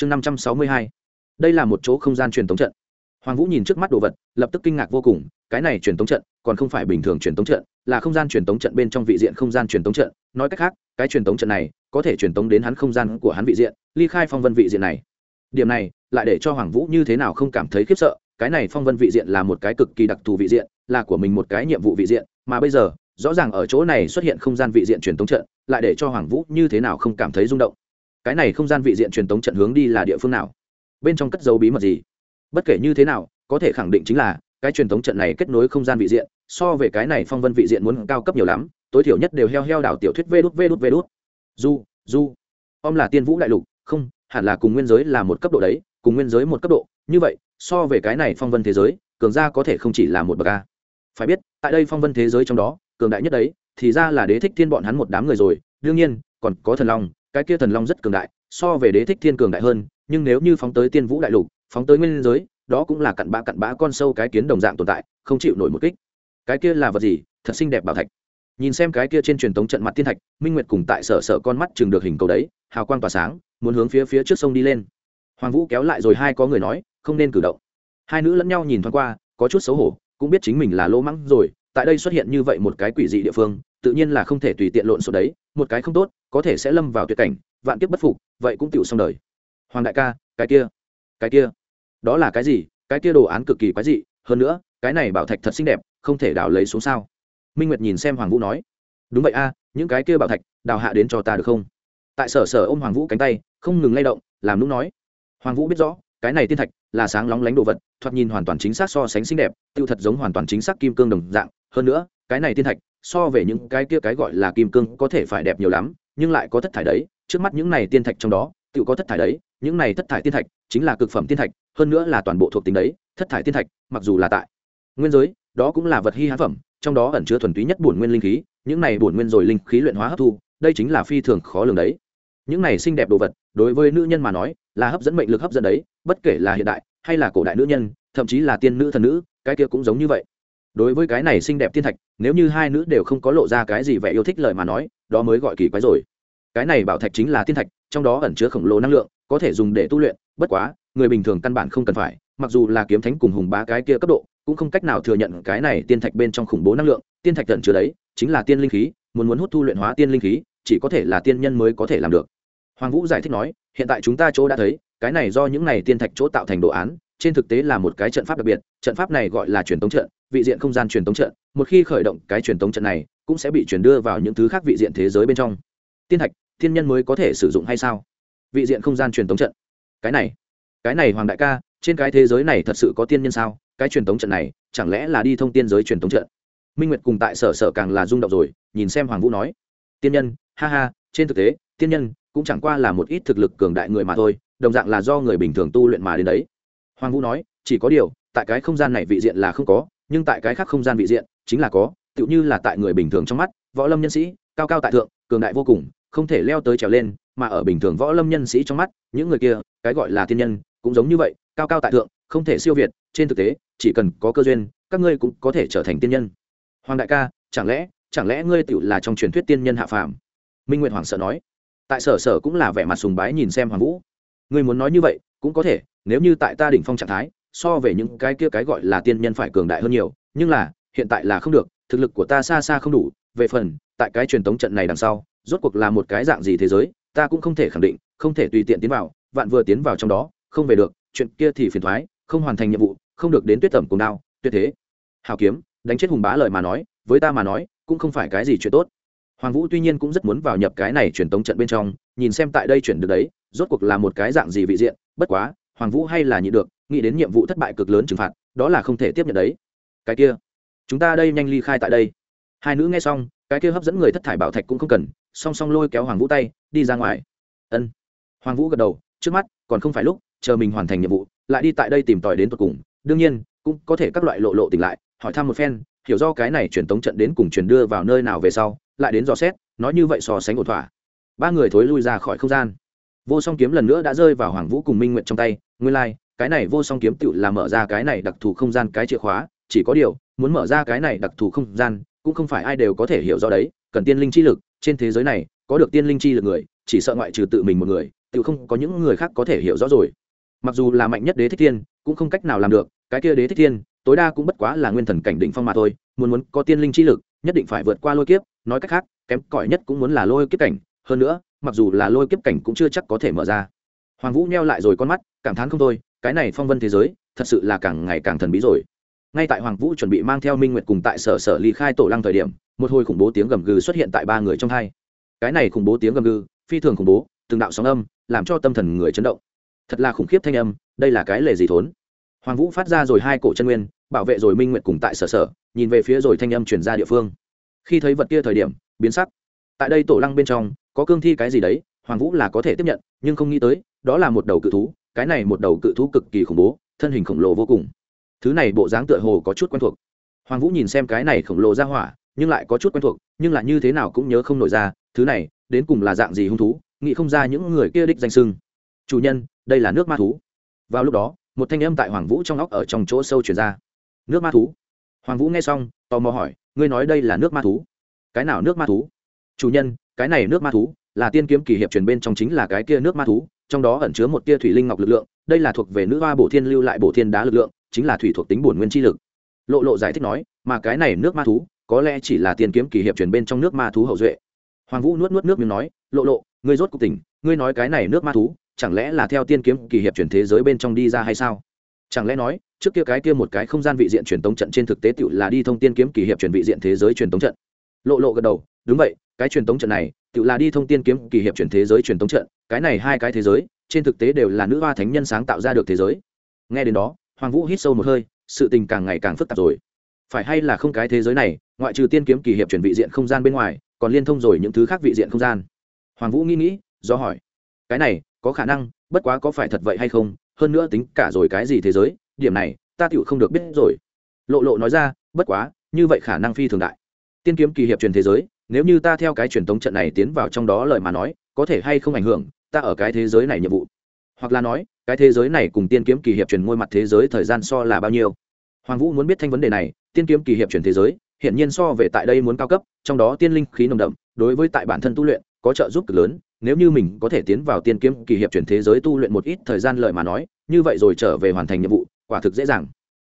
chương năm trăm sáu mươi hai. Đây là một chỗ không gian truyền tống trận. Hoàng vũ nhìn trước mắt đồ vật, lập tức kinh ngạc vô cùng, cái này truyền tống trận, còn không phải bình thường truyền tống trận, là không gian truyền tống trận bên trong vị diện không gian truyền tống trận. Nói cách khác, cái truyền tống trận này, có thể truyền tống đến hắn không gian của hắn vị diện, ly khai phong vân vị diện này. Điểm này, lại để cho hoàng vũ như thế nào không cảm thấy khiếp sợ, cái này phong vân vị diện là một cái cực kỳ đặc thù vị diện, là của mình một cái nhiệm vụ vị diện, mà bây giờ, rõ ràng ở chỗ này xuất hiện không gian vị diện truyền tống trận, lại để cho hoàng vũ như thế nào không cảm thấy rung động cái này không gian vị diện truyền tống trận hướng đi là địa phương nào? Bên trong cất dấu bí mật gì? Bất kể như thế nào, có thể khẳng định chính là, cái truyền thống trận này kết nối không gian vị diện, so về cái này phong vân vị diện muốn cao cấp nhiều lắm, tối thiểu nhất đều heo heo đảo tiểu thuyết vê đút vê đút vê đút. Du du om là tiên vũ đại lục, không, hẳn là cùng nguyên giới là một cấp độ đấy, cùng nguyên giới một cấp độ, như vậy, so về cái này phong vân thế giới, cường gia có thể không chỉ là một bậc a. Phải biết, tại đây phong vân thế giới trong đó, cường đại nhất đấy, thì ra là đế thích thiên bọn hắn một đám người rồi, đương nhiên, còn có thần long cái kia thần long rất cường đại, so về đế thích thiên cường đại hơn, nhưng nếu như phóng tới tiên vũ đại lục, phóng tới nguyên giới, đó cũng là cặn bã cặn bã con sâu cái kiến đồng dạng tồn tại, không chịu nổi một kích. Cái kia là vật gì? Thật xinh đẹp bảo thạch. Nhìn xem cái kia trên truyền thống trận mặt thiên thạch, minh nguyệt cùng tại sở sở con mắt chừng được hình cầu đấy, hào quang tỏa sáng, muốn hướng phía phía trước sông đi lên. Hoàng vũ kéo lại rồi hai có người nói, không nên cử động. Hai nữ lẫn nhau nhìn thoáng qua, có chút xấu hổ, cũng biết chính mình là lỗ mắng rồi tại đây xuất hiện như vậy một cái quỷ dị địa phương, tự nhiên là không thể tùy tiện lộn xộn đấy, một cái không tốt, có thể sẽ lâm vào tuyệt cảnh, vạn kiếp bất phục, vậy cũng tựu xong đời. Hoàng đại ca, cái kia cái kia, đó là cái gì? Cái kia đồ án cực kỳ quái dị, hơn nữa, cái này bảo thạch thật xinh đẹp, không thể đào lấy xuống sao? Minh nguyệt nhìn xem hoàng vũ nói, đúng vậy a, những cái kia bảo thạch, đào hạ đến cho ta được không? Tại sở sở ôm hoàng vũ cánh tay, không ngừng lay động, làm lúc nói, hoàng vũ biết rõ, cái này tiên thạch là sáng lóng lánh đồ vật, thoạt nhìn hoàn toàn chính xác so sánh xinh đẹp, tiêu thật giống hoàn toàn chính xác kim cương đồng dạng hơn nữa, cái này tiên thạch, so về những cái kia cái gọi là kim cương có thể phải đẹp nhiều lắm, nhưng lại có thất thải đấy. Trước mắt những này tiên thạch trong đó tự có thất thải đấy. Những này thất thải tiên thạch chính là cực phẩm tiên thạch, hơn nữa là toàn bộ thuộc tính đấy. Thất thải tiên thạch, mặc dù là tại nguyên giới, đó cũng là vật hy hán phẩm, trong đó ẩn chứa thuần túy nhất bổn nguyên linh khí. Những này bổn nguyên rồi linh khí luyện hóa hấp thu, đây chính là phi thường khó lường đấy. Những này xinh đẹp đồ vật, đối với nữ nhân mà nói, là hấp dẫn mệnh lực hấp dẫn đấy, bất kể là hiện đại hay là cổ đại nữ nhân, thậm chí là tiên nữ thần nữ, cái kia cũng giống như vậy đối với cái này xinh đẹp thiên thạch, nếu như hai nữ đều không có lộ ra cái gì vẻ yêu thích lời mà nói, đó mới gọi kỳ quái rồi. Cái này bảo thạch chính là thiên thạch, trong đó ẩn chứa khổng lồ năng lượng, có thể dùng để tu luyện, bất quá, người bình thường căn bản không cần phải, mặc dù là kiếm thánh cùng hùng bá cái kia cấp độ, cũng không cách nào thừa nhận cái này tiên thạch bên trong khủng bố năng lượng, tiên thạch tận chứa đấy, chính là tiên linh khí, muốn muốn hút thu luyện hóa tiên linh khí, chỉ có thể là tiên nhân mới có thể làm được. Hoàng vũ giải thích nói, hiện tại chúng ta chỗ đã thấy, cái này do những này tiên thạch chỗ tạo thành đồ án, trên thực tế là một cái trận pháp đặc biệt, trận pháp này gọi là truyền tống trận vị diện không gian truyền tống trận, một khi khởi động cái truyền tống trận này, cũng sẽ bị chuyển đưa vào những thứ khác vị diện thế giới bên trong. Tiên thạch, thiên nhân mới có thể sử dụng hay sao? Vị diện không gian truyền tống trận. Cái này cái này hoàng đại ca, trên cái thế giới này thật sự có tiên nhân sao? Cái truyền tống trận này, chẳng lẽ là đi thông tiên giới truyền tống trận? Minh nguyệt cùng tại sở sở càng là rung động rồi, nhìn xem hoàng vũ nói. Tiên nhân, ha ha, trên thực tế, tiên nhân cũng chẳng qua là một ít thực lực cường đại người mà thôi, đồng dạng là do người bình thường tu luyện mà đến đấy. Hoàng vũ nói, chỉ có điều, tại cái không gian này vị diện là không có nhưng tại cái khác không gian vị diện, chính là có, tựu như là tại người bình thường trong mắt, võ lâm nhân sĩ, cao cao tại thượng, cường đại vô cùng, không thể leo tới trèo lên, mà ở bình thường võ lâm nhân sĩ trong mắt, những người kia, cái gọi là thiên nhân, cũng giống như vậy, cao cao tại thượng, không thể siêu việt, trên thực tế, chỉ cần có cơ duyên, các ngươi cũng có thể trở thành tiên nhân. Hoàng đại ca, chẳng lẽ chẳng lẽ ngươi tựu là trong truyền thuyết tiên nhân hạ phàm? Minh nguyệt hoàng sợ nói. Tại sở sở cũng là vẻ mặt sùng bái nhìn xem hoàng vũ. Ngươi muốn nói như vậy, cũng có thể, nếu như tại ta đỉnh phong trạng thái so về những cái kia cái gọi là tiên nhân phải cường đại hơn nhiều, nhưng là, hiện tại là không được, thực lực của ta xa xa không đủ, về phần, tại cái truyền thống trận này đằng sau, rốt cuộc là một cái dạng gì thế giới, ta cũng không thể khẳng định, không thể tùy tiện tiến vào, vạn vừa tiến vào trong đó, không về được, chuyện kia thì phiền thoái, không hoàn thành nhiệm vụ, không được đến tuyết tẩm cùng đao, tuyệt thế. Hào kiếm, đánh chết hùng bá lời mà nói, với ta mà nói, cũng không phải cái gì chuyện tốt. Hoàng vũ tuy nhiên cũng rất muốn vào nhập cái này truyền tống trận bên trong, nhìn xem tại đây chuyển được đấy, rốt cuộc là một cái dạng gì vị diện, bất quá, hoàng vũ hay là nhị được nghĩ đến nhiệm vụ thất bại cực lớn trừng phạt đó là không thể tiếp nhận đấy. Cái kia chúng ta đây nhanh ly khai tại đây. Hai nữ nghe xong cái kia hấp dẫn người thất thải bảo thạch cũng không cần song song lôi kéo hoàng vũ tay đi ra ngoài. Ân. Hoàng vũ gật đầu trước mắt còn không phải lúc chờ mình hoàn thành nhiệm vụ lại đi tại đây tìm tòi đến tột cùng. Đương nhiên cũng có thể các loại lộ lộ tỉnh lại hỏi thăm một phen hiểu do cái này truyền tống trận đến cùng truyền đưa vào nơi nào về sau lại đến dò xét nói như vậy so sánh ổn thỏa. Ba người thối lui ra khỏi không gian. Vô song kiếm lần nữa đã rơi vào hoàng vũ cùng minh nguyện trong tay nguyên lai、like, cái này vô song kiếm tựu là mở ra cái này đặc thù không gian cái chìa khóa, chỉ có điều, muốn mở ra cái này đặc thù không gian, cũng không phải ai đều có thể hiểu rõ đấy, cần tiên linh chi lực, trên thế giới này, có được tiên linh chi lực người, chỉ sợ ngoại trừ tự mình một người tự không có những người khác có thể hiểu rõ rồi. Mặc dù là mạnh nhất đế thích thiên, cũng không cách nào làm được, cái kia đế thích thiên, tối đa cũng bất quá là nguyên thần cảnh định phong mà thôi, muốn muốn có tiên linh chi lực, nhất định phải vượt qua lôi kiếp, nói cách khác, kém cỏi nhất cũng muốn là lôi kiếp cảnh, hơn nữa, mặc dù là lôi kiếp cảnh cũng chưa chắc có thể mở ra. Hoàng vũ neo lại rồi con mắt, cảm thán không thôi cái này phong vân thế giới, thật sự là càng ngày càng thần bí rồi. Ngay tại hoàng vũ chuẩn bị mang theo minh nguyệt cùng tại sở sở ly khai tổ lăng thời điểm, một hồi khủng bố tiếng gầm gừ xuất hiện tại ba người trong hai. Cái này khủng bố tiếng gầm gừ, phi thường khủng bố, từng đạo sóng âm, làm cho tâm thần người chấn động. Thật là khủng khiếp thanh âm, đây là cái lề gì thốn? Hoàng vũ phát ra rồi hai cổ chân nguyên, bảo vệ rồi minh nguyệt cùng tại sở sở, nhìn về phía rồi thanh âm chuyển ra địa phương. Khi thấy vật kia thời điểm, biến sắc. Tại đây tổ lăng bên trong, có cương thi cái gì đấy, hoàng vũ là có thể tiếp nhận, nhưng không nghĩ tới, đó là một đầu cự thú cái này một đầu cự thú cực kỳ khủng bố, thân hình khổng lồ vô cùng. Thứ này bộ dáng tựa hồ có chút quen thuộc. Hoàng vũ nhìn xem cái này khổng lồ ra hỏa, nhưng lại có chút quen thuộc, nhưng là như thế nào cũng nhớ không nổi ra, thứ này, đến cùng là dạng gì hung thú, nghĩ không ra những người kia đích danh sưng chủ nhân, đây là nước ma thú. Vào lúc đó, một thanh âm tại hoàng vũ trong óc ở trong chỗ sâu chuyển ra. Nước ma thú. Hoàng vũ nghe xong, tò mò hỏi, ngươi nói đây là nước ma thú? Cái nào nước ma thú? Chủ nhân, cái này nước ma thú là tiên kiếm kỳ hiệp truyền bên trong chính là cái kia nước ma thú trong đó ẩn chứa một tia thủy linh ngọc lực lượng, đây là thuộc về nữ hoa bổ thiên lưu lại bổ thiên đá lực lượng, chính là thủy thuộc tính bổn nguyên chi lực. Lộ lộ giải thích nói, mà cái này nước ma thú, có lẽ chỉ là tiên kiếm kỳ hiệp truyền bên trong nước ma thú hậu duệ. Hoàng vũ nuốt nuốt nước miếng nói, lộ lộ, ngươi rốt cuộc tỉnh, ngươi nói cái này nước ma thú, chẳng lẽ là theo tiên kiếm kỳ hiệp truyền thế giới bên trong đi ra hay sao? Chẳng lẽ nói, trước kia cái kia một cái không gian vị diện truyền tống trận trên thực tế tựu là đi thông tiên kiếm kỳ hiệp truyền vị diện thế giới truyền tống trận. Lộ lộ gật đầu, đúng vậy, cái truyền tống trận này tựu là đi thông tiên kiếm kỳ hiệp truyền thế giới truyền tống trận cái này hai cái thế giới, trên thực tế đều là nữ hoa thánh nhân sáng tạo ra được thế giới. Nghe đến đó, hoàng vũ hít sâu một hơi, sự tình càng ngày càng phức tạp rồi. Phải hay là không cái thế giới này, ngoại trừ tiên kiếm kỳ hiệp chuyển vị diện không gian bên ngoài, còn liên thông rồi những thứ khác vị diện không gian. Hoàng vũ nghĩ nghĩ, do hỏi. Cái này, có khả năng, bất quá có phải thật vậy hay không, hơn nữa tính cả rồi cái gì thế giới, điểm này, ta tựu không được biết rồi. Lộ lộ nói ra, bất quá, như vậy khả năng phi thường đại. Tiên kiếm kỳ hiệp truyền thế giới, nếu như ta theo cái truyền thống trận này tiến vào trong đó lời mà nói, có thể hay không ảnh hưởng ta ở cái thế giới này nhiệm vụ. Hoặc là nói, cái thế giới này cùng tiên kiếm kỳ hiệp truyền ngôi mặt thế giới thời gian so là bao nhiêu? Hoàng vũ muốn biết thanh vấn đề này, tiên kiếm kỳ hiệp truyền thế giới hiện nhiên so về tại đây muốn cao cấp, trong đó tiên linh khí nồng đậm, đối với tại bản thân tu luyện, có trợ giúp cực lớn. Nếu như mình có thể tiến vào tiên kiếm kỳ hiệp truyền thế giới tu luyện một ít thời gian lợi mà nói, như vậy rồi trở về hoàn thành nhiệm vụ, quả thực dễ dàng.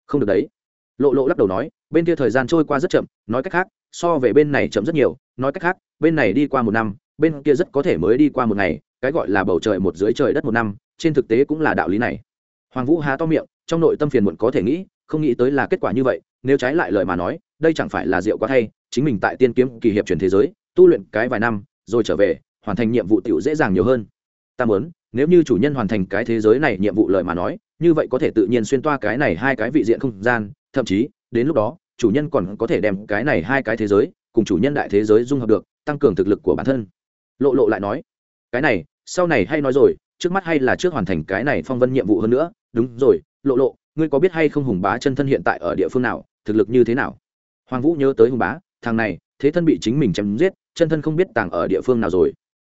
Không được đấy. Lộ lộ lắc đầu nói, bên kia thời gian trôi qua rất chậm, nói cách khác, so về bên này chậm rất nhiều, nói cách khác, bên này đi qua một năm, bên kia rất có thể mới đi qua một ngày cái gọi là bầu trời một dưới trời đất một năm, trên thực tế cũng là đạo lý này. Hoàng vũ há to miệng, trong nội tâm phiền muộn có thể nghĩ, không nghĩ tới là kết quả như vậy, nếu trái lại lời mà nói, đây chẳng phải là rượu quá thay, chính mình tại tiên kiếm kỳ hiệp truyền thế giới, tu luyện cái vài năm, rồi trở về, hoàn thành nhiệm vụ tiểu dễ dàng nhiều hơn. Ta muốn, nếu như chủ nhân hoàn thành cái thế giới này nhiệm vụ lời mà nói, như vậy có thể tự nhiên xuyên toa cái này hai cái vị diện không gian, thậm chí, đến lúc đó, chủ nhân còn có thể đem cái này hai cái thế giới, cùng chủ nhân đại thế giới dung hợp được, tăng cường thực lực của bản thân. Lộ lộ lại nói, cái này sau này hay nói rồi, trước mắt hay là trước hoàn thành cái này phong vân nhiệm vụ hơn nữa. Đúng rồi, lộ lộ, ngươi có biết hay không hùng bá chân thân hiện tại ở địa phương nào, thực lực như thế nào? Hoàng vũ nhớ tới hùng bá, thằng này, thế thân bị chính mình chém giết, chân thân không biết tàng ở địa phương nào rồi.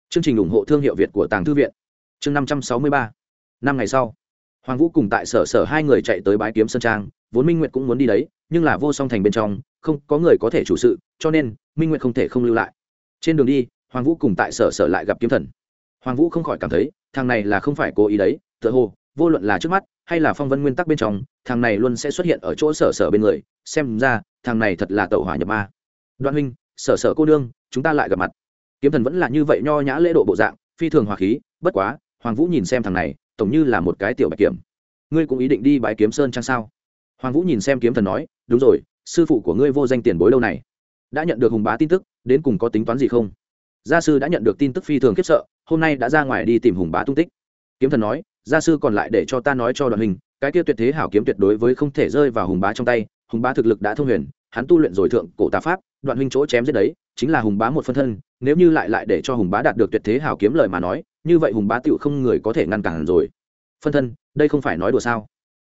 Chương trình ủng hộ thương hiệu việt của tàng thư viện. Chương năm trăm sáu mươi ba. Năm ngày sau, hoàng vũ cùng tại sở sở hai người chạy tới bái kiếm sơn trang, vốn minh nguyệt cũng muốn đi đấy, nhưng là vô song thành bên trong, không có người có thể chủ sự, cho nên minh nguyệt không thể không lưu lại. Trên đường đi, hoàng vũ cùng tại sở sở lại gặp kiếm thần hoàng vũ không khỏi cảm thấy, thằng này là không phải cố ý đấy, tựa hồ, vô luận là trước mắt, hay là phong vân nguyên tắc bên trong, thằng này luôn sẽ xuất hiện ở chỗ sở sở bên người, xem ra, thằng này thật là tẩu hỏa nhập ma. Đoạn huynh, sở sở cô nương, chúng ta lại gặp mặt. Kiếm thần vẫn là như vậy nho nhã lễ độ bộ dạng, phi thường hòa khí, bất quá, hoàng vũ nhìn xem thằng này, tổng như là một cái tiểu bạch kiểm. Ngươi cũng ý định đi bãi kiếm sơn chăng sao? Hoàng vũ nhìn xem kiếm thần nói, đúng rồi, sư phụ của ngươi vô danh tiền bối lâu này. Đã nhận được hùng bá tin tức, đến cùng có tính toán gì không? Gia sư đã nhận được tin tức phi thường khiếp sợ hôm nay đã ra ngoài đi tìm hùng bá tung tích. Kiếm thần nói, gia sư còn lại để cho ta nói cho đoàn hình, cái kia tuyệt thế hảo kiếm tuyệt đối với không thể rơi vào hùng bá trong tay, hùng bá thực lực đã thông huyền, hắn tu luyện rồi thượng cổ tà pháp, đoạn huynh chỗ chém giết đấy, chính là hùng bá một phân thân, nếu như lại lại để cho hùng bá đạt được tuyệt thế hảo kiếm lời mà nói, như vậy hùng bá tựu không người có thể ngăn cản rồi. Phân thân, đây không phải nói đùa sao?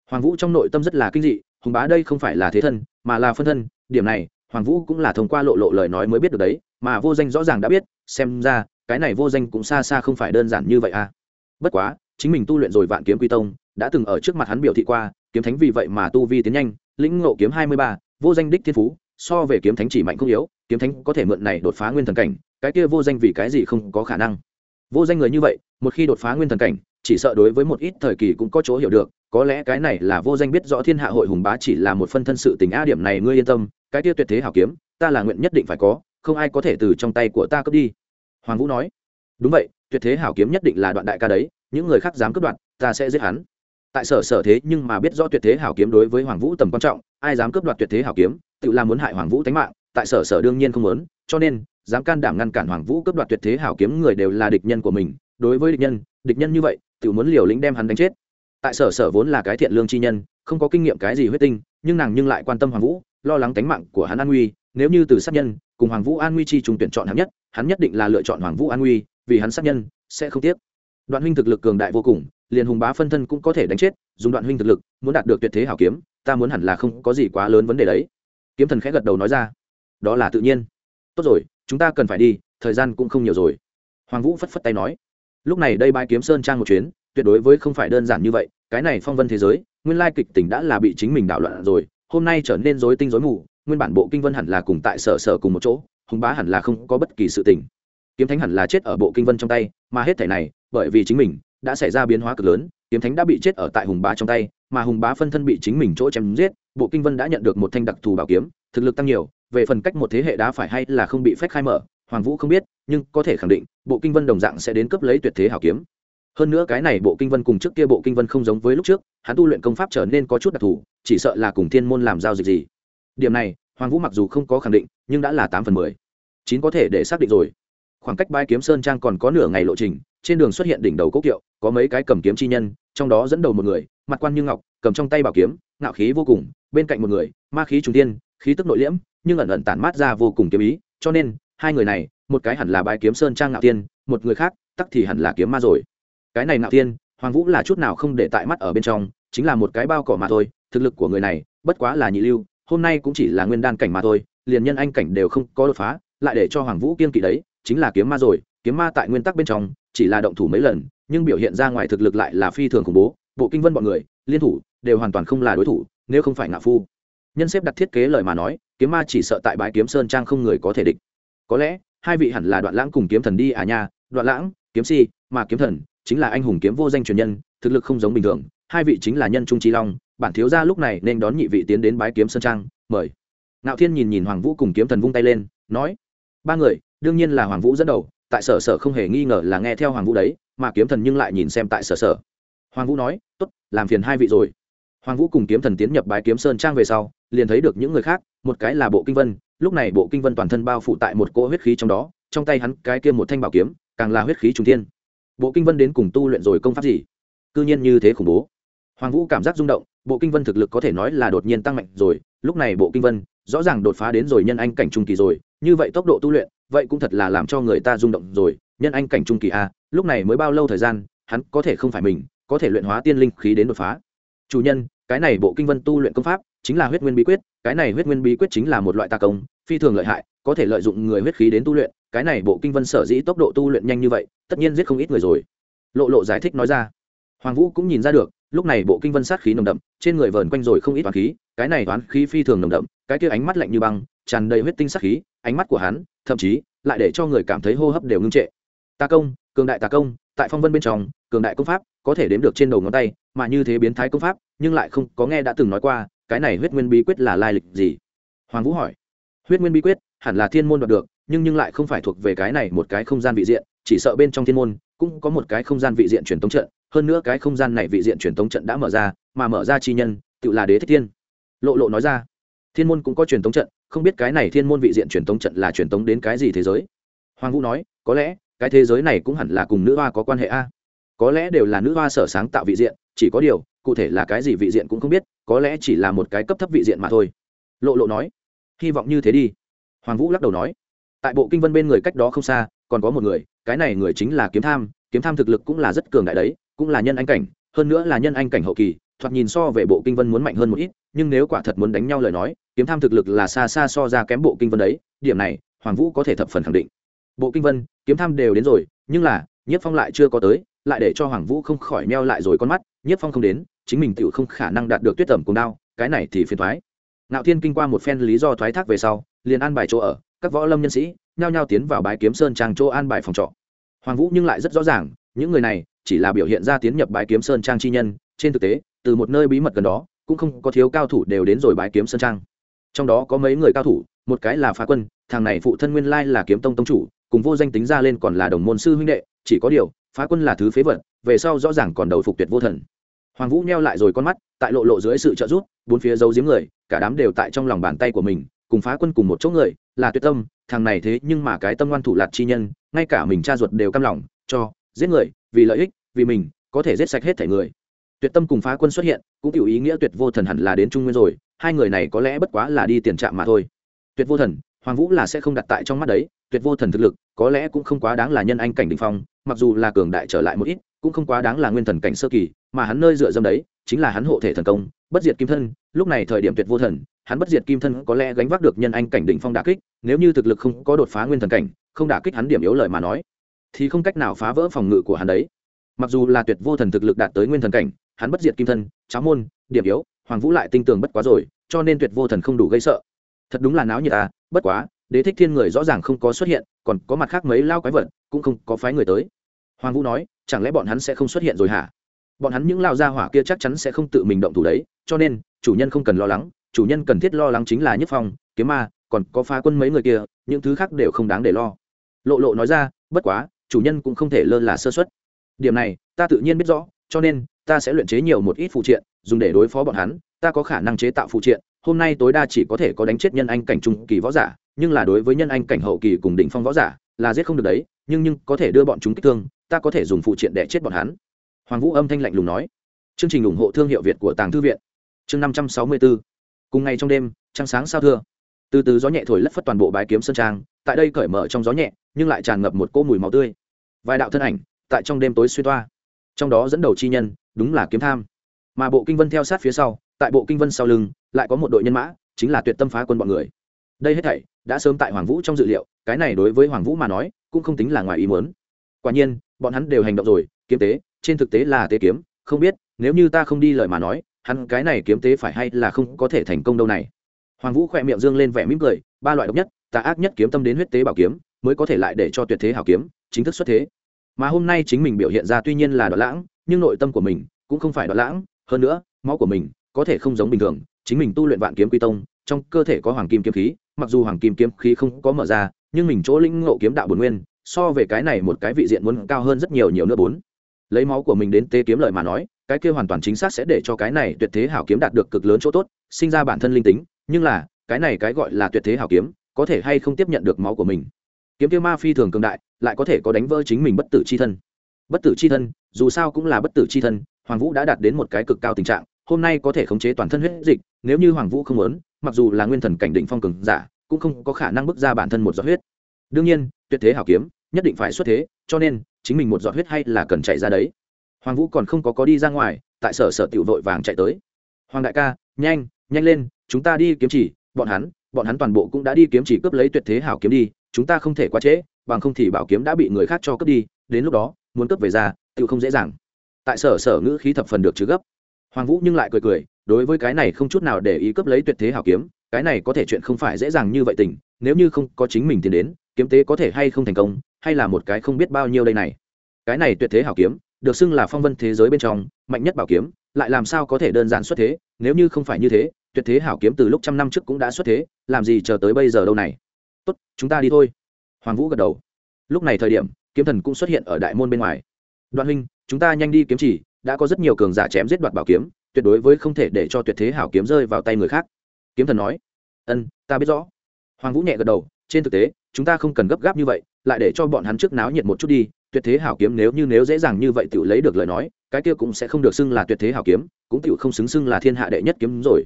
Hoàng vũ trong nội tâm rất là kinh dị, hùng bá đây không phải là thế thân, mà là phân thân, điểm này, hoàng vũ cũng là thông qua lộ lộ lời nói mới biết được đấy, mà vô danh rõ ràng đã biết, xem ra cái này vô danh cũng xa xa không phải đơn giản như vậy à. Bất quá, chính mình tu luyện rồi vạn kiếm quy tông, đã từng ở trước mặt hắn biểu thị qua, kiếm thánh vì vậy mà tu vi tiến nhanh, lĩnh ngộ kiếm hai mươi ba, vô danh đích thiên phú, so về kiếm thánh chỉ mạnh không yếu, kiếm thánh có thể mượn này đột phá nguyên thần cảnh, cái kia vô danh vì cái gì không có khả năng. Vô danh người như vậy, một khi đột phá nguyên thần cảnh, chỉ sợ đối với một ít thời kỳ cũng có chỗ hiểu được, có lẽ cái này là vô danh biết rõ thiên hạ hội hùng bá chỉ là một phân thân sự tình a điểm này ngươi yên tâm, cái kia tuyệt thế hảo kiếm, ta là nguyện nhất định phải có, không ai có thể từ trong tay của ta cướp đi hoàng vũ nói, đúng vậy, tuyệt thế hảo kiếm nhất định là đoạn đại ca đấy, những người khác dám cướp đoạt, ta sẽ giết hắn. Tại sở sở thế nhưng mà biết rõ tuyệt thế hảo kiếm đối với hoàng vũ tầm quan trọng, ai dám cướp đoạt tuyệt thế hảo kiếm, tự làm muốn hại hoàng vũ tánh mạng, tại sở sở đương nhiên không muốn, cho nên, dám can đảm ngăn cản hoàng vũ cướp đoạt tuyệt thế hảo kiếm người đều là địch nhân của mình, đối với địch nhân địch nhân như vậy, tự muốn liều lĩnh đem hắn đánh chết. Tại sở sở vốn là cái thiện lương chi nhân, không có kinh nghiệm cái gì huyết tinh, nhưng nàng nhưng lại quan tâm hoàng vũ, lo lắng tánh mạng của hắn an nguy, nếu như từ sát nhân cùng hoàng vũ an nguy chi trùng tuyển chọn hạng nhất, hắn nhất định là lựa chọn hoàng vũ an nguy, vì hắn sát nhân, sẽ không tiếc. Đoạn huynh thực lực cường đại vô cùng, liền hùng bá phân thân cũng có thể đánh chết, dùng đoạn huynh thực lực, muốn đạt được tuyệt thế hảo kiếm, ta muốn hẳn là không có gì quá lớn vấn đề đấy. Kiếm thần khẽ gật đầu nói ra. Đó là tự nhiên. Tốt rồi, chúng ta cần phải đi, thời gian cũng không nhiều rồi. Hoàng vũ phất phất tay nói. Lúc này đây bãi kiếm sơn trang một chuyến, tuyệt đối với không phải đơn giản như vậy, cái này phong vân thế giới, nguyên lai kịch tỉnh đã là bị chính mình đảo loạn rồi, hôm nay trở nên rối tinh rối mù nguyên bản bộ kinh vân hẳn là cùng tại sở sở cùng một chỗ, hùng bá hẳn là không có bất kỳ sự tình. Kiếm thánh hẳn là chết ở bộ kinh vân trong tay, mà hết thể này, bởi vì chính mình, đã xảy ra biến hóa cực lớn, kiếm thánh đã bị chết ở tại hùng bá trong tay, mà hùng bá phân thân bị chính mình chỗ chém giết, bộ kinh vân đã nhận được một thanh đặc thù bảo kiếm, thực lực tăng nhiều, về phần cách một thế hệ đã phải hay là không bị phép khai mở, hoàng vũ không biết, nhưng có thể khẳng định, bộ kinh vân đồng dạng sẽ đến cấp lấy tuyệt thế hảo kiếm. Hơn nữa cái này bộ kinh vân cùng trước kia bộ kinh vân không giống với lúc trước, hắn tu luyện công pháp trở nên có chút đặc thù, chỉ sợ là cùng thiên môn làm giao dịch gì điểm này, hoàng vũ mặc dù không có khẳng định, nhưng đã là tám phần mười. Chín có thể để xác định rồi. Khoảng cách bãi kiếm sơn trang còn có nửa ngày lộ trình, trên đường xuất hiện đỉnh đầu cốc kiệu, có mấy cái cầm kiếm chi nhân, trong đó dẫn đầu một người, mặt quan như ngọc, cầm trong tay bảo kiếm, ngạo khí vô cùng, bên cạnh một người, ma khí trung tiên khí tức nội liễm, nhưng ẩn ẩn tản mát ra vô cùng kiếm ý, cho nên, hai người này, một cái hẳn là bãi kiếm sơn trang ngạo tiên một người khác, tắc thì hẳn là kiếm ma rồi. Cái này ngạo tiên hoàng vũ là chút nào không để tại mắt ở bên trong, chính là một cái bao cỏ mà thôi, thực lực của người này, bất quá là nhị lưu hôm nay cũng chỉ là nguyên đan cảnh mà thôi, liền nhân anh cảnh đều không có đột phá, lại để cho hoàng vũ kiên kỵ đấy, chính là kiếm ma rồi, kiếm ma tại nguyên tắc bên trong, chỉ là động thủ mấy lần, nhưng biểu hiện ra ngoài thực lực lại là phi thường khủng bố, bộ kinh vân bọn người, liên thủ, đều hoàn toàn không là đối thủ, nếu không phải ngạ phu. Nhân xếp đặt thiết kế lời mà nói, kiếm ma chỉ sợ tại bãi kiếm sơn trang không người có thể địch. Có lẽ, hai vị hẳn là đoạn lãng cùng kiếm thần đi à nha, đoạn lãng, kiếm si, mà kiếm thần, chính là anh hùng kiếm vô danh truyền nhân, thực lực không giống bình thường, hai vị chính là nhân trung trí long bản thiếu gia lúc này nên đón nhị vị tiến đến bái kiếm sơn trang, mời. Ngạo thiên nhìn nhìn hoàng vũ cùng kiếm thần vung tay lên, nói, ba người, đương nhiên là hoàng vũ dẫn đầu, tại sở sở không hề nghi ngờ là nghe theo hoàng vũ đấy, mà kiếm thần nhưng lại nhìn xem tại sở sở. Hoàng vũ nói t ố t làm phiền hai vị rồi. Hoàng vũ cùng kiếm thần tiến nhập bái kiếm sơn trang về sau, liền thấy được những người khác, một cái là bộ kinh vân, lúc này bộ kinh vân toàn thân bao phủ tại một cỗ huyết khí trong đó, trong tay hắn cái kia một thanh bảo kiếm, càng là huyết khí trung thiên. Bộ kinh vân đến cùng tu luyện rồi công pháp gì? Cư nhiên như thế khủng bố. Hoàng vũ cảm giác rung động bộ kinh vân thực lực có thể nói là đột nhiên tăng mạnh rồi, lúc này bộ kinh vân rõ ràng đột phá đến rồi nhân anh cảnh trung kỳ rồi, như vậy tốc độ tu luyện, vậy cũng thật là làm cho người ta rung động rồi, nhân anh cảnh trung kỳ a, lúc này mới bao lâu thời gian, hắn có thể không phải mình, có thể luyện hóa tiên linh khí đến đột phá. Chủ nhân, cái này bộ kinh vân tu luyện công pháp chính là huyết nguyên bí quyết, cái này huyết nguyên bí quyết chính là một loại tà công, phi thường lợi hại, có thể lợi dụng người huyết khí đến tu luyện, cái này bộ kinh vân sở dĩ tốc độ tu luyện nhanh như vậy, tất nhiên giết không ít người rồi. Lộ lộ giải thích nói ra. Hoàng vũ cũng nhìn ra được lúc này bộ kinh vân sát khí nồng đậm, trên người vờn quanh rồi không ít toán khí, cái này toán khí phi thường nồng đậm, cái kia ánh mắt lạnh như băng, tràn đầy huyết tinh sát khí, ánh mắt của hắn, thậm chí, lại để cho người cảm thấy hô hấp đều ngưng trệ. Tà công, cường đại tà công, tại phong vân bên trong, cường đại công pháp, có thể đếm được trên đầu ngón tay, mà như thế biến thái công pháp, nhưng lại không có nghe đã từng nói qua, cái này huyết nguyên bí quyết là lai lịch gì? Hoàng vũ hỏi. Huyết nguyên bí quyết, hẳn là thiên môn đoạt được, nhưng nhưng lại không phải thuộc về cái này một cái không gian vị diện, chỉ sợ bên trong thiên môn, cũng có một cái không gian vị diện truyền tống trận hơn nữa cái không gian này vị diện truyền tống trận đã mở ra, mà mở ra chi nhân, tự là đế thích thiên. Lộ lộ nói ra, thiên môn cũng có truyền tống trận, không biết cái này thiên môn vị diện truyền tống trận là truyền tống đến cái gì thế giới? Hoàng vũ nói, có lẽ, cái thế giới này cũng hẳn là cùng nữ hoa có quan hệ a. Có lẽ đều là nữ hoa sở sáng tạo vị diện, chỉ có điều, cụ thể là cái gì vị diện cũng không biết, có lẽ chỉ là một cái cấp thấp vị diện mà thôi. Lộ lộ nói, hy vọng như thế đi. Hoàng vũ lắc đầu nói, tại bộ kinh vân bên người cách đó không xa, còn có một người, cái này người chính là kiếm tham kiếm tham thực lực cũng là rất cường đại đấy cũng là nhân anh cảnh, hơn nữa là nhân anh cảnh hậu kỳ, thoạt nhìn so về bộ kinh vân muốn mạnh hơn một ít, nhưng nếu quả thật muốn đánh nhau lời nói, kiếm tham thực lực là xa xa so ra kém bộ kinh vân đấy, điểm này, hoàng vũ có thể thập phần khẳng định. Bộ kinh vân, kiếm tham đều đến rồi, nhưng là nhiếp phong lại chưa có tới, lại để cho hoàng vũ không khỏi meo lại rồi con mắt nhiếp phong không đến, chính mình tự không khả năng đạt được tuyết tẩm cùng đao, cái này thì phiền thoái. Ngạo thiên kinh qua một phen lý do thoái thác về sau, liền an bài chỗ ở, các võ lâm nhân sĩ, nhao nhao tiến vào bái kiếm sơn trang chỗ an bài phòng trọ. Hoàng vũ nhưng lại rất rõ ràng, những người này chỉ là biểu hiện ra tiến nhập bái kiếm sơn trang chi nhân, trên thực tế, từ một nơi bí mật gần đó, cũng không có thiếu cao thủ đều đến rồi bái kiếm sơn trang. Trong đó có mấy người cao thủ, một cái là phá quân, thằng này phụ thân nguyên lai là kiếm tông tông chủ, cùng vô danh tính ra lên còn là đồng môn sư huynh đệ, chỉ có điều, phá quân là thứ phế vật, về sau rõ ràng còn đầu phục tuyệt vô thần. Hoàng vũ neo lại rồi con mắt, tại lộ lộ dưới sự trợ giúp, bốn phía giấu giếm người, cả đám đều tại trong lòng bàn tay của mình, cùng phá quân cùng một chỗ người, là tuyệt tâm, thằng này thế nhưng mà cái tâm ngoan thủ lạt chi nhân, ngay cả mình cha ruột đều căm lòng, cho, giết người, vì lợi ích vì mình, có thể giết sạch hết thể người. Tuyệt tâm cùng phá quân xuất hiện, cũng tiểu ý nghĩa tuyệt vô thần hẳn là đến trung nguyên rồi, hai người này có lẽ bất quá là đi tiền trạm mà thôi. Tuyệt vô thần, hoàng vũ là sẽ không đặt tại trong mắt đấy, tuyệt vô thần thực lực, có lẽ cũng không quá đáng là nhân anh cảnh đình phong, mặc dù là cường đại trở lại một ít, cũng không quá đáng là nguyên thần cảnh sơ kỳ, mà hắn nơi dựa dâm đấy, chính là hắn hộ thể thần công, bất diệt kim thân, lúc này thời điểm tuyệt vô thần, hắn bất diệt kim thân có lẽ gánh vác được nhân anh cảnh đỉnh phong đà kích, nếu như thực lực không có đột phá nguyên thần cảnh, không đả kích hắn điểm yếu lời mà nói, thì không cách nào phá vỡ phòng ngự của hắn đấy mặc dù là tuyệt vô thần thực lực đạt tới nguyên thần cảnh, hắn bất diệt kim thân, cháo môn, điểm yếu, hoàng vũ lại tinh tường bất quá rồi, cho nên tuyệt vô thần không đủ gây sợ. Thật đúng là náo nhiệt à bất quá, đế thích thiên người rõ ràng không có xuất hiện, còn có mặt khác mấy lao quái vật, cũng không có phái người tới. Hoàng vũ nói, chẳng lẽ bọn hắn sẽ không xuất hiện rồi hả? Bọn hắn những lao gia hỏa kia chắc chắn sẽ không tự mình động thủ đấy, cho nên, chủ nhân không cần lo lắng, chủ nhân cần thiết lo lắng chính là nhất phong, kiếm ma, còn có phá quân mấy người kia, những thứ khác đều không đáng để lo. Lộ lộ nói ra, bất quá, chủ nhân cũng không thể lơ là sơ xuất điểm này, ta tự nhiên biết rõ, cho nên, ta sẽ luyện chế nhiều một ít phụ triện, dùng để đối phó bọn hắn. Ta có khả năng chế tạo phụ triện, hôm nay tối đa chỉ có thể có đánh chết nhân anh cảnh trung kỳ võ giả, nhưng là đối với nhân anh cảnh hậu kỳ cùng đỉnh phong võ giả, là giết không được đấy, nhưng nhưng có thể đưa bọn chúng kích thương, ta có thể dùng phụ triện để chết bọn hắn. Hoàng vũ âm thanh lạnh lùng nói. Chương trình ủng hộ thương hiệu việt của tàng thư viện. Chương năm trăm sáu mươi bốn cùng ngày trong đêm, trăng sáng sao thưa. Từ từ gió nhẹ thổi lất phất toàn bộ bái kiếm sơn trang, tại đây cởi mở trong gió nhẹ, nhưng lại tràn ngập một cỗ mùi máu tươi. Vài đạo thân ảnh tại trong đêm tối suy toa. Trong đó dẫn đầu chi nhân, đúng là kiếm tham. Mà bộ kinh vân theo sát phía sau, tại bộ kinh vân sau lưng, lại có một đội nhân mã, chính là tuyệt tâm phá quân bọn người. Đây hết thảy, đã sớm tại hoàng vũ trong dự liệu, cái này đối với hoàng vũ mà nói, cũng không tính là ngoài ý muốn. Quả nhiên, bọn hắn đều hành động rồi, kiếm tế, trên thực tế là tế kiếm, không biết, nếu như ta không đi lời mà nói, hắn cái này kiếm tế phải hay là không có thể thành công đâu này. Hoàng vũ khỏe miệng dương lên vẻ mỉm cười, ba loại độc nhất, tà ác nhất kiếm tâm đến huyết tế bảo kiếm, mới có thể lại để cho tuyệt thế hảo kiếm, chính thức xuất thế mà hôm nay chính mình biểu hiện ra tuy nhiên là đoạn lãng, nhưng nội tâm của mình cũng không phải đoạn lãng. Hơn nữa, máu của mình có thể không giống bình thường. Chính mình tu luyện vạn kiếm quy tông, trong cơ thể có hoàng kim kiếm khí, mặc dù hoàng kim kiếm khí không có mở ra, nhưng mình chỗ linh ngộ kiếm đạo bồn nguyên, so về cái này một cái vị diện muốn cao hơn rất nhiều nhiều nữa bốn. Lấy máu của mình đến tế kiếm lợi mà nói, cái kia hoàn toàn chính xác sẽ để cho cái này tuyệt thế hảo kiếm đạt được cực lớn chỗ tốt, sinh ra bản thân linh tính. Nhưng là, cái này cái gọi là tuyệt thế hảo kiếm, có thể hay không tiếp nhận được máu của mình? Kiếm kia ma phi thường cường đại, lại có thể có đánh vỡ chính mình bất tử c h i thân. Bất tử c h i thân, dù sao cũng là bất tử c h i thân, hoàng vũ đã đạt đến một cái cực cao tình trạng, hôm nay có thể khống chế toàn thân huyết dịch, nếu như hoàng vũ không muốn, mặc dù là nguyên thần cảnh định phong cường giả, cũng không có khả năng bước ra bản thân một giọt huyết. Đương nhiên, tuyệt thế hảo kiếm, nhất định phải xuất thế, cho nên, chính mình một giọt huyết hay là cần chạy ra đấy. Hoàng vũ còn không có có đi ra ngoài, tại sở sở tiểu vội vàng chạy tới. Hoàng đại ca, nhanh nhanh lên, chúng ta đi kiếm chỉ, bọn hắn bọn hắn toàn bộ cũng đã đi kiếm chỉ cướp lấy tuyệt thế hảo kiếm đi chúng ta không thể quá trễ, bằng không thì bảo kiếm đã bị người khác cho cướp đi, đến lúc đó, muốn cướp về ra, tự không dễ dàng. Tại sở sở ngữ khí thập phần được chứ gấp. Hoàng vũ nhưng lại cười cười, đối với cái này không chút nào để ý cướp lấy tuyệt thế hảo kiếm, cái này có thể chuyện không phải dễ dàng như vậy tình, nếu như không có chính mình tiến đến, kiếm tế có thể hay không thành công, hay là một cái không biết bao nhiêu đây này. Cái này tuyệt thế hảo kiếm, được xưng là phong vân thế giới bên trong, mạnh nhất bảo kiếm, lại làm sao có thể đơn giản xuất thế, nếu như không phải như thế, tuyệt thế hảo kiếm từ lúc trăm năm trước cũng đã xuất thế, làm gì chờ tới bây giờ đâu này? Tốt, chúng ta đi thôi. Hoàng vũ gật đầu. Lúc này thời điểm, kiếm thần cũng xuất hiện ở đại môn bên ngoài. Đoạn huynh, chúng ta nhanh đi kiếm chỉ, đã có rất nhiều cường giả chém giết đoạt bảo kiếm, tuyệt đối với không thể để cho tuyệt thế hảo kiếm rơi vào tay người khác. Kiếm thần nói. Ân, ta biết rõ. Hoàng vũ nhẹ gật đầu. Trên thực tế, chúng ta không cần gấp gáp như vậy, lại để cho bọn hắn trước náo nhiệt một chút đi. Tuyệt thế hảo kiếm nếu như nếu dễ dàng như vậy tự lấy được lời nói, cái kia cũng sẽ không được xưng là tuyệt thế hảo kiếm, cũng tự không xứng xưng là thiên hạ đệ nhất kiếm rồi.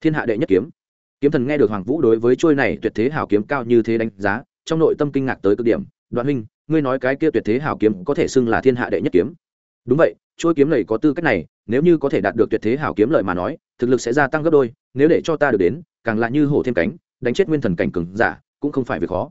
Thiên hạ đệ nhất kiếm kiếm thần nghe được hoàng vũ đối với trôi này tuyệt thế hảo kiếm cao như thế đánh giá, trong nội tâm kinh ngạc tới cực điểm. Đoạn huynh, ngươi nói cái kia tuyệt thế hảo kiếm có thể xưng là thiên hạ đệ nhất kiếm? Đúng vậy, trôi kiếm này có tư cách này, nếu như có thể đạt được tuyệt thế hảo kiếm lợi mà nói, thực lực sẽ gia tăng gấp đôi, nếu để cho ta được đến, càng lại như hổ thêm cánh, đánh chết nguyên thần cảnh cừng giả, cũng không phải việc khó.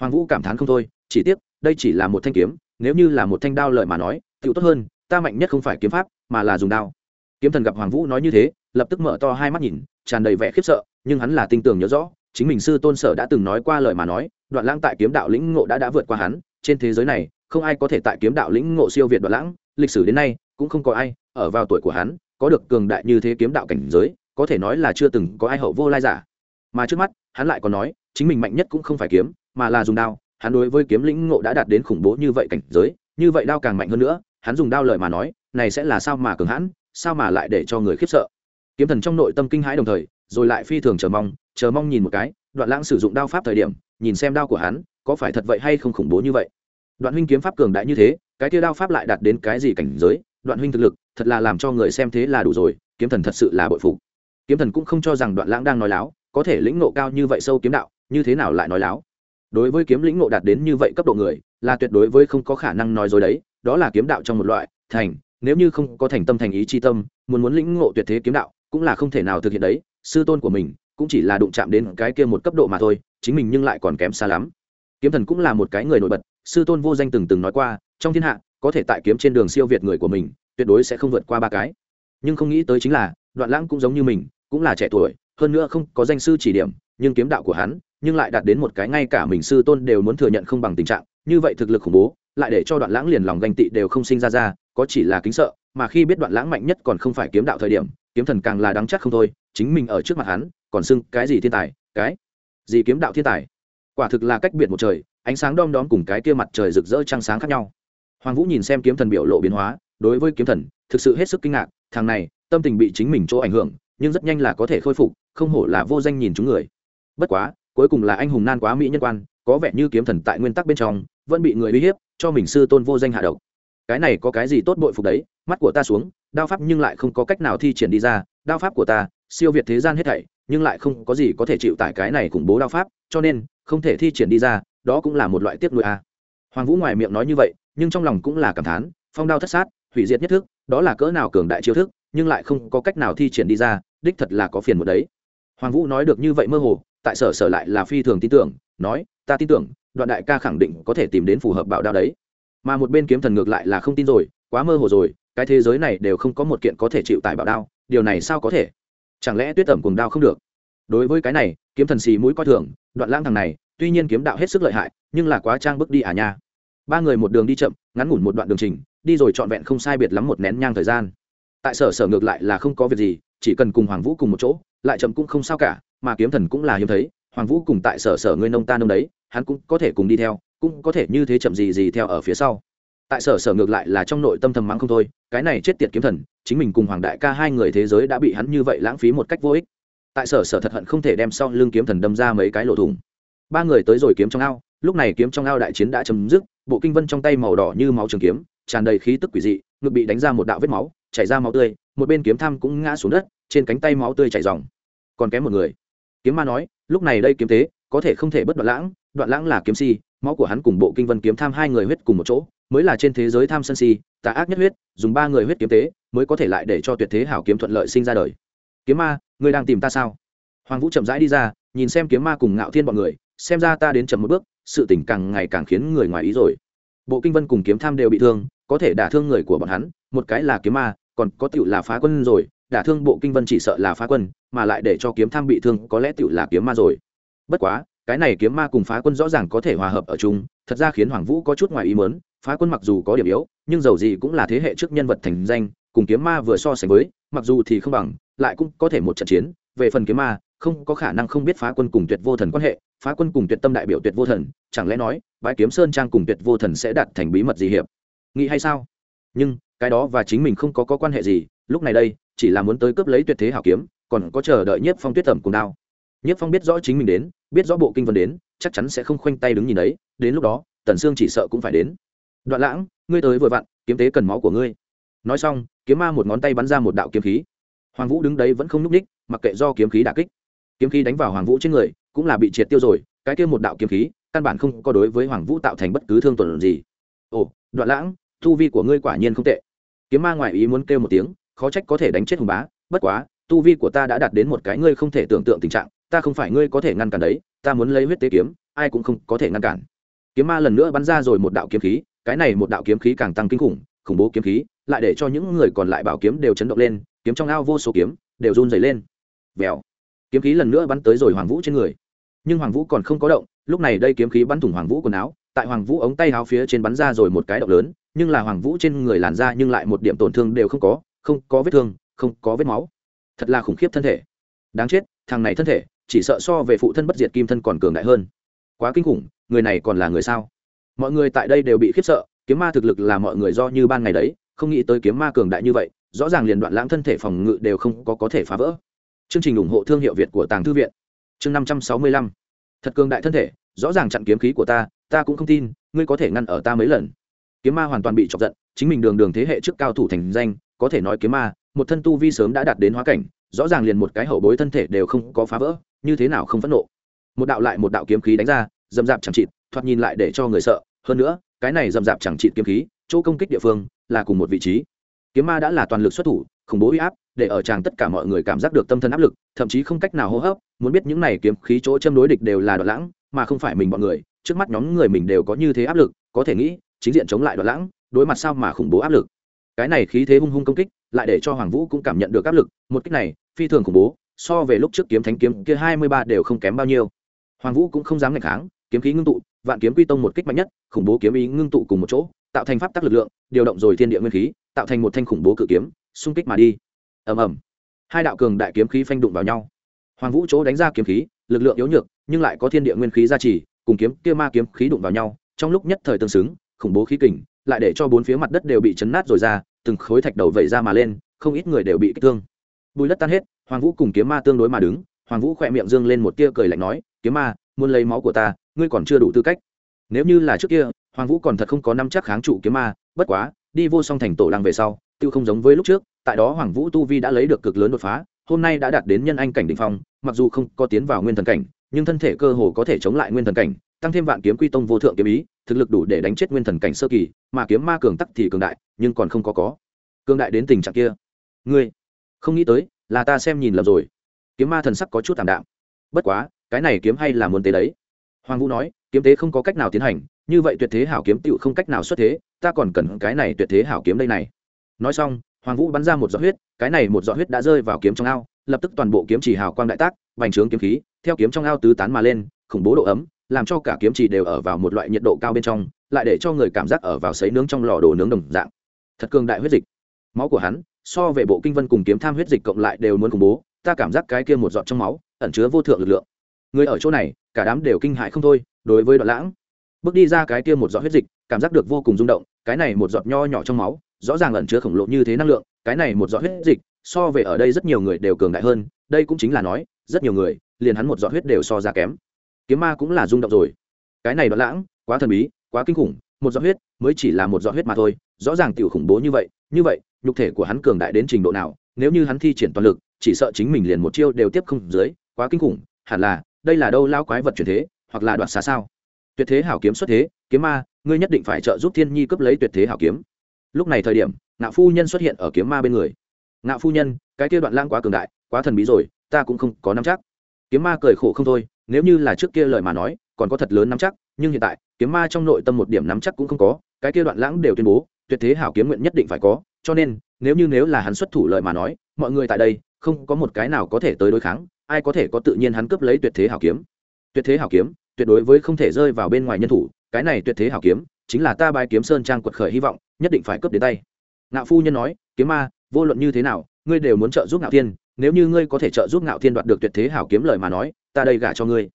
Hoàng vũ cảm thán không thôi, chỉ tiếc, đây chỉ là một thanh kiếm, nếu như là một thanh đao lợi mà nói tựu tốt hơn, ta mạnh nhất không phải kiếm pháp, mà là dùng đao. Kiếm thần gặp hoàng vũ nói như thế, lập tức mở to hai mắt nhìn, tràn đầy vẻ khiếp sợ nhưng hắn là tin tưởng nhớ rõ, chính mình sư tôn sở đã từng nói qua lời mà nói, đoạn lãng tại kiếm đạo lĩnh ngộ đã đã vượt qua hắn, trên thế giới này, không ai có thể tại kiếm đạo lĩnh ngộ siêu việt đoạn lãng, lịch sử đến nay, cũng không có ai ở vào tuổi của hắn, có được cường đại như thế kiếm đạo cảnh giới, có thể nói là chưa từng có ai hậu vô lai giả. Mà trước mắt, hắn lại còn nói, chính mình mạnh nhất cũng không phải kiếm, mà là dùng đao, hắn đối với kiếm lĩnh ngộ đã đạt đến khủng bố như vậy cảnh giới, như vậy đao càng mạnh hơn nữa, hắn dùng đao lời mà nói, này sẽ là sao mà cường hãn, sao mà lại để cho người khiếp sợ. Kiếm thần trong nội tâm kinh hãi đồng thời rồi lại phi thường chờ mong chờ mong nhìn một cái, đoạn lãng sử dụng đao pháp thời điểm, nhìn xem đao của hắn, có phải thật vậy hay không khủng bố như vậy. Đoạn huynh kiếm pháp cường đại như thế, cái kia đao pháp lại đạt đến cái gì cảnh giới? Đoạn huynh thực lực, thật là làm cho người xem thế là đủ rồi, kiếm thần thật sự là bội phục. Kiếm thần cũng không cho rằng đoạn lãng đang nói láo, có thể lĩnh ngộ cao như vậy sâu kiếm đạo, như thế nào lại nói láo? Đối với kiếm lĩnh ngộ đạt đến như vậy cấp độ người, là tuyệt đối với không có khả năng nói dối đấy, đó là kiếm đạo trong một loại, thành, nếu như không có thành tâm thành ý chi tâm, muốn muốn lĩnh ngộ tuyệt thế kiếm đạo, cũng là không thể nào thực hiện đấy sư tôn của mình cũng chỉ là đụng chạm đến cái kia một cấp độ mà thôi, chính mình nhưng lại còn kém xa lắm. Kiếm thần cũng là một cái người nổi bật, sư tôn vô danh từng từng nói qua, trong thiên hạ, có thể tại kiếm trên đường siêu việt người của mình, tuyệt đối sẽ không vượt qua ba cái. Nhưng không nghĩ tới chính là, đoạn lãng cũng giống như mình, cũng là trẻ tuổi, hơn nữa không có danh sư chỉ điểm, nhưng kiếm đạo của hắn, nhưng lại đạt đến một cái ngay cả mình sư tôn đều muốn thừa nhận không bằng tình trạng, như vậy thực lực khủng bố, lại để cho đoạn lãng liền lòng ganh tị đều không sinh ra ra, có chỉ là kính sợ, mà khi biết đoạn lãng mạnh nhất còn không phải kiếm đạo thời điểm kiếm thần càng là đáng chắc không thôi, chính mình ở trước mặt hắn, còn xưng cái gì thiên tài, cái gì kiếm đạo thiên tài? Quả thực là cách biệt một trời, ánh sáng đom đóm cùng cái kia mặt trời rực rỡ trăng sáng khác nhau. Hoàng vũ nhìn xem kiếm thần biểu lộ biến hóa, đối với kiếm thần, thực sự hết sức kinh ngạc, thằng này, tâm tình bị chính mình chỗ ảnh hưởng, nhưng rất nhanh là có thể khôi phục, không hổ là vô danh nhìn chúng người. Bất quá, cuối cùng là anh hùng nan quá mỹ nhân quan, có vẻ như kiếm thần tại nguyên tắc bên trong, vẫn bị người uy hiếp, cho mình sư tôn vô danh hạ độc cái này có cái gì tốt bội phục đấy, mắt của ta xuống, đao pháp nhưng lại không có cách nào thi triển đi ra, đao pháp của ta, siêu việt thế gian hết thảy, nhưng lại không có gì có thể chịu tải cái này khủng bố đao pháp, cho nên, không thể thi triển đi ra, đó cũng là một loại tiếp nuôi a. Hoàng vũ ngoài miệng nói như vậy, nhưng trong lòng cũng là cảm thán, phong đao thất sát, hủy diệt nhất thức, đó là cỡ nào cường đại chiêu thức, nhưng lại không có cách nào thi triển đi ra, đích thật là có phiền một đấy. Hoàng vũ nói được như vậy mơ hồ, tại sở sở lại là phi thường tin tưởng, nói, ta tin tưởng, đoạn đại ca khẳng định có thể tìm đến phù hợp bảo đao đấy mà một bên kiếm thần ngược lại là không tin rồi, quá mơ hồ rồi, cái thế giới này đều không có một kiện có thể chịu tải bảo đao, điều này sao có thể? Chẳng lẽ tuyết tẩm cùng đao không được? Đối với cái này, kiếm thần xì mũi coi thường, đoạn lãng thằng này, tuy nhiên kiếm đạo hết sức lợi hại, nhưng là quá trang bước đi à nha. Ba người một đường đi chậm, ngắn ngủn một đoạn đường trình, đi rồi trọn vẹn không sai biệt lắm một nén nhang thời gian. Tại sở sở ngược lại là không có việc gì, chỉ cần cùng hoàng vũ cùng một chỗ, lại chậm cũng không sao cả, mà kiếm thần cũng là hiếm thấy, hoàng vũ cùng tại sở sở ngươi nông ta nông đấy, hắn cũng có thể cùng đi theo cũng có thể như thế chậm gì gì theo ở phía sau. Tại sở sở ngược lại là trong nội tâm thầm mắng không thôi cái này chết tiệt kiếm thần chính mình cùng hoàng đại ca hai người thế giới đã bị hắn như vậy lãng phí một cách vô ích. Tại sở sở thật hận không thể đem sau lưng kiếm thần đâm ra mấy cái lỗ thủng. Ba người tới rồi kiếm trong ao lúc này kiếm trong ao đại chiến đã chấm dứt bộ kinh vân trong tay màu đỏ như máu trường kiếm tràn đầy khí tức quỷ dị ngực bị đánh ra một đạo vết máu chảy ra máu tươi một bên kiếm tham cũng ngã xuống đất trên cánh tay máu tươi chảy dòng. Còn kém một người. Kiếm ma nói lúc này đây kiếm thế, có thể không thể bất đoạn lãng đoạn lãng là kiếm si máu của hắn cùng bộ kinh vân kiếm tham hai người huyết cùng một chỗ, mới là trên thế giới tham sân si, tà ác nhất huyết, dùng ba người huyết kiếm tế, mới có thể lại để cho tuyệt thế hảo kiếm thuận lợi sinh ra đời. Kiếm ma người đang tìm ta sao? Hoàng vũ chậm rãi đi ra, nhìn xem kiếm ma cùng ngạo thiên bọn người, xem ra ta đến chậm một bước, sự tình càng ngày càng khiến người ngoài ý rồi. Bộ kinh vân cùng kiếm tham đều bị thương, có thể đả thương người của bọn hắn, một cái là kiếm ma, còn có tựu là phá quân rồi, đả thương bộ kinh vân chỉ sợ là phá quân, mà lại để cho kiếm tham bị thương, có lẽ tựu là kiếm ma rồi. Bất quá cái này kiếm ma cùng phá quân rõ ràng có thể hòa hợp ở chung thật ra khiến hoàng vũ có chút ngoài ý mớn phá quân mặc dù có điểm yếu nhưng dầu gì cũng là thế hệ trước nhân vật thành danh cùng kiếm ma vừa so sánh với mặc dù thì không bằng lại cũng có thể một trận chiến. Về phần kiếm ma không có khả năng không biết phá quân cùng tuyệt vô thần quan hệ phá quân cùng tuyệt tâm đại biểu tuyệt vô thần chẳng lẽ nói bãi kiếm sơn trang cùng tuyệt vô thần sẽ đạt thành bí mật gì hiệp? Nghĩ hay sao? Nhưng cái đó và chính mình không có, có quan hệ gì lúc này đây chỉ là muốn tới cướp lấy tuyệt thế hảo kiếm còn có chờ đợi nhất phong tuyết tẩm cùng đao nhiếp phong biết rõ chính mình đến, biết rõ bộ kinh vân đến, chắc chắn sẽ không khoanh tay đứng nhìn đấy, đến lúc đó, tần sương chỉ sợ cũng phải đến. Đoạn lãng, ngươi tới vừa vặn, kiếm tế cần máu của ngươi. Nói xong, kiếm ma một ngón tay bắn ra một đạo kiếm khí. Hoàng vũ đứng đấy vẫn không nhúc ních, mặc kệ do kiếm khí đà kích. Kiếm khí đánh vào hoàng vũ trên người, cũng là bị triệt tiêu rồi, cái kia một đạo kiếm khí, căn bản không có đối với hoàng vũ tạo thành bất cứ thương tổn gì. Ồ, đoạn lãng thu vi của ngươi quả nhiên không tệ. Kiếm ma ngoại ý muốn kêu một tiếng, khó trách có thể đánh chết hùng bá, bất quá, tu vi của ta đã đạt đến một cái ngươi không thể tưởng tượng tình trạng ta không phải ngươi có thể ngăn cản đấy, ta muốn lấy huyết tế kiếm, ai cũng không có thể ngăn cản. Kiếm ma lần nữa bắn ra rồi một đạo kiếm khí, cái này một đạo kiếm khí càng tăng kinh khủng khủng bố kiếm khí, lại để cho những người còn lại bảo kiếm đều chấn động lên, kiếm trong ao vô số kiếm, đều run dày lên. Vèo. Kiếm khí lần nữa bắn tới rồi hoàng vũ trên người. Nhưng hoàng vũ còn không có động, lúc này đây kiếm khí bắn thủng hoàng vũ quần áo, tại hoàng vũ ống tay áo phía trên bắn ra rồi một cái động lớn, nhưng là hoàng vũ trên người làn ra nhưng lại một điểm tổn thương đều không có không có vết thương, không có vết máu. Thật là khủng khiếp thân thể. Đáng chết, thằng này thân thể chỉ sợ so về phụ thân bất diệt kim thân còn cường đại hơn. Quá kinh khủng, người này còn là người sao? Mọi người tại đây đều bị khiếp sợ, kiếm ma thực lực là mọi người do như ban ngày đấy, không nghĩ tới kiếm ma cường đại như vậy, rõ ràng liền đoạn lãng thân thể phòng ngự đều không có có thể phá vỡ. Chương trình ủng hộ thương hiệu việt của tàng thư viện. Chương năm trăm sáu mươi lăm. Thật cường đại thân thể, rõ ràng chặn kiếm khí của ta ta cũng không tin, ngươi có thể ngăn ở ta mấy lần. Kiếm ma hoàn toàn bị chọc giận, chính mình đường đường thế hệ trước cao thủ thành danh, có thể nói kiếm ma, một thân tu vi sớm đã đạt đến hóa cảnh rõ ràng liền một cái hậu bối thân thể đều không có phá vỡ, như thế nào không phẫn nộ? Một đạo lại một đạo kiếm khí đánh ra, dầm dạp chẳng chịt, thoạt nhìn lại để cho người sợ. Hơn nữa, cái này dầm dạp chẳng chịt kiếm khí, chỗ công kích địa phương là cùng một vị trí. Kiếm ma đã là toàn lực xuất thủ, khủng bố uy áp, để ở tràng tất cả mọi người cảm giác được tâm thần áp lực, thậm chí không cách nào hô hấp, muốn biết những này kiếm khí chỗ châm đối địch đều là đoạn lãng, mà không phải mình bọn người, trước mắt nhóm người mình đều có như thế áp lực, có thể nghĩ, chính diện chống lại đoạn lãng, đối mặt sao mà khủng bố áp lực. Cái này khí thế hung hung công kích, lại để cho hoàng vũ cũng cảm nhận được áp lực, một kích này phi thường khủng bố, so về lúc trước kiếm thánh kiếm kia hai mươi ba đều không kém bao nhiêu. Hoàng vũ cũng không dám ngày kháng, kiếm khí ngưng tụ, vạn kiếm quy tông một kích mạnh nhất, khủng bố kiếm ý ngưng tụ cùng một chỗ, tạo thành pháp tắc lực lượng, điều động rồi thiên địa nguyên khí, tạo thành một thanh khủng bố cự kiếm, xung kích mà đi. Ầm ầm. Hai đạo cường đại kiếm khí phanh đụng vào nhau. Hoàng vũ chỗ đánh ra kiếm khí, lực lượng yếu nhược, nhưng lại có thiên địa nguyên khí gia trì, cùng kiếm kia ma kiếm khí đụng vào nhau, trong lúc nhất thời tương xứng, khủng bố khí kình, lại để cho bốn phía mặt đất đều bị chấn nát rồi ra, từng khối thạch đầu vẩy ra mà lên, không ít người đều bị kích thương bùi đất tan hết, hoàng vũ cùng kiếm ma tương đối mà đứng, hoàng vũ khỏe miệng dương lên một tia cười lạnh nói, kiếm ma, muốn lấy máu của ta, ngươi còn chưa đủ tư cách. Nếu như là trước kia, hoàng vũ còn thật không có năm chắc kháng trụ kiếm ma, bất quá, đi vô song thành tổ lăng về sau, tiêu không giống với lúc trước, tại đó hoàng vũ tu vi đã lấy được cực lớn đột phá, hôm nay đã đạt đến nhân anh cảnh đ ỉ n h phong, mặc dù không có tiến vào nguyên thần cảnh, nhưng thân thể cơ hồ có thể chống lại nguyên thần cảnh, tăng thêm vạn kiếm quy tông vô thượng kiếm ý, thực lực đủ để đánh chết nguyên thần cảnh sơ kỳ, mà kiếm ma cường tắc thì cường đại, nhưng còn không có có. Cường đại đến tình trạng kia. Ngươi không nghĩ tới, là ta xem nhìn lầm rồi. Kiếm ma thần sắc có chút t ạ m đạm. Bất quá, cái này kiếm hay là muốn tế đấy. Hoàng vũ nói, kiếm tế không có cách nào tiến hành, như vậy tuyệt thế hảo kiếm tựu không cách nào xuất thế, ta còn cần cái này tuyệt thế hảo kiếm đây này. Nói xong, hoàng vũ bắn ra một giọt huyết, cái này một giọt huyết đã rơi vào kiếm trong ao, lập tức toàn bộ kiếm chỉ hào quang đại tác, bành trướng kiếm khí, theo kiếm trong ao tứ tán mà lên, khủng bố độ ấm, làm cho cả kiếm chỉ đều ở vào một loại nhiệt độ cao bên trong, lại để cho người cảm giác ở vào sấy nướng trong lò đồ nướng đồng dạng. Thật cường đại huyết dịch. Máu của hắn so về bộ kinh vân cùng kiếm tham huyết dịch cộng lại đều muốn khủng bố, ta cảm giác cái kia một giọt trong máu, ẩn chứa vô thượng lực lượng. Người ở chỗ này, cả đám đều kinh hại không thôi, đối với đoạn lãng. Bước đi ra cái kia một giọt huyết dịch, cảm giác được vô cùng rung động, cái này một giọt nho nhỏ trong máu, rõ ràng ẩn chứa khổng lồ như thế năng lượng, cái này một giọt huyết dịch, so về ở đây rất nhiều người đều cường đại hơn, đây cũng chính là nói, rất nhiều người, liền hắn một giọt huyết đều so ra kém. Kiếm ma cũng là rung động rồi. Cái này đoạn lãng, quá thần bí, quá kinh khủng, một giọt huyết mới chỉ là một giọt huyết mà thôi, rõ ràng tiểu khủng bố như vậy như vậy nhục thể của hắn cường đại đến trình độ nào, nếu như hắn thi triển toàn lực, chỉ sợ chính mình liền một chiêu đều tiếp không dưới, quá kinh khủng, hẳn là, đây là đâu lao quái vật chuyển thế, hoặc là đoạt xá sao? Tuyệt thế hảo kiếm xuất thế, kiếm ma, ngươi nhất định phải trợ giúp thiên nhi cướp lấy tuyệt thế hảo kiếm. Lúc này thời điểm, ngạo phu nhân xuất hiện ở kiếm ma bên người. Ngạo phu nhân, cái kia đoạn lang quá cường đại, quá thần bí rồi, ta cũng không có nắm chắc. Kiếm ma cười khổ không thôi, nếu như là trước kia lời mà nói, còn có thật lớn nắm chắc, nhưng hiện tại, kiếm ma trong nội tâm một điểm nắm chắc cũng không có, cái kia đoạn lãng đều tuyên bố, tuyệt thế hảo kiếm nguyện nhất định phải có cho nên, nếu như nếu là hắn xuất thủ lợi mà nói, mọi người tại đây, không có một cái nào có thể tới đối kháng, ai có thể có tự nhiên hắn cướp lấy tuyệt thế hảo kiếm. Tuyệt thế hảo kiếm, tuyệt đối với không thể rơi vào bên ngoài nhân thủ, cái này tuyệt thế hảo kiếm, chính là ta bài kiếm sơn trang quật khởi hy vọng, nhất định phải cướp đến tay. Ngạo phu nhân nói, kiếm ma, vô luận như thế nào, ngươi đều muốn trợ giúp ngạo thiên, nếu như ngươi có thể trợ giúp ngạo thiên đoạt được tuyệt thế hảo kiếm lời mà nói, ta đây gả cho ngươi.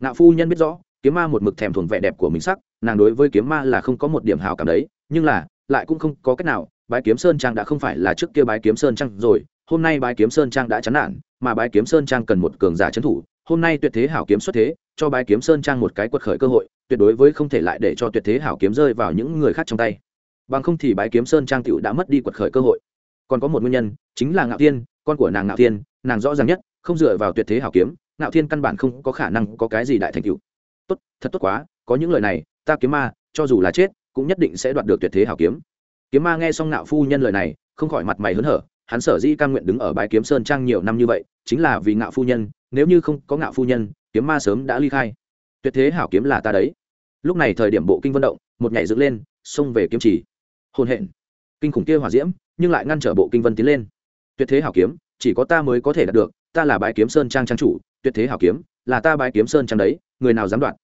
Ngạo phu nhân biết rõ, kiếm ma một mực thèm thuồng vẻ đẹp của mình sắc, nàng đối với kiếm ma là không có một điểm hảo cảm đấy, nhưng là, lại cũng không có cách nào bái kiếm sơn trang đã không phải là trước kia bái kiếm sơn trang rồi, hôm nay bái kiếm sơn trang đã chán nản, mà bái kiếm sơn trang cần một cường giả trấn thủ, hôm nay tuyệt thế hảo kiếm xuất thế, cho bái kiếm sơn trang một cái quật khởi cơ hội, tuyệt đối với không thể lại để cho tuyệt thế hảo kiếm rơi vào những người khác trong tay. Bằng không thì bái kiếm sơn trang tựu đã mất đi quật khởi cơ hội. Còn có một nguyên nhân, chính là ngạo thiên, con của nàng ngạo thiên, nàng rõ ràng nhất, không dựa vào tuyệt thế hảo kiếm, ngạo thiên căn bản không có khả năng có cái gì đại thành tựu. Tốt, thật tốt quá, có những lời này, ta kiếm ma, cho dù là chết, cũng nhất định sẽ đoạt được tuyệt thế hảo kiếm kiếm ma nghe xong nạo phu nhân lời này, không khỏi mặt mày hớn hở, hắn sở dĩ cam nguyện đứng ở bãi kiếm sơn trang nhiều năm như vậy, chính là vì ngạo phu nhân, nếu như không có ngạo phu nhân, kiếm ma sớm đã ly khai. Tuyệt thế hảo kiếm là ta đấy. Lúc này thời điểm bộ kinh vận động, một nhảy dựng lên, xông về kiếm chỉ. Hôn hẹn kinh khủng kia hỏa diễm, nhưng lại ngăn trở bộ kinh vân tiến lên. Tuyệt thế hảo kiếm, chỉ có ta mới có thể đạt được, ta là bái kiếm sơn trang trang chủ, tuyệt thế hảo kiếm, là ta bái kiếm sơn trang đấy, người nào dám đoạt?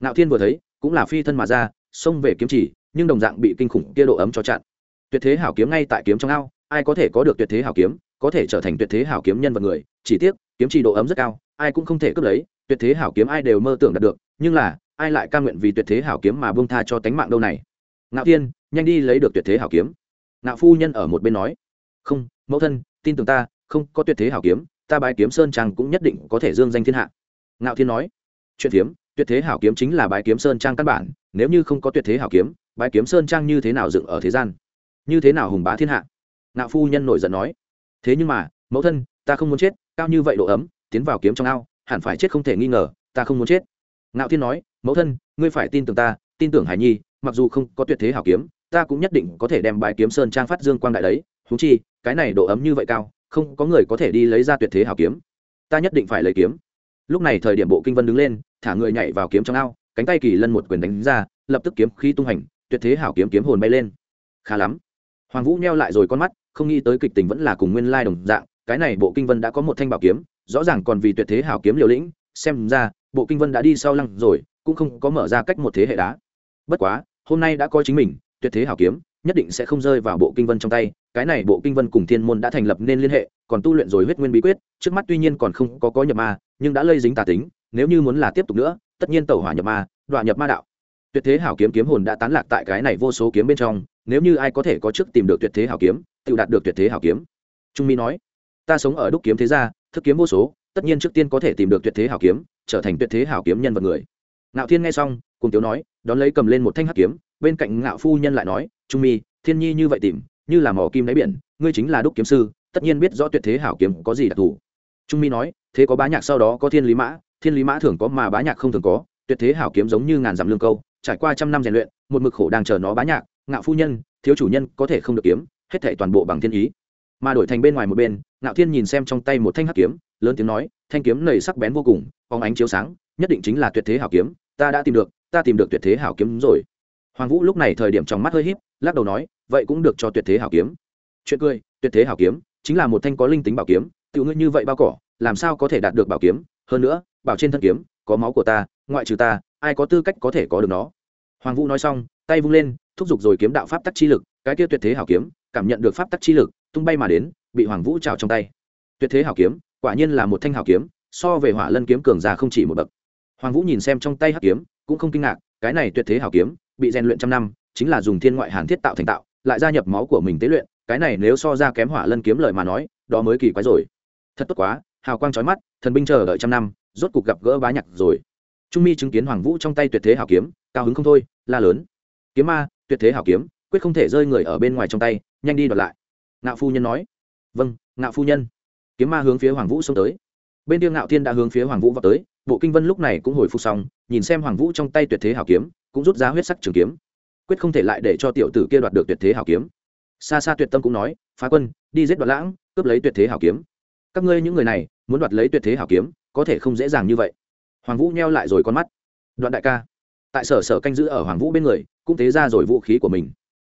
Ngạo thiên vừa thấy, cũng là phi thân mà ra, xông về kiếm chỉ, nhưng đồng dạng bị kinh khủng kia độ ấm cho chặn tuyệt thế hảo kiếm ngay tại kiếm trong ao, ai có thể có được tuyệt thế hảo kiếm, có thể trở thành tuyệt thế hảo kiếm nhân vật người, chỉ tiếc, kiếm chỉ độ ấm rất cao, ai cũng không thể cướp lấy, tuyệt thế hảo kiếm ai đều mơ tưởng đạt được, nhưng là, ai lại ca nguyện vì tuyệt thế hảo kiếm mà buông tha cho tánh mạng đâu này? Ngạo thiên, nhanh đi lấy được tuyệt thế hảo kiếm. Ngạo phu nhân ở một bên nói. Không, mẫu thân, tin tưởng ta, không có tuyệt thế hảo kiếm, ta bái kiếm sơn trang cũng nhất định có thể dương danh thiên hạ. Ngạo thiên nói. Chuyện phiếm, tuyệt thế hảo kiếm chính là bái kiếm sơn trang căn bản, nếu như không có tuyệt thế hảo kiếm, bái kiếm sơn trang như thế nào dựng ở thế gian? Như thế nào hùng bá thiên hạ? Ngạo phu nhân nổi giận nói. Thế nhưng mà, mẫu thân, ta không muốn chết, cao như vậy độ ấm, tiến vào kiếm trong ao, hẳn phải chết không thể nghi ngờ, ta không muốn chết. Ngạo thiên nói, mẫu thân, ngươi phải tin tưởng ta, tin tưởng hải nhi, mặc dù không có tuyệt thế hảo kiếm, ta cũng nhất định có thể đem bài kiếm sơn trang phát dương quang đại đấy. Thú chi, cái này độ ấm như vậy cao, không có người có thể đi lấy ra tuyệt thế hảo kiếm. Ta nhất định phải lấy kiếm. Lúc này thời điểm bộ kinh vân đứng lên, thả người nhảy vào kiếm trong ao, cánh tay kỳ lân một quyền đánh ra, lập tức kiếm khí tung hành, tuyệt thế hảo kiếm kiếm hồn bay lên. Khá lắm hoàng vũ neo lại rồi con mắt, không nghĩ tới kịch tình vẫn là cùng nguyên lai đồng dạng, cái này bộ kinh vân đã có một thanh bảo kiếm, rõ ràng còn vì tuyệt thế hảo kiếm liều lĩnh, xem ra, bộ kinh vân đã đi sau lăng rồi, cũng không có mở ra cách một thế hệ đá. Bất quá, hôm nay đã coi chính mình, tuyệt thế hảo kiếm, nhất định sẽ không rơi vào bộ kinh vân trong tay, cái này bộ kinh vân cùng thiên môn đã thành lập nên liên hệ, còn tu luyện rồi huyết nguyên bí quyết, trước mắt tuy nhiên còn không có có nhập ma, nhưng đã lây dính tà tính, nếu như muốn là tiếp tục nữa, tất nhiên tẩu hỏa nhập ma đoạn nhập ma đạo. Tuyệt thế hảo kiếm kiếm hồn đã tán lạc tại cái này vô số kiếm bên trong nếu như ai có thể có trước tìm được tuyệt thế hảo kiếm, tự đạt được tuyệt thế hảo kiếm. Trung mỹ nói, ta sống ở đúc kiếm thế gia, thức kiếm vô số, tất nhiên trước tiên có thể tìm được tuyệt thế hảo kiếm, trở thành tuyệt thế hảo kiếm nhân vật người. Ngạo thiên nghe xong, cùng tiếu nói, đón lấy cầm lên một thanh hắc kiếm, bên cạnh ngạo phu nhân lại nói, trung mi thiên nhi như vậy tìm, như là mỏ kim đáy biển, ngươi chính là đúc kiếm sư, tất nhiên biết rõ tuyệt thế hảo kiếm có gì đặc thù. Trung mi nói, thế có bá nhạc sau đó có thiên lý mã, thiên lý mã thường có mà bá nhạc không thường có, tuyệt thế hảo kiếm giống như ngàn dặm lương câu, trải qua trăm năm rèn luyện, một mực khổ đang chờ nó bá nhạc ngạo phu nhân, thiếu chủ nhân có thể không được kiếm, hết thảy toàn bộ bằng thiên ý. Mà đổi thành bên ngoài một bên, ngạo thiên nhìn xem trong tay một thanh hắc kiếm, lớn tiếng nói, thanh kiếm này sắc bén vô cùng, phóng ánh chiếu sáng, nhất định chính là tuyệt thế hảo kiếm, ta đã tìm được, ta tìm được tuyệt thế hảo kiếm rồi. Hoàng vũ lúc này thời điểm trong mắt hơi híp, lắc đầu nói, vậy cũng được cho tuyệt thế hảo kiếm. Chuyện cười, tuyệt thế hảo kiếm, chính là một thanh có linh tính bảo kiếm tự ngươi như vậy bao cỏ, làm sao có thể đạt được bảo kiếm? Hơn nữa, bảo trên thân kiếm, có máu của ta, ngoại trừ ta, ai có tư cách có thể có được nó? Hoàng vũ nói xong, tay vung lên thúc giục rồi kiếm đạo pháp tắc chi lực, cái kia tuyệt thế hảo kiếm, cảm nhận được pháp tắc chi lực, tung bay mà đến, bị hoàng vũ trào trong tay. Tuyệt thế hảo kiếm, quả nhiên là một thanh hảo kiếm, so về hỏa lân kiếm cường già không chỉ một bậc. Hoàng vũ nhìn xem trong tay hắc kiếm, cũng không kinh ngạc, cái này tuyệt thế hảo kiếm, bị rèn luyện trăm năm, chính là dùng thiên ngoại hàn thiết tạo thành tạo, lại gia nhập máu của mình tế luyện, cái này nếu so ra kém hỏa lân kiếm lời mà nói, đó mới kỳ quái rồi. Thật tốt quá, hào quang trói mắt, thần binh chờ đợi trăm năm, rốt cuộc gặp gỡ bá nhạc rồi. Trung mi chứng kiến hoàng vũ trong tay tuyệt thế hảo kiếm, cao hứng không thôi, la lớn. Kiếm ma tuyệt thế hảo kiếm, quyết không thể rơi người ở bên ngoài trong tay, nhanh đi đoạt lại. Ngạo phu nhân nói. Vâng ngạo phu nhân. Kiếm ma hướng phía hoàng vũ xông tới. Bên tiêu ngạo thiên đã hướng phía hoàng vũ vào tới, bộ kinh vân lúc này cũng hồi phục xong, nhìn xem hoàng vũ trong tay tuyệt thế hảo kiếm, cũng rút ra huyết sắc trường kiếm. Quyết không thể lại để cho tiểu tử kia đoạt được tuyệt thế hảo kiếm. Xa xa tuyệt tâm cũng nói, phá quân, đi giết đoạt lãng, cướp lấy tuyệt thế hảo kiếm. Các ngươi những người này, muốn đoạt lấy tuyệt thế hảo kiếm, có thể không dễ dàng như vậy. Hoàng vũ nheo lại rồi con mắt. Đoạn đại ca tại sở sở canh giữ ở hoàng vũ bên người, cũng tế ra rồi vũ khí của mình.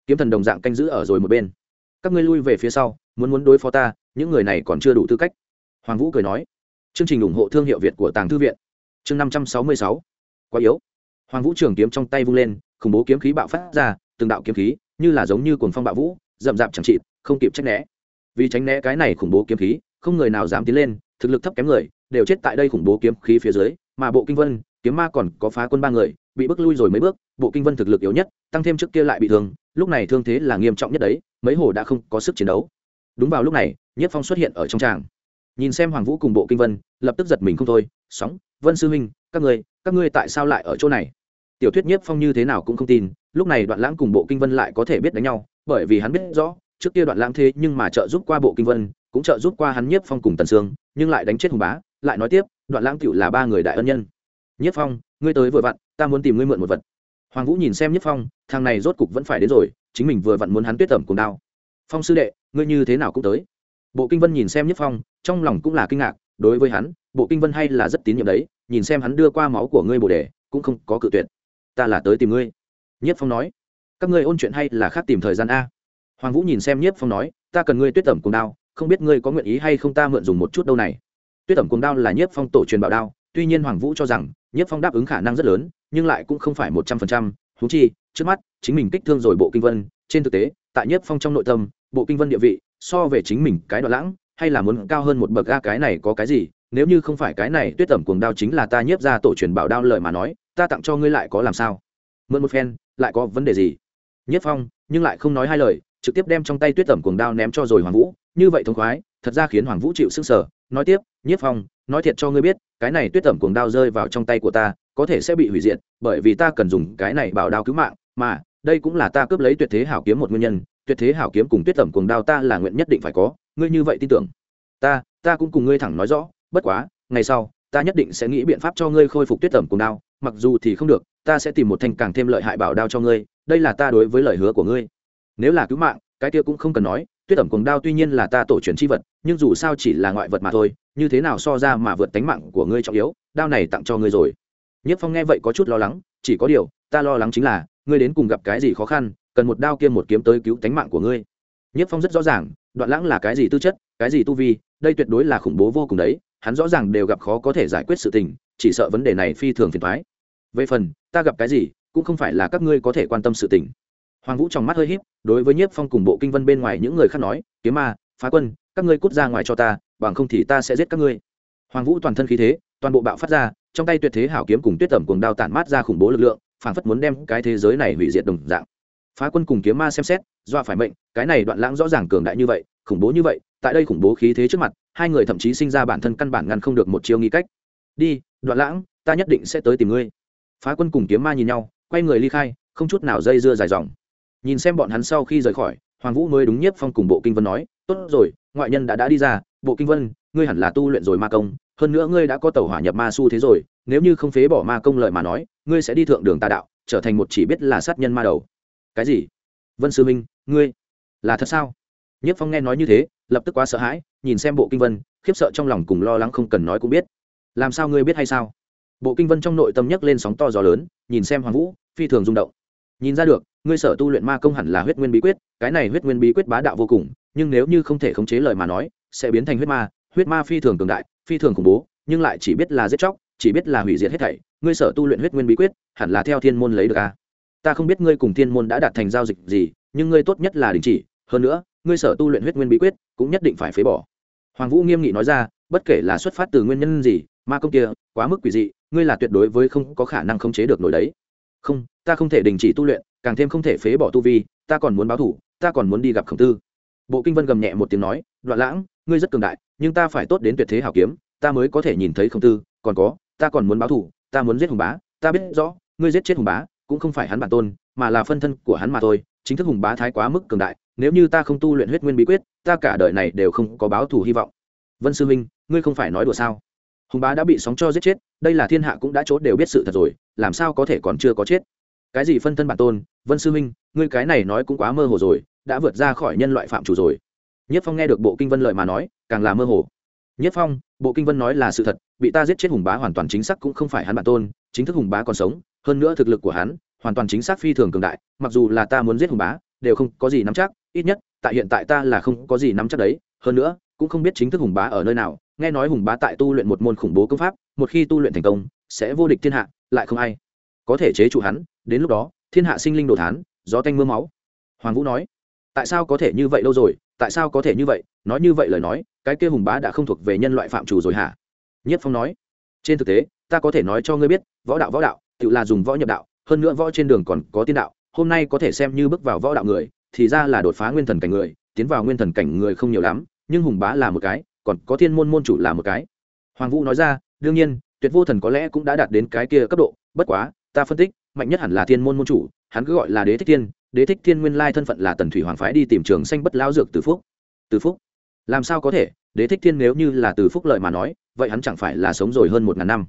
Kiếm thần đồng dạng canh giữ ở rồi một bên. Các ngươi lui về phía sau, muốn muốn đối phó ta, những người này còn chưa đủ tư cách. Hoàng vũ cười nói. Chương trình ủng hộ thương hiệu việt của tàng thư viện. Chương năm trăm sáu mươi sáu. Quá yếu. Hoàng vũ trường kiếm trong tay vung lên, khủng bố kiếm khí bạo phát ra, từng đạo kiếm khí, như là giống như cuồng phong bạo vũ, rậm rạp chẳng trị không kịp tránh né. Vì tránh né cái này khủng bố kiếm khí, không người nào dám tiến lên, thực lực thấp kém người, đều chết tại đây khủng bố kiếm khí phía dưới, mà bộ kinh vân, kiếm ma còn có phá quân ba người bị bước lui rồi mấy bước, bộ kinh vân thực lực yếu nhất, tăng thêm trước kia lại bị thương, lúc này thương thế là nghiêm trọng nhất đấy, mấy hồ đã không có sức chiến đấu. Đúng vào lúc này, nhất phong xuất hiện ở trong tràng. Nhìn xem hoàng vũ cùng bộ kinh vân, lập tức giật mình không thôi, sóng, vân sư huynh, các ngươi các ngươi tại sao lại ở chỗ này? Tiểu thuyết nhiếp phong như thế nào cũng không tin, lúc này đoạn lãng cùng bộ kinh vân lại có thể biết đánh nhau, bởi vì hắn biết rõ, trước kia đoạn lãng thế nhưng mà trợ giúp qua bộ kinh vân, cũng trợ giúp qua hắn nhiếp phong cùng tần sương, nhưng lại đánh chết hùng bá, lại nói tiếp, đoạn lãng cựu là ba người đại ân nhân. Nhiếp phong, ngươi tới vội vặn ta muốn tìm ngươi mượn một vật. Hoàng vũ nhìn xem Nhất phong, thằng này rốt cục vẫn phải đến rồi, chính mình vừa vặn muốn hắn tuyết tẩm cùng đao. Phong sư đệ, ngươi như thế nào cũng tới. Bộ kinh vân nhìn xem Nhất phong, trong lòng cũng là kinh ngạc, đối với hắn, bộ kinh vân hay là rất tín nhiệm đấy, nhìn xem hắn đưa qua máu của ngươi bồ đề, cũng không có cự tuyệt. Ta là tới tìm ngươi. Nhất phong nói, các ngươi ôn chuyện hay là khác tìm thời gian a? Hoàng vũ nhìn xem Nhất phong nói, ta cần ngươi tuyết tẩm cùng đao, không biết ngươi có nguyện ý hay không ta mượn dùng một chút đâu này. Tuyết tẩm cùng đao là Nhất phong tổ truyền bảo đao, tuy nhiên hoàng vũ cho rằng, Nhất phong đáp ứng khả năng rất lớn nhưng lại cũng không phải một trăm phần trăm. Thú chi, trước mắt, chính mình kích thương rồi bộ kinh vân. Trên thực tế, tại nhiếp phong trong nội tâm, bộ kinh vân địa vị, so về chính mình cái đoạn lãng, hay là muốn cao hơn một bậc ga cái này có cái gì? Nếu như không phải cái này, tuyết tẩm cuồng đao chính là ta nhiếp ra tổ truyền bảo đao lời mà nói, ta tặng cho ngươi lại có làm sao? Mượn một phen, lại có vấn đề gì? Nhiếp phong, nhưng lại không nói hai lời, trực tiếp đem trong tay tuyết tẩm cuồng đao ném cho rồi hoàng vũ. Như vậy thông khoái, thật ra khiến hoàng vũ chịu sức sở nói tiếp, nhiếp phong, nói thiệt cho ngươi biết, cái này tuyết tẩm cuồng đao rơi vào trong tay của ta có thể sẽ bị hủy diệt, bởi vì ta cần dùng cái này bảo đao cứu mạng, mà đây cũng là ta cướp lấy tuyệt thế hảo kiếm một nguyên nhân, tuyệt thế hảo kiếm cùng tuyết tẩm cuồng đao ta là nguyện nhất định phải có, ngươi như vậy tin tưởng. Ta ta cũng cùng ngươi thẳng nói rõ, bất quá, ngày sau, ta nhất định sẽ nghĩ biện pháp cho ngươi khôi phục tuyết tẩm cuồng đao, mặc dù thì không được, ta sẽ tìm một thanh càng thêm lợi hại bảo đao cho ngươi, đây là ta đối với lời hứa của ngươi. Nếu là cứu mạng, cái kia cũng không cần nói, tuyết tẩm cuồng đao tuy nhiên là ta tổ truyền chi vật, nhưng dù sao chỉ là ngoại vật mà thôi, như thế nào so ra mà vượt tánh mạng của ngươi trọng yếu, đao này tặng cho ngươi rồi nhất phong nghe vậy có chút lo lắng, chỉ có điều, ta lo lắng chính là, ngươi đến cùng gặp cái gì khó khăn, cần một đao kia một kiếm tới cứu tánh mạng của ngươi. Nhất phong rất rõ ràng, đoạn lãng là cái gì tư chất, cái gì tu vi, đây tuyệt đối là khủng bố vô cùng đấy, hắn rõ ràng đều gặp khó có thể giải quyết sự tình, chỉ sợ vấn đề này phi thường phiền thoái về phần, ta gặp cái gì, cũng không phải là các ngươi có thể quan tâm sự tình. Hoàng vũ trong mắt hơi h í p đối với nhiếp phong cùng bộ kinh vân bên ngoài những người khác nói, kiếm ma, phá quân, các ngươi cút ra ngoài cho ta, bằng không thì ta sẽ giết các ngươi. Hoàng vũ toàn thân khí thế, toàn bộ bạo phát ra trong tay tuyệt thế hảo kiếm cùng tuyết tẩm cùng đao tản mát ra khủng bố lực lượng, phảng phất muốn đem cái thế giới này hủy diệt đồng dạng. Phá quân cùng kiếm ma xem xét do phải mệnh, cái này đoạn lãng rõ ràng cường đại như vậy, khủng bố như vậy, tại đây khủng bố khí thế trước mặt, hai người thậm chí sinh ra bản thân căn bản ngăn không được một chiêu nghi cách. Đi, đoạn lãng, ta nhất định sẽ tới tìm ngươi. Phá quân cùng kiếm ma nhìn nhau, quay người ly khai, không chút nào dây dưa dài dòng. Nhìn xem bọn hắn sau khi rời khỏi, hoàng vũ mới đúng nhiếp phong cùng bộ kinh vân nói, tốt rồi, ngoại nhân đã đã đi ra, bộ kinh vân, ngươi hẳn là tu luyện rồi ma công hơn nữa ngươi đã có tàu hỏa nhập ma su thế rồi, nếu như không phế bỏ ma công lợi mà nói, ngươi sẽ đi thượng đường tà đạo, trở thành một chỉ biết là sát nhân ma đầu. Cái gì? Vân sư minh, ngươi là thật sao? Nhất phong nghe nói như thế, lập tức quá sợ hãi, nhìn xem bộ kinh vân, khiếp sợ trong lòng cùng lo lắng không cần nói cũng biết. Làm sao ngươi biết hay sao? Bộ kinh vân trong nội tâm nhấc lên sóng to gió lớn, nhìn xem hoàng vũ, phi thường rung động. Nhìn ra được, ngươi sở tu luyện ma công hẳn là huyết nguyên bí quyết, cái này huyết nguyên bí quyết bá đạo vô cùng, nhưng nếu như không thể khống chế lời mà nói, sẽ biến thành huyết ma. Huyết ma phi thường cường đại phi thường khủng bố, nhưng lại chỉ biết là giết chóc, chỉ biết là hủy diệt hết thảy, ngươi sở tu luyện huyết nguyên bí quyết, hẳn là theo thiên môn lấy được a à? ta không biết ngươi cùng thiên môn đã đạt thành giao dịch gì, nhưng ngươi tốt nhất là đình chỉ, hơn nữa, ngươi sở tu luyện huyết nguyên bí quyết, cũng nhất định phải phế bỏ. Hoàng vũ nghiêm nghị nói ra, bất kể là xuất phát từ nguyên nhân gì, ma công kia, quá mức quỷ dị, ngươi là tuyệt đối với không có khả năng khống chế được nổi đấy. Không, ta không thể đình chỉ tu luyện, càng thêm không thể phế bỏ tu vi, ta còn muốn báo thủ, ta còn muốn đi gặp khổng tư bộ kinh vân gầm nhẹ một tiếng nói, đoạn lãng, ngươi rất cường đại, nhưng ta phải tốt đến tuyệt thế hảo kiếm, ta mới có thể nhìn thấy khổng tư, còn có, ta còn muốn báo thủ ta muốn giết hùng bá, ta biết rõ, ngươi giết chết hùng bá cũng không phải hắn bản tôn, mà là phân thân của hắn mà thôi, chính thức hùng bá thái quá mức cường đại, nếu như ta không tu luyện huyết nguyên bí quyết, ta cả đời này đều không có báo thù hy vọng. Vân sư minh ngươi không phải nói đùa sao? Hùng bá đã bị sóng cho giết chết, đây là thiên hạ cũng đã chốt đều biết sự thật rồi, làm sao có thể còn chưa có chết? Cái gì phân thân bản tôn? Vân sư minh ngươi cái này nói cũng quá mơ hồ rồi đã vượt ra khỏi nhân loại phạm chủ rồi. Nhất phong nghe được bộ kinh vân lợi mà nói, càng là mơ hồ. Nhất phong, bộ kinh vân nói là sự thật, bị ta giết chết hùng bá hoàn toàn chính xác cũng không phải hắn bản tôn, chính thức hùng bá còn sống, hơn nữa thực lực của hắn, hoàn toàn chính xác phi thường cường đại, mặc dù là ta muốn giết hùng bá, đều không có gì nắm chắc, ít nhất, tại hiện tại ta là không có gì nắm chắc đấy, hơn nữa, cũng không biết chính thức hùng bá ở nơi nào, nghe nói hùng bá tại tu luyện một môn khủng bố công pháp, một khi tu luyện thành công, sẽ vô địch thiên hạ, lại không ai có thể chế trụ hắn, đến lúc đó, thiên hạ sinh linh đồ thán, gió tanh mưa máu. Hoàng vũ nói tại sao có thể như vậy lâu rồi, tại sao có thể như vậy? Nói như vậy lời nói, cái kia hùng bá đã không thuộc về nhân loại phạm chủ rồi hả? Nhất phong nói, trên thực tế, ta có thể nói cho ngươi biết, võ đạo võ đạo, tự là dùng võ nhập đạo, hơn nữa võ trên đường còn có tiên đạo, hôm nay có thể xem như bước vào võ đạo người, thì ra là đột phá nguyên thần cảnh người, tiến vào nguyên thần cảnh người không nhiều lắm, nhưng hùng bá là một cái, còn có thiên môn môn chủ là một cái. Hoàng vũ nói ra, đương nhiên, tuyệt vô thần có lẽ cũng đã đạt đến cái kia cấp độ, bất quá, ta phân tích, mạnh nhất hẳn là thiên môn môn chủ, hắn cứ gọi là đế thích thiên đế thích thiên nguyên lai thân phận là tần thủy hoàng phái đi tìm trường xanh bất lao dược từ phúc. Từ phúc? Làm sao có thể? Đế thích thiên nếu như là từ phúc lợi mà nói, vậy hắn chẳng phải là sống rồi hơn một ngàn năm.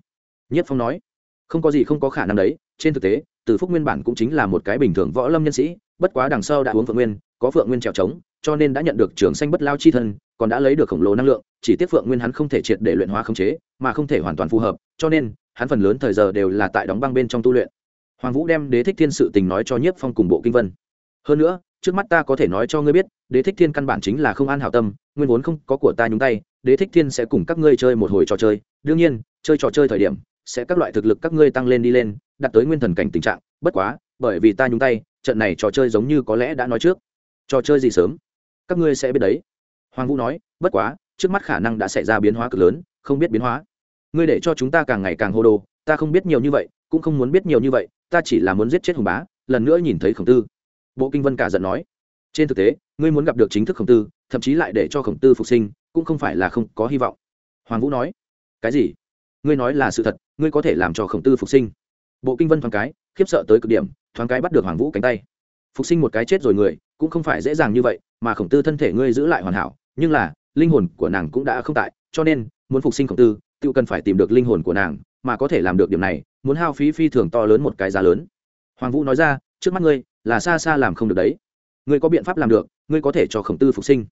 Nhất phong nói, không có gì không có khả năng đấy. Trên thực tế, từ phúc nguyên bản cũng chính là một cái bình thường võ lâm nhân sĩ, bất quá đằng sau đã uống phượng nguyên, có phượng nguyên trèo trống, cho nên đã nhận được trường xanh bất lao chi thân, còn đã lấy được khổng lồ năng lượng, chỉ tiếc phượng nguyên hắn không thể triệt để luyện hóa khống chế, mà không thể hoàn toàn phù hợp, cho nên, hắn phần lớn thời giờ đều là tại đóng băng bên trong tu luyện hoàng vũ đem đế thích thiên sự tình nói cho nhiếp phong cùng bộ kinh vân. Hơn nữa, trước mắt ta có thể nói cho ngươi biết, đế thích thiên căn bản chính là không an hảo tâm, nguyên vốn không có của ta nhúng tay, đế thích thiên sẽ cùng các ngươi chơi một hồi trò chơi. Đương nhiên, chơi trò chơi thời điểm, sẽ các loại thực lực các ngươi tăng lên đi lên, đạt tới nguyên thần cảnh tình trạng. Bất quá, bởi vì ta nhúng tay, trận này trò chơi giống như có lẽ đã nói trước. Trò chơi gì sớm? Các ngươi sẽ biết đấy. Hoàng vũ nói, bất quá, trước mắt khả năng đã xảy ra biến hóa cực lớn, không biết biến hóa. Ngươi để cho chúng ta càng ngày càng hô đồ, ta không biết nhiều như vậy, cũng không muốn biết nhiều như vậy ta chỉ là muốn giết chết hùng bá, lần nữa nhìn thấy khổng tư. Bộ kinh vân cả giận nói, trên thực tế, ngươi muốn gặp được chính thức khổng tư, thậm chí lại để cho khổng tư phục sinh, cũng không phải là không có hy vọng. Hoàng vũ nói, cái gì? Ngươi nói là sự thật, ngươi có thể làm cho khổng tư phục sinh. Bộ kinh vân thoáng cái, khiếp sợ tới cực điểm, thoáng cái bắt được hoàng vũ cánh tay. Phục sinh một cái chết rồi người, cũng không phải dễ dàng như vậy, mà khổng tư thân thể ngươi giữ lại hoàn hảo, nhưng là, linh hồn của nàng cũng đã không tại, cho nên, muốn phục sinh khổng tư, tự cần phải tìm được linh hồn của nàng, mà có thể làm được điểm này muốn hao phí phi thường to lớn một cái giá lớn. Hoàng vũ nói ra, trước mắt ngươi, là xa xa làm không được đấy. Ngươi có biện pháp làm được, ngươi có thể cho khổng tư phục sinh.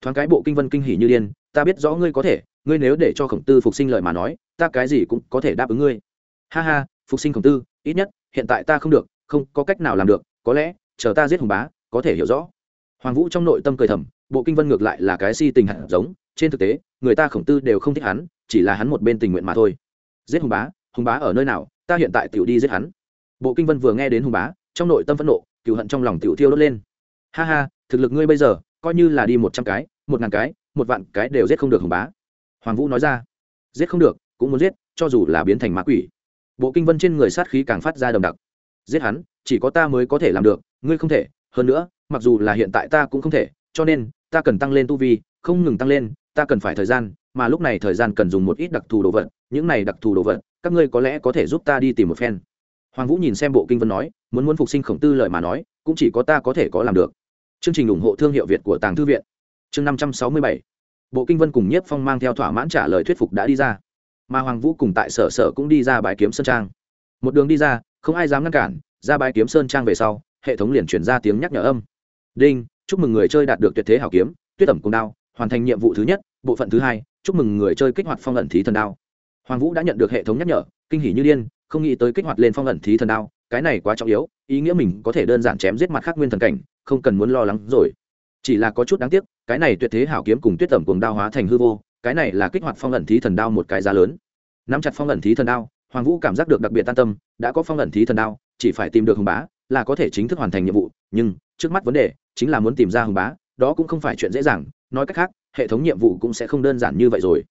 Thoáng cái bộ kinh vân kinh hỉ như điên, ta biết rõ ngươi có thể, ngươi nếu để cho khổng tư phục sinh lời mà nói, ta cái gì cũng có thể đáp ứng ngươi. Ha ha, phục sinh khổng tư, ít nhất, hiện tại ta không được, không có cách nào làm được, có lẽ, chờ ta giết hùng bá, có thể hiểu rõ. Hoàng vũ trong nội tâm cười thầm, bộ kinh vân ngược lại là cái si tình hạt giống, trên thực tế, người ta khổng tư đều không thích hắn, chỉ là hắn một bên tình nguyện mà thôi. Giết hùng bá hùng bá ở nơi nào ta hiện tại tiểu đi giết hắn. Bộ kinh vân vừa nghe đến hùng bá, trong nội tâm phẫn nộ cựu hận trong lòng tiểu thiêu đốt lên. Ha ha, thực lực ngươi bây giờ, coi như là đi một trăm cái, một ngàn cái, một vạn cái đều giết không được hùng bá. Hoàng vũ nói ra. Giết không được, cũng muốn giết, cho dù là biến thành ma quỷ. Bộ kinh vân trên người sát khí càng phát ra đậm đặc. Giết hắn, chỉ có ta mới có thể làm được, ngươi không thể. Hơn nữa, mặc dù là hiện tại ta cũng không thể, cho nên, ta cần tăng lên tu vi, không ngừng tăng lên, ta cần phải thời gian mà lúc này thời gian cần dùng một ít đặc thù đồ vật, những này đặc thù đồ vật, các ngươi có lẽ có thể giúp ta đi tìm một phen. Hoàng vũ nhìn xem bộ kinh vân nói, muốn muốn phục sinh khổng tư lợi mà nói, cũng chỉ có ta có thể có làm được. Chương trình ủng hộ thương hiệu việt của tàng thư viện. Chương năm trăm sáu mươi bảy. Bộ kinh vân cùng nhiếp phong mang theo thỏa mãn trả lời thuyết phục đã đi ra. Mà hoàng vũ cùng tại sở sở cũng đi ra bãi kiếm sơn trang. Một đường đi ra, không ai dám ngăn cản, ra bãi kiếm sơn trang về sau, hệ thống liền chuyển ra tiếng nhắc nhở âm. Đinh, chúc mừng người chơi đạt được tuyệt thế hảo kiếm, tuyết ẩm cùng đao, hoàn thành nhiệm vụ thứ nhất, bộ phận thứ hai chúc mừng người chơi kích hoạt phong ẩn thí thần đao. Hoàng vũ đã nhận được hệ thống nhắc nhở, kinh hỉ như điên, không nghĩ tới kích hoạt lên phong ẩn thí thần đao, cái này quá trọng yếu, ý nghĩa mình có thể đơn giản chém giết mặt khác nguyên thần cảnh, không cần muốn lo lắng rồi. Chỉ là có chút đáng tiếc, cái này tuyệt thế hảo kiếm cùng tuyết tẩm cùng đao hóa thành hư vô, cái này là kích hoạt phong ẩn thí thần đao một cái giá lớn. Nắm chặt phong ẩn thí thần đao, hoàng vũ cảm giác được đặc biệt an tâm, đã có phong ẩn thí thần đao, chỉ phải tìm được hồng bá, là có thể chính thức hoàn thành nhiệm vụ, nhưng trước mắt vấn đề chính là muốn tìm ra hồng bá, đó cũng không phải chuyện dễ dàng nói cách khác, hệ thống nhiệm vụ cũng sẽ không đơn giản như vậy rồi.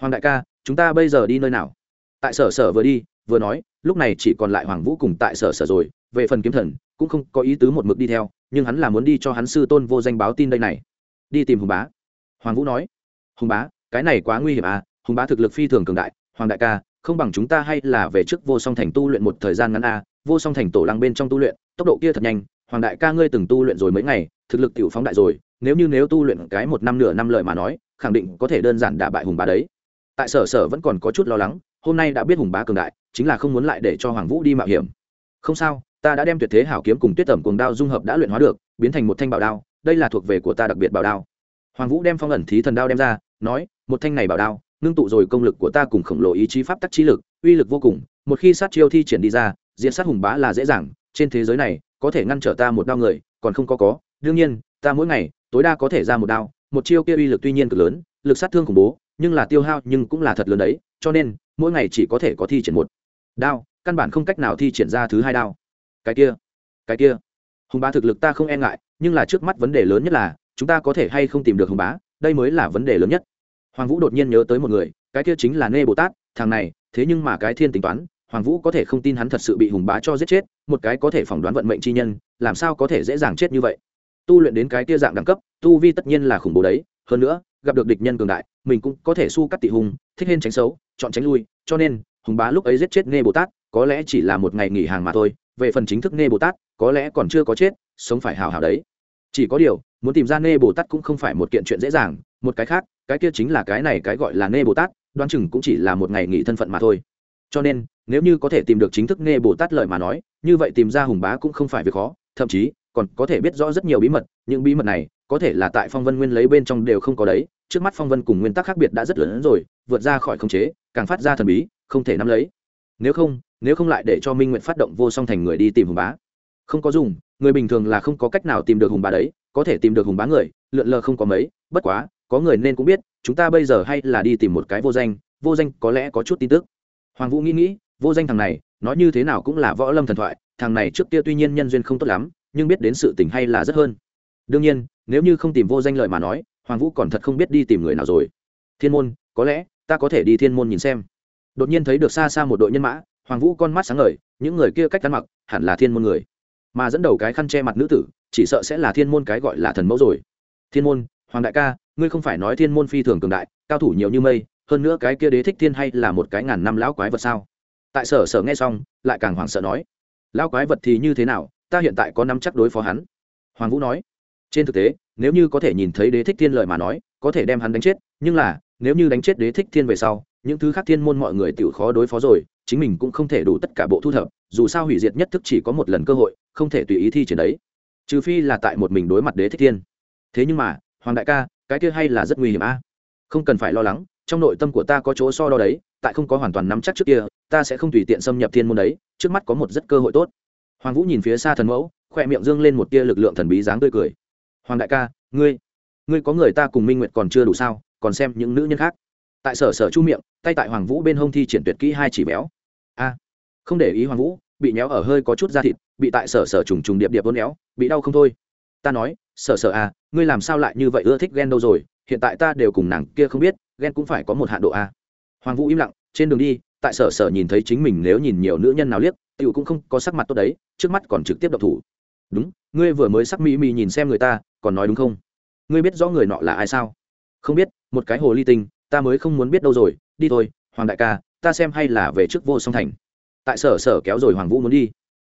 Hoàng đại ca, chúng ta bây giờ đi nơi nào? Tại sở sở vừa đi, vừa nói, lúc này chỉ còn lại hoàng vũ cùng tại sở sở rồi. Về phần kiếm thần, cũng không có ý tứ một mực đi theo, nhưng hắn là muốn đi cho hắn sư tôn vô danh báo tin đây này. Đi tìm hùng bá. Hoàng vũ nói, hùng bá, cái này quá nguy hiểm à hùng bá thực lực phi thường cường đại. Hoàng đại ca, không bằng chúng ta hay là về trước vô song thành tu luyện một thời gian ngắn à vô song thành tổ lăng bên trong tu luyện, tốc độ kia thật nhanh. Hoàng đại ca ngươi từng tu luyện rồi mấy ngày, thực lực tiểu phóng đại rồi nếu như nếu tu luyện cái một năm nửa năm lợi mà nói, khẳng định có thể đơn giản đả bại hùng bá đấy. Tại sở sở vẫn còn có chút lo lắng, hôm nay đã biết hùng bá cường đại, chính là không muốn lại để cho hoàng vũ đi mạo hiểm. Không sao, ta đã đem tuyệt thế hảo kiếm cùng tuyết tẩm cuồng đao dung hợp đã luyện hóa được, biến thành một thanh bảo đao, đây là thuộc về của ta đặc biệt bảo đao. Hoàng vũ đem phong ẩn thí thần đao đem ra, nói, một thanh này bảo đao, ngưng tụ rồi công lực của ta cùng khổng lồ ý chí pháp tắc trí lực, uy lực vô cùng, một khi sát chiêu thi triển đi ra diện sát hùng bá là dễ dàng, trên thế giới này, có thể ngăn trở ta một đao người, còn không có có, đương nhiên, ta mỗi ngày tối đa có thể ra một đao, một chiêu kia uy lực tuy nhiên cực lớn, lực sát thương khủng bố, nhưng là tiêu hao nhưng cũng là thật lớn đấy, cho nên, mỗi ngày chỉ có thể có thi triển một đao, căn bản không cách nào thi triển ra thứ hai đao. Cái kia cái kia. Hùng bá thực lực ta không e ngại, nhưng là trước mắt vấn đề lớn nhất là, chúng ta có thể hay không tìm được hùng bá, đây mới là vấn đề lớn nhất. Hoàng vũ đột nhiên nhớ tới một người, cái kia chính là nê bồ tát, thằng này, thế nhưng mà cái thiên tính toán, hoàng vũ có thể không tin hắn thật sự bị hùng bá cho giết chết, một cái có thể phỏng đoán vận mệnh chi nhân, làm sao có thể dễ dàng chết như vậy? Tu luyện đến cái kia dạng đẳng cấp, tu vi tất nhiên là khủng bố đấy. Hơn nữa, gặp được địch nhân cường đại, mình cũng có thể su cắt tị hùng thích hên tránh xấu, chọn tránh lui. Cho nên, hùng bá lúc ấy giết chết nghe bồ tát, có lẽ chỉ là một ngày nghỉ hàng mà thôi. Về phần chính thức nghe bồ tát, có lẽ còn chưa có chết, sống phải hào hào đấy. Chỉ có điều, muốn tìm ra nê bồ tát cũng không phải một kiện chuyện dễ dàng. Một cái khác, cái kia chính là cái này cái gọi là nê bồ tát, đoán chừng cũng chỉ là một ngày nghỉ thân phận mà thôi. Cho nên, nếu như có thể tìm được chính thức nê bồ tát lợi mà nói, như vậy tìm ra hùng bá cũng không phải việc khó, thậm chí còn có thể biết rõ rất nhiều bí mật, những bí mật này, có thể là tại phong vân nguyên lấy bên trong đều không có đấy, trước mắt phong vân cùng nguyên tắc khác biệt đã rất lớn rồi, vượt ra khỏi khống chế, càng phát ra thần bí, không thể nắm lấy. Nếu không nếu không lại để cho minh nguyện phát động vô song thành người đi tìm hùng bá. Không có dùng, người bình thường là không có cách nào tìm được hùng bá đấy, có thể tìm được hùng bá người, lượn lờ không có mấy, bất quá, có người nên cũng biết, chúng ta bây giờ hay là đi tìm một cái vô danh vô danh có lẽ có chút tin tức. Hoàng vũ nghĩ nghĩ, vô danh thằng này, nói như thế nào cũng là võ lâm thần thoại, thằng này trước kia tuy nhiên nhân duyên không tốt lắm nhưng biết đến sự tình hay là rất hơn. Đương nhiên, nếu như không tìm vô danh lợi mà nói, hoàng vũ còn thật không biết đi tìm người nào rồi. Thiên môn, có lẽ, ta có thể đi thiên môn nhìn xem. Đột nhiên thấy được xa xa một đội nhân mã, hoàng vũ con mắt sáng ngời, những người kia cách ăn mặc, hẳn là thiên môn người. Mà dẫn đầu cái khăn che mặt nữ tử, chỉ sợ sẽ là thiên môn cái gọi là thần mẫu rồi. Thiên môn, hoàng đại ca, ngươi không phải nói thiên môn phi thường cường đại, cao thủ nhiều như mây, hơn nữa cái kia đế thích thiên hay là một cái ngàn năm lão quái vật sao? Tại sở sở nghe xong, lại càng hoảng sợ nói, lão quái vật thì như thế nào ta hiện tại có nắm chắc đối phó hắn. Hoàng vũ nói. Trên thực tế, nếu như có thể nhìn thấy đế thích thiên lời mà nói, có thể đem hắn đánh chết, nhưng là, nếu như đánh chết đế thích thiên về sau, những thứ khác thiên môn mọi người tự khó đối phó rồi, chính mình cũng không thể đủ tất cả bộ thu thập, dù sao hủy diệt nhất thức chỉ có một lần cơ hội, không thể tùy ý thi triển đấy. Trừ phi là tại một mình đối mặt đế thích thiên. Thế nhưng mà, hoàng đại ca, cái kia hay là rất nguy hiểm a. Không cần phải lo lắng, trong nội tâm của ta có chỗ so đo đấy, tại không có hoàn toàn nắm chắc trước kia, ta sẽ không tùy tiện xâm nhập thiên môn đấy, trước mắt có một rất cơ hội tốt hoàng vũ nhìn phía xa thần mẫu khỏe miệng dương lên một tia lực lượng thần bí dáng tươi cười. Hoàng đại ca ngươi ngươi có người ta cùng minh nguyện còn chưa đủ sao còn xem những nữ nhân khác. Tại sở sở chu miệng tay tại hoàng vũ bên hông thi triển tuyệt kỹ hai chỉ béo a không để ý hoàng vũ bị nhéo ở hơi có chút da thịt bị tại sở sở trùng trùng điệp điệp vốn nhéo, bị đau không thôi. Ta nói sở sở à ngươi làm sao lại như vậy ưa thích ghen đâu rồi hiện tại ta đều cùng nàng kia không biết ghen cũng phải có một hạn độ a hoàng vũ im lặng trên đường đi tại sở sở nhìn thấy chính mình nếu nhìn nhiều nữ nhân nào liếc tiểu cũng không có sắc mặt tốt đấy, trước mắt còn trực tiếp độc thủ. Đúng, ngươi vừa mới sắc mỹ mì nhìn xem người ta, còn nói đúng không? Ngươi biết rõ người nọ là ai sao? Không biết, một cái hồ ly tinh, ta mới không muốn biết đâu rồi, đi thôi, hoàng đại ca, ta xem hay là về trước vô song thành. Tại sở sở kéo rồi hoàng vũ muốn đi.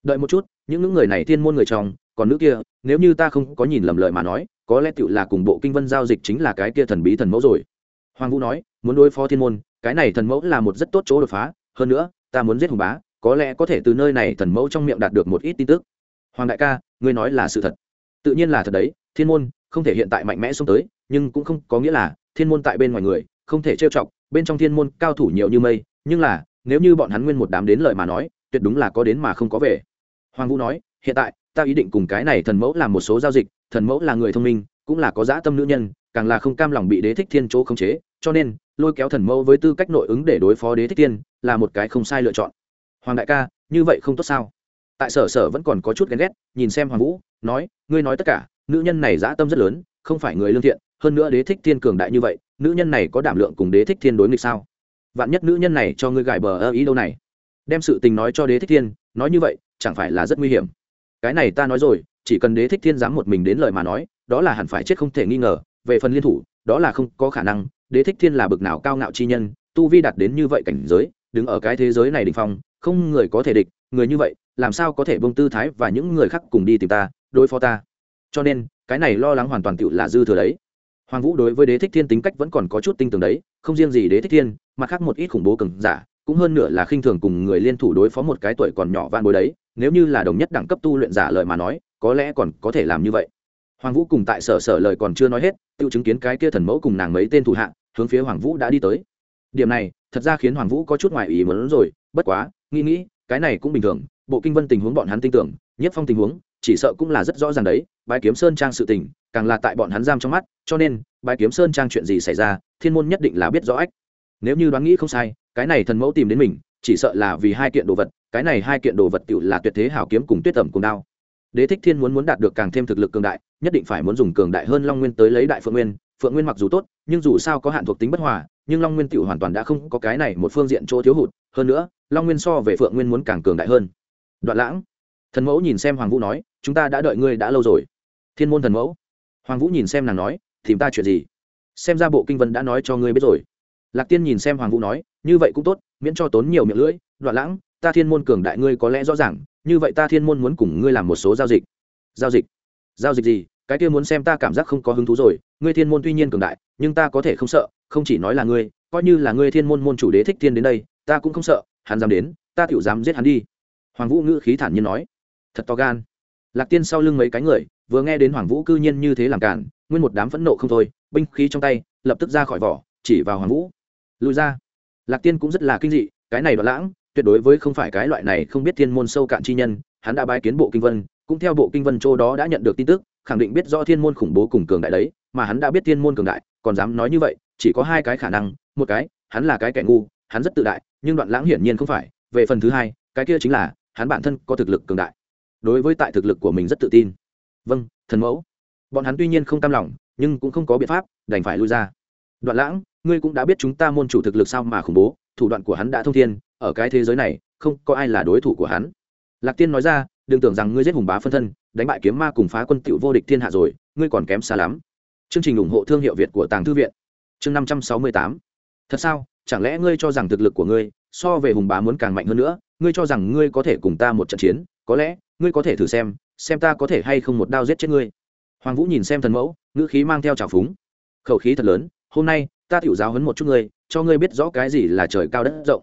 Đợi một chút, những những người này thiên môn người chồng còn nữ kia, nếu như ta không có nhìn lầm lời mà nói, có lẽ tựu là cùng bộ kinh vân giao dịch chính là cái kia thần bí thần mẫu rồi. Hoàng vũ nói, muốn đối phó thiên môn, cái này thần mẫu là một rất tốt chỗ đột phá, hơn nữa, ta muốn giết hùng bá có lẽ có thể từ nơi này thần mẫu trong miệng đạt được một ít tin tức. Hoàng đại ca, ngươi nói là sự thật. Tự nhiên là thật đấy, thiên môn không thể hiện tại mạnh mẽ xông tới, nhưng cũng không có nghĩa là thiên môn tại bên ngoài người, không thể trêu chọc, bên trong thiên môn cao thủ nhiều như mây, nhưng là, nếu như bọn hắn nguyên một đám đến lời mà nói, tuyệt đúng là có đến mà không có về. Hoàng vũ nói, hiện tại, ta ý định cùng cái này thần mẫu làm một số giao dịch, thần mẫu là người thông minh, cũng là có dã tâm nữ nhân, càng là không cam lòng bị đế thích thiên chỗ khống chế, cho nên, lôi kéo thần mẫu với tư cách nội ứng để đối phó đế thích thiên, là một cái không sai lựa chọn hoàng đại ca, như vậy không tốt sao? Tại sở sở vẫn còn có chút ghen ghét, nhìn xem hoàng vũ, nói, ngươi nói tất cả, nữ nhân này dã tâm rất lớn, không phải người lương thiện, hơn nữa đế thích thiên cường đại như vậy, nữ nhân này có đảm lượng cùng đế thích thiên đối nghịch sao? Vạn nhất nữ nhân này cho ngươi gài bờ ơ ý đâu này? Đem sự tình nói cho đế thích thiên, nói như vậy, chẳng phải là rất nguy hiểm? Cái này ta nói rồi, chỉ cần đế thích thiên dám một mình đến lời mà nói, đó là hẳn phải chết không thể nghi ngờ, về phần liên thủ, đó là không có khả năng, đế thích thiên là bực nào cao ngạo chi nhân, tu vi đạt đến như vậy cảnh giới, đứng ở cái thế giới này đình phong không người có thể địch, người như vậy, làm sao có thể bông tư thái và những người khác cùng đi tìm ta, đối phó ta? Cho nên, cái này lo lắng hoàn toàn tựu là dư thừa đấy. Hoàng vũ đối với đế thích thiên tính cách vẫn còn có chút tinh tường đấy, không riêng gì đế thích thiên, mà khác một ít khủng bố cường giả, cũng hơn nữa là khinh thường cùng người liên thủ đối phó một cái tuổi còn nhỏ van bối đấy, nếu như là đồng nhất đẳng cấp tu luyện giả lời mà nói, có lẽ còn có thể làm như vậy. Hoàng vũ cùng tại sở sở lời còn chưa nói hết tự chứng kiến cái kia thần mẫu cùng nàng mấy tên thủ hạ, hướng phía hoàng vũ đã đi tới. Điểm này, thật ra khiến hoàng vũ có chút ngoài ý muốn rồi, bất quá nghĩ nghĩ, cái này cũng bình thường, bộ kinh vân tình huống bọn hắn tin tưởng, nhất phong tình huống, chỉ sợ cũng là rất rõ ràng đấy, bái kiếm sơn trang sự tình, càng là tại bọn hắn giam trong mắt, cho nên, bái kiếm sơn trang chuyện gì xảy ra, thiên môn nhất định là biết rõ ách. Nếu như đoán nghĩ không sai, cái này thần mẫu tìm đến mình, chỉ sợ là vì hai kiện đồ vật, cái này hai kiện đồ vật tự là tuyệt thế hảo kiếm cùng tuyết tẩm cùng đao. Đế thích thiên muốn muốn đạt được càng thêm thực lực cường đại, nhất định phải muốn dùng cường đại hơn long nguyên tới lấy đại phượng nguyên phượng nguyên mặc dù tốt, nhưng dù sao có hạn thuộc tính bất hòa nhưng long nguyên tự hoàn toàn đã không có cái này một phương diện chỗ thiếu hụt, hơn nữa, long nguyên so về phượng nguyên muốn càng cường đại hơn. Đoạn lãng, thần mẫu nhìn xem hoàng vũ nói, chúng ta đã đợi ngươi đã lâu rồi. Thiên môn thần mẫu. Hoàng vũ nhìn xem nàng nói, tìm ta chuyện gì? Xem ra bộ kinh vân đã nói cho ngươi biết rồi. Lạc tiên nhìn xem hoàng vũ nói, như vậy cũng tốt, miễn cho tốn nhiều miệng lưỡi. Đoạn lãng, ta thiên môn cường đại ngươi có lẽ rõ ràng, như vậy ta thiên môn muốn cùng ngươi làm một số giao dịch. Giao dịch? Giao dịch gì? Cái kia muốn xem ta cảm giác không có hứng thú rồi, ngươi thiên môn tuy nhiên cường đại, nhưng ta có thể không sợ, không chỉ nói là ngươi, coi như là ngươi thiên môn môn chủ đế thích thiên đến đây, ta cũng không sợ, hắn dám đến, ta tựu dám giết hắn đi. Hoàng vũ ngữ khí thản nhiên nói. Thật to gan. Lạc tiên sau lưng mấy cái người, vừa nghe đến hoàng vũ cư nhiên như thế làm cản, nguyên một đám phẫn nộ không thôi, binh khí trong tay, lập tức ra khỏi vỏ, chỉ vào hoàng vũ. Lùi ra. Lạc tiên cũng rất là kinh dị, cái này đoạn lãng, tuyệt đối với không phải cái loại này không biết thiên môn sâu cạn chi nhân, hắn đã bái kiến bộ kinh vân, cũng theo bộ kinh vân châu đó đã nhận được tin tức khẳng định biết do thiên môn khủng bố cùng cường đại đấy, mà hắn đã biết thiên môn cường đại, còn dám nói như vậy, chỉ có hai cái khả năng, một cái, hắn là cái kẻ ngu, hắn rất tự đại, nhưng đoạn lãng hiển nhiên không phải, về phần thứ hai, cái kia chính là, hắn bản thân có thực lực cường đại. Đối với tại thực lực của mình rất tự tin. Vâng thần mẫu. Bọn hắn tuy nhiên không tam lòng, nhưng cũng không có biện pháp, đành phải lui ra. Đoạn lãng, ngươi cũng đã biết chúng ta môn chủ thực lực sao mà khủng bố, thủ đoạn của hắn đã thông thiên, ở cái thế giới này, không có ai là đối thủ của hắn. Lạc tiên nói ra, đừng tưởng rằng ngươi giết hùng bá phân thân đánh bại kiếm ma cùng phá quân tựu vô địch thiên hạ rồi, ngươi còn kém xa lắm. Chương trình ủng hộ thương hiệu việt của tàng thư viện. Chương năm trăm sáu mươi tám. Thật sao? Chẳng lẽ ngươi cho rằng thực lực của ngươi, so về hùng bá muốn càng mạnh hơn nữa? Ngươi cho rằng ngươi có thể cùng ta một trận chiến? Có lẽ, ngươi có thể thử xem xem ta có thể hay không một đao giết chết ngươi. Hoàng vũ nhìn xem thần mẫu, ngữ khí mang theo trào phúng. Khẩu khí thật lớn, hôm nay, ta tiểu giáo huấn một chút ngươi, cho ngươi biết rõ cái gì là trời cao đất rộng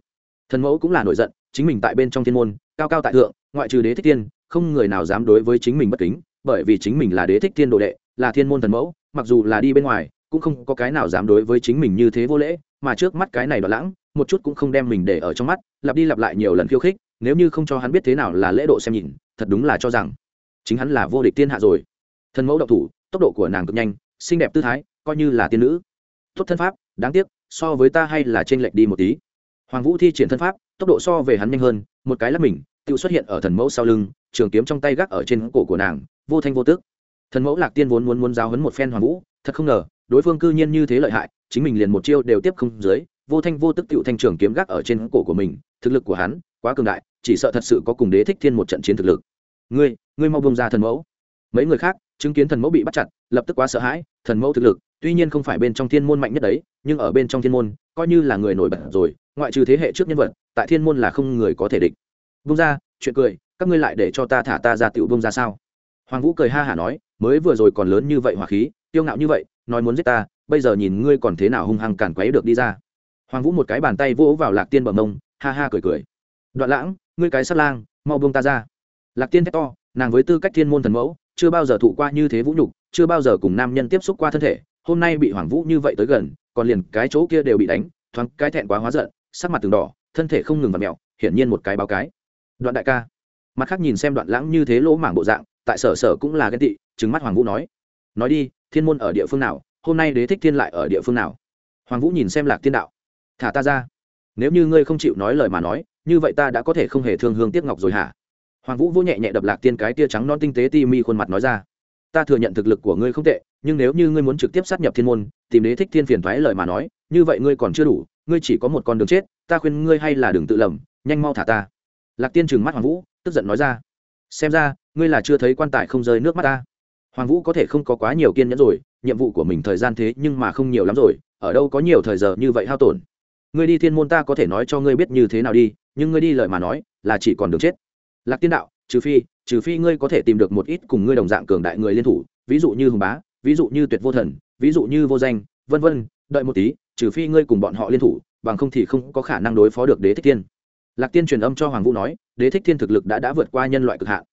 thần mẫu cũng là nổi giận, chính mình tại bên trong thiên môn, cao cao tại thượng, ngoại trừ đế thích tiên, không người nào dám đối với chính mình bất kính, bởi vì chính mình là đế thích tiên đồ đệ, là thiên môn thần mẫu, mặc dù là đi bên ngoài, cũng không có cái nào dám đối với chính mình như thế vô lễ, mà trước mắt cái này đoạn lãng, một chút cũng không đem mình để ở trong mắt, lặp đi lặp lại nhiều lần khiêu khích, nếu như không cho hắn biết thế nào là lễ độ xem nhìn, thật đúng là cho rằng chính hắn là vô địch tiên hạ rồi. Thần mẫu độc thủ, tốc độ của nàng cực nhanh, xinh đẹp tư thái, coi như là tiên nữ. Tốt thân pháp, đáng tiếc, so với ta hay là t r ê n lệch đi một tí hoàng vũ thi triển thân pháp, tốc độ so về hắn nhanh hơn, một cái lắp mình, tự xuất hiện ở thần mẫu sau lưng, trường kiếm trong tay gác ở trên cổ của nàng, vô thanh vô tước thần mẫu lạc tiên vốn muốn muốn giáo hấn một phen hoàng vũ, thật không ngờ, đối phương cư nhiên như thế lợi hại, chính mình liền một chiêu đều tiếp không dưới, vô thanh vô tức tựu thanh trường kiếm gác ở trên cổ của mình, thực lực của hắn quá cường đại, chỉ sợ thật sự có cùng đế thích thiên một trận chiến thực lực. Ngươi ngươi mau bông ra thần mẫu. Mấy người khác, chứng kiến thần mẫu bị bắt chặt, lập tức quá sợ hãi, thần mẫu thực lực, tuy nhiên không phải bên trong thiên môn mạnh nhất đấy, nhưng ở bên trong thiên môn coi như là người nổi bật rồi, ngoại trừ thế hệ trước nhân vật, tại thiên môn là không người có thể địch. Bung ra chuyện cười, các ngươi lại để cho ta thả ta ra tiểu bung ra sao? Hoàng vũ cười ha hả nói, mới vừa rồi còn lớn như vậy hỏa khí tiêu ngạo như vậy, nói muốn giết ta, bây giờ nhìn ngươi còn thế nào hung hăng cản quấy được đi ra. Hoàng vũ một cái bàn tay vỗ vào lạc tiên bờ mông, ha ha cười cười. Đoạn lãng, ngươi cái sát lang, mau buông ta ra. Lạc tiên thét to, nàng với tư cách thiên môn thần mẫu, chưa bao giờ thụ qua như thế vũ nhục, chưa bao giờ cùng nam nhân tiếp xúc qua thân thể hôm nay bị hoàng vũ như vậy tới gần, còn liền cái chỗ kia đều bị đánh, thoáng cái thẹn quá hóa giận, sắc mặt từng đỏ, thân thể không ngừng vặt mẹo hiển nhiên một cái báo cái. Đoạn đại ca. Mặt khác nhìn xem đoạn lãng như thế lỗ mảng bộ dạng, tại sở sở cũng là ghen tị trứng mắt hoàng vũ nói. Nói đi, thiên môn ở địa phương nào, hôm nay đế thích thiên lại ở địa phương nào? Hoàng vũ nhìn xem lạc thiên đạo. Thả ta ra. Nếu như ngươi không chịu nói lời mà nói, như vậy ta đã có thể không hề thương hương tiếc ngọc rồi hả? Hoàng vũ vô nhẹ nhẹ đập lạc tiên cái tia trắng non tinh tế ti mi khuôn mặt nói ra ta thừa nhận thực lực của ngươi không tệ, nhưng nếu như ngươi muốn trực tiếp sát nhập thiên môn, tìm đế thích thiên phiền thoái lời mà nói, như vậy ngươi còn chưa đủ, ngươi chỉ có một con đường chết, ta khuyên ngươi hay là đừng tự lầm, nhanh mau thả ta. Lạc tiên trừng mắt hoàng vũ, tức giận nói ra. Xem ra, ngươi là chưa thấy quan tài không rơi nước mắt ta. Hoàng vũ có thể không có quá nhiều kiên nhẫn rồi, nhiệm vụ của mình thời gian thế nhưng mà không nhiều lắm rồi, ở đâu có nhiều thời giờ như vậy hao tổn. Ngươi đi thiên môn ta có thể nói cho ngươi biết như thế nào đi, nhưng ngươi đi lời mà nói, là chỉ còn đường chết. Lạc tiên đạo, trừ phi trừ phi ngươi có thể tìm được một ít cùng ngươi đồng dạng cường đại người liên thủ, ví dụ như hùng bá, ví dụ như tuyệt vô thần, ví dụ như vô danh, vân vân, đợi một tí, trừ phi ngươi cùng bọn họ liên thủ, bằng không thì không có khả năng đối phó được đế thích thiên. Lạc tiên truyền âm cho hoàng vũ nói, đế thích thiên thực lực đã đã vượt qua nhân loại cực hạn.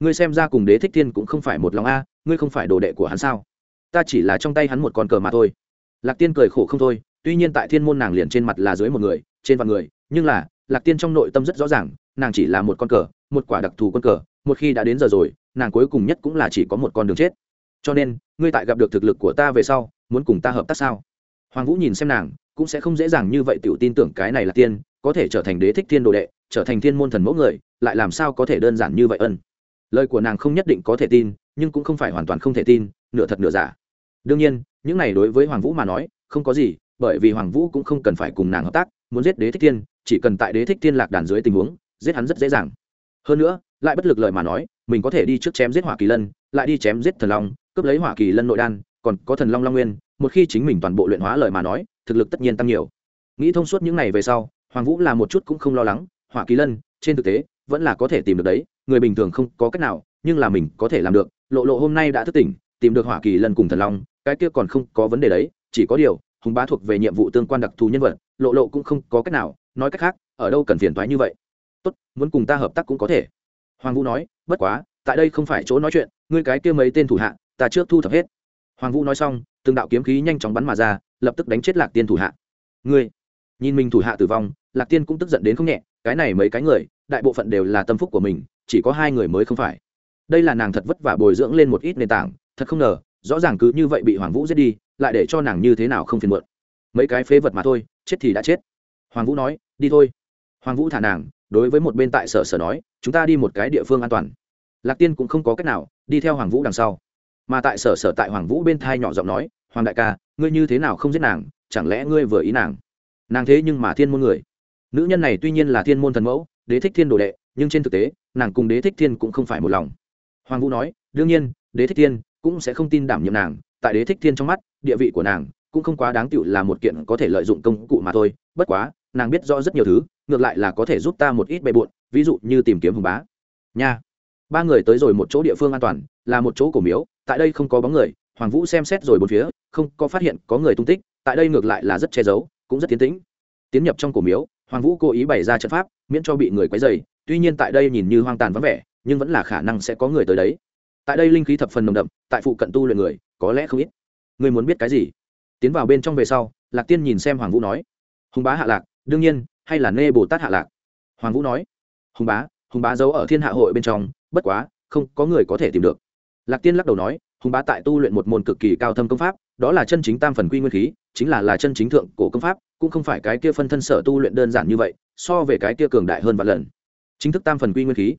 Ngươi xem ra cùng đế thích thiên cũng không phải một lòng a, ngươi không phải đồ đệ của hắn sao? Ta chỉ là trong tay hắn một con cờ mà thôi. Lạc tiên cười khổ không thôi, tuy nhiên tại thiên môn nàng liền trên mặt là dưới một người, trên vạn người, nhưng là, lạc tiên trong nội tâm rất rõ ràng, nàng chỉ là một con cờ, một quả đặc thù quân cờ một khi đã đến giờ rồi, nàng cuối cùng nhất cũng là chỉ có một con đường chết. Cho nên, ngươi tại gặp được thực lực của ta về sau, muốn cùng ta hợp tác sao? Hoàng vũ nhìn xem nàng, cũng sẽ không dễ dàng như vậy tự tin tưởng cái này là tiên, có thể trở thành đế thích thiên đồ đệ, trở thành thiên môn thần mẫu người, lại làm sao có thể đơn giản như vậy ân? Lời của nàng không nhất định có thể tin, nhưng cũng không phải hoàn toàn không thể tin, nửa thật nửa giả. Đương nhiên, những này đối với hoàng vũ mà nói, không có gì, bởi vì hoàng vũ cũng không cần phải cùng nàng hợp tác, muốn giết đế thích thiên, chỉ cần tại đế thích thiên lạc đàn dưới tình huống, giết hắn rất dễ dàng. Hơn nữa lại bất lực lời mà nói, mình có thể đi trước chém giết hỏa kỳ lân, lại đi chém giết thần long, cướp lấy hỏa kỳ lân nội đan, còn có thần long long nguyên, một khi chính mình toàn bộ luyện hóa lời mà nói, thực lực tất nhiên tăng nhiều. Nghĩ thông suốt những ngày về sau, hoàng vũ là một chút cũng không lo lắng, hỏa kỳ lân, trên thực tế, vẫn là có thể tìm được đấy, người bình thường không có cách nào, nhưng là mình có thể làm được. Lộ lộ hôm nay đã thức tỉnh, tìm được hỏa kỳ lân cùng thần long, cái kia còn không có vấn đề đấy, chỉ có điều, hùng bá thuộc về nhiệm vụ tương quan đặc thù nhân vật, lộ lộ cũng không có cách nào, nói cách khác, ở đâu cần phiền toái như vậy. Tốt, muốn cùng ta hợp tác cũng có thể hoàng vũ nói, bất quá, tại đây không phải chỗ nói chuyện, ngươi cái kia mấy tên thủ hạ, ta trước thu thập hết. Hoàng vũ nói xong, từng đạo kiếm khí nhanh chóng bắn mà ra, lập tức đánh chết lạc tiên thủ hạ. Ngươi? Nhìn mình thủ hạ tử vong, lạc tiên cũng tức giận đến không nhẹ, cái này mấy cái người, đại bộ phận đều là tâm phúc của mình, chỉ có hai người mới không phải. Đây là nàng thật vất vả bồi dưỡng lên một ít nền tảng, thật không ngờ, rõ ràng cứ như vậy bị hoàng vũ giết đi, lại để cho nàng như thế nào không phiền muộn. Mấy cái phế vật mà thôi, chết thì đã chết. Hoàng vũ nói, đi thôi. Hoàng vũ thả nàng đối với một bên tại sở sở nói, chúng ta đi một cái địa phương an toàn. Lạc tiên cũng không có cách nào, đi theo hoàng vũ đằng sau. Mà tại sở sở tại hoàng vũ bên thai nhỏ giọng nói, hoàng đại ca, ngươi như thế nào không giết nàng? Chẳng lẽ ngươi vừa ý nàng? Nàng thế nhưng mà thiên môn người. Nữ nhân này tuy nhiên là thiên môn thần mẫu, đế thích thiên đồ đệ, nhưng trên thực tế, nàng cùng đế thích thiên cũng không phải một lòng. Hoàng vũ nói, đương nhiên, đế thích thiên cũng sẽ không tin đảm nhiệm nàng. Tại đế thích thiên trong mắt, địa vị của nàng cũng không quá đáng tựu là một kiện có thể lợi dụng công cụ mà thôi. Bất quá, nàng biết rõ rất nhiều thứ ngược lại là có thể giúp ta một ít bề bộn, ví dụ như tìm kiếm hùng bá. Nha. Ba người tới rồi một chỗ địa phương an toàn, là một chỗ cổ miếu, tại đây không có bóng người, hoàng vũ xem xét rồi bốn phía, không có phát hiện có người tung tích, tại đây ngược lại là rất che giấu, cũng rất tiến tĩnh. Tiến nhập trong cổ miếu, hoàng vũ cố ý bày ra trận pháp, miễn cho bị người quấy dày tuy nhiên tại đây nhìn như hoang tàn vắng vẻ, nhưng vẫn là khả năng sẽ có người tới đấy. Tại đây linh khí thập phần nồng đậm, tại phụ cận tu luyện người, có lẽ không ít. Người muốn biết cái gì? Tiến vào bên trong về sau, lạc tiên nhìn xem hoàng vũ nói. Hùng bá hạ lạc, đương nhiên hay là nê bồ tát hạ lạc? Hoàng vũ nói, hùng bá hùng bá giấu ở thiên hạ hội bên trong, bất quá, không có người có thể tìm được. Lạc tiên lắc đầu nói, hùng bá tại tu luyện một môn cực kỳ cao thâm công pháp, đó là chân chính tam phần quy nguyên khí, chính là là chân chính thượng cổ công pháp, cũng không phải cái kia phân thân sở tu luyện đơn giản như vậy, so về cái kia cường đại hơn vạn lần. Chính thức tam phần quy nguyên khí.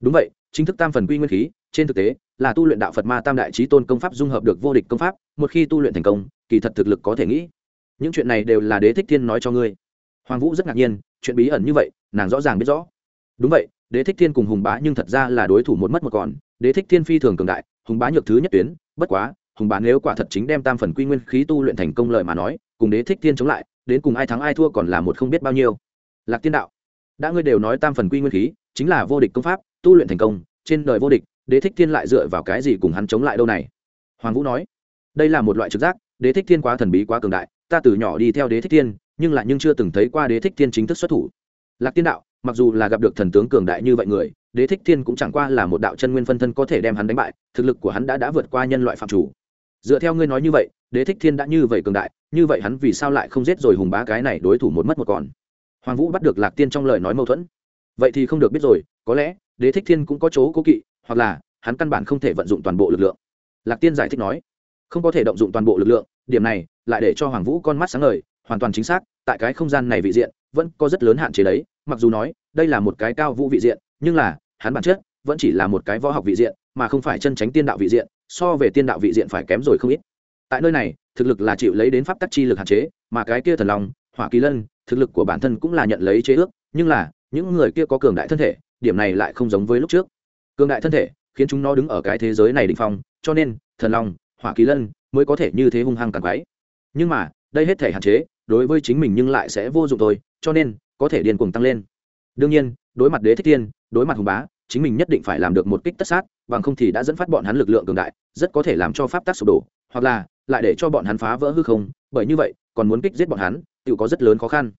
Đúng vậy, chính thức tam phần quy nguyên khí, trên thực tế, là tu luyện đạo phật ma tam đại trí tôn công pháp dung hợp được vô địch công pháp, một khi tu luyện thành công, kỳ thật thực lực có thể nghĩ. Những chuyện này đều là đế thích thiên nói cho ngươi hoàng vũ rất ngạc nhiên, chuyện bí ẩn như vậy, nàng rõ ràng biết rõ. Đúng vậy, đế thích thiên cùng hùng bá nhưng thật ra là đối thủ một mất một còn. Đế thích thiên phi thường cường đại, hùng bá nhược thứ nhất tuyến, bất quá, hùng bá nếu quả thật chính đem tam phần quy nguyên khí tu luyện thành công lợi mà nói, cùng đế thích thiên chống lại, đến cùng ai thắng ai thua còn là một không biết bao nhiêu. Lạc tiên đạo, đã ngươi đều nói tam phần quy nguyên khí, chính là vô địch công pháp, tu luyện thành công, trên đời vô địch, đế thích thiên lại dựa vào cái gì cùng hắn chống lại đâu này? Hoàng vũ nói, đây là một loại trực giác, đế thích thiên quá thần bí quá cường đại, ta từ nhỏ đi theo đế thích thiên nhưng lại nhưng chưa từng thấy qua đế thích thiên chính thức xuất thủ. Lạc tiên đạo, mặc dù là gặp được thần tướng cường đại như vậy người, đế thích thiên cũng chẳng qua là một đạo chân nguyên phân thân có thể đem hắn đánh bại, thực lực của hắn đã đã vượt qua nhân loại phạm chủ. Dựa theo ngươi nói như vậy, đế thích thiên đã như vậy cường đại, như vậy hắn vì sao lại không giết rồi hùng bá cái này đối thủ một mất một còn? Hoàng vũ bắt được lạc tiên trong lời nói mâu thuẫn. Vậy thì không được biết rồi, có lẽ, đế thích thiên cũng có chỗ cố kỵ, hoặc là, hắn căn bản không thể vận dụng toàn bộ lực lượng. Lạc tiên giải thích nói, không có thể động dụng toàn bộ lực lượng, điểm này, lại để cho hoàng vũ con mắt sáng ngời hoàn toàn chính xác, tại cái không gian này vị diện, vẫn có rất lớn hạn chế đấy. Mặc dù nói, đây là một cái cao vũ vị diện, nhưng là, hắn bản chất vẫn chỉ là một cái võ học vị diện, mà không phải chân tránh tiên đạo vị diện, so về tiên đạo vị diện phải kém rồi không ít. Tại nơi này, thực lực là chịu lấy đến pháp tắc chi lực hạn chế, mà cái kia thần long, hỏa kỳ lân, thực lực của bản thân cũng là nhận lấy chế ước, nhưng là, những người kia có cường đại thân thể, điểm này lại không giống với lúc trước. Cường đại thân thể khiến chúng nó đứng ở cái thế giới này định phong, cho nên thần long, hỏa kỳ lân mới có thể như thế hung hăng càng quái nhưng mà đây hết thể hạn chế, đối với chính mình nhưng lại sẽ vô dụng thôi, cho nên, có thể điên cuồng tăng lên. Đương nhiên, đối mặt đế thích thiên, đối mặt hùng bá, chính mình nhất định phải làm được một kích tất sát, bằng không thì đã dẫn phát bọn hắn lực lượng cường đại, rất có thể làm cho pháp tác sụp đổ, hoặc là, lại để cho bọn hắn phá vỡ hư không, bởi như vậy, còn muốn kích giết bọn hắn tự có rất lớn khó khăn.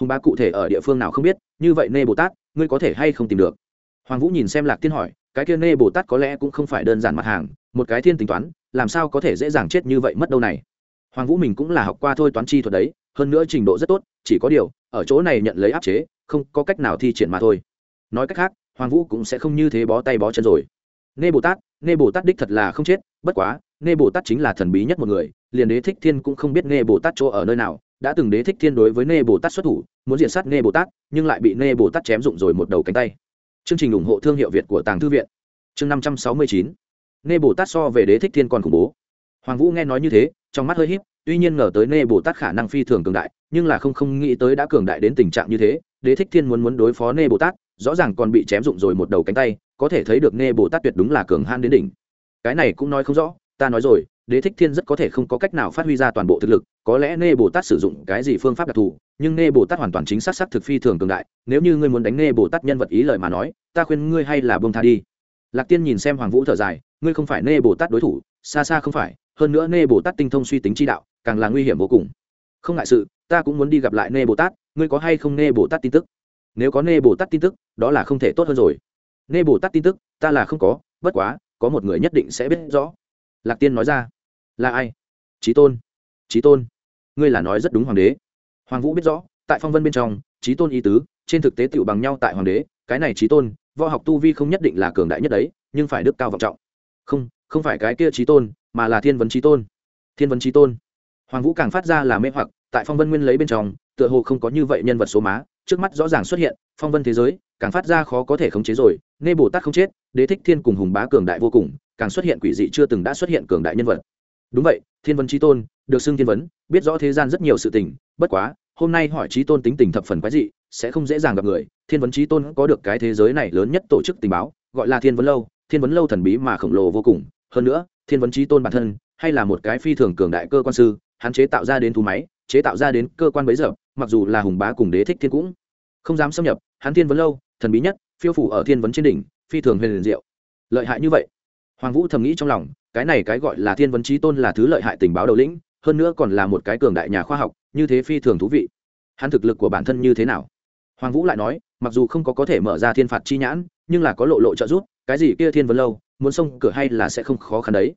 Hùng bá cụ thể ở địa phương nào không biết, như vậy nê bồ tát, ngươi có thể hay không tìm được? Hoàng vũ nhìn xem lạc tiên hỏi, cái kia nê bồ tát có lẽ cũng không phải đơn giản mặt hàng, một cái thiên tính toán, làm sao có thể dễ dàng chết như vậy mất đâu này? Hoàng vũ mình cũng là học qua thôi toán chi thuật đấy, hơn nữa trình độ rất tốt, chỉ có điều, ở chỗ này nhận lấy áp chế, không có cách nào thi triển mà thôi. Nói cách khác, hoàng vũ cũng sẽ không như thế bó tay bó chân rồi. Nê bồ tát, nê bồ tát đích thật là không chết, bất quá, nê bồ tát chính là thần bí nhất một người, liền đế thích thiên cũng không biết nê bồ tát chỗ ở nơi nào, đã từng đế thích thiên đối với nê bồ tát xuất thủ, muốn diện sát nê bồ tát, nhưng lại bị nê bồ tát chém rụng rồi một đầu cánh tay. Chương trình ủng hộ thương hiệu việt của tàng thư viện. Chương năm trăm sáu mươi chín. Nê bồ tát so về đế thích thiên còn khủng bố. Hoàng vũ nghe nói như thế trong mắt hơi híp, tuy nhiên ngờ tới nê bồ tát khả năng phi thường cường đại nhưng là không không nghĩ tới đã cường đại đến tình trạng như thế. Đế thích thiên muốn muốn đối phó nê bồ tát rõ ràng còn bị chém rụng rồi một đầu cánh tay có thể thấy được nê bồ tát tuyệt đúng là cường han đến đỉnh. Cái này cũng nói không rõ ta nói rồi đế thích thiên rất có thể không có cách nào phát huy ra toàn bộ thực lực có lẽ nê bồ tát sử dụng cái gì phương pháp đặc thù nhưng nê bồ tát hoàn toàn chính xác xác thực phi thường cường đại. Nếu như ngươi muốn đánh nê bồ tát nhân vật ý lời mà nói ta khuyên ngươi hay là buông tha đi. Lạc tiên nhìn xem hoàng vũ thở dài ngươi không phải nê bồ tát đối thủ xa xa không phải hơn nữa nê bồ tát tinh thông suy tính chi đạo, càng là nguy hiểm vô cùng. Không ngại sự, ta cũng muốn đi gặp lại nê bồ tát, ngươi có hay không nê bồ tát tin tức? Nếu có nê bồ tát tin tức, đó là không thể tốt hơn rồi. Nê bồ tát tin tức, ta là không có, bất quá, có một người nhất định sẽ biết rõ. Lạc tiên nói ra. Là ai? Trí tôn. Trí tôn. Ngươi là nói rất đúng hoàng đế. Hoàng vũ biết rõ, tại phong vân bên trong trí tôn ý tứ, trên thực tế tựu bằng nhau tại hoàng đế, cái này trí tôn, võ học tu vi không nhất định là cường đại nhất đấy, nhưng phải đức cao vọng trọng. Không không phải cái kia trí tôn mà là thiên vấn trí tôn. Thiên vấn trí tôn. Hoàng vũ càng phát ra là mê hoặc, tại phong vân nguyên lấy bên trong, tựa hồ không có như vậy nhân vật số má, trước mắt rõ ràng xuất hiện, phong vân thế giới, càng phát ra khó có thể khống chế rồi nghe bồ tát không chết, đế thích thiên cùng hùng bá cường đại vô cùng, càng xuất hiện quỷ dị chưa từng đã xuất hiện cường đại nhân vật. Đúng vậy, thiên vấn trí tôn, được xưng thiên vấn, biết rõ thế gian rất nhiều sự tình, bất quá, hôm nay hỏi trí tôn tính tình thập phần quái dị, sẽ không dễ dàng gặp người. Thiên vấn trí tôn có được cái thế giới này lớn nhất tổ chức tình báo, gọi là thiên vấn lâu, thiên vấn lâu thần bí mà khổng lồ vô cùng. Hơn nữa thiên vấn trí tôn bản thân, hay là một cái phi thường cường đại cơ quan sư, hắn chế tạo ra đến thú máy, chế tạo ra đến cơ quan bấy giờ, mặc dù là hùng bá cùng đế thích thiên cũng không dám xâm nhập. Hắn thiên vấn lâu, thần bí nhất, phiêu phủ ở thiên vấn trên đỉnh, phi thường huyền liền diệu. Lợi hại như vậy. Hoàng vũ thầm nghĩ trong lòng, cái này cái gọi là thiên vấn trí tôn là thứ lợi hại tình báo đầu lĩnh, hơn nữa còn là một cái cường đại nhà khoa học, như thế phi thường thú vị. Hắn thực lực của bản thân như thế nào? Hoàng vũ lại nói, mặc dù không có có thể mở ra thiên phạt chi nhãn, nhưng là có lộ lộ trợ giúp cái gì kia thiên vấn lâu, muốn xông cửa hay là sẽ không khó khăn đấy.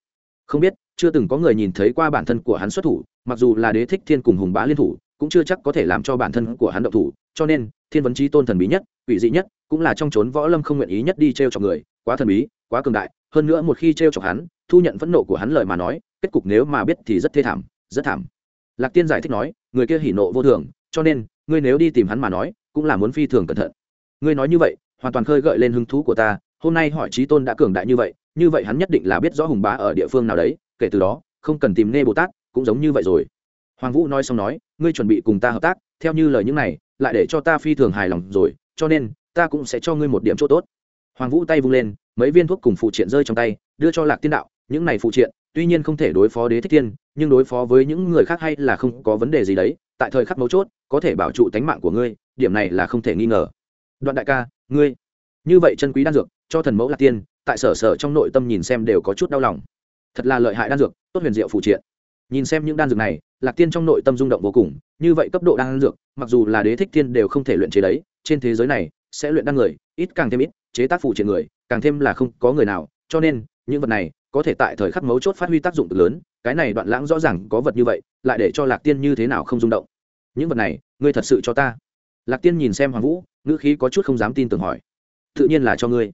Không biết, chưa từng có người nhìn thấy qua bản thân của hắn xuất thủ, mặc dù là đế thích thiên cùng hùng bá liên thủ, cũng chưa chắc có thể làm cho bản thân của hắn động thủ, cho nên, thiên vấn trí tôn thần bí nhất, quỷ dị nhất, cũng là trong trốn võ lâm không nguyện ý nhất đi t r e o chọc người, quá thần bí, quá cường đại, hơn nữa một khi t r e o chọc hắn, thu nhận phẫn nộ của hắn lời mà nói, kết cục nếu mà biết thì rất thê thảm, rất thảm. Lạc tiên giải thích nói, người kia hỉ nộ vô thường, cho nên, ngươi nếu đi tìm hắn mà nói, cũng là muốn phi thường cẩn thận. Ngươi nói như vậy, hoàn toàn khơi gợi lên hứng thú của ta hôm nay hỏi trí tôn đã cường đại như vậy như vậy hắn nhất định là biết rõ hùng bá ở địa phương nào đấy, kể từ đó, không cần tìm nê bồ tát, cũng giống như vậy rồi. Hoàng vũ nói xong nói, ngươi chuẩn bị cùng ta hợp tác, theo như lời những này, lại để cho ta phi thường hài lòng rồi, cho nên, ta cũng sẽ cho ngươi một điểm chỗ tốt. Hoàng vũ tay vung lên, mấy viên thuốc cùng phụ triện rơi trong tay, đưa cho lạc tiên đạo, những này phụ triện, tuy nhiên không thể đối phó đế thích tiên nhưng đối phó với những người khác hay là không có vấn đề gì đấy, tại thời khắc mấu chốt, có thể bảo trụ tánh mạng của ngươi, điểm này là không thể nghi ngờ. Đoạn đại ca, ngươi như vậy chân quý đan dược, cho thần mẫu lạc tiên, tại sở sở trong nội tâm nhìn xem đều có chút đau lòng. Thật là lợi hại đan dược, tốt huyền diệu phụ triện. Nhìn xem những đan dược này, lạc tiên trong nội tâm rung động vô cùng, như vậy cấp độ đan dược, mặc dù là đế thích tiên đều không thể luyện chế đấy, trên thế giới này, sẽ luyện đan người, ít càng thêm ít, chế tác phụ triện người, càng thêm là không có người nào, cho nên, những vật này, có thể tại thời khắc mấu chốt phát huy tác dụng cực lớn, cái này đoạn lãng rõ ràng có vật như vậy, lại để cho lạc tiên như thế nào không rung động. Những vật này, ngươi thật sự cho ta. Lạc tiên nhìn xem hoàng vũ, ngữ khí có chút không dám tin tưởng hỏi tự nhiên là cho ngươi.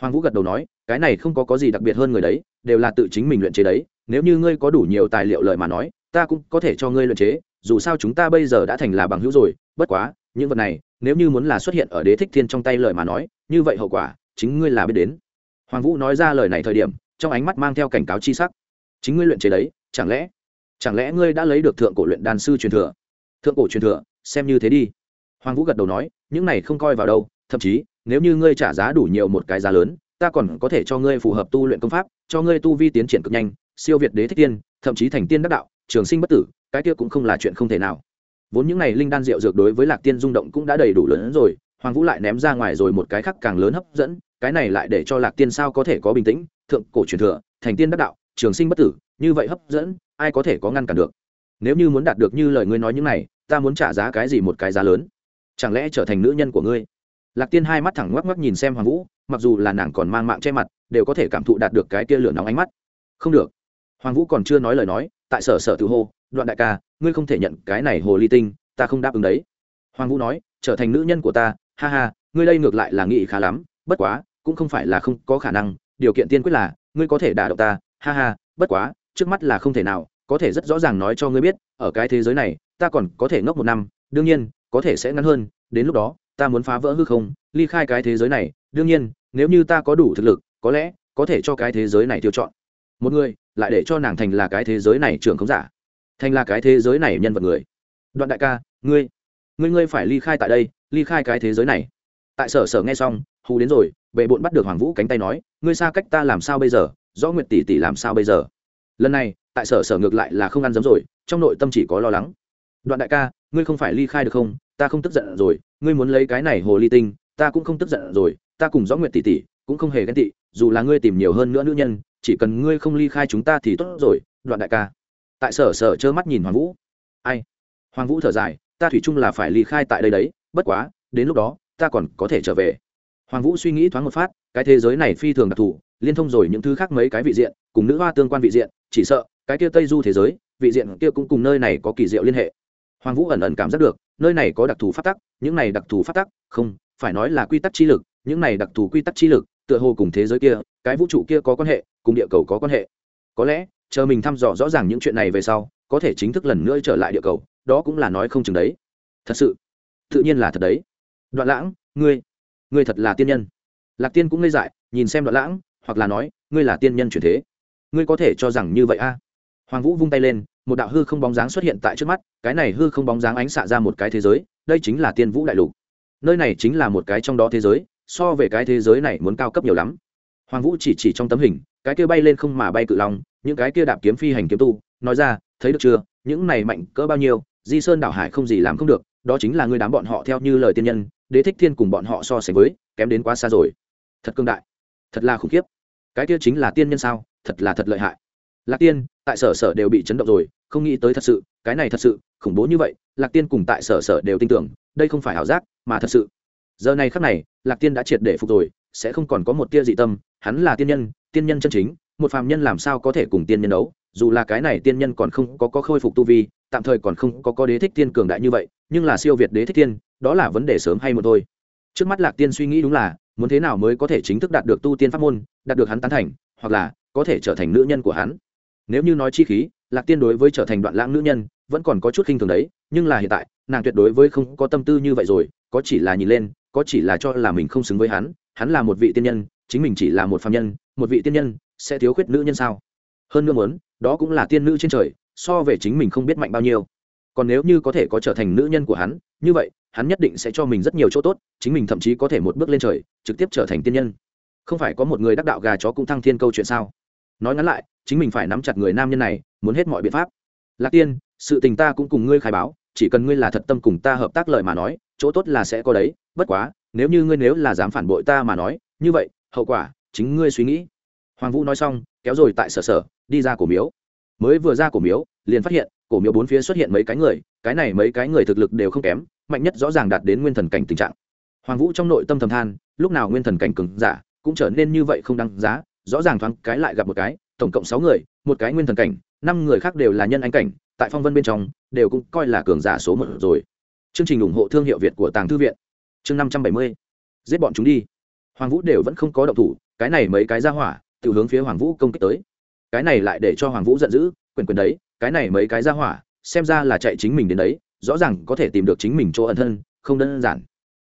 Hoàng vũ gật đầu nói, cái này không có có gì đặc biệt hơn người đấy, đều là tự chính mình luyện chế đấy, nếu như ngươi có đủ nhiều tài liệu lời mà nói, ta cũng có thể cho ngươi luyện chế, dù sao chúng ta bây giờ đã thành là bằng hữu rồi, bất quá, những vật này, nếu như muốn là xuất hiện ở đế thích thiên trong tay lời mà nói, như vậy hậu quả, chính ngươi là biết đến. Hoàng vũ nói ra lời này thời điểm, trong ánh mắt mang theo cảnh cáo chi sắc. Chính ngươi luyện chế đấy, chẳng lẽ chẳng lẽ ngươi đã lấy được thượng cổ luyện đan sư truyền thừa? Thượng cổ truyền thừa, xem như thế đi. Hoàng vũ gật đầu nói, những này không coi vào đâu, thậm chí nếu như ngươi trả giá đủ nhiều một cái giá lớn, ta còn có thể cho ngươi phù hợp tu luyện công pháp, cho ngươi tu vi tiến triển cực nhanh, siêu việt đế thích tiên, thậm chí thành tiên đắc đạo, trường sinh bất tử, cái kia cũng không là chuyện không thể nào. Vốn những này linh đan rượu dược đối với lạc tiên rung động cũng đã đầy đủ lớn rồi, hoàng vũ lại ném ra ngoài rồi một cái khác càng lớn hấp dẫn, cái này lại để cho lạc tiên sao có thể có bình tĩnh, thượng cổ truyền thừa, thành tiên đắc đạo, trường sinh bất tử, như vậy hấp dẫn, ai có thể có ngăn cản được? Nếu như muốn đạt được như lời ngươi nói những này, ta muốn trả giá cái gì một cái giá lớn? Chẳng lẽ trở thành nữ nhân của ngươi? Lạc tiên hai mắt thẳng ngoắc ngoắc nhìn xem hoàng vũ, mặc dù là nàng còn mang mạng che mặt, đều có thể cảm thụ đạt được cái kia lửa nóng ánh mắt. Không được. Hoàng vũ còn chưa nói lời nói, tại sở sở tự hô, đoạn đại ca, ngươi không thể nhận cái này hồ ly tinh, ta không đáp ứng đấy. Hoàng vũ nói, trở thành nữ nhân của ta, ha ha, ngươi đây ngược lại là nghĩ khá lắm, bất quá, cũng không phải là không có khả năng, điều kiện tiên quyết là, ngươi có thể đả động ta, ha ha, bất quá, trước mắt là không thể nào, có thể rất rõ ràng nói cho ngươi biết, ở cái thế giới này, ta còn có thể ngốc một năm, đương nhiên, có thể sẽ ngắn hơn, đến lúc đó ta muốn phá vỡ hư không, ly khai cái thế giới này. Đương nhiên, nếu như ta có đủ thực lực, có lẽ có thể cho cái thế giới này tiêu chọn. Một người, lại để cho nàng thành là cái thế giới này trưởng không giả, thành là cái thế giới này nhân vật người. Đoạn đại ca, ngươi ngươi ngươi phải ly khai tại đây, ly khai cái thế giới này. Tại sở sở nghe xong, hù đến rồi, bệ bộn bắt được hoàng vũ cánh tay nói, ngươi xa cách ta làm sao bây giờ, rõ nguyệt tỷ tỷ làm sao bây giờ? Lần này, tại sở sở ngược lại là không ăn dấm rồi, trong nội tâm chỉ có lo lắng. Đoạn đại ca, ngươi không phải ly khai được không? Ta không tức giận rồi ngươi muốn lấy cái này hồ ly tinh, ta cũng không tức giận rồi, ta cùng rõ nguyện tỷ tỷ cũng không hề ghen tị, dù là ngươi tìm nhiều hơn nữa nữ nhân, chỉ cần ngươi không ly khai chúng ta thì tốt rồi, đoạn đại ca. Tại sở sở trơ mắt nhìn hoàng vũ. Ai? Hoàng vũ thở dài, ta thủy chung là phải ly khai tại đây đấy, bất quá, đến lúc đó, ta còn có thể trở về. Hoàng vũ suy nghĩ thoáng một phát, cái thế giới này phi thường đặc thù, liên thông rồi những thứ khác mấy cái vị diện, cùng nữ hoa tương quan vị diện, chỉ sợ, cái kia tây du thế giới, vị diện kia cũng cùng nơi này có kỳ diệu liên hệ hoàng vũ ẩn ẩn cảm giác được, nơi này có đặc thù phát tắc, những này đặc thù phát tắc, không, phải nói là quy tắc chi lực, những này đặc thù quy tắc chi lực, tựa hồ cùng thế giới kia, cái vũ trụ kia có quan hệ, cùng địa cầu có quan hệ. Có lẽ, chờ mình thăm dò rõ ràng những chuyện này về sau, có thể chính thức lần nữa trở lại địa cầu, đó cũng là nói không chừng đấy. Thật sự, tự nhiên là thật đấy. Đoạn lãng, ngươi ngươi thật là tiên nhân. Lạc tiên cũng ngây dại, nhìn xem đoạn lãng, hoặc là nói, ngươi là tiên nhân chuyển thế. Ngươi có thể cho rằng như vậy a? Hoàng vũ vung tay lên một đạo hư không bóng dáng xuất hiện tại trước mắt, cái này hư không bóng dáng ánh xạ ra một cái thế giới, đây chính là tiên vũ đại lục. Nơi này chính là một cái trong đó thế giới, so về cái thế giới này muốn cao cấp nhiều lắm. Hoàng vũ chỉ chỉ trong tấm hình, cái kia bay lên không mà bay cự long, những cái kia đạp kiếm phi hành kiếm tu, nói ra, thấy được chưa? Những này mạnh cỡ bao nhiêu? Di sơn đảo hải không gì làm không được, đó chính là người đám bọn họ theo như lời tiên nhân, đế thích thiên cùng bọn họ so sánh với, kém đến quá xa rồi. Thật cương đại, thật là khủng khiếp. Cái kia chính là tiên nhân sao? Thật là thật lợi hại. Lạc tiên, tại sở sở đều bị chấn động rồi không nghĩ tới thật sự cái này thật sự khủng bố như vậy lạc tiên cùng tại sở sở đều tin tưởng đây không phải ảo giác mà thật sự. Giờ này khắc này lạc tiên đã triệt để phục rồi sẽ không còn có một tia dị tâm hắn là tiên nhân tiên nhân chân chính một phàm nhân làm sao có thể cùng tiên nhân đấu dù là cái này tiên nhân còn không có, có khôi phục tu vi tạm thời còn không có có đế thích tiên cường đại như vậy nhưng là siêu việt đế thích tiên đó là vấn đề sớm hay một thôi. Trước mắt lạc tiên suy nghĩ đúng là muốn thế nào mới có thể chính thức đạt được tu tiên pháp môn đạt được hắn tán thành hoặc là có thể trở thành nữ nhân của hắn nếu như nói chi khí, lạc tiên đối với trở thành đoạn lãng nữ nhân, vẫn còn có chút khinh thường đấy, nhưng là hiện tại, nàng tuyệt đối với không có tâm tư như vậy rồi, có chỉ là nhìn lên, có chỉ là cho là mình không xứng với hắn hắn là một vị tiên nhân, chính mình chỉ là một phạm nhân, một vị tiên nhân, sẽ thiếu khuyết nữ nhân sao? Hơn nữa muốn, đó cũng là tiên nữ trên trời, so về chính mình không biết mạnh bao nhiêu. Còn nếu như có thể có trở thành nữ nhân của hắn, như vậy, hắn nhất định sẽ cho mình rất nhiều chỗ tốt, chính mình thậm chí có thể một bước lên trời, trực tiếp trở thành tiên nhân. Không phải có một người đắc đạo gà chó cũng thăng thiên câu chuyện sao? Nói ngắn lại chính mình phải nắm chặt người nam nhân này, muốn hết mọi biện pháp. Lạc tiên, sự tình ta cũng cùng ngươi khai báo, chỉ cần ngươi là thật tâm cùng ta hợp tác lời mà nói, chỗ tốt là sẽ có đấy, bất quá, nếu như ngươi nếu là dám phản bội ta mà nói, như vậy, hậu quả, chính ngươi suy nghĩ. Hoàng vũ nói xong, kéo rồi tại sở sở, đi ra cổ miếu. Mới vừa ra cổ miếu, liền phát hiện, cổ miếu bốn phía xuất hiện mấy cái người, cái này mấy cái người thực lực đều không kém, mạnh nhất rõ ràng đạt đến nguyên thần cảnh tình trạng. Hoàng vũ trong nội tâm thầm than, lúc nào nguyên thần cảnh cứng giả cũng trở nên như vậy không đăng giá, rõ ràng thoáng cái lại gặp một cái tổng cộng sáu người, một cái nguyên thần cảnh, năm người khác đều là nhân anh cảnh, tại phong vân bên trong, đều cũng coi là cường giả số một rồi. Chương trình ủng hộ thương hiệu việt của tàng thư viện. Chương năm trăm bảy mươi. Giết bọn chúng đi. Hoàng vũ đều vẫn không có động thủ, cái này mấy cái ra hỏa, tự hướng phía hoàng vũ công kích tới. Cái này lại để cho hoàng vũ giận dữ, quyền quyền đấy, cái này mấy cái ra hỏa, xem ra là chạy chính mình đến đấy, rõ ràng có thể tìm được chính mình chỗ ẩn thân, không đơn giản.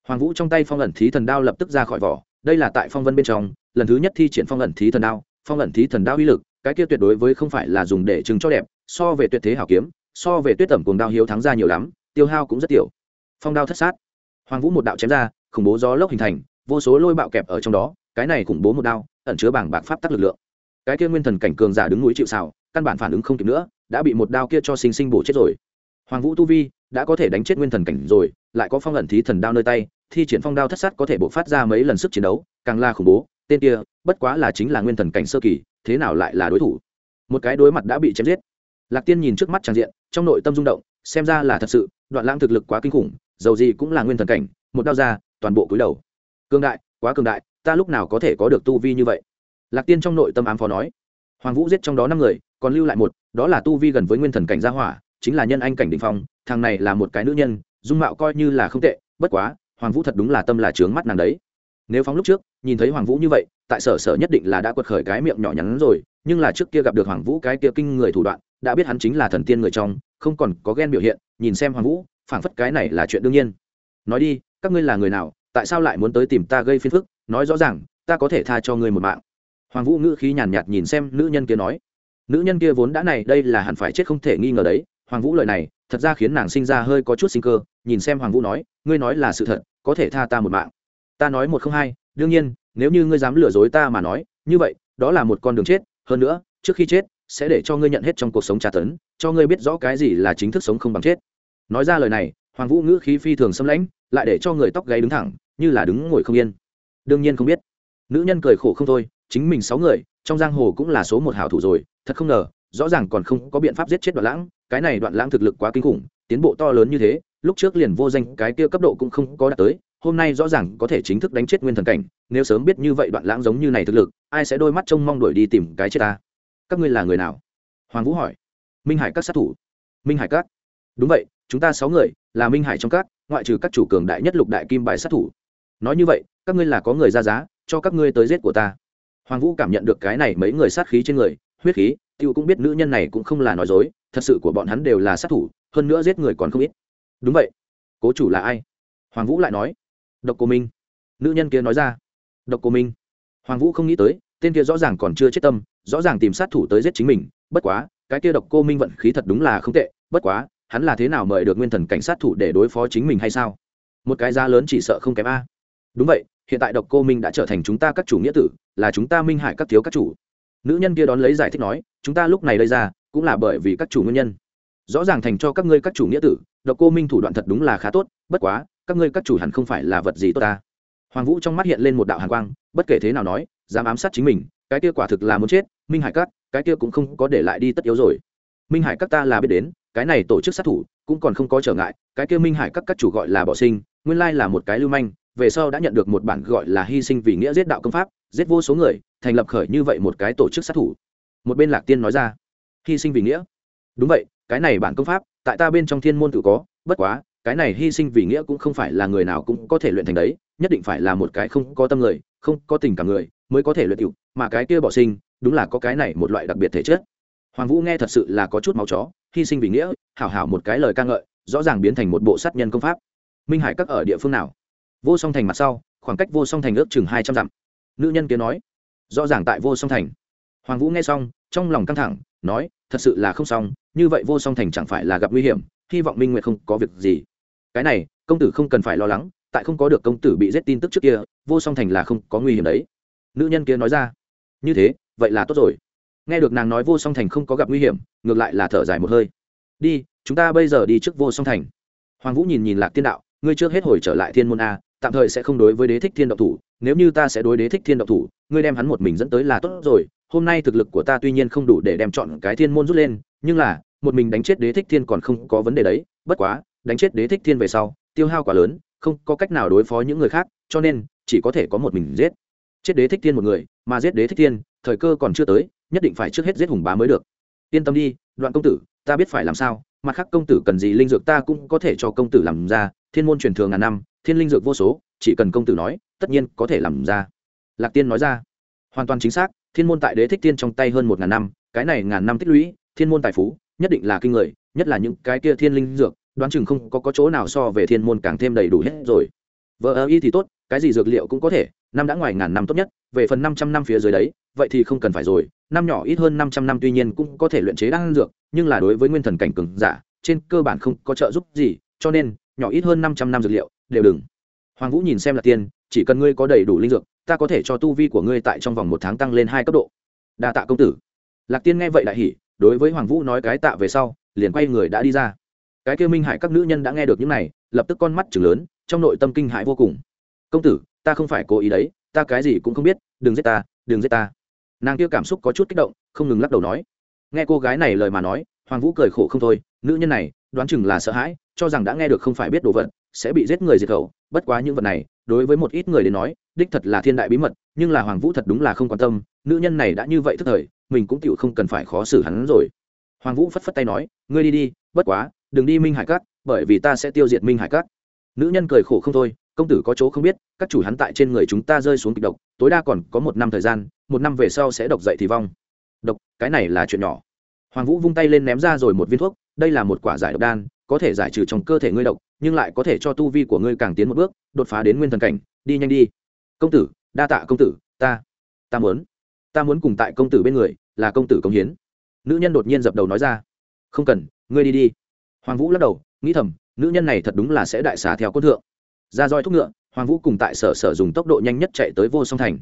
Hoàng vũ trong tay phong ẩn thí thần đao lập tức ra khỏi vỏ, đây là tại phong vân bên trong, lần thứ nhất thi triển phong ẩn thí thần đao phong ẩn thí thần đao uy lực, cái kia tuyệt đối với không phải là dùng để chứng cho đẹp, so về tuyệt thế hảo kiếm, so về tuyết tẩm cuồng đao hiếu thắng ra nhiều lắm, tiêu hao cũng rất tiểu. Phong đao thất sát. Hoàng vũ một đạo chém ra, khủng bố gió lốc hình thành, vô số lôi bạo kẹp ở trong đó, cái này khủng bố một đao, ẩn chứa bảng bạc pháp tắc lực lượng. Cái kia nguyên thần cảnh cường giả đứng núi chịu xào căn bản phản ứng không kịp nữa, đã bị một đao kia cho sinh sinh bổ chết rồi. Hoàng vũ tu vi đã có thể đánh chết nguyên thần cảnh rồi, lại có phong ẩn thí thần đao nơi tay, thi triển phong đao thất sát có thể bộc phát ra mấy lần sức chiến đấu, càng là khủng bố tên kia, bất quá là chính là nguyên thần cảnh sơ kỳ, thế nào lại là đối thủ? Một cái đối mặt đã bị chém giết. Lạc tiên nhìn trước mắt tràn diện, trong nội tâm rung động, xem ra là thật sự, đoạn lãng thực lực quá kinh khủng, dầu gì cũng là nguyên thần cảnh, một đao ra, toàn bộ cúi đầu. Cương đại, quá cường đại, ta lúc nào có thể có được tu vi như vậy? Lạc tiên trong nội tâm ám phó nói. Hoàng vũ giết trong đó năm người, còn lưu lại một, đó là tu vi gần với nguyên thần cảnh gia hỏa, chính là nhân anh cảnh đình phong, thằng này là một cái nữ nhân, dung mạo coi như là không tệ, bất quá, hoàng vũ thật đúng là tâm là trướng mắt nàng đấy. Nếu phóng lúc trước nhìn thấy hoàng vũ như vậy tại sở sở nhất định là đã quật khởi cái miệng nhỏ nhắn rồi nhưng là trước kia gặp được hoàng vũ cái kia kinh người thủ đoạn đã biết hắn chính là thần tiên người trong không còn có ghen biểu hiện nhìn xem hoàng vũ phảng phất cái này là chuyện đương nhiên. Nói đi các ngươi là người nào tại sao lại muốn tới tìm ta gây phiền phức nói rõ ràng ta có thể tha cho ngươi một mạng. Hoàng vũ ngữ khí nhàn nhạt, nhìn xem nữ nhân kia nói. Nữ nhân kia vốn đã này đây là hẳn phải chết không thể nghi ngờ đấy. Hoàng vũ lời này thật ra khiến nàng sinh ra hơi có chút sinh cơ nhìn xem hoàng vũ nói ngươi nói là sự thật có thể tha ta một mạng. Ta nói một không hai đương nhiên, nếu như ngươi dám lừa dối ta mà nói, như vậy, đó là một con đường chết. Hơn nữa, trước khi chết, sẽ để cho ngươi nhận hết trong cuộc sống tra tấn, cho ngươi biết rõ cái gì là chính thức sống không bằng chết. Nói ra lời này, hoàng vũ ngữ khí phi thường xâm lãnh, lại để cho người tóc gáy đứng thẳng, như là đứng ngồi không yên. Đương nhiên không biết. Nữ nhân cười khổ không thôi, chính mình sáu người, trong giang hồ cũng là số một hảo thủ rồi, thật không ngờ, rõ ràng còn không có biện pháp giết chết đoạn lãng, cái này đoạn lãng thực lực quá kinh khủng, tiến bộ to lớn như thế, lúc trước liền vô danh, cái kia cấp độ cũng không có đạt tới hôm nay rõ ràng có thể chính thức đánh chết nguyên thần cảnh, nếu sớm biết như vậy đoạn lãng giống như này thực lực, ai sẽ đôi mắt trông mong đuổi đi tìm cái chết ta? Các ngươi là người nào? Hoàng vũ hỏi. Minh hải các sát thủ. Minh hải các. Đúng vậy, chúng ta sáu người, là minh hải trong các, ngoại trừ các chủ cường đại nhất lục đại kim bài sát thủ. Nói như vậy, các ngươi là có người ra giá, cho các ngươi tới giết của ta. Hoàng vũ cảm nhận được cái này mấy người sát khí trên người, huyết khí, tiêu cũng biết nữ nhân này cũng không là nói dối, thật sự của bọn hắn đều là sát thủ, hơn nữa giết người còn không ít. Đúng vậy. Cố chủ là ai? Hoàng vũ lại nói độc cô minh. Nữ nhân kia nói ra. Độc cô minh. Hoàng vũ không nghĩ tới, tên kia rõ ràng còn chưa chết tâm, rõ ràng tìm sát thủ tới giết chính mình. Bất quá, cái kia độc cô minh vận khí thật đúng là không tệ. Bất quá, hắn là thế nào mời được nguyên thần cảnh sát thủ để đối phó chính mình hay sao? Một cái giá lớn chỉ sợ không kém a. Đúng vậy, hiện tại độc cô minh đã trở thành chúng ta các chủ nghĩa tử, là chúng ta minh hại các thiếu các chủ. Nữ nhân kia đón lấy giải thích nói, chúng ta lúc này lấy ra, cũng là bởi vì các chủ nguyên nhân. Rõ ràng thành cho các ngươi các chủ nghĩa tử, độc cô minh thủ đoạn thật đúng là khá tốt, bất quá các ngươi các chủ hẳn không phải là vật gì tốt ta? Hoàng vũ trong mắt hiện lên một đạo hàn quang, bất kể thế nào nói, dám ám sát chính mình, cái kia quả thực là muốn chết, minh hải các, cái kia cũng không có để lại đi tất yếu rồi. Minh hải các ta là biết đến, cái này tổ chức sát thủ, cũng còn không có trở ngại, cái kia minh hải các các chủ gọi là bỏ sinh, nguyên lai là một cái lưu manh, về sau đã nhận được một bản gọi là hy sinh vì nghĩa giết đạo công pháp, giết vô số người, thành lập khởi như vậy một cái tổ chức sát thủ. Một bên lạc tiên nói ra, hy sinh vì nghĩa. Đúng vậy, cái này bản công pháp, tại ta bên trong thiên môn tự có, bất quá cái này hy sinh vì nghĩa cũng không phải là người nào cũng có thể luyện thành đấy, nhất định phải là một cái không có tâm người, không có tình cảm người mới có thể luyện cựu mà cái kia bỏ sinh, đúng là có cái này một loại đặc biệt thể chất. Hoàng vũ nghe thật sự là có chút máu chó, hy sinh vì nghĩa, hảo hảo một cái lời ca ngợi, rõ ràng biến thành một bộ sát nhân công pháp. Minh hải các ở địa phương nào? Vô song thành mặt sau, khoảng cách vô song thành ước chừng hai trăm dặm. Nữ nhân kia nói, rõ ràng tại vô song thành. Hoàng vũ nghe xong, trong lòng căng thẳng, nói, thật sự là không xong, như vậy vô song thành chẳng phải là gặp nguy hiểm, hy vọng minh nguyệt không có việc gì cái này, công tử không cần phải lo lắng, tại không có được công tử bị giết tin tức trước kia, vô song thành là không có nguy hiểm đấy. Nữ nhân kia nói ra. Như thế, vậy là tốt rồi. Nghe được nàng nói vô song thành không có gặp nguy hiểm, ngược lại là thở dài một hơi. Đi, chúng ta bây giờ đi trước vô song thành. Hoàng vũ nhìn nhìn lạc tiên đạo, ngươi trước hết hồi trở lại thiên môn a, tạm thời sẽ không đối với đế thích thiên độc thủ, nếu như ta sẽ đối đế thích thiên độc thủ, ngươi đem hắn một mình dẫn tới là tốt rồi. Hôm nay thực lực của ta tuy nhiên không đủ để đem chọn cái thiên môn rút lên, nhưng là, một mình đánh chết đế thích thiên còn không có vấn đề đấy, bất quá đánh chết đế thích thiên về sau, tiêu hao quá lớn, không có cách nào đối phó những người khác, cho nên, chỉ có thể có một mình giết. Chết đế thích thiên một người, mà giết đế thích thiên, thời cơ còn chưa tới, nhất định phải trước hết giết hùng bá mới được. Yên tâm đi, đoạn công tử, ta biết phải làm sao, mặt khác công tử cần gì linh dược ta cũng có thể cho công tử làm ra, thiên môn truyền thường ngàn năm, thiên linh dược vô số, chỉ cần công tử nói, tất nhiên có thể làm ra. Lạc tiên nói ra. Hoàn toàn chính xác, thiên môn tại đế thích tiên trong tay hơn một ngàn năm, cái này ngàn năm tích lũy, thiên môn tài phú, nhất định là kinh người, nhất là những cái kia thiên linh dược đoán chừng không có, có chỗ nào so về thiên môn càng thêm đầy đủ hết rồi. Vợ ơ y thì tốt cái gì dược liệu cũng có thể năm đã ngoài ngàn năm tốt nhất về phần năm trăm năm phía dưới đấy vậy thì không cần phải rồi năm nhỏ ít hơn năm trăm năm tuy nhiên cũng có thể luyện chế đan dược nhưng là đối với nguyên thần cảnh cường giả trên cơ bản không có trợ giúp gì cho nên nhỏ ít hơn năm trăm năm dược liệu đều đừng. Hoàng vũ nhìn xem là tiên chỉ cần ngươi có đầy đủ linh dược ta có thể cho tu vi của ngươi tại trong vòng một tháng tăng lên hai cấp độ. Đa tạ công tử. Lạc tiên nghe vậy đại hỉ đối với hoàng vũ nói cái tạ về sau liền quay người đã đi ra cái kia minh Hải các nữ nhân đã nghe được những này, lập tức con mắt chừng lớn, trong nội tâm kinh hãi vô cùng. Công tử, ta không phải cố ý đấy, ta cái gì cũng không biết, đừng giết ta, đừng giết ta. Nàng kia cảm xúc có chút kích động, không ngừng lắc đầu nói. Nghe cô gái này lời mà nói, hoàng vũ cười khổ không thôi, nữ nhân này, đoán chừng là sợ hãi, cho rằng đã nghe được không phải biết đồ vật, sẽ bị giết người diệt khẩu, bất quá những vật này, đối với một ít người đến nói, đích thật là thiên đại bí mật, nhưng là hoàng vũ thật đúng là không quan tâm, nữ nhân này đã như vậy thức thời, mình cũng tựu không cần phải khó xử hắn rồi. Hoàng vũ phất phất tay nói, ngươi đi đi, bất quá đừng đi minh hải cát bởi vì ta sẽ tiêu diệt minh hải cát nữ nhân cười khổ không thôi, công tử có chỗ không biết, các chủ hắn tại trên người chúng ta rơi xuống kịch độc, tối đa còn có một năm thời gian, một năm về sau sẽ độc dậy thì vong. Độc, cái này là chuyện nhỏ. Hoàng vũ vung tay lên ném ra rồi một viên thuốc, đây là một quả giải độc đan, có thể giải trừ trong cơ thể ngươi độc, nhưng lại có thể cho tu vi của ngươi càng tiến một bước, đột phá đến nguyên thần cảnh, đi nhanh đi. Công tử, đa tạ công tử, ta ta muốn ta muốn cùng tại công tử bên người, là công tử công hiến. Nữ nhân đột nhiên dập đầu nói ra, không cần, ngươi đi đi hoàng vũ lắc đầu, nghĩ thầm, nữ nhân này thật đúng là sẽ đại xả theo cốt thượng. Ra roi thúc ngựa, hoàng vũ cùng tại sở sở dùng tốc độ nhanh nhất chạy tới vô song thành.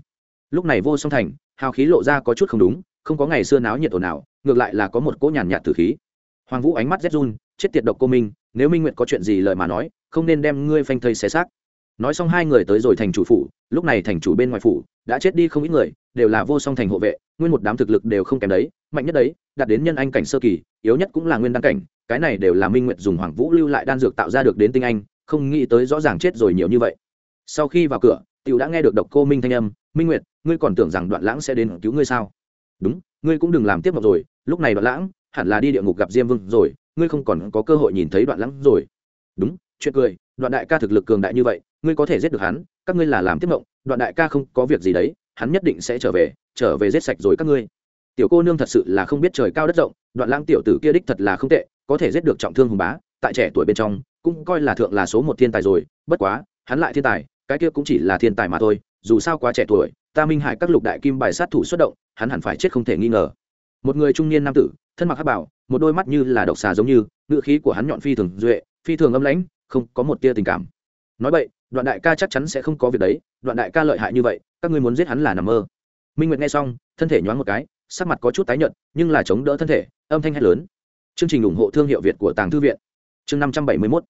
Lúc này vô song thành, hào khí lộ ra có chút không đúng, không có ngày xưa náo nhiệt ồn ào, ngược lại là có một cỗ nhàn nhạt tử khí. Hoàng vũ ánh mắt rét run, chết tiệt độc cô minh, nếu minh nguyện có chuyện gì lời mà nói, không nên đem ngươi phanh thây xé xác. Nói xong hai người tới rồi thành chủ phủ, lúc này thành chủ bên ngoài phủ, đã chết đi không ít người, đều là vô song thành hộ vệ, nguyên một đám thực lực đều không kém đấy, mạnh nhất đấy đạt đến nhân anh cảnh sơ kỳ, yếu nhất cũng là nguyên đăng cảnh, cái này đều là minh nguyện dùng hoàng vũ lưu lại đan dược tạo ra được đến tinh anh, không nghĩ tới rõ ràng chết rồi nhiều như vậy. Sau khi vào cửa, tiểu đã nghe được độc cô minh thanh âm, minh nguyệt, ngươi còn tưởng rằng đoạn lãng sẽ đến cứu ngươi sao? Đúng, ngươi cũng đừng làm tiếp mộng rồi, lúc này đoạn lãng hẳn là đi địa ngục gặp diêm vương rồi, ngươi không còn có cơ hội nhìn thấy đoạn lãng rồi. Đúng, chuyện cười, đoạn đại ca thực lực cường đại như vậy, ngươi có thể giết được hắn, các ngươi là làm tiếp mộng, đoạn đại ca không có việc gì đấy, hắn nhất định sẽ trở về trở về giết sạch rồi các ngươi tiểu cô nương thật sự là không biết trời cao đất rộng, đoạn lãng tiểu tử kia đích thật là không tệ, có thể giết được trọng thương hùng bá, tại trẻ tuổi bên trong, cũng coi là thượng là số một thiên tài rồi, bất quá, hắn lại thiên tài, cái kia cũng chỉ là thiên tài mà thôi, dù sao quá trẻ tuổi, ta minh hải các lục đại kim bài sát thủ xuất động, hắn hẳn phải chết không thể nghi ngờ. Một người trung niên nam tử, thân mặc hát bảo, một đôi mắt như là độc xà giống như, ngựa khí của hắn nhọn phi thường duệ, phi thường âm lãnh, không có một tia tình cảm. Nói vậy, đoạn đại ca chắc chắn sẽ không có việc đấy, đoạn đại ca lợi hại như vậy, các ngươi muốn giết hắn là nằm mơ. Minh nguyệt nghe xong, thân thể nhoáng một cái sắc mặt có chút tái nhợt, nhưng là chống đỡ thân thể, âm thanh hét lớn. Chương trình ủng hộ thương hiệu việt của tàng thư viện. Chương năm trăm bảy mươi mốt.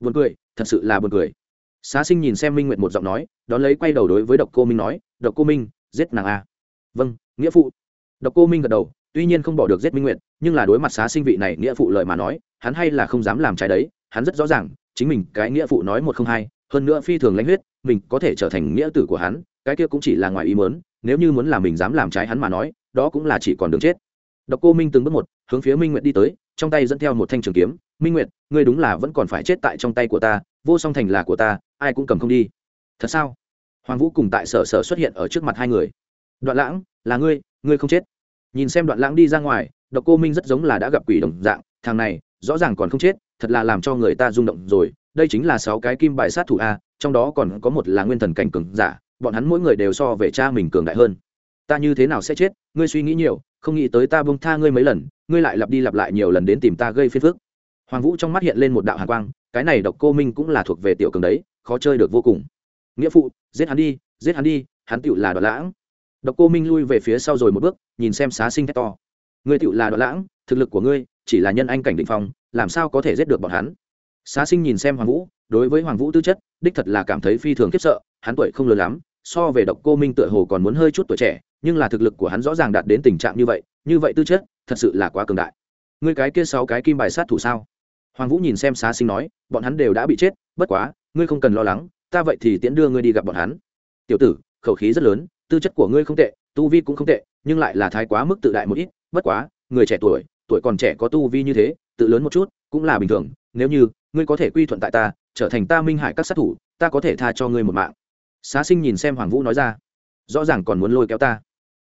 Buồn cười, thật sự là buồn cười. Xá sinh nhìn xem minh nguyệt một giọng nói, đón lấy quay đầu đối với độc cô minh nói, độc cô minh, giết nàng a. Vâng nghĩa phụ. Độc cô minh gật đầu, tuy nhiên không bỏ được giết minh nguyệt, nhưng là đối mặt xá sinh vị này nghĩa phụ lời mà nói, hắn hay là không dám làm trái đấy, hắn rất rõ ràng, chính mình cái nghĩa phụ nói một không hai, hơn nữa phi thường lãnh huyết, mình có thể trở thành nghĩa tử của hắn, cái kia cũng chỉ là ngoài ý mớn nếu như muốn là mình dám làm trái hắn mà nói đó cũng là chỉ còn đường chết. Độc cô minh từng bước một, hướng phía minh nguyệt đi tới, trong tay dẫn theo một thanh trường kiếm. Minh nguyệt, ngươi đúng là vẫn còn phải chết tại trong tay của ta, vô song thành là của ta, ai cũng cầm không đi. Thật sao? Hoàng vũ cùng tại sở sở xuất hiện ở trước mặt hai người. Đoạn lãng, là ngươi ngươi không chết. Nhìn xem đoạn lãng đi ra ngoài, độc cô minh rất giống là đã gặp quỷ đồng dạng, thằng này, rõ ràng còn không chết, thật là làm cho người ta rung động rồi. Đây chính là sáu cái kim bài sát thủ a, trong đó còn có một là nguyên thần cảnh cường giả, bọn hắn mỗi người đều so về cha mình cường đại hơn ta như thế nào sẽ chết? Ngươi suy nghĩ nhiều, không nghĩ tới ta bông tha ngươi mấy lần, ngươi lại lặp đi lặp lại nhiều lần đến tìm ta gây phiền phức. Hoàng vũ trong mắt hiện lên một đạo hàn quang, cái này độc cô minh cũng là thuộc về tiểu cường đấy, khó chơi được vô cùng. Nghĩa phụ, giết hắn đi, giết hắn đi, hắn tựu là đoạn lãng. Độc cô minh lui về phía sau rồi một bước, nhìn xem xá sinh thét to. Ngươi tựu là đoạn lãng, thực lực của ngươi chỉ là nhân anh cảnh định phong, làm sao có thể giết được bọn hắn? Xá sinh nhìn xem hoàng vũ, đối với hoàng vũ tư chất, đích thật là cảm thấy phi thường khiếp sợ, hắn tuổi không lớn lắm, so về độc cô minh tựa hồ còn muốn hơi chút tuổi trẻ nhưng là thực lực của hắn rõ ràng đạt đến tình trạng như vậy như vậy tư chất, thật sự là quá cường đại. Ngươi cái kia sáu cái kim bài sát thủ sao? Hoàng vũ nhìn xem xá sinh nói, bọn hắn đều đã bị chết, bất quá, ngươi không cần lo lắng, ta vậy thì tiễn đưa ngươi đi gặp bọn hắn. Tiểu tử, khẩu khí rất lớn, tư chất của ngươi không tệ, tu vi cũng không tệ, nhưng lại là thái quá mức tự đại một ít, bất quá, người trẻ tuổi tuổi còn trẻ có tu vi như thế, tự lớn một chút, cũng là bình thường, nếu như, ngươi có thể quy thuận tại ta, trở thành ta minh hải các sát thủ, ta có thể tha cho ngươi một mạng. Xá sinh nhìn xem hoàng vũ nói ra, rõ ràng còn muốn lôi kéo ta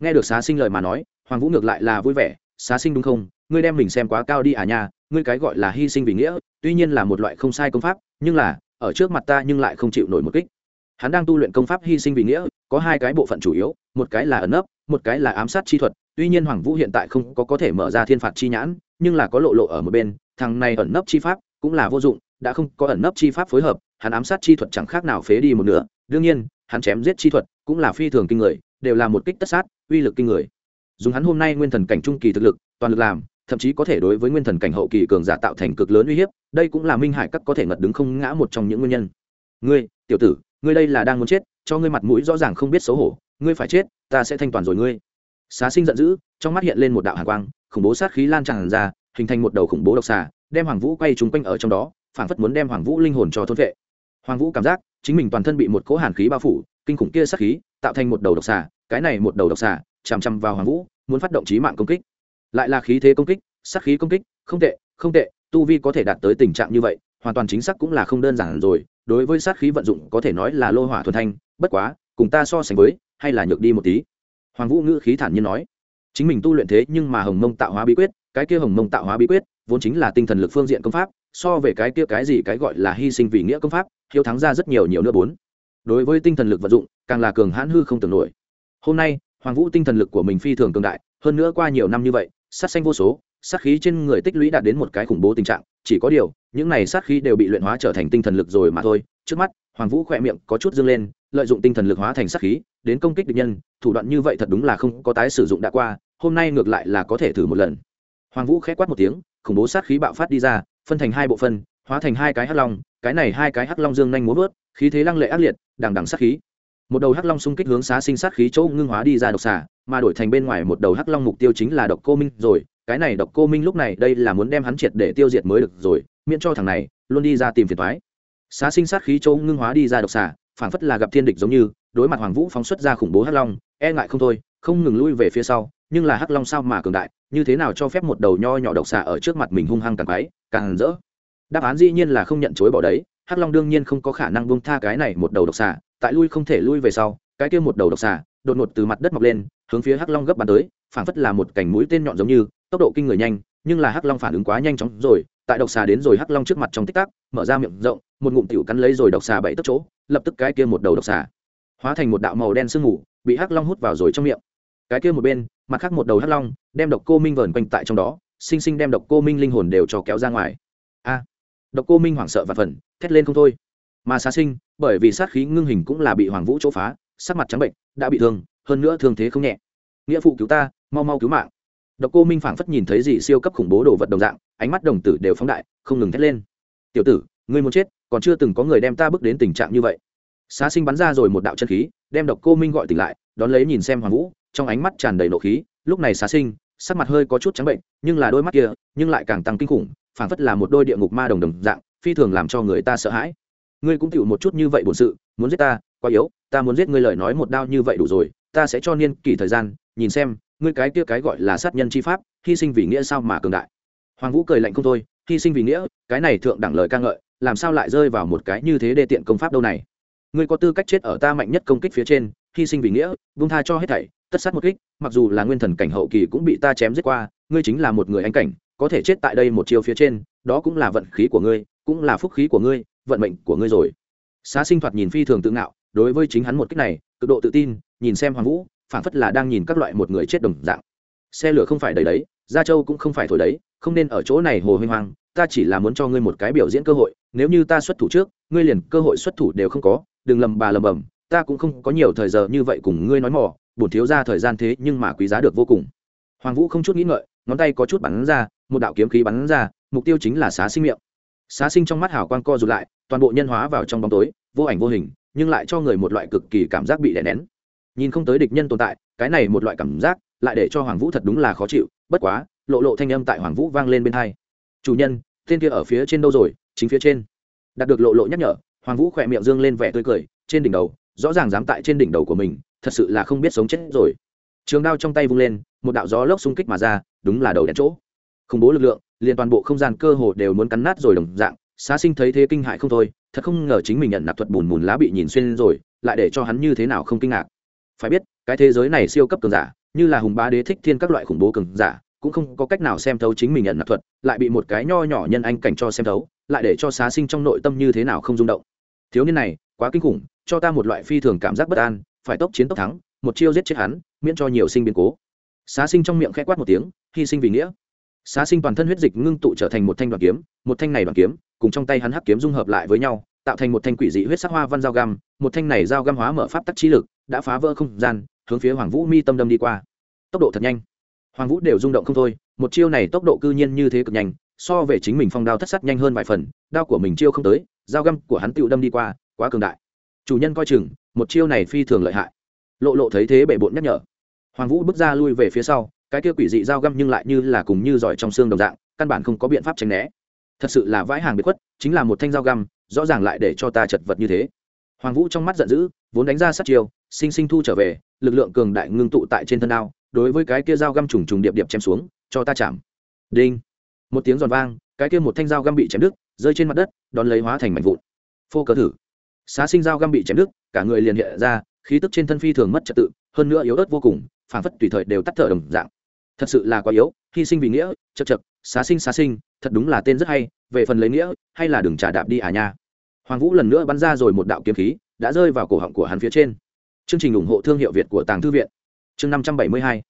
nghe được xá sinh lời mà nói, hoàng vũ ngược lại là vui vẻ, xá sinh đúng không? Ngươi đem mình xem quá cao đi à nha, ngươi cái gọi là hy sinh vì nghĩa, tuy nhiên là một loại không sai công pháp, nhưng là, ở trước mặt ta nhưng lại không chịu nổi một kích. Hắn đang tu luyện công pháp hy sinh vì nghĩa, có hai cái bộ phận chủ yếu, một cái là ẩn nấp, một cái là ám sát chi thuật. Tuy nhiên hoàng vũ hiện tại không có có thể mở ra thiên phạt chi nhãn, nhưng là có lộ lộ ở một bên, thằng này ẩn nấp chi pháp cũng là vô dụng, đã không có ẩn nấp chi pháp phối hợp, hắn ám sát chi thuật chẳng khác nào phế đi một nửa. Đương nhiên, hắn chém giết chi thuật cũng là phi thường kinh người, đều là một kích tất sát uy lực kinh người. Dùng hắn hôm nay nguyên thần cảnh trung kỳ thực lực, toàn lực làm, thậm chí có thể đối với nguyên thần cảnh hậu kỳ cường giả tạo thành cực lớn uy hiếp, đây cũng là minh hải các có thể ngật đứng không ngã một trong những nguyên nhân. Ngươi, tiểu tử, ngươi đây là đang muốn chết, cho ngươi mặt mũi rõ ràng không biết xấu hổ, ngươi phải chết, ta sẽ thanh toàn rồi ngươi. Xá sinh giận dữ, trong mắt hiện lên một đạo hàn quang, khủng bố sát khí lan tràn ra, hình thành một đầu khủng bố độc xà, đem hoàng vũ quay trúng quanh ở trong đó, phảng phất muốn đem hoàng vũ linh hồn cho thôn vệ. Hoàng vũ cảm giác, chính mình toàn thân bị một cỗ hàn khí bao phủ, kinh khủng kia sát khí tạo thành một đầu độc xà, cái này một đầu độc xà, chằm chằm vào hoàng vũ, muốn phát động trí mạng công kích. Lại là khí thế công kích, sát khí công kích, không tệ không tệ, tu vi có thể đạt tới tình trạng như vậy, hoàn toàn chính xác cũng là không đơn giản rồi, đối với sát khí vận dụng có thể nói là lô hỏa thuần thanh, bất quá, cùng ta so sánh với, hay là nhược đi một tí. Hoàng vũ ngữ khí thản nhiên nói, chính mình tu luyện thế nhưng mà hồng mông tạo hóa bí quyết, cái kia hồng mông tạo hóa bí quyết, vốn chính là tinh thần lực phương diện công pháp, so về cái kia cái gì cái gọi là hy sinh vì nghĩa công pháp, hiếu thắng ra rất nhiều nhiều nữa bốn. Đối với tinh thần lực vận dụng càng là cường hãn hư không tưởng nổi. Hôm nay, hoàng vũ tinh thần lực của mình phi thường cường đại, hơn nữa qua nhiều năm như vậy, sát xanh vô số, sát khí trên người tích lũy đạt đến một cái khủng bố tình trạng, chỉ có điều, những này sát khí đều bị luyện hóa trở thành tinh thần lực rồi mà thôi. Trước mắt, hoàng vũ khỏe miệng có chút dâng lên, lợi dụng tinh thần lực hóa thành sát khí, đến công kích địch nhân, thủ đoạn như vậy thật đúng là không có tái sử dụng đã qua, hôm nay ngược lại là có thể thử một lần. Hoàng vũ khẽ quát một tiếng, khủng bố sát khí bạo phát đi ra, phân thành hai bộ phân, hóa thành hai cái hắc long, cái này hai cái hắc long dương nhanh múa vớt, khí thế lăng lệ ác liệt, đằng đằng sát khí một đầu hắc long xung kích hướng xá sinh sát khí chỗ ngưng hóa đi ra độc xà, mà đổi thành bên ngoài một đầu hắc long mục tiêu chính là độc cô minh rồi. Cái này độc cô minh lúc này đây là muốn đem hắn triệt để tiêu diệt mới được rồi, miễn cho thằng này luôn đi ra tìm phiền thoái xá sinh sát khí chỗ ngưng hóa đi ra độc xà phản phất là gặp thiên địch giống như, đối mặt hoàng vũ phóng xuất ra khủng bố hắc long e ngại không thôi, không ngừng lui về phía sau, nhưng là hắc long sao mà cường đại, như thế nào cho phép một đầu nho nhỏ độc xà ở trước mặt mình hung hăng càng quái càng rỡ? Đáp án dĩ nhiên là không nhận chối bỏ đấy, hắc long đương nhiên không có khả năng buông tha cái này một đầu độc xà tại lui không thể lui về sau, cái kia một đầu độc xà, đột ngột từ mặt đất mọc lên, hướng phía hắc long gấp bắn tới, phảng phất là một cành mũi tên nhọn giống như, tốc độ kinh người nhanh, nhưng là hắc long phản ứng quá nhanh chóng rồi, tại độc xà đến rồi hắc long trước mặt trong tích tắc, mở ra miệng rộng, một ngụm tiểu cắn lấy rồi độc xà bảy tấc chỗ, lập tức cái kia một đầu độc xà hóa thành một đạo màu đen sương mù, bị hắc long hút vào rồi trong miệng. Cái kia một bên, mặt khác một đầu hắc long, đem độc cô minh vờn quanh tại trong đó, sinh sinh đem độc cô minh linh hồn đều cho kéo ra ngoài. A, độc cô minh hoảng sợ và phần thét lên không thôi mà xá sinh, bởi vì sát khí ngưng hình cũng là bị hoàng vũ chỗ phá, sắc mặt trắng bệnh, đã bị thương, hơn nữa thương thế không nhẹ. Nghĩa phụ cứu ta, mau mau cứu mạng. Độc cô minh phảng phất nhìn thấy gì siêu cấp khủng bố đồ vật đồng dạng, ánh mắt đồng tử đều phóng đại, không ngừng thét lên. Tiểu tử, ngươi muốn chết, còn chưa từng có người đem ta bước đến tình trạng như vậy. Xá sinh bắn ra rồi một đạo chân khí, đem độc cô minh gọi tỉnh lại, đón lấy nhìn xem hoàng vũ, trong ánh mắt tràn đầy nộ khí. Lúc này xá sinh, sắc mặt hơi có chút trắng bệnh, nhưng là đôi mắt kia, nhưng lại càng tăng kinh khủng, phảng phất là một đôi địa ngục ma đồng đồng dạng, phi thường làm cho người ta sợ hãi ngươi cũng chịu một chút như vậy bổn sự, muốn giết ta, quá yếu, ta muốn giết ngươi lời nói một đao như vậy đủ rồi, ta sẽ cho niên kỷ thời gian, nhìn xem, ngươi cái kia cái gọi là sát nhân chi pháp, hy sinh vì nghĩa sao mà cường đại. Hoàng vũ cười lạnh không thôi, hy sinh vì nghĩa, cái này thượng đẳng lời ca ngợi, làm sao lại rơi vào một cái như thế đê tiện công pháp đâu này? Ngươi có tư cách chết ở ta mạnh nhất công kích phía trên, hy sinh vì nghĩa, vung tha cho hết thảy, tất sát một kích, mặc dù là nguyên thần cảnh hậu kỳ cũng bị ta chém giết qua, ngươi chính là một người anh cảnh, có thể chết tại đây một chiều phía trên, đó cũng là vận khí của ngươi, cũng là phúc khí của ngươi vận mệnh của ngươi rồi. Xá sinh thoạt nhìn phi thường tự ngạo, đối với chính hắn một cách này, cực độ tự tin, nhìn xem hoàng vũ phản phất là đang nhìn các loại một người chết đồng dạng. Xe lửa không phải đầy đấy, gia châu cũng không phải thổi đấy, không nên ở chỗ này hồ huy hoang, ta chỉ là muốn cho ngươi một cái biểu diễn cơ hội, nếu như ta xuất thủ trước, ngươi liền cơ hội xuất thủ đều không có, đừng lầm bà lầm bầm, ta cũng không có nhiều thời giờ như vậy cùng ngươi nói mỏ bổn thiếu ra thời gian thế nhưng mà quý giá được vô cùng. Hoàng vũ không chút nghĩ ngợi, ngón tay có chút bắn ra, một đạo kiếm khí bắn ra, mục tiêu chính là xá sinh miệng xá sinh trong mắt hào quang co rụt lại, toàn bộ nhân hóa vào trong bóng tối, vô ảnh vô hình, nhưng lại cho người một loại cực kỳ cảm giác bị đè nén. Nhìn không tới địch nhân tồn tại, cái này một loại cảm giác, lại để cho hoàng vũ thật đúng là khó chịu, bất quá, lộ lộ thanh âm tại hoàng vũ vang lên bên hai. Chủ nhân, tên kia ở phía trên đâu rồi? Chính phía trên. Đạt được lộ lộ nhắc nhở, hoàng vũ khỏe miệng dương lên vẻ tươi cười, trên đỉnh đầu, rõ ràng dám tại trên đỉnh đầu của mình, thật sự là không biết sống chết rồi. Trường đao trong tay vung lên, một đạo gió lốc xung kích mà ra, đúng là đầu đèn chỗ. Khủng bố lực lượng liền toàn bộ không gian cơ hồ đều muốn cắn nát rồi đồng dạng, xá sinh thấy thế kinh hại không thôi, thật không ngờ chính mình nhận nạp thuật bùn bùn lá bị nhìn xuyên rồi, lại để cho hắn như thế nào không kinh ngạc. Phải biết, cái thế giới này siêu cấp cường giả, như là hùng bá đế thích thiên các loại khủng bố cường giả, cũng không có cách nào xem thấu chính mình nhận nạp thuật, lại bị một cái nho nhỏ nhân anh cảnh cho xem thấu, lại để cho xá sinh trong nội tâm như thế nào không rung động. Thiếu niên này, quá kinh khủng, cho ta một loại phi thường cảm giác bất an, phải tốc chiến tốc thắng, một chiêu giết chết hắn, miễn cho nhiều sinh biến cố. Xá sinh trong miệng khẽ quát một tiếng, hy sinh vì nghĩa xá sinh toàn thân huyết dịch ngưng tụ trở thành một thanh đoàn kiếm, một thanh này đoàn kiếm, cùng trong tay hắn hắc kiếm dung hợp lại với nhau, tạo thành một thanh quỷ dị huyết sắc hoa văn dao găm, một thanh này dao găm hóa mở pháp tắc trí lực, đã phá vỡ không gian, hướng phía hoàng vũ mi tâm đâm đi qua. Tốc độ thật nhanh. Hoàng vũ đều rung động không thôi, một chiêu này tốc độ cư nhiên như thế cực nhanh, so về chính mình phong đao thất sắt nhanh hơn vài phần, đao của mình chiêu không tới dao găm của hắn tựu đâm đi qua, quá cường đại. Chủ nhân coi chừng, một chiêu này phi thường lợi hại. Lộ lộ thấy thế bệ bộn nhắc nhở. Hoàng vũ bước ra lui về phía sau cái kia quỷ dị dao găm nhưng lại như là cùng như giỏi trong xương đồng dạng, căn bản không có biện pháp tránh né. Thật sự là vãi hàng bị khuất, chính là một thanh dao găm, rõ ràng lại để cho ta chật vật như thế. Hoàng vũ trong mắt giận dữ, vốn đánh ra sát chiêu, sinh sinh thu trở về, lực lượng cường đại ngưng tụ tại trên thân đao, đối với cái kia dao găm trùng trùng điệp điệp chém xuống, cho ta chạm. Đinh. Một tiếng giòn vang, cái kia một thanh dao găm bị chém đứt, rơi trên mặt đất, đón lấy hóa thành mảnh vụn. Phô cờ thử. Xá sinh dao găm bị chém đứt, cả người liền hiện ra, khí tức trên thân phi thường mất trật tự, hơn nữa yếu ớt vô cùng phản phất tùy thời đều tắt thở đồng dạng thật sự là quá yếu, hy sinh vì nghĩa, chật chật, xá sinh xá sinh, thật đúng là tên rất hay, về phần lấy nghĩa, hay là đừng trả đạp đi à nha. Hoàng vũ lần nữa bắn ra rồi một đạo kiếm khí, đã rơi vào cổ họng của hắn phía trên. Chương trình ủng hộ thương hiệu việt của tàng thư viện. Chương năm trăm bảy mươi hai.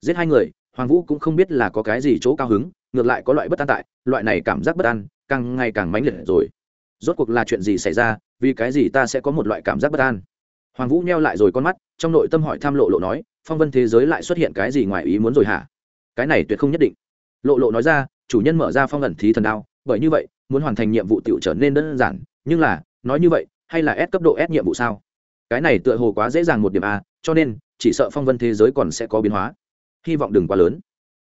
Giết hai người, hoàng vũ cũng không biết là có cái gì chỗ cao hứng, ngược lại có loại bất an tại, loại này cảm giác bất an, càng ngày càng mãnh liệt rồi. Rốt cuộc là chuyện gì xảy ra, vì cái gì ta sẽ có một loại cảm giác bất an? Hoàng vũ neo lại rồi con mắt, trong nội tâm hỏi tham lộ lộ nói, phong vân thế giới lại xuất hiện cái gì ngoài ý muốn rồi hả? Cái này tuyệt không nhất định. Lộ lộ nói ra, chủ nhân mở ra phong ẩn thí thần đao, bởi như vậy, muốn hoàn thành nhiệm vụ tiểu trở nên đơn giản, nhưng là, nói như vậy, hay là S cấp độ S nhiệm vụ sao? Cái này tựa hồ quá dễ dàng một điểm a, cho nên, chỉ sợ phong vân thế giới còn sẽ có biến hóa. Hy vọng đừng quá lớn.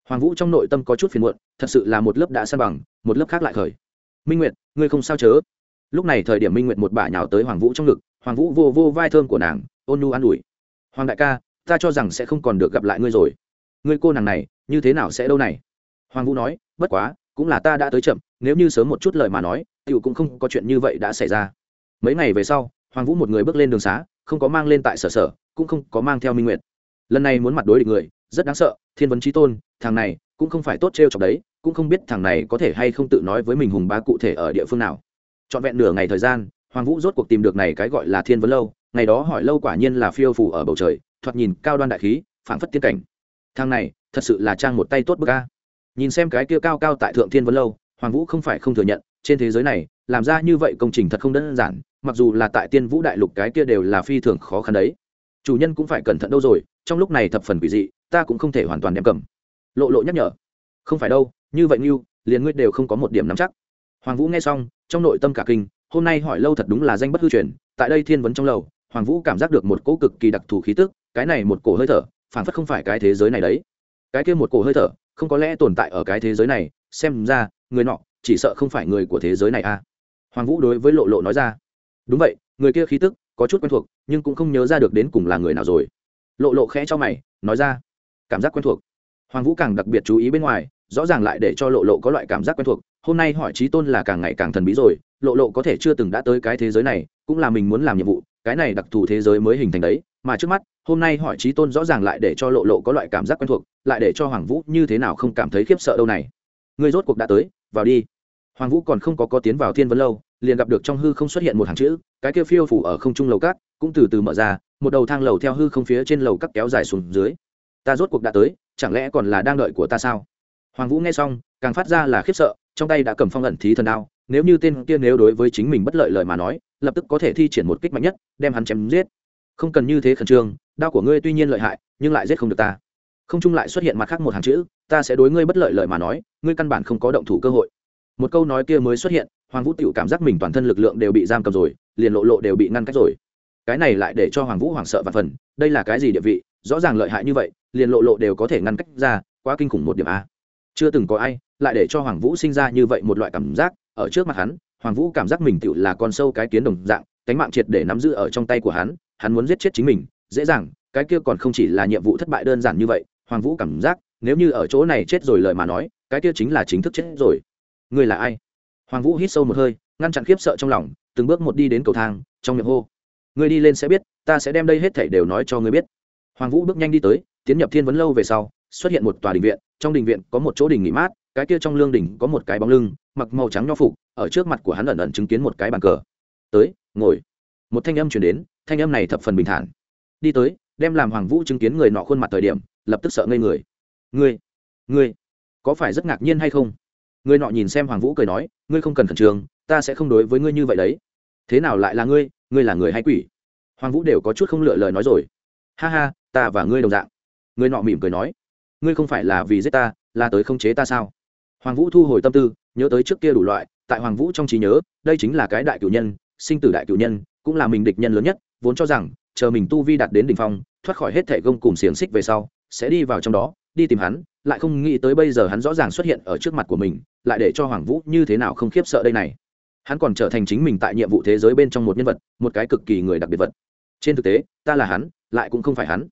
Hoàng vũ trong nội tâm có chút phiền muộn, thật sự là một lớp đã san bằng, một lớp khác lại khởi. Minh nguyệt, ngươi không sao chớ? Lúc này thời điểm minh nguyệt một bả nhào tới hoàng vũ trong ngực, hoàng vũ vô vô vai thơm của nàng, ôn nu an ủi. Hoàng đại ca, ta cho rằng sẽ không còn được gặp lại ngươi rồi. Ngươi cô nàng này như thế nào sẽ đâu này? Hoàng vũ nói, bất quá, cũng là ta đã tới chậm, nếu như sớm một chút lời mà nói tựu cũng không có chuyện như vậy đã xảy ra. Mấy ngày về sau, hoàng vũ một người bước lên đường xá, không có mang lên tại sở sở, cũng không có mang theo minh nguyện. lần này muốn mặt đối địch người, rất đáng sợ, thiên vấn trí tôn, thằng này, cũng không phải tốt t r e o chọc đấy, cũng không biết thằng này có thể hay không tự nói với mình hùng bá cụ thể ở địa phương nào. Trọn vẹn nửa ngày thời gian, hoàng vũ rốt cuộc tìm được này cái gọi là thiên vấn lâu, ngày đó hỏi lâu quả nhiên là phiêu phủ ở bầu trời, thoạt nhìn cao đoan đại khí, phảng phất tiên cảnh. Thang này thật sự là trang một tay tốt bức a. Nhìn xem cái kia cao cao tại thượng thiên vấn lâu, hoàng vũ không phải không thừa nhận, trên thế giới này, làm ra như vậy công trình thật không đơn giản, mặc dù là tại tiên vũ đại lục cái kia đều là phi thường khó khăn đấy. Chủ nhân cũng phải cẩn thận đâu rồi, trong lúc này thập phần quỷ dị, ta cũng không thể hoàn toàn đem cầm. Lộ lộ nhắc nhở. Không phải đâu, như vậy như liền ngươi đều không có một điểm nắm chắc. Hoàng vũ nghe xong, trong nội tâm cả kinh, hôm nay hỏi lâu thật đúng là danh bất hư truyền, tại đây thiên vấn trong lầu, hoàng vũ cảm giác được một cỗ cực kỳ đặc thù khí tức, cái này một cổ hơi thở phản phất không phải cái thế giới này đấy cái kia một cổ hơi thở, không có lẽ tồn tại ở cái thế giới này, xem ra, người nọ chỉ sợ không phải người của thế giới này a à. hoàng vũ đối với lộ lộ nói ra. Đúng vậy, người kia khí tức có chút quen thuộc, nhưng cũng không nhớ ra được đến cùng là người nào rồi. Lộ lộ khẽ cho mày, nói ra. Cảm giác quen thuộc. Hoàng vũ càng đặc biệt chú ý bên ngoài, rõ ràng lại để cho lộ lộ có loại cảm giác quen thuộc. Hôm nay hỏi trí tôn là càng ngày càng thần bí rồi, lộ lộ có thể chưa từng đã tới cái thế giới này, cũng là mình muốn làm nhiệm vụ cái này đặc thù thế giới mới hình thành đấy, mà trước mắt, hôm nay hỏi trí tôn rõ ràng lại để cho lộ lộ có loại cảm giác quen thuộc, lại để cho hoàng vũ như thế nào không cảm thấy khiếp sợ đâu này. Người rốt cuộc đã tới, vào đi. Hoàng vũ còn không có có tiến vào thiên vấn lâu, liền gặp được trong hư không xuất hiện một hàng chữ, cái kia phiêu phủ ở không trung lầu cát, cũng từ từ mở ra, một đầu thang lầu theo hư không phía trên lầu cắt kéo dài xuống dưới. Ta rốt cuộc đã tới, chẳng lẽ còn là đang đợi của ta sao? Hoàng vũ nghe xong, càng phát ra là khiếp sợ, trong tay đã cầm phong ẩn thí thần đao, nếu như tên kia nếu đối với chính mình bất lợi lời mà nói lập tức có thể thi triển một kích mạnh nhất, đem hắn chém giết. Không cần như thế khẩn trương, đao của ngươi tuy nhiên lợi hại, nhưng lại giết không được ta. Không chung lại xuất hiện mặt khác một hàng chữ, ta sẽ đối ngươi bất lợi lời mà nói, ngươi căn bản không có động thủ cơ hội. Một câu nói kia mới xuất hiện, hoàng vũ tựu cảm giác mình toàn thân lực lượng đều bị giam cầm rồi, liền lộ lộ đều bị ngăn cách rồi. Cái này lại để cho hoàng vũ hoảng sợ và phần, đây là cái gì địa vị, rõ ràng lợi hại như vậy, liền lộ lộ đều có thể ngăn cách ra, quá kinh khủng một điểm a. Chưa từng có ai lại để cho hoàng vũ sinh ra như vậy một loại cảm giác, ở trước mặt hắn hoàng vũ cảm giác mình tựu là con sâu cái kiến đồng dạng, cánh mạng triệt để nắm giữ ở trong tay của hắn hắn muốn giết chết chính mình, dễ dàng, cái kia còn không chỉ là nhiệm vụ thất bại đơn giản như vậy, hoàng vũ cảm giác, nếu như ở chỗ này chết rồi lời mà nói, cái kia chính là chính thức chết rồi. Người là ai? Hoàng vũ hít sâu một hơi, ngăn chặn khiếp sợ trong lòng, từng bước một đi đến cầu thang, trong miệng hô, người đi lên sẽ biết, ta sẽ đem đây hết thảy đều nói cho ngươi biết. Hoàng vũ bước nhanh đi tới, tiến nhập thiên vấn lâu về sau, xuất hiện một tòa đình viện, trong đình viện có một chỗ đình nghỉ mát, cái kia trong lương đình có một cái bóng lưng, mặc màu trắng nho phục ở trước mặt của hắn ẩn ẩn chứng kiến một cái bàn cờ. Tới, ngồi. Một thanh âm chuyển đến, thanh âm này thập phần bình thản. Đi tới, đem làm hoàng vũ chứng kiến người nọ khuôn mặt thời điểm, lập tức sợ ngây người. Ngươi ngươi, có phải rất ngạc nhiên hay không? Người nọ nhìn xem hoàng vũ cười nói, ngươi không cần khẩn trương, ta sẽ không đối với ngươi như vậy đấy. Thế nào lại là ngươi ngươi là người hay quỷ? Hoàng vũ đều có chút không lựa lời nói rồi. Ha ha, ta và ngươi đồng dạng. Người nọ mỉm cười nói, ngươi không phải là vì giết ta, là tới không chế ta sao? Hoàng vũ thu hồi tâm tư, nhớ tới trước kia đủ loại tại hoàng vũ trong trí nhớ, đây chính là cái đại cử nhân, sinh tử đại cử nhân, cũng là mình địch nhân lớn nhất, vốn cho rằng, chờ mình tu vi đạt đến đ ỉ n h phong, thoát khỏi hết thẻ gông cùng xiềng xích về sau, sẽ đi vào trong đó, đi tìm hắn, lại không nghĩ tới bây giờ hắn rõ ràng xuất hiện ở trước mặt của mình, lại để cho hoàng vũ như thế nào không khiếp sợ đây này. Hắn còn trở thành chính mình tại nhiệm vụ thế giới bên trong một nhân vật, một cái cực kỳ người đặc biệt vật. Trên thực tế, ta là hắn, lại cũng không phải hắn.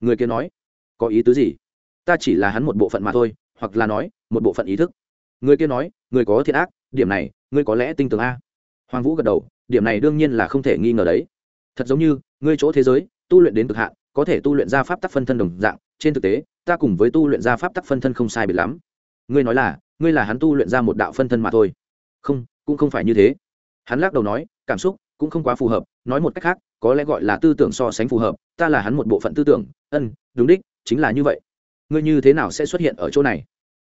Người kia nói, có ý tứ gì? Ta chỉ là hắn một bộ phận mà thôi, hoặc là nói, một bộ phận ý thức. Người kia nói, người có thiện ác điểm này, ngươi có lẽ tin tưởng a. Hoàng vũ gật đầu, điểm này đương nhiên là không thể nghi ngờ đấy. Thật giống như, ngươi chỗ thế giới, tu luyện đến cực hạn, có thể tu luyện ra pháp tắc phân thân đồng dạng. Trên thực tế, ta cùng với tu luyện ra pháp tắc phân thân không sai biệt lắm. Ngươi nói là, ngươi là hắn tu luyện ra một đạo phân thân mà thôi. Không, cũng không phải như thế. Hắn lắc đầu nói, cảm xúc cũng không quá phù hợp. Nói một cách khác, có lẽ gọi là tư tưởng so sánh phù hợp. Ta là hắn một bộ phận tư tưởng. Ân, đúng đích, chính là như vậy. Ngươi như thế nào sẽ xuất hiện ở chỗ này?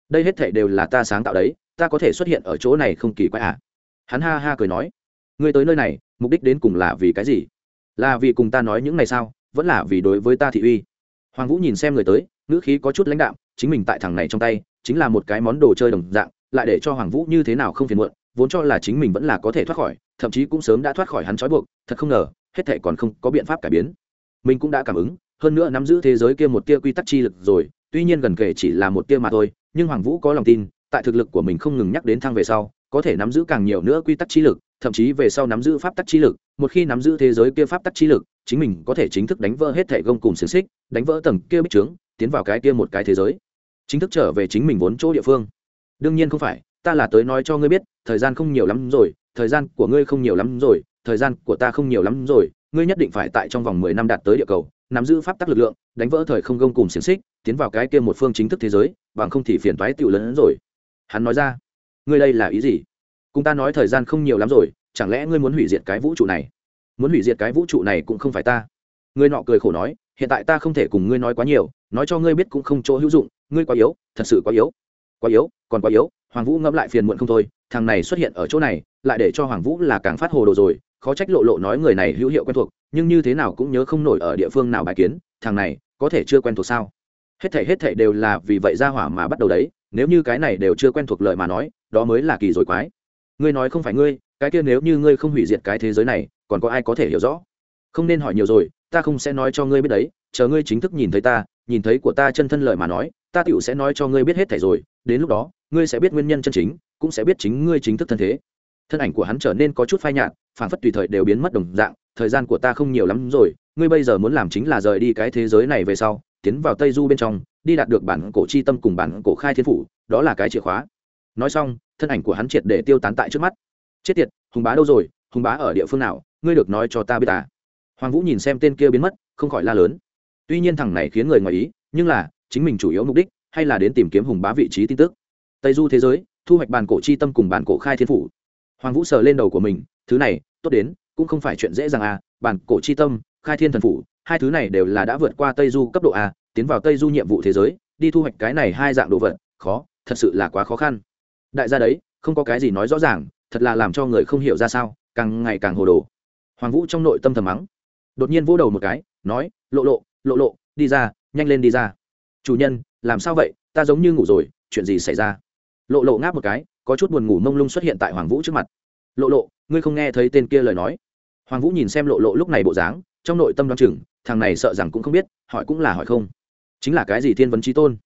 Đây hết thể đều là ta sáng tạo đấy ta có thể xuất hiện ở chỗ này không kỳ quái à? Hắn ha ha cười nói. Ngươi tới nơi này, mục đích đến cùng là vì cái gì? Là vì cùng ta nói những này sao? Vẫn là vì đối với ta thị uy? Hoàng vũ nhìn xem người tới, ngữ khí có chút lãnh đạm, chính mình tại thằng này trong tay, chính là một cái món đồ chơi đồng dạng, lại để cho hoàng vũ như thế nào không phiền muộn, vốn cho là chính mình vẫn là có thể thoát khỏi, thậm chí cũng sớm đã thoát khỏi hắn trói buộc, thật không ngờ, hết thệ còn không có biện pháp cải biến. Mình cũng đã cảm ứng, hơn nữa nắm giữ thế giới kia một tia quy tắc chi lực rồi, tuy nhiên gần kể chỉ là một tia mà thôi, nhưng hoàng vũ có lòng tin tại thực lực của mình không ngừng nhắc đến thăng về sau, có thể nắm giữ càng nhiều nữa quy tắc chi lực, thậm chí về sau nắm giữ pháp tắc chi lực, một khi nắm giữ thế giới kia pháp tắc chi lực, chính mình có thể chính thức đánh vỡ hết thể gông cùng xiềng xích, đánh vỡ tầng kia bích trướng, tiến vào cái kia một cái thế giới. Chính thức trở về chính mình vốn chỗ địa phương. Đương nhiên không phải, ta là tới nói cho ngươi biết, thời gian không nhiều lắm rồi, thời gian của ngươi không nhiều lắm rồi, thời gian của ta không nhiều lắm rồi, ngươi nhất định phải tại trong vòng mười năm đạt tới địa cầu, nắm giữ pháp tắc lực lượng, đánh vỡ thời không gông cùng xiềng xích, tiến vào cái kia một phương chính thức thế giới, bằng không thì phiền toái tựu lớn hơn rồi hắn nói ra. Ngươi đây là ý gì? Cùng ta nói thời gian không nhiều lắm rồi, chẳng lẽ ngươi muốn hủy diệt cái vũ trụ này? Muốn hủy diệt cái vũ trụ này cũng không phải ta. Ngươi nọ cười khổ nói, hiện tại ta không thể cùng ngươi nói quá nhiều, nói cho ngươi biết cũng không chỗ hữu dụng, ngươi quá yếu, thật sự quá yếu. Quá yếu, còn quá yếu, hoàng vũ ngẫm lại phiền muộn không thôi, thằng này xuất hiện ở chỗ này, lại để cho hoàng vũ là càng phát hồ đồ rồi, khó trách lộ lộ nói người này hữu hiệu quen thuộc, nhưng như thế nào cũng nhớ không nổi ở địa phương nào bài kiến, thằng này, có thể chưa quen thuộc sao? Hết thể hết thể đều là vì vậy ra hỏa mà bắt đầu đấy nếu như cái này đều chưa quen thuộc lời mà nói, đó mới là kỳ rồi quái. Ngươi nói không phải ngươi, cái kia nếu như ngươi không hủy diệt cái thế giới này, còn có ai có thể hiểu rõ? Không nên hỏi nhiều rồi, ta không sẽ nói cho ngươi biết đấy, chờ ngươi chính thức nhìn thấy ta, nhìn thấy của ta chân thân lời mà nói, ta tựu sẽ nói cho ngươi biết hết thảy rồi, đến lúc đó, ngươi sẽ biết nguyên nhân chân chính, cũng sẽ biết chính ngươi chính thức thân thế. Thân ảnh của hắn trở nên có chút phai nhạt, phản phất tùy thời đều biến mất đồng dạng, thời gian của ta không nhiều lắm rồi, ngươi bây giờ muốn làm chính là rời đi cái thế giới này về sau, tiến vào tây du bên trong đi đạt được bản cổ chi tâm cùng bản cổ khai thiên phủ, đó là cái chìa khóa. Nói xong, thân ảnh của hắn triệt để tiêu tán tại trước mắt. Chết tiệt, hùng bá đâu rồi? Hùng bá ở địa phương nào? Ngươi được nói cho ta biết à? Hoàng vũ nhìn xem tên kia biến mất, không khỏi la lớn. Tuy nhiên thằng này khiến người ngoài ý, nhưng là, chính mình chủ yếu mục đích, hay là đến tìm kiếm hùng bá vị trí tin tức. Tây du thế giới, thu hoạch bản cổ chi tâm cùng bản cổ khai thiên phủ. Hoàng vũ sờ lên đầu của mình, thứ này, tốt đến, cũng không phải chuyện dễ dàng à. Bản cổ chi tâm, khai thiên thần phủ, hai thứ này đều là đã vượt qua tây du cấp độ a tiến vào tây du nhiệm vụ thế giới, đi thu hoạch cái này hai dạng đồ vật, khó, thật sự là quá khó khăn. Đại gia đấy, không có cái gì nói rõ ràng, thật là làm cho người không hiểu ra sao, càng ngày càng hồ đồ. Hoàng vũ trong nội tâm thầm mắng. Đột nhiên vỗ đầu một cái, nói, lộ lộ lộ lộ, đi ra, nhanh lên đi ra. Chủ nhân, làm sao vậy? Ta giống như ngủ rồi, chuyện gì xảy ra? Lộ lộ ngáp một cái, có chút buồn ngủ mông lung xuất hiện tại hoàng vũ trước mặt. Lộ lộ, ngươi không nghe thấy tên kia lời nói? Hoàng vũ nhìn xem lộ lộ lúc này bộ dáng, trong nội tâm đoán chừng, thằng này sợ rằng cũng không biết, hỏi cũng là hỏi không chính là cái gì thiên vấn trí tôn?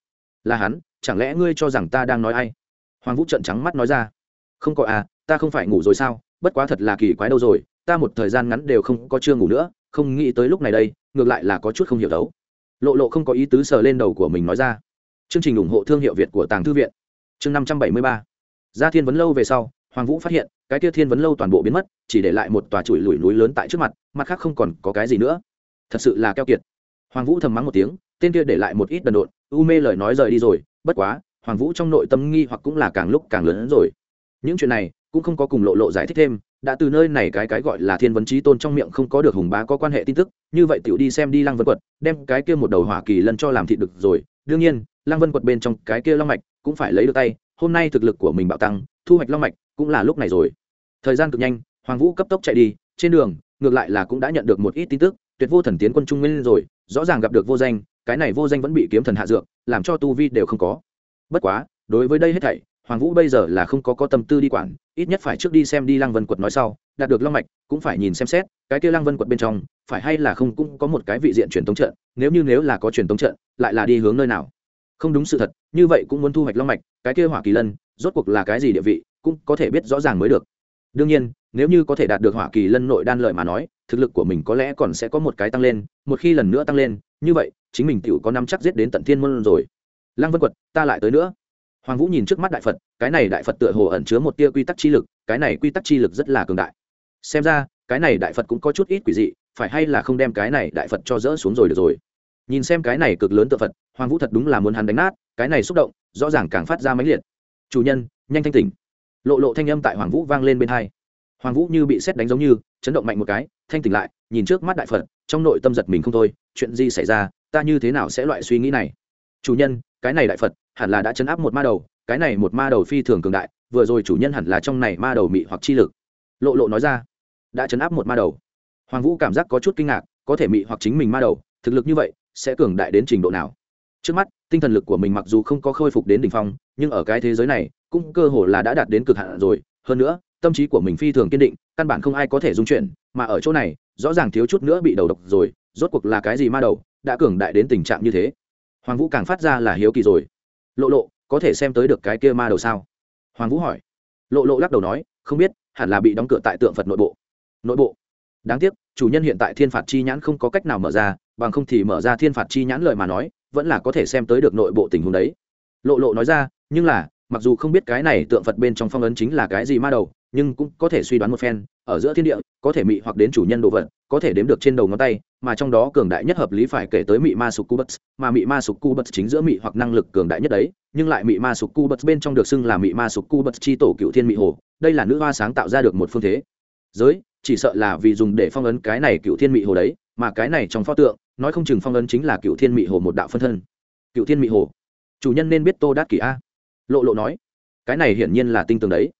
Là hắn, chẳng lẽ ngươi cho rằng ta đang nói ai? Hoàng vũ trợn trắng mắt nói ra. Không có à ta không phải ngủ rồi sao? Bất quá thật là kỳ quái đâu rồi, ta một thời gian ngắn đều không có chưa ngủ nữa, không nghĩ tới lúc này đây, ngược lại là có chút không hiểu đấu lộ lộ không có ý tứ sờ lên đầu của mình nói ra. Chương trình ủng hộ thương hiệu việt của tàng thư viện. Chương năm trăm bảy mươi ba. Ra thiên vấn lâu về sau, hoàng vũ phát hiện, cái kia thiên vấn lâu toàn bộ biến mất, chỉ để lại một tòa chùi lùi núi lớn tại trước mặt mặt khác không còn có cái gì nữa. Thật sự là keo kiệt. Hoàng vũ thầm mắng một tiếng tên kia để lại một ít đần độn, u mê lời nói rời đi rồi, bất quá, hoàng vũ trong nội tâm nghi hoặc cũng là càng lúc càng lớn hơn rồi. Những chuyện này cũng không có cùng lộ lộ giải thích thêm, đã từ nơi này cái cái gọi là thiên vấn trí tôn trong miệng không có được hùng bá có quan hệ tin tức, như vậy tiểu đi xem đi lăng vân quật, đem cái kia một đầu hỏa kỳ lân cho làm thị được rồi. Đương nhiên, lăng vân quật bên trong cái kia long mạch cũng phải lấy được tay, hôm nay thực lực của mình bạo tăng, thu hoạch long mạch cũng là lúc này rồi. Thời gian cực nhanh, hoàng vũ cấp tốc chạy đi, trên đường, ngược lại là cũng đã nhận được một ít tin tức, tuyệt vô thần tiến quân trung nguyên rồi, rõ ràng gặp được vô danh cái này vô danh vẫn bị kiếm thần hạ dược, làm cho tu vi đều không có. Bất quá, đối với đây hết thảy, hoàng vũ bây giờ là không có có tâm tư đi quản, ít nhất phải trước đi xem đi lăng vân quật nói sau, đạt được long mạch, cũng phải nhìn xem xét, cái kia lăng vân quật bên trong, phải hay là không cũng có một cái vị diện truyền thống trận, nếu như nếu là có truyền thống trận, lại là đi hướng nơi nào? Không đúng sự thật, như vậy cũng muốn thu hoạch long mạch, cái kia hỏa kỳ lân, rốt cuộc là cái gì địa vị, cũng có thể biết rõ ràng mới được. Đương nhiên, nếu như có thể đạt được hỏa kỳ lân nội đan lợi mà nói, thực lực của mình có lẽ còn sẽ có một cái tăng lên, một khi lần nữa tăng lên như vậy, chính mình tựu có năm chắc giết đến tận thiên môn rồi. Lăng vân quật, ta lại tới nữa. Hoàng vũ nhìn trước mắt đại phật, cái này đại phật tựa hồ ẩn chứa một tia quy tắc chi lực, cái này quy tắc chi lực rất là cường đại. Xem ra, cái này đại phật cũng có chút ít quỷ dị, phải hay là không đem cái này đại phật cho dỡ xuống rồi được rồi. Nhìn xem cái này cực lớn tự phật, hoàng vũ thật đúng là muốn hắn đánh nát, cái này xúc động, rõ ràng càng phát ra máy liệt. Chủ nhân, nhanh thanh tỉnh. Lộ lộ thanh âm tại hoàng vũ vang lên bên hai. Hoàng vũ như bị xét đánh giống như, chấn động mạnh một cái, thanh tỉnh lại, nhìn trước mắt đại phật, trong nội tâm giật mình không thôi chuyện gì xảy ra, ta như thế nào sẽ loại suy nghĩ này? Chủ nhân, cái này đại phật, hẳn là đã chấn áp một ma đầu, cái này một ma đầu phi thường cường đại, vừa rồi chủ nhân hẳn là trong này ma đầu mị hoặc chi lực. Lộ lộ nói ra, đã chấn áp một ma đầu. Hoàng vũ cảm giác có chút kinh ngạc, có thể mị hoặc chính mình ma đầu, thực lực như vậy, sẽ cường đại đến trình độ nào? Trước mắt, tinh thần lực của mình mặc dù không có khôi phục đến đ ỉ n h phong, nhưng ở cái thế giới này, cũng cơ hồ là đã đạt đến cực hạn rồi. Hơn nữa, tâm trí của mình phi thường kiên định, căn bản không ai có thể dung chuyển, mà ở chỗ này, rõ ràng thiếu chút nữa bị đầu độc rồi rốt cuộc là cái gì ma đầu, đã cường đại đến tình trạng như thế? Hoàng vũ càng phát ra là hiếu kỳ rồi. Lộ lộ, có thể xem tới được cái kia ma đầu sao? Hoàng vũ hỏi. Lộ lộ lắc đầu nói, không biết, hẳn là bị đóng cửa tại tượng phật nội bộ. Nội bộ? Đáng tiếc, chủ nhân hiện tại thiên phạt chi nhãn không có cách nào mở ra, bằng không thì mở ra thiên phạt chi nhãn lời mà nói, vẫn là có thể xem tới được nội bộ tình huống đấy. Lộ lộ nói ra, nhưng là, mặc dù không biết cái này tượng phật bên trong phong ấn chính là cái gì ma đầu, nhưng cũng có thể suy đoán một phen ở giữa thiên địa, có thể mị hoặc đến chủ nhân đồ vật, có thể đếm được trên đầu ngón tay, mà trong đó cường đại nhất hợp lý phải kể tới mị ma sục cubus, mà mị ma sục cubus chính giữa mị hoặc năng lực cường đại nhất đấy, nhưng lại mị ma sục cubus bên trong được xưng là mị ma sục cubus chi tổ cựu thiên mị hồ, đây là nữ hoa sáng tạo ra được một phương thế. Giới, chỉ sợ là vì dùng để phong ấn cái này cựu thiên mị hồ đấy, mà cái này trong pho tượng, nói không chừng phong ấn chính là cựu thiên mị hồ một đạo phân thân. Cựu thiên mị hồ. Chủ nhân nên biết tô đát kỷ a. Lộ lộ nói, cái này hiển nhiên là tinh tường đấy.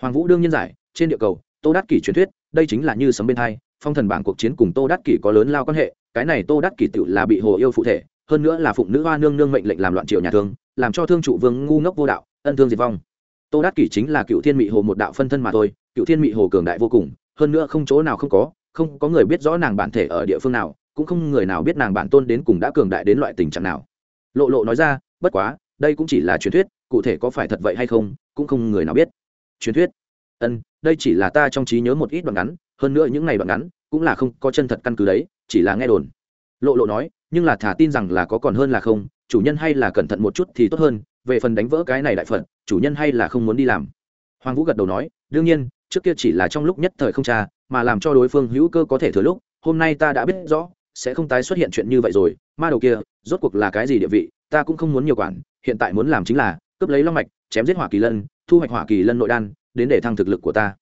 Hoàng vũ đương nhiên giải, trên địa cầu tô đát kỷ truyền thuyết, đây chính là như sấm bên hai, phong thần bảng cuộc chiến cùng tô đát kỷ có lớn lao quan hệ, cái này tô đát kỷ tự là bị hồ yêu phụ thể, hơn nữa là phụng nữ hoa nương nương mệnh lệnh làm loạn triều nhà thương, làm cho thương trụ vương ngu ngốc vô đạo, ân thương diệt vong. Tô đát kỷ chính là cựu thiên mị hồ một đạo phân thân mà thôi, cựu thiên mị hồ cường đại vô cùng, hơn nữa không chỗ nào không có không có người biết rõ nàng bản thể ở địa phương nào, cũng không người nào biết nàng bản tôn đến cùng đã cường đại đến loại tình trạng nào. Lộ lộ nói ra, bất quá, đây cũng chỉ là truyền thuyết, cụ thể có phải thật vậy hay không, cũng không người nào biết. Truyền thuyết. Ân đây chỉ là ta trong trí nhớ một ít đoạn ngắn, hơn nữa những ngày đoạn ngắn cũng là không có chân thật căn cứ đấy, chỉ là nghe đồn. Lộ lộ nói, nhưng là thả tin rằng là có còn hơn là không, chủ nhân hay là cẩn thận một chút thì tốt hơn, về phần đánh vỡ cái này đại phận, chủ nhân hay là không muốn đi làm. Hoàng vũ gật đầu nói, đương nhiên, trước kia chỉ là trong lúc nhất thời không cha mà làm cho đối phương hữu cơ có thể thừa lúc, hôm nay ta đã biết rõ, sẽ không tái xuất hiện chuyện như vậy rồi, ma đầu kia, rốt cuộc là cái gì địa vị, ta cũng không muốn nhiều quản, hiện tại muốn làm chính là, cướp lấy long mạch, chém giết hỏa kỳ lân, thu hoạch hỏa kỳ lân nội đan đến để thăng thực lực của ta.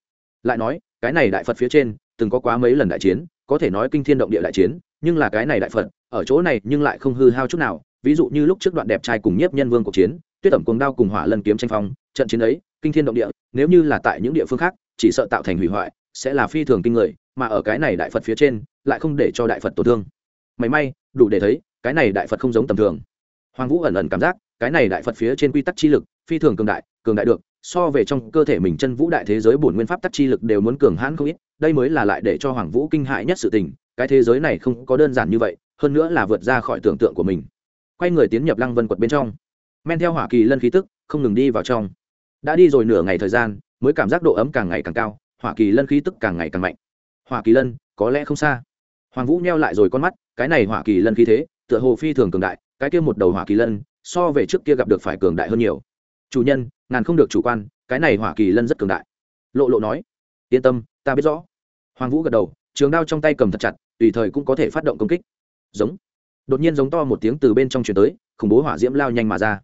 Lại nói, cái này đại phật phía trên, từng có quá mấy lần đại chiến, có thể nói kinh thiên động địa đại chiến, nhưng là cái này đại phật, ở chỗ này nhưng lại không hư hao chút nào. Ví dụ như lúc trước đoạn đẹp trai cùng nhiếp nhân vương cuộc chiến, tuyết ẩm cuồng đao cùng hỏa lần kiếm tranh phong, trận chiến ấy, kinh thiên động địa, nếu như là tại những địa phương khác, chỉ sợ tạo thành hủy hoại, sẽ là phi thường kinh người, mà ở cái này đại phật phía trên, lại không để cho đại phật tổn thương. May may, đủ để thấy, cái này đại phật không giống tầm thường. Hoàng vũ ẩn ẩn cảm giác, cái này đại phật phía trên quy tắc chi lực, phi thường cường đại cường đại được so về trong cơ thể mình chân vũ đại thế giới bổn nguyên pháp tắc chi lực đều muốn cường hãn không ít, đây mới là lại để cho hoàng vũ kinh hại nhất sự tình, cái thế giới này không có đơn giản như vậy, hơn nữa là vượt ra khỏi tưởng tượng của mình. Quay người tiến nhập lăng vân quật bên trong. Men theo hỏa kỳ lân khí tức, không ngừng đi vào trong. Đã đi rồi nửa ngày thời gian, mới cảm giác độ ấm càng ngày càng cao, hỏa kỳ lân khí tức càng ngày càng mạnh. Hỏa kỳ lân, có lẽ không xa. Hoàng vũ neo lại rồi con mắt, cái này hỏa kỳ lân khí thế, tựa hồ phi thường cường đại, cái kia một đầu hỏa kỳ lân, so về trước kia gặp được phải cường đại hơn nhiều chủ nhân, ngàn không được chủ quan, cái này hỏa kỳ lân rất cường đại. Lộ lộ nói, yên tâm, ta biết rõ. Hoàng vũ gật đầu, trường đao trong tay cầm thật chặt, tùy thời cũng có thể phát động công kích. Giống. Đột nhiên giống to một tiếng từ bên trong chuyển tới, khủng bố hỏa diễm lao nhanh mà ra.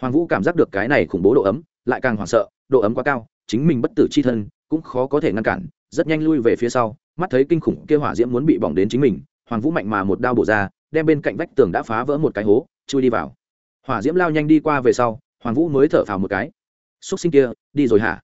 Hoàng vũ cảm giác được cái này khủng bố độ ấm, lại càng hoảng sợ, độ ấm quá cao, chính mình bất tử c h i thân, cũng khó có thể ngăn cản, rất nhanh lui về phía sau, mắt thấy kinh khủng kia hỏa diễm muốn bị bỏng đến chính mình, hoàng vũ mạnh mà một đao bổ ra, đem bên cạnh vách tường đã phá vỡ một cái hố, chui đi vào. Hỏa diễm lao nhanh đi qua về sau hoàng vũ mới thở phào một cái. Xúc sinh kia, đi rồi hả?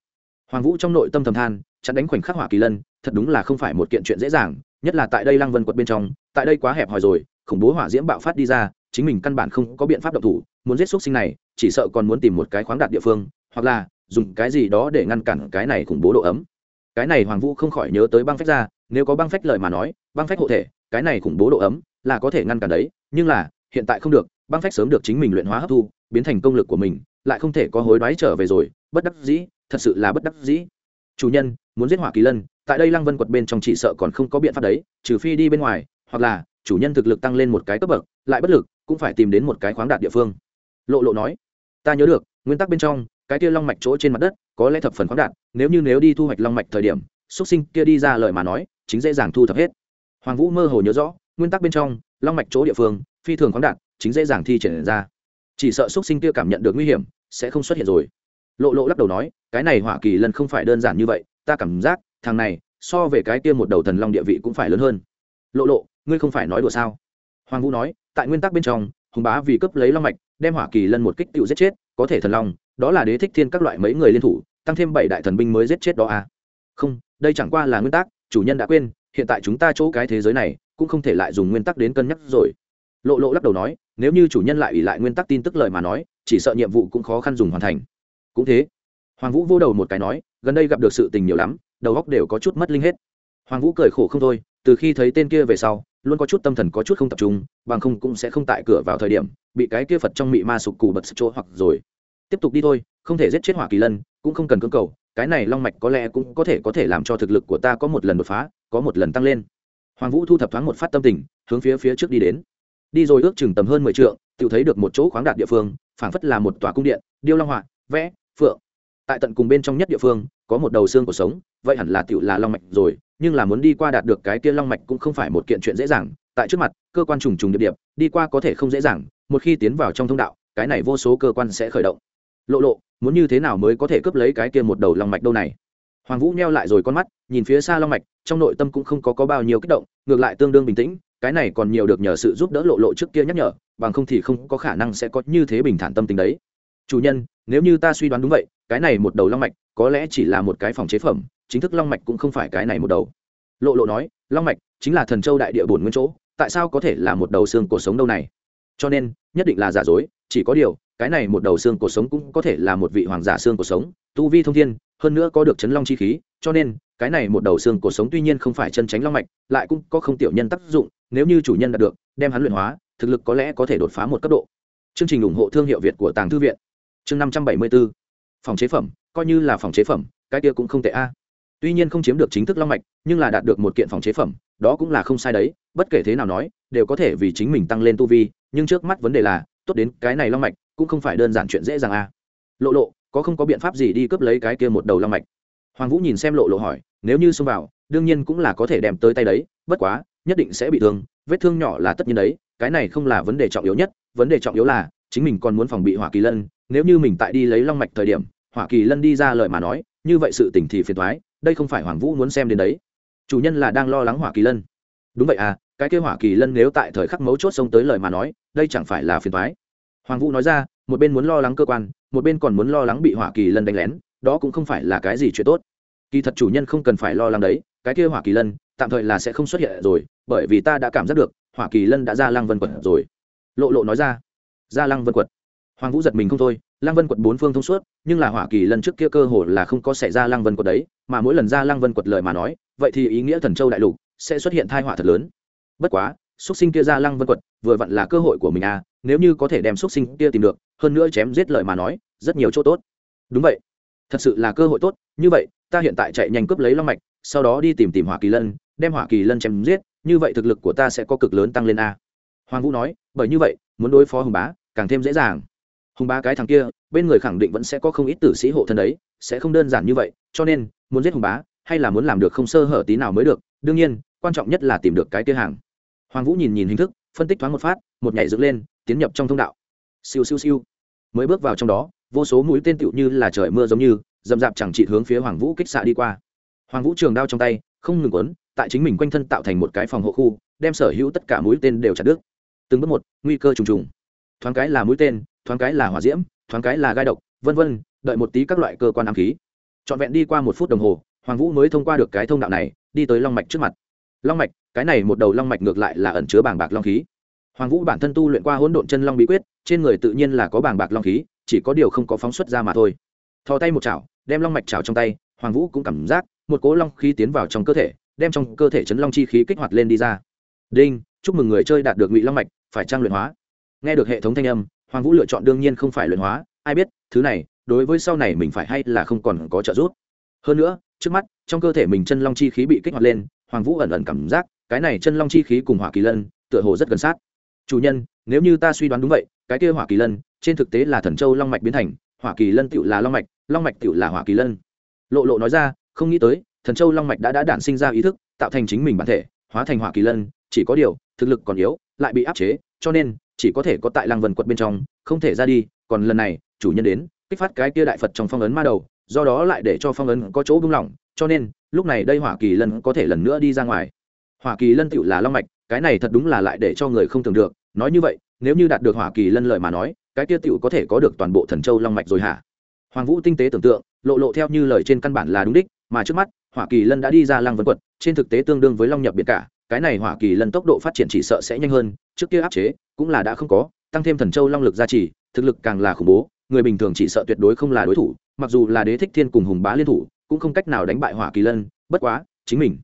Hoàng vũ trong nội tâm thầm than, chặn đánh khoảnh khắc hỏa kỳ lân, thật đúng là không phải một kiện chuyện dễ dàng, nhất là tại đây lăng vân quật bên trong, tại đây quá hẹp hòi rồi, khủng bố hỏa diễm bạo phát đi ra, chính mình căn bản không có biện pháp độc thủ, muốn giết xúc sinh này, chỉ sợ còn muốn tìm một cái khoáng đạt địa phương, hoặc là dùng cái gì đó để ngăn cản cái này khủng bố độ ấm. Cái này hoàng vũ không khỏi nhớ tới băng phách ra, nếu có băng phách lời mà nói, băng phách hộ thể, cái này khủng bố độ ấm là có thể ngăn cản đấy, nhưng là hiện tại không được băng phách sớm được chính mình luyện hóa hấp thu, biến thành công lực của mình, lại không thể có hối đoái trở về rồi, bất đắc dĩ, thật sự là bất đắc dĩ. Chủ nhân, muốn giết hỏa kỳ lân, tại đây lăng vân quật bên trong chỉ sợ còn không có biện pháp đấy, trừ phi đi bên ngoài, hoặc là chủ nhân thực lực tăng lên một cái cấp bậc, lại bất lực, cũng phải tìm đến một cái khoáng đạt địa phương. Lộ lộ nói, ta nhớ được, nguyên tắc bên trong, cái kia long mạch chỗ trên mặt đất, có lẽ thập phần khoáng đạt, nếu như nếu đi thu hoạch long mạch thời điểm xuất sinh kia đi ra lời mà nói, chính dễ dàng thu thập hết. Hoàng vũ mơ hồ nhớ rõ, nguyên tắc bên trong, long mạch chỗ địa phương, phi thường khoáng đạt chính dễ dàng thi triển ra. Chỉ sợ xuất sinh kia cảm nhận được nguy hiểm, sẽ không xuất hiện rồi. Lộ lộ lắc đầu nói, cái này hỏa kỳ lân không phải đơn giản như vậy, ta cảm giác, thằng này, so về cái kia một đầu thần long địa vị cũng phải lớn hơn. Lộ lộ, ngươi không phải nói đùa sao? Hoàng vũ nói, tại nguyên tắc bên trong, hùng bá vì cấp lấy long mạch, đem hỏa kỳ lân một kích tựu giết chết, có thể thần long, đó là đế thích thiên các loại mấy người liên thủ, tăng thêm bảy đại thần binh mới giết chết đó à? Không, đây chẳng qua là nguyên tắc, chủ nhân đã quên, hiện tại chúng ta chỗ cái thế giới này, cũng không thể lại dùng nguyên tắc đến cân nhắc rồi. Lộ lộ lắc đầu nói nếu như chủ nhân lại ủy lại nguyên tắc tin tức lời mà nói, chỉ sợ nhiệm vụ cũng khó khăn dùng hoàn thành. Cũng thế, hoàng vũ vô đầu một cái nói, gần đây gặp được sự tình nhiều lắm, đầu óc đều có chút mất linh hết. Hoàng vũ cười khổ không thôi, từ khi thấy tên kia về sau, luôn có chút tâm thần có chút không tập trung, bằng không cũng sẽ không tại cửa vào thời điểm, bị cái kia phật trong mị ma sụp cù bật chỗ hoặc rồi. Tiếp tục đi thôi, không thể giết chết hỏa kỳ lân, cũng không cần cưỡng cầu, cái này long mạch có lẽ cũng có thể có thể làm cho thực lực của ta có một lần đột phá, có một lần tăng lên. Hoàng vũ thu thập thoáng một phát tâm tình, hướng phía phía trước đi đến đi rồi ước chừng tầm hơn mười trượng, tự thấy được một chỗ khoáng đạt địa phương phảng phất là một tòa cung điện điêu long họa vẽ phượng. Tại tận cùng bên trong nhất địa phương có một đầu xương của sống vậy hẳn là tiểu là long mạch rồi nhưng là muốn đi qua đạt được cái kia long mạch cũng không phải một kiện chuyện dễ dàng tại trước mặt cơ quan trùng trùng điệp điệp đi qua có thể không dễ dàng một khi tiến vào trong thông đạo cái này vô số cơ quan sẽ khởi động. Lộ lộ muốn như thế nào mới có thể cướp lấy cái kia một đầu long mạch đâu này? Hoàng vũ neo lại rồi con mắt nhìn phía xa long mạch trong nội tâm cũng không có, có bao nhiêu kích động ngược lại tương đương bình tĩnh cái này còn nhiều được nhờ sự giúp đỡ lộ lộ trước kia nhắc nhở, bằng không thì không có khả năng sẽ có như thế bình thản tâm tình đấy. Chủ nhân, nếu như ta suy đoán đúng vậy, cái này một đầu long mạch có lẽ chỉ là một cái phòng chế phẩm, chính thức long mạch cũng không phải cái này một đầu. Lộ lộ nói, long mạch chính là thần châu đại địa bổn nguyên chỗ, tại sao có thể là một đầu xương cuộc sống đâu này? Cho nên, nhất định là giả dối, chỉ có điều, cái này một đầu xương cuộc sống cũng có thể là một vị hoàng giả xương cuộc sống, tu vi thông thiên, hơn nữa có được chấn long chi khí, cho nên cái này một đầu xương cổ sống tuy nhiên không phải chân tránh long mạch, lại cũng có không tiểu nhân tác dụng, nếu như chủ nhân đạt được, đem hắn luyện hóa, thực lực có lẽ có thể đột phá một cấp độ. Chương trình ủng hộ thương hiệu việt của tàng thư viện. Chương năm trăm bảy mươi bốn phòng chế phẩm, coi như là phòng chế phẩm, cái kia cũng không tệ a. Tuy nhiên không chiếm được chính thức long mạch, nhưng là đạt được một kiện phòng chế phẩm, đó cũng là không sai đấy, bất kể thế nào nói, đều có thể vì chính mình tăng lên tu vi, nhưng trước mắt vấn đề là, tốt đến cái này long mạch, cũng không phải đơn giản chuyện dễ dàng a. Lộ lộ, có không có biện pháp gì đi cướp lấy cái kia một đầu long mạch? Hoàng vũ nhìn xem lộ lộ hỏi, nếu như xông vào, đương nhiên cũng là có thể đem tới tay đấy, bất quá, nhất định sẽ bị thương, vết thương nhỏ là tất nhiên đấy, cái này không là vấn đề trọng yếu nhất, vấn đề trọng yếu là, chính mình còn muốn phòng bị hỏa kỳ lân, nếu như mình tại đi lấy long mạch thời điểm, hỏa kỳ lân đi ra lời mà nói, như vậy sự tình thì phiền thoái đây không phải hoàng vũ muốn xem đến đấy. Chủ nhân là đang lo lắng hỏa kỳ lân. Đúng vậy à cái kêu hỏa kỳ lân nếu tại thời khắc mấu chốt xông tới lời mà nói, đây chẳng phải là phiền thoái hoàng vũ nói ra, một bên muốn lo lắng cơ quan, một bên còn muốn lo lắng bị hỏa kỳ lân đánh lén đó cũng không phải là cái gì chuyện tốt. Kỳ thật chủ nhân không cần phải lo lắng đấy, cái kia hỏa kỳ lân, tạm thời là sẽ không xuất hiện rồi, bởi vì ta đã cảm giác được, hỏa kỳ lân đã ra lăng vân quật rồi. Lộ lộ nói ra ra lăng vân quật. Hoàng vũ giật mình không thôi, lăng vân quật bốn phương thông suốt, nhưng là hỏa kỳ lần trước kia cơ hồ là không có xảy ra lăng vân quật đấy, mà mỗi lần ra lăng vân quật lời mà nói, vậy thì ý nghĩa thần châu đại lục sẽ xuất hiện thai họa thật lớn. Bất quá xuất sinh kia ra lăng vân quật vừa vặn là cơ hội của mình à nếu như có thể đem xuất sinh kia tìm được, hơn nữa chém giết lời mà nói, rất nhiều chỗ tốt. Đúng vậy thật sự là cơ hội tốt, như vậy, ta hiện tại chạy nhanh cướp lấy long mạch, sau đó đi tìm tìm hỏa kỳ lân, đem hỏa kỳ lân chém giết, như vậy thực lực của ta sẽ có cực lớn tăng lên a. Hoàng vũ nói, bởi như vậy, muốn đối phó hùng bá, càng thêm dễ dàng. Hùng bá cái thằng kia, bên người khẳng định vẫn sẽ có không ít tử sĩ hộ thân đấy, sẽ không đơn giản như vậy, cho nên, muốn giết hùng bá, hay là muốn làm được không sơ hở tí nào mới được, đương nhiên, quan trọng nhất là tìm được cái kia hàng. Hoàng vũ nhìn nhìn hình thức, phân tích thoáng một phát, một nhảy dựng lên, tiến nhập trong thông đạo. Siêu siêu siêu. Mới bước vào trong đó vô số mũi tên tựu như là trời mưa giống như, dầm dạp chẳng trị hướng phía hoàng vũ kích xạ đi qua. Hoàng vũ trường đao trong tay, không ngừng quấn, tại chính mình quanh thân tạo thành một cái phòng hộ khu, đem sở hữu tất cả mũi tên đều chặt đứt. Từng bước một, nguy cơ trùng trùng. Thoáng cái là mũi tên, thoáng cái là hỏa diễm, thoáng cái là gai độc, vân vân, đợi một tí các loại cơ quan ám khí. Trọn vẹn đi qua một phút đồng hồ, hoàng vũ mới thông qua được cái thông đạo này, đi tới long mạch trước mặt. Long mạch, cái này một đầu long mạch ngược lại là ẩn chứa bàng bạc long khí. Hoàng vũ bản thân tu luyện qua hỗn độn chân long bí quyết, trên người tự nhiên là có bàng bạc long khí chỉ có điều không có phóng xuất ra mà thôi. Thò tay một chảo, đem long mạch chảo trong tay, hoàng vũ cũng cảm giác một cỗ long khí tiến vào trong cơ thể, đem trong cơ thể chấn long chi khí kích hoạt lên đi ra. Đinh, chúc mừng người chơi đạt được ngụy long mạch, phải trang luyện hóa. Nghe được hệ thống thanh âm, hoàng vũ lựa chọn đương nhiên không phải luyện hóa, ai biết, thứ này, đối với sau này mình phải hay là không còn có trợ giúp. Hơn nữa, trước mắt, trong cơ thể mình chân long chi khí bị kích hoạt lên, hoàng vũ ẩn ẩn cảm giác, cái này chân long chi khí cùng hỏa kỳ lân, tựa hồ rất gần sát. Chủ nhân, nếu như ta suy đoán đúng vậy, cái kia hỏa kỳ lân trên thực tế là thần châu long mạch biến thành, hỏa kỳ lân tựu là long mạch long mạch tựu là hỏa kỳ lân. Lộ lộ nói ra, không nghĩ tới, thần châu long mạch đã đã đản sinh ra ý thức, tạo thành chính mình bản thể, hóa thành hỏa kỳ lân, chỉ có điều, thực lực còn yếu, lại bị áp chế, cho nên, chỉ có thể có tại lăng vần quật bên trong, không thể ra đi, còn lần này, chủ nhân đến, kích phát cái kia đại phật trong phong ấn ma đầu, do đó lại để cho phong ấn có chỗ buông lỏng, cho nên, lúc này đây hỏa kỳ lân có thể lần nữa đi ra ngoài. Hỏa kỳ lân tựu là long mạch, cái này thật đúng là lại để cho người không tưởng được, nói như vậy, nếu như đạt được hỏa kỳ lân lợi mà nói cái kia tựu có thể có được toàn bộ thần châu long mạch rồi hả? Hoàng vũ tinh tế tưởng tượng, lộ lộ theo như lời trên căn bản là đúng đích, mà trước mắt, hỏa kỳ lân đã đi ra lăng vân quật, trên thực tế tương đương với long nhập biệt cả, cái này hỏa kỳ lân tốc độ phát triển chỉ sợ sẽ nhanh hơn, trước kia áp chế, cũng là đã không có, tăng thêm thần châu long lực gia trì, thực lực càng là khủng bố, người bình thường chỉ sợ tuyệt đối không là đối thủ, mặc dù là đế thích thiên cùng hùng bá liên thủ, cũng không cách nào đánh bại hỏa kỳ lân, bất quá, chính mình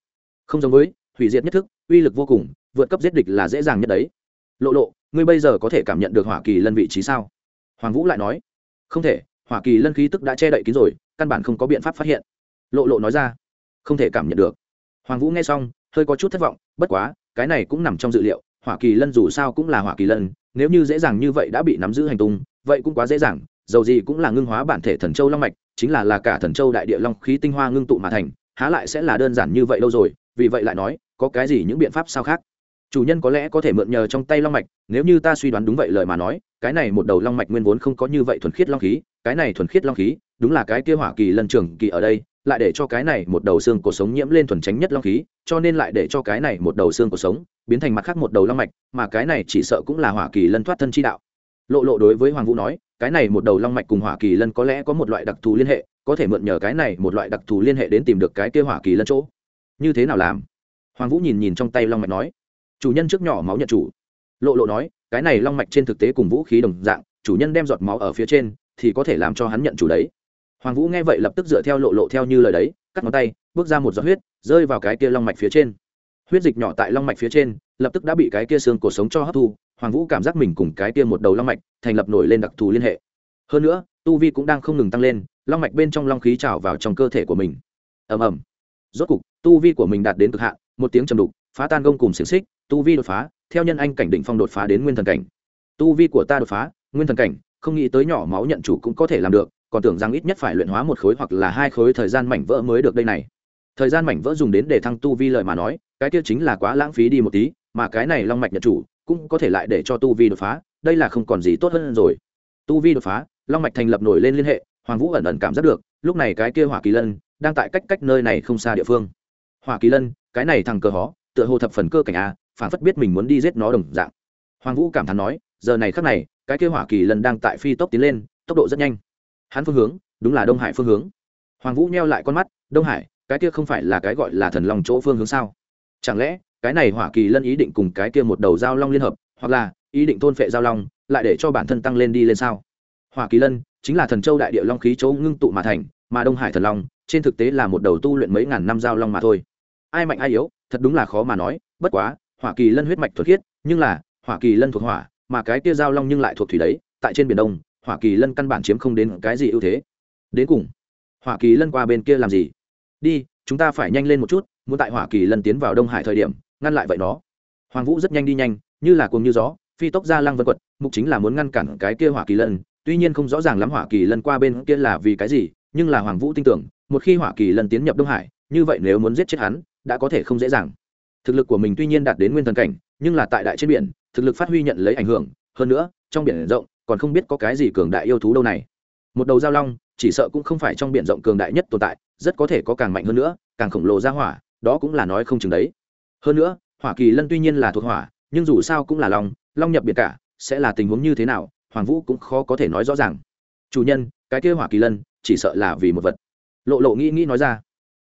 không giống với, hủy diệt nhất thức, uy lực vô cùng, vượt cấp giết địch là dễ dàng nhất đấy. Lộ lộ ngươi bây giờ có thể cảm nhận được hỏa kỳ lân vị trí sao? Hoàng vũ lại nói, không thể, hỏa kỳ lân khí tức đã che đậy kín rồi, căn bản không có biện pháp phát hiện. Lộ lộ nói ra, không thể cảm nhận được. Hoàng vũ nghe xong, hơi có chút thất vọng, bất quá, cái này cũng nằm trong dự liệu, hỏa kỳ lân dù sao cũng là hỏa kỳ lân, nếu như dễ dàng như vậy đã bị nắm giữ hành tung, vậy cũng quá dễ dàng, dầu gì cũng là ngưng hóa bản thể thần châu long mạch, chính là là cả thần châu đại địa long khí tinh hoa ngưng tụ mà thành, há lại sẽ là đơn giản như vậy đâu rồi, vì vậy lại nói, có cái gì những biện pháp sao khác? Chủ nhân có lẽ có thể mượn nhờ trong tay long mạch, nếu như ta suy đoán đúng vậy lời mà nói, cái này một đầu long mạch nguyên vốn không có như vậy thuần khiết long khí, cái này thuần khiết long khí, đúng là cái kia hỏa kỳ lân trường kỳ ở đây, lại để cho cái này một đầu xương cuộc sống nhiễm lên thuần tránh nhất long khí, cho nên lại để cho cái này một đầu xương cuộc sống biến thành mặt khác một đầu long mạch, mà cái này chỉ sợ cũng là hỏa kỳ lân thoát thân chi đạo. Lộ lộ đối với hoàng vũ nói, cái này một đầu long mạch cùng hỏa kỳ lân có lẽ có một loại đặc thù liên hệ, có thể mượn nhờ cái này một loại đặc thù liên hệ đến tìm được cái kia hỏa kỳ lân chỗ. Như thế nào làm? Hoàng vũ nhìn nhìn trong tay long mạch nói chủ nhân trước nhỏ máu nhận chủ. Lộ lộ nói, cái này long mạch trên thực tế cùng vũ khí đồng dạng, chủ nhân đem giọt máu ở phía trên, thì có thể làm cho hắn nhận chủ đấy. Hoàng vũ nghe vậy lập tức dựa theo lộ lộ theo như lời đấy, cắt ngón tay, bước ra một giọt huyết, rơi vào cái kia long mạch phía trên. Huyết dịch nhỏ tại long mạch phía trên, lập tức đã bị cái kia xương cổ sống cho hấp thu, hoàng vũ cảm giác mình cùng cái kia một đầu long mạch thành lập nổi lên đặc thù liên hệ. Hơn nữa, tu vi cũng đang không ngừng tăng lên, long mạch bên trong long khí trào vào trong cơ thể của mình. Ầm ầm. Rốt cục, tu vi của mình đạt đến cực hạn, một tiếng trầm đục, phá tan gông cùng xiềng xích tu vi đột phá, theo nhân anh cảnh định phong đột phá đến nguyên thần cảnh. Tu vi của ta đột phá, nguyên thần cảnh, không nghĩ tới nhỏ máu nhận chủ cũng có thể làm được, còn tưởng rằng ít nhất phải luyện hóa một khối hoặc là hai khối thời gian mảnh vỡ mới được đây này. Thời gian mảnh vỡ dùng đến để thăng tu vi lợi mà nói, cái kia chính là quá lãng phí đi một tí, mà cái này long mạch nhận chủ cũng có thể lại để cho tu vi đột phá, đây là không còn gì tốt hơn rồi. Tu vi đột phá, long mạch thành lập nổi lên liên hệ, hoàng vũ ẩn ẩn cảm giác được, lúc này cái kia hỏa kỳ lân đang tại cách cách nơi này không xa địa phương. Hỏa kỳ lân, cái này thằng cờ hó, tựa hồ thập phần cơ cảnh a phản phất biết mình muốn đi giết nó đồng dạng. Hoàng vũ cảm thán nói, giờ này khắc này, cái kia hỏa kỳ lân đang tại phi tốc tiến lên, tốc độ rất nhanh. Hắn phương hướng, đúng là đông hải phương hướng. Hoàng vũ neo lại con mắt, đông hải, cái kia không phải là cái gọi là thần long chỗ phương hướng sao? Chẳng lẽ, cái này hỏa kỳ lân ý định cùng cái kia một đầu giao long liên hợp, hoặc là, ý định thôn phệ giao long, lại để cho bản thân tăng lên đi lên sao? Hỏa kỳ lân, chính là thần châu đại địa long khí chỗ ngưng tụ mà thành, mà đông hải thần long, trên thực tế là một đầu tu luyện mấy ngàn năm giao long mà thôi. Ai mạnh ai yếu, thật đúng là khó mà nói, bất quá hỏa kỳ lân huyết mạch thuật khiết, nhưng là, hỏa kỳ lân thuộc hỏa, mà cái kia giao long nhưng lại thuộc thủy đấy, tại trên biển đông, hỏa kỳ lân căn bản chiếm không đến cái gì ưu thế. Đến cùng, hỏa kỳ lân qua bên kia làm gì? Đi, chúng ta phải nhanh lên một chút, muốn tại hỏa kỳ lân tiến vào đông hải thời điểm, ngăn lại vậy nó hoàng vũ rất nhanh đi nhanh, như là cuồng như gió, phi tốc ra lăng vân quật, mục chính là muốn ngăn cản cái kia hỏa kỳ lân, tuy nhiên không rõ ràng lắm hỏa kỳ lân qua bên kia là vì cái gì, nhưng là hoàng vũ tin tưởng, một khi hỏa kỳ lân tiến nhập đông hải, như vậy nếu muốn giết chết hắn, đã có thể không dễ dàng thực lực của mình tuy nhiên đạt đến nguyên thần cảnh, nhưng là tại đại trên biển, thực lực phát huy nhận lấy ảnh hưởng. Hơn nữa, trong biển rộng, còn không biết có cái gì cường đại yêu thú đâu này. Một đầu giao long, chỉ sợ cũng không phải trong biển rộng cường đại nhất tồn tại, rất có thể có càng mạnh hơn nữa, càng khổng lồ ra hỏa, đó cũng là nói không chừng đấy. Hơn nữa, hỏa kỳ lân tuy nhiên là thuộc hỏa, nhưng dù sao cũng là long long nhập biển cả, sẽ là tình huống như thế nào, hoàng vũ cũng khó có thể nói rõ ràng. Chủ nhân, cái kia hỏa kỳ lân, chỉ sợ là vì một vật. Lộ lộ nghĩ nghĩ nói ra.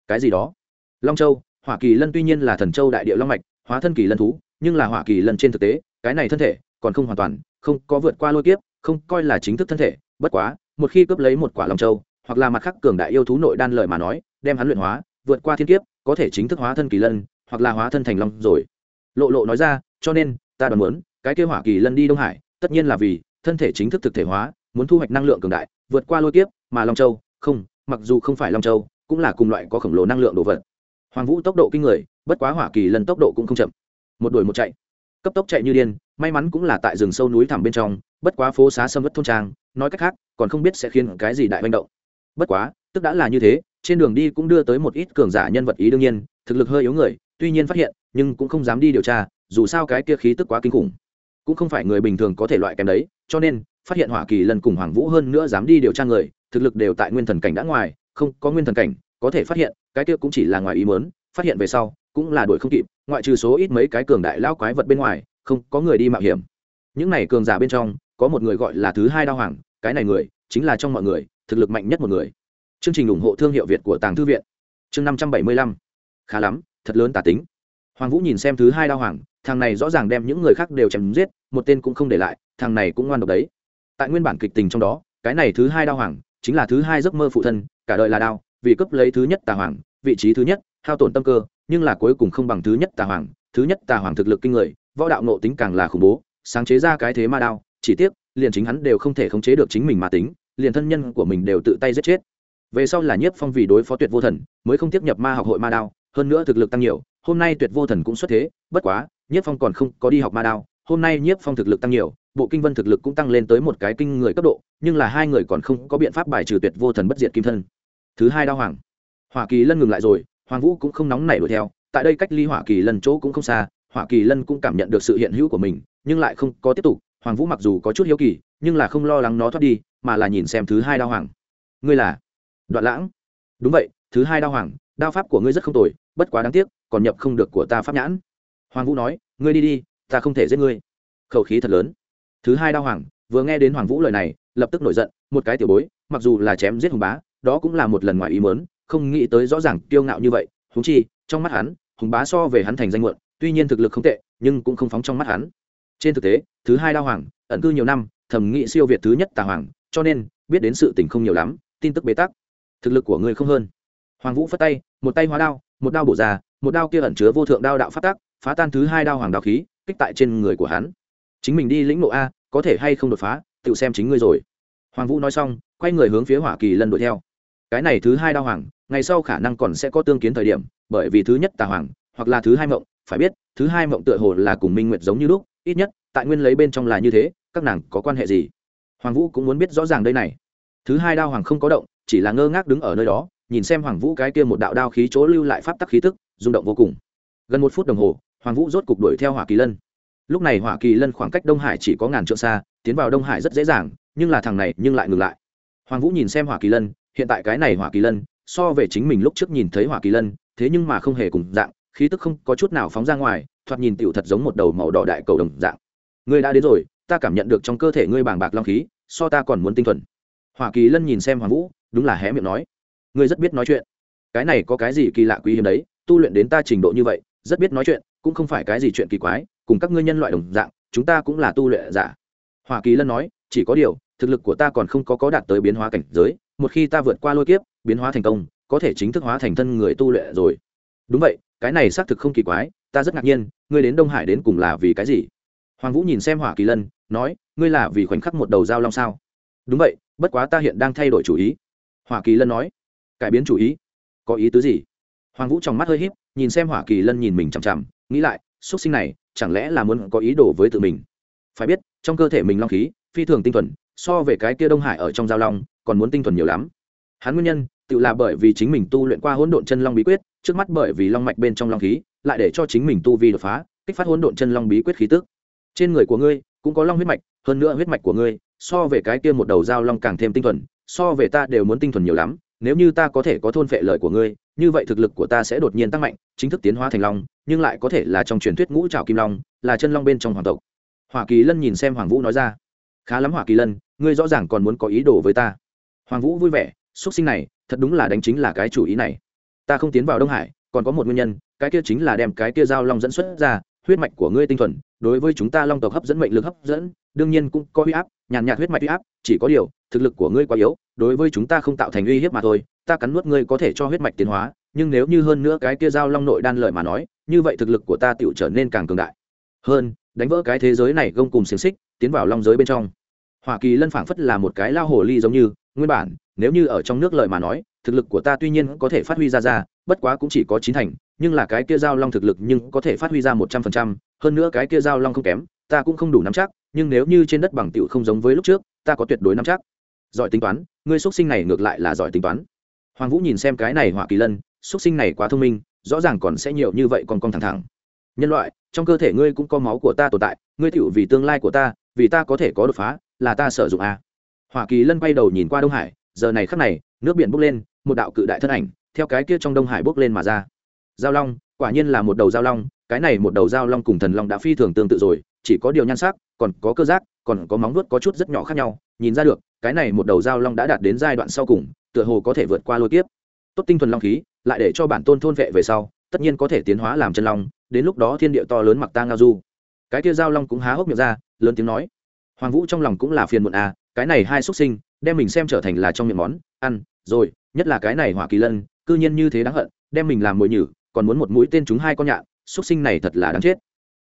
Cái gì đó? Long châu hỏa kỳ lân tuy nhiên là thần châu đại địa long mạch, hóa thân kỳ lân thú, nhưng là hỏa kỳ lân trên thực tế, cái này thân thể còn không hoàn toàn, không có vượt qua lôi kiếp, không coi là chính thức thân thể. Bất quá, một khi cướp lấy một quả long châu, hoặc là mặt khắc cường đại yêu thú nội đan lợi mà nói, đem hắn luyện hóa, vượt qua thiên kiếp, có thể chính thức hóa thân kỳ lân, hoặc là hóa thân thành long rồi. Lộ lộ nói ra, cho nên, ta đoán muốn, cái kêu hỏa kỳ lân đi đông hải, tất nhiên là vì thân thể chính thức thực thể hóa, muốn thu hoạch năng lượng cường đại, vượt qua lôi kiếp, mà long châu, không, mặc dù không phải long châu, cũng là cùng loại có khổng lồ năng lượng đồ vật hoàng vũ tốc độ kinh người, bất quá hỏa kỳ lần tốc độ cũng không chậm. Một đuổi một chạy. Cấp tốc chạy như điên, may mắn cũng là tại rừng sâu núi thẳm bên trong, bất quá phố xá sâm vất thôn trang, nói cách khác, còn không biết sẽ khiến cái gì đại manh động. Bất quá, tức đã là như thế, trên đường đi cũng đưa tới một ít cường giả nhân vật ý đương nhiên, thực lực hơi yếu người, tuy nhiên phát hiện, nhưng cũng không dám đi điều tra, dù sao cái kia khí tức quá kinh khủng. Cũng không phải người bình thường có thể loại kém đấy, cho nên, phát hiện hỏa kỳ lần cùng hoàng vũ hơn nữa dám đi điều tra người, thực lực đều tại nguyên thần cảnh đã ngoài, không có nguyên thần cảnh có thể phát hiện, cái kia cũng chỉ là ngoài ý mớn phát hiện về sau, cũng là đuổi không kịp, ngoại trừ số ít mấy cái cường đại lao quái vật bên ngoài, không có người đi mạo hiểm. Những này cường giả bên trong, có một người gọi là thứ hai đao hoàng, cái này người, chính là trong mọi người, thực lực mạnh nhất một người. Chương trình ủng hộ thương hiệu việt của tàng thư viện. Chương năm trăm bảy mươi lăm. Khá lắm, thật lớn tả tính. Hoàng vũ nhìn xem thứ hai đao hoàng, thằng này rõ ràng đem những người khác đều chém giết, một tên cũng không để lại, thằng này cũng ngoan độc đấy. Tại nguyên bản kịch tình trong đó, cái này thứ hai đao hoàng, chính là thứ hai giấc mơ phụ thân, cả đời là đao vì cấp lấy thứ nhất tà hoàng, vị trí thứ nhất, hao tổn tâm cơ, nhưng là cuối cùng không bằng thứ nhất tà hoàng, thứ nhất tà hoàng thực lực kinh người, võ đạo nộ tính càng là khủng bố, sáng chế ra cái thế ma đao, chỉ tiếc, liền chính hắn đều không thể khống chế được chính mình mà tính, liền thân nhân của mình đều tự tay giết chết. Về sau là nhiếp phong vì đối phó tuyệt vô thần, mới không tiếp nhập ma học hội ma đao, hơn nữa thực lực tăng nhiều, hôm nay tuyệt vô thần cũng xuất thế, bất quá, nhiếp phong còn không có đi học ma đao, hôm nay nhiếp phong thực lực tăng nhiều, bộ kinh vân thực lực cũng tăng lên tới một cái kinh người cấp độ, nhưng là hai người còn không có biện pháp bài trừ tuyệt vô thần bất diệt kim thân thứ hai đao hoàng. Hỏa kỳ lân ngừng lại rồi, hoàng vũ cũng không nóng nảy đuổi theo, tại đây cách ly hỏa kỳ lân chỗ cũng không xa, hỏa kỳ lân cũng cảm nhận được sự hiện hữu của mình, nhưng lại không có tiếp tục, hoàng vũ mặc dù có chút hiếu kỳ, nhưng là không lo lắng nó thoát đi, mà là nhìn xem thứ hai đao hoàng. Ngươi là đoạn lãng. Đúng vậy, thứ hai đao hoàng, đao pháp của ngươi rất không tồi, bất quá đáng tiếc, còn nhập không được của ta pháp nhãn. Hoàng vũ nói, ngươi đi đi, ta không thể giết ngươi. Khẩu khí thật lớn. Thứ hai đao hoàng, vừa nghe đến hoàng vũ lời này, lập tức nổi giận, một cái tiểu bối, mặc dù là chém giết hùng bá đó cũng là một lần ngoài ý mớn không nghĩ tới rõ ràng kiêu ngạo như vậy húng chi, trong mắt hắn, hùng bá so về hắn thành danh muộn, tuy nhiên thực lực không tệ, nhưng cũng không phóng trong mắt hắn. Trên thực tế, thứ hai đao hoàng, ẩn cư nhiều năm, thẩm nghị siêu việt thứ nhất tà hoàng, cho nên, biết đến sự tình không nhiều lắm, tin tức bế tắc. Thực lực của người không hơn. Hoàng vũ phất tay, một tay hóa đao, một đao bổ ra, một đao kia ẩn chứa vô thượng đao đạo phát tác phá tan thứ hai đao hoàng đao khí, kích tại trên người của hắn. Chính mình đi lĩnh nộ a, có thể hay không đột phá, tự xem chính ngươi rồi. Hoàng vũ nói xong, quay người hướng phía hỏa kỳ lân đuổi theo cái này thứ hai đao hoàng, ngày sau khả năng còn sẽ có tương kiến thời điểm, bởi vì thứ nhất tà hoàng, hoặc là thứ hai mộng, phải biết, thứ hai mộng tựa hồ là cùng minh nguyệt giống như lúc, ít nhất, tại nguyên lấy bên trong là như thế, các nàng có quan hệ gì? Hoàng vũ cũng muốn biết rõ ràng đây này. Thứ hai đao hoàng không có động, chỉ là ngơ ngác đứng ở nơi đó, nhìn xem hoàng vũ cái kia một đạo đao khí chỗ lưu lại pháp tắc khí tức, rung động vô cùng. Gần một phút đồng hồ, hoàng vũ rốt cục đuổi theo hỏa kỳ lân. Lúc này hỏa kỳ lân khoảng cách đông hải chỉ có ngàn trượng xa, tiến vào đông hải rất dễ dàng, nhưng là thằng này nhưng lại ngừng lại. Hoàng vũ nhìn xem hỏa kỳ lân hiện tại cái này hỏa kỳ lân, so về chính mình lúc trước nhìn thấy hỏa kỳ lân, thế nhưng mà không hề cùng dạng, khí tức không có chút nào phóng ra ngoài, thoạt nhìn tựu thật giống một đầu màu đỏ đại cầu đồng dạng. Ngươi đã đến rồi, ta cảm nhận được trong cơ thể ngươi bàng bạc long khí, so ta còn muốn tinh thuần. Hỏa kỳ lân nhìn xem hoàng vũ, đúng là hé miệng nói. Ngươi rất biết nói chuyện. Cái này có cái gì kỳ lạ quý hiếm đấy, tu luyện đến ta trình độ như vậy, rất biết nói chuyện, cũng không phải cái gì chuyện kỳ quái, cùng các ngươi nhân loại đồng dạng, chúng ta cũng là tu luyện giả. Hoa kỳ lân nói, chỉ có điều, thực lực của ta còn không có có đạt tới biến hóa cảnh giới một khi ta vượt qua lôi kiếp, biến hóa thành công, có thể chính thức hóa thành thân người tu luyện rồi. Đúng vậy, cái này xác thực không kỳ quái, ta rất ngạc nhiên, ngươi đến đông hải đến cùng là vì cái gì? Hoàng vũ nhìn xem hỏa kỳ lân, nói, ngươi là vì khoảnh khắc một đầu dao long sao? Đúng vậy, bất quá ta hiện đang thay đổi chủ ý. Hỏa kỳ lân nói, cải biến chủ ý? Có ý tứ gì? Hoàng vũ trong mắt hơi h í p nhìn xem hỏa kỳ lân nhìn mình chằm chằm, nghĩ lại x u ấ t sinh này, chẳng lẽ là muốn có ý đồ với tự mình? Phải biết, trong cơ thể mình long khí, phi thường tinh thuần so về cái kia đông hải ở trong giao long, còn muốn tinh thuần nhiều lắm. Hắn nguyên nhân, tự là bởi vì chính mình tu luyện qua hỗn độn chân long bí quyết, trước mắt bởi vì long mạch bên trong long khí, lại để cho chính mình tu vi đột phá, kích phát hỗn độn chân long bí quyết khí tức. Trên người của ngươi, cũng có long huyết mạch, hơn nữa huyết mạch của ngươi, so về cái kia một đầu giao long càng thêm tinh thuần, so về ta đều muốn tinh thuần nhiều lắm, nếu như ta có thể có thôn phệ lời của ngươi, như vậy thực lực của ta sẽ đột nhiên tăng mạnh, chính thức tiến hóa thành long, nhưng lại có thể là trong truyền thuyết ngũ trào kim long, là chân long bên trong hoàng tộc. Hoa kỳ lân nhìn xem hoàng vũ nói ra. Khá lắm hoa kỳ lân ngươi rõ ràng còn muốn có ý đồ với ta. Hoàng vũ vui vẻ xuất sinh này, thật đúng là đánh chính là cái chủ ý này. Ta không tiến vào đông hải, còn có một nguyên nhân, cái kia chính là đem cái kia giao long dẫn xuất ra, huyết mạch của ngươi tinh thuần, đối với chúng ta long tộc hấp dẫn mệnh lực hấp dẫn, đương nhiên cũng có huy áp, nhàn nhạt huyết mạch huy áp, chỉ có điều, thực lực của ngươi quá yếu, đối với chúng ta không tạo thành uy hiếp mà thôi, ta cắn nuốt ngươi có thể cho huyết mạch tiến hóa, nhưng nếu như hơn nữa cái kia giao long nội đan lợi mà nói, như vậy thực lực của ta tựu trở nên càng cường đại. Hơn, đánh vỡ cái thế giới này gông cùng xiềng xích, tiến vào long giới bên trong hoa kỳ lân phảng phất là một cái lao hồ ly giống như, nguyên bản, nếu như ở trong nước lợi mà nói, thực lực của ta tuy nhiên có thể phát huy ra ra, bất quá cũng chỉ có chín thành, nhưng là cái kia giao long thực lực nhưng có thể phát huy ra một trăm phần trăm, hơn nữa cái kia giao long không kém, ta cũng không đủ nắm chắc, nhưng nếu như trên đất bằng tiểu không giống với lúc trước, ta có tuyệt đối nắm chắc. Giỏi tính toán, ngươi xuất sinh này ngược lại là giỏi tính toán. Hoàng vũ nhìn xem cái này hỏa kỳ lân, xuất sinh này quá thông minh, rõ ràng còn sẽ nhiều như vậy còn con thẳng thẳng. Nhân loại, trong cơ thể ngươi cũng có máu của ta tồn tại, ngươi tựu vì tương lai của ta vì ta có thể có đột phá, là ta sử dụng a à. kỳ lân bay đầu nhìn qua đông hải, giờ này khắc này, nước biển bốc lên, một đạo cự đại thân ảnh, theo cái kia trong đông hải bốc lên mà ra giao long, quả nhiên là một đầu giao long, cái này một đầu giao long cùng thần long đã phi thường tương tự rồi, chỉ có điều nhan sắc, còn có cơ giác, còn có móng vuốt có chút rất nhỏ khác nhau, nhìn ra được, cái này một đầu giao long đã đạt đến giai đoạn sau cùng, tựa hồ có thể vượt qua lôi tiếp. tốt tinh thuần long khí, lại để cho bản tôn thôn vệ về sau, tất nhiên có thể tiến hóa làm chân long, đến lúc đó thiên địa to lớn mặc ta ngao du cái kia giao long cũng há hốc miệng ra lớn tiếng nói. Hoàng vũ trong lòng cũng là phiền muộn à cái này hai xuất sinh, đem mình xem trở thành là trong miệng món, ăn, rồi, nhất là cái này hỏa kỳ lân, cư nhiên như thế đáng hận, đem mình làm mồi nhử, còn muốn một mũi tên chúng hai con nhạn xuất sinh này thật là đáng chết.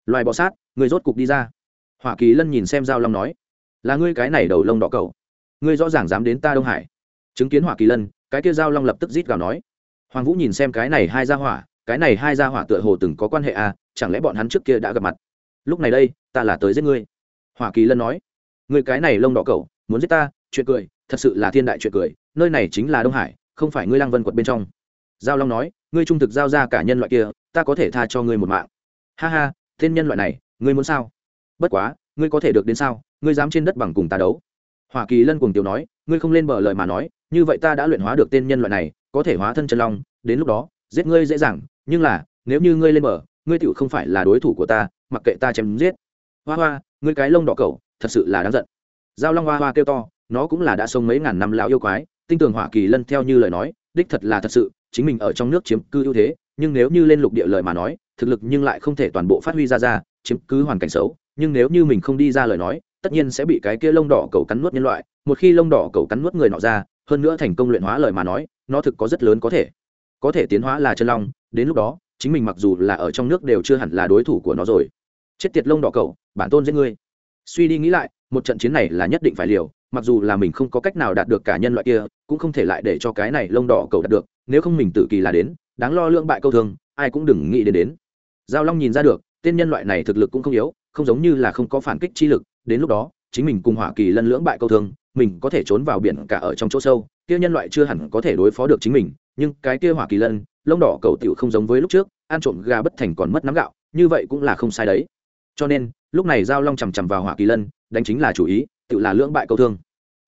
Loài bọ sát, người rốt cục đi ra. Hỏa kỳ lân nhìn xem giao long nói, là ngươi cái này đầu lông đỏ cầu ngươi rõ ràng dám đến ta đông hải. Chứng kiến hỏa kỳ lân, cái kia giao long lập tức rít gào nói, hoàng vũ nhìn xem cái này hai gia hỏa, cái này hai gia hỏa tựa hồ từng có quan hệ à chẳng lẽ bọn hắn trước kia đã gặp mặt? Lúc này đây, ta là tới giết ngươi hỏa kỳ lân nói, người cái này lông đỏ cầu muốn giết ta, chuyện cười, thật sự là thiên đại chuyện cười, nơi này chính là đông hải, không phải ngươi lăng vân quật bên trong. Giao long nói, ngươi trung thực giao ra cả nhân loại kia, ta có thể tha cho ngươi một mạng. Ha ha, tên nhân loại này, ngươi muốn sao? Bất quá, ngươi có thể được đến sao? Ngươi dám trên đất bằng cùng ta đấu. Hoa kỳ lân cùng tiểu nói, ngươi không lên bờ lời mà nói, như vậy ta đã luyện hóa được tên nhân loại này, có thể hóa thân chân long, đến lúc đó, giết ngươi dễ dàng, nhưng là, nếu như ngươi lên bờ, ngươi tựu không phải là đối thủ của ta, mặc kệ ta chém giết hoa hoa, ngươi cái lông đỏ cầu thật sự là đáng giận. Giao long hoa hoa kêu to, nó cũng là đã sống mấy ngàn năm lão yêu quái, tinh tường hỏa kỳ lân theo như lời nói, đích thật là thật sự, chính mình ở trong nước chiếm cư ưu thế, nhưng nếu như lên lục địa lời mà nói, thực lực nhưng lại không thể toàn bộ phát huy ra ra, chiếm cứ hoàn cảnh xấu, nhưng nếu như mình không đi ra lời nói, tất nhiên sẽ bị cái kia lông đỏ cầu cắn nuốt nhân loại, một khi lông đỏ cầu cắn nuốt người nọ ra, hơn nữa thành công luyện hóa lời mà nói, nó thực có rất lớn có thể. Có thể tiến hóa là chân long, đến lúc đó, chính mình mặc dù là ở trong nước đều chưa hẳn là đối thủ của nó rồi chết tiệt lông đỏ cầu bản tôn giết ngươi. Suy đi nghĩ lại, một trận chiến này là nhất định phải liều, mặc dù là mình không có cách nào đạt được cả nhân loại kia, cũng không thể lại để cho cái này lông đỏ cầu đạt được, nếu không mình tự kỳ là đến, đáng lo lượng bại câu thương, ai cũng đừng nghĩ đến đến. Giao long nhìn ra được, tên nhân loại này thực lực cũng không yếu, không giống như là không có phản kích chi lực, đến lúc đó, chính mình cùng hỏa kỳ lân lưỡng bại câu thương, mình có thể trốn vào biển cả ở trong chỗ sâu, kia nhân loại chưa hẳn có thể đối phó được chính mình, nhưng cái kia hỏa kỳ lân lông đỏ cầu tiểu không giống với lúc trước, ăn trộm gà bất thành còn mất nắm gạo, như vậy cũng là không sai đấy cho nên, lúc này giao long chằm chằm vào hỏa kỳ lân, đánh chính là chủ ý, tự là lưỡng bại câu thương.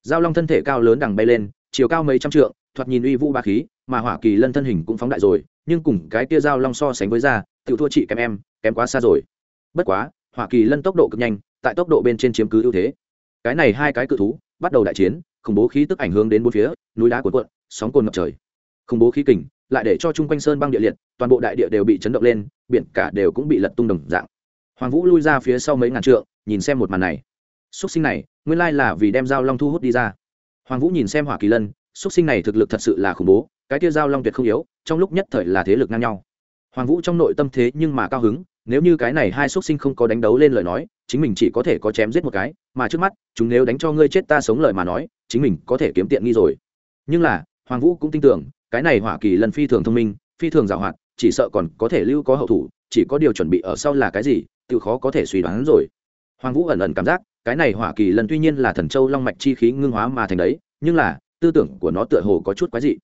Giao long thân thể cao lớn đằng bay lên, chiều cao mấy trăm trượng, thoạt nhìn uy vũ ba khí, mà hỏa kỳ lân thân hình cũng phóng đại rồi, nhưng cùng cái kia giao long so sánh với ra tự thua chị kém em, kém quá xa rồi. Bất quá, hỏa kỳ lân tốc độ cực nhanh, tại tốc độ bên trên chiếm cứ ưu thế. Cái này hai cái cự thú, bắt đầu đại chiến, khủng bố khí tức ảnh hưởng đến bốn phía, núi đá cuộn cuộn, sóng cồn ngập trời. Khủng bố khí kình, lại để cho chung quanh sơn băng địa liệt, toàn bộ đại địa đều bị chấn động lên, biển cả đều cũng bị lật tung đồng dạng hoàng vũ lui ra phía sau mấy ngàn trượng, nhìn xem một màn này. Xúc sinh này, nguyên lai là vì đem dao long thu hút đi ra. Hoàng vũ nhìn xem hỏa kỳ lân, xúc sinh này thực lực thật sự là khủng bố, cái kia dao long tuyệt không yếu, trong lúc nhất thời là thế lực ngang nhau. Hoàng vũ trong nội tâm thế nhưng mà cao hứng, nếu như cái này hai xúc sinh không có đánh đấu lên lời nói, chính mình chỉ có thể có chém giết một cái, mà trước mắt, chúng nếu đánh cho ngươi chết ta sống lời mà nói, chính mình có thể kiếm tiện nghi rồi. Nhưng là, hoàng vũ cũng tin tưởng, cái này hỏa kỳ lân phi thường thông minh, phi thường giàu hoạt chỉ sợ còn có thể lưu có hậu thủ, chỉ có điều chuẩn bị ở sau là cái gì tự khó có thể suy đoán rồi. Hoàng vũ ẩn ẩn cảm giác, cái này hỏa kỳ lần tuy nhiên là thần châu long mạch chi khí ngưng hóa mà thành đấy, nhưng là, tư tưởng của nó tựa hồ có chút quái dị.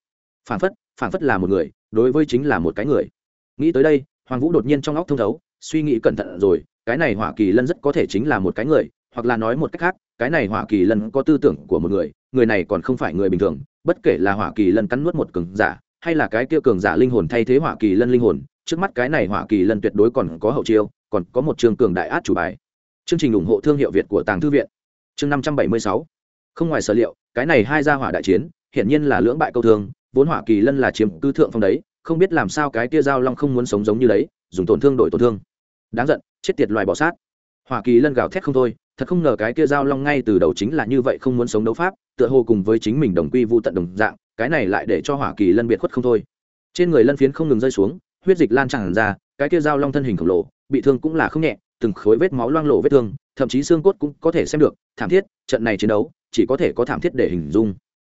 Phản phất phản phất là một người, đối với chính là một cái người. Nghĩ tới đây, hoàng vũ đột nhiên trong óc thông thấu, suy nghĩ cẩn thận rồi, cái này hỏa kỳ lân rất có thể chính là một cái người, hoặc là nói một cách khác, cái này hỏa kỳ lân có tư tưởng của một người người này còn không phải người bình thường, bất kể là hỏa kỳ lân cắn nuốt một cường giả, hay là cái kia cường giả linh hồn thay thế hỏa kỳ lân linh hồn, trước mắt cái này hỏa kỳ lân tuyệt đối còn có hậu chiêu còn có một trường cường đại át chủ bài. Chương trình ủng hộ thương hiệu việt của tàng thư viện. Chương năm trăm bảy mươi sáu. Không ngoài sở liệu, cái này hai gia hỏa đại chiến, hiển nhiên là lưỡng bại câu thương, vốn hỏa kỳ lân là chiếm cư thượng phong đấy, không biết làm sao cái kia giao long không muốn sống giống như đấy, dùng tổn thương đổi tổn thương. Đáng giận, chết tiệt loài bỏ sát. Hỏa kỳ lân gào thét không thôi, thật không ngờ cái kia giao long ngay từ đầu chính là như vậy không muốn sống đấu pháp, tựa hồ cùng với chính mình đồng quy vu tận đồng dạng, cái này lại để cho hỏa kỳ lân biệt khuất không thôi. Trên người lân phiến không ngừng rơi xuống, huyết dịch lan tràn ra cái kia dao long thân hình khổng lồ, bị thương cũng là không nhẹ, từng khối vết máu loang lộ vết thương, thậm chí xương cốt cũng có thể xem được. Thảm thiết, trận này chiến đấu, chỉ có thể có thảm thiết để hình dung.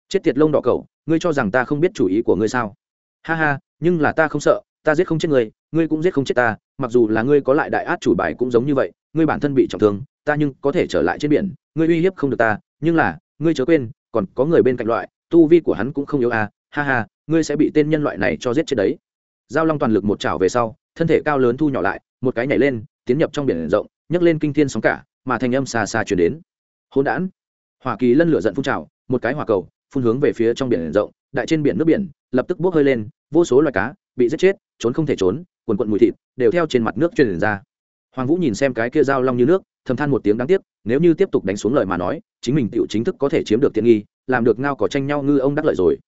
Chết tiệt lông đỏ cầu ngươi cho rằng ta không biết chủ ý của ngươi sao? Ha ha, nhưng là ta không sợ, ta giết không chết ngươi ngươi cũng giết không chết ta, mặc dù là ngươi có lại đại át chủ bài cũng giống như vậy, ngươi bản thân bị trọng thương, ta nhưng có thể trở lại trên biển, ngươi uy hiếp không được ta, nhưng là, ngươi chớ quên, còn có người bên cạnh loại, tu vi của hắn cũng không yếu à ha ha, ngươi sẽ bị tên nhân loại này cho giết chết đấy. Giao long toàn lực một chảo về sau thân thể cao lớn thu nhỏ lại, một cái nhảy lên, tiến nhập trong biển rộng, nhấc lên kinh thiên sóng cả, mà thành âm xa xa chuyển đến. Hôn đản. Hỏa kỳ lân lửa giận phun trào, một cái hỏa cầu, phun hướng về phía trong biển rộng, đại trên biển nước biển, lập tức bốc hơi lên, vô số loài cá bị giết chết, trốn không thể trốn, quần quận mùi thịt đều theo trên mặt nước truyền ra. Hoàng vũ nhìn xem cái kia dao long như nước, thầm than một tiếng đáng tiếc, nếu như tiếp tục đánh xuống lời mà nói, chính mình tựu chính thức có thể chiếm được tiện nghi, làm được ngao có tranh nhau ngư ông đắc lợi rồi.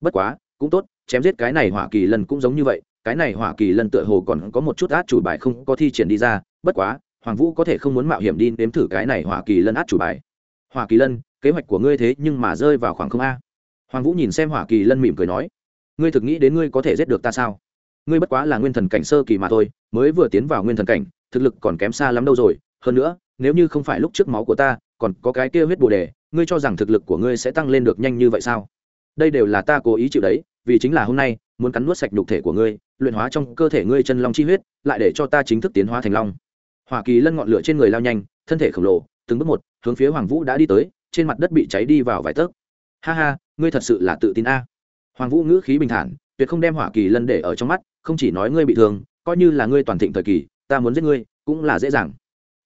Bất quá, cũng tốt, chém giết cái này hỏa kỳ lần cũng giống như vậy cái này hỏa kỳ lân tựa hồ còn có một chút át chủ bài không có thi triển đi ra, bất quá, hoàng vũ có thể không muốn mạo hiểm đi nếm thử cái này hỏa kỳ lân át chủ bài. Hỏa kỳ lân, kế hoạch của ngươi thế nhưng mà rơi vào khoảng không a. Hoàng vũ nhìn xem hỏa kỳ lân mỉm cười nói, ngươi thực nghĩ đến ngươi có thể giết được ta sao? Ngươi bất quá là nguyên thần cảnh sơ kỳ mà thôi, mới vừa tiến vào nguyên thần cảnh, thực lực còn kém xa lắm đâu rồi. Hơn nữa, nếu như không phải lúc trước máu của ta, còn có cái kia huyết bồ đề, ngươi cho rằng thực lực của ngươi sẽ tăng lên được nhanh như vậy sao? Đây đều là ta cố ý chịu đấy, vì chính là hôm nay, muốn cắn nuốt sạch nhục thể của ngươi luyện hóa trong cơ thể ngươi chân long chi huyết, lại để cho ta chính thức tiến hóa thành long. Hoa kỳ lân ngọn lửa trên người lao nhanh, thân thể khổng lồ, từng bước một, hướng phía hoàng vũ đã đi tới, trên mặt đất bị cháy đi vào vài tấc. Ha ha, ngươi thật sự là tự tin a. Hoàng vũ ngữ khí bình thản, tuyệt không đem hỏa kỳ lân để ở trong mắt, không chỉ nói ngươi bị thương, coi như là ngươi toàn thịnh thời kỳ, ta muốn giết ngươi, cũng là dễ dàng.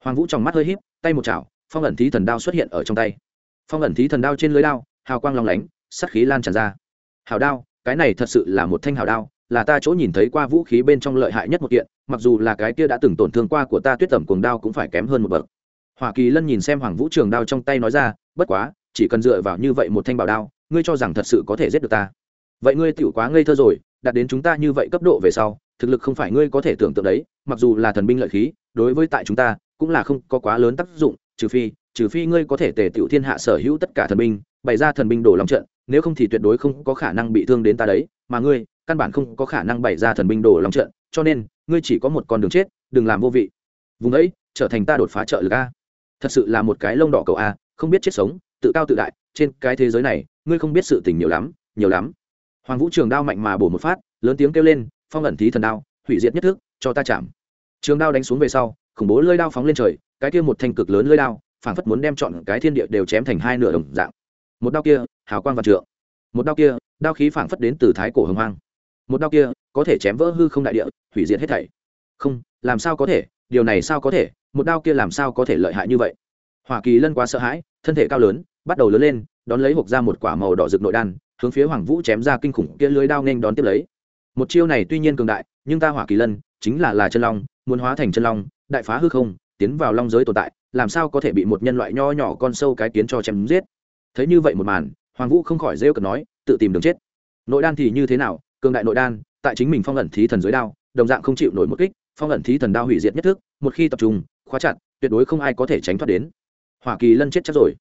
Hoàng vũ trong mắt hơi híp, tay một chảo, phong ẩn thí thần đao xuất hiện ở trong tay. Phong ẩn thí thần đao trên lưới đao, hào quang long lánh sắt khí lan tràn ra. Hào đao, cái này thật sự là một thanh hào đao là ta chỗ nhìn thấy qua vũ khí bên trong lợi hại nhất một kiện, mặc dù là cái kia đã từng tổn thương qua của ta tuyết tẩm cuồng đao cũng phải kém hơn một bậc. Hoa kỳ lân nhìn xem hoàng vũ trường đao trong tay nói ra, bất quá, chỉ cần dựa vào như vậy một thanh bảo đao, ngươi cho rằng thật sự có thể giết được ta. Vậy ngươi tựu quá ngây thơ rồi, đạt đến chúng ta như vậy cấp độ về sau, thực lực không phải ngươi có thể tưởng tượng đấy, mặc dù là thần binh lợi khí, đối với tại chúng ta, cũng là không có quá lớn tác dụng, trừ phi trừ phi ngươi có thể tề tiểu thiên hạ sở hữu tất cả thần binh, bày ra thần binh đổ lòng trận, nếu không thì tuyệt đối không có khả năng bị thương đến ta đấy, mà ngươi căn bản không có khả năng bày ra thần binh đổ lòng trận, cho nên, ngươi chỉ có một con đường chết, đừng làm vô vị. Vùng ấy, trở thành ta đột phá trợ lực a. Thật sự là một cái lông đỏ cầu a, không biết chết sống, tự cao tự đại, trên cái thế giới này, ngươi không biết sự tình nhiều lắm nhiều lắm. Hoàng vũ trường đao mạnh mà bổ một phát, lớn tiếng kêu lên, phong ẩn thí thần đao, hủy diệt nhất thức, cho ta chạm. Trường đao đánh xuống về sau, khủng bố lơi đao phóng lên trời, cái kia một thanh cực lớn lơi đao, phảng phất muốn đem chọn cái thiên địa đều chém thành hai nửa đồng dạng. Một đao kia, hào quang và trượng. Một đao kia, đao khí phảng phất đến từ thái cổ hồng hoang một đao kia có thể chém vỡ hư không đại địa, hủy diệt hết thảy. Không, làm sao có thể? Điều này sao có thể? Một đao kia làm sao có thể lợi hại như vậy? Hoa kỳ lân quá sợ hãi, thân thể cao lớn, bắt đầu lớn lên, đón lấy hộp ra một quả màu đỏ rực nội đan, hướng phía hoàng vũ chém ra kinh khủng kia lưới đao nên đón tiếp lấy. Một chiêu này tuy nhiên cường đại, nhưng ta hỏa kỳ lân chính là là chân long, muốn hóa thành chân long, đại phá hư không, tiến vào long giới tồn tại, làm sao có thể bị một nhân loại nho nhỏ con sâu cái kiến cho chém giết? Thấy như vậy một màn, hoàng vũ không khỏi rêu cực nói, tự tìm đường chết. Nội đan thì như thế nào? Cường đại nội đan, tại chính mình phong ẩn thí thần giới đao, đồng dạng không chịu nổi một kích, phong ẩn thí thần đao hủy diệt nhất thức, một khi tập trung, khóa chặt, tuyệt đối không ai có thể tránh thoát đến. Hoa kỳ lân chết chắc rồi.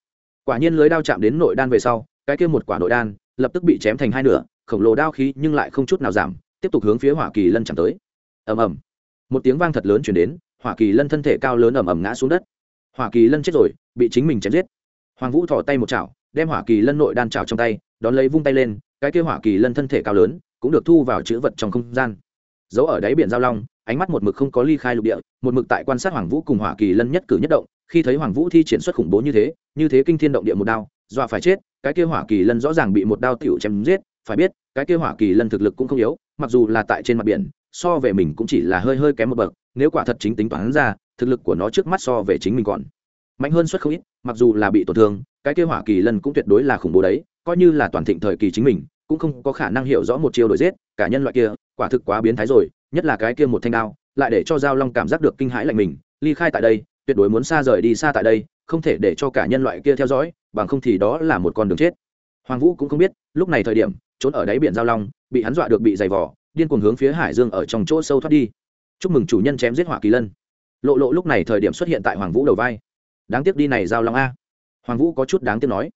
Quả nhiên lưới đao chạm đến nội đan về sau, cái kia một quả nội đan lập tức bị chém thành hai nửa, khổng lồ đao khí nhưng lại không chút nào giảm, tiếp tục hướng phía hỏa kỳ lân chạm tới. Ầm ầm. Một tiếng vang thật lớn chuyển đến, hỏa kỳ lân thân thể cao lớn ầm ầm ngã xuống đất. Hỏa kỳ lân chết rồi, bị chính mình chém giết. Hoàng vũ thỏ tay một chảo, đem hỏa kỳ lân nội đan chảo trong tay, đón lấy vung tay lên, cái kia hỏa kỳ lân thân thể cao lớn cũng được thu vào chữ vật trong không gian. Giấu ở đáy biển giao long, ánh mắt một mực không có ly khai lục địa, một mực tại quan sát hoàng vũ cùng hỏa kỳ lân nhất cử nhất động, khi thấy hoàng vũ thi triển xuất khủng bố như thế như thế kinh thiên động địa một đao, dọa phải chết, cái kia hỏa kỳ lân rõ ràng bị một đao tiểu chém giết, phải biết, cái kia hỏa kỳ lân thực lực cũng không yếu, mặc dù là tại trên mặt biển, so về mình cũng chỉ là hơi hơi kém một bậc, nếu quả thật chính tính toán ra, thực lực của nó trước mắt so về chính mình còn mạnh hơn suất không ít, mặc dù là bị tổn thương, cái kia hỏa kỳ lân cũng tuyệt đối là khủng bố đấy, coi như là toàn thịnh thời kỳ chính mình cũng không có khả năng hiểu rõ một chiêu đổi giết, cả nhân loại kia, quả thực quá biến thái rồi, nhất là cái kia một thanh đao, lại để cho giao long cảm giác được kinh hãi lạnh mình, ly khai tại đây, tuyệt đối muốn xa rời đi xa tại đây, không thể để cho cả nhân loại kia theo dõi, bằng không thì đó là một con đường chết. Hoàng vũ cũng không biết, lúc này thời điểm, trốn ở đáy biển giao long, bị hắn dọa được bị dày vỏ điên cuồng hướng phía hải dương ở trong chỗ sâu thoát đi. Chúc mừng chủ nhân chém giết hỏa kỳ lân. Lộ lộ lúc này thời điểm xuất hiện tại hoàng vũ đầu vai. Đáng tiếc đi này giao long a. Hoàng vũ có chút đáng tiếc nói.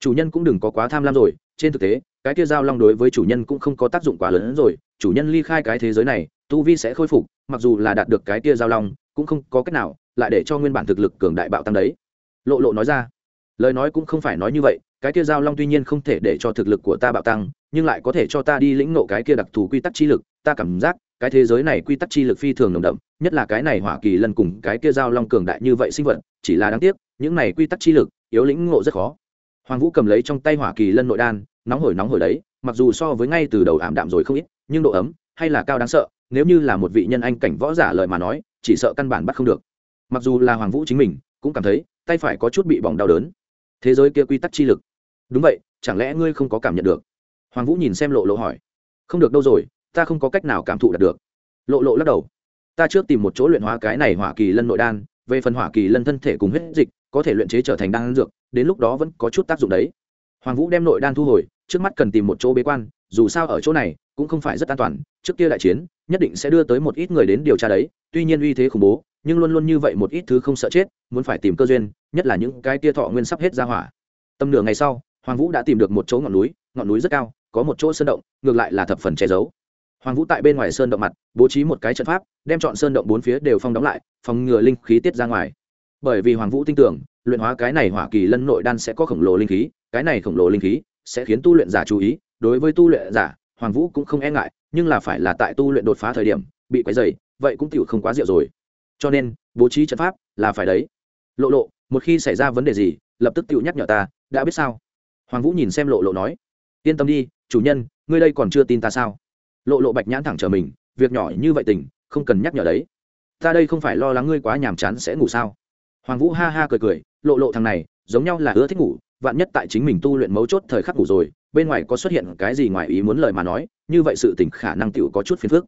Chủ nhân cũng đừng có quá tham lam rồi, trên thực tế cái kia giao long đối với chủ nhân cũng không có tác dụng quá lớn hơn rồi, chủ nhân ly khai cái thế giới này, tu vi sẽ khôi phục, mặc dù là đạt được cái kia giao long, cũng không có cách nào, lại để cho nguyên bản thực lực cường đại bạo tăng đấy. Lộ lộ nói ra. Lời nói cũng không phải nói như vậy, cái kia giao long tuy nhiên không thể để cho thực lực của ta bạo tăng, nhưng lại có thể cho ta đi lĩnh ngộ cái kia đặc thù quy tắc chi lực, ta cảm giác, cái thế giới này quy tắc chi lực phi thường nồng đậm, nhất là cái này hỏa kỳ lần cùng cái kia giao long cường đại như vậy sinh vật, chỉ là đáng tiếc, những này quy tắc chi lực, yếu lĩnh ngộ rất khó. Hoàng vũ cầm lấy trong tay hỏa kỳ lân nội đan nóng hổi nóng hổi đấy, mặc dù so với ngay từ đầu ảm đạm rồi không ít, nhưng độ ấm, hay là cao đáng sợ, nếu như là một vị nhân anh cảnh võ giả lời mà nói, chỉ sợ căn bản bắt không được. Mặc dù là hoàng vũ chính mình, cũng cảm thấy, tay phải có chút bị bỏng đau đớn. Thế giới kia quy tắc chi lực. Đúng vậy, chẳng lẽ ngươi không có cảm nhận được? Hoàng vũ nhìn xem lộ lộ hỏi. Không được đâu rồi, ta không có cách nào cảm thụ đạt được. Lộ lộ lắc đầu. Ta trước tìm một chỗ luyện hóa cái này hỏa kỳ lân nội đan, về phần hỏa kỳ lân thân thể cùng huyết dịch, có thể luyện chế trở thành đan dược, đến lúc đó vẫn có chút tác dụng đấy hoàng vũ đem nội đan thu hồi, trước mắt cần tìm một chỗ bế quan, dù sao ở chỗ này cũng không phải rất an toàn, trước kia đại chiến, nhất định sẽ đưa tới một ít người đến điều tra đấy, tuy nhiên uy thế khủng bố, nhưng luôn luôn như vậy một ít thứ không sợ chết, muốn phải tìm cơ duyên, nhất là những cái kia thọ nguyên sắp hết ra hỏa. Tầm nửa ngày sau, hoàng vũ đã tìm được một chỗ ngọn núi ngọn núi rất cao, có một chỗ sơn động, ngược lại là thập phần che giấu. Hoàng vũ tại bên ngoài sơn động mặt, bố trí một cái trận pháp, đem chọn sơn động bốn phía đều phong đóng lại, phòng ngừa linh khí tiết ra ngoài bởi vì hoàng vũ tin tưởng, luyện hóa cái này hỏa kỳ lân nội đan sẽ có khổng lồ linh khí, cái này khổng lồ linh khí sẽ khiến tu luyện giả chú ý. Đối với tu luyện giả, hoàng vũ cũng không e ngại, nhưng là phải là tại tu luyện đột phá thời điểm, bị quấy dày vậy cũng tiểu không quá rượu rồi. Cho nên, bố trí trận pháp là phải đấy. Lộ lộ, một khi xảy ra vấn đề gì, lập tức tiểu nhắc nhở ta, đã biết sao? Hoàng vũ nhìn xem lộ lộ nói, yên tâm đi, chủ nhân, ngươi đây còn chưa tin ta sao? Lộ lộ bạch nhãn thẳng chờ mình, việc nhỏ như vậy tình, không cần nhắc nhở đấy. Ta đây không phải lo lắng ngươi quá nhàm chán sẽ ngủ sao? Hoàng vũ ha ha cười cười, lộ lộ thằng này, giống nhau là ưa thích ngủ, vạn nhất tại chính mình tu luyện mấu chốt thời khắc ngủ rồi, bên ngoài có xuất hiện cái gì ngoài ý muốn lời mà nói, như vậy sự tình khả năng tựu có chút phiền phức.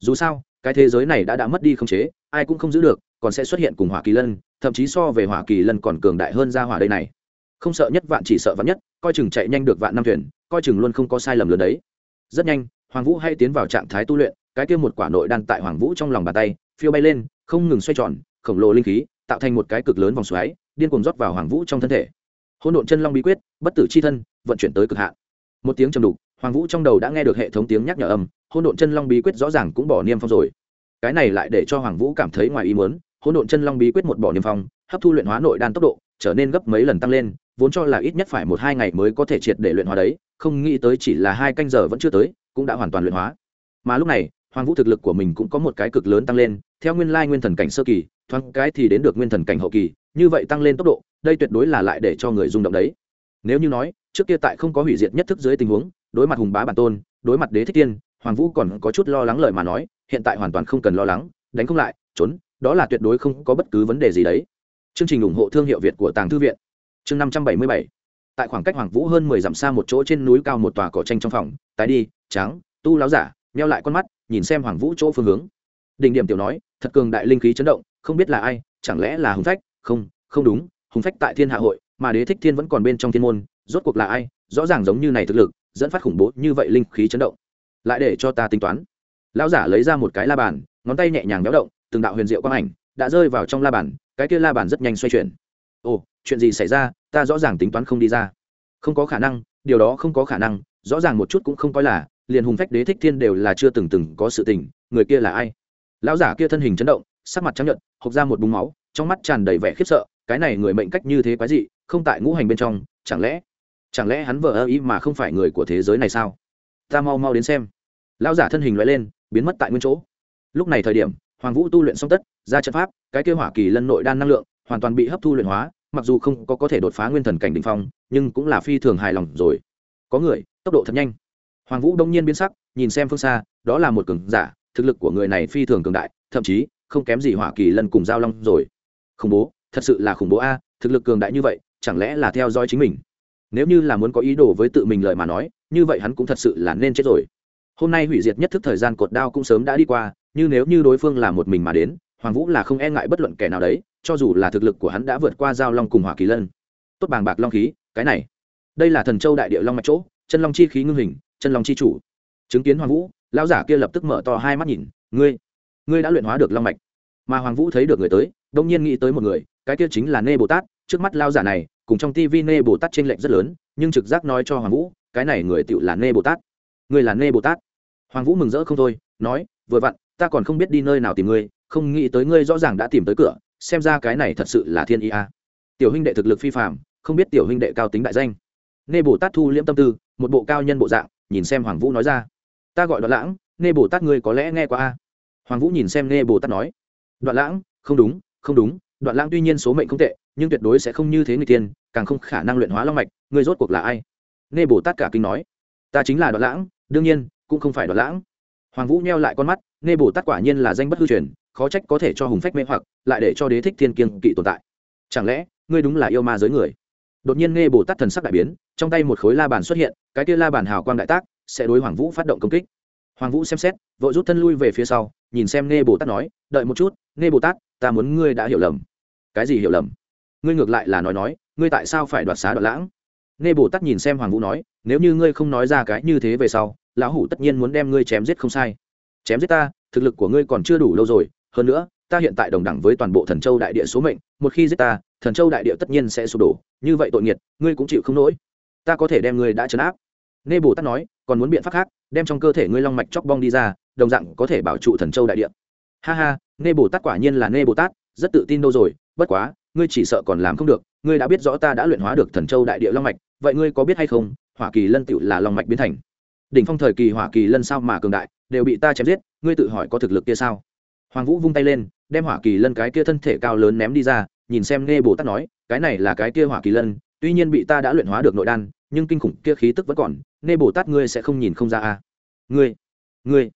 Dù sao, cái thế giới này đã đã mất đi không chế, ai cũng không giữ được, còn sẽ xuất hiện cùng hỏa kỳ lân, thậm chí so về hỏa kỳ lân còn cường đại hơn ra hỏa đây này. Không sợ nhất vạn, chỉ sợ vạn nhất, coi chừng chạy nhanh được vạn năm thuyền, coi chừng luôn không có sai lầm lớn đấy. Rất nhanh, hoàng vũ hay tiến vào trạng thái tu luyện, cái kia một quả nội đan tại hoàng vũ trong lòng bàn tay, phiêu bay lên, không ngừng xoay tròn, khổng lồ linh khí tạo thành một cái cực lớn vòng xoáy, điên cuồng rót vào hoàng vũ trong thân thể. Hỗn độn chân long bí quyết, bất tử c h i thân, vận chuyển tới cực hạn. Một tiếng trầm đục, hoàng vũ trong đầu đã nghe được hệ thống tiếng nhắc nhở âm, hỗn độn chân long bí quyết rõ ràng cũng bỏ niêm phong rồi. Cái này lại để cho hoàng vũ cảm thấy ngoài ý muốn, hỗn độn chân long bí quyết một bỏ niêm phong, hấp thu luyện hóa nội đan tốc độ trở nên gấp mấy lần tăng lên, vốn cho là ít nhất phải một hai ngày mới có thể triệt để luyện hóa đấy, không nghĩ tới chỉ là hai canh giờ vẫn chưa tới, cũng đã hoàn toàn luyện hóa. Mà lúc này, hoàng vũ thực lực của mình cũng có một cái cực lớn tăng lên, theo nguyên lai nguyên thần cảnh sơ kỳ thoáng cái thì đến được nguyên thần cảnh hậu kỳ, như vậy tăng lên tốc độ, đây tuyệt đối là lại để cho người rung động đấy. Nếu như nói, trước kia tại không có hủy diệt nhất thức dưới tình huống, đối mặt hùng bá bản tôn, đối mặt đế thích tiên, hoàng vũ còn có chút lo lắng lời mà nói, hiện tại hoàn toàn không cần lo lắng, đánh không lại, trốn, đó là tuyệt đối không có bất cứ vấn đề gì đấy. Chương trình ủng hộ thương hiệu việt của tàng thư viện. Chương năm trăm bảy mươi bảy. Tại khoảng cách hoàng vũ hơn mười dặm xa một chỗ trên núi cao một tòa cỏ tranh trong phòng, tái đi tráng tu láo giả neo lại con mắt, nhìn xem hoàng vũ chỗ phương hướng. Đỉnh điểm tiểu nói, thật cường đại linh khí chấn động không biết là ai, chẳng lẽ là hùng phách? Không không đúng, hùng phách tại thiên hạ hội, mà đế thích thiên vẫn còn bên trong thiên môn, rốt cuộc là ai? Rõ ràng giống như này thực lực, dẫn phát khủng bố như vậy linh khí chấn động. Lại để cho ta tính toán. Lão giả lấy ra một cái la bàn, ngón tay nhẹ nhàng béo động, từng đạo huyền diệu quang ảnh đã rơi vào trong la bàn, cái kia la bàn rất nhanh xoay chuyển. Ồ, chuyện gì xảy ra? Ta rõ ràng tính toán không đi ra. Không có khả năng, điều đó không có khả năng, rõ ràng một chút cũng không coi là, liền hùng phách đế thích thiên đều là chưa từng từng có sự tình, người kia là ai? Lão giả kia thân hình chấn động, sắc mặt trắng nhợt, hộc ra một búng máu, trong mắt tràn đầy vẻ khiếp sợ, cái này người mệnh cách như thế quái dị, không tại ngũ hành bên trong, chẳng lẽ chẳng lẽ hắn vợ ơ ý mà không phải người của thế giới này sao? Ta mau mau đến xem. Lão giả thân hình loại lên, biến mất tại nguyên chỗ. Lúc này thời điểm, hoàng vũ tu luyện xong tất, ra trận pháp, cái kêu hỏa kỳ lân nội đan năng lượng, hoàn toàn bị hấp thu luyện hóa, mặc dù không có có thể đột phá nguyên thần cảnh đ ỉ n h phong, nhưng cũng là phi thường hài lòng rồi. Có người, tốc độ thật nhanh. Hoàng vũ đông nhiên biến sắc, nhìn xem phương xa, đó là một cường giả thực lực của người này phi thường cường đại, thậm chí, không kém gì hỏa kỳ lân cùng giao long rồi. Khủng bố, thật sự là khủng bố a, thực lực cường đại như vậy, chẳng lẽ là theo dõi chính mình? Nếu như là muốn có ý đồ với tự mình lời mà nói, như vậy hắn cũng thật sự là nên chết rồi. Hôm nay hủy diệt nhất thức thời gian cột đao cũng sớm đã đi qua nhưng nếu như đối phương là một mình mà đến, hoàng vũ là không e ngại bất luận kẻ nào đấy, cho dù là thực lực của hắn đã vượt qua giao long cùng hỏa kỳ lân. Tốt bàng bạc long khí, cái này. Đây là thần châu đại địa long mạch chỗ, chân long chi khí ngưng hình, chân long chi chủ. Chứng kiến hoàng vũ lão giả kia lập tức mở to hai mắt nhìn, ngươi ngươi đã luyện hóa được long mạch. Mà hoàng vũ thấy được người tới đông nhiên nghĩ tới một người, cái kia chính là nê bồ tát. Trước mắt lao giả này, cùng trong tivi nê bồ tát t r ê n lệch rất lớn, nhưng trực giác nói cho hoàng vũ, cái này người tựu là nê bồ tát. Người là nê bồ tát? Hoàng vũ mừng rỡ không thôi, nói, vừa vặn, ta còn không biết đi nơi nào tìm ngươi, không nghĩ tới ngươi rõ ràng đã tìm tới cửa, xem ra cái này thật sự là thiên ý a. Tiểu huynh đệ thực lực phi phạm không biết tiểu huynh đệ cao tính đại danh. Nê bồ tát thu liễm tâm tư, một bộ cao nhân bộ dạng, nhìn xem hoàng vũ nói ra ta gọi đoạn lãng, nê bồ tát ngươi có lẽ nghe qua a. Hoàng vũ nhìn xem nê bồ tát nói, đoạn lãng, không đúng không đúng, đoạn lãng tuy nhiên số mệnh không tệ, nhưng tuyệt đối sẽ không như thế người tiên, càng không khả năng luyện hóa long mạch, ngươi rốt cuộc là ai? Nê bồ tát cả kinh nói, ta chính là đoạn lãng, đương nhiên, cũng không phải đoạn lãng. Hoàng vũ neo lại con mắt nghe bồ tát quả nhiên là danh bất hư truyền, khó trách có thể cho hùng phách mê hoặc, lại để cho đế thích thiên kiêng kỵ tồn tại. Chẳng lẽ, ngươi đúng là yêu ma giới người? Đột nhiên nghe bồ tát thần sắc đại biến, trong tay một khối la bàn xuất hiện, cái kia la bàn hào quang đại tác sẽ đối hoàng vũ phát động công kích. Hoàng vũ xem xét, vội rút thân lui về phía sau, nhìn xem nghe bồ tát nói, đợi một chút, nghe bồ tát, ta muốn ngươi đã hiểu lầm. Cái gì hiểu lầm? Ngươi ngược lại là nói nói, ngươi tại sao phải đoạt xá đoạt lãng? Nghe bồ tát nhìn xem hoàng vũ nói, nếu như ngươi không nói ra cái như thế về sau, lão hủ tất nhiên muốn đem ngươi chém giết không sai. Chém giết ta? Thực lực của ngươi còn chưa đủ lâu rồi, hơn nữa, ta hiện tại đồng đẳng với toàn bộ thần châu đại địa số mệnh, một khi giết ta, thần châu đại địa tất nhiên sẽ sụp đổ, như vậy tội nghiệt, ngươi cũng chịu không nổi. Ta có thể đem ngươi đã chấn áp nê bồ tát nói, còn muốn biện pháp khác, đem trong cơ thể ngươi long mạch chóc bong đi ra, đồng dạng có thể bảo trụ thần châu đại địa. Ha ha nê bồ tát quả nhiên là nê bồ tát, rất tự tin đâu rồi, bất quá, ngươi chỉ sợ còn làm không được, ngươi đã biết rõ ta đã luyện hóa được thần châu đại địa long mạch, vậy ngươi có biết hay không, hỏa kỳ lân tựu là long mạch biến thành? Đỉnh phong thời kỳ hỏa kỳ lân sao mà cường đại, đều bị ta chém giết, ngươi tự hỏi có thực lực kia sao? Hoàng vũ vung tay lên, đem hỏa kỳ lân cái kia thân thể cao lớn ném đi ra, nhìn xem nghe bồ tát nói, cái này là cái kia hỏa kỳ lân, tuy nhiên bị ta đã luyện hóa được nội đan nhưng kinh khủng kia khí tức vẫn còn, nê bồ tát ngươi sẽ không nhìn không ra à? Ngươi ngươi.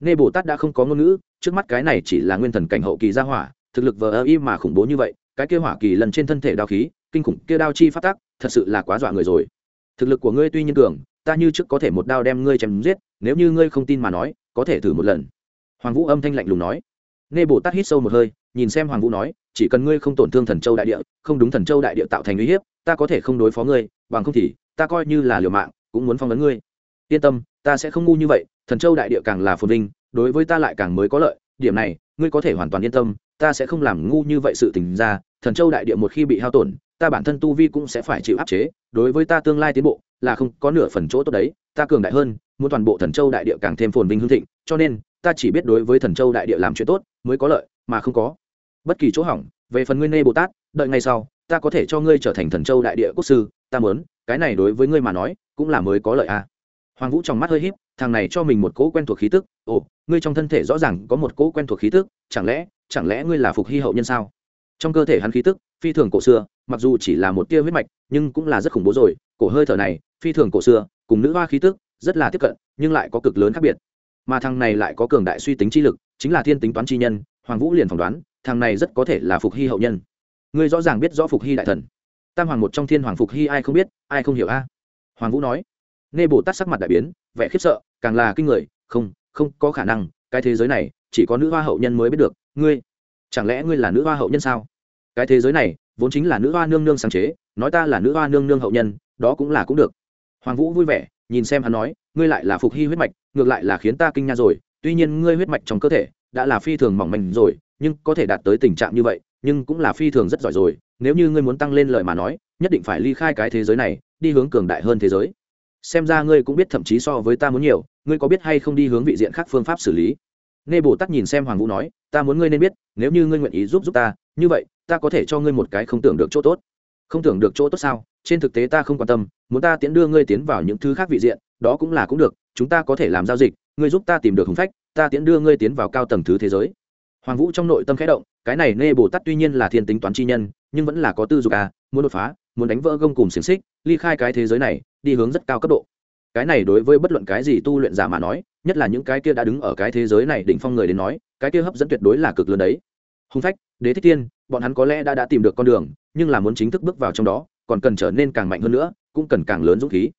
Nê bồ tát đã không có ngôn ngữ, trước mắt cái này chỉ là nguyên thần cảnh hậu kỳ gia hỏa, thực lực vờ ơ y mà khủng bố như vậy, cái kia hỏa kỳ lần trên thân thể đao khí, kinh khủng kia đao chi phát tác, thật sự là quá dọa người rồi. Thực lực của ngươi tuy nhiên cường, ta như trước có thể một đao đem ngươi chém giết, nếu như ngươi không tin mà nói, có thể thử một lần. Hoàng vũ âm thanh lạnh lùng nói. Nê bồ tát hít sâu một hơi nhìn xem hoàng vũ nói, chỉ cần ngươi không tổn thương thần châu đại địa, không đúng thần châu đại địa tạo thành uy hiếp, ta có thể không đối phó ngươi, bằng không thì ta coi như là liều mạng, cũng muốn phong vấn ngươi. Yên tâm, ta sẽ không ngu như vậy, thần châu đại địa càng là phồn vinh, đối với ta lại càng mới có lợi, điểm này, ngươi có thể hoàn toàn yên tâm, ta sẽ không làm ngu như vậy sự tình ra, thần châu đại địa một khi bị hao tổn, ta bản thân tu vi cũng sẽ phải chịu áp chế, đối với ta tương lai tiến bộ, là không có nửa phần chỗ tốt đấy, ta cường đại hơn, muốn toàn bộ thần châu đại địa càng thêm phồn vinh hương thịnh, cho nên, ta chỉ biết đối với thần châu đại địa làm chuyện tốt, mới có lợi, mà không có bất kỳ chỗ hỏng, về phần ngươi nê bồ tát, đợi ngay sau, ta có thể cho ngươi trở thành thần châu đại địa quốc sư, ta muốn, cái này đối với ngươi mà nói, cũng là mới có lợi à. hoàng vũ trong mắt hơi híp, thằng này cho mình một cỗ quen thuộc khí tức, ồ, ngươi trong thân thể rõ ràng có một cỗ quen thuộc khí tức, chẳng lẽ chẳng lẽ ngươi là phục hy hậu nhân sao trong cơ thể hắn khí tức, phi thường cổ xưa, mặc dù chỉ là một tia huyết mạch, nhưng cũng là rất khủng bố rồi, cổ hơi thở này, phi thường cổ xưa, cùng nữ hoa khí tức, rất là tiếp cận, nhưng lại có cực lớn khác biệt mà thằng này lại có cường đại suy tính chi lực, chính là thiên tính toán chi nhân hoàng vũ liền phỏng đoán, thằng này rất có thể là phục hy hậu nhân. Ngươi rõ ràng biết rõ phục hy đại thần. Tam hoàng một trong thiên hoàng phục hy ai không biết, ai không hiểu a? Hoàng vũ nói. Nghe bồ tát sắc mặt đại biến, vẻ khiếp sợ, càng là kinh người. Không không có khả năng, cái thế giới này, chỉ có nữ hoa hậu nhân mới biết được. Ngươi, chẳng lẽ ngươi là nữ hoa hậu nhân sao? Cái thế giới này, vốn chính là nữ hoa nương nương sáng chế, nói ta là nữ hoa nương nương hậu nhân, đó cũng là cũng được. Hoàng vũ vui vẻ, nhìn xem hắn nói, ngươi lại là phục hy huyết mạch, ngược lại là khiến ta kinh nha rồi. Tuy nhiên ngươi huyết mạch trong cơ thể đã là phi thường mỏng manh rồi, nhưng có thể đạt tới tình trạng như vậy, nhưng cũng là phi thường rất giỏi rồi. Nếu như ngươi muốn tăng lên lời mà nói, nhất định phải ly khai cái thế giới này, đi hướng cường đại hơn thế giới. Xem ra ngươi cũng biết thậm chí so với ta muốn nhiều, ngươi có biết hay không đi hướng vị diện khác phương pháp xử lý? Nghe bồ tát nhìn xem hoàng vũ nói, ta muốn ngươi nên biết, nếu như ngươi nguyện ý giúp giúp ta, như vậy, ta có thể cho ngươi một cái không tưởng được chỗ tốt. Không tưởng được chỗ tốt sao? Trên thực tế ta không quan tâm, muốn ta tiễn đưa ngươi tiến vào những thứ khác vị diện đó cũng là cũng được, chúng ta có thể làm giao dịch, ngươi giúp ta tìm được hùng phách, ta tiễn đưa ngươi tiến vào cao tầng thứ thế giới. Hoàng vũ trong nội tâm khẽ động, cái này nê bồ tát tuy nhiên là thiên tính toán chi nhân, nhưng vẫn là có tư dục à muốn đột phá, muốn đánh vỡ gông cùng xiềng xích, ly khai cái thế giới này, đi hướng rất cao cấp độ. Cái này đối với bất luận cái gì tu luyện giả mà nói, nhất là những cái kia đã đứng ở cái thế giới này đỉnh phong người đến nói, cái kia hấp dẫn tuyệt đối là cực lớn đấy. Hung phách, đế thích tiên bọn hắn có lẽ đã đã tìm được con đường, nhưng là muốn chính thức bước vào trong đó, còn cần trở nên càng mạnh hơn nữa, cũng cần càng lớn dũng khí.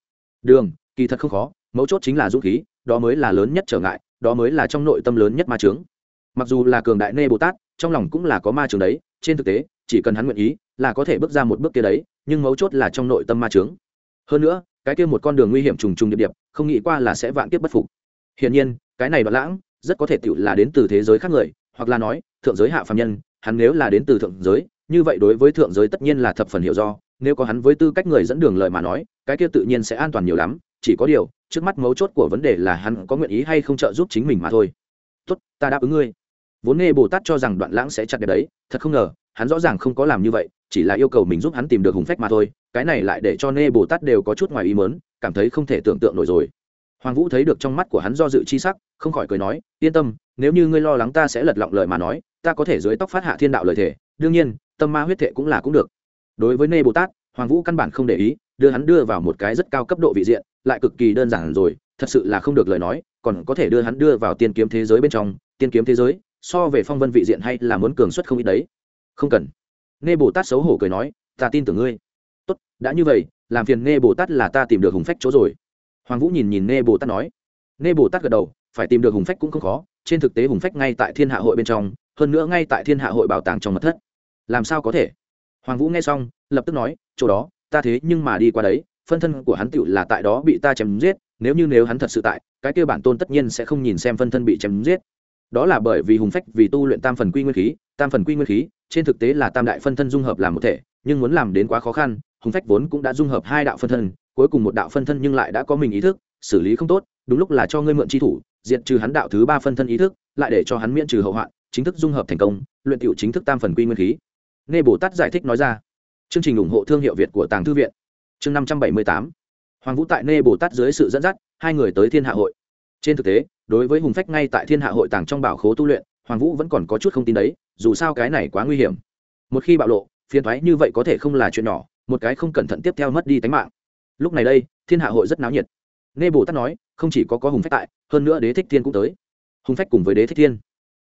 Đường kỳ thật không khó, mấu chốt chính là dũng khí, đó mới là lớn nhất trở ngại, đó mới là trong nội tâm lớn nhất ma trướng mặc dù là cường đại nê bồ tát, trong lòng cũng là có ma trướng đấy, trên thực tế, chỉ cần hắn nguyện ý là có thể bước ra một bước kia đấy, nhưng mấu chốt là trong nội tâm ma trướng hơn nữa, cái kia một con đường nguy hiểm trùng trùng điệp điệp, không nghĩ qua là sẽ vạn kiếp bất phục. Hiển nhiên, cái này đoạn lãng rất có thể tựu là đến từ thế giới khác người, hoặc là nói, thượng giới hạ phàm nhân, hắn nếu là đến từ thượng giới, như vậy đối với thượng giới tất nhiên là thập phần hiểu do, nếu có hắn với tư cách người dẫn đường lời mà nói, cái kia tự nhiên sẽ an toàn nhiều lắm chỉ có điều, trước mắt mấu chốt của vấn đề là hắn có nguyện ý hay không trợ giúp chính mình mà thôi. Tốt, ta đáp ứng ngươi. Vốn nghe bồ tát cho rằng đoạn lãng sẽ chặt đẹp đấy, thật không ngờ, hắn rõ ràng không có làm như vậy, chỉ là yêu cầu mình giúp hắn tìm được hùng phách mà thôi, cái này lại để cho nê bồ tát đều có chút ngoài ý mớn cảm thấy không thể tưởng tượng nổi rồi. Hoàng vũ thấy được trong mắt của hắn do dự chi sắc, không khỏi cười nói, yên tâm, nếu như ngươi lo lắng ta sẽ lật lọng lời mà nói, ta có thể dưới tóc phát hạ thiên đạo lời thể đương nhiên, tâm ma huyết thệ cũng là cũng được. Đối với nê bồ tát, hoàng vũ căn bản không để ý đưa hắn đưa vào một cái rất cao cấp độ vị diện, lại cực kỳ đơn giản rồi, thật sự là không được lời nói, còn có thể đưa hắn đưa vào tiên kiếm thế giới bên trong, tiên kiếm thế giới, so về phong vân vị diện hay là muốn cường suất không ít đấy. Không cần. Nghe bồ tát xấu hổ cười nói, ta tin tưởng ngươi. Tốt, đã như vậy, làm phiền nghe bồ tát là ta tìm được hùng phách chỗ rồi. Hoàng vũ nhìn nhìn nghe bồ tát nói. Nghe bồ tát gật đầu, phải tìm được hùng phách cũng không khó, trên thực tế hùng phách ngay tại thiên hạ hội bên trong, hơn nữa ngay tại thiên hạ hội bảo tàng trong mật thất. Làm sao có thể? Hoàng vũ nghe xong, lập tức nói, chỗ đó ta thế nhưng mà đi qua đấy, phân thân của hắn tựu là tại đó bị ta chém giết, nếu như nếu hắn thật sự tại, cái kia bản tôn tất nhiên sẽ không nhìn xem phân thân bị chém giết. Đó là bởi vì hùng phách, vì tu luyện tam phần quy nguyên khí, tam phần quy nguyên khí, trên thực tế là tam đại phân thân dung hợp làm một thể, nhưng muốn làm đến quá khó khăn, hùng phách vốn cũng đã dung hợp hai đạo phân thân, cuối cùng một đạo phân thân nhưng lại đã có mình ý thức, xử lý không tốt, đúng lúc là cho ngươi mượn chi thủ, diệt trừ hắn đạo thứ ba phân thân ý thức, lại để cho hắn miễn trừ hậu hoạn, chính thức dung hợp thành công, luyện tiểu chính thức tam phần quy nguyên khí. Nghe bồ tát giải thích nói ra chương trình ủng hộ thương hiệu việt của tàng thư viện. Chương năm trăm bảy mươi tám. Hoàng vũ tại nê bồ tát dưới sự dẫn dắt, hai người tới thiên hạ hội. Trên thực tế, đối với hùng phách ngay tại thiên hạ hội tàng trong bảo khố tu luyện, hoàng vũ vẫn còn có chút không tin đấy, dù sao cái này quá nguy hiểm. Một khi bạo lộ, phiền thoái như vậy có thể không là chuyện nhỏ, một cái không cẩn thận tiếp theo mất đi tính mạng. Lúc này đây, thiên hạ hội rất náo nhiệt. Nê bồ tát nói, không chỉ có có hùng phách tại, hơn nữa đế thích thiên cũng tới. Hùng phách cùng với đế thích thiên.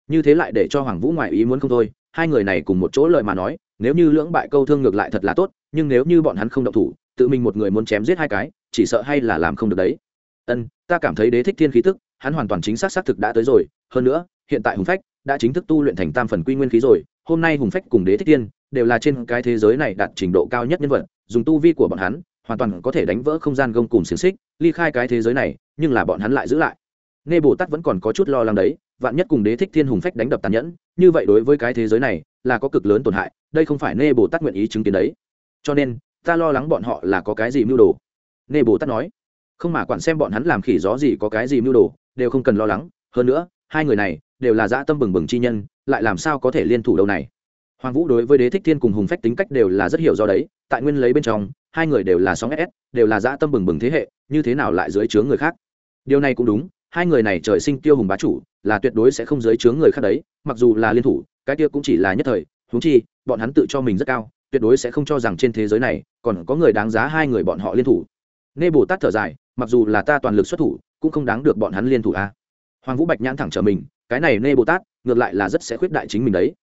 Như thế lại để cho hoàng vũ ngoại ý muốn không thôi, hai người này cùng một chỗ lợi mà nói nếu như lưỡng bại câu thương ngược lại thật là tốt, nhưng nếu như bọn hắn không động thủ, tự mình một người muốn chém giết hai cái, chỉ sợ hay là làm không được đấy. Ân, ta cảm thấy đế thích thiên khí tức, hắn hoàn toàn chính xác xác thực đã tới rồi. Hơn nữa, hiện tại hùng phách đã chính thức tu luyện thành tam phần quy nguyên khí rồi. Hôm nay hùng phách cùng đế thích thiên đều là trên cái thế giới này đạt trình độ cao nhất nhân vật, dùng tu vi của bọn hắn, hoàn toàn có thể đánh vỡ không gian gông cùng xiềng xích, ly khai cái thế giới này, nhưng là bọn hắn lại giữ lại. Nghe bồ tát vẫn còn có chút lo lắng đấy, vạn nhất cùng đế thích thiên hùng phách đánh đập tàn nhẫn, như vậy đối với cái thế giới này là có cực lớn tổn hại đây không phải nê bồ tát nguyện ý chứng kiến đấy. Cho nên, ta lo lắng bọn họ là có cái gì mưu đồ. Nê bồ tát nói, không mà quản xem bọn hắn làm khỉ gió gì có cái gì mưu đồ, đều không cần lo lắng. Hơn nữa, hai người này đều là dã tâm bừng bừng chi nhân, lại làm sao có thể liên thủ đâu này? Hoàng vũ đối với đế thích thiên cùng hùng phách tính cách đều là rất hiểu do đấy. Tại nguyên lấy bên trong, hai người đều là sóng ss đều là dã tâm bừng bừng thế hệ, như thế nào lại dưới chướng người khác? Điều này cũng đúng, hai người này trời sinh tiêu hùng bá chủ, là tuyệt đối sẽ không dưới chướng người khác đấy. Mặc dù là liên thủ, cái kia cũng chỉ là nhất thời, huống chi bọn hắn tự cho mình rất cao, tuyệt đối sẽ không cho rằng trên thế giới này còn có người đáng giá hai người bọn họ liên thủ. Nê bồ tát thở dài, mặc dù là ta toàn lực xuất thủ, cũng không đáng được bọn hắn liên thủ a. Hoàng vũ bạch nhãn thẳng trở mình, cái này nê bồ tát, ngược lại là rất sẽ khuyết đại chính mình đấy.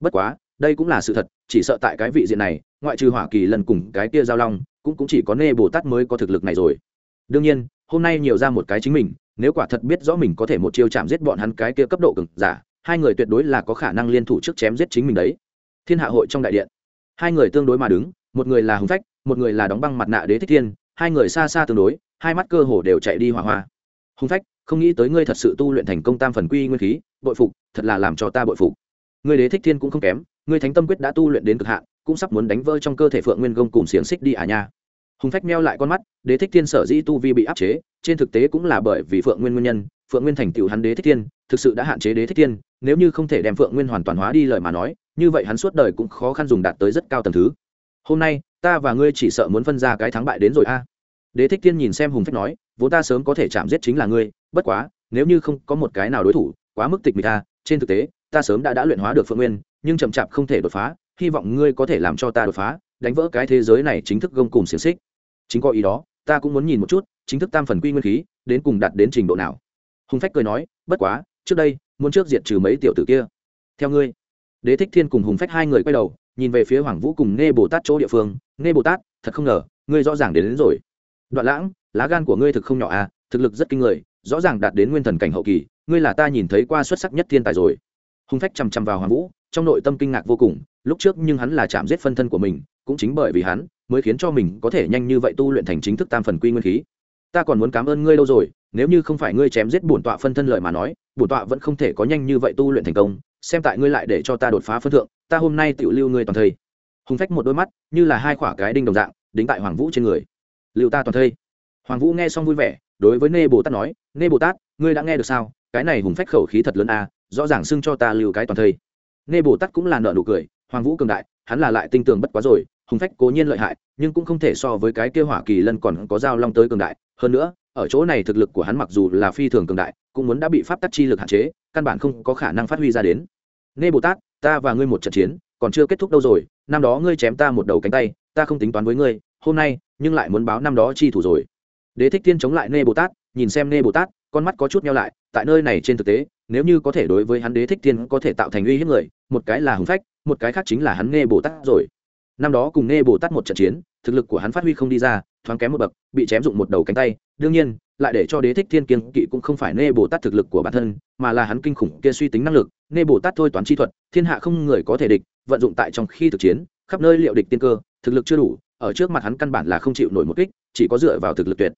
Bất quá, đây cũng là sự thật, chỉ sợ tại cái vị diện này, ngoại trừ hỏa kỳ lần cùng cái kia giao long, cũng cũng chỉ có nê bồ tát mới có thực lực này rồi. Đương nhiên, hôm nay nhiều ra một cái chính mình, nếu quả thật biết rõ mình có thể một chiêu chạm giết bọn hắn cái kia cấp độ cực giả, hai người tuyệt đối là có khả năng liên thủ trước chém giết chính mình đấy thiên hạ hội trong đại điện. Hai người tương đối mà đứng, một người là hồng phách, một người là đóng băng mặt nạ đế thích thiên, hai người xa xa tương đối, hai mắt cơ hồ đều chạy đi hỏa hoa. Hồng phách, không nghĩ tới ngươi thật sự tu luyện thành công tam phần quy nguyên khí, bội phục, thật là làm cho ta bội phục. Ngươi đế thích thiên cũng không kém, ngươi thánh tâm quyết đã tu luyện đến cực hạn, cũng sắp muốn đánh vỡ trong cơ thể phượng nguyên gông cùng xiềng xích đi à nha. Hùng phách meo lại con mắt, đế thích thiên sở dĩ tu vi bị áp chế, trên thực tế cũng là bởi vì phượng nguyên nguyên nhân, phượng nguyên thành tựu hắn đế thích thiên, thực sự đã hạn chế đế thích thiên, nếu như không thể đem phượng nguyên hoàn toàn hóa đi lời mà nói như vậy hắn suốt đời cũng khó khăn dùng đạt tới rất cao tầng thứ. Hôm nay, ta và ngươi chỉ sợ muốn phân ra cái thắng bại đến rồi a. Đế thích thiên nhìn xem hùng phách nói, vốn ta sớm có thể chạm giết chính là ngươi, bất quá, nếu như không có một cái nào đối thủ, quá mức tịch mịch ta trên thực tế, ta sớm đã đã luyện hóa được phượng nguyên, nhưng chậm chạp không thể đột phá, hy vọng ngươi có thể làm cho ta đột phá, đánh vỡ cái thế giới này chính thức gông cùng xiềng xích. Chính có ý đó, ta cũng muốn nhìn một chút, chính thức tam phần quy nguyên khí, đến cùng đạt đến trình độ nào. Hùng phách cười nói, bất quá, trước đây, muốn trước diệt trừ mấy tiểu tử kia. Theo ngươi đế thích thiên cùng hùng phách hai người quay đầu nhìn về phía hoàng vũ cùng nghe bồ tát chỗ địa phương. Nghe bồ tát thật không ngờ ngươi rõ ràng đến, đến rồi. Đoạn lãng lá gan của ngươi thực không nhỏ à thực lực rất kinh người rõ ràng đạt đến nguyên thần cảnh hậu kỳ ngươi là ta nhìn thấy qua xuất sắc nhất thiên tài rồi. Hùng phách chằm chằm vào hoàng vũ trong nội tâm kinh ngạc vô cùng lúc trước nhưng hắn là chạm giết phân thân của mình cũng chính bởi vì hắn mới khiến cho mình có thể nhanh như vậy tu luyện thành chính thức tam phần quy nguyên khí. Ta còn muốn cảm ơn ngươi lâu rồi nếu như không phải ngươi chém giết bổn tọa phân thân lợi mà nói bổn tọa vẫn không thể có nhanh như vậy tu luyện thành công, xem tại ngươi lại để cho ta đột phá phân thượng, ta hôm nay tự lưu ngươi toàn thây. Hùng phách một đôi mắt, như là hai quả cái đinh đồng dạng, đính tại hoàng vũ trên người. Lưu ta toàn thây. Hoàng vũ nghe xong vui vẻ, đối với nê bồ tát nói, nê bồ tát, ngươi đã nghe được sao? Cái này hùng phách khẩu khí thật lớn à rõ ràng xưng cho ta lưu cái toàn thây. Nê bồ tát cũng là nợ nụ cười, hoàng vũ cường đại, hắn là lại tinh tường bất quá rồi, hùng phách cố nhiên lợi hại, nhưng cũng không thể so với cái kia hỏa kỳ lân còn có dao long tới cường đại. Hơn nữa, ở chỗ này thực lực của hắn mặc dù là phi thường cường đại cũng muốn đã bị pháp tắc chi lực hạn chế, căn bản không có khả năng phát huy ra đến. Nê bồ tát, ta và ngươi một trận chiến, còn chưa kết thúc đâu rồi, năm đó ngươi chém ta một đầu cánh tay, ta không tính toán với ngươi, hôm nay, nhưng lại muốn báo năm đó chi thủ rồi. Đế thích thiên chống lại nê bồ tát, nhìn xem nê bồ tát, con mắt có chút nhau lại, tại nơi này trên thực tế, nếu như có thể đối với hắn đế thích thiên có thể tạo thành uy hiếp người, một cái là hùng phách, một cái khác chính là hắn nê bồ tát rồi. Năm đó cùng nê bồ tát một trận chiến, thực lực của hắn phát huy không đi ra thoáng kém một bậc, bị chém dụng một đầu cánh tay. Đương nhiên, lại để cho đế thích thiên kiên kỵ cũng không phải nê bồ tát thực lực của bản thân, mà là hắn kinh khủng kia suy tính năng lực. Nê bồ tát thôi toán chi thuật, thiên hạ không người có thể địch, vận dụng tại trong khi thực chiến, khắp nơi liệu địch tiên cơ, thực lực chưa đủ, ở trước mặt hắn căn bản là không chịu nổi một kích, chỉ có dựa vào thực lực tuyệt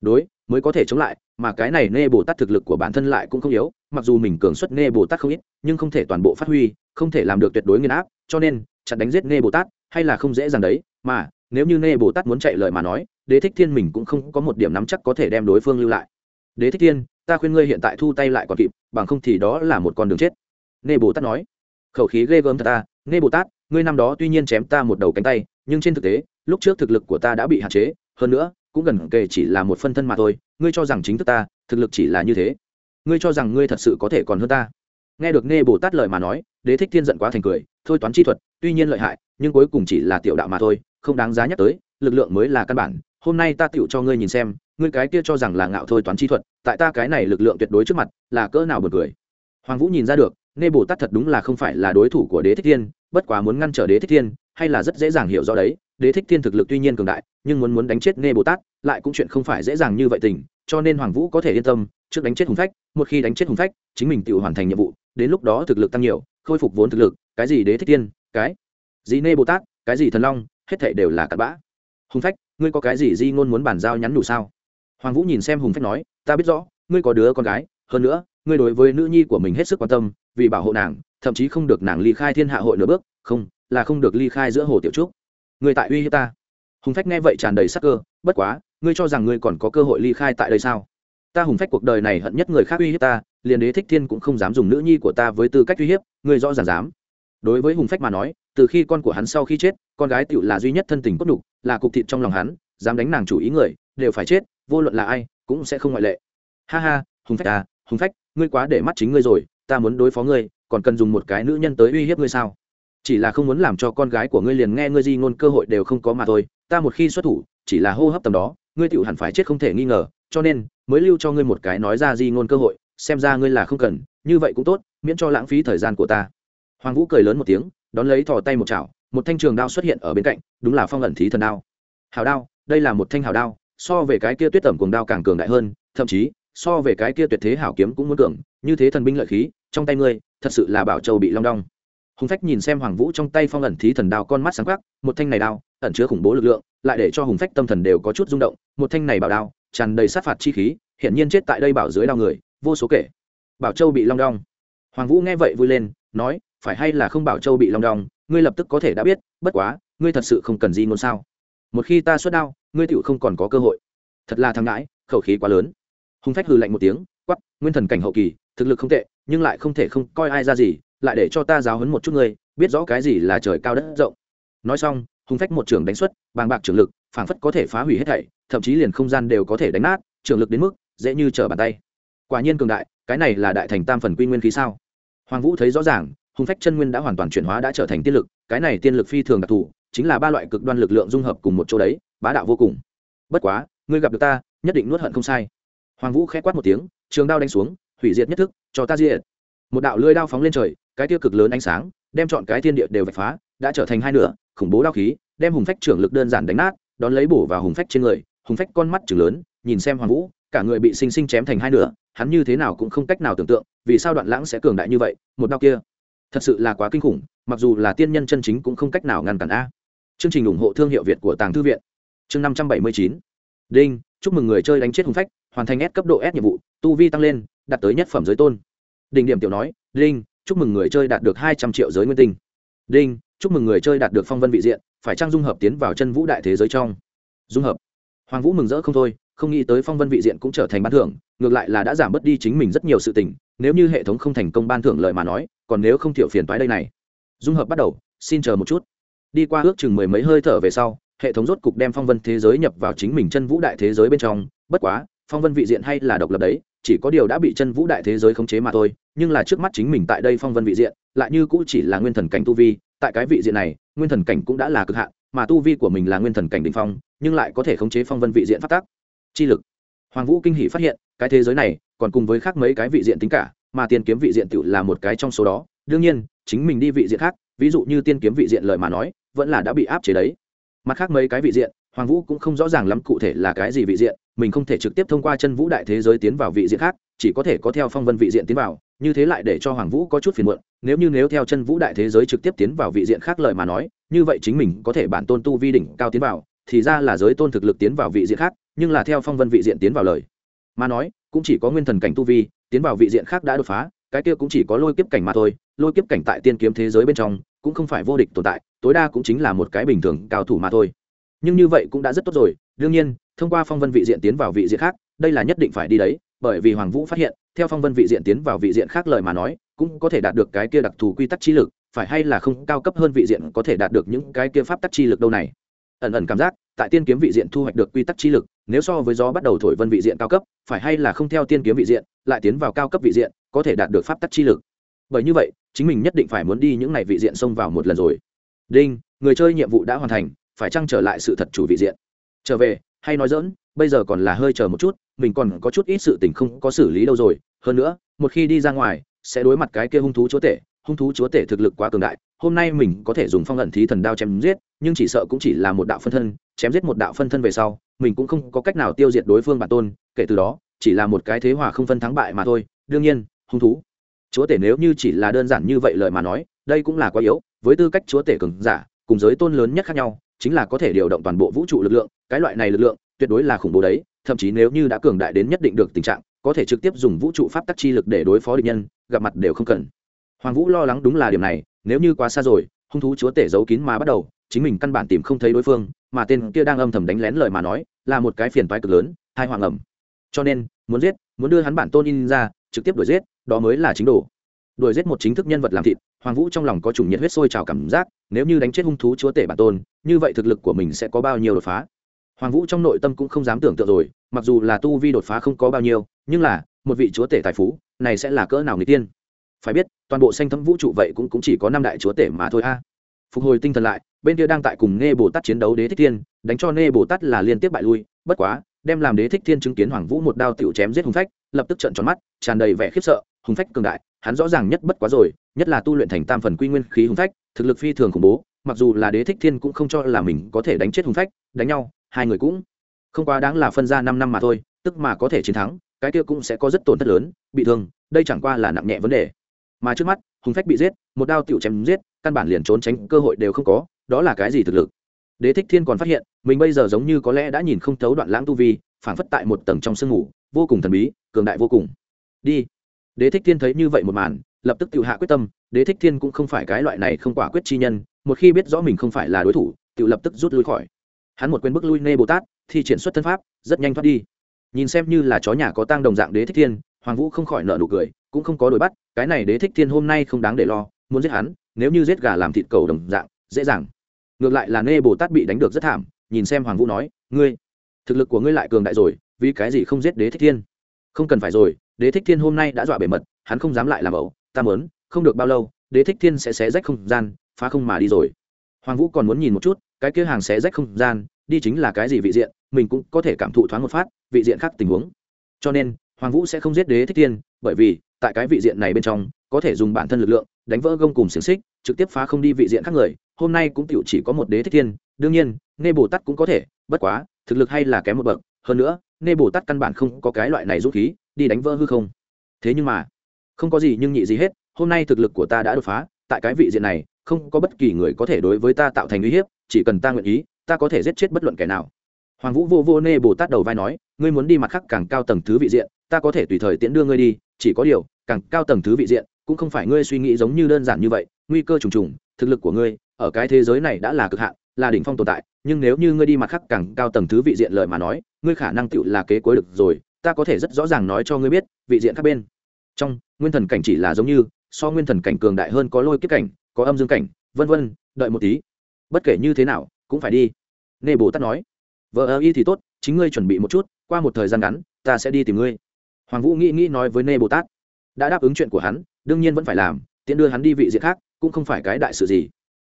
đối mới có thể chống lại, mà cái này nê bồ tát thực lực của bản thân lại cũng không yếu, mặc dù mình cường xuất nê bồ tát không ít, nhưng không thể toàn bộ phát huy, không thể làm được tuyệt đối nguyên áp, cho nên, chặn đánh giết nê bồ tát hay là không dễ dàng đấy, mà nếu như nê bồ tát muốn chạy lời mà nói, đế thích thiên mình cũng không có một điểm nắm chắc có thể đem đối phương lưu lại. Đế thích thiên, ta khuyên ngươi hiện tại thu tay lại còn kịp, bằng không thì đó là một con đường chết. Nê bồ tát nói. Khẩu khí ghê gớm thật ta, nê bồ tát, ngươi năm đó tuy nhiên chém ta một đầu cánh tay, nhưng trên thực tế, lúc trước thực lực của ta đã bị hạn chế, hơn nữa, cũng gần kề chỉ là một phân thân mà thôi, ngươi cho rằng chính thức ta, thực lực chỉ là như thế. Ngươi cho rằng ngươi thật sự có thể còn hơn ta. Nghe được nê bồ tát lời mà nói, đế thích thiên giận quá thành cười, thôi toán chi thuật, tuy nhiên lợi hại, nhưng cuối cùng chỉ là tiểu đạo mà thôi không đáng giá nhắc tới, lực lượng mới là căn bản. Hôm nay ta tựu cho ngươi nhìn xem, ngươi cái kia cho rằng là ngạo thôi toán chi thuật, tại ta cái này lực lượng tuyệt đối trước mặt, là cỡ nào bật cười. Hoàng vũ nhìn ra được, nê bồ tát thật đúng là không phải là đối thủ của đế thích thiên, bất quá muốn ngăn trở đế thích thiên, hay là rất dễ dàng hiểu rõ đấy. Đế thích thiên thực lực tuy nhiên cường đại, nhưng muốn muốn đánh chết Nê bồ tát, lại cũng chuyện không phải dễ dàng như vậy tình, cho nên hoàng vũ có thể yên tâm, trước đánh chết hùng phách, một khi đánh chết hùng phách, chính mình tự hoàn thành nhiệm vụ, đến lúc đó thực lực tăng nhiều, khôi phục vốn thực lực, cái gì đế thích thiên, cái gì nê bồ tát, cái gì thần long hết thảy đều là cặn bã. Hùng phách, ngươi có cái gì di ngôn muốn bàn giao nhắn đủ sao? Hoàng vũ nhìn xem hùng phách nói, ta biết rõ, ngươi có đứa con gái, hơn nữa, ngươi đối với nữ nhi của mình hết sức quan tâm, vì bảo hộ nàng, thậm chí không được nàng ly khai thiên hạ hội nửa bước, không, là không được ly khai giữa hồ tiểu trúc. Ngươi tại uy hiếp ta. Hùng phách nghe vậy tràn đầy sắc cơ, bất quá, ngươi cho rằng ngươi còn có cơ hội ly khai tại đây sao? Ta hùng phách cuộc đời này hận nhất người khác uy hiếp ta, liền đế thích thiên cũng không dám dùng nữ nhi của ta với tư cách uy hiếp, ngươi rõ ràng dám đối với hùng phách mà nói, từ khi con của hắn sau khi chết, con gái tựu là duy nhất thân tình cốt đục là cục thịt trong lòng hắn, dám đánh nàng chủ ý người, đều phải chết, vô luận là ai, cũng sẽ không ngoại lệ. Ha ha, hùng phách à hùng phách, ngươi quá để mắt chính ngươi rồi, ta muốn đối phó ngươi, còn cần dùng một cái nữ nhân tới uy hiếp ngươi sao? Chỉ là không muốn làm cho con gái của ngươi liền nghe ngươi di ngôn cơ hội đều không có mà thôi, ta một khi xuất thủ, chỉ là hô hấp tầm đó, ngươi tựu hẳn phải chết không thể nghi ngờ, cho nên, mới lưu cho ngươi một cái nói ra di ngôn cơ hội, xem ra ngươi là không cần, như vậy cũng tốt, miễn cho lãng phí thời gian của ta hoàng vũ cười lớn một tiếng, đón lấy thò tay một chảo, một thanh trường đao xuất hiện ở bên cạnh, đúng là phong ẩn thí thần đao. Hào đao, đây là một thanh hào đao, so về cái kia tuyết tẩm cuồng đao càng cường đại hơn, thậm chí, so về cái kia tuyệt thế hảo kiếm cũng muốn cường, như thế thần binh lợi khí, trong tay ngươi, thật sự là bảo châu bị long đong. Hùng phách nhìn xem hoàng vũ trong tay phong ẩn thí thần đao con mắt sáng quắc, một thanh này đao, ẩn chứa khủng bố lực lượng, lại để cho hùng phách tâm thần đều có chút rung động, một thanh này bảo đao, tràn đầy sát phạt chi khí hiện nhiên chết tại đây bảo dưới đao người, vô số kể. Bảo châu bị long đong. Hoàng vũ nghe vậy vui lên, nói phải hay là không bảo châu bị long đong, ngươi lập tức có thể đã biết, bất quá, ngươi thật sự không cần gì ngôn sao. Một khi ta xuất đao, ngươi tựu không còn có cơ hội. Thật là thằng ngãi khẩu khí quá lớn. Hùng phách hừ lạnh một tiếng quắp nguyên thần cảnh hậu kỳ, thực lực không tệ, nhưng lại không thể không coi ai ra gì, lại để cho ta giáo hấn một chút ngươi, biết rõ cái gì là trời cao đất rộng. Nói xong, hùng phách một trường đánh xuất, bàng bạc trường lực, phảng phất có thể phá hủy hết thảy, thậm chí liền không gian đều có thể đánh nát trường lực đến mức dễ như trở bàn tay. Quả nhiên cường đại, cái này là đại thành tam phần quy nguyên khí sao? Hoàng vũ thấy rõ ràng hùng phách chân nguyên đã hoàn toàn chuyển hóa đã trở thành tiên lực, cái này tiên lực phi thường đặc thù, chính là ba loại cực đoan lực lượng dung hợp cùng một chỗ đấy, bá đạo vô cùng. Bất quá, ngươi gặp được ta, nhất định nuốt hận không sai. Hoàng vũ k h ẽ quát một tiếng, trường đao đánh xuống, hủy diệt nhất thức, cho ta diệt. Một đạo lưới đao phóng lên trời, cái tiêu cực lớn ánh sáng, đem chọn cái thiên địa đều vạch phá, đã trở thành hai nửa, khủng bố đao khí, đem hùng phách trưởng lực đơn giản đánh nát, đón lấy bổ vào hùng phách trên người, hùng phách con mắt chừng lớn, nhìn xem hoàng vũ, cả người bị sinh sinh chém thành hai nửa, hắn như thế nào cũng không cách nào tưởng tượng, vì sao đoạn lãng sẽ cường đại như vậy, một đao kia thật sự là quá kinh khủng, mặc dù là tiên nhân chân chính cũng không cách nào ngăn cản a. Chương trình ủng hộ thương hiệu việt của tàng thư viện. Chương năm trăm bảy mươi chín. Đinh, chúc mừng người chơi đánh chết hùng phách, hoàn thành S cấp độ S nhiệm vụ, tu vi tăng lên, đạt tới nhất phẩm giới tôn. Đỉnh điểm tiểu nói, đinh, chúc mừng người chơi đạt được hai trăm triệu giới nguyên tinh. Đinh, chúc mừng người chơi đạt được phong vân vị diện, phải trang dung hợp tiến vào chân vũ đại thế giới trong? Dung hợp. Hoàng vũ mừng rỡ không thôi, không nghĩ tới phong vân vị diện cũng trở thành ban thưởng, ngược lại là đã giảm bớt đi chính mình rất nhiều sự tình, nếu như hệ thống không thành công ban thưởng lời mà nói còn nếu không thiểu phiền toái đây này. Dung hợp bắt đầu, xin chờ một chút. Đi qua ước chừng mười mấy hơi thở về sau, hệ thống rốt cục đem phong vân thế giới nhập vào chính mình chân vũ đại thế giới bên trong. Bất quá, phong vân vị diện hay là độc lập đấy, chỉ có điều đã bị chân vũ đại thế giới khống chế mà thôi, nhưng là trước mắt chính mình tại đây phong vân vị diện, lại như cũ chỉ là nguyên thần cảnh tu vi. Tại cái vị diện này, nguyên thần cảnh cũng đã là cực hạn, mà tu vi của mình là nguyên thần cảnh đình phong, nhưng lại có thể khống chế phong vân vị diện phát tác. Chi lực. Hoàng vũ kinh hỷ phát hiện, cái thế giới này, còn cùng với khác mấy cái vị diện tính cả mà tiên kiếm vị diện tự là một cái trong số đó. Đương nhiên, chính mình đi vị diện khác, ví dụ như tiên kiếm vị diện lời mà nói, vẫn là đã bị áp chế đấy. Mặt khác mấy cái vị diện, hoàng vũ cũng không rõ ràng lắm cụ thể là cái gì vị diện, mình không thể trực tiếp thông qua chân vũ đại thế giới tiến vào vị diện khác, chỉ có thể có theo phong vân vị diện tiến vào, như thế lại để cho hoàng vũ có chút phiền muộn. Nếu như nếu theo chân vũ đại thế giới trực tiếp tiến vào vị diện khác lời mà nói, như vậy chính mình có thể bản tôn tu vi đỉnh cao tiến vào, thì ra là giới tôn thực lực tiến vào vị diện khác, nhưng là theo phong vân vị diện tiến vào lời mà nói, cũng chỉ có nguyên thần cảnh tu vi tiến vào vị diện khác đã đột phá, cái kia cũng chỉ có lôi kiếp cảnh mà thôi, lôi kiếp cảnh tại tiên kiếm thế giới bên trong cũng không phải vô địch tồn tại, tối đa cũng chính là một cái bình thường cao thủ mà thôi. Nhưng như vậy cũng đã rất tốt rồi, đương nhiên, thông qua phong vân vị diện tiến vào vị diện khác, đây là nhất định phải đi đấy, bởi vì hoàng vũ phát hiện, theo phong vân vị diện tiến vào vị diện khác lời mà nói, cũng có thể đạt được cái kia đặc thù quy tắc chi lực, phải hay là không cao cấp hơn vị diện có thể đạt được những cái kia pháp tắc chi lực đâu này. Ẩn ẩn cảm giác, tại tiên kiếm vị diện thu hoạch được quy tắc chi lực nếu so với gió bắt đầu thổi vân vị diện cao cấp, phải hay là không theo tiên kiếm vị diện, lại tiến vào cao cấp vị diện, có thể đạt được pháp tắc chi lực. Bởi như vậy, chính mình nhất định phải muốn đi những này vị diện xông vào một lần rồi. Đinh, người chơi nhiệm vụ đã hoàn thành, phải chăng trở lại sự thật chủ vị diện? Trở về, hay nói dỡn bây giờ còn là hơi chờ một chút, mình còn có chút ít sự tình không có xử lý đâu rồi. Hơn nữa, một khi đi ra ngoài, sẽ đối mặt cái kia hung thú chúa tể hung thú chúa tể thực lực quá cường đại, hôm nay mình có thể dùng phong ẩn thí thần đao chém giết, nhưng chỉ sợ cũng chỉ là một đạo phân thân, chém giết một đạo phân thân về sau, mình cũng không có cách nào tiêu diệt đối phương bản tôn, kể từ đó, chỉ là một cái thế hòa không phân thắng bại mà thôi. Đương nhiên, hung thú, chúa tể nếu như chỉ là đơn giản như vậy lời mà nói, đây cũng là quá yếu, với tư cách chúa tể cường giả, cùng giới tôn lớn nhất khác nhau, chính là có thể điều động toàn bộ vũ trụ lực lượng, cái loại này lực lượng, tuyệt đối là khủng bố đấy, thậm chí nếu như đã cường đại đến nhất định được tình trạng, có thể trực tiếp dùng vũ trụ pháp tắc chi lực để đối phó địch nhân, gặp mặt đều không cần hoàng vũ lo lắng đúng là điểm này, nếu như quá xa rồi, hung thú chúa tể giấu kín mà bắt đầu, chính mình căn bản tìm không thấy đối phương, mà tên kia đang âm thầm đánh lén lời mà nói, là một cái phiền toái cực lớn, hai hoàng ẩm. Cho nên, muốn giết, muốn đưa hắn bản tôn in ra, trực tiếp đuổi giết, đó mới là chính đồ. Đuổi giết một chính thức nhân vật làm thịt, hoàng vũ trong lòng có chủng nhiệt huyết sôi trào cảm giác, nếu như đánh chết hung thú chúa tể bản tôn, như vậy thực lực của mình sẽ có bao nhiêu đột phá? Hoàng vũ trong nội tâm cũng không dám tưởng tượng rồi, mặc dù là tu vi đột phá không có bao nhiêu, nhưng là, một vị chúa tể tài phú, này sẽ là cỡ nào người tiên? Phải biết toàn bộ xanh thấm vũ trụ vậy cũng, cũng chỉ có năm đại chúa tể mà thôi a. Phục hồi tinh thần lại bên kia đang tại cùng nghe bồ tát chiến đấu đế thích thiên đánh cho nghe bồ tát là liên tiếp bại lui bất quá đem làm đế thích thiên chứng kiến hoàng vũ một đao tiểu chém giết hùng phách lập tức trợn tròn mắt tràn đầy vẻ khiếp sợ hùng phách cường đại hắn rõ ràng nhất bất quá rồi nhất là tu luyện thành tam phần quy nguyên khí hùng phách thực lực phi thường khủng bố mặc dù là đế thích thiên cũng không cho là mình có thể đánh chết hùng phách đánh nhau hai người cũng không quá đáng là phân ra năm năm mà thôi tức mà có thể chiến thắng cái kia cũng sẽ có rất tổn thất lớn bị thương đây chẳng qua là nặng nhẹ vấn đề mà trước mắt, hùng phách bị giết, một đao tiểu chém giết, căn bản liền trốn tránh cơ hội đều không có, đó là cái gì thực lực? Đế thích thiên còn phát hiện, mình bây giờ giống như có lẽ đã nhìn không thấu đoạn lãng tu vi phản phất tại một tầng trong sương ngủ, vô cùng thần bí, cường đại vô cùng. Đi. Đế thích thiên thấy như vậy một màn, lập tức tự hạ quyết tâm, đế thích thiên cũng không phải cái loại này không quả quyết chi nhân, một khi biết rõ mình không phải là đối thủ tự lập tức rút lui khỏi. Hắn một quên bước lui nê bồ tát thì triển xuất thân pháp, rất nhanh thoát đi. Nhìn xem như là chó nhà có tang đồng dạng đế thích thiên hoàng vũ không khỏi nợ nụ cười, cũng không có đuổi bắt, cái này đế thích thiên hôm nay không đáng để lo, muốn giết hắn, nếu như giết gà làm thịt cầu đồng dạng, dễ dàng. Ngược lại là nê bồ tát bị đánh được rất thảm, nhìn xem hoàng vũ nói, ngươi, thực lực của ngươi lại cường đại rồi, vì cái gì không giết đế thích thiên? Không cần phải rồi, đế thích thiên hôm nay đã dọa bề mật, hắn không dám lại làm ẩu, ta mớn không được bao lâu, đế thích thiên sẽ xé rách không gian, phá không mà đi rồi. Hoàng vũ còn muốn nhìn một chút, cái kia hàng xé rách không gian, đi chính là cái gì vị diện, mình cũng có thể cảm thụ thoáng một phát, vị diện khác tình huống. Cho nên hoàng vũ sẽ không giết đế thích thiên, bởi vì, tại cái vị diện này bên trong, có thể dùng bản thân lực lượng, đánh vỡ gông cùng xiềng xích, trực tiếp phá không đi vị diện khác người, hôm nay cũng tiểu chỉ có một đế thích thiên, đương nhiên, Nê bồ tát cũng có thể, bất quá, thực lực hay là kém một bậc, hơn nữa, Nê bồ tát căn bản không có cái loại này dũng khí, đi đánh vỡ hư không. Thế nhưng mà, không có gì nhưng nhị gì hết, hôm nay thực lực của ta đã đột phá, tại cái vị diện này, không có bất kỳ người có thể đối với ta tạo thành uy hiếp, chỉ cần ta nguyện ý, ta có thể giết chết bất luận kẻ nào. Hoàng vũ vô vô nê bồ tát đầu vai nói, ngươi muốn đi mặt khác càng cao tầng thứ vị diện ta có thể tùy thời tiễn đưa ngươi đi, chỉ có điều, càng cao tầng thứ vị diện, cũng không phải ngươi suy nghĩ giống như đơn giản như vậy, nguy cơ trùng trùng, thực lực của ngươi, ở cái thế giới này đã là cực hạn, là đỉnh phong tồn tại, nhưng nếu như ngươi đi mặt khác càng cao tầng thứ vị diện lời mà nói, ngươi khả năng tựu là kế cuối được rồi, ta có thể rất rõ ràng nói cho ngươi biết, vị diện các bên. Trong, nguyên thần cảnh chỉ là giống như, so nguyên thần cảnh cường đại hơn có lôi kiếp cảnh, có âm dương cảnh, vân vân, đợi một tí. Bất kể như thế nào, cũng phải đi. Nê bồ tát nói. Vợ ơ y thì tốt, chính ngươi chuẩn bị một chút, qua một thời gian ngắn, ta sẽ đi tìm ngươi hoàng vũ nghĩ nghĩ nói với nê bồ tát, đã đáp ứng chuyện của hắn, đương nhiên vẫn phải làm, tiện đưa hắn đi vị diện khác, cũng không phải cái đại sự gì.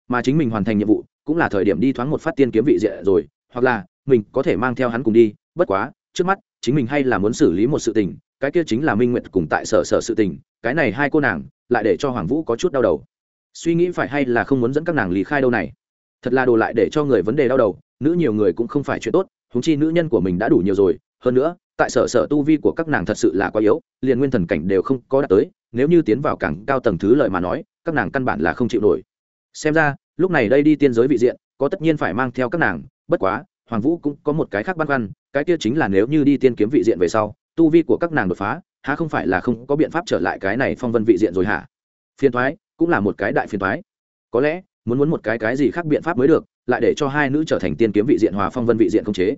Mà chính mình hoàn thành nhiệm vụ, cũng là thời điểm đi thoáng một phát tiên kiếm vị diện rồi, hoặc là mình có thể mang theo hắn cùng đi. Bất quá, trước mắt, chính mình hay là muốn xử lý một sự tình, cái kia chính là minh nguyệt cùng tại sở sở sự tình, cái này hai cô nàng, lại để cho hoàng vũ có chút đau đầu. Suy nghĩ phải hay là không muốn dẫn các nàng lý khai đâu này? Thật là đồ lại để cho người vấn đề đau đầu, nữ nhiều người cũng không phải chuyện tốt húng chi nữ nhân của mình đã đủ nhiều rồi, hơn nữa tại sở sở tu vi của các nàng thật sự là quá yếu, liền nguyên thần cảnh đều không có đạt tới, nếu như tiến vào cảng cao tầng thứ lợi mà nói, các nàng căn bản là không chịu nổi. Xem ra, lúc này đây đi tiên giới vị diện, có tất nhiên phải mang theo các nàng, bất quá, hoàng vũ cũng có một cái khác băn khoăn, cái kia chính là nếu như đi tiên kiếm vị diện về sau, tu vi của các nàng đột phá, há không phải là không có biện pháp trở lại cái này phong vân vị diện rồi hả? Phiền thoái cũng là một cái đại phiền thoái có lẽ, muốn muốn một cái cái gì khác biện pháp mới được, lại để cho hai nữ trở thành tiên kiếm vị diện hòa phong vân vị diện không chế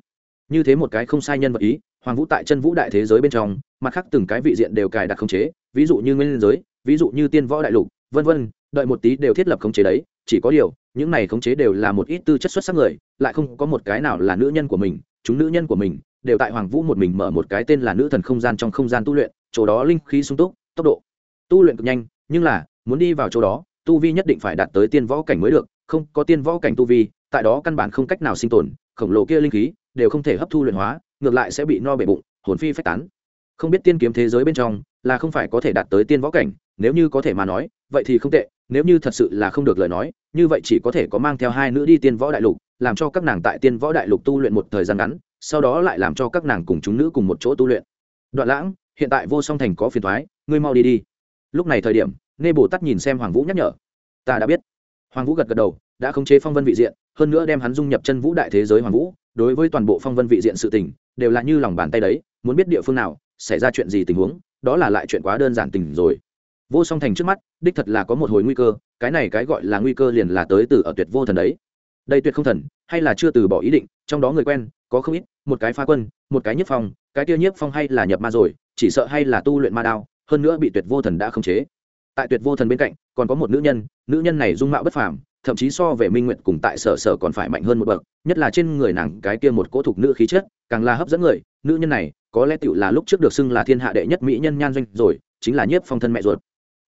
như thế một cái không sai nhân vật ý, hoàng vũ tại chân vũ đại thế giới bên trong, mặt khác từng cái vị diện đều cài đặt khống chế, ví dụ như nguyên giới, ví dụ như tiên võ đại lục, vân vân, đợi một tí đều thiết lập khống chế đấy, chỉ có điều, những này khống chế đều là một ít tư chất xuất sắc người, lại không có một cái nào là nữ nhân của mình, chúng nữ nhân của mình đều tại hoàng vũ một mình mở một cái tên là nữ thần không gian trong không gian tu luyện, chỗ đó linh khí sung túc, tốc độ, tu luyện cực nhanh, nhưng là, muốn đi vào chỗ đó, tu vi nhất định phải đạt tới tiên võ cảnh mới được, không có tiên võ cảnh tu vi, tại đó căn bản không cách nào sinh tồn, khổng lồ kia linh khí đều không thể hấp thu luyện hóa, ngược lại sẽ bị no bể bụng, hồn phi phách tán. Không biết tiên kiếm thế giới bên trong là không phải có thể đạt tới tiên võ cảnh, nếu như có thể mà nói, vậy thì không tệ, nếu như thật sự là không được lời nói, như vậy chỉ có thể có mang theo hai nữ đi tiên võ đại lục, làm cho các nàng tại tiên võ đại lục tu luyện một thời gian ngắn, sau đó lại làm cho các nàng cùng chúng nữ cùng một chỗ tu luyện. Đoạn lãng, hiện tại vô song thành có phiền thoái, ngươi mau đi đi. Lúc này thời điểm nghe bồ tát nhìn xem hoàng vũ nhắc nhở. Ta đã biết. Hoàng vũ gật gật đầu, đã khống chế phong vân vị diện, hơn nữa đem hắn dung nhập chân vũ đại thế giới hoàng vũ đối với toàn bộ phong vân vị diện sự tình, đều là như lòng bàn tay đấy, muốn biết địa phương nào, xảy ra chuyện gì tình huống, đó là lại chuyện quá đơn giản tình rồi. Vô song thành trước mắt, đích thật là có một hồi nguy cơ, cái này cái gọi là nguy cơ liền là tới từ ở tuyệt vô thần đấy. Đây tuyệt không thần, hay là chưa từ bỏ ý định, trong đó người quen, có không ít, một cái phá quân, một cái nhiếp phong, cái kia nhiếp phong hay là nhập ma rồi, chỉ sợ hay là tu luyện ma đao, hơn nữa bị tuyệt vô thần đã khống chế. Tại tuyệt vô thần bên cạnh, còn có một nữ nhân nữ nhân này dung mạo bất phàm thậm chí so về minh nguyệt cùng tại sở sở còn phải mạnh hơn một bậc, nhất là trên người nàng cái kia một cỗ thục nữ khí chất, càng là hấp dẫn người. Nữ nhân này, có lẽ tựu là lúc trước được xưng là thiên hạ đệ nhất mỹ nhân nhan doanh rồi, chính là nhiếp phong thân mẹ ruột.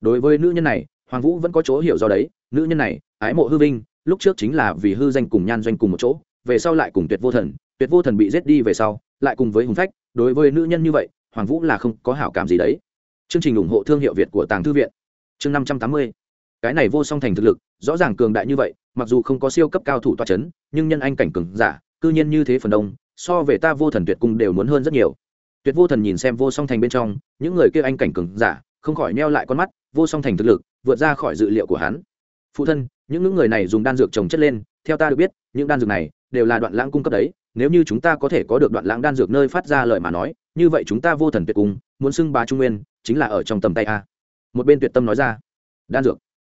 Đối với nữ nhân này, hoàng vũ vẫn có chỗ hiểu do đấy. Nữ nhân này, ái mộ hư vinh, lúc trước chính là vì hư danh cùng nhan doanh cùng một chỗ, về sau lại cùng tuyệt vô thần, tuyệt vô thần bị giết đi về sau, lại cùng với hùng phách. Đối với nữ nhân như vậy, hoàng vũ là không có hảo cảm gì đấy. Chương trình ủng hộ thương hiệu việt của tàng thư viện. Chương năm trăm tám mươi cái này vô song thành thực lực, rõ ràng cường đại như vậy, mặc dù không có siêu cấp cao thủ toa c h ấ n nhưng nhân anh cảnh cường giả, cư nhiên như thế phần đông, so về ta vô thần tuyệt cung đều muốn hơn rất nhiều. Tuyệt vô thần nhìn xem vô song thành bên trong, những người kia anh cảnh cường giả, không khỏi neo lại con mắt, vô song thành thực lực, vượt ra khỏi dự liệu của hắn. Phụ thân, những những người này dùng đan dược trồng chất lên, theo ta được biết, những đan dược này đều là đoạn lãng cung cấp đấy, nếu như chúng ta có thể có được đoạn lãng đan dược nơi phát ra lời mà nói, như vậy chúng ta vô thần tuyệt cung, muốn xưng bá trung nguyên, chính là ở trong tầm tay a. Một bên tuyệt tâm nói ra, đan dược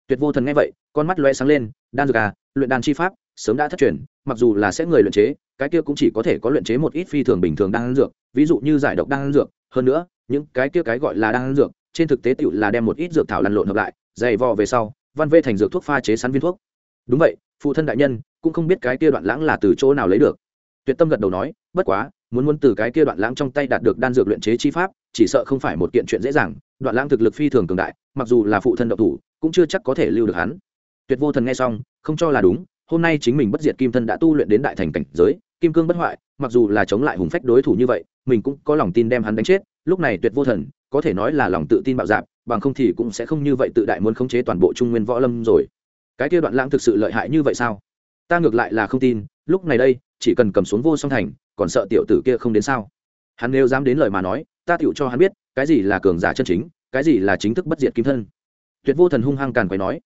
tuyệt vô thần nghe vậy, con mắt loe sáng lên, đan dược à luyện đan chi pháp, sớm đã thất truyền, mặc dù là sẽ người luyện chế, cái kia cũng chỉ có thể có luyện chế một ít phi thường bình thường đan dược, ví dụ như giải độc đan dược, hơn nữa, những cái kia cái gọi là đan dược, trên thực tế tựu là đem một ít dược thảo lăn lộn hợp lại, dày vò về sau, văn vê thành dược thuốc pha chế sắn viên thuốc. Đúng vậy, phụ thân đại nhân cũng không biết cái kia đoạn lãng là từ chỗ nào lấy được. Tuyệt tâm gật đầu nói, bất quá, muốn muốn từ cái kia đoạn lãng trong tay đạt được đan dược luyện chế chi pháp, chỉ sợ không phải một kiện chuyện dễ dàng, đoạn lãng thực lực phi thường cường đại, mặc dù là phụ thân độc thủ cũng chưa chắc có thể lưu được hắn. Tuyệt vô thần nghe xong, không cho là đúng, hôm nay chính mình bất diệt kim thân đã tu luyện đến đại thành cảnh giới, kim cương bất hoại, mặc dù là chống lại hùng phách đối thủ như vậy, mình cũng có lòng tin đem hắn đánh chết, lúc này tuyệt vô thần, có thể nói là lòng tự tin bạo dạp bằng không thì cũng sẽ không như vậy tự đại muốn khống chế toàn bộ trung nguyên võ lâm rồi. Cái kia đoạn lãng thực sự lợi hại như vậy sao? Ta ngược lại là không tin, lúc này đây, chỉ cần cầm xuống vô song thành, còn sợ tiểu tử kia không đến sao? Hắn nếu dám đến lời mà nói, ta tựu cho hắn biết, cái gì là cường giả chân chính, cái gì là chính thức bất diệt kim thân tuyệt vô thần hung hăng càn quấy nói.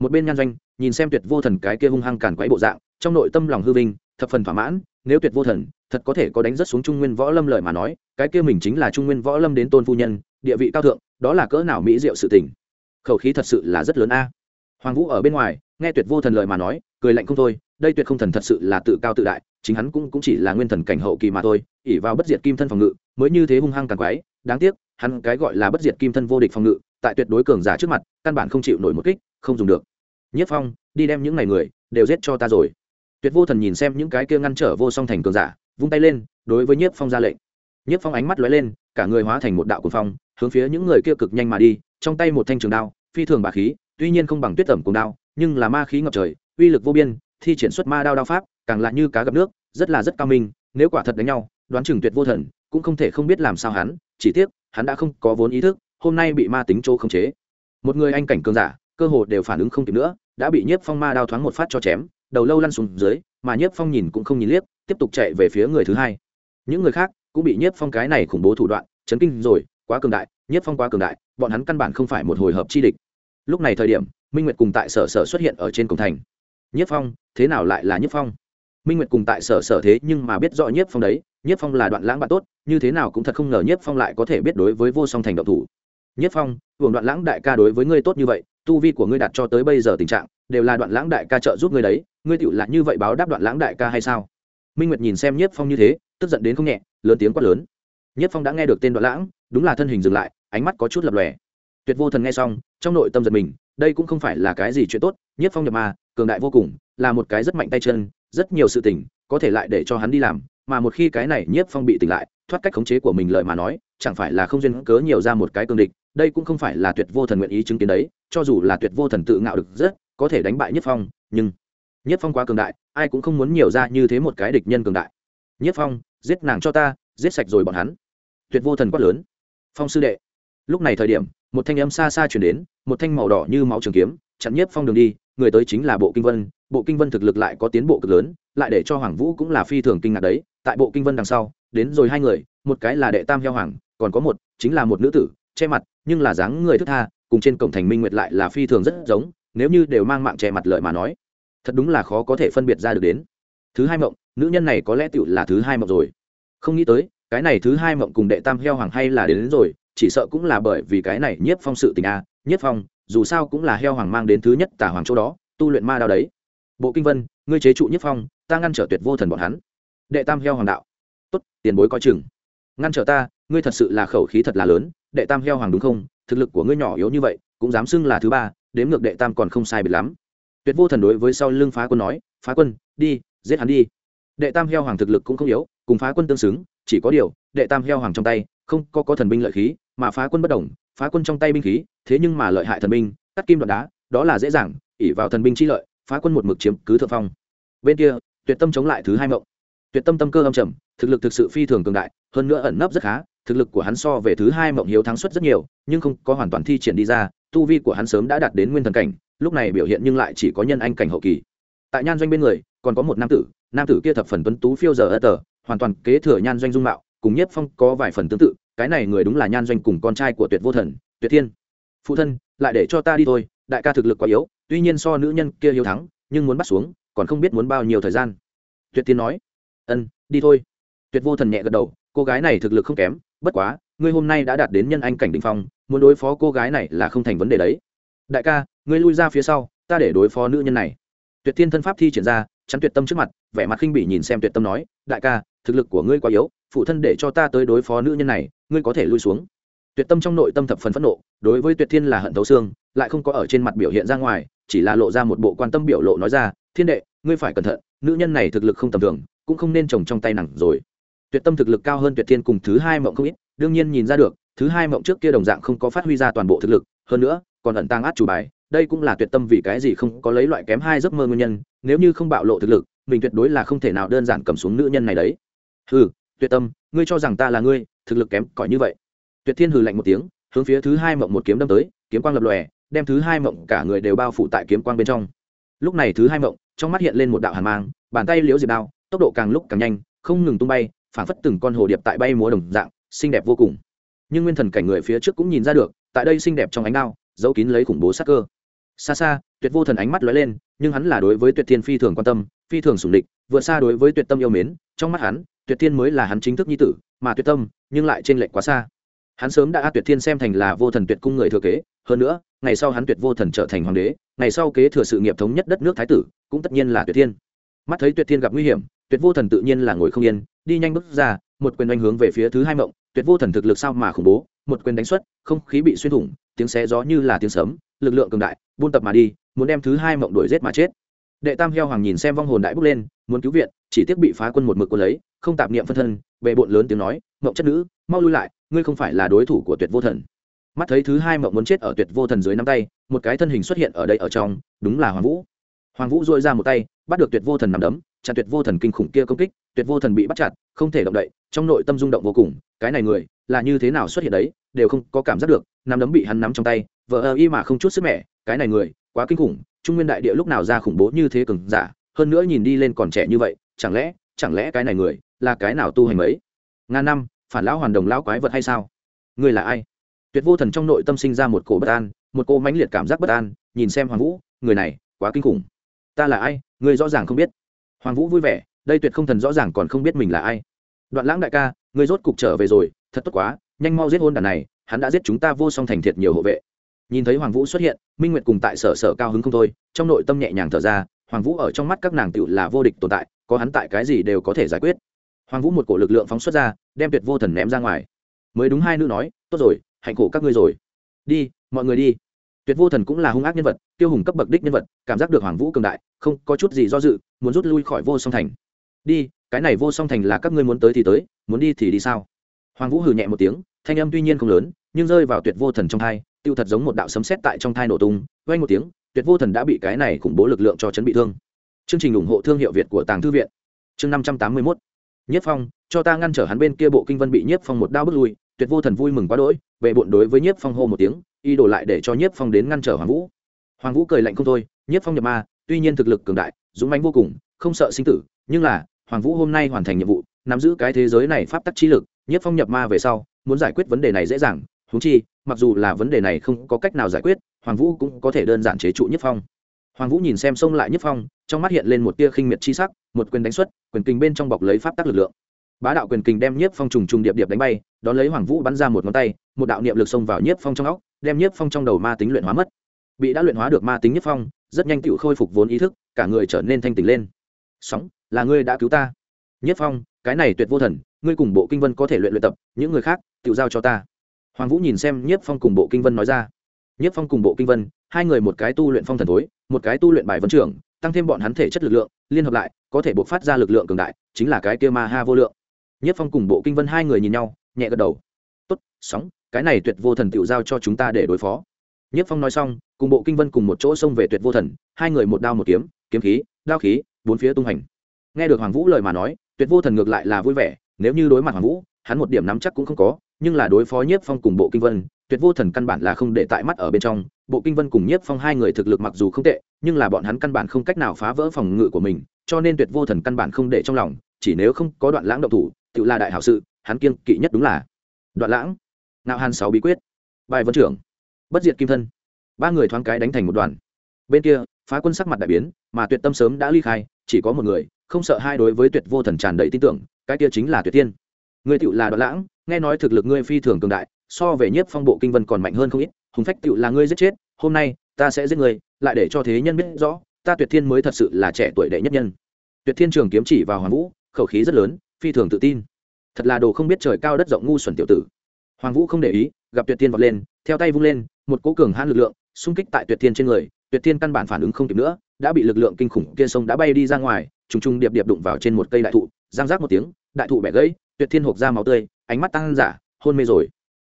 Một bên nhan doanh nhìn xem tuyệt vô thần cái kia hung hăng càn quấy bộ dạng trong nội tâm lòng hư vinh thập phần thỏa mãn nếu tuyệt vô thần thật có thể có đánh rất xuống trung nguyên võ lâm lợi mà nói cái kia mình chính là trung nguyên võ lâm đến tôn phu nhân địa vị cao thượng đó là cỡ nào mỹ diệu sự tình. Khẩu khí thật sự là rất lớn a. Hoàng vũ ở bên ngoài nghe tuyệt vô thần lời mà nói cười lạnh không thôi đây tuyệt không thần thật sự là tự cao tự đại chính hắn cũng, cũng chỉ là nguyên thần cảnh hậu kỳ mà thôi ỉ vào bất diệt kim thân phòng ngự mới như thế hung hăng càng quái đáng tiếc hắn cái gọi là bất diệt kim thân vô địch phòng ngự tại tuyệt đối cường giả trước mặt, căn bản không chịu nổi một kích, không dùng được. Nhất phong, đi đem những này người, đều giết cho ta rồi. Tuyệt vô thần nhìn xem những cái kia ngăn trở vô song thành cường giả, vung tay lên, đối với nhiếp phong ra lệnh. Nhiếp phong ánh mắt lóe lên, cả người hóa thành một đạo cuồng phong, hướng phía những người kia cực nhanh mà đi, trong tay một thanh trường đao, phi thường bà khí, tuy nhiên không bằng tuyết tẩm cùng đao, nhưng là ma khí ngập trời, uy lực vô biên, thi triển xuất ma đao đao pháp, càng lạ như cá gặp nước, rất là rất cao minh, nếu quả thật đánh nhau, đoán chừng tuyệt vô thần cũng không thể không biết làm sao hắn, chỉ tiếc, hắn đã không có vốn ý thức hôm nay bị ma tính chỗ khống chế. Một người anh cảnh cường giả, cơ hồ đều phản ứng không kịp nữa, đã bị nhiếp phong ma đao thoáng một phát cho chém, đầu lâu lăn xuống dưới, mà nhiếp phong nhìn cũng không nhìn liếc, tiếp tục chạy về phía người thứ hai. Những người khác cũng bị nhiếp phong cái này khủng bố thủ đoạn chấn kinh rồi, quá cường đại, nhiếp phong quá cường đại, bọn hắn căn bản không phải một hồi hợp chi địch. Lúc này thời điểm, minh nguyệt cùng tại sở sở xuất hiện ở trên cổng thành. Nhiếp phong, thế nào lại là nhiếp phong? Minh nguyệt cùng tại sở sở thế nhưng mà biết rõ nhiếp phong đấy, nhiếp phong là đoạn lãng bạn tốt, như thế nào cũng thật không ngờ nhiếp phong lại có thể biết đối với vô song thành động thủ. Nhất phong hưởng đoạn lãng đại ca đối với ngươi tốt như vậy, tu vi của ngươi đạt cho tới bây giờ tình trạng, đều là đoạn lãng đại ca trợ giúp ngươi đấy, ngươi tựu là như vậy báo đáp đoạn lãng đại ca hay sao? Minh nguyệt nhìn xem Nhất phong như thế, tức giận đến không nhẹ, lớn tiếng quát lớn. Nhất phong đã nghe được tên đoạn lãng, đúng là thân hình dừng lại, ánh mắt có chút lập lòe. Tuyệt vô thần nghe xong, trong nội tâm giật mình, đây cũng không phải là cái gì chuyện tốt, Nhất phong nhập ma, cường đại vô cùng, là một cái rất mạnh tay chân, rất nhiều sự tình, có thể lại để cho hắn đi làm, mà một khi cái này nhiếp phong bị tỉnh lại, thoát cách khống chế của mình lợi mà nói, chẳng phải là không duyên cớ nhiều ra một cái cương địch đây cũng không phải là tuyệt vô thần nguyện ý chứng kiến đấy, cho dù là tuyệt vô thần tự ngạo được rất, có thể đánh bại nhất phong, nhưng nhất phong quá cường đại, ai cũng không muốn nhiều ra như thế một cái địch nhân cường đại. Nhất phong, giết nàng cho ta, giết sạch rồi bọn hắn. Tuyệt vô thần quát lớn. Phong sư đệ. Lúc này thời điểm, một thanh âm xa xa chuyển đến, một thanh màu đỏ như máu trường kiếm, chặn nhất phong đường đi, người tới chính là bộ kinh vân. Bộ kinh vân thực lực lại có tiến bộ cực lớn, lại để cho hoàng vũ cũng là phi thường kinh ngạc đấy. Tại bộ kinh vân đằng sau, đến rồi hai người, một cái là đệ tam heo hoàng, còn có một, chính là một nữ tử che mặt nhưng là dáng người thức tha cùng trên cổng thành minh nguyệt lại là phi thường rất giống nếu như đều mang mạng che mặt lợi mà nói thật đúng là khó có thể phân biệt ra được đến. Thứ hai mộng nữ nhân này có lẽ tựu là thứ hai mộng rồi. Không nghĩ tới cái này thứ hai mộng cùng đệ tam heo hoàng hay là đến, đến rồi chỉ sợ cũng là bởi vì cái này nhiếp phong sự tình a. Nhiếp phong dù sao cũng là heo hoàng mang đến thứ nhất tả hoàng chỗ đó tu luyện ma đao đấy. Bộ kinh vân ngươi chế trụ nhiếp phong ta ngăn trở tuyệt vô thần bọn hắn. Đệ tam heo hoàng đạo. Tốt tiền bối coi chừng. Ngăn trở ta ngươi thật sự là khẩu khí thật là lớn đệ tam heo hoàng đúng không? Thực lực của ngươi nhỏ yếu như vậy, cũng dám xưng là thứ ba, đếm ngược đệ tam còn không sai biệt lắm. Tuyệt vô thần đối với sau lưng phá quân nói, phá quân, đi, giết hắn đi. Đệ tam heo hoàng thực lực cũng không yếu, cùng phá quân tương xứng, chỉ có điều, đệ tam heo hoàng trong tay, không có có thần binh lợi khí, mà phá quân bất đồng, phá quân trong tay binh khí, thế nhưng mà lợi hại thần binh, cắt kim đoạn đá, đó là dễ dàng ỉ vào thần binh chi lợi, phá quân một mực chiếm cứ thượng phong. Bên kia, tuyệt tâm chống lại thứ hai mộng. Tuyệt tâm tâm cơ âm trầm, thực lực thực sự phi thường cường đại, hơn nữa ẩn nấp rất khá thực lực của hắn so về thứ hai mộng hiếu thắng suất rất nhiều, nhưng không có hoàn toàn thi triển đi ra, tu vi của hắn sớm đã đạt đến nguyên thần cảnh, lúc này biểu hiện nhưng lại chỉ có nhân anh cảnh hậu kỳ. Tại nhan doanh bên người, còn có một nam tử nam tử kia thập phần tuấn tú phiêu giờ ơ tờ, hoàn toàn kế thừa nhan doanh dung mạo, cùng nhất phong có vài phần tương tự, cái này người đúng là nhan doanh cùng con trai của tuyệt vô thần, tuyệt thiên. Phụ thân, lại để cho ta đi thôi, đại ca thực lực quá yếu, tuy nhiên so nữ nhân kia hiếu thắng, nhưng muốn bắt xuống, còn không biết muốn bao nhiêu thời gian. Tuyệt thiên nói, ân, đi thôi. Tuyệt vô thần nhẹ gật đầu, cô gái này thực lực không kém bất quá, ngươi hôm nay đã đạt đến nhân anh cảnh đ ỉ n h phong, muốn đối phó cô gái này là không thành vấn đề đấy. Đại ca, ngươi lui ra phía sau, ta để đối phó nữ nhân này. Tuyệt thiên thân pháp thi triển ra, chắn tuyệt tâm trước mặt, vẻ mặt khinh bỉ nhìn xem tuyệt tâm nói, đại ca, thực lực của ngươi quá yếu, phụ thân để cho ta tới đối phó nữ nhân này, ngươi có thể lui xuống. Tuyệt tâm trong nội tâm thập phần phẫn nộ, đối với tuyệt thiên là hận thấu xương, lại không có ở trên mặt biểu hiện ra ngoài, chỉ là lộ ra một bộ quan tâm biểu lộ nói ra, thiên đệ, ngươi phải cẩn thận, nữ nhân này thực lực không tầm thường, cũng không nên trồng trong tay nặng rồi tuyệt tâm thực lực cao hơn tuyệt thiên cùng thứ hai mộng không ít đương nhiên nhìn ra được thứ hai mộng trước kia đồng dạng không có phát huy ra toàn bộ thực lực hơn nữa còn ẩn tăng át chủ bài đây cũng là tuyệt tâm vì cái gì không có lấy loại kém hai giấc mơ nguyên nhân nếu như không bạo lộ thực lực mình tuyệt đối là không thể nào đơn giản cầm xuống nữ nhân này đấy. Hừ, tuyệt tâm ngươi cho rằng ta là ngươi thực lực kém cỏi như vậy. Tuyệt thiên hừ lạnh một tiếng hướng phía thứ hai mộng một kiếm đâm tới kiếm quang lập lòe đem thứ hai mộng cả người đều bao phủ tại kiếm quang bên trong. Lúc này thứ hai mộng trong mắt hiện lên một đạo hàn mang bàn tay liễu diệp đao tốc độ càng lúc càng nhanh không ngừng tung bay phảng phất từng con hồ điệp tại bay múa đồng dạng, xinh đẹp vô cùng. Nhưng nguyên thần cảnh người phía trước cũng nhìn ra được, tại đây xinh đẹp trong ánh đao, giấu kín lấy khủng bố sắc cơ. Xa xa, tuyệt vô thần ánh mắt lóe lên, nhưng hắn là đối với tuyệt thiên phi thường quan tâm, phi thường sủng địch vượt xa đối với tuyệt tâm yêu mến, trong mắt hắn, tuyệt thiên mới là hắn chính thức nhi tử, mà tuyệt tâm, nhưng lại trên lệch quá xa. Hắn sớm đã a tuyệt thiên xem thành là vô thần tuyệt cung người thừa kế, hơn nữa, ngày sau hắn tuyệt vô thần trở thành hoàng đế, ngày sau kế thừa sự nghiệp thống nhất đất nước thái tử, cũng tất nhiên là tuyệt thiên. Mắt thấy tuyệt thiên gặp nguy hiểm, tuyệt vô thần tự nhiên là ngồi không yên đi nhanh bước ra, một quyền đánh hướng về phía thứ hai mộng, tuyệt vô thần thực lực sao mà khủng bố, một quyền đánh xuất, không khí bị xuyên thủng, tiếng xé gió như là tiếng sấm, lực lượng cường đại, buôn tập mà đi, muốn đem thứ hai mộng đuổi giết mà chết. Đệ tam heo hoàng nhìn xem vong hồn đại bước lên, muốn cứu viện, chỉ tiếc bị phá quân một mực quân lấy, không tạp niệm phân thân về bộn lớn tiếng nói, mộng chất nữ, mau lui lại, ngươi không phải là đối thủ của tuyệt vô thần. Mắt thấy thứ hai mộng muốn chết ở tuyệt vô thần dưới nắm tay, một cái thân hình xuất hiện ở đây ở trong, đúng là hoàng vũ hoàng vũ dội ra một tay, bắt được tuyệt vô thần nằm đấm, chặn tuyệt vô thần kinh khủng kia công kích, tuyệt vô thần bị bắt chặt, không thể động đậy, trong nội tâm rung động vô cùng, cái này người là như thế nào xuất hiện đấy, đều không có cảm giác được, nắm đấm bị hắn nắm trong tay vợ ơ y mà không chút sức mẻ, cái này người, quá kinh khủng, trung nguyên đại địa lúc nào ra khủng bố như thế cường giả, hơn nữa nhìn đi lên còn trẻ như vậy, chẳng lẽ chẳng lẽ cái này người là cái nào tu hành mấy? Ngàn năm, phản lão hoàn đồng lão quái vật hay sao? Người là ai? Tuyệt vô thần trong nội tâm sinh ra một cổ bất an, một cô mãnh liệt cảm giác bất an, nhìn xem hoàng vũ, người này, quá kinh khủng ta là ai người rõ ràng không biết. Hoàng vũ vui vẻ, đây tuyệt không thần rõ ràng còn không biết mình là ai. Đoạn lãng đại ca người rốt cục trở về rồi, thật tốt quá, nhanh mau giết hôn đàn này, hắn đã giết chúng ta vô song thành thiệt nhiều hộ vệ. Nhìn thấy hoàng vũ xuất hiện, minh nguyệt cùng tại sở sở cao hứng không thôi, trong nội tâm nhẹ nhàng thở ra, hoàng vũ ở trong mắt các nàng tựu là vô địch tồn tại, có hắn tại cái gì đều có thể giải quyết. Hoàng vũ một cổ lực lượng phóng xuất ra, đem tuyệt vô thần ném ra ngoài. Mới đúng hai nữ nói, tốt rồi, hạnh khổ các ngươi rồi. Đi, mọi người đi tuyệt vô thần cũng là hung ác nhân vật tiêu hùng cấp bậc đích nhân vật, cảm giác được hoàng vũ cường đại, không, có chút gì do dự, muốn rút lui khỏi vô song thành. Đi, cái này vô song thành là các ngươi muốn tới thì tới, muốn đi thì đi sao? Hoàng vũ hừ nhẹ một tiếng, thanh âm tuy nhiên không lớn, nhưng rơi vào tuyệt vô thần trong thai, tiêu thật giống một đạo sấm sét tại trong thai nổ tung vay một tiếng, tuyệt vô thần đã bị cái này khủng bố lực lượng cho chấn bị thương. Chương trình ủng hộ thương hiệu việt của tàng thư viện. Chương năm trăm tám mươi mốt. Nhất phong, cho ta ngăn trở hắn bên kia bộ kinh vân bị nhiếp phong một đao bước lui, tuyệt vô thần vui mừng quá đỗi về bộn đối với nhiếp phong hô một tiếng y đổ lại để cho nhiếp phong đến ngăn trở hoàng vũ. Hoàng vũ cười lạnh không thôi, nhiếp phong nhập ma, tuy nhiên thực lực cường đại, dũng mãnh vô cùng, không sợ sinh tử, nhưng là, hoàng vũ hôm nay hoàn thành nhiệm vụ, nắm giữ cái thế giới này pháp tắc trí lực, nhiếp phong nhập ma về sau, muốn giải quyết vấn đề này dễ dàng thú chi, mặc dù là vấn đề này không có cách nào giải quyết, hoàng vũ cũng có thể đơn giản chế trụ nhiếp phong. Hoàng vũ nhìn xem xông lại nhiếp phong, trong mắt hiện lên một tia khinh miệt chi sắc, một quyền đánh xuất, quyền kinh bên trong bọc lấy pháp tắc lực lượng bá đạo quyền kình đem nhiếp phong trùng trùng điệp điệp đánh bay, đón lấy hoàng vũ bắn ra một ngón tay, một đạo niệm lực xông vào nhiếp phong trong óc, đem nhiếp phong trong đầu ma tính luyện hóa mất. Bị đã luyện hóa được ma tính nhiếp phong, rất nhanh tự khôi phục vốn ý thức, cả người trở nên thanh tỉnh lên. Sóng, là ngươi đã cứu ta. Nhiếp phong, cái này tuyệt vô thần, ngươi cùng bộ kinh vân có thể luyện luyện tập, những người khác tự giao cho ta. Hoàng vũ nhìn xem nhiếp phong cùng bộ kinh vân nói ra. Nhiếp phong cùng bộ kinh vân, hai người một cái tu luyện phong thần thối, một cái tu luyện bài vấn trưởng, tăng thêm bọn hắn thể chất lực lượng, liên hợp lại, có thể bộc phát ra lực lượng cường đại, chính là cái kia ma ha vô lượng nhất phong cùng bộ kinh vân hai người nhìn nhau, nhẹ gật đầu. Tốt, sóng, cái này tuyệt vô thần tự giao cho chúng ta để đối phó. Nhất phong nói xong, cùng bộ kinh vân cùng một chỗ xông về tuyệt vô thần, hai người một đao một kiếm kiếm khí, đao khí, bốn phía tung hành. Nghe được hoàng vũ lời mà nói, tuyệt vô thần ngược lại là vui vẻ, nếu như đối mặt hoàng vũ, hắn một điểm nắm chắc cũng không có, nhưng là đối phó nhiếp phong cùng bộ kinh vân, tuyệt vô thần căn bản là không để tại mắt ở bên trong. Bộ kinh vân cùng nhiếp phong hai người thực lực mặc dù không tệ, nhưng là bọn hắn căn bản không cách nào phá vỡ phòng ngự của mình, cho nên tuyệt vô thần căn bản không để trong lòng chỉ nếu không có đoạn lãng động thủ, tự là đại hảo sự, hắn kiên kỵ nhất đúng là đoạn lãng. Ngạo hàn sáu bí quyết, bài vân trưởng, bất diệt kim thân. Ba người thoáng cái đánh thành một đoàn. Bên kia, phá quân sắc mặt đại biến, mà tuyệt tâm sớm đã ly khai, chỉ có một người, không sợ hai đối với tuyệt vô thần tràn đầy tin tưởng, cái kia chính là tuyệt tiên. Người tựu là đoạn lãng, nghe nói thực lực ngươi phi thường cường đại, so về nhiếp phong bộ kinh vân còn mạnh hơn không ít, hùng phách tựu là ngươi giết chết, hôm nay, ta sẽ giết người lại để cho thế nhân biết rõ, ta tuyệt thiên mới thật sự là trẻ tuổi đệ nhất nhân. Tuyệt thiên trường kiếm chỉ vào hoàng vũ khẩu khí rất lớn, phi thường tự tin. Thật là đồ không biết trời cao đất rộng ngu xuẩn tiểu tử. Hoàng vũ không để ý, gặp tuyệt tiên vọt lên, theo tay vung lên, một cố cường hãn lực lượng xung kích tại tuyệt thiên trên người, tuyệt thiên căn bản phản ứng không kịp nữa, đã bị lực lượng kinh khủng kia sông đã bay đi ra ngoài, trùng trùng điệp điệp đụng vào trên một cây đại thụ giang rác một tiếng, đại thụ bẻ gãy, tuyệt thiên hộp ra máu tươi, ánh mắt tăng giả, hôn mê rồi.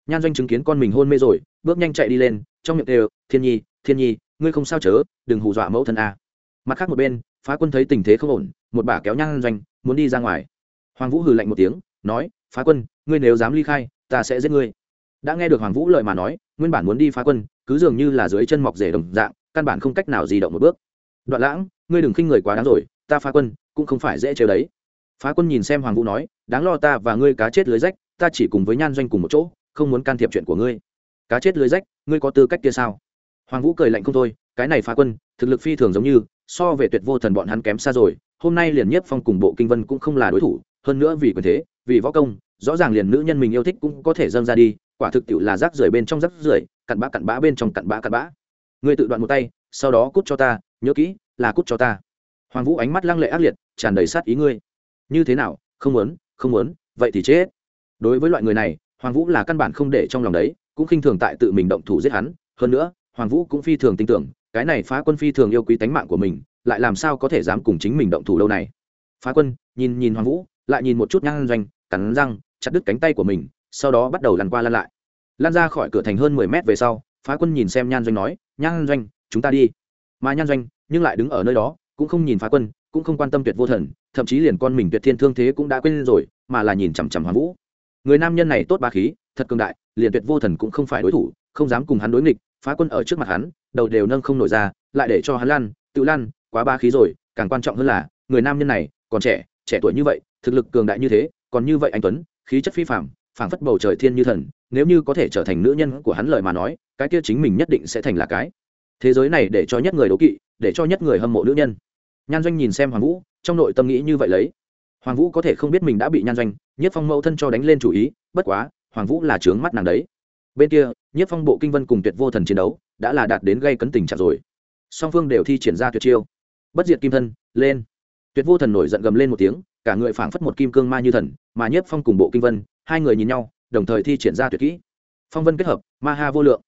Nhan doanh chứng kiến con mình hôn mê rồi, bước nhanh chạy đi lên, trong miệng đều thiên nhi thiên nhi, ngươi không sao chớ, đừng hù dọa mẫu thân a. Mặt khác một bên, phá quân thấy tình thế không ổn, một bà kéo nhan doanh muốn đi ra ngoài. Hoàng vũ hừ lạnh một tiếng, nói, phá quân, ngươi nếu dám ly khai, ta sẽ giết ngươi. Đã nghe được hoàng vũ lời mà nói, nguyên bản muốn đi phá quân, cứ dường như là dưới chân mọc rể đồng dạng, căn bản không cách nào di động một bước. Đoạn lãng, ngươi đừng khinh người quá đáng rồi, ta phá quân, cũng không phải dễ chơi đấy. Phá quân nhìn xem hoàng vũ nói, đáng lo ta và ngươi cá chết lưới rách, ta chỉ cùng với nhan doanh cùng một chỗ, không muốn can thiệp chuyện của ngươi. Cá chết lưới rách, ngươi có tư cách kia sao? Hoàng vũ cười lạnh không thôi, cái này phá quân, thực lực phi thường giống như, so về tuyệt vô thần bọn hắn kém xa rồi hôm nay liền nhiếp phong cùng bộ kinh vân cũng không là đối thủ, hơn nữa vì quyền thế, vì võ công, rõ ràng liền nữ nhân mình yêu thích cũng có thể dâng ra đi, quả thực tiệu là rác rưởi bên trong rác rưởi, cặn bã cặn bã bên trong cặn bã cặn bã. Ngươi tự đoạn một tay, sau đó cút cho ta, nhớ kỹ, là cút cho ta. Hoàng vũ ánh mắt lăng lệ ác liệt, tràn đầy sát ý ngươi. Như thế nào, không muốn không muốn, vậy thì chết. Đối với loại người này, hoàng vũ là căn bản không để trong lòng đấy, cũng khinh thường tại tự mình động thủ giết hắn. Hơn nữa, hoàng vũ cũng phi thường tin tưởng, cái này phá quân phi thường yêu quý tánh mạng của mình lại làm sao có thể dám cùng chính mình động thủ đâu này? Phá quân, nhìn nhìn hoàng vũ, lại nhìn một chút Nhan doanh, cắn răng, chặt đứt cánh tay của mình, sau đó bắt đầu lăn qua lăn lại. Lan ra khỏi cửa thành hơn mười mét về sau, phá quân nhìn xem nhan doanh nói, nhan doanh, chúng ta đi. Mà nhan doanh, nhưng lại đứng ở nơi đó, cũng không nhìn phá quân, cũng không quan tâm tuyệt vô thần, thậm chí liền con mình tuyệt thiên thương thế cũng đã quên rồi, mà là nhìn chằm chằm hoàng vũ. Người nam nhân này tốt ba khí, thật cường đại, liền tuyệt vô thần cũng không phải đối thủ, không dám cùng hắn đối nghịch, phá quân ở trước mặt hắn, đầu đều nâng không nổi ra, lại để cho hắn lan tự lan quá ba khí rồi, càng quan trọng hơn là, người nam nhân này, còn trẻ trẻ tuổi như vậy, thực lực cường đại như thế, còn như vậy anh tuấn, khí chất phi phạm phảng phất bầu trời thiên như thần, nếu như có thể trở thành nữ nhân của hắn lời mà nói, cái kia chính mình nhất định sẽ thành là cái. Thế giới này để cho nhất người đố kỵ, để cho nhất người hâm mộ nữ nhân. Nhan doanh nhìn xem hoàng vũ, trong nội tâm nghĩ như vậy lấy. Hoàng vũ có thể không biết mình đã bị nhan doanh, nhất phong mẫu thân cho đánh lên chủ ý, bất quá, hoàng vũ là trướng mắt nàng đấy. Bên kia, nhất phong, bộ kinh vân cùng tuyệt vô thần chiến đấu, đã là đạt đến gây cấn tình trạng rồi. Song phương đều thi triển ra tuyệt chiêu bất diệt kim thân, lên. Tuyệt vô thần nổi giận gầm lên một tiếng, cả người phảng phất một kim cương ma như thần, mà nhất phong cùng bộ kinh vân, hai người nhìn nhau, đồng thời thi triển ra tuyệt kỹ. Phong vân kết hợp, ma ha vô lượng.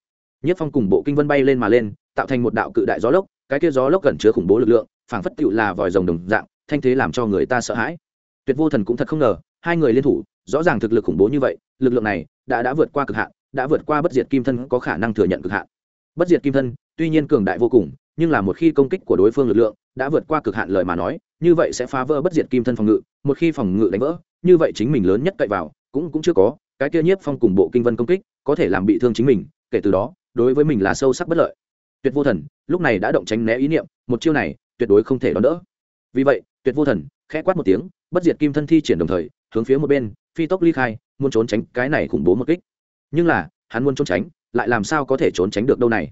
Nhất phong cùng bộ kinh vân bay lên mà lên, tạo thành một đạo cự đại gió lốc, cái kia gió lốc gần chứa khủng bố lực lượng, phảng phất tựu là vòi rồng đồng dạng, thanh thế làm cho người ta sợ hãi. Tuyệt vô thần cũng thật không ngờ, hai người liên thủ, rõ ràng thực lực khủng bố như vậy, lực lượng này đã đã vượt qua cực hạn, đã vượt qua bất diệt kim thân có khả năng thừa nhận cực hạn. Bất diệt kim thân, tuy nhiên cường đại vô cùng, nhưng là một khi công kích của đối phương lực lượng đã vượt qua cực hạn lời mà nói, như vậy sẽ phá vỡ bất diệt kim thân phòng ngự, một khi phòng ngự đánh vỡ, như vậy chính mình lớn nhất cậy vào, cũng cũng chưa có, cái kia nhiếp phong cùng bộ kinh vân công kích, có thể làm bị thương chính mình, kể từ đó, đối với mình là sâu sắc bất lợi. Tuyệt vô thần, lúc này đã động tránh né ý niệm, một chiêu này, tuyệt đối không thể đón đỡ. Vì vậy, tuyệt vô thần, khẽ quát một tiếng, bất diệt kim thân thi triển đồng thời, hướng phía một bên, phi tốc ly khai, muốn trốn tránh cái này khủng bố một kích. Nhưng là, hắn muốn trốn tránh, lại làm sao có thể trốn tránh được đâu này?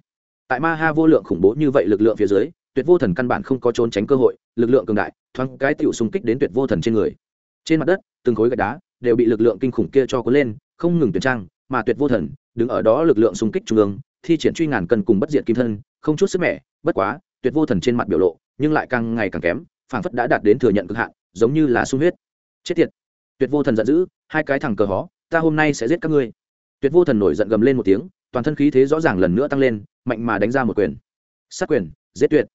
Tại ma ha vô lượng khủng bố như vậy lực lượng phía dưới tuyệt vô thần căn bản không có trốn tránh cơ hội, lực lượng cường đại, thoáng cái tựu xung kích đến tuyệt vô thần trên người. Trên mặt đất, từng khối gạch đá đều bị lực lượng kinh khủng kia cho cuốn lên, không ngừng tuyển trang, mà tuyệt vô thần đứng ở đó lực lượng xung kích trung ương, thi triển truy ngàn cân cùng bất diệt kim thân, không chút sức mẻ, bất quá, tuyệt vô thần trên mặt biểu lộ, nhưng lại càng ngày càng kém, phảng phất đã đạt đến thừa nhận cực hạn, giống như là sung huyết. Chết tiệt. Tuyệt vô thần giận dữ, hai cái thằng cờ hó, ta hôm nay sẽ giết các ngươi. Tuyệt vô thần nổi giận gầm lên một tiếng, toàn thân khí thế rõ ràng lần nữa tăng lên, mạnh mà đánh ra một quyền. Sát quyền, giết tuyệt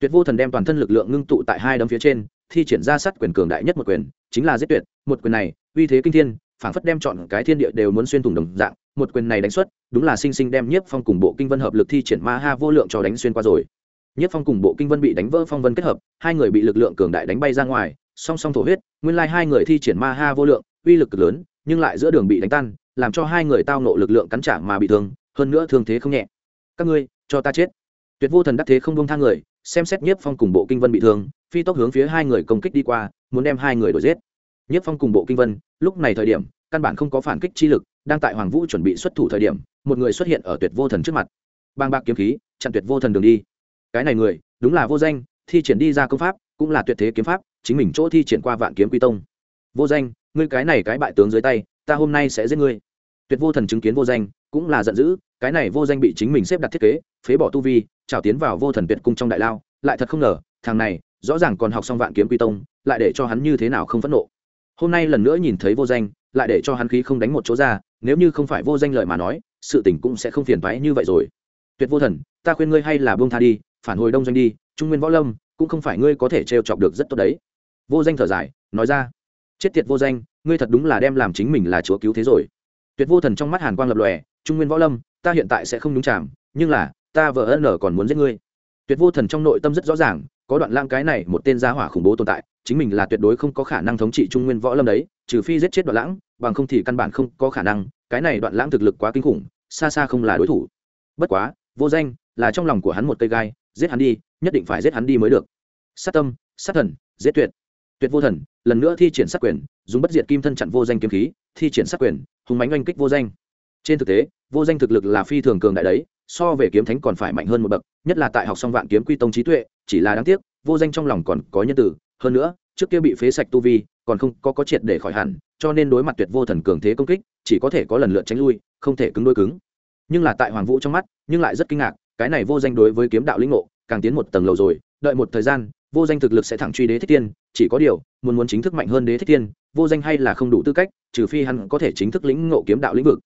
tuyệt vô thần đem toàn thân lực lượng ngưng tụ tại hai đấm phía trên, thi triển ra sát quyền cường đại nhất một quyền, chính là giết tuyệt. Một quyền này, uy thế kinh thiên, phảng phất đem chọn cái thiên địa đều muốn xuyên thủng đồng dạng. Một quyền này đánh xuất, đúng là sinh sinh đem nhiếp phong cùng bộ kinh vân hợp lực thi triển ma ha vô lượng cho đánh xuyên qua rồi. Nhiếp phong cùng bộ kinh vân bị đánh vỡ phong vân kết hợp, hai người bị lực lượng cường đại đánh bay ra ngoài, song song thổ huyết, nguyên lai hai người thi triển ma ha vô lượng, uy lực cực lớn, nhưng lại giữa đường bị đánh tan, làm cho hai người tao nộ lực lượng cắn trả mà bị thương, hơn nữa thương thế không nhẹ. Các ngươi, cho ta chết. Tuyệt vô thần đắc thế không buông thang người xem xét nhiếp phong cùng bộ kinh vân bị thương, phi tốc hướng phía hai người công kích đi qua, muốn đem hai người đuổi giết. Nhiếp phong cùng bộ kinh vân, lúc này thời điểm, căn bản không có phản kích chi lực, đang tại hoàng vũ chuẩn bị xuất thủ thời điểm, một người xuất hiện ở tuyệt vô thần trước mặt. Bang bạc kiếm khí, chặn tuyệt vô thần đường đi. Cái này người, đúng là vô danh, thi triển đi ra công pháp, cũng là tuyệt thế kiếm pháp, chính mình chỗ thi triển qua vạn kiếm quy tông. Vô danh, ngươi cái này cái bại tướng dưới tay, ta hôm nay sẽ giết ngươi. Tuyệt vô thần chứng kiến vô danh, cũng là giận dữ cái này vô danh bị chính mình xếp đặt thiết kế, phế bỏ tu vi trào tiến vào vô thần tuyệt cung trong đại lao, lại thật không ngờ, thằng này, rõ ràng còn học xong vạn kiếm quy tông, lại để cho hắn như thế nào không phẫn nộ. Hôm nay lần nữa nhìn thấy vô danh, lại để cho hắn khí không đánh một chỗ ra, nếu như không phải vô danh lợi mà nói, sự tình cũng sẽ không phiền vái như vậy rồi. Tuyệt vô thần, ta khuyên ngươi hay là buông tha đi, phản hồi đông doanh đi, trung nguyên võ lâm, cũng không phải ngươi có thể trêu chọc được rất tốt đấy. Vô danh thở dài, nói ra. Chết tiệt vô danh, ngươi thật đúng là đem làm chính mình là chúa cứu thế rồi. Tuyệt vô thần trong mắt hàn quang lập lòe, trung nguyên võ lâm ta hiện tại sẽ không đúng chạm nhưng là, ta vợ ân ở còn muốn giết ngươi. Tuyệt vô thần trong nội tâm rất rõ ràng, có đoạn lang cái này một tên gia hỏa khủng bố tồn tại, chính mình là tuyệt đối không có khả năng thống trị trung nguyên võ lâm đấy, trừ phi giết chết đoạn lãng, bằng không thì căn bản không có khả năng, cái này đoạn lãng thực lực quá kinh khủng, xa xa không là đối thủ. Bất quá, vô danh, là trong lòng của hắn một cây gai, giết hắn đi, nhất định phải giết hắn đi mới được. Sát tâm, sát thần, giết tuyệt. Tuyệt vô thần, lần nữa thi triển sát quyền, dùng bất diệt kim thân chặn vô danh kiếm khí, thi triển sát quyền hùng mánh oanh kích vô danh trên thực tế, vô danh thực lực là phi thường cường đại đấy, so về kiếm thánh còn phải mạnh hơn một bậc, nhất là tại học xong vạn kiếm quy tông trí tuệ, chỉ là đáng tiếc, vô danh trong lòng còn có nhân tử. Hơn nữa, trước kia bị phế sạch tu vi, còn không có có triệt để khỏi hẳn, cho nên đối mặt tuyệt vô thần cường thế công kích, chỉ có thể có lần lượt tránh lui, không thể cứng đôi cứng. Nhưng là tại hoàng vũ trong mắt, nhưng lại rất kinh ngạc, cái này vô danh đối với kiếm đạo lĩnh ngộ, càng tiến một tầng lầu rồi, đợi một thời gian, vô danh thực lực sẽ thẳng truy đế thích tiên, chỉ có điều, muốn muốn chính thức mạnh hơn đế thích tiên, vô danh hay là không đủ tư cách, trừ phi hắn có thể chính thức lĩnh ngộ kiếm đạo lĩnh vực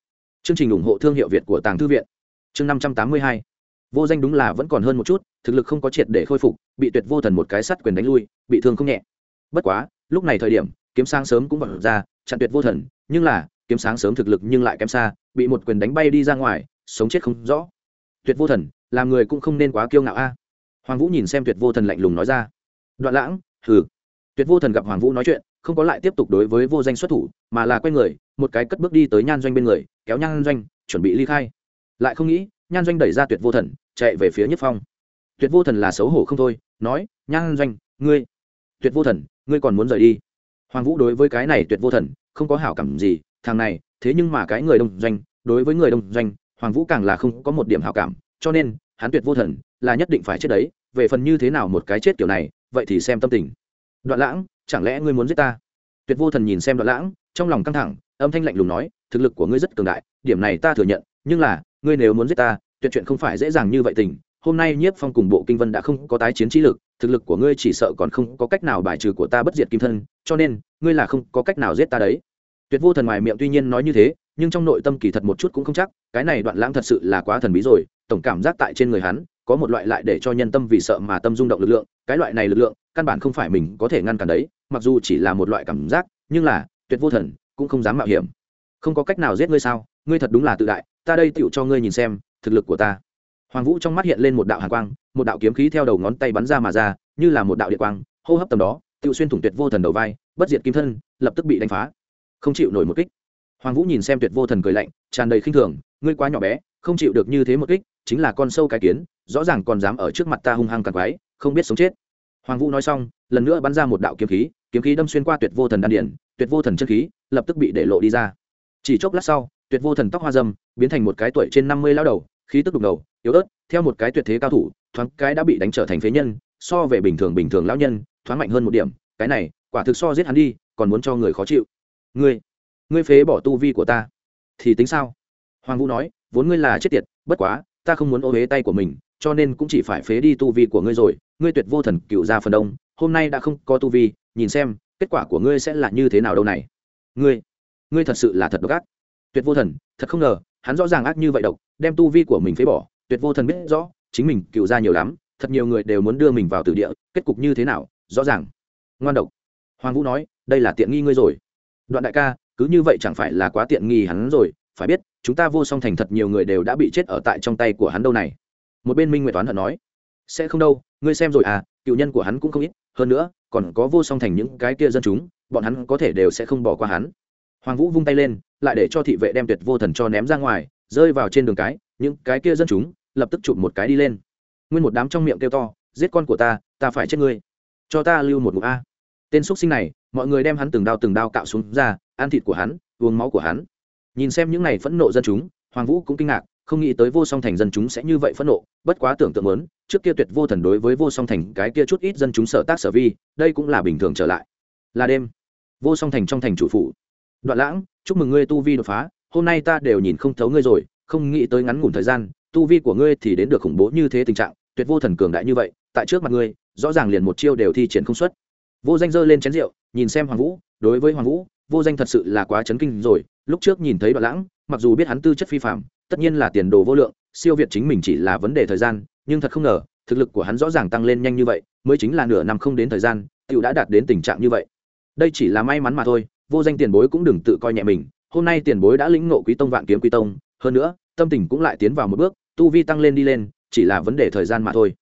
chương trình ủng hộ thương hiệu việt của tàng thư viện. Chương năm trăm tám mươi hai. Vô danh đúng là vẫn còn hơn một chút, thực lực không có triệt để khôi phục, bị tuyệt vô thần một cái sắt quyền đánh lui, bị thương không nhẹ. Bất quá, lúc này thời điểm, kiếm sáng sớm cũng vật ra, chặn tuyệt vô thần, nhưng là, kiếm sáng sớm thực lực nhưng lại kém xa, bị một quyền đánh bay đi ra ngoài, sống chết không rõ. Tuyệt vô thần, làm người cũng không nên quá kiêu ngạo a. Hoàng vũ nhìn xem tuyệt vô thần lạnh lùng nói ra. Đoạn lãng, hừ tuyệt vô thần gặp hoàng vũ nói chuyện, không có lại tiếp tục đối với vô danh xuất thủ, mà là quay người, một cái cất bước đi tới nhan doanh bên người, kéo nhan doanh, chuẩn bị ly khai. Lại không nghĩ, nhan doanh đẩy ra tuyệt vô thần, chạy về phía nhất phong. Tuyệt vô thần là xấu hổ không thôi, nói, nhan doanh, ngươi, tuyệt vô thần, ngươi còn muốn rời đi? Hoàng vũ đối với cái này tuyệt vô thần, không có hảo cảm gì, thằng này, thế nhưng mà cái người đông doanh, đối với người đông doanh, hoàng vũ càng là không có một điểm hảo cảm, cho nên, hắn tuyệt vô thần là nhất định phải chết đấy, về phần như thế nào một cái chết kiểu này, vậy thì xem tâm tình đoạn lãng, chẳng lẽ ngươi muốn giết ta? Tuyệt vô thần nhìn xem đoạn lãng, trong lòng căng thẳng, âm thanh lạnh lùng nói, thực lực của ngươi rất cường đại, điểm này ta thừa nhận, nhưng là, ngươi nếu muốn giết ta, tuyệt chuyện không phải dễ dàng như vậy tình. Hôm nay nhiếp phong cùng bộ kinh vân đã không có tái chiến trí lực, thực lực của ngươi chỉ sợ còn không có cách nào bài trừ của ta bất diệt kim thân, cho nên, ngươi là không có cách nào giết ta đấy. Tuyệt vô thần ngoài miệng tuy nhiên nói như thế, nhưng trong nội tâm kỳ thật một chút cũng không chắc, cái này đoạn lãng thật sự là quá thần bí rồi, tổng cảm giác tại trên người hắn, có một loại lại để cho nhân tâm vì sợ mà tâm rung động lực lượng, cái loại này lực lượng căn bản không phải mình có thể ngăn cản đấy, mặc dù chỉ là một loại cảm giác, nhưng là, tuyệt vô thần, cũng không dám mạo hiểm. Không có cách nào giết ngươi sao? Ngươi thật đúng là tự đại, ta đây tựu cho ngươi nhìn xem, thực lực của ta. Hoàng vũ trong mắt hiện lên một đạo hàn quang, một đạo kiếm khí theo đầu ngón tay bắn ra mà ra, như là một đạo địa quang, hô hấp tầm đó, tựu xuyên thủng tuyệt vô thần đầu vai, bất diệt kim thân, lập tức bị đánh phá. Không chịu nổi một kích. Hoàng vũ nhìn xem tuyệt vô thần cười lạnh, tràn đầy khinh thường, ngươi quá nhỏ bé, không chịu được như thế một kích, chính là con sâu cái kiến, rõ ràng còn dám ở trước mặt ta hung hăng càng quái không biết sống chết hoàng vũ nói xong, lần nữa bắn ra một đạo kiếm khí kiếm khí đâm xuyên qua tuyệt vô thần đan điển tuyệt vô thần chân khí, lập tức bị để lộ đi ra. Chỉ chốc lát sau, tuyệt vô thần tóc hoa dâm, biến thành một cái tuổi trên năm mươi lao đầu, khí tức đục đầu, yếu ớt, theo một cái tuyệt thế cao thủ, thoáng cái đã bị đánh trở thành phế nhân, so về bình thường bình thường lão nhân, thoáng mạnh hơn một điểm, cái này, quả thực so giết hắn đi, còn muốn cho người khó chịu. Ngươi ngươi phế bỏ tu vi của ta, thì tính sao? Hoàng vũ nói, vốn ngươi là chết tiệt, bất quá, ta không muốn ô huế tay của mình, cho nên cũng chỉ phải phế đi tu vi của ngươi rồi ngươi tuyệt vô thần cựu ra phần đông, hôm nay đã không có tu vi, nhìn xem, kết quả của ngươi sẽ là như thế nào đâu này. Ngươi ngươi thật sự là thật độc ác. Tuyệt vô thần, thật không ngờ, hắn rõ ràng ác như vậy độc, đem tu vi của mình phế bỏ. Tuyệt vô thần biết rõ, chính mình cựu ra nhiều lắm, thật nhiều người đều muốn đưa mình vào tử địa, kết cục như thế nào, rõ ràng. Ngoan độc. Hoàng vũ nói, đây là tiện nghi ngươi rồi. Đoạn đại ca, cứ như vậy chẳng phải là quá tiện nghi hắn rồi, phải biết, chúng ta vô song thành thật nhiều người đều đã bị chết ở tại trong tay của hắn đâu này. Một bên minh nguyệt toán hận nói sẽ không đâu, ngươi xem rồi à cựu nhân của hắn cũng không ít, hơn nữa, còn có vô song thành những cái kia dân chúng, bọn hắn có thể đều sẽ không bỏ qua hắn. Hoàng vũ vung tay lên, lại để cho thị vệ đem tuyệt vô thần cho ném ra ngoài, rơi vào trên đường cái, những cái kia dân chúng lập tức chụp một cái đi lên. Nguyên một đám trong miệng kêu to, giết con của ta ta phải chết ngươi. Cho ta lưu một ngụm a. Tên x sinh này, mọi người đem hắn từng đao từng đao cạo xuống ra, ăn thịt của hắn, uống máu của hắn. Nhìn xem những này phẫn nộ dân chúng, hoàng vũ cũng kinh ngạc, không nghĩ tới vô song thành dân chúng sẽ như vậy phẫn nộ, bất quá tưởng tượng lớn trước kia tuyệt vô thần đối với vô song thành, cái kia chút ít dân chúng sở tác sở vi, đây cũng là bình thường trở lại. Là đêm, vô song thành trong thành chủ phủ. Đoạn lãng, chúc mừng ngươi tu vi đột phá, hôm nay ta đều nhìn không thấu ngươi rồi, không nghĩ tới ngắn ngủn thời gian, tu vi của ngươi thì đến được khủng bố như thế tình trạng, tuyệt vô thần cường đại như vậy, tại trước mặt ngươi, rõ ràng liền một chiêu đều thi triển không xuất. Vô danh giơ lên chén rượu, nhìn xem hoàng vũ, đối với hoàng vũ, vô danh thật sự là quá chấn kinh rồi, lúc trước nhìn thấy đoạn lãng, mặc dù biết hắn tư chất phi phạm tất nhiên là tiền đồ vô lượng, siêu việt chính mình chỉ là vấn đề thời gian nhưng thật không ngờ, thực lực của hắn rõ ràng tăng lên nhanh như vậy, mới chính là nửa năm không đến thời gian tựu đã đạt đến tình trạng như vậy. Đây chỉ là may mắn mà thôi, vô danh tiền bối cũng đừng tự coi nhẹ mình, hôm nay tiền bối đã lĩnh ngộ quý tông vạn kiếm quý tông, hơn nữa, tâm tình cũng lại tiến vào một bước, tu vi tăng lên đi lên, chỉ là vấn đề thời gian mà thôi.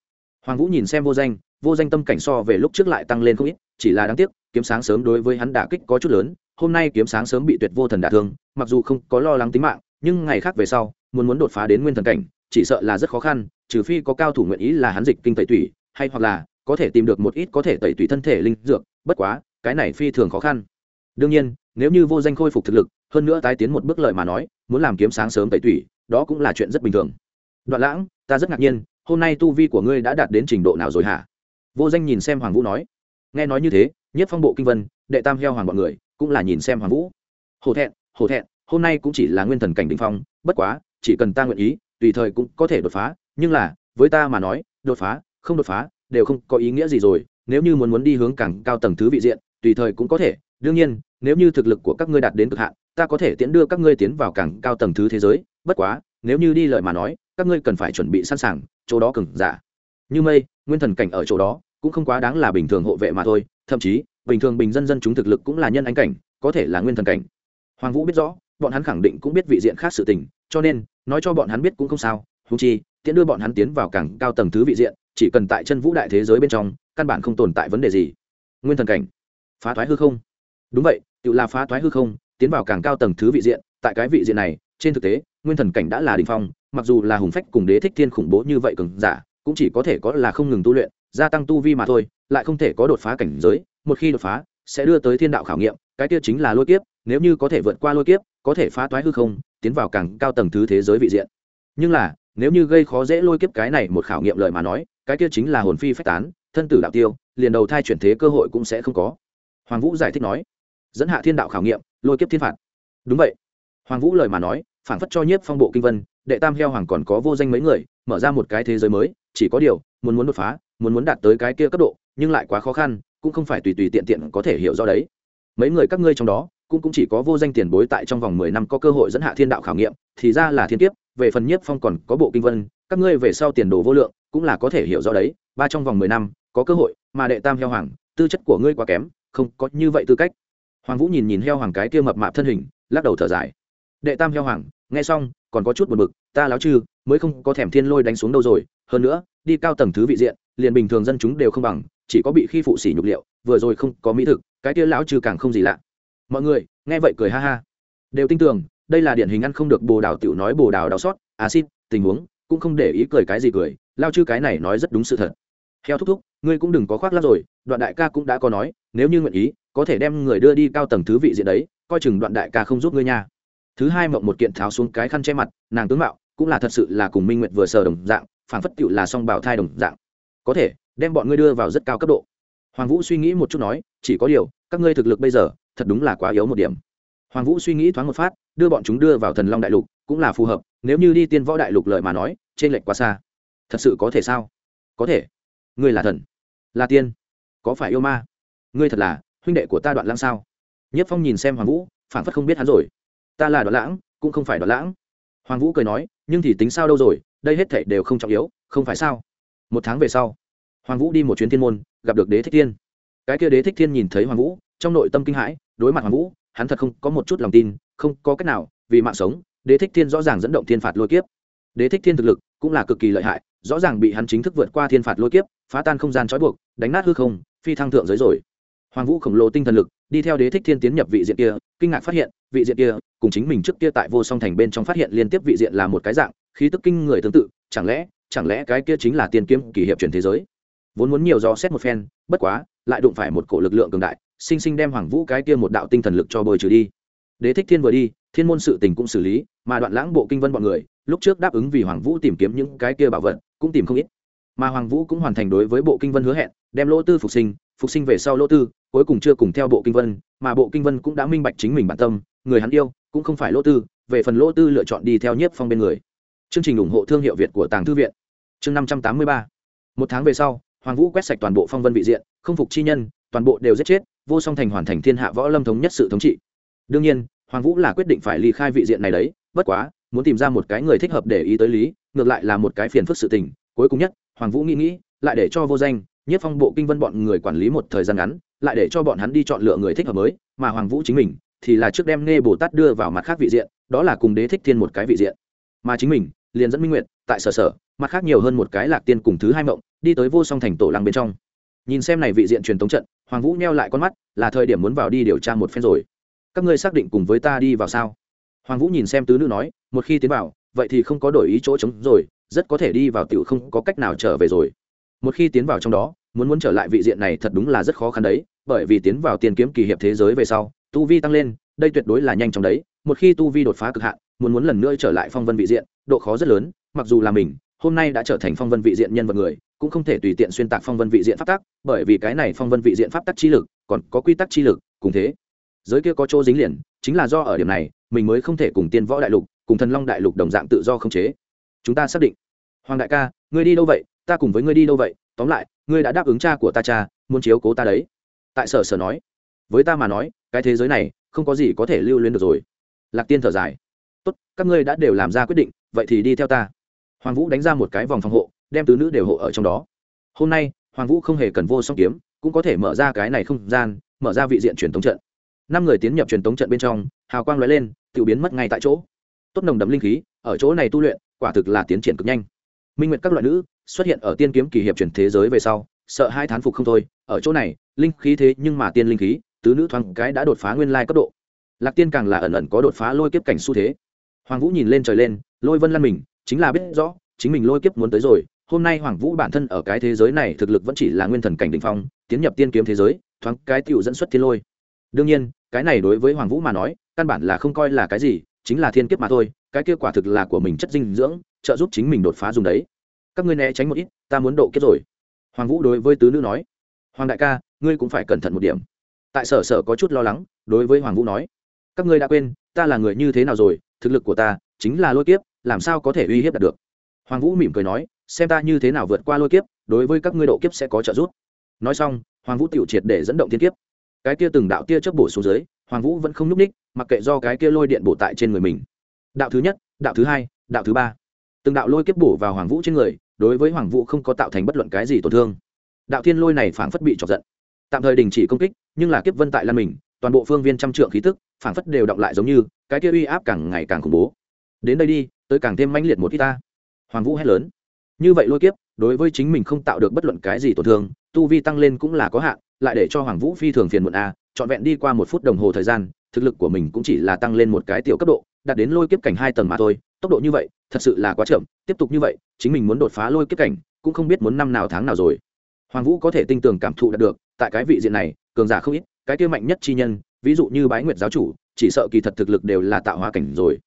Hoàng vũ nhìn xem vô danh vô danh tâm cảnh so về lúc trước lại tăng lên không ít, chỉ là đáng tiếc, kiếm sáng sớm đối với hắn đả kích có chút lớn, hôm nay kiếm sáng sớm bị tuyệt vô thần đả thương, mặc dù không có lo lắng tính mạng, nhưng ngày khác về sau, muốn muốn đột phá đến nguyên thần cảnh chỉ sợ là rất khó khăn, trừ phi có cao thủ nguyện ý là hắn dịch kinh tẩy tủy, hay hoặc là có thể tìm được một ít có thể tẩy tủy thân thể linh dược, bất quá, cái này phi thường khó khăn. Đương nhiên, nếu như vô danh khôi phục thực lực, hơn nữa tái tiến một bước lợi mà nói, muốn làm kiếm sáng sớm tẩy tủy, đó cũng là chuyện rất bình thường. Đoạn lãng, ta rất ngạc nhiên, hôm nay tu vi của ngươi đã đạt đến trình độ nào rồi hả? Vô danh nhìn xem hoàng vũ nói. Nghe nói như thế, nhất phong bộ kinh vân, đệ tam heo hoàng bọn người, cũng là nhìn xem hoàng vũ. Hổ thẹn hổ thẹn, hôm nay cũng chỉ là nguyên thần cảnh đỉnh phong, bất quá, chỉ cần ta nguyện ý tùy thời cũng có thể đột phá, nhưng là, với ta mà nói, đột phá, không đột phá, đều không có ý nghĩa gì rồi. Nếu như muốn muốn đi hướng càng cao tầng thứ vị diện, tùy thời cũng có thể. Đương nhiên, nếu như thực lực của các ngươi đạt đến cực hạn, ta có thể tiễn đưa các ngươi tiến vào càng cao tầng thứ thế giới. Bất quá, nếu như đi lời mà nói, các ngươi cần phải chuẩn bị sẵn sàng, chỗ đó cừng giả. Như mây, nguyên thần cảnh ở chỗ đó, cũng không quá đáng là bình thường hộ vệ mà thôi. Thậm chí, bình thường bình dân dân chúng thực lực cũng là nhân ánh cảnh, có thể là nguyên thần cảnh. Hoàng vũ biết rõ, bọn hắn khẳng định cũng biết vị diện khác sự tình, cho nên nói cho bọn hắn biết cũng không sao húng chi, tiễn đưa bọn hắn tiến vào càng cao tầng thứ vị diện, chỉ cần tại chân vũ đại thế giới bên trong, căn bản không tồn tại vấn đề gì. Nguyên thần cảnh. Phá thoái hư không. Đúng vậy, tự là phá thoái hư không, tiến vào càng cao tầng thứ vị diện, tại cái vị diện này, trên thực tế, nguyên thần cảnh đã là đình phong, mặc dù là hùng phách cùng đế thích thiên khủng bố như vậy cường giả, cũng chỉ có thể có là không ngừng tu luyện, gia tăng tu vi mà thôi, lại không thể có đột phá cảnh giới, một khi đột phá, sẽ đưa tới thiên đạo khảo nghiệm, cái kia chính là lôi kiếp, nếu như có thể vượt qua lôi kiếp có thể phá toái hư không, tiến vào càng cao tầng thứ thế giới vị diện. Nhưng là, nếu như gây khó dễ lôi kiếp cái này một khảo nghiệm lời mà nói, cái kia chính là hồn phi phách tán, thân tử đạo tiêu, liền đầu thai chuyển thế cơ hội cũng sẽ không có. Hoàng vũ giải thích nói, dẫn hạ thiên đạo khảo nghiệm, lôi kiếp thiên phạt. Đúng vậy. Hoàng vũ lời mà nói phản phất cho nhiếp phong bộ kinh vân, đệ tam heo hoàng còn có vô danh mấy người, mở ra một cái thế giới mới, chỉ có điều, muốn muốn đột phá, muốn muốn đạt tới cái kia cấp độ, nhưng lại quá khó khăn, cũng không phải tùy tùy tiện tiện có thể hiểu do đấy. Mấy người các ngươi trong đó cũng cũng chỉ có vô danh tiền bối tại trong vòng mười năm có cơ hội dẫn hạ thiên đạo khảo nghiệm, thì ra là thiên kiếp, về phần nhiếp phong còn có bộ kinh vân, các ngươi về sau tiền đồ vô lượng cũng là có thể hiểu rõ đấy, ba trong vòng mười năm, có cơ hội mà đệ tam heo hoàng, tư chất của ngươi quá kém, không có như vậy tư cách. Hoàng vũ nhìn nhìn heo hoàng cái kia mập mạp thân hình, lắc đầu thở dài. Đệ tam heo hoàng, nghe xong, còn có chút buồn bực, ta láo trừ mới không có thèm thiên lôi đánh xuống đâu rồi, hơn nữa, đi cao tầng thứ vị diện, liền bình thường dân chúng đều không bằng, chỉ có bị khi phụ sỉ nhục liệu, vừa rồi không có mỹ thực, cái kia lão trừ càng không gì lạ mọi người, nghe vậy cười ha ha. Đều tin tưởng, đây là điển hình ăn không được bồ đào tiểu nói bồ đào đau xót acid tình huống, cũng không để ý cười cái gì cười, lao chư cái này nói rất đúng sự thật. Heo thúc thúc, ngươi cũng đừng có khoác lắc rồi, đoạn đại ca cũng đã có nói, nếu như nguyện ý, có thể đem người đưa đi cao tầng thứ vị diện đấy, coi chừng đoạn đại ca không giúp ngươi nha. Thứ hai mộng một kiện tháo xuống cái khăn che mặt, nàng tướng mạo, cũng là thật sự là cùng minh nguyệt vừa sờ đồng dạng phản phất tựu là song bảo thai đồng dạng. Có thể, đem bọn ngươi đưa vào rất cao cấp độ hoàng vũ suy nghĩ một chút nói, chỉ có điều, các ngươi thực lực bây giờ, thật đúng là quá yếu một điểm. Hoàng vũ suy nghĩ thoáng một phát, đưa bọn chúng đưa vào thần long đại lục, cũng là phù hợp, nếu như đi tiên võ đại lục lợi mà nói trên lệch quá xa. Thật sự có thể sao? Có thể. Ngươi là thần. Là tiên. Có phải yêu ma? Ngươi thật là, huynh đệ của ta đoạn lãng sao? Nhất phong nhìn xem hoàng vũ phản phất không biết hắn rồi. Ta là đoạn lãng, cũng không phải đoạn lãng. Hoàng vũ cười nói, nhưng thì tính sao đâu rồi, đây hết thảy đều không trọng yếu, không phải sao? Một tháng về sau hoàng vũ đi một chuyến thiên môn, gặp được đế thích thiên. Cái kia đế thích thiên nhìn thấy hoàng vũ, trong nội tâm kinh hãi, đối mặt hoàng vũ, hắn thật không có một chút lòng tin, không có cách nào, vì mạng sống, đế thích thiên rõ ràng dẫn động thiên phạt lôi kiếp. Đế thích thiên thực lực cũng là cực kỳ lợi hại, rõ ràng bị hắn chính thức vượt qua thiên phạt lôi kiếp, phá tan không gian trói buộc, đánh nát hư không, phi thăng thượng giới rồi. Hoàng vũ khổng lồ tinh thần lực, đi theo đế thích thiên tiến nhập vị diện kia, kinh ngạc phát hiện, vị diện kia, cùng chính mình trước kia tại vô song thành bên trong phát hiện liên tiếp vị diện là một cái dạng, khí tức kinh người tương tự, chẳng lẽ chẳng lẽ cái kia chính là tiên kiếm kỷ hiệp truyền thế giới? Vốn muốn nhiều gió xét một phen, bất quá, lại đụng phải một cổ lực lượng cường đại, sinh sinh đem hoàng vũ cái kia một đạo tinh thần lực cho bồi trừ đi. Đế thích thiên vừa đi, thiên môn sự tình cũng xử lý, mà đoạn lãng bộ kinh vân bọn người, lúc trước đáp ứng vì hoàng vũ tìm kiếm những cái kia bảo vật, cũng tìm không ít. Mà hoàng vũ cũng hoàn thành đối với bộ kinh vân hứa hẹn, đem lỗ tư phục sinh phục sinh về sau lỗ tư, cuối cùng chưa cùng theo bộ kinh vân, mà bộ kinh vân cũng đã minh bạch chính mình bản tâm, người hắn yêu, cũng không phải lỗ tư, về phần lỗ tư lựa chọn đi theo nhiếp phong bên người. Chương trình ủng hộ thương hiệu việt của tàng thư viện. Chương năm trăm tám mươi ba. Một tháng về sau hoàng vũ quét sạch toàn bộ phong vân vị diện, không phục chi nhân, toàn bộ đều giết chết, vô song thành hoàn thành thiên hạ võ lâm thống nhất sự thống trị. Đương nhiên, hoàng vũ là quyết định phải ly khai vị diện này đấy, bất quá, muốn tìm ra một cái người thích hợp để ý tới lý, ngược lại là một cái phiền phức sự tình. Cuối cùng nhất, hoàng vũ nghĩ nghĩ, lại để cho vô danh, nhất phong, bộ kinh vân bọn người quản lý một thời gian ngắn, lại để cho bọn hắn đi chọn lựa người thích hợp mới, mà hoàng vũ chính mình, thì là trước đem nghe bồ tát đưa vào mặt khác vị diện, đó là cùng đế thích thiên một cái vị diện. Mà chính mình, liền dẫn minh nguyệt, tại sở sở, mặt khác nhiều hơn một cái lạc tiên cùng thứ hai mộng đi tới vô song thành tổ lăng bên trong. Nhìn xem này vị diện truyền thống trận, hoàng vũ neo lại con mắt, là thời điểm muốn vào đi điều tra một phen rồi. Các ngươi xác định cùng với ta đi vào sao? Hoàng vũ nhìn xem tứ nữ nói, một khi tiến vào, vậy thì không có đổi ý chỗ trống rồi, rất có thể đi vào tiểu không có cách nào trở về rồi. Một khi tiến vào trong đó, muốn muốn trở lại vị diện này thật đúng là rất khó khăn đấy, bởi vì tiến vào tiền kiếm kỳ hiệp thế giới về sau, tu vi tăng lên, đây tuyệt đối là nhanh chóng đấy. Một khi tu vi đột phá cực hạn, muốn muốn lần nữa trở lại phong vân vị diện, độ khó rất lớn, mặc dù là mình, hôm nay đã trở thành phong vân vị diện nhân vật người cũng không thể tùy tiện xuyên tạc phong vân vị diện pháp tắc, bởi vì cái này phong vân vị diện pháp tắc chi lực, còn có quy tắc chi lực, cùng thế. Giới kia có chỗ dính liền, chính là do ở điểm này, mình mới không thể cùng tiên võ đại lục, cùng thần long đại lục đồng dạng tự do không chế. Chúng ta xác định. Hoàng đại ca, ngươi đi đâu vậy? Ta cùng với ngươi đi đâu vậy? Tóm lại, ngươi đã đáp ứng cha của ta cha, muốn chiếu cố ta đấy. Tại sở sở nói. Với ta mà nói, cái thế giới này, không có gì có thể lưu luyến được rồi. Lạc tiên thở dài. Tốt, các ngươi đã đều làm ra quyết định, vậy thì đi theo ta. Hoàng vũ đánh ra một cái vòng phòng hộ đem tứ nữ đều hộ ở trong đó. Hôm nay, hoàng vũ không hề cần vô song kiếm, cũng có thể mở ra cái này không gian, mở ra vị diện truyền thống trận. Năm người tiến nhập truyền thống trận bên trong, hào quang lóe lên tự biến mất ngay tại chỗ. Tốt nồng đậm linh khí, ở chỗ này tu luyện, quả thực là tiến triển cực nhanh. Minh nguyệt các loại nữ xuất hiện ở tiên kiếm kỳ hiệp truyền thế giới về sau, sợ hai thán phục không thôi. Ở chỗ này, linh khí thế nhưng mà tiên linh khí, tứ nữ thoáng cái đã đột phá nguyên lai cấp độ. Lạc tiên càng là ẩn ẩn có đột phá lôi kiếp cảnh xu thế. Hoàng vũ nhìn lên trời lên, lôi vân lăn mình, chính là biết rõ, chính mình lôi kiếp muốn tới rồi hôm nay hoàng vũ bản thân ở cái thế giới này thực lực vẫn chỉ là nguyên thần cảnh đ ỉ n h phong, tiến nhập tiên kiếm thế giới, thoáng cái tiểu dẫn xuất thiên lôi. Đương nhiên, cái này đối với hoàng vũ mà nói, căn bản là không coi là cái gì, chính là thiên kiếp mà thôi, cái kia quả thực là của mình chất dinh dưỡng, trợ giúp chính mình đột phá dùng đấy. Các ngươi né tránh một ít, ta muốn độ kiếp rồi. Hoàng vũ đối với tứ nữ nói, hoàng đại ca, ngươi cũng phải cẩn thận một điểm. Tại sở sở có chút lo lắng, đối với hoàng vũ nói, các ngươi đã quên, ta là người như thế nào rồi, thực lực của ta chính là lôi kiếp, làm sao có thể uy hiếp đạt được? Hoàng vũ mỉm cười nói xem ta như thế nào vượt qua lôi kiếp, đối với các ngươi độ kiếp sẽ có trợ giúp. Nói xong, hoàng vũ tiểu triệt để dẫn động thiên kiếp. Cái kia từng đạo tia chớp bổ xuống dưới, hoàng vũ vẫn không nhúc ních mặc kệ do cái kia lôi điện bổ tại trên người mình. Đạo thứ nhất, đạo thứ hai, đạo thứ ba. Từng đạo lôi kiếp bổ vào hoàng vũ trên người, đối với hoàng vũ không có tạo thành bất luận cái gì tổn thương. Đạo thiên lôi này phảng phất bị chọc giận. Tạm thời đình chỉ công kích, nhưng là kiếp vân tại lan mình, toàn bộ phương viên trăm trượng khí tức, phảng phất đều động lại giống như, cái kia uy áp càng ngày càng khủng bố. Đến đây đi, tới càng thêm mãnh liệt một ít ta. Hoàng vũ hét lớn như vậy lôi kiếp, đối với chính mình không tạo được bất luận cái gì tổn thương, tu vi tăng lên cũng là có hạn, lại để cho hoàng vũ phi thường phiền muộn a trọn vẹn đi qua một phút đồng hồ thời gian, thực lực của mình cũng chỉ là tăng lên một cái tiểu cấp độ, đạt đến lôi kiếp cảnh hai tầng mà thôi, tốc độ như vậy, thật sự là quá chậm, tiếp tục như vậy, chính mình muốn đột phá lôi kiếp cảnh, cũng không biết muốn năm nào tháng nào rồi. Hoàng vũ có thể tinh tường cảm thụ đạt được, tại cái vị diện này, cường giả không ít, cái kia mạnh nhất chi nhân, ví dụ như bái nguyệt giáo chủ, chỉ sợ kỳ thật thực lực đều là tạo hóa cảnh rồi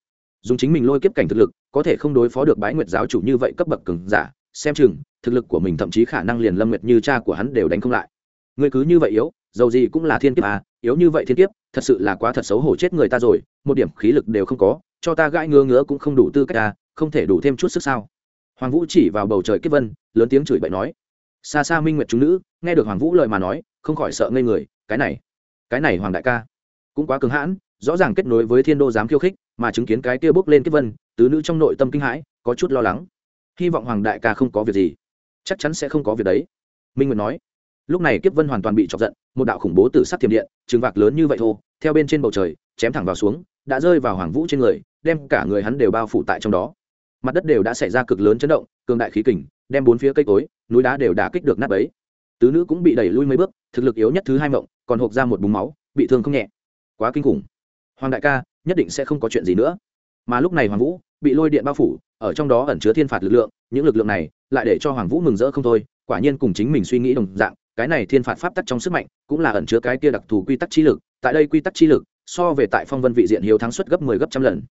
dùng chính mình lôi kiếp cảnh thực lực, có thể không đối phó được bái nguyệt giáo chủ như vậy cấp bậc cường giả, xem chừng, thực lực của mình thậm chí khả năng liền lâm nguyệt như cha của hắn đều đánh không lại. Người cứ như vậy yếu, dầu gì cũng là thiên kiếp à yếu như vậy thiên kiếp, thật sự là quá thật xấu hổ chết người ta rồi, một điểm khí lực đều không có, cho ta gãi ngứa ngứa cũng không đủ tư cách à không thể đủ thêm chút sức sao? Hoàng vũ chỉ vào bầu trời kiếp vân, lớn tiếng chửi bậy nói. Xa xa minh nguyệt chúng nữ, nghe được hoàng vũ lời mà nói, không khỏi sợ ngây người, cái này cái này hoàng đại ca, cũng quá cứng hãn, rõ ràng kết nối với thiên đô dám khiêu khích mà chứng kiến cái kia bước lên kiếp vân, tứ nữ trong nội tâm kinh hãi, có chút lo lắng. Hy vọng hoàng đại ca không có việc gì. Chắc chắn sẽ không có việc đấy. Minh nguyệt nói. Lúc này kiếp vân hoàn toàn bị chọc giận, một đạo khủng bố từ sát thiểm điện, trừng vạc lớn như vậy thô, theo bên trên bầu trời, chém thẳng vào xuống, đã rơi vào hoàng vũ trên người, đem cả người hắn đều bao phủ tại trong đó. Mặt đất đều đã xảy ra cực lớn chấn động, cường đại khí kình, đem bốn phía cây cối, núi đá đều đã kích được nát ấy tứ nữ cũng bị đẩy lui mấy bước, thực lực yếu nhất thứ hai mộng, còn hộp ra một búng máu, bị thương không nhẹ. Quá kinh khủng. Hoàng đại ca nhất định sẽ không có chuyện gì nữa. Mà lúc này hoàng vũ bị lôi điện bao phủ, ở trong đó ẩn chứa thiên phạt lực lượng, những lực lượng này lại để cho hoàng vũ mừng rỡ không thôi, quả nhiên cùng chính mình suy nghĩ đồng dạng, cái này thiên phạt pháp tắc trong sức mạnh cũng là ẩn chứa cái kia đặc thù quy tắc chi lực, tại đây quy tắc chi lực so về tại phong vân vị diện hiếu thắng suất gấp mười 10 gấp trăm lần.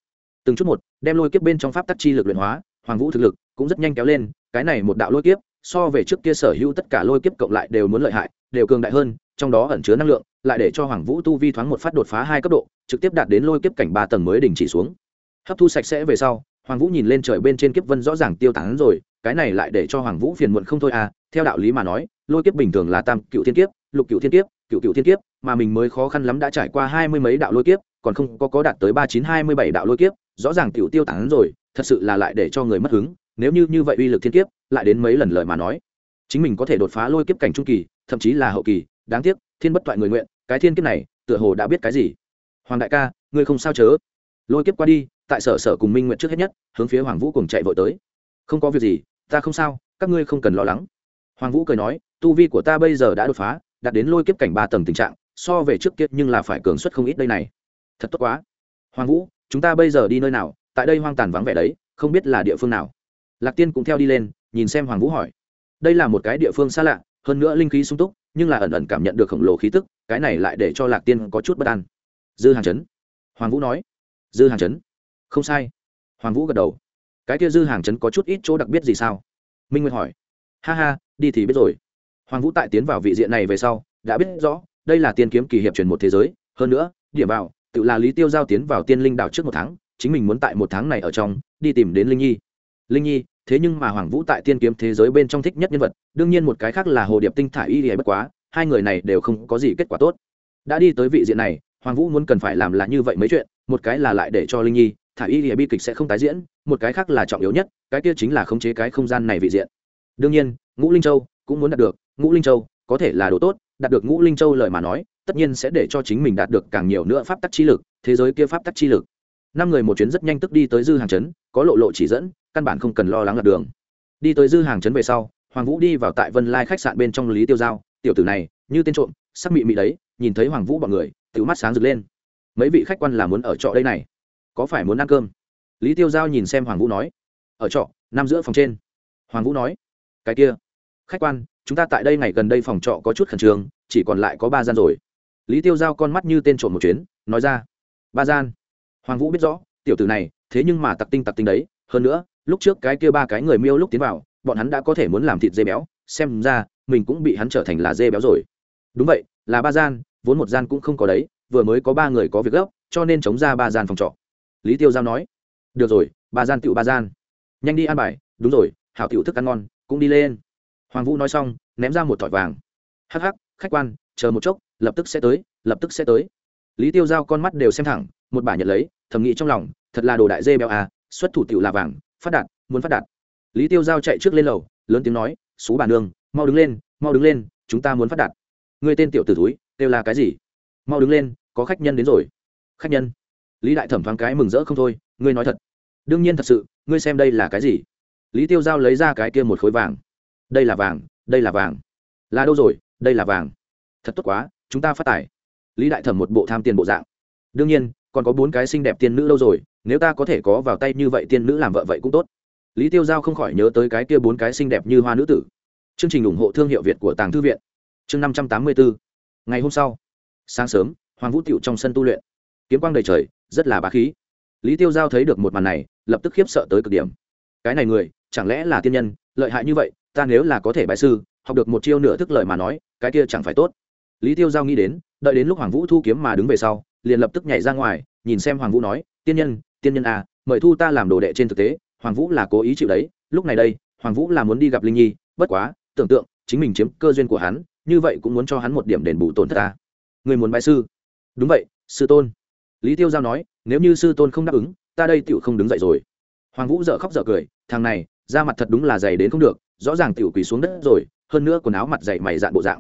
Từng chút một, đem lôi kiếp bên trong pháp tắc chi lực luyện hóa, hoàng vũ thực lực cũng rất nhanh kéo lên, cái này một đạo lôi kiếp so về trước kia sở hữu tất cả lôi kiếp cộng lại đều muốn lợi hại đều cường đại hơn, trong đó ẩn chứa năng lượng, lại để cho hoàng vũ tu vi thoáng một phát đột phá hai cấp độ, trực tiếp đạt đến lôi kiếp cảnh ba tầng mới đình chỉ xuống. Hấp thu sạch sẽ về sau, hoàng vũ nhìn lên trời bên trên kiếp vân rõ ràng tiêu tán rồi, cái này lại để cho hoàng vũ phiền muộn không thôi à theo đạo lý mà nói, lôi kiếp bình thường là tam cựu thiên kiếp, lục cựu thiên kiếp, cựu cựu thiên kiếp, mà mình mới khó khăn lắm đã trải qua hai mươi mấy đạo lôi kiếp, còn không có có đạt tới ba chín hai mươi bảy đạo lôi kiếp, rõ ràng tiểu tiêu tán rồi, thật sự là lại để cho người mất hứng, nếu như như vậy uy lực thiên kiếp, lại đến mấy lần lời mà nói chính mình có thể đột phá lôi kiếp cảnh trung kỳ, thậm chí là hậu kỳ, đáng tiếc, thiên bất toại người nguyện, cái thiên kiếp này, tựa hồ đã biết cái gì. Hoàng đại ca, ngươi không sao chớ. Lôi kiếp qua đi, tại sở sở cùng minh nguyện trước hết nhất, hướng phía hoàng vũ cùng chạy vội tới. Không có việc gì, ta không sao, các ngươi không cần lo lắng. Hoàng vũ cười nói, tu vi của ta bây giờ đã đột phá, đạt đến lôi kiếp cảnh ba tầng tình trạng, so về trước kiếp nhưng là phải cường suất không ít đây này. Thật tốt quá. Hoàng vũ, chúng ta bây giờ đi nơi nào? Tại đây hoang tàn vắng vẻ đấy, không biết là địa phương nào. Lạc tiên cũng theo đi lên, nhìn xem hoàng vũ hỏi đây là một cái địa phương xa lạ, hơn nữa linh khí sung túc, nhưng là ẩn ẩn cảm nhận được khổng lồ khí tức, cái này lại để cho lạc tiên có chút bất an. Dư hàng chấn. Hoàng vũ nói. Dư hàng chấn. Không sai. Hoàng vũ gật đầu. Cái kia dư hàng chấn có chút ít chỗ đặc biệt gì sao? Minh Nguyệt hỏi. Ha ha, đi thì biết rồi. Hoàng vũ tại tiến vào vị diện này về sau, đã biết rõ, đây là tiên kiếm kỳ hiệp truyền một thế giới. Hơn nữa, điểm vào, tự là lý tiêu giao tiến vào tiên linh đảo trước một tháng, chính mình muốn tại một tháng này ở trong, đi tìm đến linh nhi. Linh nhi thế nhưng mà hoàng vũ tại tiên kiếm thế giới bên trong thích nhất nhân vật, đương nhiên một cái khác là hồ điệp tinh thả y thì bất quá, hai người này đều không có gì kết quả tốt. Đã đi tới vị diện này, hoàng vũ muốn cần phải làm là như vậy mấy chuyện, một cái là lại để cho linh nhi thả y thì bi kịch sẽ không tái diễn, một cái khác là trọng yếu nhất, cái kia chính là khống chế cái không gian này vị diện. Đương nhiên, ngũ linh châu cũng muốn đạt được, ngũ linh châu có thể là đồ tốt, đạt được ngũ linh châu lời mà nói, tất nhiên sẽ để cho chính mình đạt được càng nhiều nữa pháp tắc chi lực, thế giới kia pháp tắc chi lực. Năm người một chuyến rất nhanh tức đi tới dư hàng trấn có lộ lộ chỉ dẫn căn bản không cần lo lắng lạc đường. Đi tới dư hàng trấn về sau, hoàng vũ đi vào tại vân lai khách sạn bên trong lý tiêu giao. Tiểu tử này, như tên trộm, sắc mị mị đấy, nhìn thấy hoàng vũ bọn người tự mắt sáng rực lên. Mấy vị khách quan là muốn ở trọ đây này. Có phải muốn ăn cơm? Lý tiêu giao nhìn xem hoàng vũ nói. Ở trọ, nằm giữa phòng trên. Hoàng vũ nói. Cái kia. Khách quan, chúng ta tại đây ngày gần đây phòng trọ có chút khẩn trương, chỉ còn lại có ba gian rồi. Lý tiêu giao con mắt như tên trộm một chuyến, nói ra. Ba gian. Hoàng vũ biết rõ, tiểu tử này, thế nhưng mà tặc tinh tặc tinh đấy, hơn nữa lúc trước cái kia ba cái người miêu lúc tiến vào, bọn hắn đã có thể muốn làm thịt dê béo, xem ra, mình cũng bị hắn trở thành là dê béo rồi. Đúng vậy, là ba gian, vốn một gian cũng không có đấy, vừa mới có ba người có việc gấp, cho nên chống ra ba gian phòng trọ. Lý tiêu giao nói, được rồi, ba gian tựu ba gian. Nhanh đi ăn bài, đúng rồi, hảo tựu thức ăn ngon, cũng đi lên. Hoàng vũ nói xong, ném ra một thỏi vàng. Hắc hắc, khách quan, chờ một chốc, lập tức sẽ tới, lập tức sẽ tới. Lý tiêu giao con mắt đều xem thẳng, một bà nhận lấy, thầm nghĩ trong lòng, thật là đồ đại dê béo à xuất thủ tựu là vàng phát đạt, muốn phát đạt. Lý tiêu giao chạy trước lên lầu, lớn tiếng nói xú bà nương, mau đứng lên, mau đứng lên, chúng ta muốn phát đạt. Người tên tiểu t ử túi đều là cái gì? Mau đứng lên, có khách nhân đến rồi. Khách nhân? Lý đại thẩm thoáng cái mừng rỡ không thôi, ngươi nói thật. Đương nhiên thật sự, ngươi xem đây là cái gì? Lý tiêu giao lấy ra cái kia một khối vàng. Đây là vàng, đây là vàng. Là đâu rồi, đây là vàng. Thật tốt quá, chúng ta phát tài lý đại thẩm một bộ tham tiền bộ dạng. Đương nhiên, còn có bốn cái xinh đẹp tiên nữ lâu rồi nếu ta có thể có vào tay như vậy tiên nữ làm vợ vậy cũng tốt. Lý tiêu giao không khỏi nhớ tới cái kia bốn cái xinh đẹp như hoa nữ tử. Chương trình ủng hộ thương hiệu việt của tàng thư viện. Chương năm trăm tám mươi bốn ngày hôm sau, sáng sớm, hoàng vũ tiệu trong sân tu luyện. Kiếm quang đầy trời, rất là bá khí. Lý tiêu giao thấy được một màn này, lập tức khiếp sợ tới cực điểm. Cái này người, chẳng lẽ là tiên nhân, lợi hại như vậy, ta nếu là có thể bại sư, học được một chiêu nửa thức lời mà nói, cái kia chẳng phải tốt. Lý tiêu giao nghĩ đến, đợi đến lúc hoàng vũ thu kiếm mà đứng về sau, liền lập tức nhảy ra ngoài, nhìn xem hoàng vũ nói, tiên nhân tiên nhân à mời thu ta làm đồ đệ trên thực tế, hoàng vũ là cố ý chịu đấy, lúc này đây, hoàng vũ là muốn đi gặp linh nhi, bất quá, tưởng tượng, chính mình chiếm cơ duyên của hắn, như vậy cũng muốn cho hắn một điểm đền bù tổn thất ta người muốn bại sư? Đúng vậy, sư tôn. Lý tiêu giao nói, nếu như sư tôn không đáp ứng, ta đây tựu không đứng dậy rồi. Hoàng vũ dợ khóc dợ cười, thằng này, da mặt thật đúng là dày đến không được, rõ ràng tựu quỳ xuống đất rồi, hơn nữa quần áo mặt dày mày dạn bộ dạng.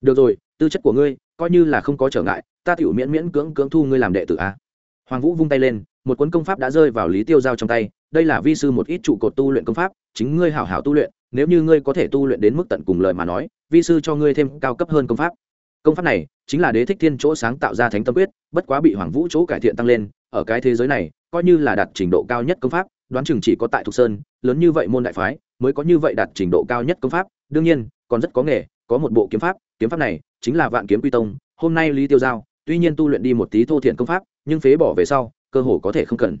Được rồi, tư chất của ngươi, coi như là không có trở ngại, ta tựu miễn miễn cưỡng cưỡng thu ngươi làm đệ tử a hoàng vũ vung tay lên một cuốn công pháp đã rơi vào lý tiêu giao trong tay, đây là vi sư một ít trụ cột tu luyện công pháp, chính ngươi hảo hảo tu luyện, nếu như ngươi có thể tu luyện đến mức tận cùng lời mà nói, vi sư cho ngươi thêm cao cấp hơn công pháp. Công pháp này chính là đế thích thiên chỗ sáng tạo ra thánh tâm quyết, bất quá bị hoàng vũ chỗ cải thiện tăng lên, ở cái thế giới này, coi như là đạt trình độ cao nhất công pháp, đoán chừng chỉ có tại thục sơn, lớn như vậy môn đại phái, mới có như vậy đạt trình độ cao nhất công pháp, đương nhiên, còn rất có nghề, có một bộ kiếm pháp kiếm pháp này chính là vạn kiếm quy tông, hôm nay lý tiêu giao, tuy nhiên tu luyện đi một tí thô thiện công pháp, nhưng phế bỏ về sau cơ hồ có thể không cần.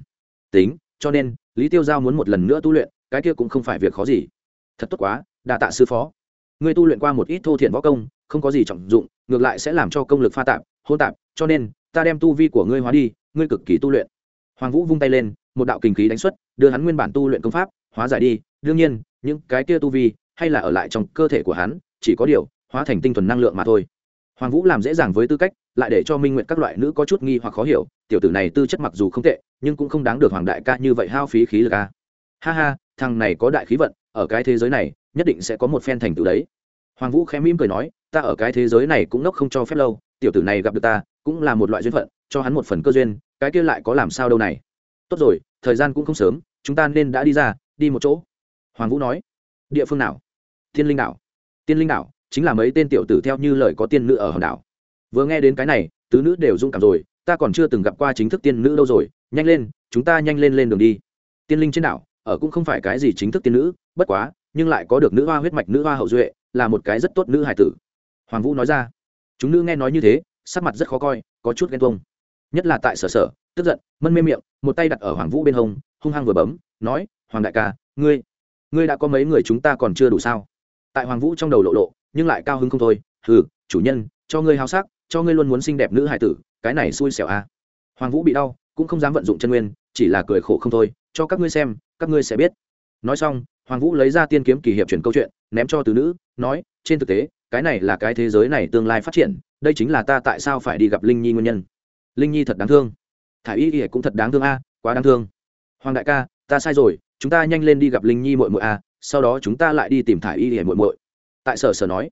Tính, cho nên, lý tiêu giao muốn một lần nữa tu luyện, cái kia cũng không phải việc khó gì. Thật tốt quá, đa tạ sư phó. Ngươi tu luyện qua một ít thô thiện võ công, không có gì trọng dụng, ngược lại sẽ làm cho công lực pha tạp, hôn tạp, cho nên, ta đem tu vi của ngươi hóa đi, ngươi cực kỳ tu luyện. Hoàng vũ vung tay lên, một đạo kinh khí đánh xuất, đưa hắn nguyên bản tu luyện công pháp, hóa giải đi. Đương nhiên, những cái kia tu vi, hay là ở lại trong cơ thể của hắn, chỉ có điều, hóa thành tinh thuần năng lượng mà thôi hoàng vũ làm dễ dàng với tư cách, lại để cho minh nguyện các loại nữ có chút nghi hoặc khó hiểu, tiểu tử này tư chất mặc dù không tệ, nhưng cũng không đáng được hoàng đại ca như vậy hao phí khí lực a. Ha ha, thằng này có đại khí vận, ở cái thế giới này, nhất định sẽ có một phen thành tựu đấy. Hoàng vũ khẽ mỉm cười nói, ta ở cái thế giới này cũng nốc không cho phép lâu, tiểu tử này gặp được ta, cũng là một loại duyên phận, cho hắn một phần cơ duyên, cái kia lại có làm sao đâu này. Tốt rồi, thời gian cũng không sớm, chúng ta nên đã đi ra, đi một chỗ. Hoàng vũ nói, địa phương nào? Tiên linh đảo. Tiên linh đảo chính là mấy tên tiểu tử theo như lời có tiên nữ ở hòn đảo. Vừa nghe đến cái này, tứ nữ đều dung cảm rồi, ta còn chưa từng gặp qua chính thức tiên nữ đâu rồi, nhanh lên, chúng ta nhanh lên lên đường đi. Tiên linh trên đảo, ở cũng không phải cái gì chính thức tiên nữ, bất quá, nhưng lại có được nữ hoa huyết mạch, nữ hoa hậu duệ, là một cái rất tốt nữ hải tử. Hoàng vũ nói ra. Chúng nữ nghe nói như thế, sắc mặt rất khó coi, có chút ghen tuông. Nhất là tại sở sở, tức giận, mân mê miệng, một tay đặt ở hoàng vũ bên hông, hung hăng vừa bấm, nói, hoàng đại ca, ngươi ngươi đã có mấy người chúng ta còn chưa đủ sao? Tại hoàng vũ trong đầu lộ lộ nhưng lại cao hứng không thôi. Hừ, chủ nhân, cho ngươi hao sắc, cho ngươi luôn muốn xinh đẹp nữ hải tử, cái này xui xẻo a à. hoàng vũ bị đau, cũng không dám vận dụng chân nguyên, chỉ là cười khổ không thôi. Cho các ngươi xem, các ngươi sẽ biết. Nói xong, hoàng vũ lấy ra tiên kiếm kỳ hiệp chuyển câu chuyện, ném cho tứ nữ, nói, trên thực tế, cái này là cái thế giới này tương lai phát triển, đây chính là ta tại sao phải đi gặp linh nhi nguyên nhân. Linh nhi thật đáng thương. Thả y y cũng thật đáng thương a, quá đáng thương. Hoàng đại ca, ta sai rồi, chúng ta nhanh lên đi gặp linh nhi mội mội a, sau đó chúng ta lại đi tìm thả y y mội mội tại sở sở nói,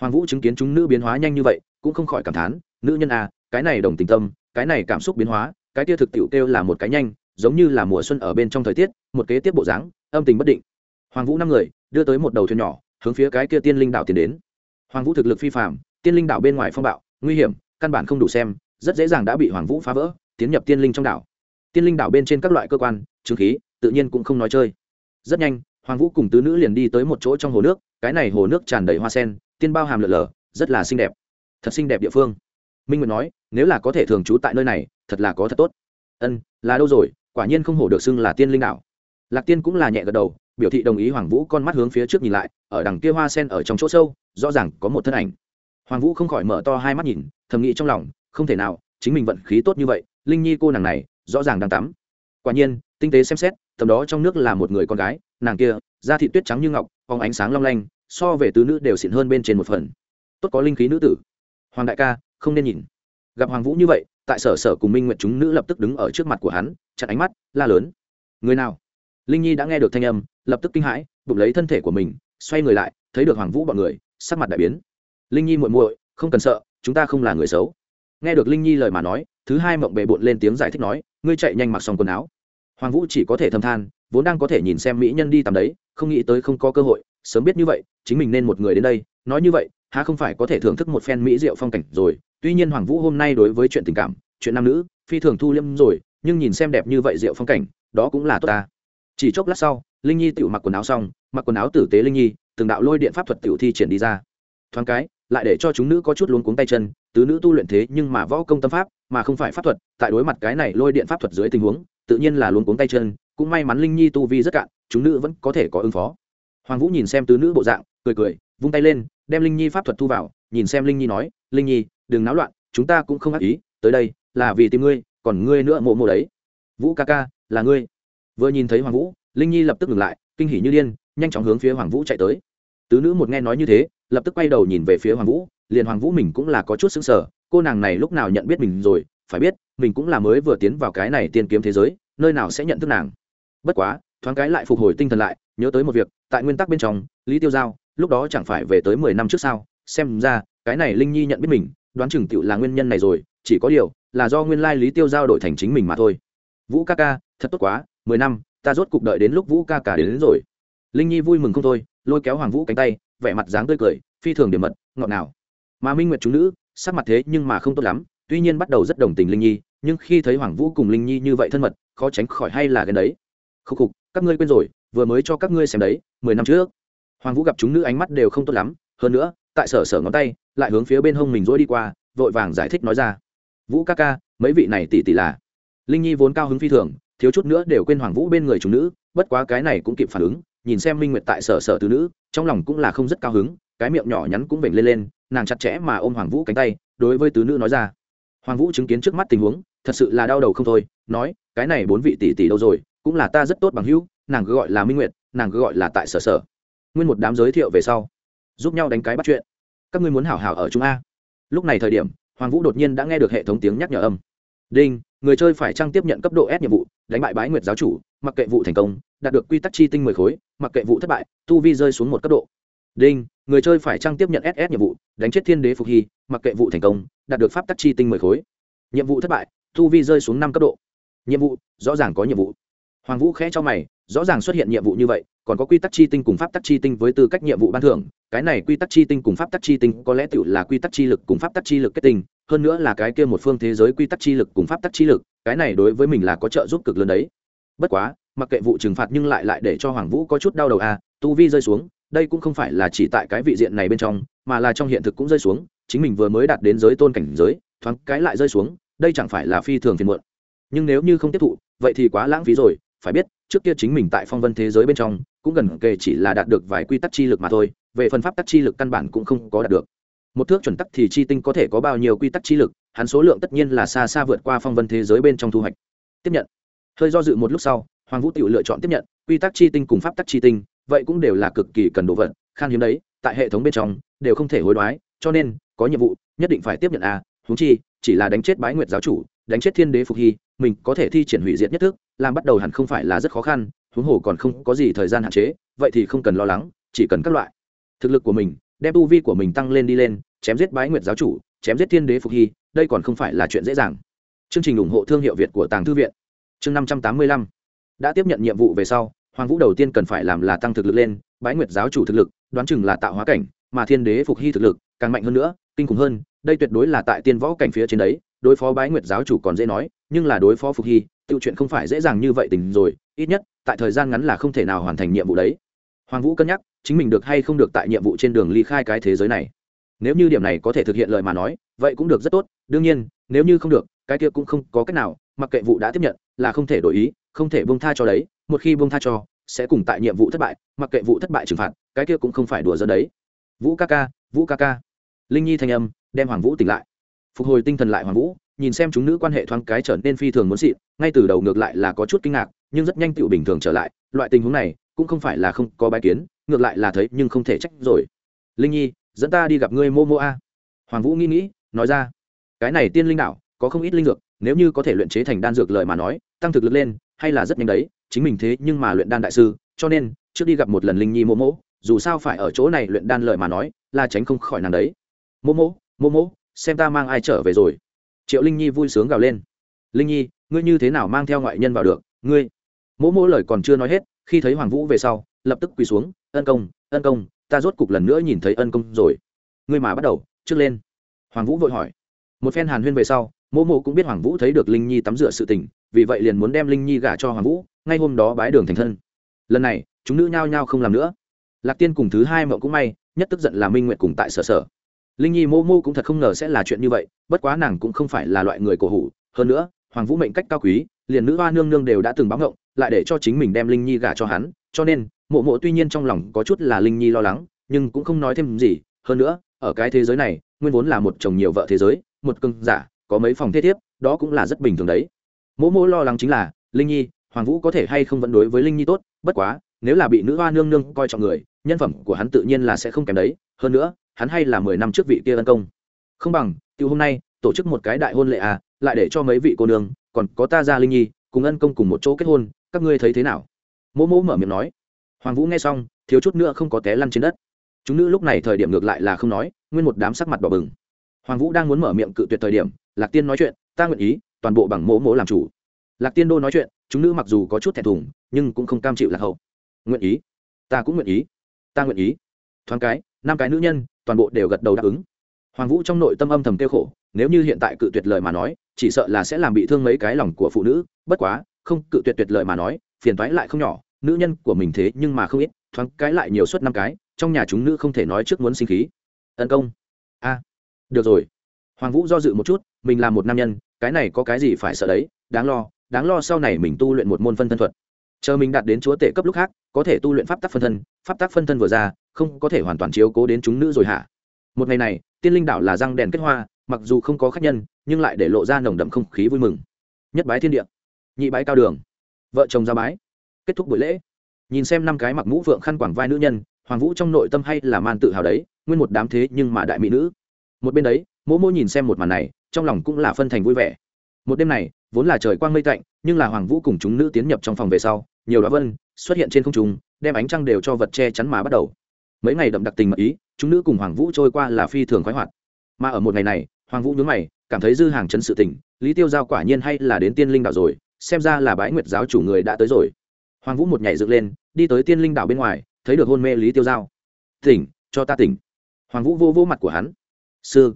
hoàng vũ chứng kiến chúng nữ biến hóa nhanh như vậy, cũng không khỏi cảm thán, nữ nhân à cái này đồng tình tâm, cái này cảm xúc biến hóa, cái kia thực tiệu kêu là một cái nhanh, giống như là mùa xuân ở bên trong thời tiết, một kế tiếp bộ dáng, âm tình bất định. Hoàng vũ năm người, đưa tới một đầu thuyền nhỏ, hướng phía cái kia tiên linh đảo tiến đến. Hoàng vũ thực lực phi phạm tiên linh đảo bên ngoài phong bạo, nguy hiểm, căn bản không đủ xem, rất dễ dàng đã bị hoàng vũ phá vỡ, tiến nhập tiên linh trong đảo. Tiên linh đảo bên trên các loại cơ quan, chứng khí, tự nhiên cũng không nói chơi. Rất nhanh, hoàng vũ cùng tứ nữ liền đi tới một chỗ trong hồ nước cái này hồ nước tràn đầy hoa sen, tiên bao hàm lượn lờ, rất là xinh đẹp. Thật xinh đẹp địa phương. Minh nguyệt nói, nếu là có thể thường trú tại nơi này, thật là có thật tốt. Ân, là đâu rồi, quả nhiên không hổ được xưng là tiên linh đảo. Lạc tiên cũng là nhẹ gật đầu, biểu thị đồng ý hoàng vũ con mắt hướng phía trước nhìn lại, ở đằng kia hoa sen ở trong chỗ sâu, rõ ràng có một thân ảnh. Hoàng vũ không khỏi mở to hai mắt nhìn, thầm nghĩ trong lòng, không thể nào, chính mình vận khí tốt như vậy, linh nhi cô nàng này, rõ ràng đang tắm. Quả nhiên, tinh tế xem xét, tầm đó trong nước là một người con gái, nàng kia, da thị tuyết trắng như ngọc phóng ánh sáng long lanh, so về tứ nữ đều xịn hơn bên trên một phần. Tốt có linh khí nữ tử. Hoàng đại ca, không nên nhìn. Gặp hoàng vũ như vậy, tại sở sở cùng minh nguyện chúng nữ lập tức đứng ở trước mặt của hắn, chặn ánh mắt, la lớn. Người nào? Linh nhi đã nghe được thanh âm, lập tức kinh hãi, bụng lấy thân thể của mình, xoay người lại, thấy được hoàng vũ bọn người, sắc mặt đại biến. Linh nhi muội muội, không cần sợ, chúng ta không là người xấu. Nghe được linh nhi lời mà nói, thứ hai mộng bề bộn lên tiếng giải thích nói, ngươi chạy nhanh mặc xong quần áo. Hoàng vũ chỉ có thể thâm than, vốn đang có thể nhìn xem mỹ nhân đi tầm đấy không nghĩ tới không có cơ hội, sớm biết như vậy, chính mình nên một người đến đây, nói như vậy, há không phải có thể thưởng thức một phen mỹ diệu phong cảnh rồi. Tuy nhiên hoàng vũ hôm nay đối với chuyện tình cảm, chuyện nam nữ, phi thường thu liêm rồi, nhưng nhìn xem đẹp như vậy diệu phong cảnh, đó cũng là tốt ta. Chỉ chốc lát sau, linh nhi tự mặc quần áo xong, mặc quần áo tử tế linh nhi, từng đạo lôi điện pháp thuật tiểu thi triển đi ra. Thoáng cái, lại để cho chúng nữ có chút luống cuống tay chân, tứ nữ tu luyện thế nhưng mà võ công tâm pháp, mà không phải pháp thuật, tại đối mặt cái này lôi điện pháp thuật dưới tình huống, tự nhiên là luống cuống tay chân cũng may mắn linh nhi tu vi rất cạn, chúng nữ vẫn có thể có ứng phó. Hoàng vũ nhìn xem tứ nữ bộ dạng, cười cười, vung tay lên, đem linh nhi pháp thuật thu vào, nhìn xem linh nhi nói, linh nhi, đừng náo loạn, chúng ta cũng không ác ý, tới đây, là vì tìm ngươi, còn ngươi nữa mộ mộ đấy. Vũ ca ca, là ngươi. Vừa nhìn thấy hoàng vũ, linh nhi lập tức ngừng lại, kinh hỉ như điên, nhanh chóng hướng phía hoàng vũ chạy tới. Tứ nữ một nghe nói như thế, lập tức quay đầu nhìn về phía hoàng vũ, liền hoàng vũ mình cũng là có chút xứng sở cô nàng này lúc nào nhận biết mình rồi, phải biết, mình cũng là mới vừa tiến vào cái này tiên kiếm thế giới, nơi nào sẽ nhận thức nàng bất quá thoáng cái lại phục hồi tinh thần lại nhớ tới một việc tại nguyên tắc bên trong lý tiêu giao lúc đó chẳng phải về tới mười năm trước sau xem ra cái này linh nhi nhận biết mình đoán chừng tựu là nguyên nhân này rồi chỉ có điều là do nguyên lai lý tiêu giao đổi thành chính mình mà thôi. Vũ ca ca thật tốt quá mười năm ta rốt cục đợi đến lúc vũ ca ca đến, đến rồi. Linh nhi vui mừng không thôi lôi kéo hoàng vũ cánh tay vẻ mặt dáng tươi cười phi thường điểm mật ngọt nào mà minh nguyệt chúng nữ sắc mặt thế nhưng mà không tốt lắm tuy nhiên bắt đầu rất đồng tình linh nhi nhưng khi thấy hoàng vũ cùng linh nhi như vậy thân mật khó tránh khỏi hay là cái đấy khúc khục, các ngươi quên rồi, vừa mới cho các ngươi xem đấy, mười năm trước. Hoàng vũ gặp chúng nữ ánh mắt đều không tốt lắm, hơn nữa, tại sở sở ngón tay, lại hướng phía bên hông mình dỗi đi qua, vội vàng giải thích nói ra. Vũ ca ca, mấy vị này tỷ tỷ là? Linh nhi vốn cao hứng phi thường, thiếu chút nữa đều quên hoàng vũ bên người chúng nữ, bất quá cái này cũng kịp phản ứng, nhìn xem minh nguyệt tại sở sở từ nữ, trong lòng cũng là không rất cao hứng, cái miệng nhỏ nhắn cũng vểnh lên lên, nàng chặt chẽ mà ôm hoàng vũ cánh tay, đối với tứ nữ nói ra. Hoàng vũ chứng kiến trước mắt tình huống, thật sự là đau đầu không thôi, nói, cái này bốn vị tỷ tỷ đâu rồi cũng là ta rất tốt bằng hữu, nàng cứ gọi là minh nguyệt, nàng cứ gọi là tại sở sở. Nguyên một đám giới thiệu về sau, giúp nhau đánh cái bắt chuyện. Các ngươi muốn hảo hảo ở chúng a. Lúc này thời điểm, hoàng vũ đột nhiên đã nghe được hệ thống tiếng nhắc nhở âm. Đinh, người chơi phải trăng tiếp nhận cấp độ s nhiệm vụ, đánh bại bái nguyệt giáo chủ, mặc kệ vụ thành công, đạt được quy tắc chi tinh mười khối, mặc kệ vụ thất bại, tu vi rơi xuống một cấp độ. Đinh, người chơi phải trăng tiếp nhận ss nhiệm vụ, đánh chết thiên đế phục hy, mặc kệ vụ thành công, đạt được pháp tắc chi tinh mười khối. Nhiệm vụ thất bại, tu vi rơi xuống năm cấp độ. Nhiệm vụ, rõ ràng có nhiệm vụ hoàng vũ khẽ cho mày, rõ ràng xuất hiện nhiệm vụ như vậy, còn có quy tắc chi tinh cùng pháp tắc chi tinh với tư cách nhiệm vụ ban thưởng, cái này quy tắc chi tinh cùng pháp tắc chi tinh có lẽ tự là quy tắc chi lực cùng pháp tắc chi lực kết tinh, hơn nữa là cái kia một phương thế giới quy tắc chi lực cùng pháp tắc chi lực, cái này đối với mình là có trợ giúp cực lớn đấy. Bất quá, mặc kệ vụ trừng phạt nhưng lại lại để cho hoàng vũ có chút đau đầu à tu vi rơi xuống, đây cũng không phải là chỉ tại cái vị diện này bên trong, mà là trong hiện thực cũng rơi xuống, chính mình vừa mới đạt đến giới tôn cảnh giới, thoáng cái lại rơi xuống, đây chẳng phải là phi thường phiền muộn. Nhưng nếu như không tiếp thụ, vậy thì quá lãng phí rồi phải biết trước kia chính mình tại phong vân thế giới bên trong cũng gần kề chỉ là đạt được vài quy tắc chi lực mà thôi về phần pháp tắc chi lực căn bản cũng không có đạt được. Một thước chuẩn tắc thì chi tinh có thể có bao nhiêu quy tắc chi lực hắn số lượng tất nhiên là xa xa vượt qua phong vân thế giới bên trong thu hoạch. Tiếp nhận. Hơi do dự một lúc sau hoàng vũ tự lựa chọn tiếp nhận quy tắc chi tinh cùng pháp tắc chi tinh vậy cũng đều là cực kỳ cần đồ vật khan hiếm đấy tại hệ thống bên trong đều không thể hối đoái cho nên có nhiệm vụ nhất định phải tiếp nhận a à, huống chi chỉ là đánh chết bái nguyệt giáo chủ đánh chết thiên đế phục hy, mình có thể thi triển hủy diệt nhất thức, làm bắt đầu hẳn không phải là rất khó khăn, huống hồ còn không có gì thời gian hạn chế, vậy thì không cần lo lắng, chỉ cần các loại. Thực lực của mình, đem tu vi của mình tăng lên đi lên, chém giết bái nguyệt giáo chủ, chém giết thiên đế phục hy, đây còn không phải là chuyện dễ dàng. Chương trình ủng hộ thương hiệu việt của tàng thư viện. Chương năm trăm tám mươi lăm. Đã tiếp nhận nhiệm vụ về sau, hoàng vũ đầu tiên cần phải làm là tăng thực lực lên, bái nguyệt giáo chủ thực lực, đoán chừng là tạo hóa cảnh, mà thiên đế phục hy thực lực càng mạnh hơn nữa, kinh khủng hơn, đây tuyệt đối là tại tiên võ cảnh phía trên đấy đối phó bái nguyệt giáo chủ còn dễ nói, nhưng là đối phó phục hy tự chuyện không phải dễ dàng như vậy tình rồi, ít nhất, tại thời gian ngắn là không thể nào hoàn thành nhiệm vụ đấy. Hoàng vũ cân nhắc, chính mình được hay không được tại nhiệm vụ trên đường ly khai cái thế giới này. Nếu như điểm này có thể thực hiện lời mà nói, vậy cũng được rất tốt, đương nhiên, nếu như không được, cái kia cũng không có cách nào, mặc kệ vụ đã tiếp nhận, là không thể đổi ý, không thể bông tha cho đấy, một khi bông tha cho, sẽ cùng tại nhiệm vụ thất bại, mặc kệ vụ thất bại trừng phạt, cái kia cũng không phải đùa giỡn đấy. Vũ ca ca, vũ ca ca. Linh nhi thanh âm, đem hoàng vũ tỉnh lại phục hồi tinh thần lại hoàng vũ, nhìn xem chúng nữ quan hệ thoáng cái trở nên phi thường muốn xịn, ngay từ đầu ngược lại là có chút kinh ngạc, nhưng rất nhanh tựu bình thường trở lại, loại tình huống này cũng không phải là không có bài kiến, ngược lại là thấy nhưng không thể trách rồi. Linh nhi, dẫn ta đi gặp ngươi mô mô a. Hoàng vũ nghĩ nghĩ, nói ra. Cái này tiên linh đạo có không ít linh dược, nếu như có thể luyện chế thành đan dược lời mà nói, tăng thực lực lên, hay là rất nhanh đấy, chính mình thế nhưng mà luyện đan đại sư, cho nên, trước đi gặp một lần linh nhi mô mô, dù sao phải ở chỗ này luyện đan lời mà nói, là tránh không khỏi nàng đấy. Mô mô mô mô xem ta mang ai trở về rồi. Triệu linh nhi vui sướng gào lên. Linh nhi, ngươi như thế nào mang theo ngoại nhân vào được? Ngươi. Mỗ mỗ lời còn chưa nói hết, khi thấy hoàng vũ về sau, lập tức quỳ xuống, ân công ân công, ta rốt cục lần nữa nhìn thấy ân công rồi. Ngươi mà bắt đầu, trước lên. Hoàng vũ vội hỏi. Một phen hàn huyên về sau, mỗ mỗ cũng biết hoàng vũ thấy được linh nhi tắm rửa sự tình, vì vậy liền muốn đem linh nhi gả cho hoàng vũ, ngay hôm đó bái đường thành thân. Lần này, chúng nữ nhao nhao không làm nữa. Lạc tiên cùng thứ hai mậu cũng may, nhất tức giận là minh nguyện cùng tại sở sở linh nhi mô mô cũng thật không ngờ sẽ là chuyện như vậy, bất quá nàng cũng không phải là loại người cổ hủ. Hơn nữa, hoàng vũ mệnh cách cao quý, liền nữ hoa nương nương đều đã từng báo ngộng, lại để cho chính mình đem linh nhi gả cho hắn, cho nên, mộ mộ tuy nhiên trong lòng có chút là linh nhi lo lắng, nhưng cũng không nói thêm gì. Hơn nữa, ở cái thế giới này, nguyên vốn là một chồng nhiều vợ thế giới, một cưng giả, có mấy phòng thế thiếp, đó cũng là rất bình thường đấy. Mỗ mỗ lo lắng chính là, linh nhi, hoàng vũ có thể hay không vẫn đối với linh nhi tốt, bất quá, nếu là bị nữ hoa nương nương coi trọng người, nhân phẩm của hắn tự nhiên là sẽ không kém đấy. Hơn nữa hắn hay là mười năm trước vị kia tấn công. Không bằng tiêu hôm nay, tổ chức một cái đại hôn lệ à lại để cho mấy vị cô nương, còn có ta ra linh nhi, cùng ân công cùng một chỗ kết hôn, các ngươi thấy thế nào? Mỗ mỗ mở miệng nói. Hoàng vũ nghe xong, thiếu chút nữa không có té lăn trên đất. Chúng nữ lúc này thời điểm ngược lại là không nói, nguyên một đám sắc mặt đỏ bừng. Hoàng vũ đang muốn mở miệng cự tuyệt thời điểm, lạc tiên nói chuyện, ta nguyện ý, toàn bộ bằng mỗ mỗ làm chủ. Lạc tiên đô nói chuyện, chúng nữ mặc dù có chút thẹn thùng, nhưng cũng không cam chịu lạc hậu. Nguyện ý, ta cũng nguyện ý, ta nguyện ý. Thoáng cái, năm cái nữ nhân toàn bộ đều gật đầu đáp ứng. Hoàng vũ trong nội tâm âm thầm kêu khổ, nếu như hiện tại cự tuyệt lời mà nói, chỉ sợ là sẽ làm bị thương mấy cái lòng của phụ nữ, bất quá, không cự tuyệt tuyệt lời mà nói, phiền toái lại không nhỏ, nữ nhân của mình thế nhưng mà không ít, thoáng cái lại nhiều suất năm cái, trong nhà chúng nữ không thể nói trước muốn sinh khí. Tấn công. A. Được rồi. Hoàng vũ do dự một chút, mình là một nam nhân, cái này có cái gì phải sợ đấy, đáng lo đáng lo sau này mình tu luyện một môn phân thân thuật. Chờ mình đạt đến chúa tể cấp lúc khác, có thể tu luyện pháp tắc phân thân, pháp tắc phân thân vừa ra không có thể hoàn toàn chiếu cố đến chúng nữ rồi hả? Một ngày này, tiên linh đảo là răng đèn kết hoa, mặc dù không có khách nhân, nhưng lại để lộ ra nồng đậm không khí vui mừng. Nhất bái thiên địa, nhị bái cao đường, vợ chồng ra bái. Kết thúc buổi lễ. Nhìn xem năm cái mặc mũ vượng khăn quảng vai nữ nhân, hoàng vũ trong nội tâm hay là man tự hào đấy, nguyên một đám thế nhưng mà đại mỹ nữ. Một bên đấy, mỗ mỗ nhìn xem một màn này, trong lòng cũng là phân thành vui vẻ. Một đêm này, vốn là trời quang mây tạnh, nhưng là hoàng vũ cùng chúng nữ tiến nhập trong phòng về sau, nhiều đoá vân xuất hiện trên không trung, đem ánh trăng đều cho vật che chắn mà bắt đầu mấy ngày đậm đặc tình mật ý, chúng nữ cùng hoàng vũ trôi qua là phi thường khoái hoạt. Mà ở một ngày này, hoàng vũ nhớ mày, cảm thấy dư hàng chấn sự tỉnh lý tiêu giao quả nhiên hay là đến tiên linh đảo rồi, xem ra là bái nguyệt giáo chủ người đã tới rồi. Hoàng vũ một nhảy dựng lên, đi tới tiên linh đảo bên ngoài, thấy được hôn mê lý tiêu giao. Tỉnh, cho ta tỉnh. Hoàng vũ vô vô mặt của hắn. Sư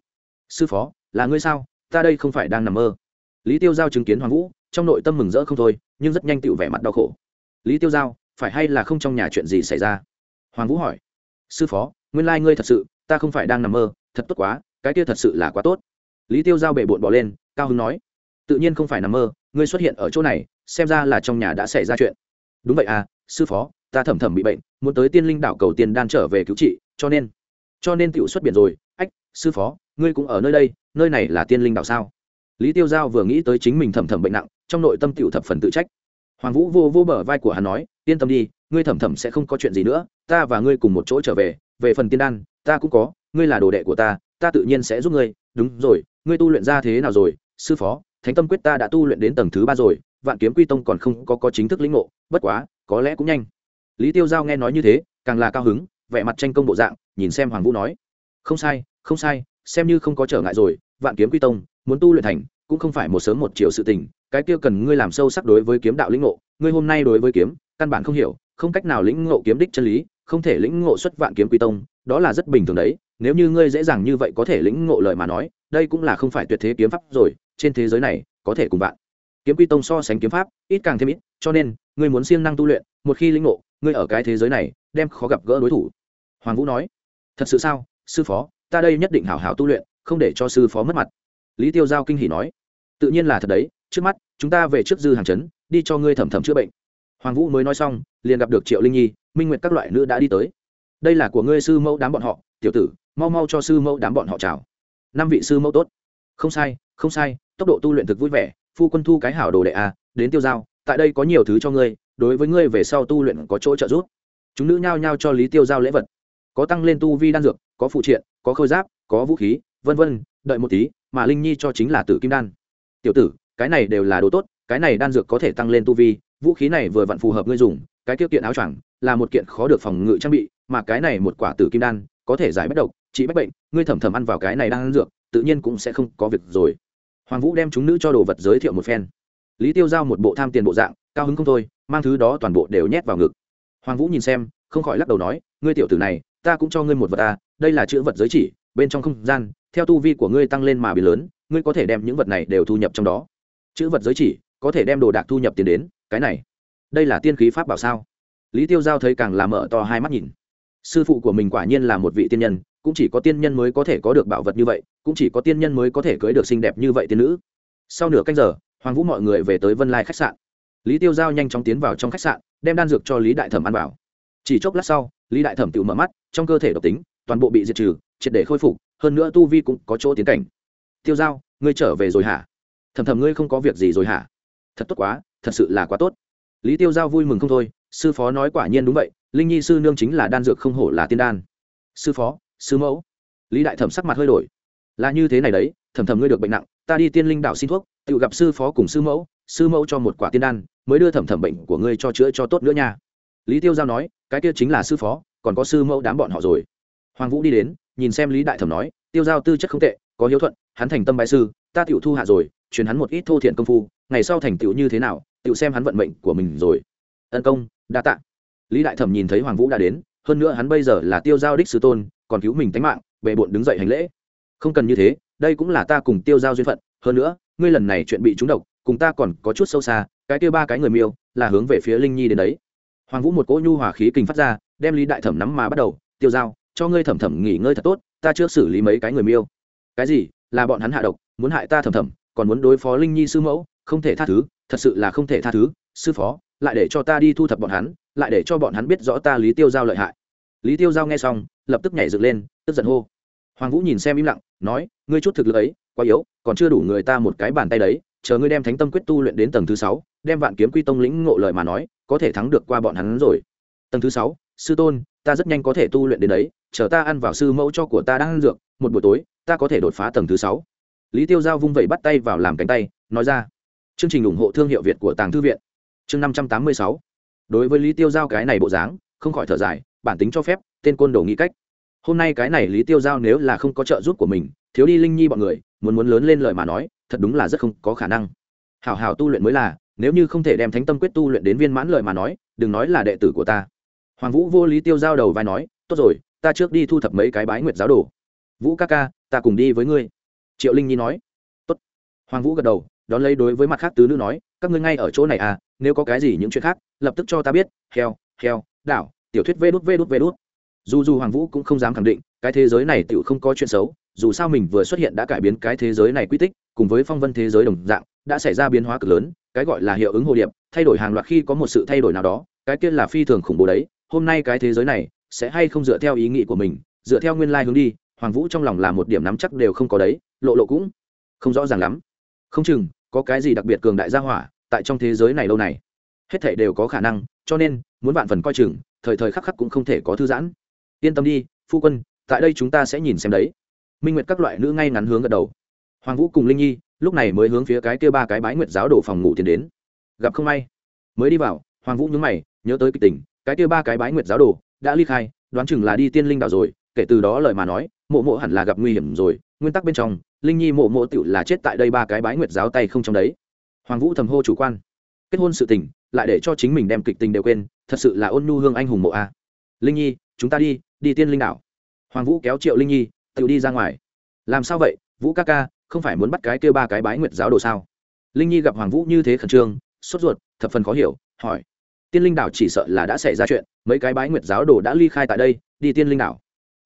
sư phó, là ngươi sao? Ta đây không phải đang nằm mơ. Lý tiêu giao chứng kiến hoàng vũ, trong nội tâm mừng rỡ không thôi, nhưng rất nhanh tựu vẻ mặt đau khổ. Lý tiêu giao, phải hay là không trong nhà chuyện gì xảy ra? Hoàng vũ hỏi sư phó, nguyên lai、like、ngươi thật sự, ta không phải đang nằm mơ, thật tốt quá, cái kia thật sự là quá tốt. Lý tiêu giao bể bộn bỏ lên, cao hưng nói, tự nhiên không phải nằm mơ, ngươi xuất hiện ở chỗ này, xem ra là trong nhà đã xảy ra chuyện. Đúng vậy à sư phó, ta thầm thầm bị bệnh, muốn tới tiên linh đảo cầu tiền đan trở về cứu trị, cho nên cho nên tựu xuất biển rồi, ách, sư phó, ngươi cũng ở nơi đây, nơi này là tiên linh đảo sao? Lý tiêu giao vừa nghĩ tới chính mình thầm thầm bệnh nặng, trong nội tâm tựu thập phần tự trách. Hoàng vũ vô vô bờ vai của hắn nói, yên tâm đi ngươi thầm thầm sẽ không có chuyện gì nữa ta và ngươi cùng một chỗ trở về về phần tiên đan ta cũng có ngươi là đồ đệ của ta ta tự nhiên sẽ giúp ngươi. Đúng rồi ngươi tu luyện ra thế nào rồi? Sư phó thánh tâm quyết ta đã tu luyện đến tầng thứ ba rồi vạn kiếm quy tông còn không có, có chính thức lĩnh ngộ bất quá có lẽ cũng nhanh. Lý tiêu giao nghe nói như thế càng là cao hứng vẻ mặt tranh công bộ dạng nhìn xem hoàng vũ nói. Không sai không sai xem như không có trở ngại rồi vạn kiếm quy tông muốn tu luyện thành cũng không phải một sớm một chiều sự tình cái kia cần ngươi làm sâu sắc đối với kiếm đạo lĩnh ngộ ngươi hôm nay đối với kiếm căn bản không hiểu không cách nào lĩnh ngộ kiếm đích chân lý, không thể lĩnh ngộ xuất vạn kiếm quy tông, đó là rất bình thường đấy. Nếu như ngươi dễ dàng như vậy có thể lĩnh ngộ lời mà nói, đây cũng là không phải tuyệt thế kiếm pháp rồi, trên thế giới này, có thể cùng vạn. Kiếm quy tông so sánh kiếm pháp, ít càng thêm ít, cho nên, ngươi muốn siêng năng tu luyện, một khi lĩnh ngộ, ngươi ở cái thế giới này, đem khó gặp gỡ đối thủ. Hoàng vũ nói, thật sự sao, sư phó, ta đây nhất định hảo hảo tu luyện, không để cho sư phó mất mặt. Lý tiêu giao kinh hỉ nói, tự nhiên là thật đấy, trước mắt, chúng ta về trước dư hàng chấn, đi cho ngươi thẩm thẩm chữa bệnh hoàng vũ mới nói xong liền gặp được triệu linh nhi minh nguyệt các loại nữ đã đi tới. Đây là của ngươi sư mẫu đám bọn họ tiểu tử mau mau cho sư mẫu đám bọn họ chào. Năm vị sư mẫu tốt. Không sai không sai tốc độ tu luyện thực vui vẻ phu quân thu cái hảo đồ đệ a à, đến tiêu giao tại đây có nhiều thứ cho ngươi đối với ngươi về sau tu luyện có chỗ trợ giúp. Chúng nữ nhao nhao cho lý tiêu giao lễ vật. Có tăng lên tu vi đan dược có phụ triện có khôi giáp có vũ khí vân vân đợi một tí mà linh nhi cho chính là tử kim đan. Tiểu tử cái này đều là đồ tốt cái này đan dược có thể tăng lên tu vi vũ khí này vừa vặn phù hợp ngươi dùng, cái tiêu kiện áo choàng là một kiện khó được phòng ngự trang bị, mà cái này một quả tử kim đan có thể giải bất độc, trị bách bệnh, ngươi thầm thầm ăn vào cái này đang ăn dược, tự nhiên cũng sẽ không có việc rồi. Hoàng vũ đem chúng nữ cho đồ vật giới thiệu một phen. Lý tiêu giao một bộ tham tiền bộ dạng, cao hứng không thôi, mang thứ đó toàn bộ đều nhét vào ngực. Hoàng vũ nhìn xem, không khỏi lắc đầu nói, ngươi tiểu tử này, ta cũng cho ngươi một vật ta đây là chữ vật giới chỉ, bên trong không gian, theo tu vi của ngươi tăng lên mà bị lớn, ngươi có thể đem những vật này đều thu nhập trong đó. Chữ vật giới chỉ có thể đem đồ đạc thu nhập tiền đến cái này. Đây là tiên khí pháp bảo sao? Lý tiêu giao thấy càng làm mở to hai mắt nhìn. Sư phụ của mình quả nhiên là một vị tiên nhân, cũng chỉ có tiên nhân mới có thể có được bảo vật như vậy, cũng chỉ có tiên nhân mới có thể cưới được xinh đẹp như vậy tiên nữ. Sau nửa canh giờ, hoàng vũ mọi người về tới vân lai khách sạn. Lý tiêu giao nhanh chóng tiến vào trong khách sạn, đem đan dược cho lý đại thẩm ăn vào. Chỉ chốc lát sau, lý đại thẩm tự mở mắt, trong cơ thể độc tính, toàn bộ bị diệt trừ, triệt để khôi phục, hơn nữa tu vi cũng có chỗ tiến cảnh. Tiêu giao, ngươi trở về rồi hả? Thầm thầm ngươi không có việc gì rồi hả? Thật tốt quá thật sự là quá tốt. Lý tiêu giao vui mừng không thôi, sư phó nói quả nhiên đúng vậy, linh nhi sư nương chính là đan dược không hổ là tiên đan. Sư phó, sư mẫu. Lý đại thẩm sắc mặt hơi đổi. Là như thế này đấy Thẩm Thẩm ngươi được bệnh nặng, ta đi tiên linh đạo xin thuốc, tự gặp sư phó cùng sư mẫu sư mẫu cho một quả tiên đan, mới đưa thẩm thẩm bệnh của ngươi cho chữa cho tốt nữa nha. Lý tiêu giao nói, cái kia chính là sư phó, còn có sư mẫu đám bọn họ rồi. Hoàng vũ đi đến, nhìn xem lý đại thẩm nói, tiêu giao tư chất không tệ, có hiếu thuận, hắn thành tâm bại sư, ta tiểu thu hạ rồi, truyền hắn một ít thô thiện công phu, ngày sau thành tựu như thế nào tiểu xem hắn vận mệnh của mình rồi. Ân công, đa tạ. Lý đại thẩm nhìn thấy hoàng vũ đã đến, hơn nữa hắn bây giờ là tiêu giao đích sư tôn, còn cứu mình tánh mạng bệ bộn đứng dậy hành lễ. Không cần như thế, đây cũng là ta cùng tiêu giao duyên phận, hơn nữa, ngươi lần này chuyện bị trúng độc, cùng ta còn có chút sâu xa, cái kia ba cái người miêu, là hướng về phía linh nhi đến đấy. Hoàng vũ một cỗ nhu hòa khí kình phát ra, đem lý đại thẩm nắm mà bắt đầu, tiêu giao, cho ngươi thẩm thẩm nghỉ ngơi thật tốt, ta chưa xử lý mấy cái người miêu. Cái gì? Là bọn hắn hạ độc, muốn hại ta thẩm thẩm, còn muốn đối phó linh nhi sư mẫu, không thể tha thứ thật sự là không thể tha thứ, sư phó, lại để cho ta đi thu thập bọn hắn, lại để cho bọn hắn biết rõ ta lý tiêu giao lợi hại. Lý tiêu giao nghe xong, lập tức nhảy dựng lên, tức giận hô. Hoàng vũ nhìn xem im lặng, nói, ngươi chút thực lực ấy, quá yếu, còn chưa đủ người ta một cái bàn tay đấy, chờ ngươi đem thánh tâm quyết tu luyện đến tầng thứ sáu, đem vạn kiếm quy tông lĩnh ngộ lời mà nói, có thể thắng được qua bọn hắn rồi. Tầng thứ sáu, sư tôn, ta rất nhanh có thể tu luyện đến đấy, chờ ta ăn vào sư mẫu cho của ta đang ăn dược, một buổi tối, ta có thể đột phá tầng thứ sáu. Lý tiêu giao vung vẩy bắt tay vào làm cánh tay, nói ra chương trình ủng hộ thương hiệu việt của tàng thư viện. Chương năm trăm tám mươi sáu. Đối với lý tiêu giao cái này bộ dáng, không khỏi thở dài, bản tính cho phép, tên côn đồ nghĩ cách. Hôm nay cái này lý tiêu giao nếu là không có trợ giúp của mình, thiếu đi linh nhi bọn người, muốn muốn lớn lên lời mà nói, thật đúng là rất không có khả năng. Hảo hảo tu luyện mới là, nếu như không thể đem thánh tâm quyết tu luyện đến viên mãn lời mà nói, đừng nói là đệ tử của ta. Hoàng vũ vô lý tiêu giao đầu vai nói, tốt rồi, ta trước đi thu thập mấy cái bái nguyệt giáo đồ. Vũ ca ca, ta cùng đi với ngươi. Triệu linh nhi nói, tốt. Hoàng vũ gật đầu đón lấy đối với mặt khác tứ nữ nói, các ngươi ngay ở chỗ này à nếu có cái gì những chuyện khác, lập tức cho ta biết, heo heo, đảo, tiểu thuyết vê đút vê đút vê đút. Dù dù hoàng vũ cũng không dám khẳng định, cái thế giới này tự không có chuyện xấu, dù sao mình vừa xuất hiện đã cải biến cái thế giới này quy tích, cùng với phong vân thế giới đồng dạng, đã xảy ra biến hóa cực lớn, cái gọi là hiệu ứng hồ điệp, thay đổi hàng loạt khi có một sự thay đổi nào đó, cái kia là phi thường khủng bố đấy, hôm nay cái thế giới này, sẽ hay không dựa theo ý nghĩ của mình, dựa theo nguyên lai hướng đi, hoàng vũ trong lòng là một điểm nắm chắc đều không có đấy, lộ lộ cũng không rõ ràng lắm. Không chừng có cái gì đặc biệt cường đại gia hỏa tại trong thế giới này lâu này? Hết thể đều có khả năng, cho nên, muốn vạn phần coi chừng, thời thời khắc khắc cũng không thể có thư giãn. Yên tâm đi, phu quân, tại đây chúng ta sẽ nhìn xem đấy. Minh nguyệt các loại nữ ngay ngắn hướng gật đầu. Hoàng vũ cùng linh nhi, lúc này mới hướng phía cái kia ba cái bái nguyệt giáo đổ phòng ngủ tiến đến. Gặp không may. Mới đi vào, hoàng vũ nhúng mày, nhớ tới kịch tình, cái kia ba cái bái nguyệt giáo đồ đã ly khai, đoán chừng là đi tiên linh đạo rồi, kể từ đó lời mà nói, mộ mộ hẳn là gặp nguy hiểm rồi, nguyên tắc bên trong linh nhi mộ mộ tựu là chết tại đây ba cái bái nguyệt giáo tay không trong đấy. Hoàng vũ thầm hô chủ quan. Kết hôn sự tình, lại để cho chính mình đem kịch tình đều quên, thật sự là ôn nhu hương anh hùng mộ a. Linh nhi, chúng ta đi đi tiên linh đảo. Hoàng vũ kéo triệu linh nhi tự đi ra ngoài. Làm sao vậy, vũ ca ca, không phải muốn bắt cái kêu ba cái bái nguyệt giáo đồ sao? Linh nhi gặp hoàng vũ như thế khẩn trương, sốt ruột, thập phần khó hiểu, hỏi. Tiên linh đảo chỉ sợ là đã xảy ra chuyện, mấy cái bái nguyệt giáo đồ đã ly khai tại đây, đi tiên linh đảo.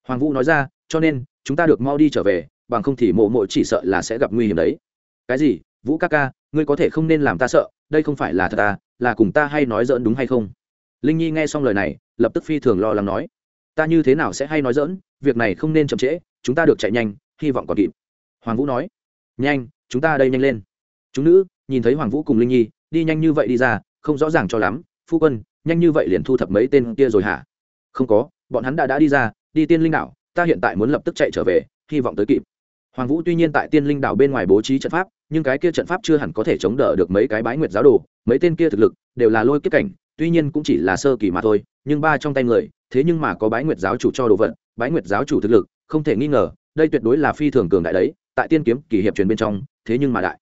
Hoàng vũ nói ra, cho nên, chúng ta được mau đi trở về bằng không thì mộ mộ chỉ sợ là sẽ gặp nguy hiểm đấy. Cái gì? Vũ ca ca, ngươi có thể không nên làm ta sợ, đây không phải là thật ta là cùng ta hay nói dỡn đúng hay không? Linh nhi nghe xong lời này, lập tức phi thường lo lắng nói, ta như thế nào sẽ hay nói dỡn việc này không nên chậm trễ, chúng ta được chạy nhanh, hy vọng còn kịp. Hoàng vũ nói, nhanh, chúng ta đây nhanh lên. Chúng nữ, nhìn thấy hoàng vũ cùng linh nhi, đi nhanh như vậy đi ra, không rõ ràng cho lắm, phu quân, nhanh như vậy liền thu thập mấy tên kia rồi hả? Không có, bọn hắn đã đã đi ra, đi tiên linh đảo, ta hiện tại muốn lập tức chạy trở về, hy vọng tới kịp hoàng vũ tuy nhiên tại tiên linh đảo bên ngoài bố trí trận pháp, nhưng cái kia trận pháp chưa hẳn có thể chống đỡ được mấy cái bái nguyệt giáo đồ, mấy tên kia thực lực đều là lôi kiếp cảnh, tuy nhiên cũng chỉ là sơ kỳ mà thôi, nhưng ba trong tay người, thế nhưng mà có bái nguyệt giáo chủ cho đồ vật, bái nguyệt giáo chủ thực lực, không thể nghi ngờ, đây tuyệt đối là phi thường cường đại đấy, tại tiên kiếm kỳ hiệp truyền bên trong, thế nhưng mà đại.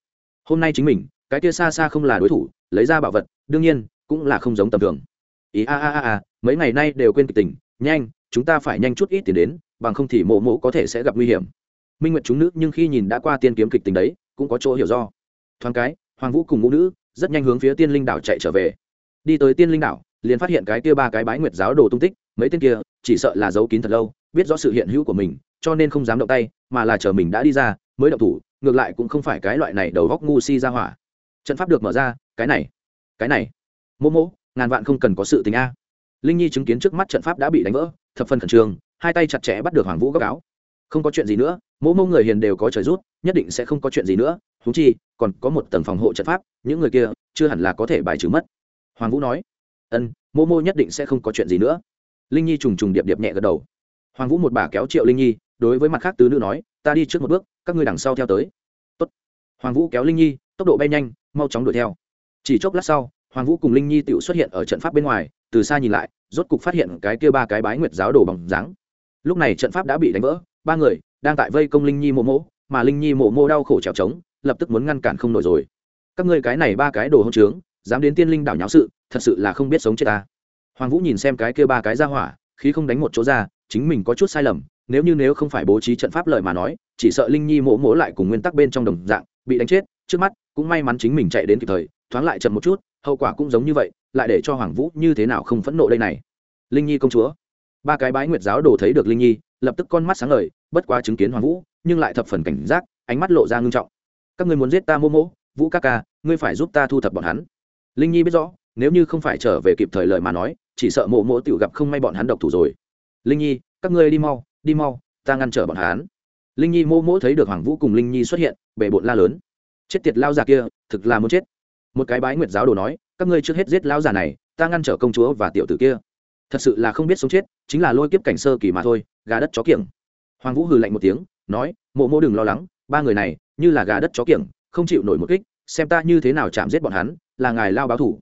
Hôm nay chính mình, cái kia xa xa không là đối thủ, lấy ra bảo vật, đương nhiên, cũng là không giống tầm thường. Ý a a a a, mấy ngày nay đều quên kịch tình, nhanh, chúng ta phải nhanh chút ít tiền đến, bằng không thì mộ mộ có thể sẽ gặp nguy hiểm minh nguyệt chúng nữ nhưng khi nhìn đã qua tiên kiếm kịch tính đấy, cũng có chỗ hiểu do. Thoáng cái, hoàng vũ cùng ngũ nữ rất nhanh hướng phía tiên linh đảo chạy trở về. Đi tới tiên linh đảo, liền phát hiện cái kia ba cái bái nguyệt giáo đồ tung tích, mấy tên kia chỉ sợ là giấu kín thật lâu, biết rõ sự hiện hữu của mình, cho nên không dám động tay, mà là chờ mình đã đi ra, mới động thủ, ngược lại cũng không phải cái loại này đầu góc ngu si ra hỏa. Trận pháp được mở ra, cái này cái này. Mô mô ngàn vạn không cần có sự tình a. Linh nhi chứng kiến trước mắt trận pháp đã bị đánh vỡ, thập phân khẩn trương, hai tay chặt chẽ bắt được hoàng vũ góc áo không có chuyện gì nữa mô mô người hiền đều có trời rút nhất định sẽ không có chuyện gì nữa. Thú chi, còn có một tầng phòng hộ trận pháp, những người kia chưa hẳn là có thể bài trừ mất. Hoàng vũ nói. Ân, mô mô nhất định sẽ không có chuyện gì nữa. Linh nhi trùng trùng điệp điệp nhẹ gật đầu. Hoàng vũ một bà kéo triệu linh nhi, đối với mặt khác tứ nữ nói, ta đi trước một bước, các ngươi đằng sau theo tới. Tốt. hoàng vũ kéo linh nhi, tốc độ bay nhanh, mau chóng đuổi theo. Chỉ chốc lát sau, hoàng vũ cùng linh nhi tự xuất hiện ở trận pháp bên ngoài, từ xa nhìn lại, rốt cục phát hiện cái kia ba cái bái nguyệt giáo đồ bằng dáng. Lúc này trận pháp đã bị đánh vỡ ba người đang tại vây công linh nhi mộ mộ, mà linh nhi mộ mộ đau khổ trèo trống, lập tức muốn ngăn cản không nổi rồi. Các ngươi cái này ba cái đồ hông trướng, dám đến tiên linh đảo nháo sự, thật sự là không biết sống chết ta. Hoàng vũ nhìn xem cái kia ba cái ra hỏa, khí không đánh một chỗ ra, chính mình có chút sai lầm, nếu như nếu không phải bố trí trận pháp lợi mà nói, chỉ sợ linh nhi mộ mộ lại cùng nguyên tắc bên trong đồng dạng, bị đánh chết, trước mắt cũng may mắn chính mình chạy đến kịp thời, thoáng lại chậm một chút, hậu quả cũng giống như vậy, lại để cho hoàng vũ như thế nào không phẫn nộ đây này. Linh nhi công chúa, ba cái bái nguyệt giáo đồ thấy được linh nhi lập tức con mắt sáng ngời bất quá chứng kiến hoàng vũ nhưng lại thập phần cảnh giác ánh mắt lộ ra ngưng trọng. Các người muốn giết ta mô mô, vũ ca ca ngươi phải giúp ta thu thập bọn hắn. Linh nhi biết rõ nếu như không phải trở về kịp thời lời mà nói chỉ sợ mộ mỗ tiểu gặp không may bọn hắn độc thủ rồi. Linh nhi các ngươi đi mau đi mau ta ngăn trở bọn hắn. Linh nhi mô mỗ thấy được hoàng vũ cùng linh nhi xuất hiện bể bộn la lớn. Chết tiệt lao già kia thực là muốn chết. Một cái bái nguyệt giáo đồ nói các ngươi trước hết giết lao già này ta ngăn trở công chúa và tiểu tử kia thật sự là không biết sống chết, chính là lôi kiếp cảnh sơ kỳ mà thôi, gà đất chó kiểng. Hoàng vũ hừ lạnh một tiếng, nói, mộ mô đừng lo lắng, ba người này, như là gà đất chó kiểng, không chịu nổi một kích, xem ta như thế nào chạm giết bọn hắn, là ngài lao báo thủ.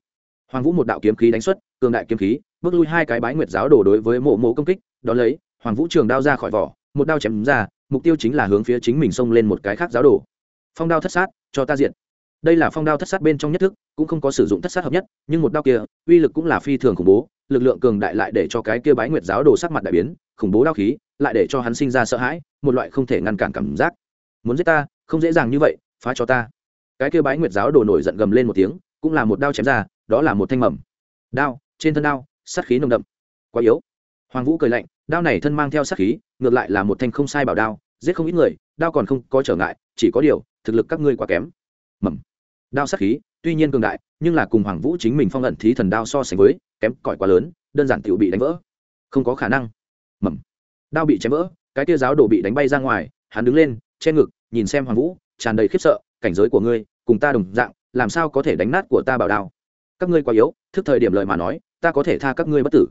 Hoàng vũ một đạo kiếm khí đánh xuất, cường đại kiếm khí, bước lui hai cái bái nguyệt giáo đồ đối với mộ mộ công kích đ ó lấy, hoàng vũ trường đao ra khỏi vỏ, một đao chém ra, mục tiêu chính là hướng phía chính mình xông lên một cái khác giáo đồ. Phong đao thất sát, cho ta diện đây là phong đao thất sát bên trong nhất thức, cũng không có sử dụng thất sát hợp nhất, nhưng một đao kia, uy lực cũng là phi thường khủng bố lực lượng cường đại lại để cho cái kia bái nguyệt giáo đồ sắc mặt đại biến, khủng bố đao khí, lại để cho hắn sinh ra sợ hãi, một loại không thể ngăn cản cảm giác. Muốn giết ta, không dễ dàng như vậy, phá cho ta. Cái kia bái nguyệt giáo đồ nổi giận gầm lên một tiếng, cũng là một đao chém ra, đó là một thanh mầm. Đao, trên thân đao, sát khí nồng đậm. Quá yếu. Hoàng vũ cười lạnh, đao này thân mang theo sát khí, ngược lại là một thanh không sai bảo đao, giết không ít người, đao còn không có trở ngại, chỉ có điều, thực lực các ngươi quá kém. Mầm. Đao sát khí, tuy nhiên cường đại nhưng là cùng hoàng vũ chính mình phong ẩn thí thần đao so sánh với, kém cỏi quá lớn, đơn giản tự bị đánh vỡ. Không có khả năng. Mầm. Đao bị chém vỡ, cái tia giáo đồ bị đánh bay ra ngoài, hắn đứng lên, che ngực, nhìn xem hoàng vũ, tràn đầy khiếp sợ, cảnh giới của ngươi, cùng ta đồng dạng, làm sao có thể đánh nát của ta bảo đao? Các ngươi quá yếu, thức thời điểm lời mà nói, ta có thể tha các ngươi bất tử.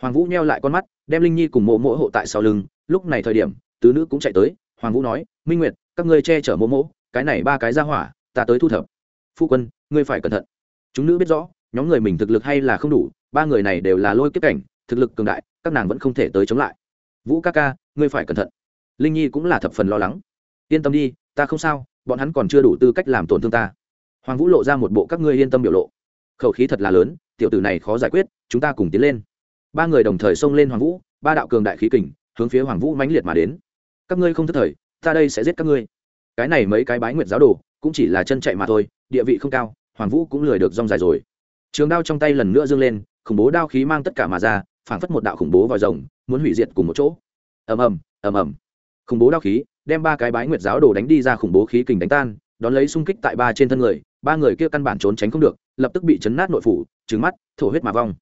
Hoàng vũ neo lại con mắt, đem linh nhi cùng mộ mỗ hộ tại sau lưng. Lúc này thời điểm, tứ nữ cũng chạy tới. Hoàng vũ nói, minh nguyệt, các ngươi che chở mộ mỗ cái này ba cái ra hỏa, ta tới thu thập. Phu quân, ngươi phải cẩn thận chúng nữ biết rõ, nhóm người mình thực lực hay là không đủ, ba người này đều là lôi kiếp cảnh, thực lực cường đại, các nàng vẫn không thể tới chống lại. Vũ ca ca, ngươi phải cẩn thận. Linh nhi cũng là thập phần lo lắng. Yên tâm đi, ta không sao, bọn hắn còn chưa đủ tư cách làm tổn thương ta. Hoàng vũ lộ ra một bộ các ngươi yên tâm biểu lộ. Khẩu khí thật là lớn, tiểu tử này khó giải quyết, chúng ta cùng tiến lên. Ba người đồng thời xông lên hoàng vũ, ba đạo cường đại khí kình, hướng phía hoàng vũ mãnh liệt mà đến. Các ngươi không thất thời, ta đây sẽ giết các ngươi. Cái này mấy cái bái nguyệt giáo đồ, cũng chỉ là chân chạy mà thôi, địa vị không cao hoàng vũ cũng lười được rong dài rồi. Trường đao trong tay lần nữa dâng lên, khủng bố đao khí mang tất cả mà ra, phảng phất một đạo khủng bố vòi rồng, muốn hủy diệt cùng một chỗ. Ầm ầm ầm ầm. Khủng bố đao khí đem ba cái bái nguyệt giáo đồ đánh đi ra khủng bố khí kình đánh tan, đón lấy xung kích tại ba trên thân người, ba người kia căn bản trốn tránh không được, lập tức bị chấn nát nội phủ trứng mắt, thổ huyết mà vong.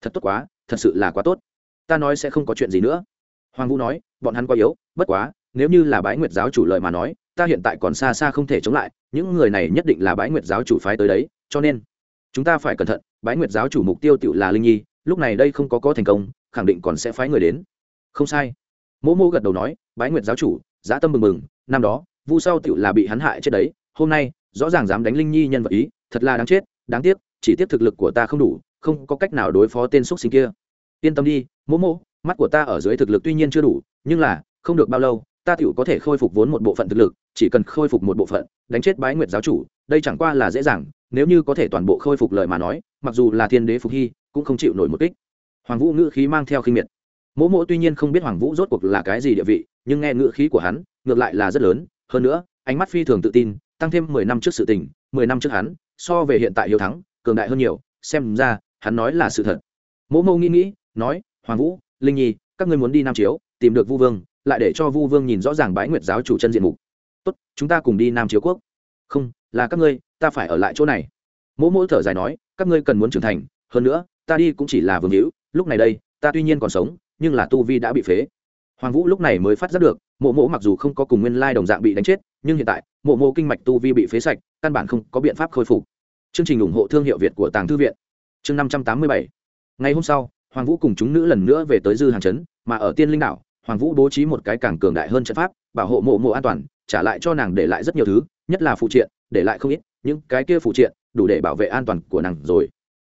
Thật tốt quá, thật sự là quá tốt. Ta nói sẽ không có chuyện gì nữa. Hoàng vũ nói, bọn hắn quá yếu, bất quá, nếu như là bái nguyệt giáo chủ lời mà nói ta hiện tại còn xa xa không thể chống lại, những người này nhất định là bái nguyệt giáo chủ phái tới đấy, cho nên chúng ta phải cẩn thận, bái nguyệt giáo chủ mục tiêu tự là linh nhi, lúc này đây không có có thành công, khẳng định còn sẽ phái người đến. Không sai. Mỗ mô gật đầu nói, bái nguyệt giáo chủ dã tâm mừng mừng, năm đó, vu sau tự là bị hắn hại chết đấy, hôm nay, rõ ràng dám đánh linh nhi nhân vật ý, thật là đáng chết, đáng tiếc, chỉ tiếc thực lực của ta không đủ, không có cách nào đối phó tên xúc sinh kia. Yên tâm đi, mỗ mỗ, mắt của ta ở dưới thực lực tuy nhiên chưa đủ, nhưng là, không được bao lâu ta tiểu có thể khôi phục vốn một bộ phận thực lực, chỉ cần khôi phục một bộ phận, đánh chết bái nguyệt giáo chủ, đây chẳng qua là dễ dàng, nếu như có thể toàn bộ khôi phục lời mà nói, mặc dù là thiên đế phục hy, cũng không chịu nổi một kích. Hoàng vũ ngữ khí mang theo khinh miệt. Mỗ mỗ tuy nhiên không biết hoàng vũ rốt cuộc là cái gì địa vị, nhưng nghe ngữ khí của hắn, ngược lại là rất lớn, hơn nữa, ánh mắt phi thường tự tin, tăng thêm mười năm trước sự tình, mười năm trước hắn, so về hiện tại hiếu thắng, cường đại hơn nhiều, xem ra, hắn nói là sự thật. Mỗ Mỗ nghĩ nghĩ, nói, hoàng vũ, linh nhi, các ngươi muốn đi nam chiếu, tìm được vu vương lại để cho vu vương nhìn rõ ràng bái nguyệt giáo chủ chân diện mục. Tốt, chúng ta cùng đi nam chiếu quốc. Không, là các ngươi, ta phải ở lại chỗ này. Mỗ mỗ thở dài nói, các ngươi cần muốn trưởng thành, hơn nữa, ta đi cũng chỉ là vương hữu, lúc này đây, ta tuy nhiên còn sống, nhưng là tu vi đã bị phế. Hoàng vũ lúc này mới phát giác được mộ mộ mặc dù không có cùng nguyên lai đồng dạng bị đánh chết, nhưng hiện tại mộ mộ kinh mạch tu vi bị phế sạch, căn bản không có biện pháp khôi phục. Chương trình ủng hộ thương hiệu việt của tàng thư viện. Chương năm trăm tám mươi bảy. Ngày hôm sau, hoàng vũ cùng chúng nữ lần nữa về tới dư hàng trấn mà ở tiên linh đảo hoàng vũ bố trí một cái càng cường đại hơn trận pháp, bảo hộ mộ mộ an toàn, trả lại cho nàng để lại rất nhiều thứ, nhất là phụ triện, để lại không ít, những cái kia phụ triện, đủ để bảo vệ an toàn của nàng rồi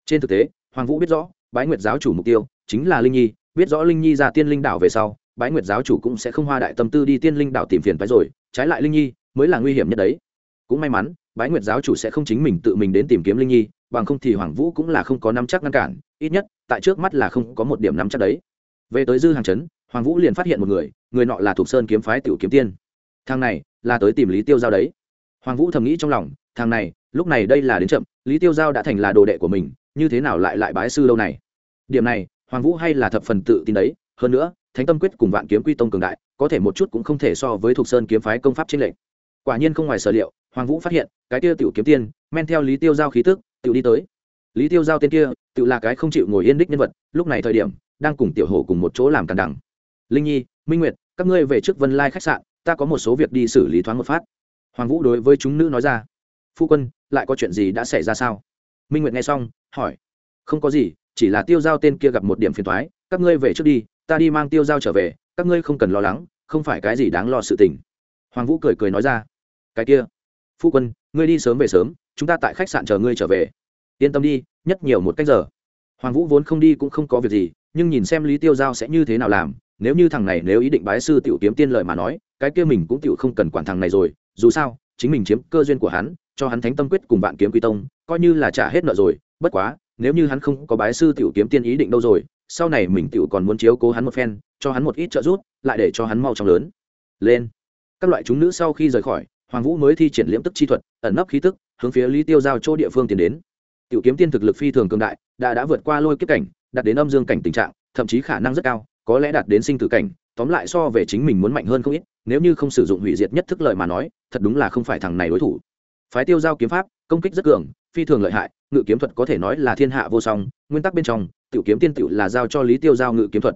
trên thực tế, hoàng vũ biết rõ, bái nguyệt giáo chủ mục tiêu chính là linh nhi, biết rõ linh nhi ra tiên linh đảo về sau, bái nguyệt giáo chủ cũng sẽ không hoa đại tâm tư đi tiên linh đảo tìm phiền phái rồi, trái lại linh nhi mới là nguy hiểm nhất đấy cũng may mắn, bái nguyệt giáo chủ sẽ không chính mình tự mình đến tìm kiếm linh nhi, bằng không thì hoàng vũ cũng là không có nắm chắc ngăn cản, ít nhất, tại trước mắt là không có một điểm nắm chắc đấy về tới dư hàng chấn hoàng vũ liền phát hiện một người người nọ là thuộc sơn kiếm phái tiểu kiếm tiên. Thằng này, là tới tìm lý tiêu giao đấy. Hoàng vũ thầm nghĩ trong lòng, thằng này, lúc này đây là đến chậm, lý tiêu giao đã thành là đồ đệ của mình, như thế nào lại lại bái sư lâu này? Điểm này, hoàng vũ hay là thập phần tự tin đấy. Hơn nữa, thánh tâm quyết cùng vạn kiếm quy tông cường đại, có thể một chút cũng không thể so với thuộc sơn kiếm phái công pháp trên lệnh quả nhiên không ngoài sở liệu, hoàng vũ phát hiện, cái kia tiểu kiếm tiên, men theo lý tiêu giao khí tức, tự đi tới. Lý tiêu giao tên kia, tự là cái không chịu ngồi yên đích nhân vật, lúc này thời điểm, đang cùng tiểu hổ cùng một chỗ làm càn đằng linh nhi, minh nguyệt, các ngươi về trước vân lai khách sạn, ta có một số việc đi xử lý thoáng một phát. Hoàng vũ đối với chúng nữ nói ra. Phu quân, lại có chuyện gì đã xảy ra sao? Minh nguyệt nghe xong, hỏi. Không có gì, chỉ là tiêu giao tên kia gặp một điểm phiền thoái các ngươi về trước đi, ta đi mang tiêu giao trở về, các ngươi không cần lo lắng, không phải cái gì đáng lo sự tình. Hoàng vũ cười cười nói ra. Cái kia. Phu quân, ngươi đi sớm về sớm, chúng ta tại khách sạn chờ ngươi trở về. Yên tâm đi, nhất nhiều một cách giờ. Hoàng vũ vốn không đi cũng không có việc gì, nhưng nhìn xem lý tiêu giao sẽ như thế nào làm nếu như thằng này nếu ý định bái sư tiểu kiếm tiên lợi mà nói, cái kia mình cũng tiểu không cần quản thằng này rồi, dù sao, chính mình chiếm cơ duyên của hắn, cho hắn thánh tâm quyết cùng vạn kiếm quy tông, coi như là trả hết nợ rồi, bất quá, nếu như hắn không có bái sư tiểu kiếm tiên ý định đâu rồi, sau này mình tiểu còn muốn chiếu cố hắn một phen, cho hắn một ít trợ giúp, lại để cho hắn mau chóng lớn. Lên. Các loại chúng nữ sau khi rời khỏi, hoàng vũ mới thi triển liễm tức chi thuật, ẩn nấp khí tức, hướng phía lý tiêu giao chỗ địa phương tiến đến. Tiểu kiếm tiên thực lực phi thường cường đại, đã đã vượt qua lôi kiếp cảnh, đạt đến âm dương cảnh tình trạng, thậm chí khả năng rất cao có lẽ đạt đến sinh tử cảnh, tóm lại so về chính mình muốn mạnh hơn không ít, nếu như không sử dụng hủy diệt nhất thức lợi mà nói, thật đúng là không phải thằng này đối thủ. Phái tiêu giao kiếm pháp, công kích rất cường, phi thường lợi hại, ngự kiếm thuật có thể nói là thiên hạ vô song, nguyên tắc bên trong, tiểu kiếm tiên tiểu là giao cho lý tiêu giao ngự kiếm thuật.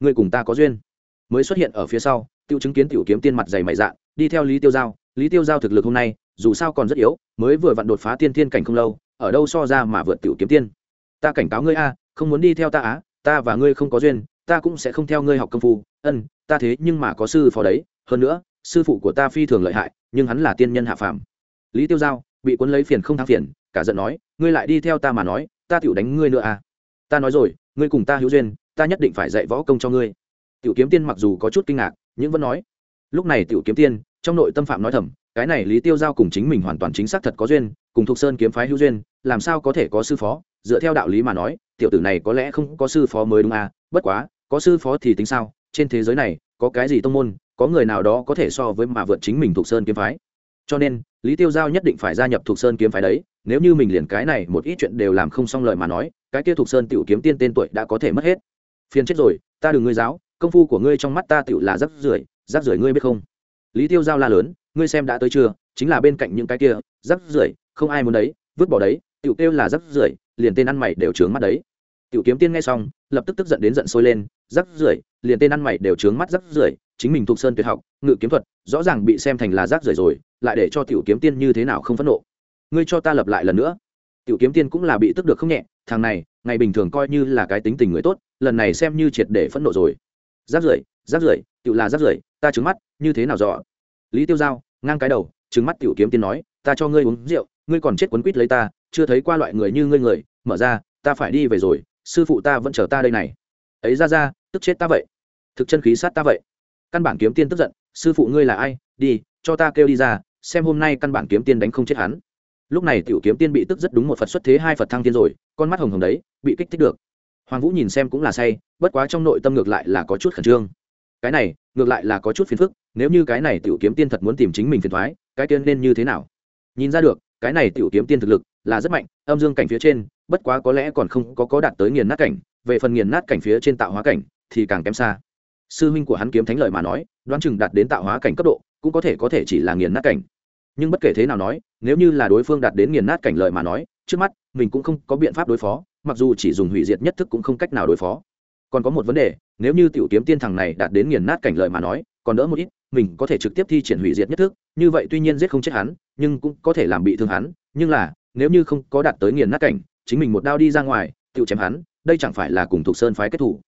Người cùng ta có duyên. Mới xuất hiện ở phía sau, tiêu chứng kiến tiểu kiếm tiên mặt dày mày dạ đi theo lý tiêu giao. Lý tiêu giao thực lực hôm nay, dù sao còn rất yếu, mới vừa vặn đột phá tiên thiên cảnh không lâu, ở đâu so ra mà vượt tiểu kiếm tiên. Ta cảnh cáo ngươi a, không muốn đi theo ta á, ta và ngươi không có duyên ta cũng sẽ không theo ngươi học công phu. Ân, ta thế nhưng mà có sư phó đấy. Hơn nữa, sư phụ của ta phi thường lợi hại, nhưng hắn là tiên nhân hạ phàm. Lý tiêu giao, bị cuốn lấy phiền không thắng phiền, cả giận nói, ngươi lại đi theo ta mà nói, ta tựu đánh ngươi nữa à? Ta nói rồi, ngươi cùng ta hữu duyên, ta nhất định phải dạy võ công cho ngươi. Tiểu kiếm tiên mặc dù có chút kinh ngạc, nhưng vẫn nói. Lúc này tiểu kiếm tiên, trong nội tâm phạm nói thầm, cái này lý tiêu giao cùng chính mình hoàn toàn chính xác thật có duyên, cùng thuộc sơn kiếm phái hữu duyên, làm sao có thể có sư phó? Dựa theo đạo lý mà nói, tiểu tử này có lẽ không có sư phó mới đúng à? Bất quá có sư phó thì tính sao? Trên thế giới này, có cái gì tông môn, có người nào đó có thể so với mà vượt chính mình thuộc sơn kiếm phái? Cho nên, lý tiêu giao nhất định phải gia nhập thuộc sơn kiếm phái đấy, nếu như mình liền cái này một ít chuyện đều làm không xong lời mà nói, cái kia thuộc sơn tiểu kiếm tiên tên tuổi đã có thể mất hết. Phiền chết rồi, ta đừng ngươi giáo, công phu của ngươi trong mắt ta tiểu là rắc rưởi rắc rưởi ngươi biết không? Lý tiêu giao la lớn, ngươi xem đã tới chưa? Chính là bên cạnh những cái kia, rắc rưởi, không ai muốn đấy, vứt bỏ đấy, tiểu kêu là rắc rưởi, liền tên ăn mày đều trướng mắt đấy. Tiểu kiếm tiên nghe xong, lập tức tức giận đến giận sôi lên rắc rưởi, liền tên ăn mày đều trướng mắt rắc rưởi, chính mình thuộc sơn tuyệt học, ngự kiếm thuật, rõ ràng bị xem thành là rác rưởi rồi, lại để cho tiểu kiếm tiên như thế nào không phẫn nộ. Ngươi cho ta lập lại lần nữa. Tiểu kiếm tiên cũng là bị tức được không nhẹ, thằng này, ngày bình thường coi như là cái tính tình người tốt, lần này xem như triệt để phẫn nộ rồi. Rác rưởi rác rưởi, tiểu là rác rưởi, ta trứng mắt, như thế nào rõ. lý tiêu giao, ngang cái đầu, trứng mắt tiểu kiếm tiên nói, ta cho ngươi uống rượu, ngươi còn chết quấn quýt lấy ta, chưa thấy qua loại người như ngươi người, mở ra, ta phải đi về rồi, sư phụ ta vẫn chờ ta đây này. Ấy ra ra tức chết ta vậy. Thực chân khí sát ta vậy. Căn bản kiếm tiên tức giận, sư phụ ngươi là ai? Đi, cho ta kêu đi ra, xem hôm nay căn bản kiếm tiên đánh không chết hắn. Lúc này tiểu kiếm tiên bị tức rất đúng một phật xuất thế, hai phật thăng tiên rồi, con mắt hồng hồng đấy, bị kích thích được. Hoàng vũ nhìn xem cũng là say, bất quá trong nội tâm ngược lại là có chút khẩn trương. Cái này, ngược lại là có chút phiền phức, nếu như cái này tiểu kiếm tiên thật muốn tìm chính mình phiền thoái, cái tiên nên như thế nào? Nhìn ra được, cái này tiểu kiếm tiên thực lực là rất mạnh, âm dương cảnh phía trên, bất quá có lẽ còn không có có đạt tới nghiền nát cảnh, về phần nghiền nát cảnh phía trên tạo hóa cảnh thì càng kém xa. Sư huynh của hắn kiếm thánh lợi mà nói, đoán chừng đạt đến tạo hóa cảnh cấp độ, cũng có thể có thể chỉ là nghiền nát cảnh. Nhưng bất kể thế nào nói, nếu như là đối phương đạt đến nghiền nát cảnh lợi mà nói, trước mắt, mình cũng không có biện pháp đối phó, mặc dù chỉ dùng hủy diệt nhất thức cũng không cách nào đối phó. Còn có một vấn đề, nếu như tiểu kiếm tiên thằng này đạt đến nghiền nát cảnh lợi mà nói, còn đỡ một ít, mình có thể trực tiếp thi triển hủy diệt nhất thức, như vậy tuy nhiên giết không chết hắn, nhưng cũng có thể làm bị thương hắn, nhưng là, nếu như không có đạt tới nghiền nát cảnh, chính mình một đao đi ra ngoài tự chém hắn, đây chẳng phải là cùng thục sơn phái kết thủ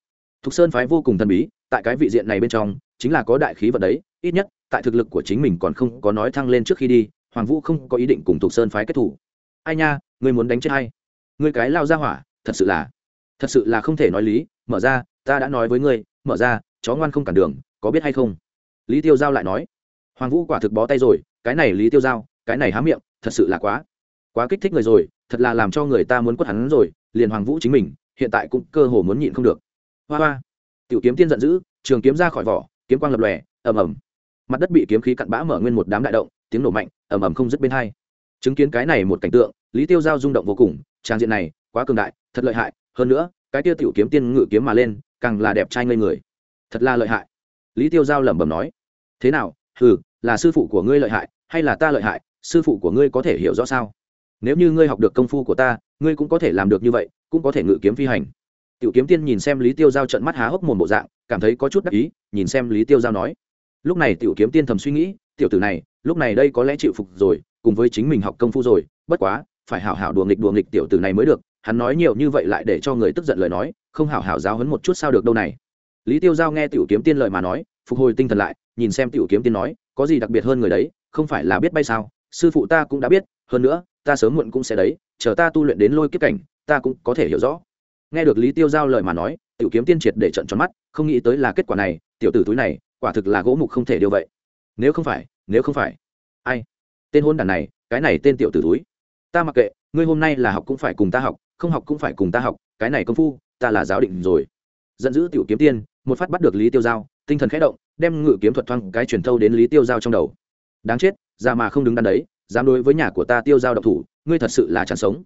thục sơn phái vô cùng thần bí, tại cái vị diện này bên trong, chính là có đại khí vật đấy, ít nhất, tại thực lực của chính mình còn không có nói thăng lên trước khi đi, hoàng vũ không có ý định cùng thục sơn phái kết thủ. Ai nha người muốn đánh chết hay người cái lao ra hỏa, thật sự là, thật sự là không thể nói lý, mở ra, ta đã nói với ngươi, mở ra, chó ngoan không cản đường, có biết hay không? Lý tiêu giao lại nói. Hoàng vũ quả thực bó tay rồi, cái này lý tiêu giao, cái này há miệng, thật sự là quá quá kích thích người rồi, thật là làm cho người ta muốn quất hắn rồi, liền hoàng vũ chính mình, hiện tại cũng cơ hồ muốn nhịn không được hoa hoa. Tiểu kiếm tiên giận dữ trường kiếm ra khỏi vỏ kiếm quang lập lòe ầm ầm. Mặt đất bị kiếm khí cặn bã mở nguyên một đám đại động tiếng nổ mạnh ầm ầm không dứt bên hai. Chứng kiến cái này một cảnh tượng lý tiêu giao rung động vô cùng trang diện này quá cường đại thật lợi hại hơn nữa cái tiêu tiểu kiếm tiên ngự kiếm mà lên càng là đẹp trai ngây người. Thật là lợi hại. Lý tiêu giao lẩm bẩm nói. Thế nào Hừ, là sư phụ của ngươi lợi hại hay là ta lợi hại sư phụ của ngươi có thể hiểu rõ sao? Nếu như ngươi học được công phu của ta ngươi cũng có thể làm được như vậy cũng có thể ngự kiếm phi hành tiểu kiếm tiên nhìn xem lý tiêu giao trận mắt há hốc mồm bộ dạng, cảm thấy có chút đắc ý, nhìn xem lý tiêu giao nói. Lúc này tiểu kiếm tiên thầm suy nghĩ, tiểu tử này, lúc này đây có lẽ chịu phục rồi, cùng với chính mình học công phu rồi, bất quá, phải hảo hảo đùa nghịch đùa nghịch tiểu tử này mới được, hắn nói nhiều như vậy lại để cho người tức giận lời nói, không hảo hảo giáo hấn một chút sao được đâu này. Lý tiêu giao nghe tiểu kiếm tiên lời mà nói, phục hồi tinh thần lại, nhìn xem tiểu kiếm tiên nói, có gì đặc biệt hơn người đấy, không phải là biết bay sao, sư phụ ta cũng đã biết, hơn nữa, ta sớm muộn cũng sẽ đấy, chờ ta tu luyện đến lôi kiếp cảnh, ta cũng có thể hiểu rõ nghe được lý tiêu giao lời mà nói, tiểu kiếm tiên triệt để trận tròn mắt, không nghĩ tới là kết quả này, tiểu tử túi này, quả thực là gỗ mục không thể điều vậy. Nếu không phải, nếu không phải. Ai? Tên hôn đàn này, cái này tên tiểu tử túi. Ta mặc kệ, ngươi hôm nay là học cũng phải cùng ta học, không học cũng phải cùng ta học, cái này công phu, ta là giáo định rồi. Giận dữ tiểu kiếm tiên, một phát bắt được lý tiêu giao, tinh thần khẽ động, đem ngự kiếm thuật thoang cái truyền thâu đến lý tiêu giao trong đầu. Đáng chết ra mà không đứng đắn đấy, dám đối với nhà của ta tiêu giao độc thủ, ngươi thật sự là chẳng sống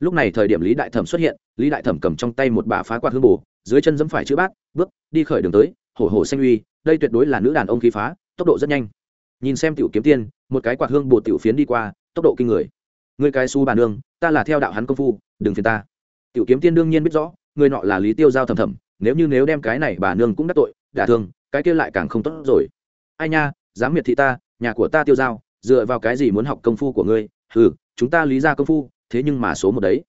lúc này thời điểm lý đại thẩm xuất hiện, lý đại thẩm cầm trong tay một bà phá quạt hương bồ dưới chân dẫm phải chữ bát, bước, đi khởi đường tới, hổ hổ xanh uy, đây tuyệt đối là nữ đàn ông khí phá, tốc độ rất nhanh. Nhìn xem tiểu kiếm tiên, một cái quạt hương bồ tiểu phiến đi qua, tốc độ kinh người. Người cái su bà nương, ta là theo đạo hắn công phu, đừng phiền ta. Tiểu kiếm tiên đương nhiên biết rõ, người nọ là lý tiêu giao thầm thầm, nếu như nếu đem cái này bà nương cũng đắc tội, đả thương, cái kia lại càng không tốt rồi. Ai nha, dám miệt thị ta, nhà của ta tiêu giao, dựa vào cái gì muốn học công phu của ngươi? Ừ chúng ta lý ra công phu thế nhưng mà số một đấy.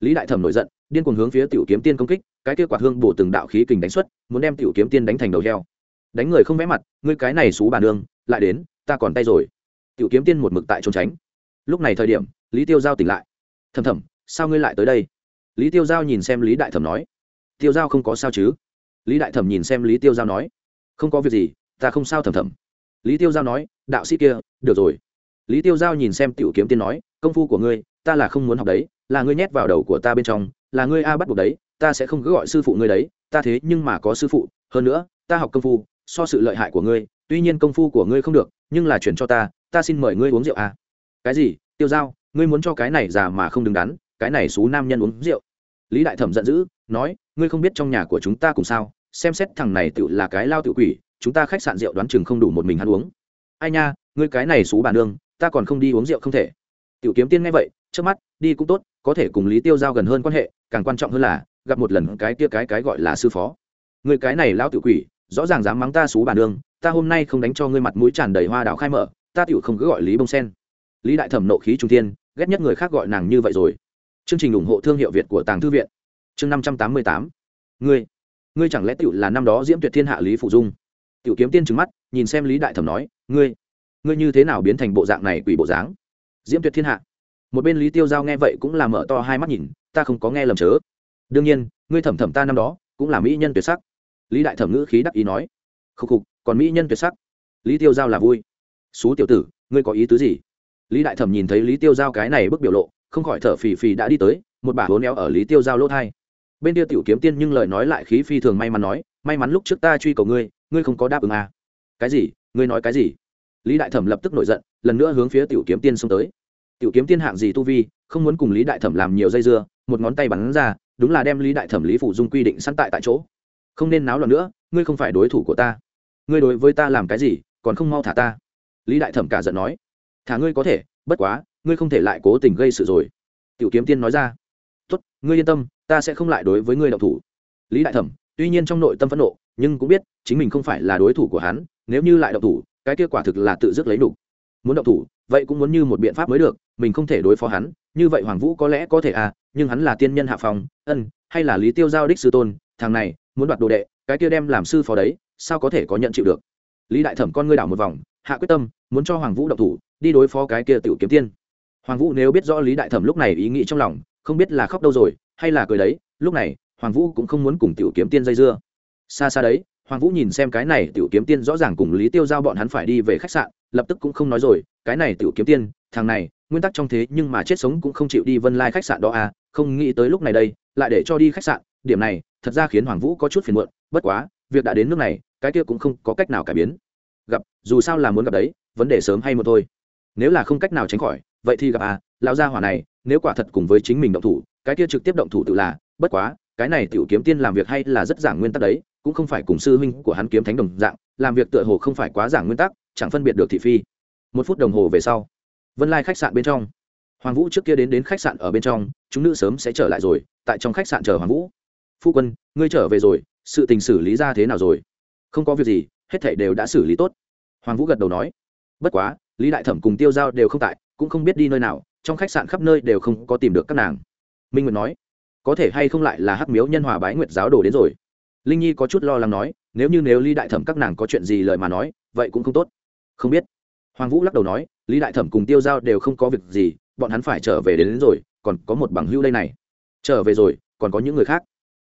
Lý đại thẩm nổi giận, điên cuồng hướng phía tiểu kiếm tiên công kích, cái kia quạt hương bổ từng đạo khí kình đánh xuất, muốn đem tiểu kiếm tiên đánh thành đầu heo. Đánh người không vẽ mặt, ngươi cái này xú bà nương, lại đến, ta còn tay rồi. Tiểu kiếm tiên một mực tại trốn tránh. Lúc này thời điểm, lý tiêu giao tỉnh lại. Thầm thầm sao ngươi lại tới đây? Lý tiêu giao nhìn xem lý đại thẩm nói. Tiêu giao không có sao chứ? Lý đại thẩm nhìn xem lý tiêu giao nói. Không có việc gì, ta không sao thầm thầm lý tiêu giao nói, đạo sĩ kia, được rồi. Lý tiêu giao nhìn xem tiểu kiếm tiên nói công phu của ngươi, ta là không muốn học đấy, là ngươi nhét vào đầu của ta bên trong, là ngươi a bắt buộc đấy, ta sẽ không cứ gọi sư phụ ngươi đấy, ta thế nhưng mà có sư phụ, hơn nữa, ta học công phu, so sự lợi hại của ngươi, tuy nhiên công phu của ngươi không được, nhưng là chuyển cho ta ta xin mời ngươi uống rượu à. Cái gì? Tiêu giao, ngươi muốn cho cái này già mà không đứng đắn, cái này xú nam nhân uống rượu. Lý đại thẩm giận dữ, nói, ngươi không biết trong nhà của chúng ta cùng sao, xem xét thằng này tự là cái lao tự quỷ, chúng ta khách sạn rượu đoán chừng không đủ một mình hắn uống. Ai nha, ngươi cái này xú bà nương, ta còn không đi uống rượu không thể tiểu kiếm tiên nghe vậy trước mắt đi cũng tốt có thể cùng lý tiêu giao gần hơn quan hệ càng quan trọng hơn là gặp một lần cái kia cái cái gọi là sư phó. Người cái này lão tự quỷ rõ ràng dám mắng ta xú bà đường, ta hôm nay không đánh cho ngươi mặt mũi tràn đầy hoa đào khai mở ta tiểu không cứ gọi lý bông sen. Lý đại thẩm nộ khí trung thiên ghét nhất người khác gọi nàng như vậy rồi. Chương trình ủng hộ thương hiệu việt của tàng thư viện. Chương năm trăm tám mươi tám. Ngươi ngươi chẳng lẽ tiểu là năm đó diễm tuyệt thiên hạ lý phụ dung? Tiểu kiếm tiên trừng mắt nhìn xem lý đại thẩm nói ngươi ngươi như thế nào biến thành bộ dạng này quỷ bộ dáng? Diễm tuyệt thiên hạ. Một bên lý tiêu giao nghe vậy cũng là mở to hai mắt nhìn, ta không có nghe lầm chớ. Đương nhiên, ngươi thẩm thẩm ta năm đó, cũng là mỹ nhân tuyệt sắc. Lý đại thẩm ngữ khí đắc ý nói. Khục khục, còn mỹ nhân tuyệt sắc. Lý tiêu giao là vui. Xú tiểu tử, ngươi có ý tứ gì? Lý đại thẩm nhìn thấy lý tiêu giao cái này bức biểu lộ, không khỏi thở phì phì đã đi tới, một bà hố neo ở lý tiêu giao lỗ thai. Bên kia tiểu kiếm tiên nhưng lời nói lại khí phi thường may mắn nói, may mắn lúc trước ta truy cầu ngươi ngươi không có đáp ứng à. cái gì? Ngươi nói cái gì? Lý đại thẩm lập tức nổi giận, lần nữa hướng phía tiểu kiếm tiên xông tới. Tiểu kiếm tiên hạng gì tu vi, không muốn cùng lý đại thẩm làm nhiều dây dưa, một ngón tay bắn ra, đúng là đem lý đại thẩm, lý phủ dung quy định sẵn tại tại chỗ. Không nên náo loạn nữa, ngươi không phải đối thủ của ta. Ngươi đối với ta làm cái gì, còn không mau thả ta. Lý đại thẩm cả giận nói. Thả ngươi có thể, bất quá, ngươi không thể lại cố tình gây sự rồi. Tiểu kiếm tiên nói ra. Tốt, ngươi yên tâm, ta sẽ không lại đối với ngươi động thủ. Lý đại thẩm, tuy nhiên trong nội tâm phẫn nộ, nhưng cũng biết, chính mình không phải là đối thủ của hắn, nếu như lại động thủ cái kia quả thực là tự dứt lấy đủ. Muốn động thủ, vậy cũng muốn như một biện pháp mới được, mình không thể đối phó hắn, như vậy hoàng vũ có lẽ có thể à nhưng hắn là tiên nhân hạ phòng, ân, hay là lý tiêu giao đích sư tôn, thằng này, muốn đoạt đồ đệ, cái kia đem làm sư phó đấy, sao có thể có nhận chịu được? Lý đại thẩm con ngươi đảo một vòng, hạ quyết tâm, muốn cho hoàng vũ động thủ, đi đối phó cái kia tiểu kiếm tiên. Hoàng vũ nếu biết rõ lý đại thẩm lúc này ý nghĩ trong lòng, không biết là khóc đâu rồi, hay là cười đấy, lúc này, hoàng vũ cũng không muốn cùng tiểu kiếm tiên dây dưa. Xa xa đấy hoàng vũ nhìn xem cái này tiểu kiếm tiên rõ ràng cùng lý tiêu giao bọn hắn phải đi về khách sạn, lập tức cũng không nói rồi, cái này tiểu kiếm tiên, thằng này, nguyên tắc trong thế nhưng mà chết sống cũng không chịu đi vân lai khách sạn đó à không nghĩ tới lúc này đây, lại để cho đi khách sạn, điểm này, thật ra khiến hoàng vũ có chút phiền muộn, bất quá, việc đã đến nước này, cái kia cũng không có cách nào cải biến. Gặp, dù sao là muốn gặp đấy, vấn đề sớm hay một thôi. Nếu là không cách nào tránh khỏi, vậy thì gặp à lão gia hỏa này, nếu quả thật cùng với chính mình động thủ, cái kia trực tiếp động thủ tự là, bất quá, cái này tiểu kiếm tiên làm việc hay là rất giảng nguyên tắc đấy cũng không phải cùng sư huynh của hắn kiếm thánh đồng dạng, làm việc tựa hồ không phải quá giảng nguyên tắc, chẳng phân biệt được thị phi. Một phút đồng hồ về sau, vân lai khách sạn bên trong. Hoàng vũ trước kia đến đến khách sạn ở bên trong, chúng nữ sớm sẽ trở lại rồi, tại trong khách sạn chờ hoàng vũ. Phu quân, ngươi trở về rồi, sự tình xử lý ra thế nào rồi? Không có việc gì, hết thảy đều đã xử lý tốt. Hoàng vũ gật đầu nói. Bất quá, lý đại thẩm cùng tiêu giao đều không tại, cũng không biết đi nơi nào, trong khách sạn khắp nơi đều không có tìm được các nàng. Minh nguyệt nói. Có thể hay không lại là hắc miếu nhân hòa bái nguyệt giáo đồ đến rồi? Linh nhi có chút lo lắng nói nếu như nếu lý đại thẩm các nàng có chuyện gì lời mà nói vậy cũng không tốt. Không biết. Hoàng vũ lắc đầu nói lý đại thẩm cùng tiêu giao đều không có việc gì bọn hắn phải trở về đến, đến rồi còn có một bằng hưu đây này. Trở về rồi còn có những người khác.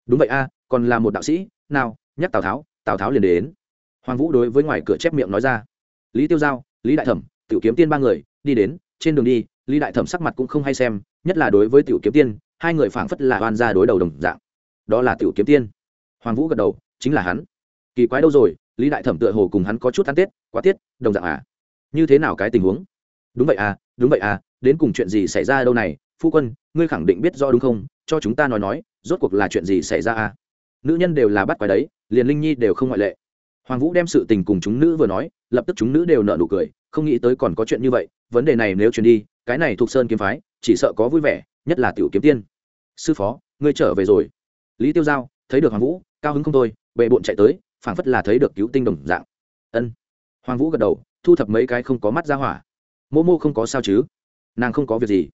Đúng vậy a còn là một đạo sĩ nào nhắc tào tháo tào tháo liền đến. Hoàng vũ đối với ngoài cửa chép miệng nói ra lý tiêu giao lý đại thẩm tiểu kiếm tiên ba người đi đến trên đường đi lý đại thẩm sắc mặt cũng không hay xem nhất là đối với tiểu kiếm tiên hai người phảng phất là oan gia đối đầu đồng dạng. Đó là tiểu kiếm tiên hoàng vũ gật đầu, chính là hắn. Kỳ quái đâu rồi, lý đại thẩm tựa hồ cùng hắn có chút ăn tết, quá tiết, đồng dạng à? Như thế nào cái tình huống? Đúng vậy à đúng vậy à đến cùng chuyện gì xảy ra đâu này? Phu quân, ngươi khẳng định biết do đúng không? Cho chúng ta nói nói, rốt cuộc là chuyện gì xảy ra à? Nữ nhân đều là bắt quái đấy, liền linh nhi đều không ngoại lệ. Hoàng vũ đem sự tình cùng chúng nữ vừa nói, lập tức chúng nữ đều nợ nụ cười, không nghĩ tới còn có chuyện như vậy, vấn đề này nếu truyền đi, cái này thuộc sơn kiếm phái, chỉ sợ có vui vẻ, nhất là tiểu kiếm tiên. Sư phó, ngươi trở về rồi. Lý tiêu giao, thấy được hoàng vũ cao hứng không thôi, bệ bộn chạy tới, phảng phất là thấy được cứu tinh đồng dạng. Ân. Hoàng vũ gật đầu, thu thập mấy cái không có mắt ra hỏa. Mô mô không có sao chứ? Nàng không có việc gì.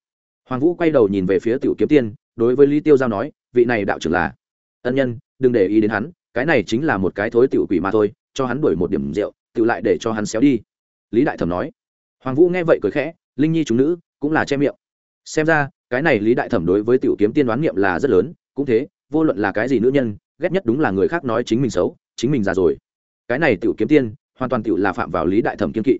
Hoàng vũ quay đầu nhìn về phía tiểu kiếm tiên, đối với lý tiêu giao nói, vị này đạo trưởng là. Ân nhân, đừng để ý đến hắn, cái này chính là một cái thối tiểu quỷ mà thôi, cho hắn đuổi một điểm rượu tự lại để cho hắn xéo đi. Lý đại thẩm nói. Hoàng vũ nghe vậy cười khẽ, linh nhi chúng nữ, cũng là che miệng. Xem ra, cái này lý đại thẩm đối với tiểu kiếm tiên đoán niệm là rất lớn, cũng thế, vô luận là cái gì nữ nhân ghét nhất đúng là người khác nói chính mình xấu, chính mình già rồi. Cái này tiểu kiếm tiên, hoàn toàn tiểu là phạm vào lý đại thẩm kiên kỵ.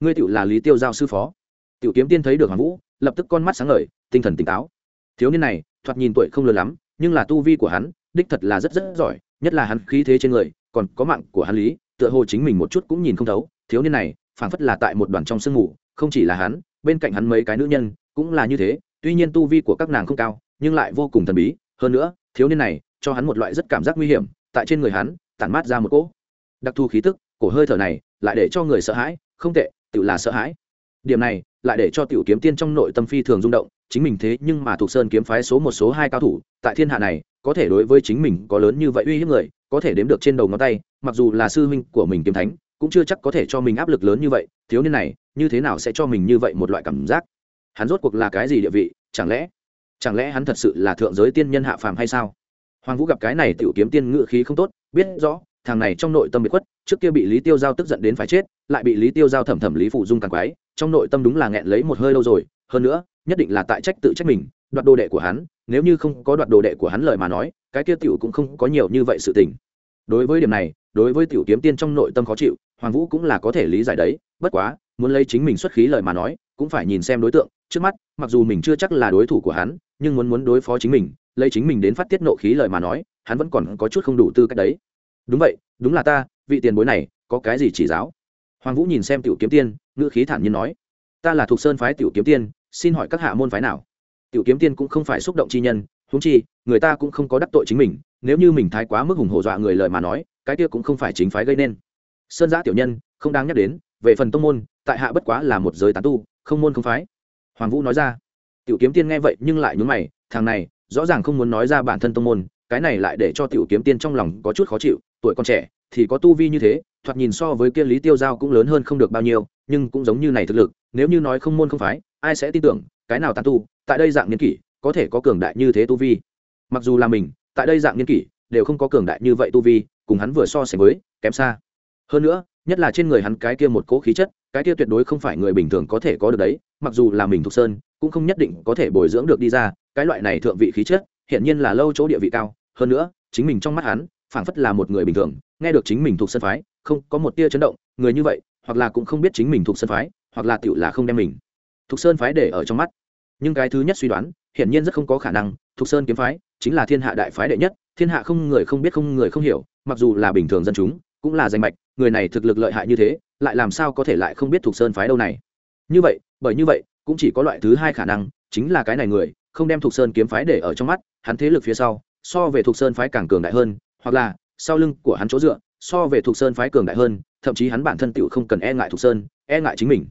Ngươi tiểu là lý tiêu giao sư phó. Tiểu kiếm tiên thấy được hoàng vũ, lập tức con mắt sáng ngời, tinh thần tỉnh táo. Thiếu niên này, thoạt nhìn tuổi không lớn lắm, nhưng là tu vi của hắn, đích thật là rất rất giỏi, nhất là hắn khí thế trên người, còn có mạng của hắn lý, tựa hồ chính mình một chút cũng nhìn không thấu. Thiếu niên này, phảng phất là tại một đoàn trong sương mù, không chỉ là hắn, bên cạnh hắn mấy cái nữ nhân, cũng là như thế. Tuy nhiên tu vi của các nàng không cao, nhưng lại vô cùng thần bí. Hơn nữa, thiếu niên này cho hắn một loại rất cảm giác nguy hiểm, tại trên người hắn, tản mát ra một cỗ đặc thù khí tức, cổ hơi thở này lại để cho người sợ hãi, không tệ tự là sợ hãi. Điểm này lại để cho tiểu kiếm tiên trong nội tâm phi thường rung động, chính mình thế nhưng mà thuộc sơn kiếm phái số một, số hai cao thủ, tại thiên hạ này, có thể đối với chính mình có lớn như vậy uy hiếp người, có thể đếm được trên đầu ngón tay, mặc dù là sư huynh của mình kiếm thánh, cũng chưa chắc có thể cho mình áp lực lớn như vậy, thiếu niên này, như thế nào sẽ cho mình như vậy một loại cảm giác? Hắn rốt cuộc là cái gì địa vị, chẳng lẽ chẳng lẽ hắn thật sự là thượng giới tiên nhân hạ phàm hay sao? Hoàng vũ gặp cái này tiểu kiếm tiên ngự khí không tốt, biết rõ, thằng này trong nội tâm bị khuất, trước kia bị lý tiêu giao tức giận đến phải chết, lại bị lý tiêu giao thẩm thẩm lý phụ dung càng quái, trong nội tâm đúng là nghẹn lấy một hơi lâu rồi, hơn nữa, nhất định là tại trách tự trách mình, đoạt đồ đệ của hắn, nếu như không có đoạt đồ đệ của hắn lời mà nói, cái kia tiểu cũng không có nhiều như vậy sự tình. Đối với điểm này, đối với tiểu kiếm tiên trong nội tâm khó chịu, hoàng vũ cũng là có thể lý giải đấy, bất quá, muốn lấy chính mình xuất khí lời mà nói, cũng phải nhìn xem đối tượng, trước mắt, mặc dù mình chưa chắc là đối thủ của hắn, nhưng muốn muốn đối phó chính mình lấy chính mình đến phát tiết nộ khí lời mà nói, hắn vẫn còn có chút không đủ tư cách đấy. Đúng vậy, đúng là ta, vị tiền bối này, có cái gì chỉ giáo? Hoàng vũ nhìn xem tiểu kiếm tiên, ngữ khí thản nhiên nói. Ta là thuộc sơn phái tiểu kiếm tiên, xin hỏi các hạ môn phái nào? Tiểu kiếm tiên cũng không phải xúc động chi nhân, huống chi, người ta cũng không có đắc tội chính mình, nếu như mình thái quá mức hùng hổ dọa người lời mà nói, cái kia cũng không phải chính phái gây nên. Sơn giã tiểu nhân, không đáng nhắc đến, về phần tông môn, tại hạ bất quá là một giới tán tu, không môn không phái. Hoàng vũ nói ra. Tiểu kiếm tiên nghe vậy nhưng lại nhún mày, thằng này rõ ràng không muốn nói ra bản thân tông môn, cái này lại để cho tiểu kiếm tiên trong lòng có chút khó chịu, tuổi còn trẻ, thì có tu vi như thế, thoạt nhìn so với kia lý tiêu giao cũng lớn hơn không được bao nhiêu, nhưng cũng giống như này thực lực, nếu như nói không môn không phái, ai sẽ tin tưởng, cái nào tán tu, tại đây dạng niên kỷ, có thể có cường đại như thế tu vi. Mặc dù là mình, tại đây dạng niên kỷ, đều không có cường đại như vậy tu vi, cùng hắn vừa so sánh với, kém xa. Hơn nữa, nhất là trên người hắn cái kia một cỗ khí chất, cái kia tuyệt đối không phải người bình thường có thể có được đấy, mặc dù là mình thuộc sơn, cũng không nhất định có thể bồi dưỡng được đi ra cái loại này thượng vị khí chất hiện nhiên là lâu chỗ địa vị cao. Hơn nữa, chính mình trong mắt hắn, phảng phất là một người bình thường, nghe được chính mình thuộc sân phái, không, có một tia chấn động, người như vậy, hoặc là cũng không biết chính mình thuộc sân phái, hoặc là tiểu là không đem mình thuộc sơn phái để ở trong mắt. Nhưng cái thứ nhất suy đoán, hiển nhiên rất không có khả năng, thuộc sơn kiếm phái chính là thiên hạ đại phái đệ nhất, thiên hạ không người không biết không người không hiểu, mặc dù là bình thường dân chúng, cũng là danh mạch, người này thực lực lợi hại như thế, lại làm sao có thể lại không biết thuộc sơn phái đâu này? Như vậy, bởi như vậy, cũng chỉ có loại thứ hai khả năng, chính là cái này người không đem thuộc sơn kiếm phái để ở trong mắt, hắn thế lực phía sau, so về thuộc sơn phái càng cường đại hơn, hoặc là, sau lưng của hắn chỗ dựa, so về thuộc sơn phái cường đại hơn, thậm chí hắn bản thân tựu không cần e ngại thuộc sơn e ngại chính mình.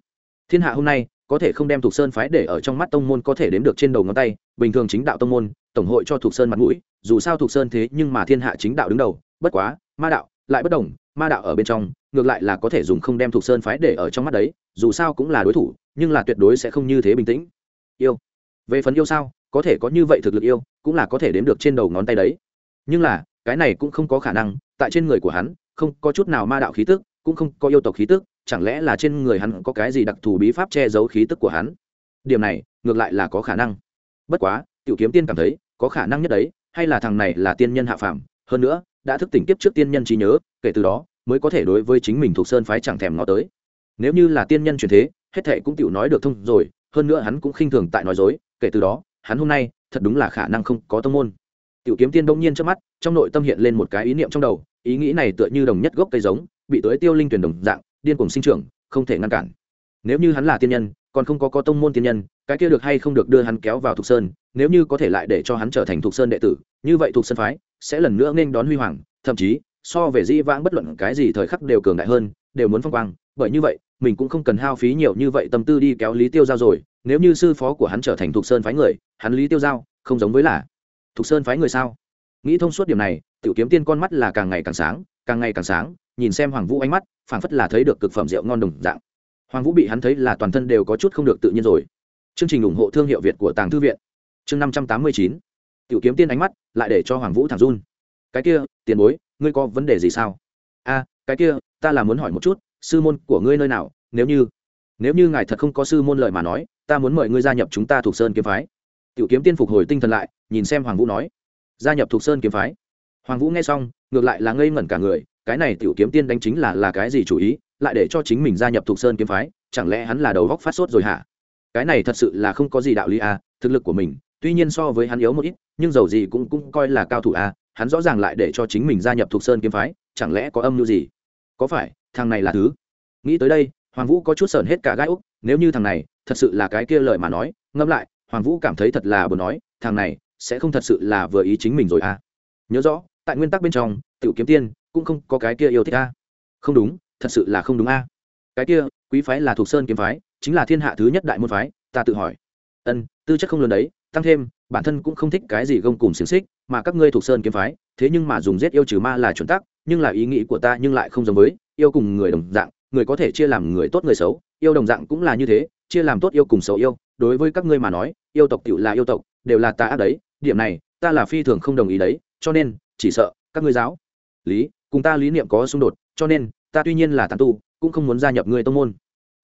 Thiên hạ hôm nay, có thể không đem thuộc sơn phái để ở trong mắt tông môn có thể đếm được trên đầu ngón tay, bình thường chính đạo tông môn, tổng hội cho thuộc sơn mặt mũi, dù sao thuộc sơn thế nhưng mà thiên hạ chính đạo đứng đầu, bất quá, ma đạo lại bất đồng, ma đạo ở bên trong, ngược lại là có thể dùng không đem thuộc sơn phái để ở trong mắt đấy, dù sao cũng là đối thủ, nhưng là tuyệt đối sẽ không như thế bình tĩnh. Yêu về phần yêu sao, có thể có như vậy thực lực yêu, cũng là có thể đếm được trên đầu ngón tay đấy. Nhưng là, cái này cũng không có khả năng, tại trên người của hắn, không có chút nào ma đạo khí tức, cũng không có yêu tộc khí tức, chẳng lẽ là trên người hắn có cái gì đặc thù bí pháp che giấu khí tức của hắn? Điểm này, ngược lại là có khả năng. Bất quá, tiểu kiếm tiên cảm thấy, có khả năng nhất đấy, hay là thằng này là tiên nhân hạ phàm, hơn nữa, đã thức tỉnh kiếp trước tiên nhân trí nhớ, kể từ đó, mới có thể đối với chính mình thuộc sơn phái chẳng thèm ngó tới. Nếu như là tiên nhân truyền thế, hết thệ cũng tiểu nói được thông rồi, hơn nữa hắn cũng khinh thường tại nói dối kể từ đó, hắn hôm nay thật đúng là khả năng không có tông môn. Tiểu kiếm tiên đông nhiên trước mắt, trong nội tâm hiện lên một cái ý niệm trong đầu, ý nghĩ này tựa như đồng nhất gốc cây giống, bị tới tiêu linh tuyển đồng dạng, điên cuồng sinh trưởng, không thể ngăn cản. Nếu như hắn là tiên nhân, còn không có có tông môn tiên nhân, cái kia được hay không được đưa hắn kéo vào thục sơn, nếu như có thể lại để cho hắn trở thành thục sơn đệ tử, như vậy thục sơn phái sẽ lần nữa nên đón huy hoàng, thậm chí so về di vãng bất luận cái gì thời khắc đều cường đại hơn, đều muốn phong quang bởi như vậy, mình cũng không cần hao phí nhiều như vậy tâm tư đi kéo lý tiêu giao rồi. Nếu như sư phó của hắn trở thành thục sơn phái người, hắn lý tiêu giao, không giống với là thục sơn phái người sao? Nghĩ thông suốt điểm này, tiểu kiếm tiên con mắt là càng ngày càng sáng, càng ngày càng sáng, nhìn xem hoàng vũ ánh mắt, phảng phất là thấy được cực phẩm rượu ngon đồng dạng. Hoàng vũ bị hắn thấy là toàn thân đều có chút không được tự nhiên rồi. Chương trình ủng hộ thương hiệu việt của tàng thư viện. Chương năm trăm tám mươi chín. Tiểu kiếm tiên ánh mắt lại để cho hoàng vũ thẳng run. Cái kia, tiền bối, ngươi có vấn đề gì sao? A, cái kia, ta là muốn hỏi một chút sư môn của ngươi nơi nào, nếu như nếu như ngài thật không có sư môn lợi mà nói, ta muốn mời ngươi gia nhập chúng ta thuộc sơn kiếm phái. Tiểu kiếm tiên phục hồi tinh thần lại, nhìn xem hoàng vũ nói. Gia nhập thuộc sơn kiếm phái. Hoàng vũ nghe xong, ngược lại là ngây ngẩn cả người, cái này tiểu kiếm tiên đánh chính là là cái gì chủ ý, lại để cho chính mình gia nhập thuộc sơn kiếm phái, chẳng lẽ hắn là đầu góc phát sốt rồi hả? Cái này thật sự là không có gì đạo lý à thực lực của mình, tuy nhiên so với hắn yếu một ít, nhưng dầu gì cũng cũng coi là cao thủ à hắn rõ ràng lại để cho chính mình gia nhập thuộc sơn kiếm phái, chẳng lẽ có âm mưu gì? Có phải thằng này là thứ. Nghĩ tới đây, hoàng vũ có chút sờn hết cả gai úc, nếu như thằng này thật sự là cái kia lời mà nói, ngẫm lại, hoàng vũ cảm thấy thật là buồn nói, thằng này sẽ không thật sự là vừa ý chính mình rồi à. Nhớ rõ, tại nguyên tắc bên trong, tiểu kiếm tiên cũng không có cái kia yêu thích a. Không đúng, thật sự là không đúng a. Cái kia, quý phái là thuộc sơn kiếm phái, chính là thiên hạ thứ nhất đại môn phái, ta tự hỏi. Ân tư chất không lớn đấy, tăng thêm, bản thân cũng không thích cái gì gông cùng xiềng xích, mà các ngươi thuộc sơn kiếm phái, thế nhưng mà dùng giết yêu trừ ma là chuẩn tắc, nhưng là ý nghĩ của ta nhưng lại không giống với, yêu cùng người đồng dạng, người có thể chia làm người tốt người xấu, yêu đồng dạng cũng là như thế, chia làm tốt yêu cùng xấu yêu, đối với các ngươi mà nói, yêu tộc tiểu là yêu tộc, đều là ta ác đấy, điểm này, ta là phi thường không đồng ý đấy, cho nên, chỉ sợ, các ngươi giáo lý, cùng ta lý niệm có xung đột, cho nên, ta tuy nhiên là tàn tu, cũng không muốn gia nhập ngươi tông môn.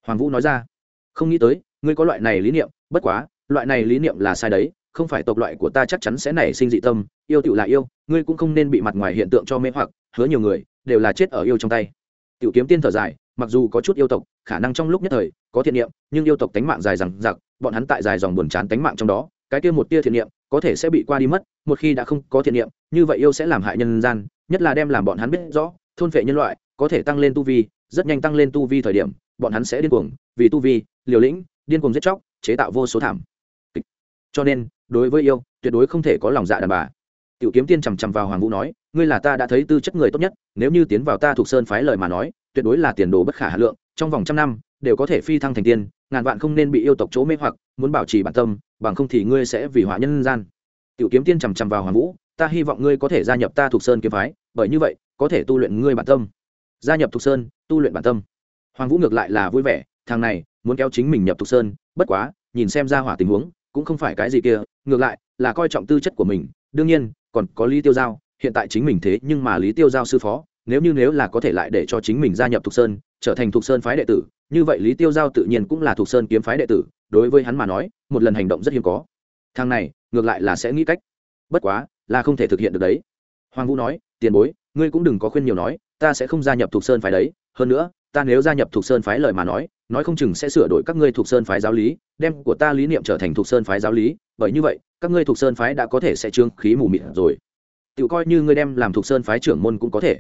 Hoàng vũ nói ra. Không nghĩ tới, ngươi có loại này lý niệm, bất quá loại này lý niệm là sai đấy, không phải tộc loại của ta chắc chắn sẽ nảy sinh dị tâm, yêu tựu là yêu, ngươi cũng không nên bị mặt ngoài hiện tượng cho mê hoặc, hứa nhiều người đều là chết ở yêu trong tay. Tiểu kiếm tiên thở dài, mặc dù có chút yêu tộc, khả năng trong lúc nhất thời có thiện niệm, nhưng yêu tộc tánh mạng dài rằng giặc bọn hắn tại dài dòng buồn chán tánh mạng trong đó, cái kia một tia thiện niệm có thể sẽ bị qua đi mất, một khi đã không có thiện niệm, như vậy yêu sẽ làm hại nhân gian, nhất là đem làm bọn hắn biết rõ, thôn vệ nhân loại có thể tăng lên tu vi, rất nhanh tăng lên tu vi thời điểm, bọn hắn sẽ điên cuồng, vì tu vi, liều lĩnh, điên cuồng giết chóc, chế tạo vô số thảm cho nên, đối với yêu, tuyệt đối không thể có lòng dạ đàn bà. Tiểu kiếm tiên chằm chằm vào hoàng vũ nói, ngươi là ta đã thấy tư chất người tốt nhất, nếu như tiến vào ta thuộc sơn phái lời mà nói, tuyệt đối là tiền đồ bất khả hà lượng, trong vòng trăm năm, đều có thể phi thăng thành tiên, ngàn vạn không nên bị yêu tộc chỗ mê hoặc, muốn bảo trì bản tâm, bằng không thì ngươi sẽ vì hỏa nhân gian. Tiểu kiếm tiên chằm chằm vào hoàng vũ, ta hy vọng ngươi có thể gia nhập ta thuộc sơn kiếm phái, bởi như vậy, có thể tu luyện ngươi bản tâm. Gia nhập thuộc sơn, tu luyện bản tâm. Hoàng vũ ngược lại là vui vẻ, thằng này, muốn kéo chính mình nhập thuộc sơn, bất quá, nhìn xem ra hỏa tình huống cũng không phải cái gì kia, ngược lại, là coi trọng tư chất của mình. Đương nhiên, còn có lý tiêu giao, hiện tại chính mình thế nhưng mà lý tiêu giao sư phó, nếu như nếu là có thể lại để cho chính mình gia nhập thục sơn, trở thành thục sơn phái đệ tử, như vậy lý tiêu giao tự nhiên cũng là thục sơn kiếm phái đệ tử, đối với hắn mà nói, một lần hành động rất hiếm có. Thằng này, ngược lại là sẽ nghĩ cách. Bất quá, là không thể thực hiện được đấy. Hoàng vũ nói, tiền bối, ngươi cũng đừng có khuyên nhiều nói, ta sẽ không gia nhập thục sơn phái đấy. Hơn nữa, ta nếu gia nhập thục sơn phái lời mà nói nói không chừng sẽ sửa đổi các ngươi thuộc sơn phái giáo lý, đem của ta lý niệm trở thành thuộc sơn phái giáo lý, bởi như vậy, các ngươi thuộc sơn phái đã có thể sẽ trương khí mù mịt rồi. Tự coi như ngươi đem làm thuộc sơn phái trưởng môn cũng có thể.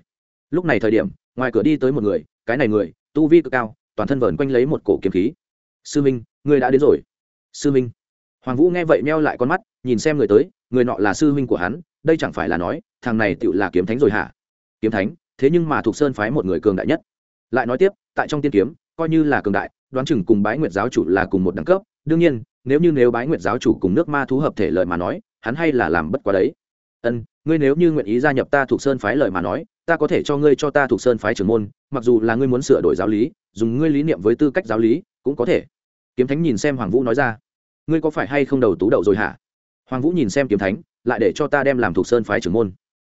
Lúc này thời điểm, ngoài cửa đi tới một người, cái này người, tu vi cực cao, toàn thân vờn quanh lấy một cổ kiếm khí. Sư minh, ngươi đã đến rồi. Sư minh. Hoàng vũ nghe vậy meo lại con mắt, nhìn xem người tới, người nọ là sư minh của hắn, đây chẳng phải là nói, thằng này tự là kiếm thánh rồi hả? Kiếm thánh, thế nhưng mà thuộc sơn phái một người cường đại nhất. Lại nói tiếp, tại trong tiên kiếm coi như là cường đại, đoán chừng cùng bái nguyệt giáo chủ là cùng một đẳng cấp. Đương nhiên, nếu như nếu bái nguyệt giáo chủ cùng nước ma thú hợp thể lợi mà nói, hắn hay là làm bất quá đấy. Ân, ngươi nếu như nguyện ý gia nhập ta thuộc sơn phái lợi mà nói, ta có thể cho ngươi cho ta thuộc sơn phái trưởng môn, mặc dù là ngươi muốn sửa đổi giáo lý, dùng ngươi lý niệm với tư cách giáo lý, cũng có thể. Kiếm thánh nhìn xem hoàng vũ nói ra. Ngươi có phải hay không đầu tú đậu rồi hả? Hoàng vũ nhìn xem kiếm thánh, lại để cho ta đem làm thuộc sơn phái trưởng môn.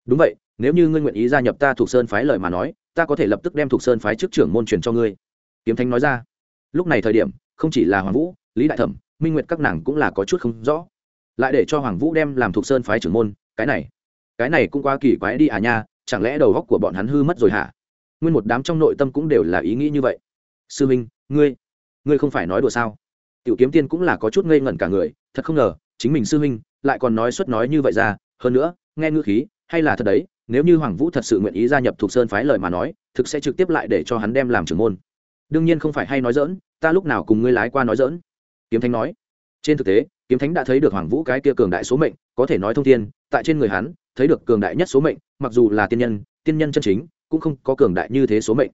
Đúng vậy, nếu như ngươi nguyện ý gia nhập ta thuộc sơn phái lợi mà nói, ta có thể lập tức đem thuộc sơn phái trước trưởng môn truyền cho ngươi kiếm thánh nói ra. Lúc này thời điểm, không chỉ là hoàng vũ, lý đại thẩm, minh nguyệt các nàng cũng là có chút không rõ. Lại để cho hoàng vũ đem làm thuộc sơn phái trưởng môn, cái này cái này cũng quá kỳ quái đi à nha, chẳng lẽ đầu góc của bọn hắn hư mất rồi hả? Nguyên một đám trong nội tâm cũng đều là ý nghĩ như vậy. Sư minh, ngươi ngươi không phải nói đùa sao? Tiểu kiếm tiên cũng là có chút ngây ngẩn cả người, thật không ngờ, chính mình sư minh lại còn nói suất nói như vậy ra, hơn nữa, nghe ngữ khí, hay là thật đấy, nếu như hoàng vũ thật sự nguyện ý gia nhập thuộc sơn phái lời mà nói, thực sẽ trực tiếp lại để cho hắn đem làm trưởng môn đương nhiên không phải hay nói dỡn, ta lúc nào cùng ngươi lái qua nói dỡn. Kiếm thánh nói. Trên thực tế, kiếm thánh đã thấy được hoàng vũ cái kia cường đại số mệnh, có thể nói thông thiên, tại trên người hắn, thấy được cường đại nhất số mệnh, mặc dù là tiên nhân tiên nhân chân chính, cũng không có cường đại như thế số mệnh.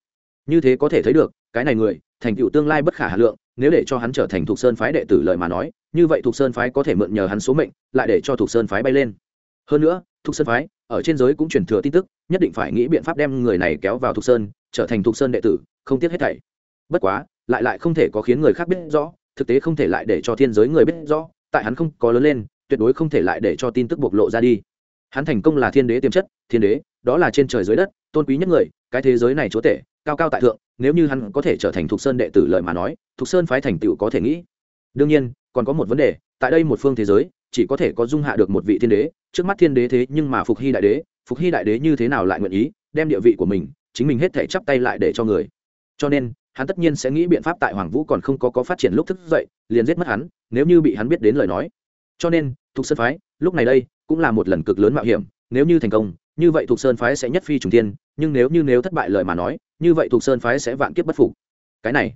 Như thế có thể thấy được, cái này người, thành tựu tương lai bất khả hà lượng, nếu để cho hắn trở thành thuộc sơn phái đệ tử lời mà nói, như vậy thuộc sơn phái có thể mượn nhờ hắn số mệnh, lại để cho thuộc sơn phái bay lên. Hơn nữa thuộc sơn phái, ở trên giới cũng truyền thừa tin tức, nhất định phải nghĩ biện pháp đem người này kéo vào thuộc sơn, trở thành thuộc sơn đệ tử, không tiếc hết thảy bất quá, lại lại không thể có khiến người khác biết rõ, thực tế không thể lại để cho thiên giới người biết rõ, tại hắn không có lớn lên, tuyệt đối không thể lại để cho tin tức bộc lộ ra đi. Hắn thành công là thiên đế tiềm chất, thiên đế, đó là trên trời dưới đất, tôn quý nhất người, cái thế giới này chúa tể, cao cao tại thượng, nếu như hắn có thể trở thành thục sơn đệ tử lợi mà nói, thục sơn phái thành tựu có thể nghĩ. Đương nhiên, còn có một vấn đề, tại đây một phương thế giới, chỉ có thể có dung hạ được một vị thiên đế, trước mắt thiên đế thế nhưng mà phục hy đại đế, phục hy đại đế như thế nào lại nguyện ý đem địa vị của mình, chính mình hết thể chắp tay lại để cho người. Cho nên hắn tất nhiên sẽ nghĩ biện pháp tại hoàng vũ còn không có có phát triển lúc thức dậy, liền giết mất hắn, nếu như bị hắn biết đến lời nói. Cho nên thuộc sơn phái, lúc này đây, cũng là một lần cực lớn mạo hiểm, nếu như thành công, như vậy thuộc sơn phái sẽ nhất phi trùng thiên, nhưng nếu như nếu thất bại lời mà nói, như vậy thuộc sơn phái sẽ vạn kiếp bất phục. Cái này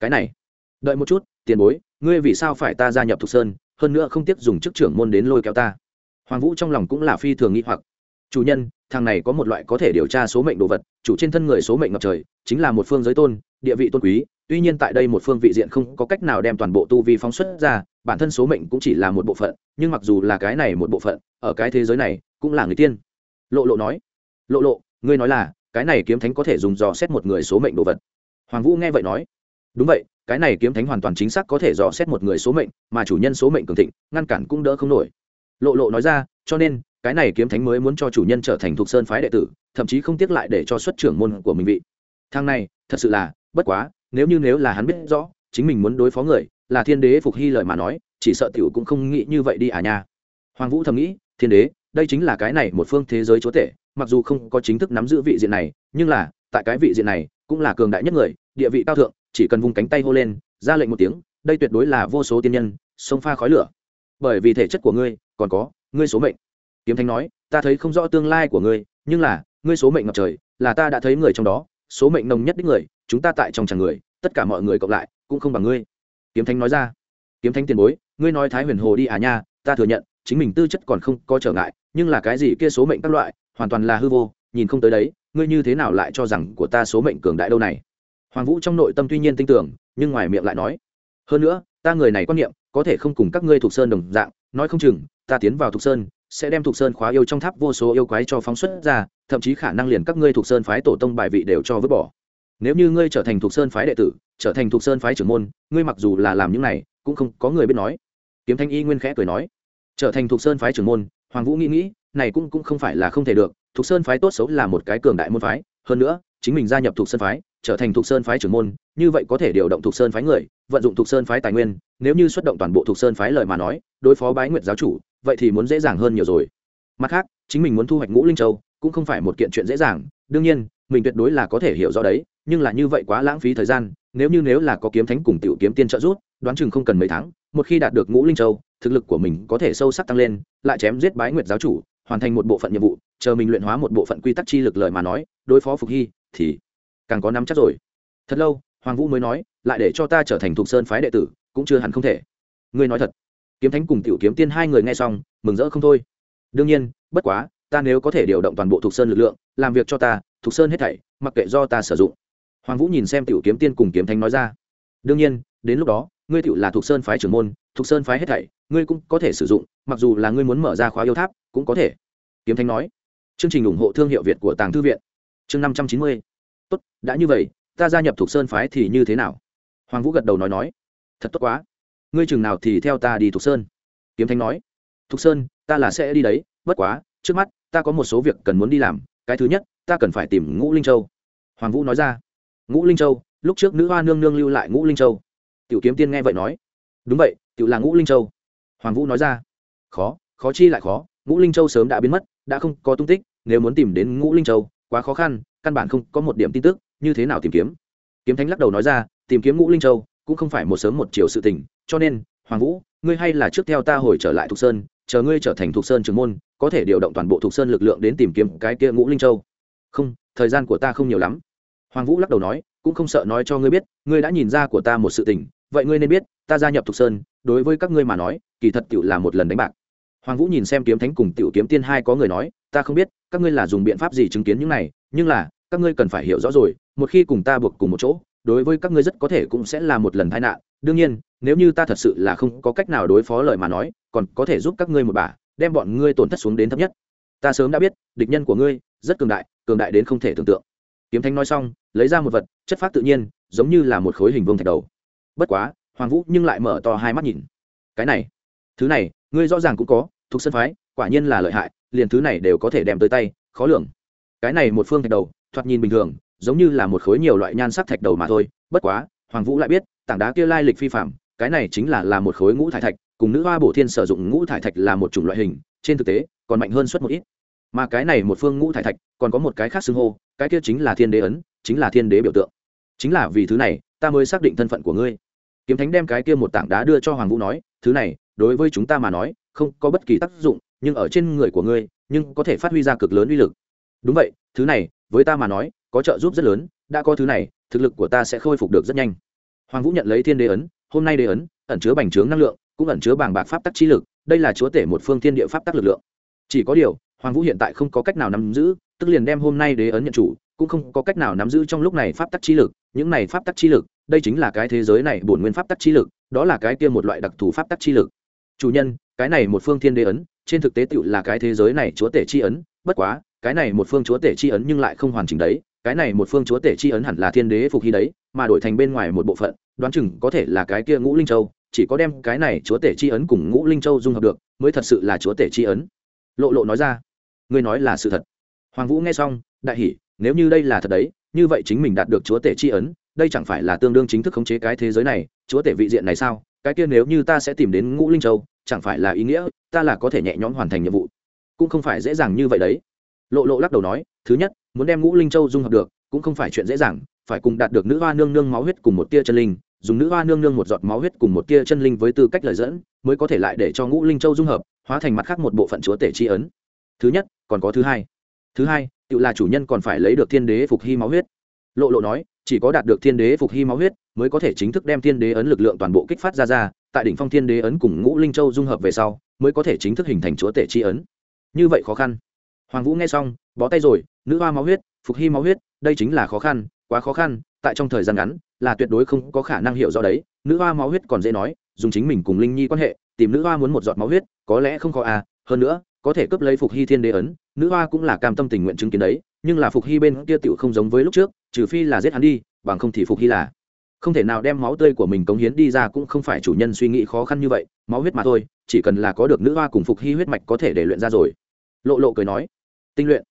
cái này, đợi một chút, tiền bối, ngươi vì sao phải ta gia nhập thuộc sơn, hơn nữa không tiếc dùng chức trưởng môn đến lôi kéo ta? Hoàng vũ trong lòng cũng là phi thường nghĩ hoặc. Chủ nhân, thằng này có một loại có thể điều tra số mệnh đồ vật, chủ trên thân người số mệnh ngập trời, chính là một phương giới tôn địa vị tôn quý, tuy nhiên tại đây một phương vị diện không có cách nào đem toàn bộ tu vi phóng xuất ra, bản thân số mệnh cũng chỉ là một bộ phận, nhưng mặc dù là cái này một bộ phận, ở cái thế giới này cũng là người tiên. Lộ lộ nói, lộ lộ, ngươi nói là, cái này kiếm thánh có thể dùng dò xét một người số mệnh đồ vật. Hoàng vũ nghe vậy nói, đúng vậy, cái này kiếm thánh hoàn toàn chính xác có thể dò xét một người số mệnh, mà chủ nhân số mệnh cường thịnh, ngăn cản cũng đỡ không nổi. Lộ lộ nói ra, cho nên, cái này kiếm thánh mới muốn cho chủ nhân trở thành thuộc sơn phái đệ tử, thậm chí không tiếc lại để cho xuất trưởng môn của mình vị. Thang này, thật sự là bất quá, nếu như nếu là hắn biết rõ, chính mình muốn đối phó người, là thiên đế phục hy lời mà nói, chỉ sợ tiểu cũng không nghĩ như vậy đi à nha. Hoàng vũ thầm nghĩ, thiên đế, đây chính là cái này một phương thế giới chúa tể, mặc dù không có chính thức nắm giữ vị diện này, nhưng là, tại cái vị diện này, cũng là cường đại nhất người, địa vị cao thượng, chỉ cần vung cánh tay hô lên, ra lệnh một tiếng, đây tuyệt đối là vô số tiên nhân sông pha khói lửa. Bởi vì thể chất của ngươi, còn có, ngươi số mệnh. Kiếm thánh nói, ta thấy không rõ tương lai của ngươi, nhưng là, ngươi số mệnh ngập trời, là ta đã thấy người trong đó, số mệnh nồng nhất đích người chúng ta tại trong chàng người, tất cả mọi người cộng lại, cũng không bằng ngươi. Kiếm thánh nói ra. Kiếm thánh tiền bối, ngươi nói thái huyền hồ đi à nha, ta thừa nhận, chính mình tư chất còn không có trở ngại, nhưng là cái gì kia số mệnh các loại, hoàn toàn là hư vô, nhìn không tới đấy, ngươi như thế nào lại cho rằng của ta số mệnh cường đại đâu này? Hoàng vũ trong nội tâm tuy nhiên tin tưởng, nhưng ngoài miệng lại nói. Hơn nữa, ta người này quan niệm, có thể không cùng các ngươi thuộc sơn đồng dạng, nói không chừng, ta tiến vào thuộc sơn, sẽ đem thuộc sơn khóa yêu trong tháp vô số yêu quái cho phóng xuất ra, thậm chí khả năng liền các ngươi thuộc sơn phái tổ tông bài vị đều cho vứt bỏ nếu như ngươi trở thành thuộc sơn phái đệ tử, trở thành thuộc sơn phái trưởng môn, ngươi mặc dù là làm những này, cũng không có người biết nói. Kiếm thanh y nguyên khẽ cười nói, trở thành thuộc sơn phái trưởng môn, hoàng vũ nghĩ nghĩ, này cũng cũng không phải là không thể được, thuộc sơn phái tốt xấu là một cái cường đại môn phái, hơn nữa, chính mình gia nhập thuộc sơn phái, trở thành thuộc sơn phái trưởng môn, như vậy có thể điều động thuộc sơn phái người, vận dụng thuộc sơn phái tài nguyên, nếu như xuất động toàn bộ thuộc sơn phái lời mà nói, đối phó bái nguyệt giáo chủ, vậy thì muốn dễ dàng hơn nhiều rồi. Mặt khác, chính mình muốn thu hoạch ngũ linh châu, cũng không phải một kiện chuyện dễ dàng đương nhiên, mình tuyệt đối là có thể hiểu rõ đấy, nhưng là như vậy quá lãng phí thời gian, nếu như nếu là có kiếm thánh cùng tiểu kiếm tiên trợ giúp, đoán chừng không cần mấy tháng, một khi đạt được ngũ linh châu, thực lực của mình có thể sâu sắc tăng lên, lại chém giết bái nguyệt giáo chủ, hoàn thành một bộ phận nhiệm vụ, chờ mình luyện hóa một bộ phận quy tắc chi lực lời mà nói, đối phó phục hy, thì càng có nắm chắc rồi. Thật lâu, hoàng vũ mới nói, lại để cho ta trở thành thuộc sơn phái đệ tử, cũng chưa hẳn không thể. Ngươi nói thật. Kiếm thánh cùng tiểu kiếm tiên hai người nghe xong, mừng rỡ không thôi. Đương nhiên, bất quá ta nếu có thể điều động toàn bộ thuộc sơn lực lượng, làm việc cho ta, thuộc sơn hết thảy, mặc kệ do ta sử dụng. Hoàng vũ nhìn xem tiểu kiếm tiên cùng kiếm thánh nói ra. Đương nhiên, đến lúc đó, ngươi tiểu là thuộc sơn phái trưởng môn, thuộc sơn phái hết thảy, ngươi cũng có thể sử dụng, mặc dù là ngươi muốn mở ra khóa yêu tháp, cũng có thể. Kiếm thánh nói. Chương trình ủng hộ thương hiệu việt của tàng thư viện. Chương năm trăm chín mươi. Tốt, đã như vậy, ta gia nhập thuộc sơn phái thì như thế nào? Hoàng vũ gật đầu nói nói. Thật tốt quá. Ngươi chừng nào thì theo ta đi thuộc sơn. Kiếm thánh nói. Thuộc sơn, ta là sẽ đi đấy, bất quá, trước mắt ta có một số việc cần muốn đi làm, cái thứ nhất, ta cần phải tìm ngũ linh châu. Hoàng vũ nói ra. Ngũ linh châu, lúc trước nữ hoa nương nương lưu lại ngũ linh châu. Tiểu kiếm tiên nghe vậy nói. Đúng vậy, tiểu là ngũ linh châu. Hoàng vũ nói ra. Khó khó chi lại khó, ngũ linh châu sớm đã biến mất, đã không có tung tích, nếu muốn tìm đến ngũ linh châu, quá khó khăn, căn bản không có một điểm tin tức, như thế nào tìm kiếm? Kiếm thánh lắc đầu nói ra. Tìm kiếm ngũ linh châu cũng không phải một sớm một chiều sự tình, cho nên, hoàng vũ, ngươi hay là trước theo ta hồi trở lại thục sơn, chờ ngươi trở thành thục sơn trưởng môn có thể điều động toàn bộ thuộc sơn lực lượng đến tìm kiếm cái kia ngũ linh châu. Không, thời gian của ta không nhiều lắm. Hoàng vũ lắc đầu nói, cũng không sợ nói cho ngươi biết, ngươi đã nhìn ra của ta một sự tình, vậy ngươi nên biết, ta gia nhập thuộc sơn, đối với các ngươi mà nói, kỳ thật tựu là một lần đánh bạc. Hoàng vũ nhìn xem kiếm thánh cùng tiểu kiếm tiên hai có người nói, ta không biết, các ngươi là dùng biện pháp gì chứng kiến những này, nhưng là, các ngươi cần phải hiểu rõ rồi, một khi cùng ta buộc cùng một chỗ, đối với các ngươi rất có thể cũng sẽ là một lần tai nạn. Đương nhiên, nếu như ta thật sự là không có cách nào đối phó lời mà nói, còn có thể giúp các ngươi một bà đem bọn ngươi tổn thất xuống đến thấp nhất. Ta sớm đã biết, địch nhân của ngươi rất cường đại cường đại đến không thể tưởng tượng. Kiếm thánh nói xong, lấy ra một vật, chất phát tự nhiên, giống như là một khối hình vương thạch đầu. Bất quá, hoàng vũ nhưng lại mở to hai mắt nhìn. Cái này, thứ này, ngươi rõ ràng cũng có, thuộc sân phái, quả nhiên là lợi hại, liền thứ này đều có thể đem tới tay, khó lường. Cái này một phương thạch đầu, thoạt nhìn bình thường, giống như là một khối nhiều loại nhan sắc thạch đầu mà thôi, bất quá, hoàng vũ lại biết, tảng đá kia lai lịch phi phạm cái này chính là là một khối ngũ thải thạch cùng nữ hoa bổ thiên sử dụng ngũ thải thạch là một chủng loại hình, trên thực tế, còn mạnh hơn suất một ít. Mà cái này một phương ngũ thải thạch, còn có một cái khác xưng hô, cái kia chính là thiên đế ấn, chính là thiên đế biểu tượng. Chính là vì thứ này, ta mới xác định thân phận của ngươi. Kiếm thánh đem cái kia một tảng đá đưa cho hoàng vũ nói, thứ này, đối với chúng ta mà nói, không có bất kỳ tác dụng, nhưng ở trên người của ngươi, nhưng có thể phát huy ra cực lớn uy lực. Đúng vậy, thứ này, với ta mà nói, có trợ giúp rất lớn, đã có thứ này, thực lực của ta sẽ khôi phục được rất nhanh. Hoàng vũ nhận lấy thiên đế ấn, hôm nay đế ấn, ẩn chứa bành trướng năng lượng cũng ẩn chứa bàng bạc pháp tắc chi lực, đây là chúa tể một phương thiên địa pháp tắc lực lượng. Chỉ có điều, hoàng vũ hiện tại không có cách nào nắm giữ, tức liền đem hôm nay đế ấn nhận chủ, cũng không có cách nào nắm giữ trong lúc này pháp tắc chi lực, những này pháp tắc chi lực, đây chính là cái thế giới này bổn nguyên pháp tắc chi lực, đó là cái kia một loại đặc thù pháp tắc chi lực. Chủ nhân, cái này một phương thiên đế ấn, trên thực tế tựu là cái thế giới này chúa tể chi ấn, bất quá, cái này một phương chúa tể chi ấn nhưng lại không hoàn chỉnh đấy, cái này một phương chúa tể chi ấn hẳn là thiên đế phục hy đấy, mà đổi thành bên ngoài một bộ phận, đoán chừng có thể là cái kia ngũ linh châu chỉ có đem cái này chúa tể chi ấn cùng ngũ linh châu dung hợp được, mới thật sự là chúa tể chi ấn. Lộ lộ nói ra, ngươi nói là sự thật. Hoàng vũ nghe xong, đại hỉ, nếu như đây là thật đấy, như vậy chính mình đạt được chúa tể chi ấn, đây chẳng phải là tương đương chính thức khống chế cái thế giới này, chúa tể vị diện này sao? Cái kia nếu như ta sẽ tìm đến ngũ linh châu, chẳng phải là ý nghĩa, ta là có thể nhẹ nhõm hoàn thành nhiệm vụ. Cũng không phải dễ dàng như vậy đấy. Lộ lộ lắc đầu nói, thứ nhất, muốn đem ngũ linh châu dung hợp được, cũng không phải chuyện dễ dàng, phải cùng đạt được nữ hoa nương nương máu huyết cùng một tia chân linh dùng nữ hoa nương nương một giọt máu huyết cùng một tia chân linh với tư cách lời dẫn, mới có thể lại để cho ngũ linh châu dung hợp, hóa thành mặt khác một bộ phận chúa tể tri ấn. Thứ nhất, còn có thứ hai. Thứ hai, tự là chủ nhân còn phải lấy được thiên đế phục hy máu huyết. Lộ lộ nói, chỉ có đạt được thiên đế phục hy máu huyết, mới có thể chính thức đem thiên đế ấn lực lượng toàn bộ kích phát ra ra, tại đỉnh phong thiên đế ấn cùng ngũ linh châu dung hợp về sau, mới có thể chính thức hình thành chúa tể tri ấn. Như vậy khó khăn. Hoàng vũ nghe xong, bó tay rồi, nữ hoa máu huyết, phục hy máu huyết, đây chính là khó khăn, quá khó khăn, tại trong thời gian ngắn là tuyệt đối không có khả năng hiểu rõ đấy. Nữ hoa máu huyết còn dễ nói, dùng chính mình cùng linh nhi quan hệ, tìm nữ hoa muốn một giọt máu huyết, có lẽ không khó à. Hơn nữa, có thể cướp lấy phục hy thiên đế ấn, nữ hoa cũng là cam tâm tình nguyện chứng kiến đấy, nhưng là phục hy bên kia tựu không giống với lúc trước, trừ phi là giết hắn đi, bằng không thì phục hy là không thể nào đem máu tươi của mình cống hiến đi ra cũng không phải chủ nhân suy nghĩ khó khăn như vậy, máu huyết mà thôi, chỉ cần là có được nữ hoa cùng phục hy huyết mạch có thể để luyện ra rồi. Lộ lộ cười nói, tinh luyện.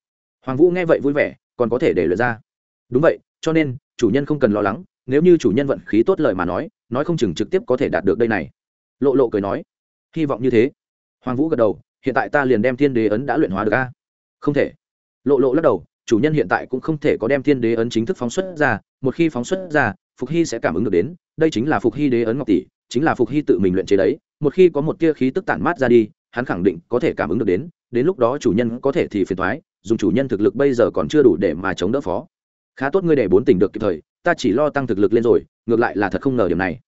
Hoàng vũ nghe vậy vui vẻ, còn có thể để luyện ra. Đúng vậy, cho nên, chủ nhân không cần lo lắng nếu như chủ nhân vận khí tốt lời mà nói nói không chừng trực tiếp có thể đạt được đây này. Lộ lộ cười nói, hy vọng như thế. Hoàng vũ gật đầu, hiện tại ta liền đem thiên đế ấn đã luyện hóa được a. Không thể. Lộ lộ lắc đầu, chủ nhân hiện tại cũng không thể có đem thiên đế ấn chính thức phóng xuất ra, một khi phóng xuất ra, phục hy sẽ cảm ứng được đến, đây chính là phục hy đế ấn ngọc tỷ, chính là phục hy tự mình luyện chế đấy, một khi có một tia khí tức tản mát ra đi, hắn khẳng định có thể cảm ứng được đến đến lúc đó chủ nhân có thể thì phiền thoái dùng chủ nhân thực lực bây giờ còn chưa đủ để mà chống đỡ phó. Khá tốt ngươi để bốn tỉnh được kịp thời ta chỉ lo tăng thực lực lên rồi, ngược lại là thật không ngờ điểm này.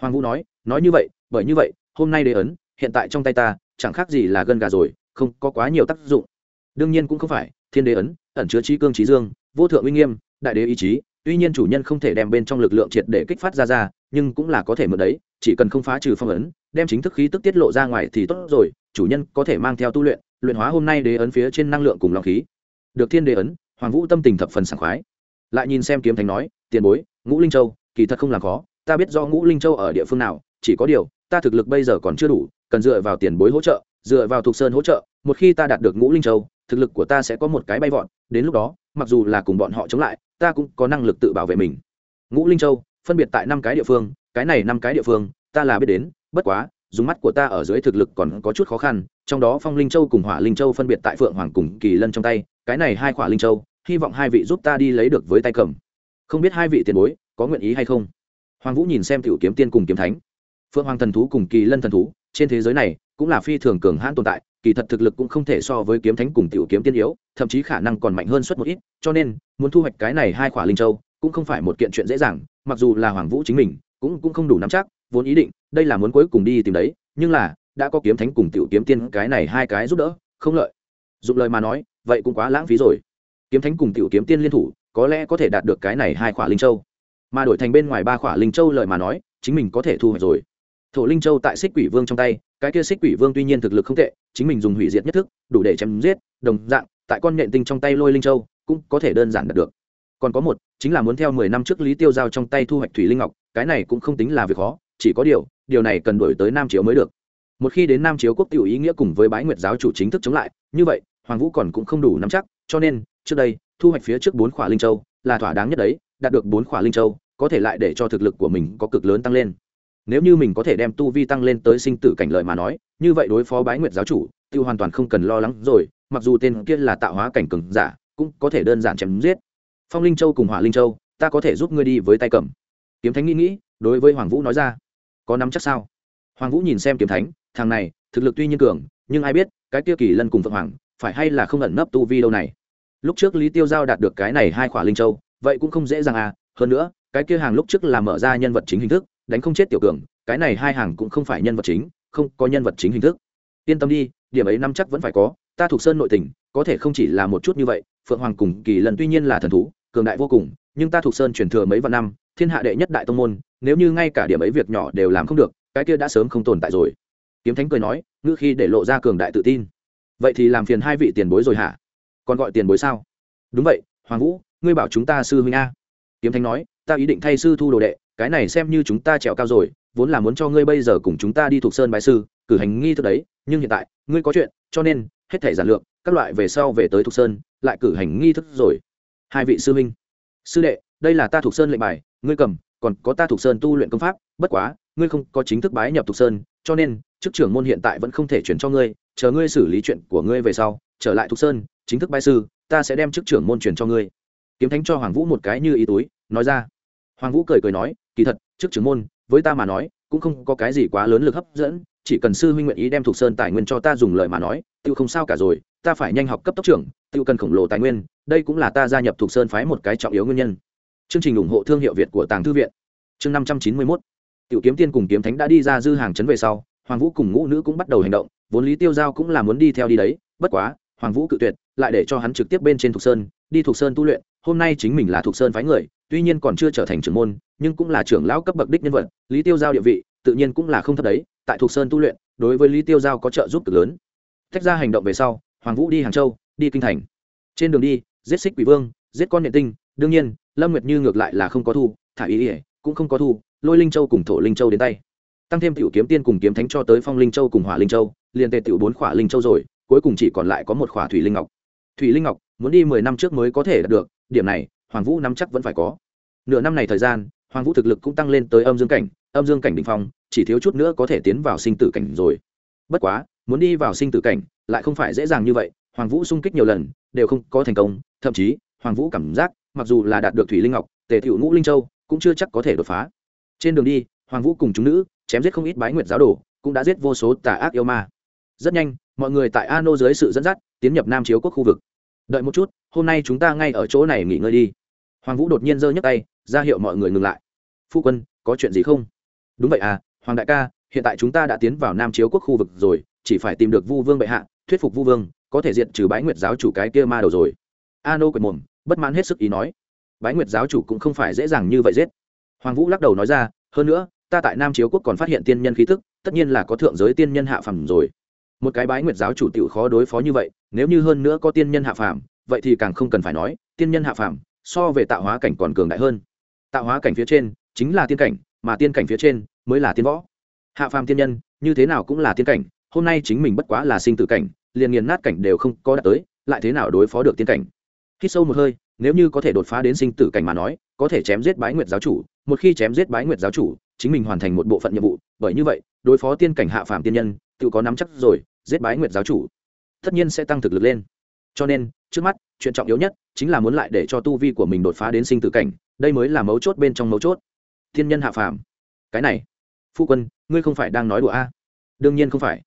Hoàng vũ nói nói như vậy, bởi như vậy, hôm nay đế ấn, hiện tại trong tay ta, chẳng khác gì là gân gà rồi, không có quá nhiều tác dụng. Đương nhiên cũng không phải, thiên đế ấn, ẩn chứa trí cương trí dương, vô thượng uy nghiêm, đại đế ý chí, tuy nhiên chủ nhân không thể đem bên trong lực lượng triệt để kích phát ra ra, nhưng cũng là có thể mượn đấy, chỉ cần không phá trừ phong ấn, đem chính thức khí tức tiết lộ ra ngoài thì tốt rồi, chủ nhân có thể mang theo tu luyện luyện hóa hôm nay đế ấn phía trên năng lượng cùng lòng khí. Được thiên đế ấn, hoàng vũ tâm tình thập phần sảng khoái lại nhìn xem kiếm thánh nói, tiền bối, ngũ linh châu, kỳ thật không làm khó, ta biết do ngũ linh châu ở địa phương nào, chỉ có điều, ta thực lực bây giờ còn chưa đủ, cần dựa vào tiền bối hỗ trợ, dựa vào thuộc sơn hỗ trợ, một khi ta đạt được ngũ linh châu, thực lực của ta sẽ có một cái bay vọt, đến lúc đó, mặc dù là cùng bọn họ chống lại, ta cũng có năng lực tự bảo vệ mình. Ngũ linh châu, phân biệt tại năm cái địa phương, cái này năm cái địa phương, ta là biết đến, bất quá, dùng mắt của ta ở dưới thực lực còn có chút khó khăn, trong đó phong linh châu cùng hỏa linh châu phân biệt tại phượng hoàng cùng kỳ lân trong tay, cái này hai khỏa linh châu hy vọng hai vị giúp ta đi lấy được với tay cầm. Không biết hai vị tiền bối có nguyện ý hay không? Hoàng vũ nhìn xem tiểu kiếm tiên cùng kiếm thánh. Phượng hoàng thần thú cùng kỳ lân thần thú, trên thế giới này cũng là phi thường cường hãn tồn tại, kỳ thật thực lực cũng không thể so với kiếm thánh cùng tiểu kiếm tiên yếu, thậm chí khả năng còn mạnh hơn suất một ít, cho nên, muốn thu hoạch cái này hai khỏa linh châu cũng không phải một kiện chuyện dễ dàng, mặc dù là hoàng vũ chính mình cũng cũng không đủ nắm chắc, vốn ý định, đây là muốn cuối cùng đi tìm đấy, nhưng là, đã có kiếm thánh cùng tiểu kiếm tiên cái này hai cái giúp đỡ, không lợi. Dụng lời mà nói, vậy cũng quá lãng phí rồi kiếm thánh cùng tiểu kiếm tiên liên thủ, có lẽ có thể đạt được cái này hai khỏa linh châu. Mà đổi thành bên ngoài ba khỏa linh châu lợi mà nói, chính mình có thể thu hoạch rồi. Thổ linh châu tại xích quỷ vương trong tay, cái kia xích quỷ vương tuy nhiên thực lực không tệ, chính mình dùng hủy diệt nhất thức, đủ để chém giết, đồng dạng, tại con nhện tinh trong tay lôi linh châu, cũng có thể đơn giản đạt được. Còn có một, chính là muốn theo mười năm trước lý tiêu giao trong tay thu hoạch thủy linh ngọc, cái này cũng không tính là việc khó, chỉ có điều điều này cần đổi tới nam chiếu mới được. Một khi đến nam chiếu quốc tiểu ý nghĩa cùng với bái nguyệt giáo chủ chính thức chống lại, như vậy, hoàng vũ còn cũng không đủ nắm chắc, cho nên trước đây, thu hoạch phía trước bốn khỏa linh châu là thỏa đáng nhất đấy, đạt được bốn khỏa linh châu, có thể lại để cho thực lực của mình có cực lớn tăng lên. Nếu như mình có thể đem tu vi tăng lên tới sinh tử cảnh lợi mà nói, như vậy đối phó bái nguyệt giáo chủ, tiêu hoàn toàn không cần lo lắng rồi, mặc dù tên kia là tạo hóa cảnh cường giả, cũng có thể đơn giản chém giết. Phong linh châu cùng hỏa linh châu, ta có thể giúp ngươi đi với tay cầm. Kiếm thánh nghĩ nghĩ, đối với hoàng vũ nói ra. Có nắm chắc sao? Hoàng vũ nhìn xem kiếm thánh, thằng này, thực lực tuy nhiên cường, nhưng ai biết, cái kia kỳ lân cùng phượng hoàng, phải hay là không ẩn nấp tu vi đâu này lúc trước lý tiêu giao đạt được cái này hai khỏa linh châu, vậy cũng không dễ dàng à hơn nữa, cái kia hàng lúc trước là mở ra nhân vật chính hình thức, đánh không chết tiểu cường, cái này hai hàng cũng không phải nhân vật chính, không có nhân vật chính hình thức. Yên tâm đi, điểm ấy năm chắc vẫn phải có, ta thuộc sơn nội tình, có thể không chỉ là một chút như vậy, phượng hoàng cùng kỳ lần tuy nhiên là thần thú, cường đại vô cùng, nhưng ta thuộc sơn truyền thừa mấy vạn năm, thiên hạ đệ nhất đại tông môn, nếu như ngay cả điểm ấy việc nhỏ đều làm không được, cái kia đã sớm không tồn tại rồi. Kiếm thánh cười nói, ngữ khi để lộ ra cường đại tự tin. Vậy thì làm phiền hai vị tiền bối rồi hả? Còn gọi tiền bối sao? Đúng vậy, hoàng vũ, ngươi bảo chúng ta sư huynh a. Kiếm thánh nói, ta ý định thay sư thu đồ đệ, cái này xem như chúng ta trèo cao rồi, vốn là muốn cho ngươi bây giờ cùng chúng ta đi thuộc sơn bái sư, cử hành nghi thức đấy, nhưng hiện tại, ngươi có chuyện, cho nên, hết thể giản lược, các loại về sau về tới thuộc sơn, lại cử hành nghi thức rồi. Hai vị sư huynh. Sư đệ, đây là ta thuộc sơn lệnh bài, ngươi cầm, còn có ta thuộc sơn tu luyện công pháp, bất quá, ngươi không có chính thức bái nhập thuộc sơn, cho nên, chức trưởng môn hiện tại vẫn không thể chuyển cho ngươi, chờ ngươi xử lý chuyện của ngươi về sau, trở lại thuộc sơn chính thức bái sư, ta sẽ đem chức trưởng môn truyền cho ngươi. Kiếm thánh cho hoàng vũ một cái như ý túi, nói ra. Hoàng vũ cười cười nói, kỳ thật, chức trưởng môn, với ta mà nói, cũng không có cái gì quá lớn lực hấp dẫn, chỉ cần sư huynh nguyện ý đem thuộc sơn tài nguyên cho ta dùng lời mà nói tự không sao cả rồi, ta phải nhanh học cấp tốc trưởng tự cần khổng lồ tài nguyên, đây cũng là ta gia nhập thuộc sơn phái một cái trọng yếu nguyên nhân. Chương trình ủng hộ thương hiệu việt của tàng thư viện. Chương năm trăm chín mươi mốt. Tiểu kiếm tiên cùng kiếm thánh đã đi ra dư hàng chấn về sau, hoàng vũ cùng ngũ nữ cũng bắt đầu hành động, vốn lý tiêu giao cũng là muốn đi theo đi đấy, bất quá hoàng vũ cự tuyệt, lại để cho hắn trực tiếp bên trên thục sơn, đi thục sơn tu luyện. Hôm nay chính mình là thục sơn phái người, tuy nhiên còn chưa trở thành trưởng môn, nhưng cũng là trưởng lão cấp bậc đích nhân vật, lý tiêu giao địa vị, tự nhiên cũng là không thấp đấy. Tại thục sơn tu luyện, đối với lý tiêu giao có trợ giúp cực lớn. Tách ra hành động về sau, hoàng vũ đi hàng châu, đi kinh thành. Trên đường đi, giết xích quỷ vương, giết con nhện tinh. Đương nhiên, lâm nguyệt như ngược lại là không có thu, thả ý ỉa cũng không có thu, lôi linh châu cùng thổ linh châu đến tay. Tăng thêm tiểu kiếm tiên cùng kiếm thánh cho tới phong linh châu cùng hỏa linh châu, liền tề tiểu bốn khỏa linh châu rồi cuối cùng chỉ còn lại có một khỏa thủy linh ngọc. Thủy linh ngọc, muốn đi mười năm trước mới có thể đạt được, điểm này, hoàng vũ nắm chắc vẫn phải có. Nửa năm này thời gian, hoàng vũ thực lực cũng tăng lên tới âm dương cảnh, âm dương cảnh đ ỉ n h phong, chỉ thiếu chút nữa có thể tiến vào sinh tử cảnh rồi. Bất quá, muốn đi vào sinh tử cảnh, lại không phải dễ dàng như vậy, hoàng vũ sung kích nhiều lần, đều không có thành công, thậm chí, hoàng vũ cảm giác, mặc dù là đạt được thủy linh ngọc, tề thiệu ngũ linh châu cũng chưa chắc có thể đột phá. Trên đường đi, hoàng vũ cùng chúng nữ chém giết không ít bái nguyệt giáo đồ, cũng đã giết vô số tà ác yêu ma rất nhanh, mọi người tại a dưới sự dẫn dắt, tiến nhập nam chiếu quốc khu vực. Đợi một chút, hôm nay chúng ta ngay ở chỗ này nghỉ ngơi đi. Hoàng vũ đột nhiên giơ nhấc tay, ra hiệu mọi người ngừng lại. Phu quân, có chuyện gì không? Đúng vậy à hoàng đại ca, hiện tại chúng ta đã tiến vào nam chiếu quốc khu vực rồi, chỉ phải tìm được vu vương bệ hạ, thuyết phục vu vương, có thể diện trừ bái nguyệt giáo chủ cái kia ma đầu rồi. A nô quệt mồm, bất mãn hết sức ý nói. Bái nguyệt giáo chủ cũng không phải dễ dàng như vậy giết. Hoàng vũ lắc đầu nói ra, hơn nữa, ta tại nam chiếu quốc còn phát hiện tiên nhân khí tức, tất nhiên là có thượng giới tiên nhân hạ phẩm rồi một cái bái nguyệt giáo chủ tiểu khó đối phó như vậy, nếu như hơn nữa có tiên nhân hạ phàm, vậy thì càng không cần phải nói, tiên nhân hạ phàm, so về tạo hóa cảnh còn cường đại hơn. Tạo hóa cảnh phía trên, chính là tiên cảnh, mà tiên cảnh phía trên mới là tiên võ. Hạ phàm tiên nhân, như thế nào cũng là tiên cảnh, hôm nay chính mình bất quá là sinh tử cảnh, liền nghiền nát cảnh đều không có đạt tới, lại thế nào đối phó được tiên cảnh? Khi sâu một hơi, nếu như có thể đột phá đến sinh tử cảnh mà nói, có thể chém giết bái nguyệt giáo chủ, một khi chém giết bái nguyệt giáo chủ, chính mình hoàn thành một bộ phận nhiệm vụ, bởi như vậy, đối phó tiên cảnh hạ phàm tiên nhân tự có nắm chắc rồi, giết bái nguyệt giáo chủ, tất nhiên sẽ tăng thực lực lên. Cho nên, trước mắt, chuyện trọng yếu nhất chính là muốn lại để cho tu vi của mình đột phá đến sinh tử cảnh, đây mới là mấu chốt bên trong mấu chốt. Thiên nhân hạ phàm. Cái này, phu quân, ngươi không phải đang nói đùa a? À? đương nhiên không phải.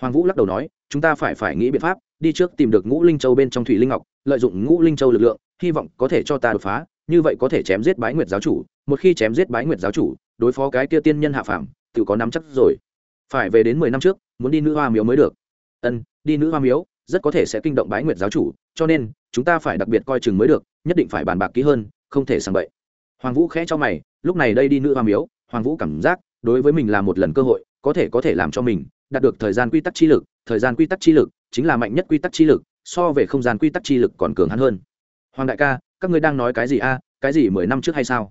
Hoàng vũ lắc đầu nói, chúng ta phải phải nghĩ biện pháp, đi trước tìm được ngũ linh châu bên trong thủy linh ngọc, lợi dụng ngũ linh châu lực lượng, hy vọng có thể cho ta đột phá, như vậy có thể chém giết bái nguyệt giáo chủ, một khi chém giết bái nguyệt giáo chủ, đối phó cái kia tiên nhân hạ phàm, tự có nắm chắc rồi phải về đến mười năm trước, muốn đi nữ hoa miếu mới được. Ân, đi nữ hoa miếu, rất có thể sẽ kinh động bái nguyệt giáo chủ, cho nên, chúng ta phải đặc biệt coi chừng mới được, nhất định phải bàn bạc kỹ hơn, không thể sang bậy. Hoàng vũ khẽ cho mày, lúc này đây đi nữ hoa miếu, hoàng vũ cảm giác, đối với mình là một lần cơ hội, có thể có thể làm cho mình, đạt được thời gian quy tắc chi lực, thời gian quy tắc chi lực, chính là mạnh nhất quy tắc chi lực, so về không gian quy tắc chi lực còn cường hắn hơn. Hoàng đại ca, các ngươi đang nói cái gì a, cái gì mười năm trước hay sao?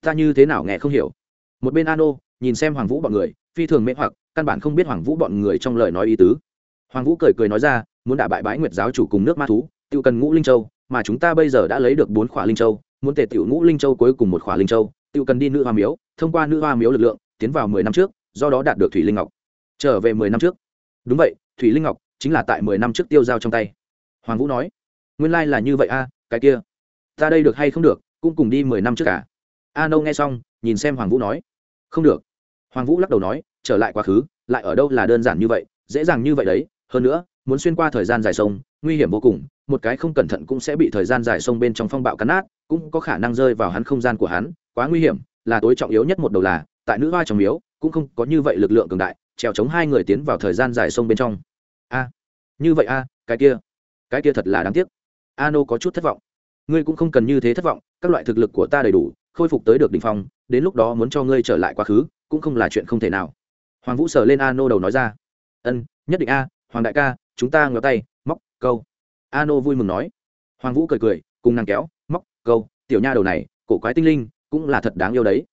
Ta như thế nào nghe không hiểu. Một bên ano, nhìn xem hoàng vũ bọn người, phi thường mê hoặc căn bản không biết hoàng vũ bọn người trong lời nói ý tứ. Hoàng vũ cười cười nói ra, muốn đả bại bái nguyệt giáo chủ cùng nước ma thú tự cần ngũ linh châu, mà chúng ta bây giờ đã lấy được bốn khỏa linh châu, muốn tề tiểu ngũ linh châu cuối cùng một khỏa linh châu tự cần đi nữ hoa miếu, thông qua nữ hoa miếu lực lượng, tiến vào mười năm trước, do đó đạt được thủy linh ngọc. Trở về mười năm trước. Đúng vậy, thủy linh ngọc chính là tại mười năm trước tiêu giao trong tay. Hoàng vũ nói, nguyên lai là như vậy a, cái kia, ta đây được hay không được, cũng cùng đi mười năm trước cả. A nâu nghe xong, nhìn xem hoàng vũ nói, không được. Hoàng vũ lắc đầu nói trở lại quá khứ, lại ở đâu là đơn giản như vậy, dễ dàng như vậy đấy. Hơn nữa, muốn xuyên qua thời gian dài sông, nguy hiểm vô cùng, một cái không cẩn thận cũng sẽ bị thời gian dài sông bên trong phong bạo cắn nát, cũng có khả năng rơi vào hắn không gian của hắn, quá nguy hiểm, là tối trọng yếu nhất một đầu là, tại nữ hoa trong miếu, cũng không có như vậy lực lượng cường đại, trèo chống hai người tiến vào thời gian dài sông bên trong. A, như vậy a, cái kia cái kia thật là đáng tiếc. A nô có chút thất vọng. Ngươi cũng không cần như thế thất vọng, các loại thực lực của ta đầy đủ, khôi phục tới được đ ỉ n h phong, đến lúc đó muốn cho ngươi trở lại quá khứ, cũng không là chuyện không thể nào hoàng vũ sờ lên a nô đầu nói ra. Ân, nhất định a, hoàng đại ca, chúng ta ngó tay, móc, câu. A nô vui mừng nói. Hoàng vũ cười cười, cùng nàng kéo, móc, câu, tiểu nha đầu này, cổ quái tinh linh, cũng là thật đáng yêu đấy.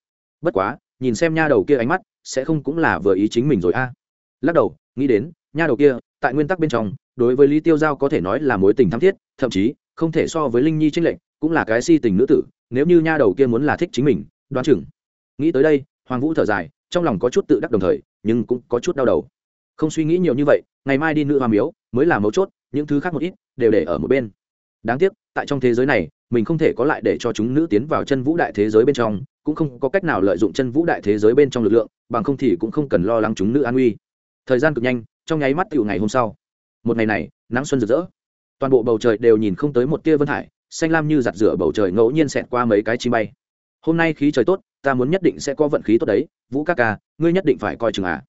Bất quá, nhìn xem nha đầu kia ánh mắt, sẽ không cũng là vừa ý chính mình rồi a. Lắc đầu, nghĩ đến, nha đầu kia, tại nguyên tắc bên trong, đối với lý tiêu giao có thể nói là mối tình thắm thiết, thậm chí, không thể so với linh nhi tranh lệch, cũng là cái si tình nữ tử, nếu như nha đầu kia muốn là thích chính mình, đoán chừng. Nghĩ tới đây, hoàng vũ thở dài, trong lòng có chút tự đắc đồng thời nhưng cũng có chút đau đầu. Không suy nghĩ nhiều như vậy, ngày mai đi nữ hoa miếu, mới là mấu chốt, những thứ khác một ít, đều để ở một bên. Đáng tiếc, tại trong thế giới này, mình không thể có lại để cho chúng nữ tiến vào chân vũ đại thế giới bên trong, cũng không có cách nào lợi dụng chân vũ đại thế giới bên trong lực lượng, bằng không thì cũng không cần lo lắng chúng nữ an nguy. Thời gian cực nhanh, trong nháy mắt tựu ngày hôm sau. Một ngày này, nắng xuân rực rỡ. Toàn bộ bầu trời đều nhìn không tới một tia vân hải, xanh lam như giặt rửa bầu trời ngẫu nhiên xẹt qua mấy cái chim bay. Hôm nay khí trời tốt ta muốn nhất định sẽ có vận khí tốt đấy, vũ ca ca, ngươi nhất định phải coi chừng à.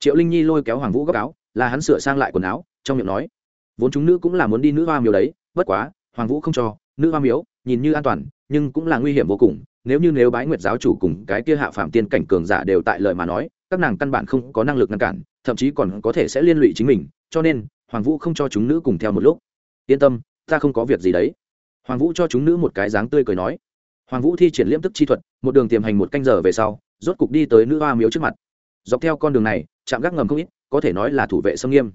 Triệu linh nhi lôi kéo hoàng vũ góc áo, là hắn sửa sang lại quần áo, trong miệng nói. Vốn chúng nữ cũng là muốn đi nữ hoa miếu đấy, bất quá, hoàng vũ không cho, nữ hoa miếu, nhìn như an toàn, nhưng cũng là nguy hiểm vô cùng. Nếu như nếu bái nguyệt giáo chủ cùng cái kia hạ phạm tiên cảnh cường giả đều tại lời mà nói, các nàng căn bản không có năng lực ngăn cản, thậm chí còn có thể sẽ liên lụy chính mình, cho nên, hoàng vũ không cho chúng nữ cùng theo một lúc. Yên tâm, ta không có việc gì đấy. Hoàng vũ cho chúng nữ một cái dáng tươi cười nói hoàng vũ thi triển liễm tức chi thuật, một đường tiềm hành một canh giờ về sau, rốt cục đi tới nữ hoa miếu trước mặt. Dọc theo con đường này, chạm gác ngầm không ít, có thể nói là thủ vệ xâm nghiêm.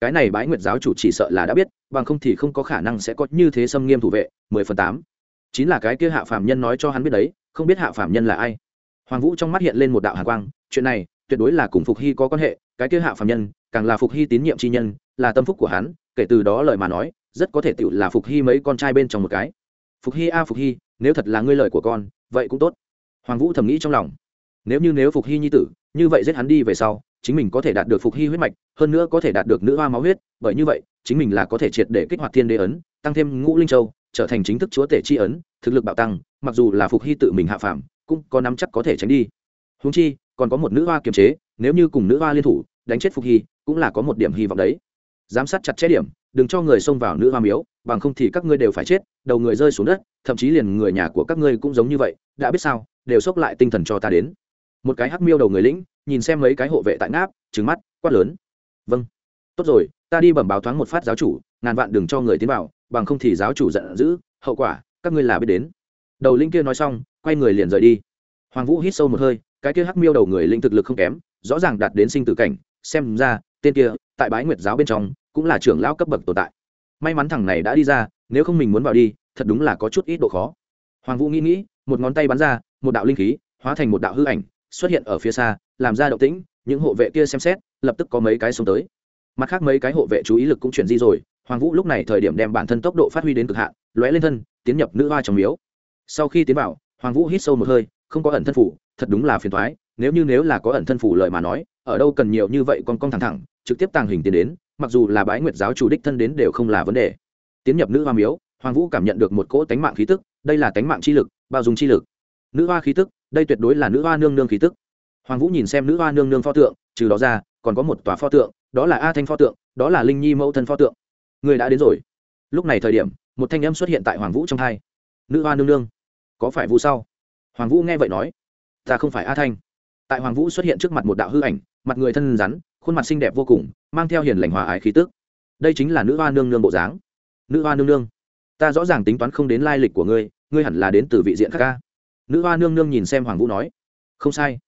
Cái này bái nguyệt giáo chủ chỉ sợ là đã biết, bằng không thì không có khả năng sẽ có như thế xâm nghiêm thủ vệ, mười phần tám. Chính là cái kia hạ phàm nhân nói cho hắn biết đấy, không biết hạ phàm nhân là ai. Hoàng vũ trong mắt hiện lên một đạo hàn quang, chuyện này, tuyệt đối là cùng phục hy có quan hệ, cái kia hạ phàm nhân, càng là phục hy tín nhiệm chi nhân, là tâm phúc của hắn, kể từ đó lời mà nói, rất có thể tự là phục hy mấy con trai bên trong một cái. Phục hy a phục hy nếu thật là ngươi lời của con, vậy cũng tốt. Hoàng vũ thầm nghĩ trong lòng. Nếu như nếu phục hy nhi tử, như vậy giết hắn đi về sau, chính mình có thể đạt được phục hy huyết mạch, hơn nữa có thể đạt được nữ hoa máu huyết, bởi như vậy, chính mình là có thể triệt để kích hoạt thiên đế ấn, tăng thêm ngũ linh châu, trở thành chính thức chúa tể tri ấn, thực lực bạo tăng, mặc dù là phục hy tự mình hạ phạm cũng có nắm chắc có thể tránh đi. Húng chi, còn có một nữ hoa kiềm chế, nếu như cùng nữ hoa liên thủ, đánh chết phục hy, cũng là có một điểm hy vọng đấy. Giám sát chặt chẽ điểm đừng cho người xông vào nữ hoa miếu, bằng không thì các ngươi đều phải chết, đầu người rơi xuống đất, thậm chí liền người nhà của các ngươi cũng giống như vậy, đã biết sao, đều xốc lại tinh thần cho ta đến. Một cái hắc miêu đầu người lĩnh, nhìn xem mấy cái hộ vệ tại ngáp trứng mắt, quát lớn. Vâng. Tốt rồi, ta đi bẩm báo thoáng một phát giáo chủ, ngàn vạn đừng cho người tiến vào, bằng không thì giáo chủ giận dữ, hậu quả, các ngươi là biết đến. Đầu linh kia nói xong, quay người liền rời đi. Hoàng vũ hít sâu một hơi, cái kia hắc miêu đầu người linh thực lực không kém, rõ ràng đạt đến sinh tử cảnh, xem ra, tên kia tại bái nguyệt giáo bên trong, cũng là trưởng lão cấp bậc tồn tại. May mắn thằng này đã đi ra, nếu không mình muốn vào đi, thật đúng là có chút ít độ khó. Hoàng vũ nghĩ nghĩ, một ngón tay bắn ra, một đạo linh khí, hóa thành một đạo hư ảnh, xuất hiện ở phía xa, làm ra động tĩnh, những hộ vệ kia xem xét, lập tức có mấy cái xuống tới. Mặt khác mấy cái hộ vệ chú ý lực cũng chuyển di rồi, hoàng vũ lúc này thời điểm đem bản thân tốc độ phát huy đến cực hạn, lóe lên thân, tiến nhập nữ hoa trong miếu. Sau khi tiến vào, hoàng vũ hít sâu một hơi, không có ẩn thân phủ, thật đúng là phiền thoái nếu như nếu là có ẩn thân phủ lời mà nói, ở đâu cần nhiều như vậy con con thẳng thẳng trực tiếp tàng hình tiến đến, mặc dù là bái nguyệt giáo chủ đích thân đến đều không là vấn đề. Tiến nhập nữ hoa miếu, hoàng vũ cảm nhận được một cỗ tánh mạng khí tức, đây là tánh mạng chi lực, bao dung chi lực. Nữ hoa khí tức, đây tuyệt đối là nữ hoa nương nương khí tức. Hoàng vũ nhìn xem nữ hoa nương nương pho tượng, trừ đó ra, còn có một tòa pho tượng, đó là a thanh pho tượng, đó là linh nhi mẫu thân pho tượng. Người đã đến rồi. Lúc này thời điểm, một thanh âm xuất hiện tại hoàng vũ trong hai. Nữ hoa nương nương, có phải vu sau? Hoàng vũ nghe vậy nói, ta không phải a thanh tại hoàng vũ xuất hiện trước mặt một đạo hư ảnh, mặt người thân rắn, khuôn mặt xinh đẹp vô cùng, mang theo hiền lành hòa ái khí tức. Đây chính là nữ hoa nương nương bộ dáng. Nữ hoa nương nương, ta rõ ràng tính toán không đến lai lịch của ngươi ngươi hẳn là đến từ vị diện khác ca. Nữ hoa nương nương nhìn xem hoàng vũ nói, không sai.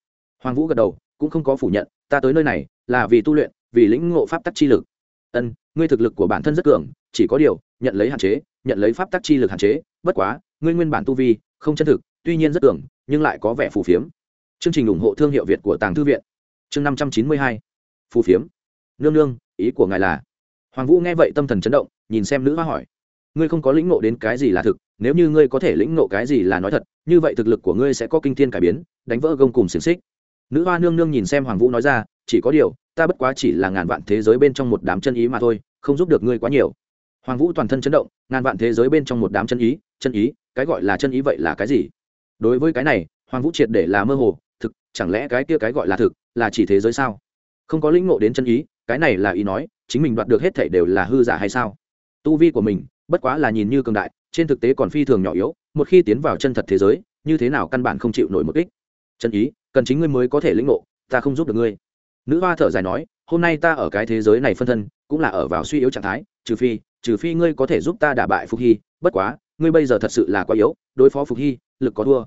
Hoàng vũ gật đầu, cũng không có phủ nhận, ta tới nơi này là vì tu luyện, vì lĩnh ngộ pháp tắc chi lực. Ân, ngươi thực lực của bản thân rất cường, chỉ có điều, nhận lấy hạn chế, nhận lấy pháp tắc chi lực hạn chế, bất quá, ngươi nguyên bản tu vi, không chân thực, tuy nhiên rất cường, nhưng lại có vẻ phù phiếm chương trình ủng hộ thương hiệu việt của tàng thư viện. Chương năm trăm chín mươi hai. Phù phiếm. Nương nương, ý của ngài là? Hoàng vũ nghe vậy tâm thần chấn động, nhìn xem nữ hoa hỏi. Ngươi không có lĩnh ngộ đến cái gì là thực, nếu như ngươi có thể lĩnh ngộ cái gì là nói thật, như vậy thực lực của ngươi sẽ có kinh thiên cải biến, đánh vỡ gông cùng xiềng xích. Nữ hoa nương nương nhìn xem hoàng vũ nói ra, chỉ có điều, ta bất quá chỉ là ngàn vạn thế giới bên trong một đám chân ý mà thôi, không giúp được ngươi quá nhiều. Hoàng vũ toàn thân chấn động, ngàn vạn thế giới bên trong một đám chân ý chân ý, cái gọi là chân ý vậy là cái gì? Đối với cái này hoàng vũ triệt để là mơ hồ, thực, chẳng lẽ cái kia cái gọi là thực, là chỉ thế giới sao? Không có lĩnh ngộ đến chân ý, cái này là ý nói, chính mình đoạt được hết thể đều là hư giả hay sao? Tu vi của mình, bất quá là nhìn như cường đại, trên thực tế còn phi thường nhỏ yếu, một khi tiến vào chân thật thế giới, như thế nào căn bản không chịu nổi một ích chân ý, cần chính ngươi mới có thể lĩnh ngộ, ta không giúp được ngươi. Nữ hoa thở dài nói, hôm nay ta ở cái thế giới này phân thân, cũng là ở vào suy yếu trạng thái, trừ phi trừ phi ngươi có thể giúp ta đả bại phục hy, bất quá, ngươi bây giờ thật sự là quá yếu, đối phó phục hy, lực có thua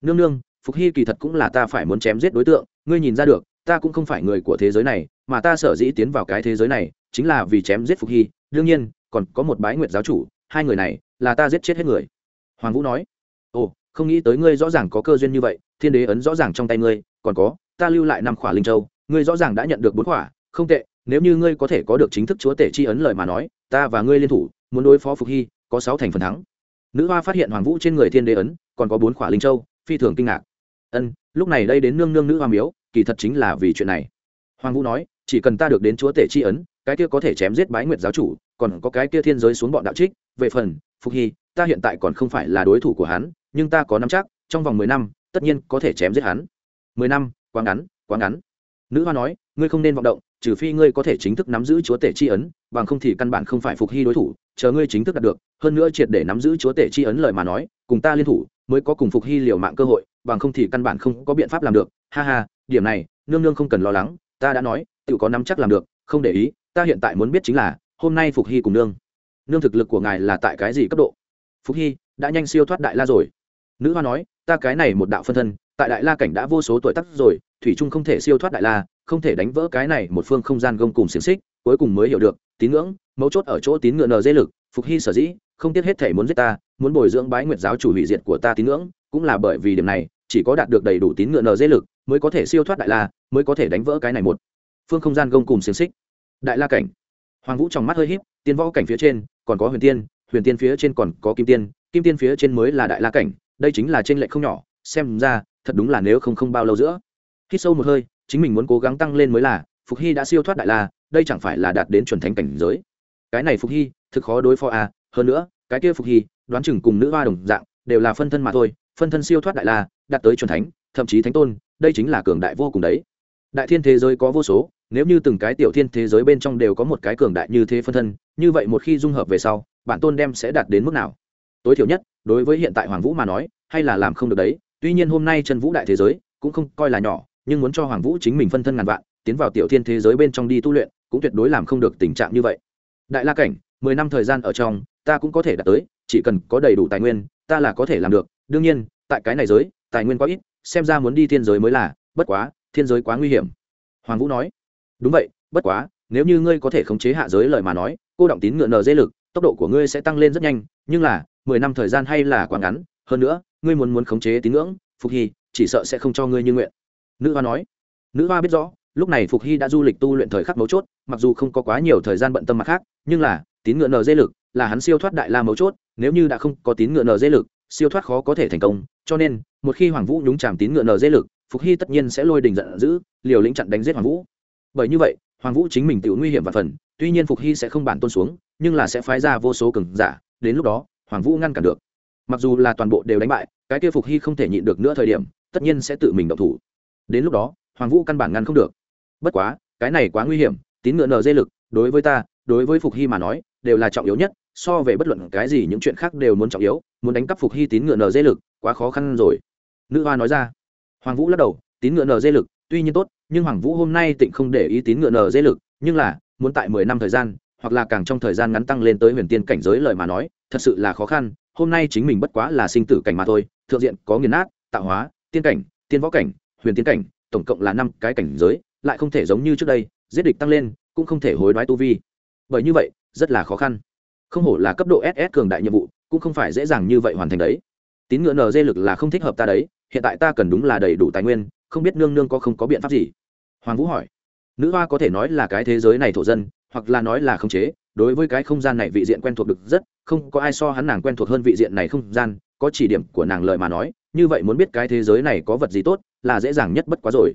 nương nương, phục hy kỳ thật cũng là ta phải muốn chém giết đối tượng, ngươi nhìn ra được, ta cũng không phải người của thế giới này, mà ta sở dĩ tiến vào cái thế giới này, chính là vì chém giết phục hy. Đương nhiên, còn có một bái nguyệt giáo chủ, hai người này là ta giết chết hết người. Hoàng vũ nói. Ồ, không nghĩ tới ngươi rõ ràng có cơ duyên như vậy, thiên đế ấn rõ ràng trong tay ngươi, còn có, ta lưu lại năm khỏa linh châu, ngươi rõ ràng đã nhận được bốn khỏa, không tệ, nếu như ngươi có thể có được chính thức chúa tể chi ấn lời mà nói, ta và ngươi liên thủ, muốn đối phó phục hy, có sáu thành phần thắng. Nữ hoa phát hiện hoàng vũ trên người thiên đế ấn, còn có bốn khỏa linh châu phi thường kinh ngạc. Ân, lúc này đây đến nương nương nữ hoa miếu, kỳ thật chính là vì chuyện này. Hoàng vũ nói, chỉ cần ta được đến chúa tể chi ấn, cái kia có thể chém giết bái nguyệt giáo chủ, còn có cái kia thiên giới xuống bọn đạo trích, về phần, phục hy, ta hiện tại còn không phải là đối thủ của hắn, nhưng ta có nắm chắc, trong vòng mười năm, tất nhiên có thể chém giết hắn. Mười năm, quá ngắn quá ngắn. Nữ hoa nói, ngươi không nên vọng động, trừ phi ngươi có thể chính thức nắm giữ chúa tể chi ấn, bằng không thì căn bản không phải phục hy đối thủ, chờ ngươi chính thức đạt được, hơn nữa triệt để nắm giữ chúa tể chi ấn lời mà nói, cùng ta liên thủ mới có cùng phục hy liều mạng cơ hội, bằng không thì căn bản không có biện pháp làm được. Ha ha, điểm này, nương nương không cần lo lắng, ta đã nói tự có nắm chắc làm được, không để ý, ta hiện tại muốn biết chính là, hôm nay phục hy cùng nương nương thực lực của ngài là tại cái gì cấp độ? Phục hy, đã nhanh siêu thoát đại la rồi. Nữ hoa nói, ta cái này một đạo phân thân, tại đại la cảnh đã vô số tuổi tắc rồi, thủy trung không thể siêu thoát đại la, không thể đánh vỡ cái này một phương không gian gông cùng xiềng xích, cuối cùng mới hiểu được, tín ngưỡng, mấu chốt ở chỗ tín ngựa nờ dây lực, phục hy sở dĩ không tiếc hết thể muốn giết ta, muốn bồi dưỡng bái nguyệt giáo chủ hủy diệt của ta tín ngưỡng, cũng là bởi vì điểm này, chỉ có đạt được đầy đủ tín ngựa nờ dễ lực, mới có thể siêu thoát đại la, mới có thể đánh vỡ cái này một phương không gian gông cùng xiềng xích. Đại la cảnh. Hoàng vũ trong mắt hơi híp, tiên võ cảnh phía trên còn có huyền tiên huyền tiên phía trên còn có kim tiên kim tiên phía trên mới là đại la cảnh, đây chính là trên lệch không nhỏ, xem ra, thật đúng là nếu không không bao lâu giữa. Khi sâu một hơi, chính mình muốn cố gắng tăng lên mới là, phục hy đã siêu thoát đại la, đây chẳng phải là đạt đến chuẩn thánh cảnh giới. Cái này phục hy, thực khó đối phó à hơn nữa, cái kia phục hy, đoán chừng cùng nữ hoa đồng dạng, đều là phân thân mà thôi, phân thân siêu thoát đại la, đạt tới chuẩn thánh, thậm chí thánh tôn, đây chính là cường đại vô cùng đấy. Đại thiên thế giới có vô số, nếu như từng cái tiểu thiên thế giới bên trong đều có một cái cường đại như thế phân thân, như vậy một khi dung hợp về sau, bản tôn đem sẽ đạt đến mức nào? Tối thiểu nhất, đối với hiện tại hoàng vũ mà nói, hay là làm không được đấy. Tuy nhiên hôm nay trần vũ đại thế giới, cũng không coi là nhỏ, nhưng muốn cho hoàng vũ chính mình phân thân ngàn vạn, tiến vào tiểu thiên thế giới bên trong đi tu luyện, cũng tuyệt đối làm không được tình trạng như vậy. Đại la cảnh, mười năm thời gian ở trong ta cũng có thể đạt tới, chỉ cần có đầy đủ tài nguyên, ta là có thể làm được. Đương nhiên, tại cái này giới, tài nguyên quá ít, xem ra muốn đi thiên giới mới là, bất quá, thiên giới quá nguy hiểm. Hoàng vũ nói. Đúng vậy, bất quá, nếu như ngươi có thể khống chế hạ giới lời mà nói, cô động tín ngựa nở dây lực, tốc độ của ngươi sẽ tăng lên rất nhanh, nhưng là, mười năm thời gian hay là quá ngắn. Hơn nữa, ngươi muốn muốn khống chế tín ngưỡng, phục hy, chỉ sợ sẽ không cho ngươi như nguyện. Nữ hoa nói. Nữ hoa biết rõ, lúc này phục hy đã du lịch tu luyện thời khắc mấu chốt, mặc dù không có quá nhiều thời gian bận tâm mặt khác, nhưng là tín ngựa nờ dây lực là hắn siêu thoát đại la mấu chốt, nếu như đã không có tín ngựa nờ dây lực, siêu thoát khó có thể thành công, cho nên, một khi hoàng vũ nhúng chàm tín ngựa nờ dây lực, phục hy tất nhiên sẽ lôi đình giận dữ, liều lĩnh chặn đánh giết hoàng vũ. Bởi như vậy, hoàng vũ chính mình tự nguy hiểm và phần, tuy nhiên phục hy sẽ không bản tôn xuống, nhưng là sẽ phái ra vô số cường giả, đến lúc đó, hoàng vũ ngăn cản được. Mặc dù là toàn bộ đều đánh bại, cái kia phục hy không thể nhịn được nữa thời điểm, tất nhiên sẽ tự mình động thủ. Đến lúc đó, hoàng vũ căn bản ngăn không được. Bất quá, cái này quá nguy hiểm, tín ngựa nở dây lực, đối với ta, đối với phục hy mà nói đều là trọng yếu nhất, so về bất luận cái gì những chuyện khác đều muốn trọng yếu, muốn đánh cắp phục hy tín ngựa nở dây lực, quá khó khăn rồi. Nữ hoa nói ra. Hoàng vũ lắc đầu, tín ngựa nở dây lực, tuy nhiên tốt, nhưng hoàng vũ hôm nay tịnh không để ý tín ngựa nở dây lực, nhưng là, muốn tại mười năm thời gian, hoặc là càng trong thời gian ngắn tăng lên tới huyền tiên cảnh giới lời mà nói, thật sự là khó khăn, hôm nay chính mình bất quá là sinh tử cảnh mà thôi, thượng diện có nghiền nát, tạo hóa, tiên cảnh, tiên võ cảnh, huyền tiên cảnh, tổng cộng là năm cái cảnh giới, lại không thể giống như trước đây, giết địch tăng lên, cũng không thể hối đoái tu vi. Bởi như vậy rất là khó khăn. Không hổ là cấp độ ss cường đại nhiệm vụ, cũng không phải dễ dàng như vậy hoàn thành đấy. Tín ngựa nd lực là không thích hợp ta đấy, hiện tại ta cần đúng là đầy đủ tài nguyên, không biết nương nương có không có biện pháp gì? Hoàng vũ hỏi. Nữ hoa có thể nói là cái thế giới này thổ dân, hoặc là nói là khống chế, đối với cái không gian này vị diện quen thuộc được rất, không có ai so hắn nàng quen thuộc hơn vị diện này không gian, có chỉ điểm của nàng lời mà nói, như vậy muốn biết cái thế giới này có vật gì tốt, là dễ dàng nhất bất quá rồi.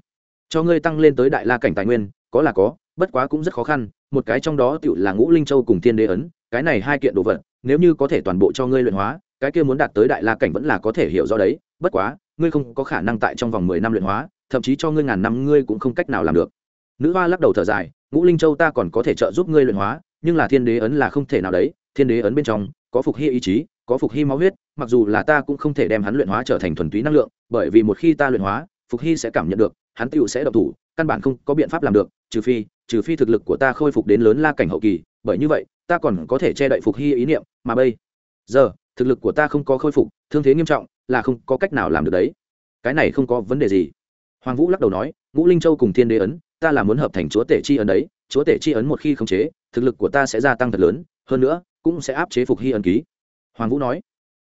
Cho ngươi tăng lên tới đại la cảnh tài nguyên, có là có, bất quá cũng rất khó khăn một cái trong đó tựu là ngũ linh châu cùng thiên đế ấn, cái này hai kiện đồ vật, nếu như có thể toàn bộ cho ngươi luyện hóa, cái kia muốn đạt tới đại la cảnh vẫn là có thể hiểu do đấy, bất quá, ngươi không có khả năng tại trong vòng mười năm luyện hóa, thậm chí cho ngươi ngàn năm ngươi cũng không cách nào làm được. Nữ hoa lắc đầu thở dài, ngũ linh châu ta còn có thể trợ giúp ngươi luyện hóa, nhưng là thiên đế ấn là không thể nào đấy, thiên đế ấn bên trong, có phục hy ý chí, có phục hy máu huyết, mặc dù là ta cũng không thể đem hắn luyện hóa trở thành thuần túy năng lượng, bởi vì một khi ta luyện hóa, phục hy sẽ cảm nhận được, hắn tựu sẽ độc thủ, căn bản không có biện pháp làm được, trừ phi trừ phi thực lực của ta khôi phục đến lớn la cảnh hậu kỳ, bởi như vậy, ta còn có thể che đậy phục hy ý niệm, mà bây giờ, thực lực của ta không có khôi phục, thương thế nghiêm trọng, là không có cách nào làm được đấy. Cái này không có vấn đề gì. Hoàng vũ lắc đầu nói, ngũ linh châu cùng thiên đế ấn, ta là muốn hợp thành chúa tể chi ấn đấy. Chúa tể chi ấn một khi khống chế, thực lực của ta sẽ gia tăng thật lớn, hơn nữa, cũng sẽ áp chế phục hy ấn ký. Hoàng vũ nói,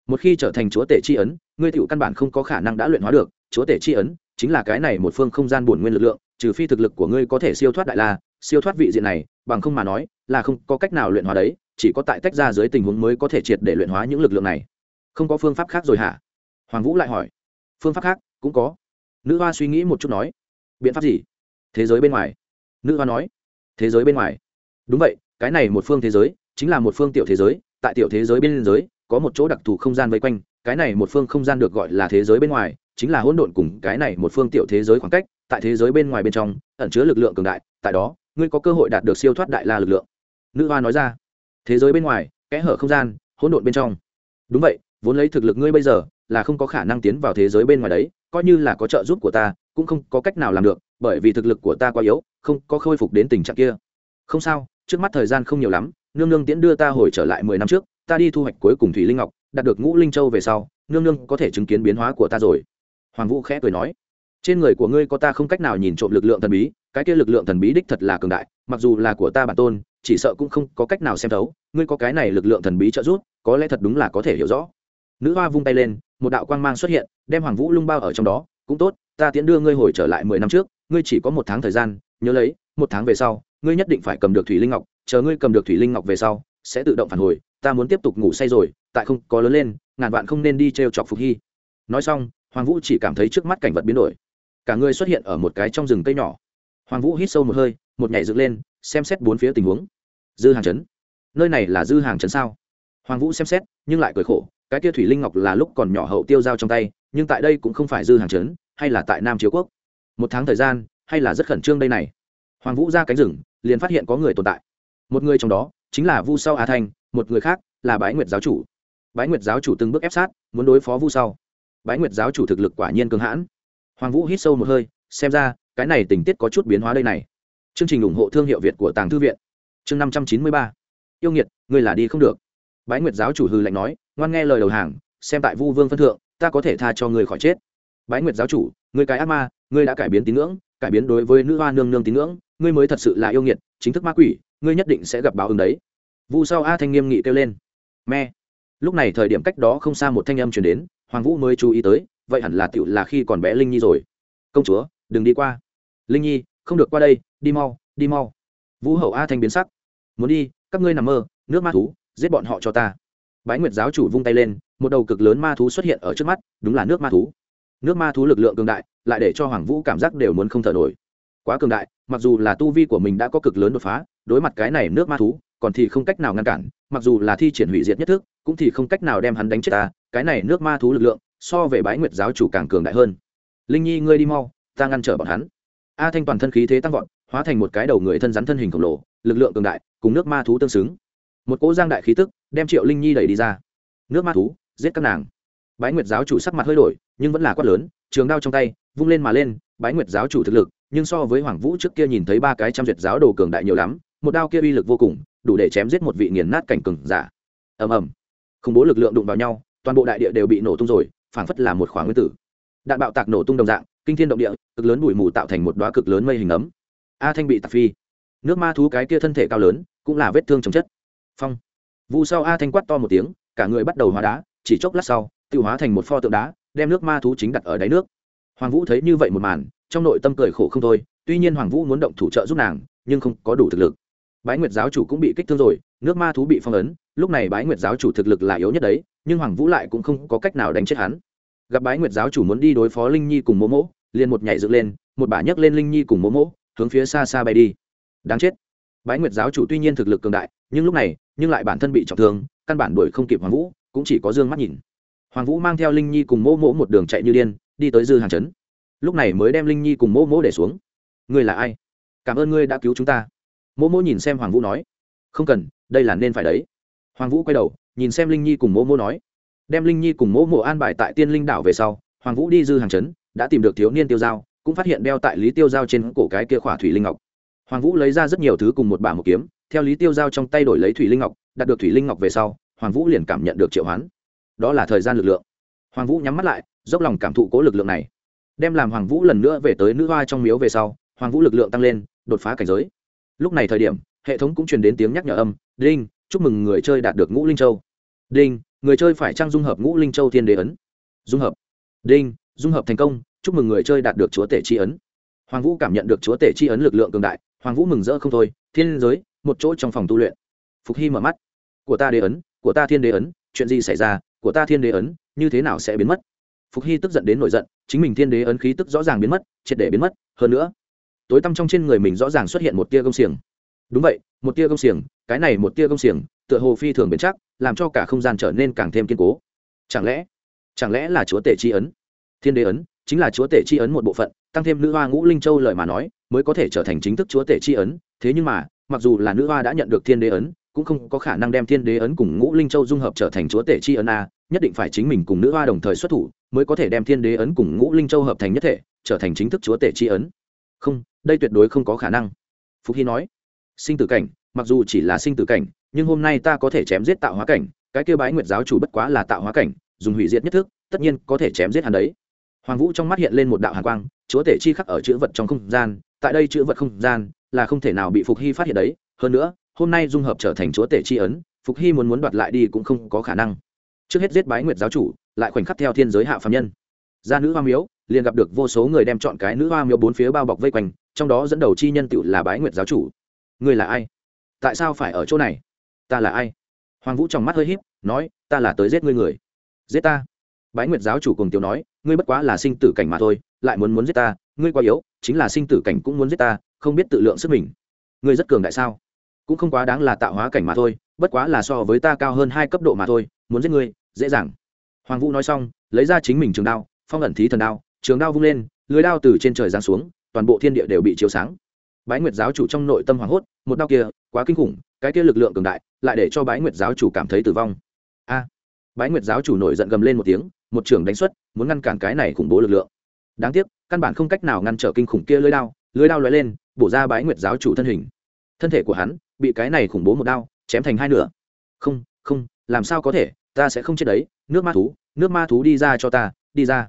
một khi trở thành chúa tể chi ấn, ngươi tựu căn bản không có khả năng đã luyện hóa được. Chúa tể chi ấn chính là cái này một phương không gian bổn nguyên lực lượng, trừ phi thực lực của ngươi có thể siêu thoát đại la siêu thoát vị diện này, bằng không mà nói, là không có cách nào luyện hóa đấy, chỉ có tại tách ra dưới tình huống mới có thể triệt để luyện hóa những lực lượng này. Không có phương pháp khác rồi hả? Hoàng vũ lại hỏi. Phương pháp khác, cũng có. Nữ hoa suy nghĩ một chút nói. Biện pháp gì? Thế giới bên ngoài. Nữ hoa nói. Thế giới bên ngoài. Đúng vậy, cái này một phương thế giới, chính là một phương tiểu thế giới, tại tiểu thế giới bên giới có một chỗ đặc thù không gian vây quanh, cái này một phương không gian được gọi là thế giới bên ngoài, chính là hỗn độn cùng cái này một phương tiểu thế giới khoảng cách, tại thế giới bên ngoài bên trong, ẩn chứa lực lượng cường đại, tại đó ngươi có cơ hội đạt được siêu thoát đại la lực lượng. Nữ hoa nói ra. Thế giới bên ngoài, kẽ hở không gian, hỗn độn bên trong. Đúng vậy, vốn lấy thực lực ngươi bây giờ, là không có khả năng tiến vào thế giới bên ngoài đấy, coi như là có trợ giúp của ta, cũng không có cách nào làm được, bởi vì thực lực của ta quá yếu, không có khôi phục đến tình trạng kia. Không sao, trước mắt thời gian không nhiều lắm, nương nương tiễn đưa ta hồi trở lại mười năm trước, ta đi thu hoạch cuối cùng thủy linh ngọc, đạt được ngũ linh châu về sau, nương nương có thể chứng kiến biến hóa của ta rồi. Hoàng vũ khẽ cười nói. Trên người của ngươi có ta không cách nào nhìn trộm lực lượng thần bí cái kia lực lượng thần bí đích thật là cường đại, mặc dù là của ta bản tôn, chỉ sợ cũng không có cách nào xem thấu, ngươi có cái này lực lượng thần bí trợ giúp, có lẽ thật đúng là có thể hiểu rõ. Nữ hoa vung tay lên, một đạo quang mang xuất hiện, đem hoàng vũ lung bao ở trong đó, cũng tốt, ta tiễn đưa ngươi hồi trở lại mười năm trước, ngươi chỉ có một tháng thời gian, nhớ lấy, một tháng về sau, ngươi nhất định phải cầm được thủy linh ngọc, chờ ngươi cầm được thủy linh ngọc về sau, sẽ tự động phản hồi, ta muốn tiếp tục ngủ say rồi, tại không có lớn lên, ngàn vạn không nên đi t r e o chọc phục hy. Nói xong, hoàng vũ chỉ cảm thấy trước mắt cảnh vật biến đổi. Cả ngươi xuất hiện ở một cái trong rừng cây nhỏ hoàng vũ hít sâu một hơi, một nhảy dựng lên, xem xét bốn phía tình huống. Dư hàng chấn. Nơi này là dư hàng chấn sao? Hoàng vũ xem xét, nhưng lại cười khổ, cái kia thủy linh ngọc là lúc còn nhỏ hậu tiêu dao trong tay, nhưng tại đây cũng không phải dư hàng chấn, hay là tại nam chiếu quốc. Một tháng thời gian, hay là rất khẩn trương đây này. Hoàng vũ ra cánh rừng, liền phát hiện có người tồn tại. Một người trong đó, chính là vu sau Á thanh, một người khác là bái nguyệt giáo chủ. Bái nguyệt giáo chủ từng bước ép sát, muốn đối phó vu sau. Bái nguyệt giáo chủ thực lực quả nhiên cường hãn. Hoàng vũ hít sâu một hơi, xem ra cái này tình tiết có chút biến hóa đây này. Chương trình ủng hộ thương hiệu việt của tàng thư viện. Chương năm trăm chín mươi ba. Yêu nghiệt, ngươi là đi không được. Bái nguyệt giáo chủ hư lạnh nói, ngoan nghe lời đầu hàng, xem tại vu vương phân thượng, ta có thể tha cho ngươi khỏi chết. Bái nguyệt giáo chủ, ngươi cái ác ma, ngươi đã cải biến tín ngưỡng, cải biến đối với nữ hoa nương nương tín ngưỡng, ngươi mới thật sự là yêu nghiệt, chính thức ma quỷ, ngươi nhất định sẽ gặp báo ứng đấy. Vu sau a thanh nghiêm nghị kêu lên. Me lúc này thời điểm cách đó không xa một thanh âm chuyển đến, hoàng vũ mới chú ý tới, vậy hẳn là tựu là khi còn bé linh nhi rồi. Công chúa! Đừng đi qua. Linh nhi, không được qua đây, đi mau đi mau. Vũ hậu a thanh biến sắc. Muốn đi, các ngươi nằm mơ, nước ma thú, giết bọn họ cho ta. Bái nguyệt giáo chủ vung tay lên, một đầu cực lớn ma thú xuất hiện ở trước mắt, đúng là nước ma thú. Nước ma thú lực lượng cường đại, lại để cho hoàng vũ cảm giác đều muốn không thở nổi. Quá cường đại, mặc dù là tu vi của mình đã có cực lớn đột phá, đối mặt cái này nước ma thú, còn thì không cách nào ngăn cản, mặc dù là thi triển hủy diệt nhất thức, cũng thì không cách nào đem hắn đánh chết ta. Cái này nước ma thú lực lượng, so về bái nguyệt giáo chủ càng cường đại hơn. Linh nhi, ngươi đi mau ta ngăn trở bọn hắn. A thanh toàn thân khí thế tăng vọt, hóa thành một cái đầu người thân rắn thân hình khổng lồ, lực lượng cường đại, cùng nước ma thú tương xứng. Một cỗ giang đại khí tức đem triệu linh nhi đẩy đi ra. Nước ma thú, giết các nàng. Bái nguyệt giáo chủ sắc mặt hơi đổi, nhưng vẫn là quát lớn, trường đao trong tay, vung lên mà lên, bái nguyệt giáo chủ thực lực, nhưng so với hoàng vũ trước kia nhìn thấy ba cái trăm duyệt giáo đồ cường đại nhiều lắm, một đao kia uy lực vô cùng, đủ để chém giết một vị nghiền nát cảnh cường giả. Ầm ầm. Khủng bố lực lượng đụng vào nhau, toàn bộ đại địa đều bị nổ tung rồi, phảng phất là một khoảng nguyên tử. Đạn bạo tạc nổ tung đồng dạng, kinh thiên động địa cực lớn bụi mù tạo thành một đoá cực lớn mây hình ấm. A thanh bị tạc phi. Nước ma thú cái kia thân thể cao lớn, cũng là vết thương chồng chất. Phong. Vụ sau a thanh quát to một tiếng, cả người bắt đầu hóa đá, chỉ chốc lát sau tự hóa thành một pho tượng đá, đem nước ma thú chính đặt ở đáy nước. Hoàng vũ thấy như vậy một màn, trong nội tâm cười khổ không thôi, tuy nhiên hoàng vũ muốn động thủ trợ giúp nàng, nhưng không có đủ thực lực. Bái nguyệt giáo chủ cũng bị kích thương rồi, nước ma thú bị phong ấn, lúc này bái nguyệt giáo chủ thực lực là yếu nhất đấy, nhưng hoàng vũ lại cũng không có cách nào đánh chết hắn. Gặp bái nguyệt giáo chủ muốn đi đối phó linh nhi cùng mỗ mỗ liền một nhảy dựng lên, một bả nhấc lên linh nhi cùng mỗ mỗ, hướng phía xa xa bay đi. Đáng chết. Bái nguyệt giáo chủ tuy nhiên thực lực cường đại, nhưng lúc này, nhưng lại bản thân bị trọng thương, căn bản đuổi không kịp hoàng vũ, cũng chỉ có d ư ơ n g mắt nhìn. Hoàng vũ mang theo linh nhi cùng mỗ mỗ một đường chạy như điên, đi tới dư hàng trấn. Lúc này mới đem linh nhi cùng mỗ mỗ để xuống. Ngươi là ai? Cảm ơn ngươi đã cứu chúng ta. Mỗ mỗ nhìn xem hoàng vũ nói. Không cần, đây là nên phải đấy. Hoàng vũ quay đầu, nhìn xem linh nhi cùng mỗ mỗ nói. Đem linh nhi cùng mỗ mỗ an bài tại tiên linh đảo về sau, hoàng vũ đi dư hàng trấn đã tìm được thiếu niên tiêu giao cũng phát hiện đeo tại lý tiêu giao trên cổ cái kia khỏa thủy linh ngọc. Hoàng vũ lấy ra rất nhiều thứ cùng một bả một kiếm, theo lý tiêu giao trong tay đổi lấy thủy linh ngọc, đạt được thủy linh ngọc về sau, hoàng vũ liền cảm nhận được triệu hoán. Đó là thời gian lực lượng. Hoàng vũ nhắm mắt lại, dốc lòng cảm thụ cố lực lượng này. Đem làm hoàng vũ lần nữa về tới nữ hoa trong miếu về sau, hoàng vũ lực lượng tăng lên, đột phá cảnh giới. Lúc này thời điểm, hệ thống cũng truyền đến tiếng nhắc nhở âm, đinh, chúc mừng người chơi đạt được ngũ linh châu. Đinh, người chơi phải trang dung hợp ngũ linh châu thiên đế ấn. Dung hợp. Đinh dung hợp thành công, chúc mừng người chơi đạt được chúa tể tri ấn. Hoàng vũ cảm nhận được chúa tể tri ấn lực lượng cường đại, hoàng vũ mừng rỡ không thôi, thiên giới, một chỗ trong phòng tu luyện. Phục hy mở mắt. Của ta đế ấn, của ta thiên đế ấn, chuyện gì xảy ra, của ta thiên đế ấn, như thế nào sẽ biến mất? Phục hy tức giận đến nổi giận, chính mình thiên đế ấn khí tức rõ ràng biến mất, triệt để biến mất, hơn nữa, tối tăm trong trên người mình rõ ràng xuất hiện một tia công xiềng. Đúng vậy, một tia công xiềng, cái này một tia công xiềng, tựa hồ phi thường biến chắc, làm cho cả không gian trở nên càng thêm kiên cố. Chẳng lẽ chẳng lẽ là chúa tể tri ấn? Thiên đế ấn, chính là chúa tể c h i ấn một bộ phận, tăng thêm nữ hoa ngũ linh châu lời mà nói, mới có thể trở thành chính thức chúa tể c h i ấn. Thế nhưng mà, mặc dù là nữ hoa đã nhận được thiên đế ấn, cũng không có khả năng đem thiên đế ấn cùng ngũ linh châu dung hợp trở thành chúa tể c h i ấn a, nhất định phải chính mình cùng nữ hoa đồng thời xuất thủ, mới có thể đem thiên đế ấn cùng ngũ linh châu hợp thành nhất thể, trở thành chính thức chúa tể c ấn. Không, đây tuyệt đối không có khả năng. Phúc hy nói, sinh tử cảnh, mặc dù chỉ là sinh tử cảnh, nhưng hôm nay ta có thể chém giết tạo hóa cảnh, cái kêu bái nguyệt giáo chủ bất quá là tạo hóa cảnh, dùng hủy diệt nhất thức, tất nhiên có thể chém giết hắn đấy hoàng vũ trong mắt hiện lên một đạo hàn quang, chúa tể chi khắc ở chữ vật trong không gian, tại đây chữ vật không gian là không thể nào bị phục hy phát hiện đấy. Hơn nữa, hôm nay dung hợp trở thành chúa tể chi ấn, phục hy muốn muốn đoạt lại đi cũng không có khả năng. Trước hết giết bái nguyệt giáo chủ, lại khoảnh khắc theo thiên giới hạ phạm nhân. Gia nữ hoa miếu, liền gặp được vô số người đem chọn cái nữ hoa miếu bốn phía bao bọc vây quanh, trong đó dẫn đầu chi nhân tựu là bái nguyệt giáo chủ. Người là ai? Tại sao phải ở chỗ này? Ta là ai? Hoàng vũ trong mắt hơi h í p nói, ta là tới giết ngươi người. Giết ta bái nguyệt giáo chủ cùng tiểu nói, ngươi bất quá là sinh tử cảnh mà thôi, lại muốn muốn giết ta, ngươi quá yếu, chính là sinh tử cảnh cũng muốn giết ta, không biết tự lượng sức mình. Ngươi rất cường đại sao? Cũng không quá đáng là tạo hóa cảnh mà thôi, bất quá là so với ta cao hơn hai cấp độ mà thôi, muốn giết ngươi, dễ dàng. Hoàng vũ nói xong, lấy ra chính mình trường đao, phong ẩn thí thần đao, trường đao vung lên, lưới đao từ trên trời giáng xuống, toàn bộ thiên địa đều bị chiếu sáng. Bái nguyệt giáo chủ trong nội tâm hoảng hốt, một đao kia, quá kinh khủng, cái kia lực lượng cường đại, lại để cho bái nguyệt giáo chủ cảm thấy tử vong. A bái nguyệt giáo chủ nổi giận gầm lên một tiếng, một trưởng đánh xuất, muốn ngăn cản cái này khủng bố lực lượng. Đáng tiếc, căn bản không cách nào ngăn trở kinh khủng kia lưới đao lưới đao lóe lên, bổ ra bái nguyệt giáo chủ thân hình. Thân thể của hắn bị cái này khủng bố một đao chém thành hai nửa. Không không, làm sao có thể, ta sẽ không chết đấy, nước ma thú, nước ma thú đi ra cho ta, đi ra.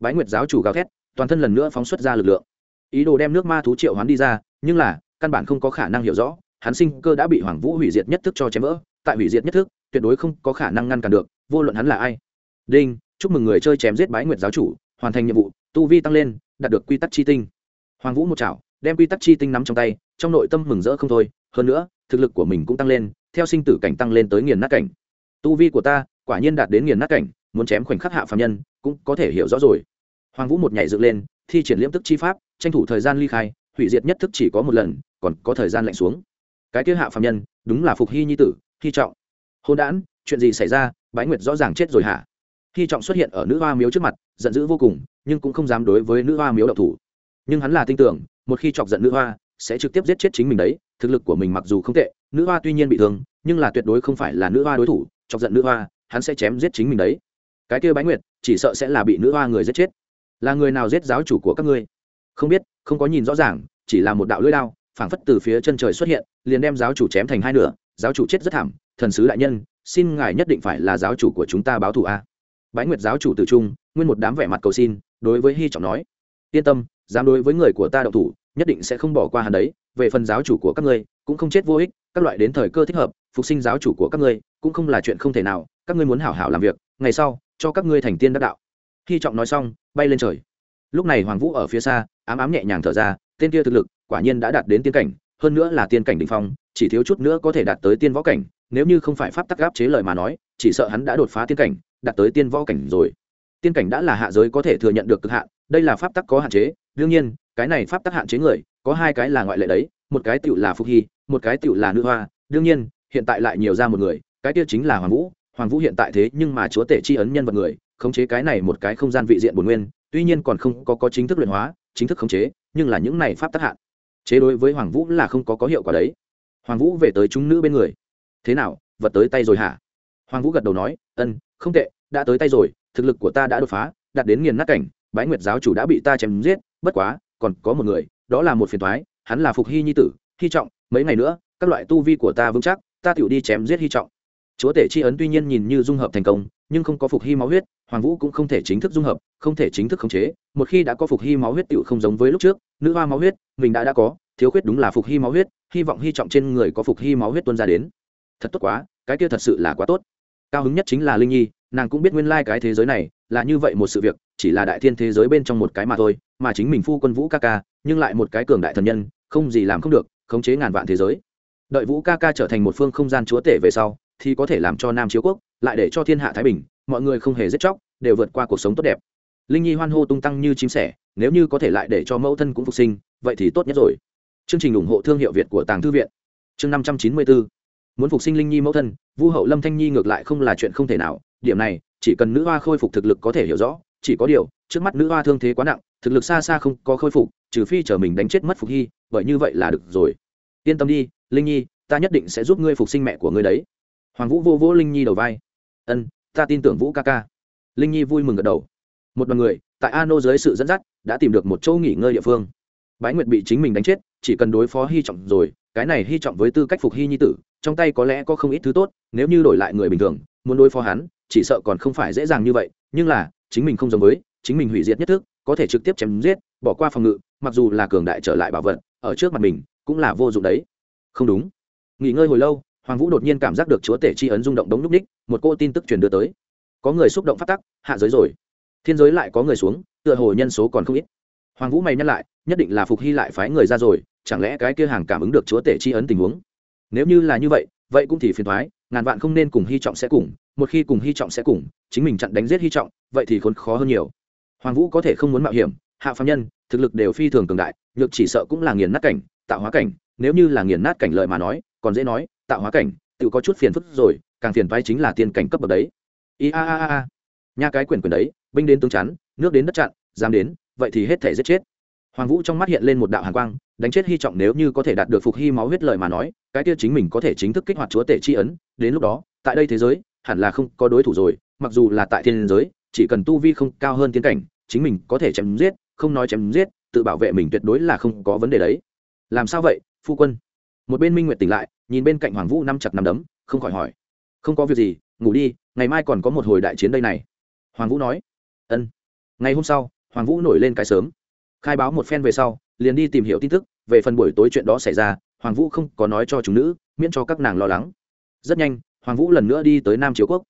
Bái nguyệt giáo chủ gào thét, toàn thân lần nữa phóng xuất ra lực lượng. Ý đồ đem nước ma thú triệu hoán đi ra, nhưng là, căn bản không có khả năng hiểu rõ, hắn sinh cơ đã bị hoàng vũ hủy diệt nhất thức cho chém vỡ, tại hủy diệt nhất thức, tuyệt đối không có khả năng ngăn cản được vô luận hắn là ai. Đinh, chúc mừng người chơi chém giết bái nguyệt giáo chủ, hoàn thành nhiệm vụ, tu vi tăng lên, đạt được quy tắc chi tinh. Hoàng vũ một chảo, đem quy tắc chi tinh nắm trong tay, trong nội tâm mừng rỡ không thôi. Hơn nữa, thực lực của mình cũng tăng lên, theo sinh tử cảnh tăng lên tới nghiền nát cảnh. Tu vi của ta quả nhiên đạt đến nghiền nát cảnh, muốn chém khoảnh khắc hạ phạm nhân, cũng có thể hiểu rõ rồi. Hoàng vũ một nhảy dựng lên, thi triển liễm tức chi pháp, tranh thủ thời gian ly khai, hủy diệt nhất thức chỉ có một lần, còn có thời gian lạnh xuống. Cái kia hạ phạm nhân, đúng là phục hy nhi tử, hy trọng. Hôn đản, chuyện gì xảy ra bái nguyệt rõ ràng chết rồi hả? Hy trọng xuất hiện ở nữ hoa miếu trước mặt, giận dữ vô cùng, nhưng cũng không dám đối với nữ hoa miếu độc thủ. Nhưng hắn là tin tưởng, một khi chọc giận nữ hoa, sẽ trực tiếp giết chết chính mình đấy. Thực lực của mình mặc dù không tệ, nữ hoa tuy nhiên bị thương, nhưng là tuyệt đối không phải là nữ hoa đối thủ. Chọc giận nữ hoa, hắn sẽ chém giết chính mình đấy. Cái kia bái nguyệt, chỉ sợ sẽ là bị nữ hoa người giết chết. Là người nào giết giáo chủ của các ngươi? Không biết, không có nhìn rõ ràng, chỉ là một đạo lưỡi đao, phảng phất từ phía chân trời xuất hiện, liền đem giáo chủ chém thành hai nửa. Giáo chủ chết rất thảm, thần sứ đại nhân xin ngài nhất định phải là giáo chủ của chúng ta báo thù a. Bái nguyệt giáo chủ từ trung, nguyên một đám vẻ mặt cầu xin, đối với hy trọng nói, yên tâm, dám đối với người của ta đậu thủ, nhất định sẽ không bỏ qua hắn đấy. Về phần giáo chủ của các ngươi, cũng không chết vô ích, các loại đến thời cơ thích hợp, phục sinh giáo chủ của các ngươi, cũng không là chuyện không thể nào. Các ngươi muốn hảo hảo làm việc, ngày sau, cho các ngươi thành tiên đắc đạo. Hy trọng nói xong, bay lên trời. Lúc này hoàng vũ ở phía xa, ám ám nhẹ nhàng thở ra, tên kia thực lực quả nhiên đã đạt đến tiên cảnh, hơn nữa là tiên cảnh đỉnh phong, chỉ thiếu chút nữa có thể đạt tới tiên võ cảnh nếu như không phải pháp tắc gáp chế lời mà nói chỉ sợ hắn đã đột phá tiên cảnh đạt tới tiên võ cảnh rồi. Tiên cảnh đã là hạ giới có thể thừa nhận được cực hạn đây là pháp tắc có hạn chế. Đương nhiên cái này pháp tắc hạn chế người có hai cái là ngoại lệ đấy một cái tựu là phục hy một cái tựu là nữ hoa. Đương nhiên hiện tại lại nhiều ra một người cái kia chính là hoàng vũ. Hoàng vũ hiện tại thế nhưng mà chúa tể chi ấn nhân vật người khống chế cái này một cái không gian vị diện bổn nguyên tuy nhiên còn không có, có chính thức luyện hóa chính thức khống chế nhưng là những này pháp tắc hạn. Chế đối với hoàng vũ là không có có hiệu quả đấy. Hoàng vũ về tới chúng nữ bên người thế nào, vật tới tay rồi hả? Hoàng vũ gật đầu nói, ân, không tệ, đã tới tay rồi, thực lực của ta đã đột phá, đạt đến nghiền nát cảnh, bái nguyệt giáo chủ đã bị ta chém giết, bất quá, còn có một người, đó là một phiền thoái hắn là phục hy nhi tử, hy trọng, mấy ngày nữa, các loại tu vi của ta vững chắc, ta tựu đi chém giết hy trọng. Chúa tể chi ấn tuy nhiên nhìn như dung hợp thành công, nhưng không có phục hy máu huyết, hoàng vũ cũng không thể chính thức dung hợp, không thể chính thức khống chế, một khi đã có phục hy máu huyết tựu không giống với lúc trước, nữ hoa máu huyết, mình đã đã có, thiếu khuyết đúng là phục hy máu huyết, hy vọng hy trọng trên người có phục hy máu huyết tuân ra đến thật tốt quá, cái kia thật sự là quá tốt. Cao hứng nhất chính là linh nhi, nàng cũng biết nguyên lai、like、cái thế giới này là như vậy một sự việc, chỉ là đại thiên thế giới bên trong một cái mà thôi, mà chính mình phu quân vũ ca ca, nhưng lại một cái cường đại thần nhân, không gì làm không được, khống chế ngàn vạn thế giới. Đợi vũ ca ca trở thành một phương không gian chúa tể về sau, thì có thể làm cho nam chiếu quốc, lại để cho thiên hạ thái bình, mọi người không hề giết chóc, đều vượt qua cuộc sống tốt đẹp. Linh nhi hoan hô tung tăng như chim sẻ, nếu như có thể lại để cho mẫu thân cũng phục sinh, vậy thì tốt nhất rồi. Chương trình ủng hộ thương hiệu việt của tàng thư viện. Chương năm trăm chín mươi bốn muốn phục sinh linh nhi mẫu thân, vu hậu lâm thanh nhi ngược lại không là chuyện không thể nào, điểm này, chỉ cần nữ hoa khôi phục thực lực có thể hiểu rõ, chỉ có điều, trước mắt nữ hoa thương thế quá nặng, thực lực xa xa không có khôi phục, trừ phi chờ mình đánh chết mất phục hy, bởi như vậy là được rồi. Yên tâm đi, linh nhi, ta nhất định sẽ giúp ngươi phục sinh mẹ của ngươi đấy. Hoàng vũ vô vỗ linh nhi đầu vai. Ân, ta tin tưởng vũ ca ca. Linh nhi vui mừng gật đầu. Một đoàn người, tại a nô dưới sự dẫn dắt, đã tìm được một chỗ nghỉ ngơi địa phương. Bái nguyệt bị chính mình đánh chết chỉ cần đối phó hy trọng rồi, cái này hy trọng với tư cách phục hy nhi tử, trong tay có lẽ có không ít thứ tốt, nếu như đổi lại người bình thường, muốn đối phó hắn, chỉ sợ còn không phải dễ dàng như vậy, nhưng là, chính mình không giống với, chính mình hủy diệt nhất thức, có thể trực tiếp chém giết, bỏ qua phòng ngự, mặc dù là cường đại trở lại bảo vật, ở trước mặt mình, cũng là vô dụng đấy. Không đúng. Nghỉ ngơi hồi lâu, hoàng vũ đột nhiên cảm giác được chúa tể chi ấn rung động đống núc ních, một cô tin tức truyền đưa tới. Có người xúc động phát tắc, hạ giới rồi. Thiên giới lại có người xuống, tựa hồ nhân số còn không ít. Hoàng vũ mày nhắc lại, nhất định là phục hy lại phái người ra rồi chẳng lẽ cái kia hàng cảm ứng được chúa tể chi ấn tình huống? Nếu như là như vậy vậy cũng thì phiền thoái ngàn vạn không nên cùng hy trọng sẽ cùng, một khi cùng hy trọng sẽ cùng, chính mình chặn đánh giết hy trọng, vậy thì khốn khó hơn nhiều. Hoàng vũ có thể không muốn mạo hiểm, hạ phạm nhân, thực lực đều phi thường cường đại, nhược chỉ sợ cũng là nghiền nát cảnh, tạo hóa cảnh, nếu như là nghiền nát cảnh lợi mà nói, còn dễ nói, tạo hóa cảnh, tự có chút phiền phức rồi, càng phiền phái chính là tiền cảnh cấp bậc đấy. I a a a. Nha cái quyền quyền đấy, binh đến tướng chắn, nước đến đất chặn, dám đến, vậy thì hết thể giết chết hoàng vũ trong mắt hiện lên một đạo hàn quang, đánh chết hy trọng nếu như có thể đạt được phục hy máu huyết lợi mà nói, cái kia chính mình có thể chính thức kích hoạt chúa tể chi ấn, đến lúc đó, tại đây thế giới, hẳn là không có đối thủ rồi, mặc dù là tại thiên giới, chỉ cần tu vi không cao hơn tiến cảnh, chính mình có thể chém giết, không nói chém giết, tự bảo vệ mình tuyệt đối là không có vấn đề đấy. Làm sao vậy, phu quân? Một bên minh nguyệt tỉnh lại, nhìn bên cạnh hoàng vũ năm chặt năm đấm, không khỏi hỏi. Không có việc gì, ngủ đi, ngày mai còn có một hồi đại chiến đây này. Hoàng vũ nói. Ân. Ngày hôm sau, hoàng vũ nổi lên cái sớm khai báo một phen về sau, liền đi tìm hiểu tin tức, về phần buổi tối chuyện đó xảy ra, hoàng vũ không có nói cho chúng nữ, miễn cho các nàng lo lắng. Rất nhanh, hoàng vũ lần nữa đi tới nam chiếu quốc.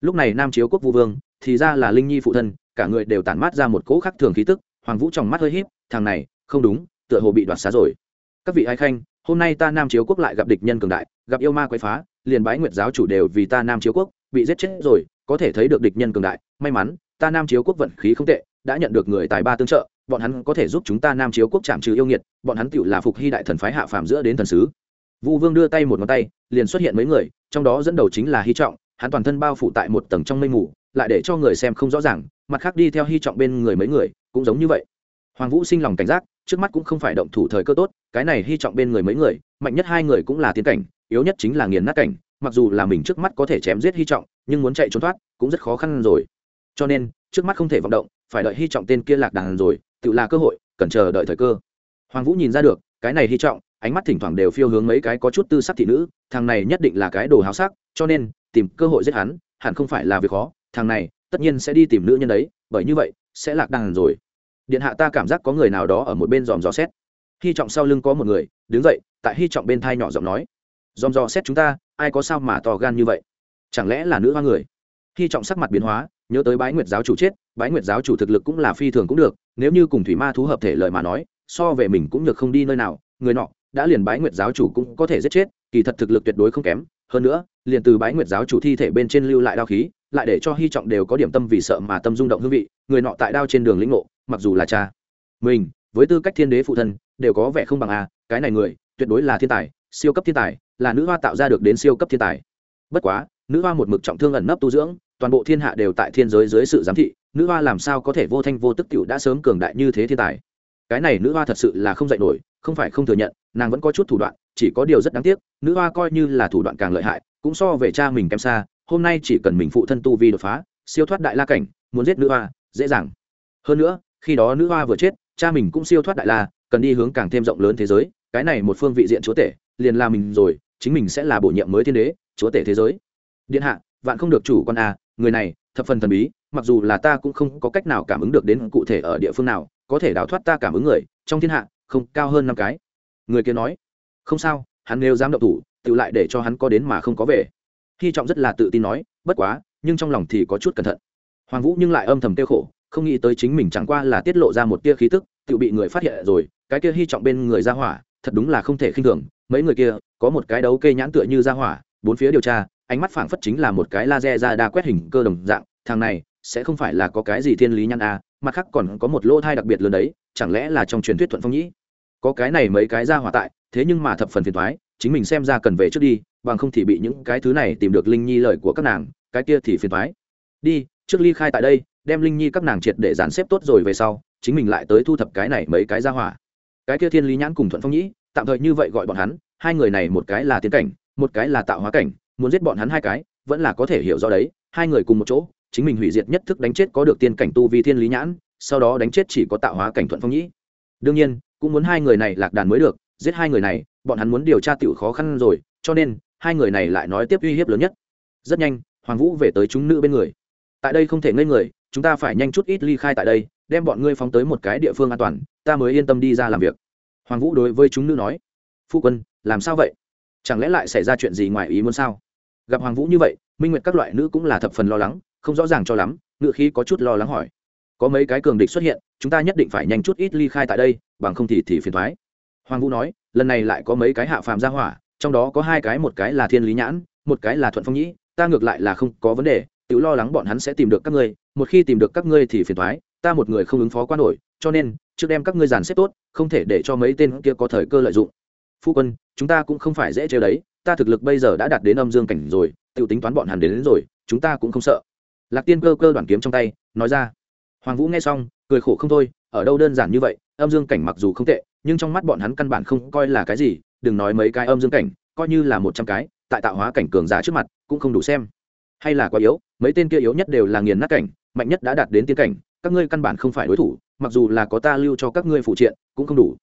Lúc này nam chiếu quốc vu vương, thì ra là linh nhi phụ thân, cả người đều tản mát ra một cỗ khắc thường khí tức, hoàng vũ trong mắt hơi híp, thằng này, không đúng, tựa hồ bị đoạt xá rồi. Các vị ai khanh, hôm nay ta nam chiếu quốc lại gặp địch nhân cường đại, gặp yêu ma quấy phá, liền bái nguyệt giáo chủ đều vì ta nam chiếu quốc bị giết chết rồi, có thể thấy được địch nhân cường đại. May mắn, ta nam chiếu quốc vận khí không tệ, đã nhận được người tài ba tương trợ bọn hắn có thể giúp chúng ta nam chiếu quốc chạm trừ yêu nghiệt, bọn hắn tựu là phục hy đại thần phái hạ phàm giữa đến thần sứ. Vu vương đưa tay một ngón tay, liền xuất hiện mấy người, trong đó dẫn đầu chính là hy trọng, hắn toàn thân bao phủ tại một tầng trong mây mù, lại để cho người xem không rõ ràng, mặt khác đi theo hy trọng bên người mấy người, cũng giống như vậy. Hoàng vũ sinh lòng cảnh giác, trước mắt cũng không phải động thủ thời cơ tốt, cái này hy trọng bên người mấy người, mạnh nhất hai người cũng là tiến cảnh, yếu nhất chính là nghiền nát cảnh, mặc dù là mình trước mắt có thể chém giết hy trọng, nhưng muốn chạy trốn thoát, cũng rất khó khăn rồi. Cho nên, trước mắt không thể vọng động, phải đợi hy trọng tên kia lạc đàn rồi tự là cơ hội, cần chờ đợi thời cơ. Hoàng vũ nhìn ra được, cái này hy trọng, ánh mắt thỉnh thoảng đều phiêu hướng mấy cái có chút tư sắc thị nữ, thằng này nhất định là cái đồ háo sắc, cho nên, tìm cơ hội giết hắn, hẳn không phải là việc khó, thằng này, tất nhiên sẽ đi tìm nữ nhân đấy, bởi như vậy, sẽ lạc đàn rồi. Điện hạ ta cảm giác có người nào đó ở một bên dòm dò xét. Hy trọng sau lưng có một người, đứng dậy, tại hy trọng bên thai nhỏ giọng nói, dòm dò xét chúng ta, ai có sao mà to gan như vậy? Chẳng lẽ là nữ hoa người? Hy trọng sắc mặt biến hóa nhớ tới bái nguyệt giáo chủ chết, bái nguyệt giáo chủ thực lực cũng là phi thường cũng được, nếu như cùng thủy ma thú hợp thể lời mà nói, so về mình cũng được không đi nơi nào, người nọ đã liền bái nguyệt giáo chủ cũng có thể giết chết, kỳ thật thực lực tuyệt đối không kém, hơn nữa, liền từ bái nguyệt giáo chủ thi thể bên trên lưu lại đao khí, lại để cho hy trọng đều có điểm tâm vì sợ mà tâm rung động hương vị, người nọ tại đao trên đường lĩnh ngộ, mặc dù là cha mình, với tư cách thiên đế phụ thân, đều có vẻ không bằng a, cái này người, tuyệt đối là thiên tài, siêu cấp thiên tài, là nữ hoa tạo ra được đến siêu cấp thiên tài. Bất quá, nữ hoa một mực trọng thương ẩn nấp tu dưỡng toàn bộ thiên hạ đều tại thiên giới dưới sự giám thị, nữ hoa làm sao có thể vô thanh vô tức t đã sớm cường đại như thế thiên tài? Cái này nữ hoa thật sự là không dạy nổi, không phải không thừa nhận, nàng vẫn có chút thủ đoạn, chỉ có điều rất đáng tiếc, nữ hoa coi như là thủ đoạn càng lợi hại, cũng so về cha mình kém xa, hôm nay chỉ cần mình phụ thân tu vi đột phá, siêu thoát đại la cảnh, muốn giết nữ hoa, dễ dàng. Hơn nữa, khi đó nữ hoa vừa chết, cha mình cũng siêu thoát đại la, cần đi hướng càng thêm rộng lớn thế giới, cái này một phương vị diện chúa tể, liền là mình rồi, chính mình sẽ là bổ nhiệm mới thiên đế, chúa tể thế giới. Điện hạ, vạn không được chủ con a à, người này thập phần thần bí, mặc dù là ta cũng không có cách nào cảm ứng được đến cụ thể ở địa phương nào, có thể đào thoát ta cảm ứng người, trong thiên hạ, không, cao hơn năm cái. Người kia nói, không sao, hắn nếu dám động thủ, tự lại để cho hắn có đến mà không có về. Hy trọng rất là tự tin nói, bất quá, nhưng trong lòng thì có chút cẩn thận. Hoàng vũ nhưng lại âm thầm tiêu khổ, không nghĩ tới chính mình chẳng qua là tiết lộ ra một tia khí tức, tự bị người phát hiện rồi, cái kia hy trọng bên người ra hỏa, thật đúng là không thể khinh thường, mấy người kia, có một cái đấu kê nhãn tựa như ra hỏa, bốn phía điều tra ánh mắt phảng phất chính là một cái laser ra đa quét hình cơ đồng dạng thằng này sẽ không phải là có cái gì thiên lý nhăn a à, mặt khác còn có một lỗ thai đặc biệt lớn đấy chẳng lẽ là trong truyền thuyết thuận phong nhĩ? Có cái này mấy cái ra hỏa tại thế nhưng mà thập phần phiền thoái chính mình xem ra cần về trước đi bằng không thì bị những cái thứ này tìm được linh nhi lời của các nàng cái kia thì phiền thoái đi trước ly khai tại đây đem linh nhi các nàng triệt để dàn xếp tốt rồi về sau chính mình lại tới thu thập cái này mấy cái ra hỏa. Cái kia thiên lý nhãn cùng thuận phong nhĩ tạm thời như vậy gọi bọn hắn hai người này một cái là tiến cảnh một cái là tạo hóa cảnh muốn giết bọn hắn hai cái, vẫn là có thể hiểu rõ đấy, hai người cùng một chỗ, chính mình hủy diệt nhất thức đánh chết có được tiên cảnh tu vi thiên lý nhãn, sau đó đánh chết chỉ có tạo hóa cảnh thuận phong nhĩ. Đương nhiên, cũng muốn hai người này lạc đàn mới được, giết hai người này, bọn hắn muốn điều tra tiểu khó khăn rồi, cho nên, hai người này lại nói tiếp uy hiếp lớn nhất. Rất nhanh, hoàng vũ về tới chúng nữ bên người. Tại đây không thể ngây người, chúng ta phải nhanh chút ít ly khai tại đây, đem bọn ngươi phóng tới một cái địa phương an toàn, ta mới yên tâm đi ra làm việc. Hoàng vũ đối với chúng nữ nói, phu quân, làm sao vậy? Chẳng lẽ lại xảy ra chuyện gì ngoài ý muốn sao? Gặp hoàng vũ như vậy, minh nguyệt các loại nữ cũng là thập phần lo lắng, không rõ ràng cho lắm, ngựa khí có chút lo lắng hỏi. Có mấy cái cường địch xuất hiện, chúng ta nhất định phải nhanh chút ít ly khai tại đây, bằng không thì thì phiền thoái hoàng vũ nói, lần này lại có mấy cái hạ phàm ra hỏa, trong đó có hai cái, một cái là thiên lý nhãn, một cái là thuận phong nhĩ, ta ngược lại là không có vấn đề tự lo lắng bọn hắn sẽ tìm được các ngươi, một khi tìm được các ngươi thì phiền thoái ta một người không ứng phó qua nổi, cho nên, trước đem các ngươi dàn xếp tốt, không thể để cho mấy tên kia có thời cơ lợi dụng. Phu quân, chúng ta cũng không phải dễ chơi đấy ta thực lực bây giờ đã đạt đến âm dương cảnh rồi tự tính toán bọn hắn đến, đến rồi chúng ta cũng không sợ. Lạc tiên cơ cơ đoàn kiếm trong tay nói ra. Hoàng vũ nghe xong cười khổ không thôi ở đâu đơn giản như vậy âm dương cảnh mặc dù không tệ nhưng trong mắt bọn hắn căn bản không coi là cái gì đừng nói mấy cái âm dương cảnh coi như là một trăm cái tại tạo hóa cảnh cường giả trước mặt cũng không đủ xem. Hay là quá yếu mấy tên kia yếu nhất đều là nghiền nát cảnh mạnh nhất đã đạt đến tiên cảnh các ngươi căn bản không phải đối thủ mặc dù là có ta lưu cho các ngươi phụ triện cũng không đủ.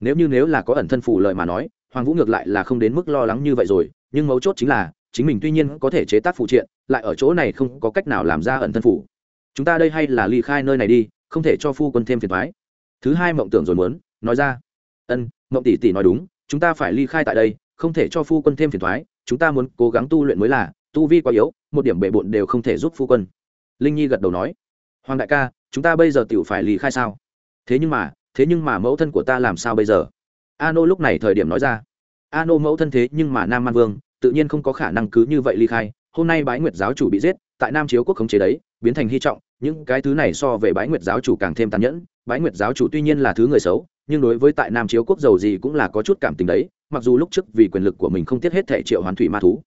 Nếu như nếu là có ẩn thân phủ lợi mà nói hoàng vũ ngược lại là không đến mức lo lắng như vậy rồi, nhưng mấu chốt chính là, chính mình tuy nhiên có thể chế tác phụ triện, lại ở chỗ này không có cách nào làm ra ẩn thân phủ. Chúng ta đây hay là ly khai nơi này đi, không thể cho phu quân thêm phiền thoái thứ hai mộng tưởng rồi muốn, nói ra. Ân, mộng tỷ tỷ nói đúng, chúng ta phải ly khai tại đây, không thể cho phu quân thêm phiền thoái chúng ta muốn cố gắng tu luyện mới là, tu vi quá yếu, một điểm bệ bộn đều không thể giúp phu quân. Linh nhi gật đầu nói. Hoàng đại ca, chúng ta bây giờ tự phải ly khai sao? Thế nhưng mà, thế nhưng mà mẫu thân của ta làm sao bây giờ? Ano lúc này thời điểm nói ra. Ano mẫu thân thế nhưng mà nam man vương, tự nhiên không có khả năng cứ như vậy ly khai. Hôm nay bái nguyệt giáo chủ bị giết, tại nam chiếu quốc khống chế đấy, biến thành hy trọng, những cái thứ này so về bái nguyệt giáo chủ càng thêm tàn nhẫn. Bái nguyệt giáo chủ tuy nhiên là thứ người xấu, nhưng đối với tại nam chiếu quốc giàu gì cũng là có chút cảm tình đấy, mặc dù lúc trước vì quyền lực của mình không tiếc hết thể triệu hoán thủy ma thú.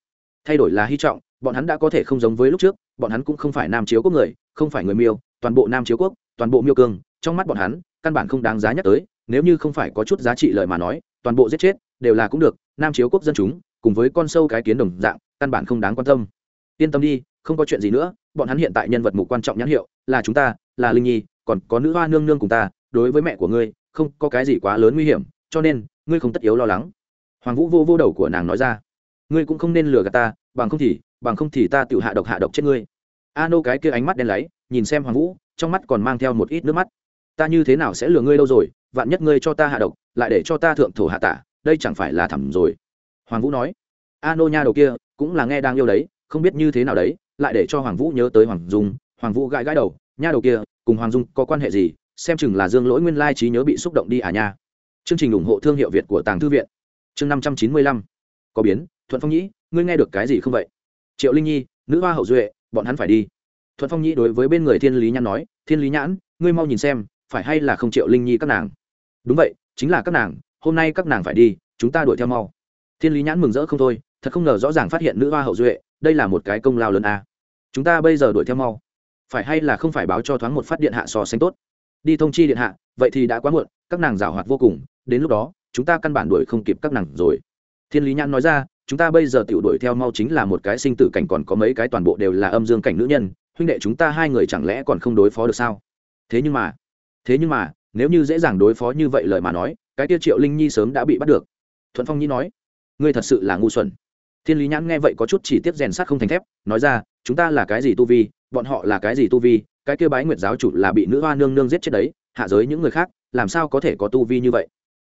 Thay đổi là hy trọng, bọn hắn đã có thể không giống với lúc trước, bọn hắn cũng không phải nam chiếu quốc người, không phải người miêu, toàn bộ nam chiếu quốc, toàn bộ miêu cương, trong mắt bọn hắn, căn bản không đáng giá nhắc tới nếu như không phải có chút giá trị lợi mà nói, toàn bộ giết chết, đều là cũng được, nam chiếu quốc dân chúng, cùng với con sâu cái kiến đồng dạng, căn bản không đáng quan tâm. Yên tâm đi, không có chuyện gì nữa, bọn hắn hiện tại nhân vật mục quan trọng nhãn hiệu là chúng ta, là linh nhi, còn có nữ hoa nương nương cùng ta, đối với mẹ của ngươi, không có cái gì quá lớn nguy hiểm, cho nên, ngươi không tất yếu lo lắng. Hoàng vũ vô vô đầu của nàng nói ra, ngươi cũng không nên lừa gạt ta, bằng không thì, bằng không thì ta tự hạ độc hạ độc chết ngươi. A nô cái kia ánh mắt đen láy, nhìn xem hoàng vũ, trong mắt còn mang theo một ít nước mắt ta như thế nào sẽ lừa ngươi đâu rồi, vạn nhất ngươi cho ta hạ độc, lại để cho ta thượng thổ hạ tả, đây chẳng phải là thẳm rồi. Hoàng vũ nói. A nô nha đầu kia, cũng là nghe đang yêu đấy, không biết như thế nào đấy, lại để cho hoàng vũ nhớ tới hoàng dung. Hoàng vũ gãi gãi đầu. Nha đầu kia, cùng hoàng dung có quan hệ gì? Xem chừng là dương lỗi nguyên lai trí nhớ bị xúc động đi à nha. Chương trình ủng hộ thương hiệu việt của tàng thư viện. Chương năm trăm chín mươi lăm. Có biến, thuận phong nhĩ, ngươi nghe được cái gì không vậy? Triệu linh nhi, nữ hoa hậu duệ, bọn hắn phải đi. Thuận phong nhĩ đối với bên người thiên lý nhãn nói, thiên lý nhãn, ngươi mau nhìn xem phải hay là không triệu linh nhi các nàng? Đúng vậy, chính là các nàng, hôm nay các nàng phải đi, chúng ta đuổi theo mau. Thiên lý nhãn mừng rỡ không thôi, thật không ngờ rõ ràng phát hiện nữ hoa hậu duệ, đây là một cái công lao lớn a. À. chúng ta bây giờ đuổi theo mau. Phải hay là không phải báo cho thoáng một phát điện hạ so sánh tốt? Đi thông chi điện hạ, vậy thì đã quá muộn, các nàng giảo hoạt vô cùng, đến lúc đó, chúng ta căn bản đuổi không kịp các nàng rồi. Thiên lý nhãn nói ra, chúng ta bây giờ tiểu đuổi theo mau chính là một cái sinh tử cảnh còn có mấy cái toàn bộ đều là âm dương cảnh nữ nhân, huynh đệ chúng ta hai người chẳng lẽ còn không đối phó được sao? Thế nhưng mà thế nhưng mà, nếu như dễ dàng đối phó như vậy lời mà nói, cái tiêu triệu linh nhi sớm đã bị bắt được. Thuận phong nhi nói, ngươi thật sự là ngu xuẩn. Thiên lý nhãn nghe vậy có chút chỉ tiếp rèn sát không thành thép, nói ra, chúng ta là cái gì tu vi? Bọn họ là cái gì tu vi? Cái kia bái nguyệt giáo chủ là bị nữ hoa nương nương giết chết đấy, hạ giới những người khác, làm sao có thể có tu vi như vậy?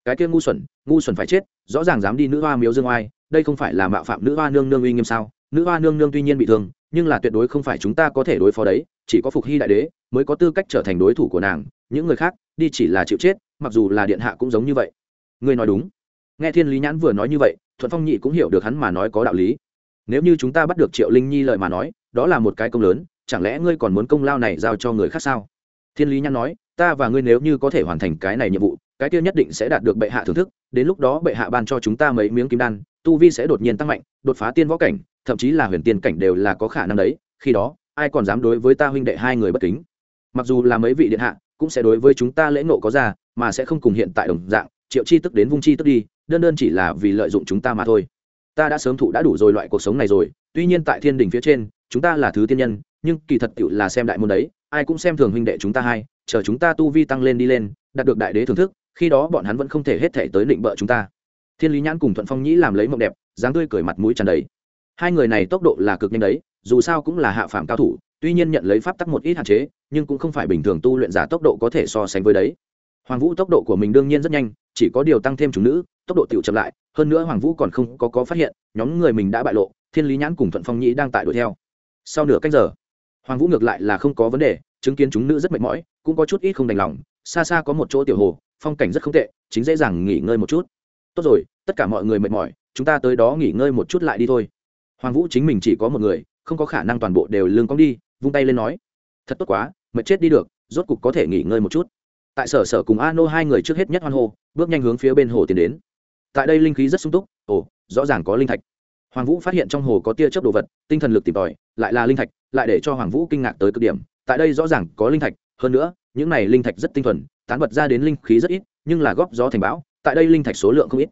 Cái kia ngu xuẩn ngu xuẩn phải chết, rõ ràng dám đi nữ hoa miếu dương oai, đây không phải là mạo phạm nữ hoa nương nương uy nghiêm sao? Nữ hoa nương nương tuy nhiên bị thương, nhưng là tuyệt đối không phải chúng ta có thể đối phó đấy, chỉ có phục hy đại đế mới có tư cách trở thành đối thủ của nàng những người khác, đi chỉ là chịu chết, mặc dù là điện hạ cũng giống như vậy. Ngươi nói đúng. Nghe thiên lý nhãn vừa nói như vậy, thuận phong nhị cũng hiểu được hắn mà nói có đạo lý. Nếu như chúng ta bắt được triệu linh nhi lời mà nói, đó là một cái công lớn, chẳng lẽ ngươi còn muốn công lao này giao cho người khác sao? Thiên lý nhãn nói, ta và ngươi nếu như có thể hoàn thành cái này nhiệm vụ, cái kia nhất định sẽ đạt được bệ hạ thưởng thức, đến lúc đó bệ hạ ban cho chúng ta mấy miếng kim đan, tu vi sẽ đột nhiên tăng mạnh, đột phá tiên võ cảnh, thậm chí là huyền tiên cảnh đều là có khả năng đấy, khi đó, ai còn dám đối với ta huynh đệ hai người bất kính? Mặc dù là mấy vị điện hạ cũng sẽ đối với chúng ta lễ ngộ có ra, mà sẽ không cùng hiện tại đồng dạng, triệu chi tức đến vung chi tức đi, đơn đơn chỉ là vì lợi dụng chúng ta mà thôi. Ta đã sớm thụ đã đủ rồi loại cuộc sống này rồi, tuy nhiên tại thiên đình phía trên, chúng ta là thứ tiên nhân, nhưng kỳ thật tựu là xem đại môn đấy, ai cũng xem thường huynh đệ chúng ta hai chờ chúng ta tu vi tăng lên đi lên, đạt được đại đế thưởng thức, khi đó bọn hắn vẫn không thể hết thể tới định bợ chúng ta. Thiên lý nhãn cùng thuận phong nhĩ làm lấy mộng đẹp, dáng tươi cười mặt mũi tràn đầy. Hai người này tốc độ là cực nhanh đấy, dù sao cũng là hạ phạm cao thủ tuy nhiên nhận lấy pháp tắc một ít hạn chế, nhưng cũng không phải bình thường tu luyện giả tốc độ có thể so sánh với đấy. Hoàng vũ tốc độ của mình đương nhiên rất nhanh, chỉ có điều tăng thêm chúng nữ, tốc độ tiểu chậm lại, hơn nữa hoàng vũ còn không có có phát hiện, nhóm người mình đã bại lộ, thiên lý nhãn cùng thuận phong nhĩ đang tại đuổi theo. Sau nửa cách giờ, hoàng vũ ngược lại là không có vấn đề, chứng kiến chúng nữ rất mệt mỏi, cũng có chút ít không đành lòng, xa xa có một chỗ tiểu hồ, phong cảnh rất không tệ, chính dễ dàng nghỉ ngơi một chút. Tốt rồi, tất cả mọi người mệt mỏi, chúng ta tới đó nghỉ ngơi một chút lại đi thôi. Hoàng vũ chính mình chỉ có một người, không có khả năng toàn bộ đều lương cong đi vung tay lên nói, thật tốt quá, mệt chết đi được, rốt cục có thể nghỉ ngơi một chút. Tại sở sở cùng a nô hai người trước hết nhất hoan hô, bước nhanh hướng phía bên hồ tiến đến. Tại đây linh khí rất sung túc, ồ, rõ ràng có linh thạch. Hoàng vũ phát hiện trong hồ có tia chớp đồ vật, tinh thần lực tìm tòi, lại là linh thạch, lại để cho hoàng vũ kinh ngạc tới cực điểm. Tại đây rõ ràng có linh thạch, hơn nữa, những này linh thạch rất tinh thuần, tán bật ra đến linh khí rất ít, nhưng là góp gió thành bão, tại đây linh thạch số lượng không ít.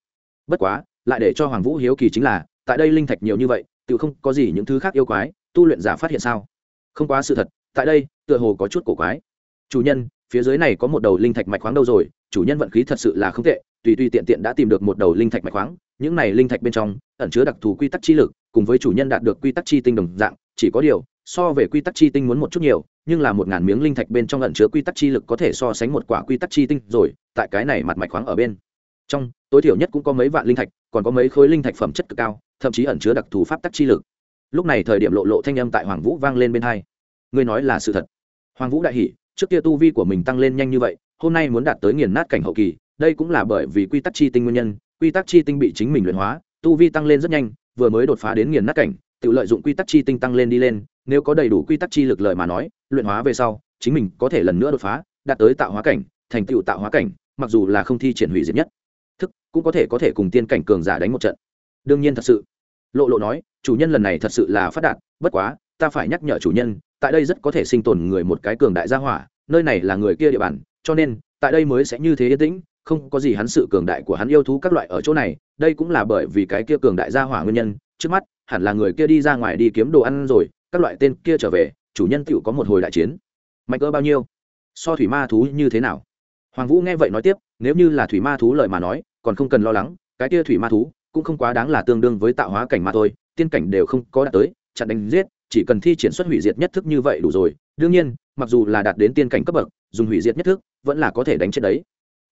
Bất quá, lại để cho hoàng vũ hiếu kỳ chính là, tại đây linh thạch nhiều như vậy, tự không có gì những thứ khác yêu quái, tu luyện giả phát hiện sao? Không quá sự thật, tại đây, tựa hồ có chút cổ quái. Chủ nhân, phía dưới này có một đầu linh thạch mạch khoáng đâu rồi? Chủ nhân vận khí thật sự là không tệ, tùy tùy tiện tiện đã tìm được một đầu linh thạch mạch khoáng. Những này linh thạch bên trong, ẩn chứa đặc thù quy tắc chi lực, cùng với chủ nhân đạt được quy tắc chi tinh đồng dạng, chỉ có điều, so về quy tắc chi tinh muốn một chút nhiều, nhưng là một ngàn miếng linh thạch bên trong ẩn chứa quy tắc chi lực có thể so sánh một quả quy tắc chi tinh rồi, tại cái này mặt mạch khoáng ở bên. Trong, tối thiểu nhất cũng có mấy vạn linh thạch, còn có mấy khối linh thạch phẩm chất cực cao, thậm chí ẩn chứa đặc thù pháp tắc chi lực lúc này thời điểm lộ lộ thanh âm tại hoàng vũ vang lên bên hai. Ngươi nói là sự thật. Hoàng vũ đại hỷ trước kia tu vi của mình tăng lên nhanh như vậy, hôm nay muốn đạt tới nghiền nát cảnh hậu kỳ, đây cũng là bởi vì quy tắc chi tinh nguyên nhân, quy tắc chi tinh bị chính mình luyện hóa, tu vi tăng lên rất nhanh, vừa mới đột phá đến nghiền nát cảnh, tự lợi dụng quy tắc chi tinh tăng lên đi lên, nếu có đầy đủ quy tắc chi lực lợi mà nói, luyện hóa về sau, chính mình có thể lần nữa đột phá, đạt tới tạo hóa cảnh, thành tựu tạo hóa cảnh, mặc dù là không thi triển hủy diệt nhất. Thức, cũng có thể có thể cùng tiên cảnh cường giả đánh một trận. Đương nhiên thật sự lộ lộ nói, chủ nhân lần này thật sự là phát đạt, bất quá, ta phải nhắc nhở chủ nhân, tại đây rất có thể sinh tồn người một cái cường đại gia hỏa, nơi này là người kia địa bàn, cho nên, tại đây mới sẽ như thế yên tĩnh, không có gì hắn sự cường đại của hắn yêu thú các loại ở chỗ này, đây cũng là bởi vì cái kia cường đại gia hỏa nguyên nhân, trước mắt, hẳn là người kia đi ra ngoài đi kiếm đồ ăn rồi, các loại tên kia trở về, chủ nhân tựu có một hồi đại chiến. Mạnh cỡ bao nhiêu? So thủy ma thú như thế nào? Hoàng vũ nghe vậy nói tiếp, nếu như là thủy ma thú lời mà nói, còn không cần lo lắng, cái kia thủy ma thú cũng không quá đáng là tương đương với tạo hóa cảnh mà thôi, tiên cảnh đều không có đạt tới, chặn đánh giết, chỉ cần thi triển xuất hủy diệt nhất thức như vậy đủ rồi. Đương nhiên, mặc dù là đạt đến tiên cảnh cấp bậc, dùng hủy diệt nhất thức vẫn là có thể đánh chết đấy.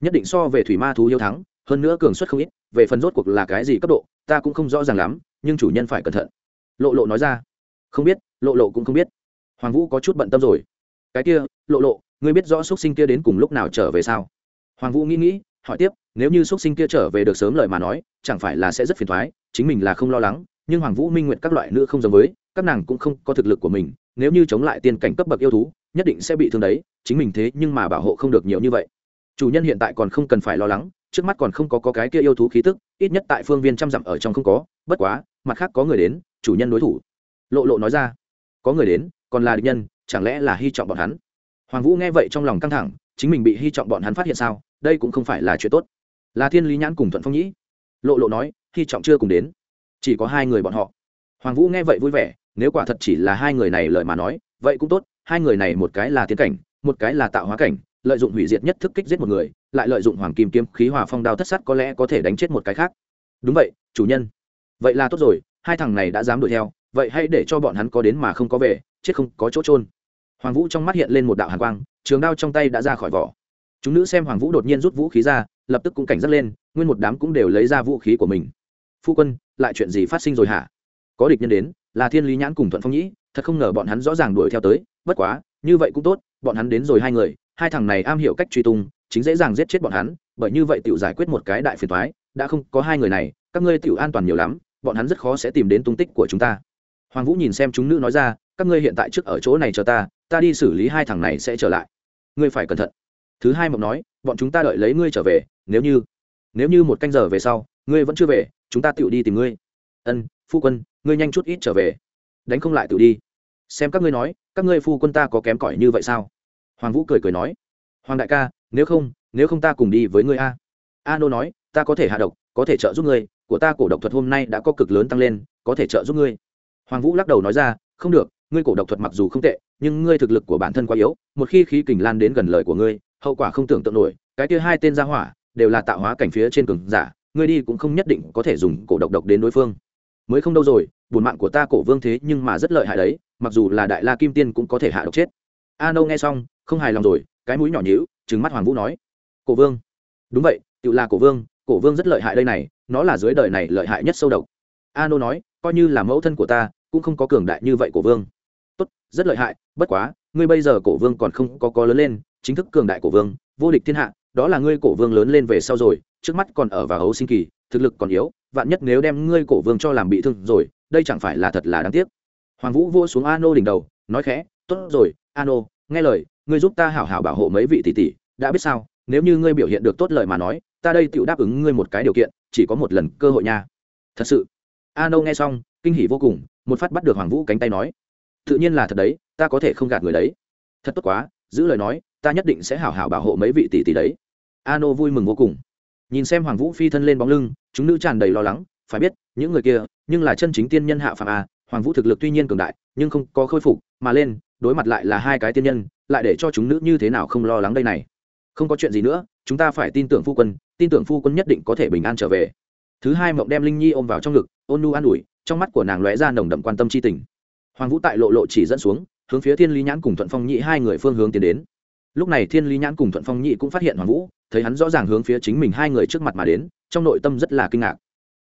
Nhất định so về thủy ma thú hiếu thắng, hơn nữa cường suất không ít, về phần rốt cuộc là cái gì cấp độ, ta cũng không rõ ràng lắm, nhưng chủ nhân phải cẩn thận. Lộ lộ nói ra. Không biết, lộ lộ cũng không biết. Hoàng vũ có chút bận tâm rồi. Cái kia, lộ lộ, ngươi biết rõ x u ấ t sinh kia đến cùng lúc nào trở về sao? Hoàng vũ nghĩ nghĩ, hỏi tiếp nếu như xuất sinh kia trở về được sớm lời mà nói chẳng phải là sẽ rất phiền thoái chính mình là không lo lắng nhưng hoàng vũ minh nguyện các loại nữ không giống với các nàng cũng không có thực lực của mình nếu như chống lại tiên cảnh cấp bậc yêu thú nhất định sẽ bị thương đấy chính mình thế nhưng mà bảo hộ không được nhiều như vậy. Chủ nhân hiện tại còn không cần phải lo lắng trước mắt còn không có, có cái kia yêu thú khí tức ít nhất tại phương viên trăm dặm ở trong không có bất quá mặt khác có người đến chủ nhân đối thủ. Lộ lộ nói ra có người đến còn là địch nhân chẳng lẽ là hy trọng bọn hắn? Hoàng vũ nghe vậy trong lòng căng thẳng chính mình bị hy trọng bọn hắn phát hiện sao đây cũng không phải là chuyện tốt là thiên lý nhãn cùng thuận phong nhĩ. Lộ lộ nói, hy trọng chưa cùng đến. Chỉ có hai người bọn họ. Hoàng vũ nghe vậy vui vẻ, nếu quả thật chỉ là hai người này lời mà nói, vậy cũng tốt, hai người này một cái là tiến cảnh, một cái là tạo hóa cảnh, lợi dụng hủy diệt nhất thức kích giết một người, lại lợi dụng hoàng kim kiếm khí hòa phong đao thất sắt có lẽ có thể đánh chết một cái khác. Đúng vậy, chủ nhân. Vậy là tốt rồi, hai thằng này đã dám đuổi theo, vậy hãy để cho bọn hắn có đến mà không có về, chết không có chỗ trôn hoàng vũ trong mắt hiện lên một đạo hàn quang, trường đao trong tay đã ra khỏi vỏ. Chúng nữ xem hoàng vũ đột nhiên rút vũ khí ra lập tức cũng cảnh giác lên, nguyên một đám cũng đều lấy ra vũ khí của mình. Phu quân, lại chuyện gì phát sinh rồi hả? Có địch nhân đến, là thiên lý nhãn cùng thuận phong nhĩ, thật không ngờ bọn hắn rõ ràng đuổi theo tới, bất quá, như vậy cũng tốt, bọn hắn đến rồi hai người, hai thằng này am hiểu cách truy tung, chính dễ dàng giết chết bọn hắn, bởi như vậy tự giải quyết một cái đại phiền thoái đã không có hai người này, các ngươi tự an toàn nhiều lắm, bọn hắn rất khó sẽ tìm đến tung tích của chúng ta. Hoàng vũ nhìn xem chúng nữ nói ra, các ngươi hiện tại trước ở chỗ này chờ ta ta đi xử lý hai thằng này sẽ trở lại. Ngươi phải cẩn thận. Thứ hai mộng nói bọn chúng ta đợi lấy ngươi trở về, nếu như nếu như một canh giờ về sau, ngươi vẫn chưa về, chúng ta tự đi tìm ngươi. Ân, phu quân, ngươi nhanh chút ít trở về. Đánh không lại tự đi. Xem các ngươi nói, các ngươi phu quân ta có kém cỏi như vậy sao? Hoàng vũ cười cười nói. Hoàng đại ca, nếu không nếu không ta cùng đi với ngươi a. A nô nói, ta có thể hạ độc, có thể trợ giúp ngươi, của ta cổ độc thuật hôm nay đã có cực lớn tăng lên, có thể trợ giúp ngươi. Hoàng vũ lắc đầu nói ra, không được, ngươi cổ độc thuật mặc dù không tệ, nhưng ngươi thực lực của bản thân quá yếu, một khi khí kình lan đến gần lời của ngươi hậu quả không tưởng tượng nổi, cái kia hai tên ra hỏa đều là tạo hóa cảnh phía trên cường giả, ngươi đi cũng không nhất định có thể dùng cổ độc độc đến đối phương. Mới không đâu rồi buồn mạng của ta cổ vương thế nhưng mà rất lợi hại đấy, mặc dù là đại la kim tiên cũng có thể hạ độc chết. A nâu nghe xong, không hài lòng rồi, cái mũi nhỏ nhíu, trừng mắt hoàng vũ nói, cổ vương. Đúng vậy tự là cổ vương cổ vương rất lợi hại đây này, nó là dưới đời này lợi hại nhất sâu độc. A nô nói, coi như là mẫu thân của ta, cũng không có cường đại như vậy cổ vương. Tốt, rất lợi hại, bất quá, ngươi bây giờ cổ vương còn không có có lớn lên chính thức cường đại cổ vương, vô địch thiên hạ, đó là ngươi cổ vương lớn lên về sau rồi, trước mắt còn ở vào hấu sinh kỳ, thực lực còn yếu, vạn nhất nếu đem ngươi cổ vương cho làm bị thương rồi, đây chẳng phải là thật là đáng tiếc. Hoàng vũ vô xuống a nô đỉnh đầu, nói khẽ, tốt rồi a nô nghe lời, ngươi giúp ta hảo hảo bảo hộ mấy vị tỷ tỷ, đã biết sao, nếu như ngươi biểu hiện được tốt lời mà nói, ta đây tự đáp ứng ngươi một cái điều kiện, chỉ có một lần cơ hội nha. Thật sự? A nô nghe xong, kinh hỉ vô cùng, một phát bắt được hoàng vũ cánh tay nói, tự nhiên là thật đấy, ta có thể không gạt người đấy. Thật tốt quá, giữ lời nói ta nhất định sẽ hảo hảo bảo hộ mấy vị tỷ tỷ đấy. A nô vui mừng vô cùng. Nhìn xem hoàng vũ phi thân lên bóng lưng, chúng nữ tràn đầy lo lắng, phải biết, những người kia, nhưng là chân chính tiên nhân hạ phàm a hoàng vũ thực lực tuy nhiên cường đại, nhưng không có khôi phục, mà lên, đối mặt lại là hai cái tiên nhân, lại để cho chúng nữ như thế nào không lo lắng đây này. Không có chuyện gì nữa, chúng ta phải tin tưởng phu quân, tin tưởng phu quân nhất định có thể bình an trở về. Thứ hai mộng đem linh nhi ôm vào trong ngực, ôn nu an ủi, trong mắt của nàng lóe ra nồng đậm quan tâm c h i tình. Hoàng vũ tại lộ lộ chỉ dẫn xuống, hướng phía thiên lý nhãn cùng thuận phong nhị hai người phương hướng tiến đến lúc này thiên lý nhãn cùng thuận phong nhị cũng phát hiện hoàng vũ, thấy hắn rõ ràng hướng phía chính mình hai người trước mặt mà đến, trong nội tâm rất là kinh ngạc.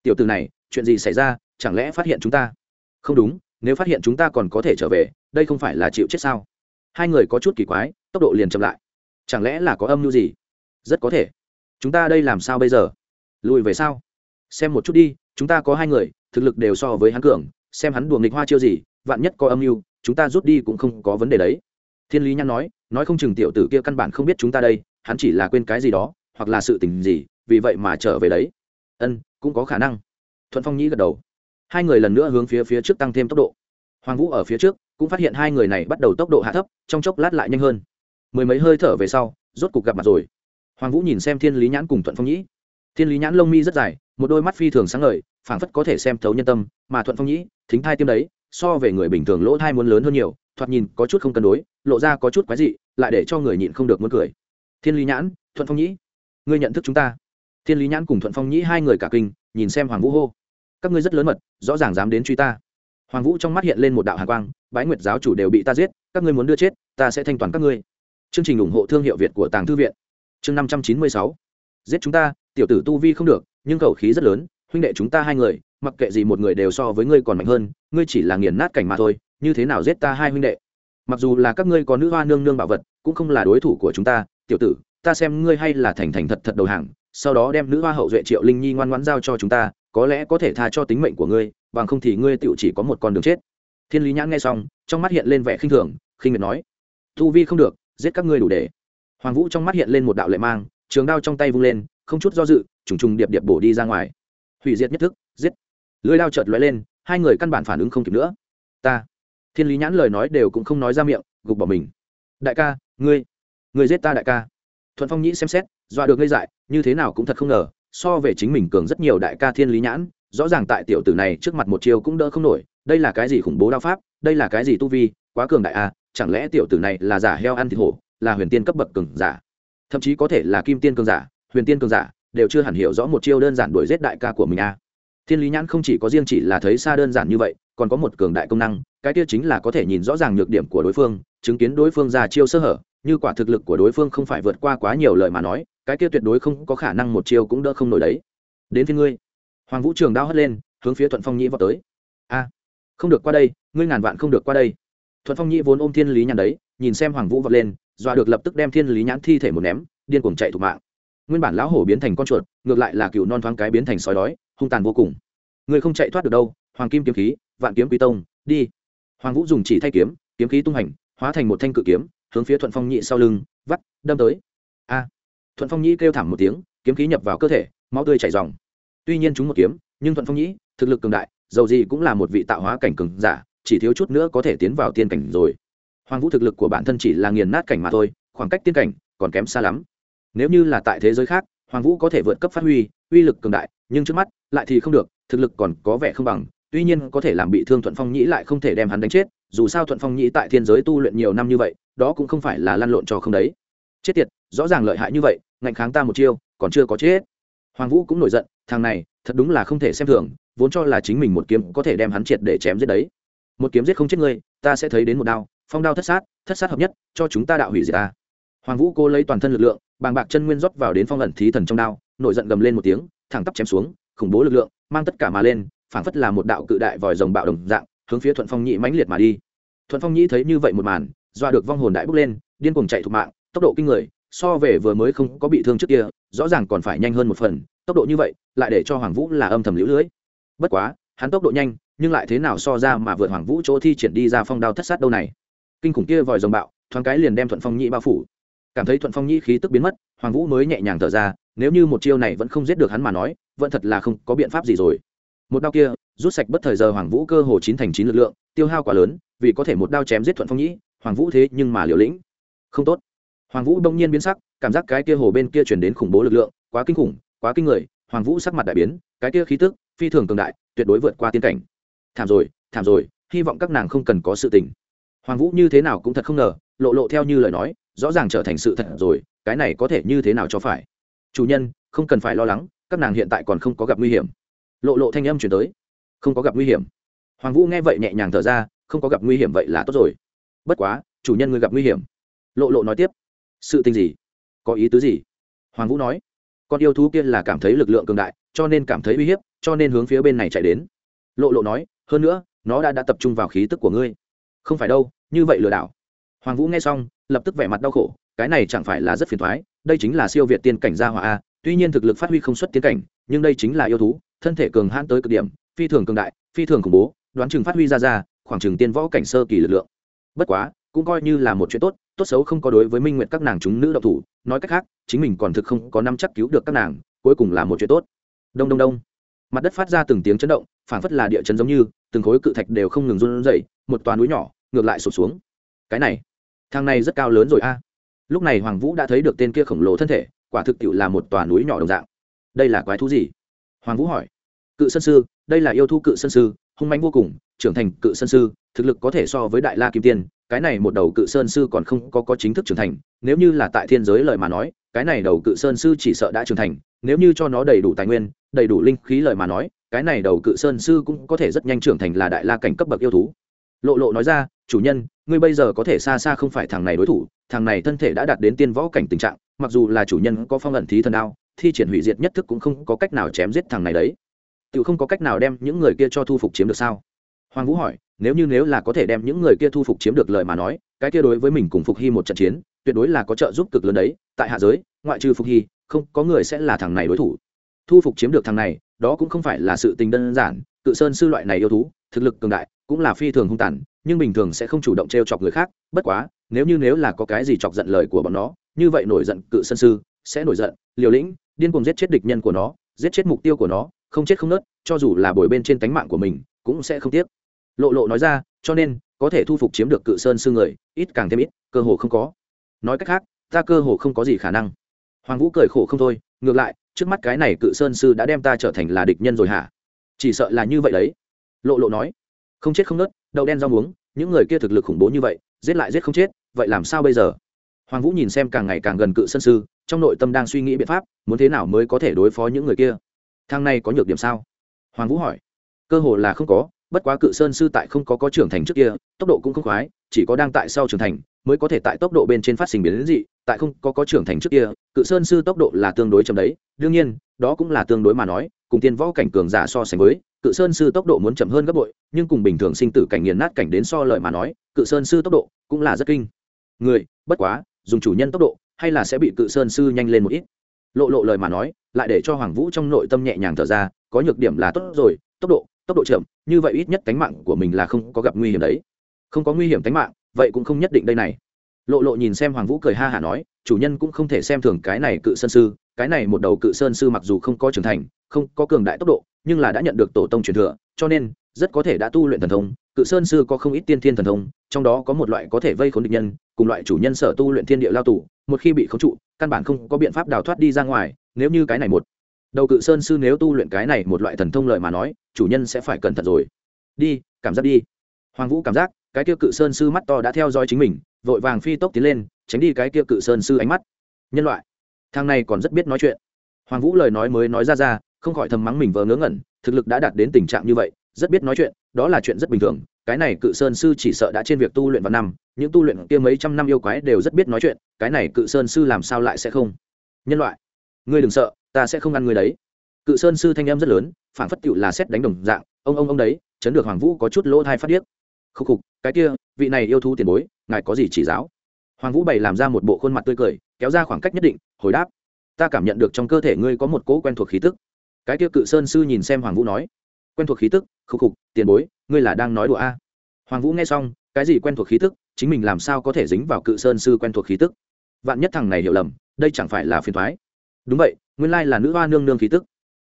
Tiểu từ này, chuyện gì xảy ra? Chẳng lẽ phát hiện chúng ta? Không đúng, nếu phát hiện chúng ta còn có thể trở về, đây không phải là chịu chết sao? Hai người có chút kỳ quái, tốc độ liền chậm lại. Chẳng lẽ là có âm mưu gì? Rất có thể. Chúng ta đây làm sao bây giờ? Lùi về sao? Xem một chút đi, chúng ta có hai người, thực lực đều so với hắn cường, xem hắn đùa nghịch hoa chiêu gì, vạn nhất có âm mưu, chúng ta rút đi cũng không có vấn đề đấy thiên lý nhăn nói nói không chừng tiểu tử kia căn bản không biết chúng ta đây, hắn chỉ là quên cái gì đó, hoặc là sự tình gì, vì vậy mà trở về đấy. Ân, cũng có khả năng. Thuận phong nhĩ gật đầu. Hai người lần nữa hướng phía phía trước tăng thêm tốc độ. Hoàng vũ ở phía trước, cũng phát hiện hai người này bắt đầu tốc độ hạ thấp, trong chốc lát lại nhanh hơn. Mười mấy hơi thở về sau, rốt cục gặp mặt rồi. Hoàng vũ nhìn xem thiên lý nhãn cùng thuận phong nhĩ. Thiên lý nhãn lông mi rất dài, một đôi mắt phi thường sáng ngời, phảng phất có thể xem thấu nhân tâm, mà thuận phong nhĩ, thính thai tiêm đấy, so về người bình thường lỗ thai muốn lớn hơn nhiều thoạt nhìn có chút không cân đối, lộ ra có chút quái dị, lại để cho người nhịn không được muốn cười. Thiên lý nhãn, thuận phong nhĩ, ngươi nhận thức chúng ta. Thiên lý nhãn cùng thuận phong nhĩ hai người cả kinh, nhìn xem hoàng vũ hô. Các ngươi rất lớn mật, rõ ràng dám đến truy ta. Hoàng vũ trong mắt hiện lên một đạo hàn quang, bái nguyệt giáo chủ đều bị ta giết, các ngươi muốn đưa chết, ta sẽ thanh toán các ngươi. Chương trình ủng hộ thương hiệu việt của tàng thư viện. Chương năm trăm chín mươi sáu. Giết chúng ta, tiểu tử tu vi không được, nhưng khẩu khí rất lớn, huynh đệ chúng ta hai người, mặc kệ gì một người đều so với ngươi còn mạnh hơn, ngươi chỉ là nghiền nát cảnh mà thôi như thế nào giết ta hai huynh đệ? Mặc dù là các ngươi có nữ hoa nương nương bảo vật, cũng không là đối thủ của chúng ta, tiểu tử, ta xem ngươi hay là thành thành thật thật đầu hàng, sau đó đem nữ hoa hậu duệ triệu linh nhi ngoan ngoãn giao cho chúng ta, có lẽ có thể tha cho tính mệnh của ngươi, bằng không thì ngươi tựu chỉ có một con đường chết. Thiên lý nhãn nghe xong, trong mắt hiện lên vẻ khinh thường, khinh miệt nói tu vi không được, giết các ngươi đủ để. Hoàng vũ trong mắt hiện lên một đạo lệ mang, trường đao trong tay vung lên, không chút do dự, trùng trùng điệp điệp bổ đi ra ngoài. Hủy diệt nhất thức, giết. Lưới đao chợt lóe lên, hai người căn bản phản ứng không kịp nữa. Ta thiên lý nhãn lời nói đều cũng không nói ra miệng, gục bỏ mình. Đại ca, ngươi ngươi giết ta đại ca. Thuận phong nhĩ xem xét, dọa được ngây dại, như thế nào cũng thật không ngờ, so về chính mình cường rất nhiều đại ca thiên lý nhãn, rõ ràng tại tiểu tử này trước mặt một chiều cũng đỡ không nổi, đây là cái gì khủng bố đao pháp, đây là cái gì tu vi, quá cường đại a chẳng lẽ tiểu tử này là giả heo ăn thịt hổ, là huyền tiên cấp bậc cường giả? Thậm chí có thể là kim tiên cường giả, huyền tiên cường giả, đều chưa hẳn hiểu rõ một chiêu đơn giản đuổi giết đại ca của mình a thiên lý nhãn không chỉ có riêng chỉ là thấy xa đơn giản như vậy còn có một cường đại công năng, cái kia chính là có thể nhìn rõ ràng nhược điểm của đối phương, chứng kiến đối phương ra chiêu sơ hở, như quả thực lực của đối phương không phải vượt qua quá nhiều lời mà nói, cái kia tuyệt đối không có khả năng một chiêu cũng đỡ không nổi đấy. Đến phía ngươi. Hoàng vũ trường đao hất lên, hướng phía thuận phong nhĩ vào tới. A, không được qua đây, ngươi ngàn vạn không được qua đây. Thuận phong nhĩ vốn ôm thiên lý nhãn đấy, nhìn xem hoàng vũ vọt lên, dọa được lập tức đem thiên lý nhãn thi thể một ném, điên cuồng chạy thủ mạng. Nguyên bản lão hổ biến thành con chuột, ngược lại là cựu non thoáng cái biến thành sói đói, hung tàn vô cùng. Ngươi không chạy thoát được đâu, hoàng kim kiếm khí vạn kiếm quý tông, đi. Hoàng vũ dùng chỉ thay kiếm kiếm khí tung hành, hóa thành một thanh cự kiếm, hướng phía thuận phong nhị sau lưng, vắt, đâm tới. A. Thuận phong nhị kêu thảm một tiếng, kiếm khí nhập vào cơ thể, máu tươi chảy dòng tuy nhiên chúng một kiếm, nhưng thuận phong nhị, thực lực cường đại, dầu gì cũng là một vị tạo hóa cảnh cường giả, chỉ thiếu chút nữa có thể tiến vào tiên cảnh rồi. Hoàng vũ thực lực của bản thân chỉ là nghiền nát cảnh mà thôi, khoảng cách tiên cảnh còn kém xa lắm. Nếu như là tại thế giới khác, hoàng vũ có thể vượt cấp phát huy, uy lực cường đại, nhưng trước mắt lại thì không được, thực lực còn có vẻ không bằng tuy nhiên có thể làm bị thương thuận phong nhĩ lại không thể đem hắn đánh chết, dù sao thuận phong nhĩ tại thiên giới tu luyện nhiều năm như vậy, đó cũng không phải là lăn lộn cho không đấy. Chết tiệt, rõ ràng lợi hại như vậy, ngạnh kháng ta một chiêu, còn chưa có chết. Hoàng vũ cũng nổi giận, thằng này, thật đúng là không thể xem thường, vốn cho là chính mình một kiếm có thể đem hắn triệt để chém giết đấy. Một kiếm giết không chết ngươi, ta sẽ thấy đến một đao, phong đao thất sát thất sát hợp nhất, cho chúng ta đạo hủy diệt ta. Hoàng vũ cô lấy toàn thân lực lượng, bàng bạc chân nguyên rót vào đến phong ẩn thí thần trong đao, nổi giận gầm lên một tiếng, thẳng tắp chém xuống, khủng bố lực lượng, mang tất cả mà lên phảng phất là một đạo cự đại vòi rồng bạo đồng dạng, hướng phía thuận phong nhị mãnh liệt mà đi. Thuận phong nhị thấy như vậy một màn dọa được vong hồn đại bốc lên, điên cuồng chạy thục mạng, tốc độ kinh người, so về vừa mới không có bị thương trước kia, rõ ràng còn phải nhanh hơn một phần, tốc độ như vậy, lại để cho hoàng vũ là âm thầm lũ lưỡi bất quá, hắn tốc độ nhanh, nhưng lại thế nào so ra mà vượt hoàng vũ chỗ thi triển đi ra phong đao thất sát đâu này. Kinh khủng kia vòi rồng bạo, thoáng cái liền đem thuận phong nhị bao phủ. Cảm thấy thuận phong nhị khí tức biến mất, hoàng vũ mới nhẹ nhàng thở ra, nếu như một chiêu này vẫn không giết được hắn mà nói, vẫn thật là không có biện pháp gì rồi một đao kia, rút sạch bất thời giờ hoàng vũ cơ hồ chín thành chín lực lượng, tiêu hao quá lớn, vì có thể một đao chém giết thuận phong nhĩ, hoàng vũ thế nhưng mà liều lĩnh. Không tốt. Hoàng vũ đông nhiên biến sắc, cảm giác cái kia hồ bên kia chuyển đến khủng bố lực lượng, quá kinh khủng, quá kinh người, hoàng vũ sắc mặt đại biến, cái kia khí tức, phi thường cường đại, tuyệt đối vượt qua tiên cảnh. Thảm rồi thảm rồi, hy vọng các nàng không cần có sự tình. Hoàng vũ như thế nào cũng thật không ngờ, lộ lộ theo như lời nói, rõ ràng trở thành sự thật rồi, cái này có thể như thế nào cho phải? Chủ nhân, không cần phải lo lắng, các nàng hiện tại còn không có gặp nguy hiểm lộ lộ thanh âm chuyển tới. Không có gặp nguy hiểm. Hoàng vũ nghe vậy nhẹ nhàng thở ra, không có gặp nguy hiểm vậy là tốt rồi. Bất quá, chủ nhân người gặp nguy hiểm. Lộ lộ nói tiếp. Sự tình gì? Có ý tứ gì? Hoàng vũ nói. Con yêu thú kia là cảm thấy lực lượng cường đại, cho nên cảm thấy uy hiếp, cho nên hướng phía bên này chạy đến. Lộ lộ nói, hơn nữa, nó đã đã tập trung vào khí tức của ngươi. Không phải đâu, như vậy lừa đảo. Hoàng vũ nghe xong, lập tức vẻ mặt đau khổ, cái này chẳng phải là rất phiền thoái, đây chính là siêu việt tiên cảnh gia hỏa a, tuy nhiên thực lực phát huy không xuất tiến cảnh, nhưng đây chính là yêu thú thân thể cường hãn tới cực điểm, phi thường cường đại, phi thường khủng bố, đoán chừng phát huy ra ra, khoảng chừng tiên võ cảnh sơ kỳ lực lượng. Bất quá, cũng coi như là một chuyện tốt tốt xấu không có đối với minh nguyện các nàng chúng nữ độc thủ, nói cách khác, chính mình còn thực không có năm chắc cứu được các nàng, cuối cùng là một chuyện tốt. Đông đông đông. Mặt đất phát ra từng tiếng chấn động, phảng phất là địa chấn giống như, từng khối cự thạch đều không ngừng run rẩy, một toà núi nhỏ, ngược lại sụp xuống. Cái này, thang này rất cao lớn rồi a. Lúc này hoàng vũ đã thấy được tên kia khổng lồ thân thể, quả thực tiệu là một tòa núi nhỏ đồng dạng. Đây là quái thú gì? Hoàng vũ hỏi. Cự sân sư, đây là yêu thú cự sân sư, hung manh vô cùng, trưởng thành cự sân sư, thực lực có thể so với đại la kim tiên, cái này một đầu cự sơn sư còn không có có chính thức trưởng thành, nếu như là tại thiên giới lời mà nói, cái này đầu cự sơn sư chỉ sợ đã trưởng thành, nếu như cho nó đầy đủ tài nguyên, đầy đủ linh khí lời mà nói, cái này đầu cự sơn sư cũng có thể rất nhanh trưởng thành là đại la cảnh cấp bậc yêu thú. Lộ lộ nói ra, chủ nhân, ngươi bây giờ có thể xa xa không phải thằng này đối thủ, thằng này thân thể đã đạt đến tiên võ cảnh tình trạng, mặc dù là chủ nhân có phong ẩn thí thần đao thi triển hủy diệt nhất thức cũng không có cách nào chém giết thằng này đấy. Tự không có cách nào đem những người kia cho thu phục chiếm được sao? Hoàng vũ hỏi, nếu như nếu là có thể đem những người kia thu phục chiếm được lời mà nói, cái kia đối với mình cùng phục hy một trận chiến, tuyệt đối là có trợ giúp cực lớn đấy. Tại hạ giới, ngoại trừ phục hy, không, có người sẽ là thằng này đối thủ. Thu phục chiếm được thằng này, đó cũng không phải là sự tình đơn giản. Cự sơn sư loại này yêu thú, thực lực cường đại, cũng là phi thường hung tàn, nhưng bình thường sẽ không chủ động t r e o chọc người khác. Bất quá, nếu như nếu là có cái gì chọc giận lời của bọn nó, như vậy nổi giận cự sơn sư sẽ nổi giận. Liều lĩnh điên cuồng giết chết địch nhân của nó, giết chết mục tiêu của nó, không chết không nớt, cho dù là bồi bên trên tánh mạng của mình, cũng sẽ không tiếc. Lộ lộ nói ra, cho nên, có thể thu phục chiếm được cự sơn sư người, ít càng thêm ít, cơ hồ không có. Nói cách khác, ta cơ hồ không có gì khả năng. Hoàng vũ cười khổ không thôi, ngược lại, trước mắt cái này cự sơn sư đã đem ta trở thành là địch nhân rồi hả? Chỉ sợ là như vậy đấy. Lộ lộ nói, không chết không nớt, đậu đen rau muống, những người kia thực lực khủng bố như vậy, giết lại giết không chết, vậy làm sao bây giờ? Hoàng vũ nhìn xem càng ngày càng gần cự Sơn sư trong nội tâm đang suy nghĩ biện pháp, muốn thế nào mới có thể đối phó những người kia? Thang này có nhược điểm sao? Hoàng vũ hỏi. Cơ hồ là không có, bất quá cự sơn sư tại không có có trưởng thành trước kia, tốc độ cũng không khoái, chỉ có đang tại sau trưởng thành, mới có thể tại tốc độ bên trên phát sinh biến đến dị, tại không có có trưởng thành trước kia, cự sơn sư tốc độ là tương đối chậm đấy. Đương nhiên, đó cũng là tương đối mà nói, cùng tiên võ cảnh cường giả so sánh với, cự sơn sư tốc độ muốn chậm hơn gấp bội, nhưng cùng bình thường sinh tử cảnh nghiền nát cảnh đến so lợi mà nói, cự sơn sư tốc độ cũng là rất kinh. Người, bất quá, dùng chủ nhân tốc độ hay là sẽ bị cự sơn sư nhanh lên một ít? Lộ lộ lời mà nói, lại để cho hoàng vũ trong nội tâm nhẹ nhàng thở ra, có nhược điểm là tốt rồi, tốc độ tốc độ chậm, như vậy ít nhất cánh mạng của mình là không có gặp nguy hiểm đấy. Không có nguy hiểm cánh mạng, vậy cũng không nhất định đây này. Lộ lộ nhìn xem hoàng vũ cười ha hả nói, chủ nhân cũng không thể xem thường cái này cự sơn sư, cái này một đầu cự sơn sư mặc dù không có trưởng thành, không có cường đại tốc độ, nhưng là đã nhận được tổ tông truyền thừa, cho nên rất có thể đã tu luyện thần thông cự sơn sư có không ít tiên thiên thần thông, trong đó có một loại có thể vây khốn địch nhân, cùng loại chủ nhân sở tu luyện thiên địa lao tù, một khi bị khống trụ, căn bản không có biện pháp đào thoát đi ra ngoài, nếu như cái này một. Đầu cự sơn sư nếu tu luyện cái này một loại thần thông lợi mà nói, chủ nhân sẽ phải cẩn thận rồi. Đi, cảm giác đi. Hoàng vũ cảm giác, cái kia cự sơn sư mắt to đã theo dõi chính mình, vội vàng phi tốc tiến lên, tránh đi cái kia cự sơn sư ánh mắt. Nhân loại, thằng này còn rất biết nói chuyện. Hoàng vũ lời nói mới nói ra ra, không khỏi thầm mắng mình vờ ngớ ngẩn, thực lực đã đạt đến tình trạng như vậy, rất biết nói chuyện đó là chuyện rất bình thường, cái này cự sơn sư chỉ sợ đã trên việc tu luyện vào năm, những tu luyện kia mấy trăm năm yêu quái đều rất biết nói chuyện, cái này cự sơn sư làm sao lại sẽ không? Nhân loại, ngươi đừng sợ, ta sẽ không ăn ngươi đấy. Cự sơn sư thanh em rất lớn phản phất tựu là xét đánh đồng dạng, ông ông ông đấy, chấn được hoàng vũ có chút lỗ thai phát điếc. Khúc khục, cái kia, vị này yêu thú tiền bối, ngài có gì chỉ giáo? Hoàng vũ bày làm ra một bộ khuôn mặt tươi cười, kéo ra khoảng cách nhất định, hồi đáp. Ta cảm nhận được trong cơ thể ngươi có một cỗ quen thuộc khí tức. Cái kia cự sơn sư nhìn xem hoàng vũ nói quen thuộc khí tức khúc khục tiền bối, ngươi là đang nói đùa a? Hoàng vũ nghe xong, cái gì quen thuộc khí tức? Chính mình làm sao có thể dính vào cự sơn sư quen thuộc khí tức? Vạn nhất thằng này hiểu lầm, đây chẳng phải là phiền thoái đúng vậy, nguyên lai là nữ hoa nương nương khí tức.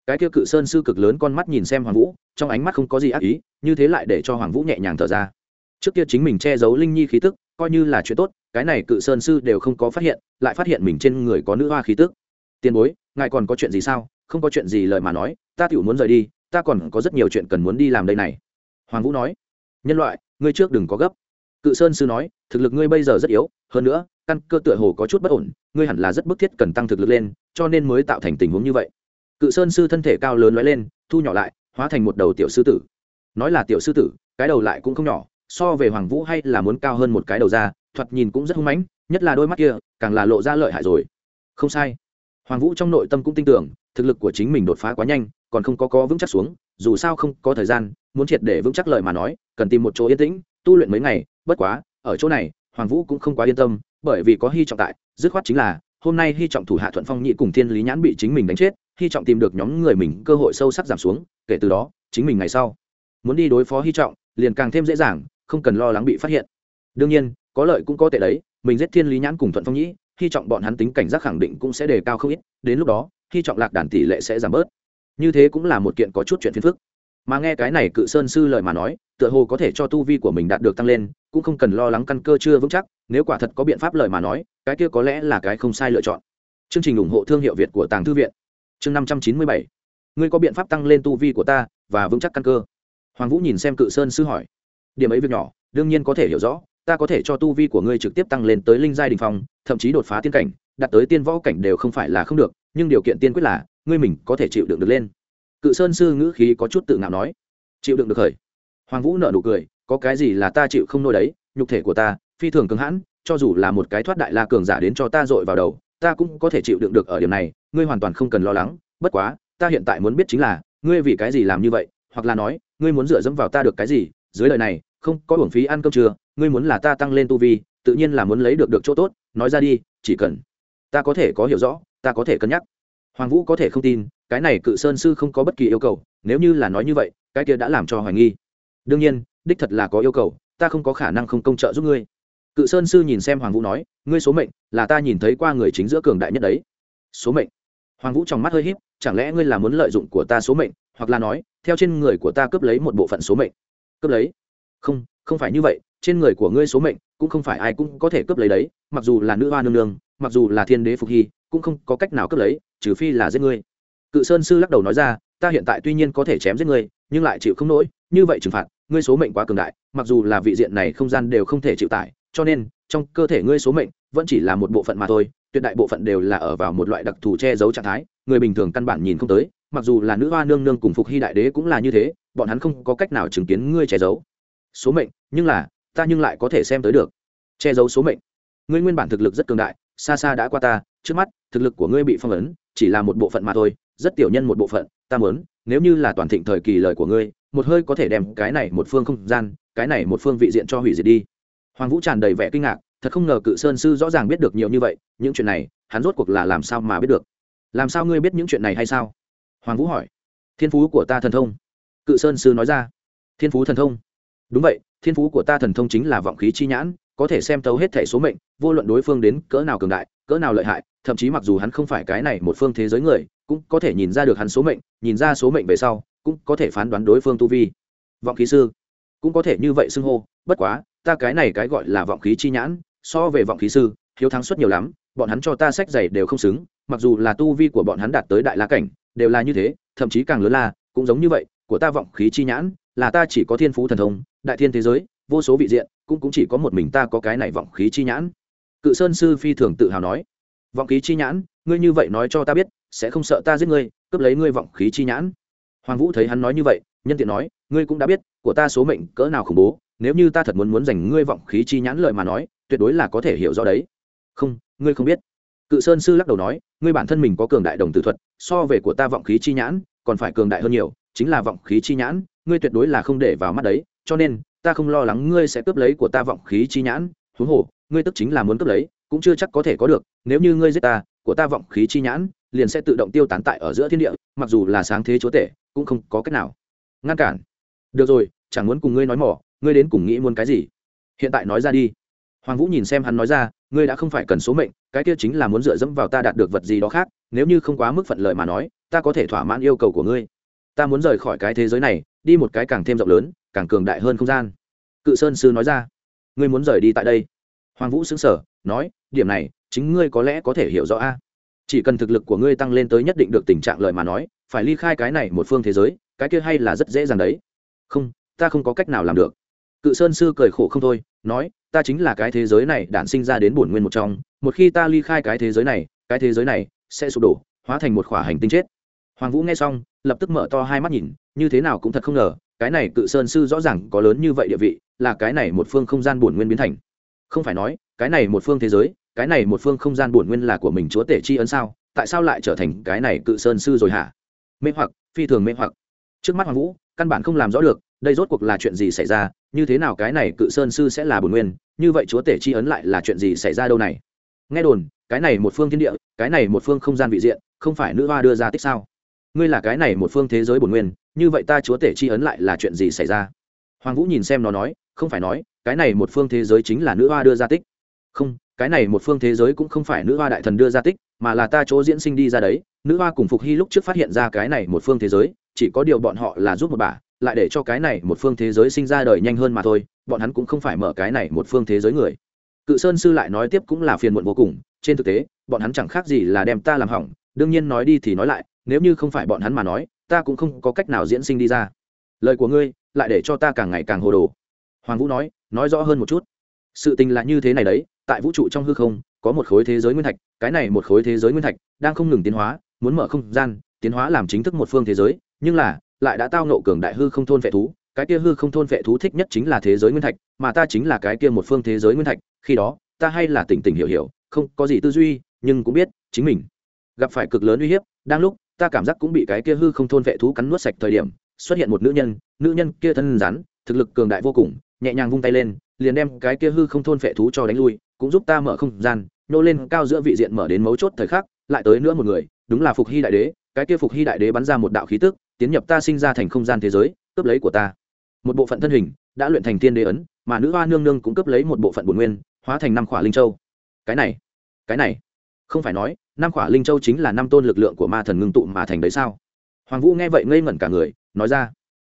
Cái kia cự sơn sư cực lớn con mắt nhìn xem hoàng vũ, trong ánh mắt không có gì ác ý, như thế lại để cho hoàng vũ nhẹ nhàng thở ra. Trước kia chính mình che giấu linh nhi khí tức, coi như là chuyện tốt, cái này cự sơn sư đều không có phát hiện, lại phát hiện mình trên người có nữ hoa khí tức. Tiền bối, ngài còn có chuyện gì sao? Không có chuyện gì lời mà nói, ta tiểu muốn rời đi ta còn có rất nhiều chuyện cần muốn đi làm đây này. Hoàng vũ nói, nhân loại, ngươi trước đừng có gấp. Cự sơn sư nói, thực lực ngươi bây giờ rất yếu, hơn nữa, căn cơ tựa hồ có chút bất ổn, ngươi hẳn là rất bức thiết cần tăng thực lực lên, cho nên mới tạo thành tình huống như vậy. Cự sơn sư thân thể cao lớn lóe lên, thu nhỏ lại, hóa thành một đầu tiểu sư tử. Nói là tiểu sư tử, cái đầu lại cũng không nhỏ, so về hoàng vũ hay là muốn cao hơn một cái đầu ra, thoạt nhìn cũng rất hung mãnh, nhất là đôi mắt kia, càng là lộ ra lợi hại rồi. Không sai. Hoàng vũ trong nội tâm cũng tin tưởng, thực lực của chính mình đột phá quá nhanh còn không có có vững chắc xuống, dù sao không có thời gian, muốn triệt để vững chắc lời mà nói, cần tìm một chỗ yên tĩnh, tu luyện mấy ngày, bất quá, ở chỗ này, hoàng vũ cũng không quá yên tâm, bởi vì có hy trọng tại, dứt khoát chính là, hôm nay hy trọng thủ hạ thuận phong nhị cùng thiên lý nhãn bị chính mình đánh chết, hy trọng tìm được nhóm người mình, cơ hội sâu sắc giảm xuống, kể từ đó, chính mình ngày sau, muốn đi đối phó hy trọng, liền càng thêm dễ dàng, không cần lo lắng bị phát hiện. Đương nhiên, có lợi cũng có tệ đấy, mình giết thiên lý nhãn cùng thuận phong nhĩ hy trọng bọn hắn tính cảnh giác khẳng định cũng sẽ đề cao không ít, đến lúc đó, hy trọng lạc đàn tỷ lệ sẽ giảm bớt như thế cũng là một kiện có chút chuyện phiền phức. Mà nghe cái này cự sơn sư lời mà nói, tựa hồ có thể cho tu vi của mình đạt được tăng lên, cũng không cần lo lắng căn cơ chưa vững chắc, nếu quả thật có biện pháp lời mà nói, cái kia có lẽ là cái không sai lựa chọn. Chương trình ủng hộ thương hiệu việt của tàng thư viện. Chương năm trăm chín mươi bảy. Ngươi có biện pháp tăng lên tu vi của ta và vững chắc căn cơ? Hoàng vũ nhìn xem cự sơn sư hỏi. Điểm ấy việc nhỏ, đương nhiên có thể hiểu rõ, ta có thể cho tu vi của ngươi trực tiếp tăng lên tới linh giai đình phong, thậm chí đột phá tiên cảnh, đạt tới tiên võ cảnh đều không phải là không được, nhưng điều kiện tiên quyết là ngươi mình có thể chịu đựng được lên. Cự sơn sư ngữ khí có chút tự ngạo nói. Chịu đựng được khởi. Hoàng vũ nợ nụ cười, có cái gì là ta chịu không nổi đấy, nhục thể của ta, phi thường cứng hãn, cho dù là một cái thoát đại la cường giả đến cho ta dội vào đầu, ta cũng có thể chịu đựng được ở điểm này, ngươi hoàn toàn không cần lo lắng, bất quá, ta hiện tại muốn biết chính là, ngươi vì cái gì làm như vậy, hoặc là nói, ngươi muốn dựa dẫm vào ta được cái gì, dưới lời này, không có hưởng phí ăn cơm trưa, ngươi muốn là ta tăng lên tu vi, tự nhiên là muốn lấy được được chỗ tốt, nói ra đi, chỉ cần ta có thể có hiểu rõ, ta có thể cân nhắc hoàng vũ có thể không tin, cái này cự sơn sư không có bất kỳ yêu cầu, nếu như là nói như vậy, cái kia đã làm cho hoài nghi. Đương nhiên, đích thật là có yêu cầu, ta không có khả năng không công trợ giúp ngươi. Cự sơn sư nhìn xem hoàng vũ nói, ngươi số mệnh, là ta nhìn thấy qua người chính giữa cường đại nhất đấy. Số mệnh. Hoàng vũ trong mắt hơi h í p chẳng lẽ ngươi là muốn lợi dụng của ta số mệnh, hoặc là nói, theo trên người của ta cướp lấy một bộ phận số mệnh? Cướp lấy? Không không phải như vậy, trên người của ngươi số mệnh, cũng không phải ai cũng có thể cướp lấy đấy, mặc dù là nữ hoa nương nương, mặc dù là thiên đế phục hy cũng không có cách nào cướp lấy, trừ phi là giết ngươi. Cự sơn sư lắc đầu nói ra, ta hiện tại tuy nhiên có thể chém giết ngươi, nhưng lại chịu không nổi, như vậy trừng phạt, ngươi số mệnh quá cường đại, mặc dù là vị diện này không gian đều không thể chịu tải, cho nên, trong cơ thể ngươi số mệnh vẫn chỉ là một bộ phận mà thôi, tuyệt đại bộ phận đều là ở vào một loại đặc thù che giấu trạng thái, người bình thường căn bản nhìn không tới, mặc dù là nữ hoa nương nương cùng phục hy đại đế cũng là như thế, bọn hắn không có cách nào chứng kiến ngươi che giấu. Số mệnh, nhưng là, ta nhưng lại có thể xem tới được. Che giấu số mệnh. Ngươi nguyên bản thực lực rất cường đại, xa xa đã qua ta trước mắt, thực lực của ngươi bị phong ấn, chỉ là một bộ phận mà thôi, rất tiểu nhân một bộ phận, ta muốn, nếu như là toàn thịnh thời kỳ lời của ngươi, một hơi có thể đem cái này một phương không gian, cái này một phương vị diện cho hủy diệt đi. Hoàng vũ tràn đầy vẻ kinh ngạc, thật không ngờ cự sơn sư rõ ràng biết được nhiều như vậy, những chuyện này, hắn rốt cuộc là làm sao mà biết được? Làm sao ngươi biết những chuyện này hay sao? Hoàng vũ hỏi. Thiên phú của ta thần thông. Cự sơn sư nói ra. Thiên phú thần thông? Đúng vậy, thiên phú của ta thần thông chính là vọng khí chi nhãn có thể xem thấu hết thể số mệnh, vô luận đối phương đến cỡ nào cường đại, cỡ nào lợi hại, thậm chí mặc dù hắn không phải cái này một phương thế giới người, cũng có thể nhìn ra được hắn số mệnh, nhìn ra số mệnh về sau, cũng có thể phán đoán đối phương tu vi. Vọng khí sư, cũng có thể như vậy xưng hô, bất quá, ta cái này cái gọi là vọng khí chi nhãn, so về vọng khí sư, hiếu thắng suất nhiều lắm, bọn hắn cho ta sách giày đều không xứng, mặc dù là tu vi của bọn hắn đạt tới đại la cảnh, đều là như thế, thậm chí càng lớn la cũng giống như vậy, của ta vọng khí chi nhãn, là ta chỉ có thiên phú thần thông, đại thiên thế giới vô số vị diện, cũng cũng chỉ có một mình ta có cái này vọng khí chi nhãn. Cự sơn sư phi thường tự hào nói, vọng khí chi nhãn, ngươi như vậy nói cho ta biết, sẽ không sợ ta giết ngươi, cướp lấy ngươi vọng khí chi nhãn. Hoàng vũ thấy hắn nói như vậy, nhân tiện nói, ngươi cũng đã biết, của ta số mệnh cỡ nào khủng bố, nếu như ta thật muốn muốn giành ngươi vọng khí chi nhãn lợi mà nói, tuyệt đối là có thể hiểu rõ đấy. Không, ngươi không biết. Cự sơn sư lắc đầu nói, ngươi bản thân mình có cường đại đồng tử thuật, so về của ta vọng khí chi nhãn, còn phải cường đại hơn nhiều, chính là vọng khí chi nhãn, ngươi tuyệt đối là không để vào mắt đấy, cho nên ta không lo lắng ngươi sẽ cướp lấy của ta vọng khí chi nhãn, huống hồ, ngươi tức chính là muốn cướp lấy, cũng chưa chắc có thể có được, nếu như ngươi giết ta, của ta vọng khí chi nhãn liền sẽ tự động tiêu tán tại ở giữa thiên địa, mặc dù là sáng thế chúa tể, cũng không có cách nào. Ngăn cản. Được rồi, chẳng muốn cùng ngươi nói mỏ, ngươi đến cùng nghĩ muốn cái gì? Hiện tại nói ra đi. Hoàng vũ nhìn xem hắn nói ra, ngươi đã không phải cần số mệnh, cái kia chính là muốn dựa dẫm vào ta đạt được vật gì đó khác, nếu như không quá mức phận lợi mà nói, ta có thể thỏa mãn yêu cầu của ngươi. Ta muốn rời khỏi cái thế giới này, đi một cái càng thêm rộng lớn càng cường đại hơn không gian. Cự sơn sư nói ra, ngươi muốn rời đi tại đây? Hoàng vũ xứng sở nói, điểm này, chính ngươi có lẽ có thể hiểu rõ a. Chỉ cần thực lực của ngươi tăng lên tới nhất định được tình trạng lợi mà nói, phải ly khai cái này một phương thế giới, cái kia hay là rất dễ dàng đấy. Không, ta không có cách nào làm được. Cự sơn sư cười khổ không thôi, nói, ta chính là cái thế giới này đản sinh ra đến bổn nguyên một trong, một khi ta ly khai cái thế giới này, cái thế giới này sẽ sụp đổ, hóa thành một khỏa hành tinh chết. Hoàng vũ nghe xong, lập tức mở to hai mắt nhìn, như thế nào cũng thật không ngờ cái này cự sơn sư rõ ràng có lớn như vậy địa vị, là cái này một phương không gian bổn nguyên biến thành. Không phải nói, cái này một phương thế giới, cái này một phương không gian bổn nguyên là của mình chúa tể chi ấn sao? Tại sao lại trở thành cái này cự sơn sư rồi hả? Mê hoặc, phi thường mê hoặc. Trước mắt hoàng vũ, căn bản không làm rõ được, đây rốt cuộc là chuyện gì xảy ra, như thế nào cái này cự sơn sư sẽ là bổn nguyên, như vậy chúa tể chi ấn lại là chuyện gì xảy ra đâu này? Nghe đồn, cái này một phương thiên địa, cái này một phương không gian vị diện, không phải nữ hoa đưa ra tích sao? Ngươi là cái này một phương thế giới bổn nguyên, như vậy ta chúa tể chi ấn lại là chuyện gì xảy ra? Hoàng vũ nhìn xem nó nói, không phải nói, cái này một phương thế giới chính là nữ hoa đưa ra tích. Không, cái này một phương thế giới cũng không phải nữ hoa đại thần đưa ra tích, mà là ta chỗ diễn sinh đi ra đấy. Nữ hoa cùng phục hy lúc trước phát hiện ra cái này một phương thế giới, chỉ có điều bọn họ là giúp một bà, lại để cho cái này một phương thế giới sinh ra đời nhanh hơn mà thôi, bọn hắn cũng không phải mở cái này một phương thế giới người. Cự sơn sư lại nói tiếp cũng là phiền muộn vô cùng, trên thực tế, bọn hắn chẳng khác gì là đem ta làm hỏng, đương nhiên nói đi thì nói lại nếu như không phải bọn hắn mà nói, ta cũng không có cách nào diễn sinh đi ra. Lời của ngươi, lại để cho ta càng ngày càng hồ đồ. Hoàng vũ nói nói rõ hơn một chút. Sự tình là như thế này đấy, tại vũ trụ trong hư không, có một khối thế giới nguyên thạch, cái này một khối thế giới nguyên thạch đang không ngừng tiến hóa, muốn mở không gian, tiến hóa làm chính thức một phương thế giới, nhưng là, lại đã tao nộ cường đại hư không thôn vệ thú, cái kia hư không thôn vệ thú thích nhất chính là thế giới nguyên thạch, mà ta chính là cái kia một phương thế giới nguyên thạch, khi đó, ta hay là tỉnh tỉnh hiểu hiểu, không có gì tư duy, nhưng cũng biết chính mình gặp phải cực lớn uy hiếp, đang lúc ta cảm giác cũng bị cái kia hư không thôn vệ thú cắn nuốt sạch thời điểm, xuất hiện một nữ nhân nữ nhân kia thân rắn, thực lực cường đại vô cùng, nhẹ nhàng vung tay lên, liền đem cái kia hư không thôn vệ thú cho đánh lui, cũng giúp ta mở không gian nô lên cao giữa vị diện mở đến mấu chốt thời khắc, lại tới nữa một người, đúng là phục hy đại đế, cái kia phục hy đại đế bắn ra một đạo khí tức, tiến nhập ta sinh ra thành không gian thế giới, cướp lấy của ta. Một bộ phận thân hình đã luyện thành tiên đế ấn, mà nữ hoa nương nương cũng cướp lấy một bộ phận bổn nguyên, hóa thành năm khỏa linh châu. Cái này cái này, không phải nói năm khỏa linh châu chính là năm tôn lực lượng của ma thần ngưng tụ mà thành đấy sao? Hoàng vũ nghe vậy ngây ngẩn cả người, nói ra,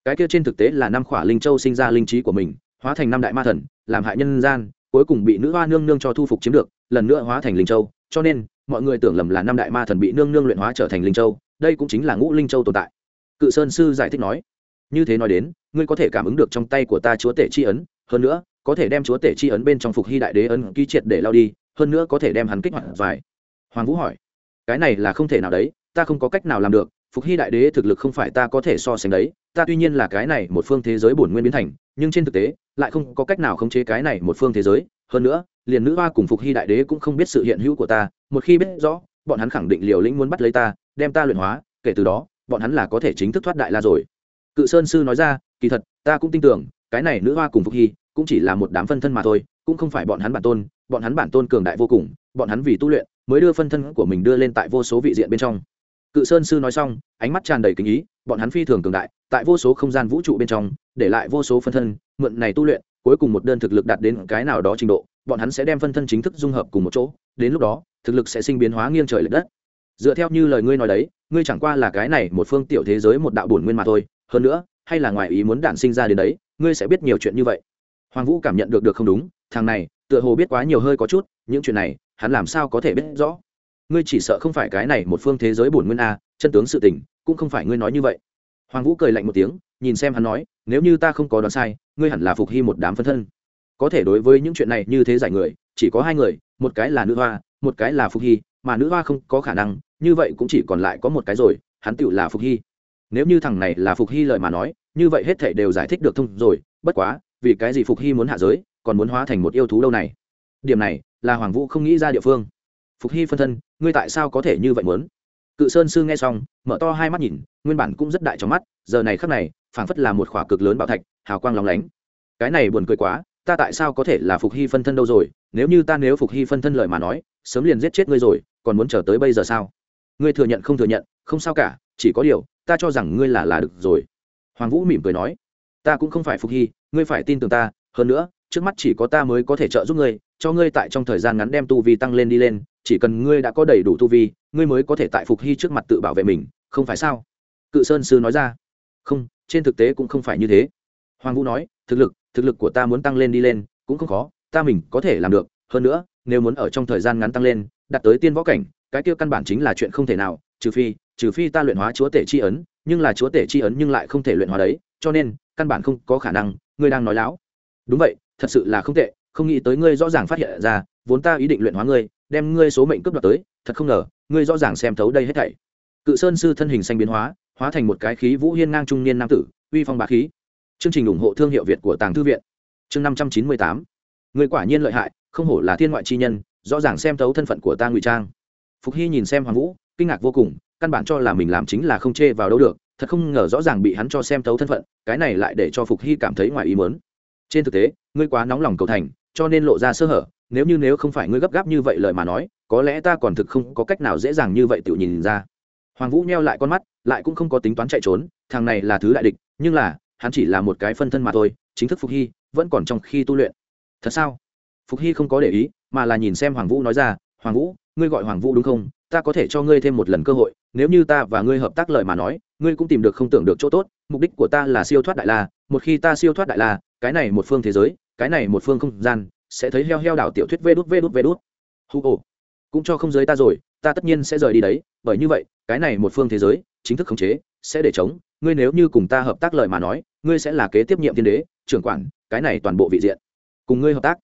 cái kia trên thực tế là năm khỏa linh châu sinh ra linh trí của mình, hóa thành năm đại ma thần, làm hại nhân gian, cuối cùng bị nữ hoa nương nương cho thu phục chiếm được, lần nữa hóa thành linh châu, cho nên, mọi người tưởng lầm là năm đại ma thần bị nương nương luyện hóa trở thành linh châu, đây cũng chính là ngũ linh châu tồn tại. Cự sơn sư giải thích nói, như thế nói đến, ngươi có thể cảm ứng được trong tay của ta chúa tể chi ấn, hơn nữa, có thể đem chúa tể chi ấn bên trong phục hy đại đế ấn ký triệt để lao đi, hơn nữa có thể đem hắn kích hoạt vài hoàng vũ hỏi. Cái này là không thể nào đấy, ta không có cách nào làm được, phục hy đại đế thực lực không phải ta có thể so sánh đấy, ta tuy nhiên là cái này một phương thế giới bổn nguyên biến thành, nhưng trên thực tế, lại không có cách nào khống chế cái này một phương thế giới. Hơn nữa, liền nữ hoa cùng phục hy đại đế cũng không biết sự hiện hữu của ta, một khi biết rõ, bọn hắn khẳng định liều lĩnh muốn bắt lấy ta, đem ta luyện hóa, kể từ đó, bọn hắn là có thể chính thức thoát đại la rồi. Cự sơn sư nói ra, kỳ thật, ta cũng tin tưởng, cái này nữ hoa cùng phục hy cũng chỉ là một đám phân thân mà thôi, cũng không phải bọn hắn bản tôn, bọn hắn bản tôn cường đại vô cùng, bọn hắn vì tu luyện mới đưa phân thân của mình đưa lên tại vô số vị diện bên trong. Cự sơn sư nói xong, ánh mắt tràn đầy kính ý, bọn hắn phi thường cường đại, tại vô số không gian vũ trụ bên trong, để lại vô số phân thân, mượn này tu luyện, cuối cùng một đơn thực lực đạt đến cái nào đó trình độ, bọn hắn sẽ đem phân thân chính thức dung hợp cùng một chỗ, đến lúc đó, thực lực sẽ sinh biến hóa nghiêng trời l ệ đất. Dựa theo như lời ngươi nói đấy, ngươi chẳng qua là cái này một phương tiểu thế giới một đạo bổn nguyên mà thôi, hơn nữa, hay là ngoài ý muốn đản sinh ra đến đấy, ngươi sẽ biết nhiều chuyện như vậy. Hoàng vũ cảm nhận được được không đúng, thằng này, tựa hồ biết quá nhiều hơi có chút, những chuyện này hắn làm sao có thể biết rõ? Ngươi chỉ sợ không phải cái này một phương thế giới bổn nguyên a, chân tướng sự tình, cũng không phải ngươi nói như vậy. Hoàng vũ cười lạnh một tiếng, nhìn xem hắn nói, nếu như ta không có đoán sai, ngươi hẳn là phục hy một đám phân thân. Có thể đối với những chuyện này như thế giải người, chỉ có hai người, một cái là nữ hoa, một cái là phục hy, mà nữ hoa không có khả năng, như vậy cũng chỉ còn lại có một cái rồi, hắn tựu là phục hy. Nếu như thằng này là phục hy lời mà nói, như vậy hết thể đều giải thích được thông rồi, bất quá, vì cái gì phục hy muốn hạ giới, còn muốn hóa thành một yêu thú đâu này? Điểm này là hoàng vũ không nghĩ ra địa phương. Phục hy phân thân, ngươi tại sao có thể như vậy muốn? Cự sơn sư nghe xong, mở to hai mắt nhìn, nguyên bản cũng rất đại trong mắt, giờ này khắc này, phảng phất là một khỏa cực lớn bảo thạch, hào quang lóng lánh. Cái này buồn cười quá, ta tại sao có thể là phục hy phân thân đâu rồi? Nếu như ta nếu phục hy phân thân lời mà nói, sớm liền giết chết ngươi rồi, còn muốn chờ tới bây giờ sao? Ngươi thừa nhận không thừa nhận, không sao cả, chỉ có điều, ta cho rằng ngươi là là được rồi. Hoàng vũ mỉm cười nói, ta cũng không phải phục hy, ngươi phải tin tưởng ta, hơn nữa, trước mắt chỉ có ta mới có thể trợ giúp ngươi cho ngươi tại trong thời gian ngắn đem tu vi tăng lên đi lên, chỉ cần ngươi đã có đầy đủ tu vi, ngươi mới có thể tại phục hy trước mặt tự bảo vệ mình, không phải sao? Cự sơn sư nói ra. Không, trên thực tế cũng không phải như thế. Hoàng vũ nói, thực lực thực lực của ta muốn tăng lên đi lên, cũng không khó, ta mình có thể làm được. Hơn nữa, nếu muốn ở trong thời gian ngắn tăng lên, đạt tới tiên võ cảnh, cái kia căn bản chính là chuyện không thể nào, trừ phi trừ phi ta luyện hóa chúa tể chi ấn, nhưng là chúa tể chi ấn nhưng lại không thể luyện hóa đấy, cho nên, căn bản không có khả năng, ngươi đang nói láo. Đúng vậy, thật sự là không tệ không nghĩ tới ngươi rõ ràng phát hiện ra, vốn ta ý định luyện hóa ngươi, đem ngươi số mệnh cướp đoạt tới, thật không ngờ, ngươi rõ ràng xem thấu đây hết thảy. Cự sơn sư thân hình xanh biến hóa hóa thành một cái khí vũ hiên ngang trung niên nam tử, uy phong bá khí. Chương trình ủng hộ thương hiệu việt của tàng thư viện. Chương năm trăm chín mươi tám. Người quả nhiên lợi hại, không hổ là thiên ngoại chi nhân, rõ ràng xem thấu thân phận của ta ngụy trang. Phục hy nhìn xem hoàng vũ, kinh ngạc vô cùng, căn bản cho là mình làm chính là không chê vào đâu được, thật không ngờ rõ ràng bị hắn cho xem thấu thân phận, cái này lại để cho phục hy cảm thấy ngoài ý mớn trên thực tế, ngươi quá nóng lòng cầu thành cho nên lộ ra sơ hở, nếu như nếu không phải ngươi gấp gáp như vậy lời mà nói, có lẽ ta còn thực không có cách nào dễ dàng như vậy tự nhìn ra. Hoàng vũ neo lại con mắt, lại cũng không có tính toán chạy trốn, thằng này là thứ đại địch, nhưng là, hắn chỉ là một cái phân thân mà thôi, chính thức phục hy, vẫn còn trong khi tu luyện. Thật sao? Phục hy không có để ý, mà là nhìn xem hoàng vũ nói ra, hoàng vũ, ngươi gọi hoàng vũ đúng không? Ta có thể cho ngươi thêm một lần cơ hội, nếu như ta và ngươi hợp tác lời mà nói, ngươi cũng tìm được không tưởng được chỗ tốt, mục đích của ta là siêu thoát đại la, một khi ta siêu thoát đại la, cái này một phương thế giới cái này một phương không gian, sẽ thấy heo heo đảo tiểu thuyết vê đút vê đút vê đút. Hu ồ, cũng cho không giới ta rồi, ta tất nhiên sẽ rời đi đấy, bởi như vậy, cái này một phương thế giới, chính thức khống chế, sẽ để chống, ngươi nếu như cùng ta hợp tác lời mà nói, ngươi sẽ là kế tiếp nhiệm thiên đế, trưởng quản, cái này toàn bộ vị diện. Cùng ngươi hợp tác.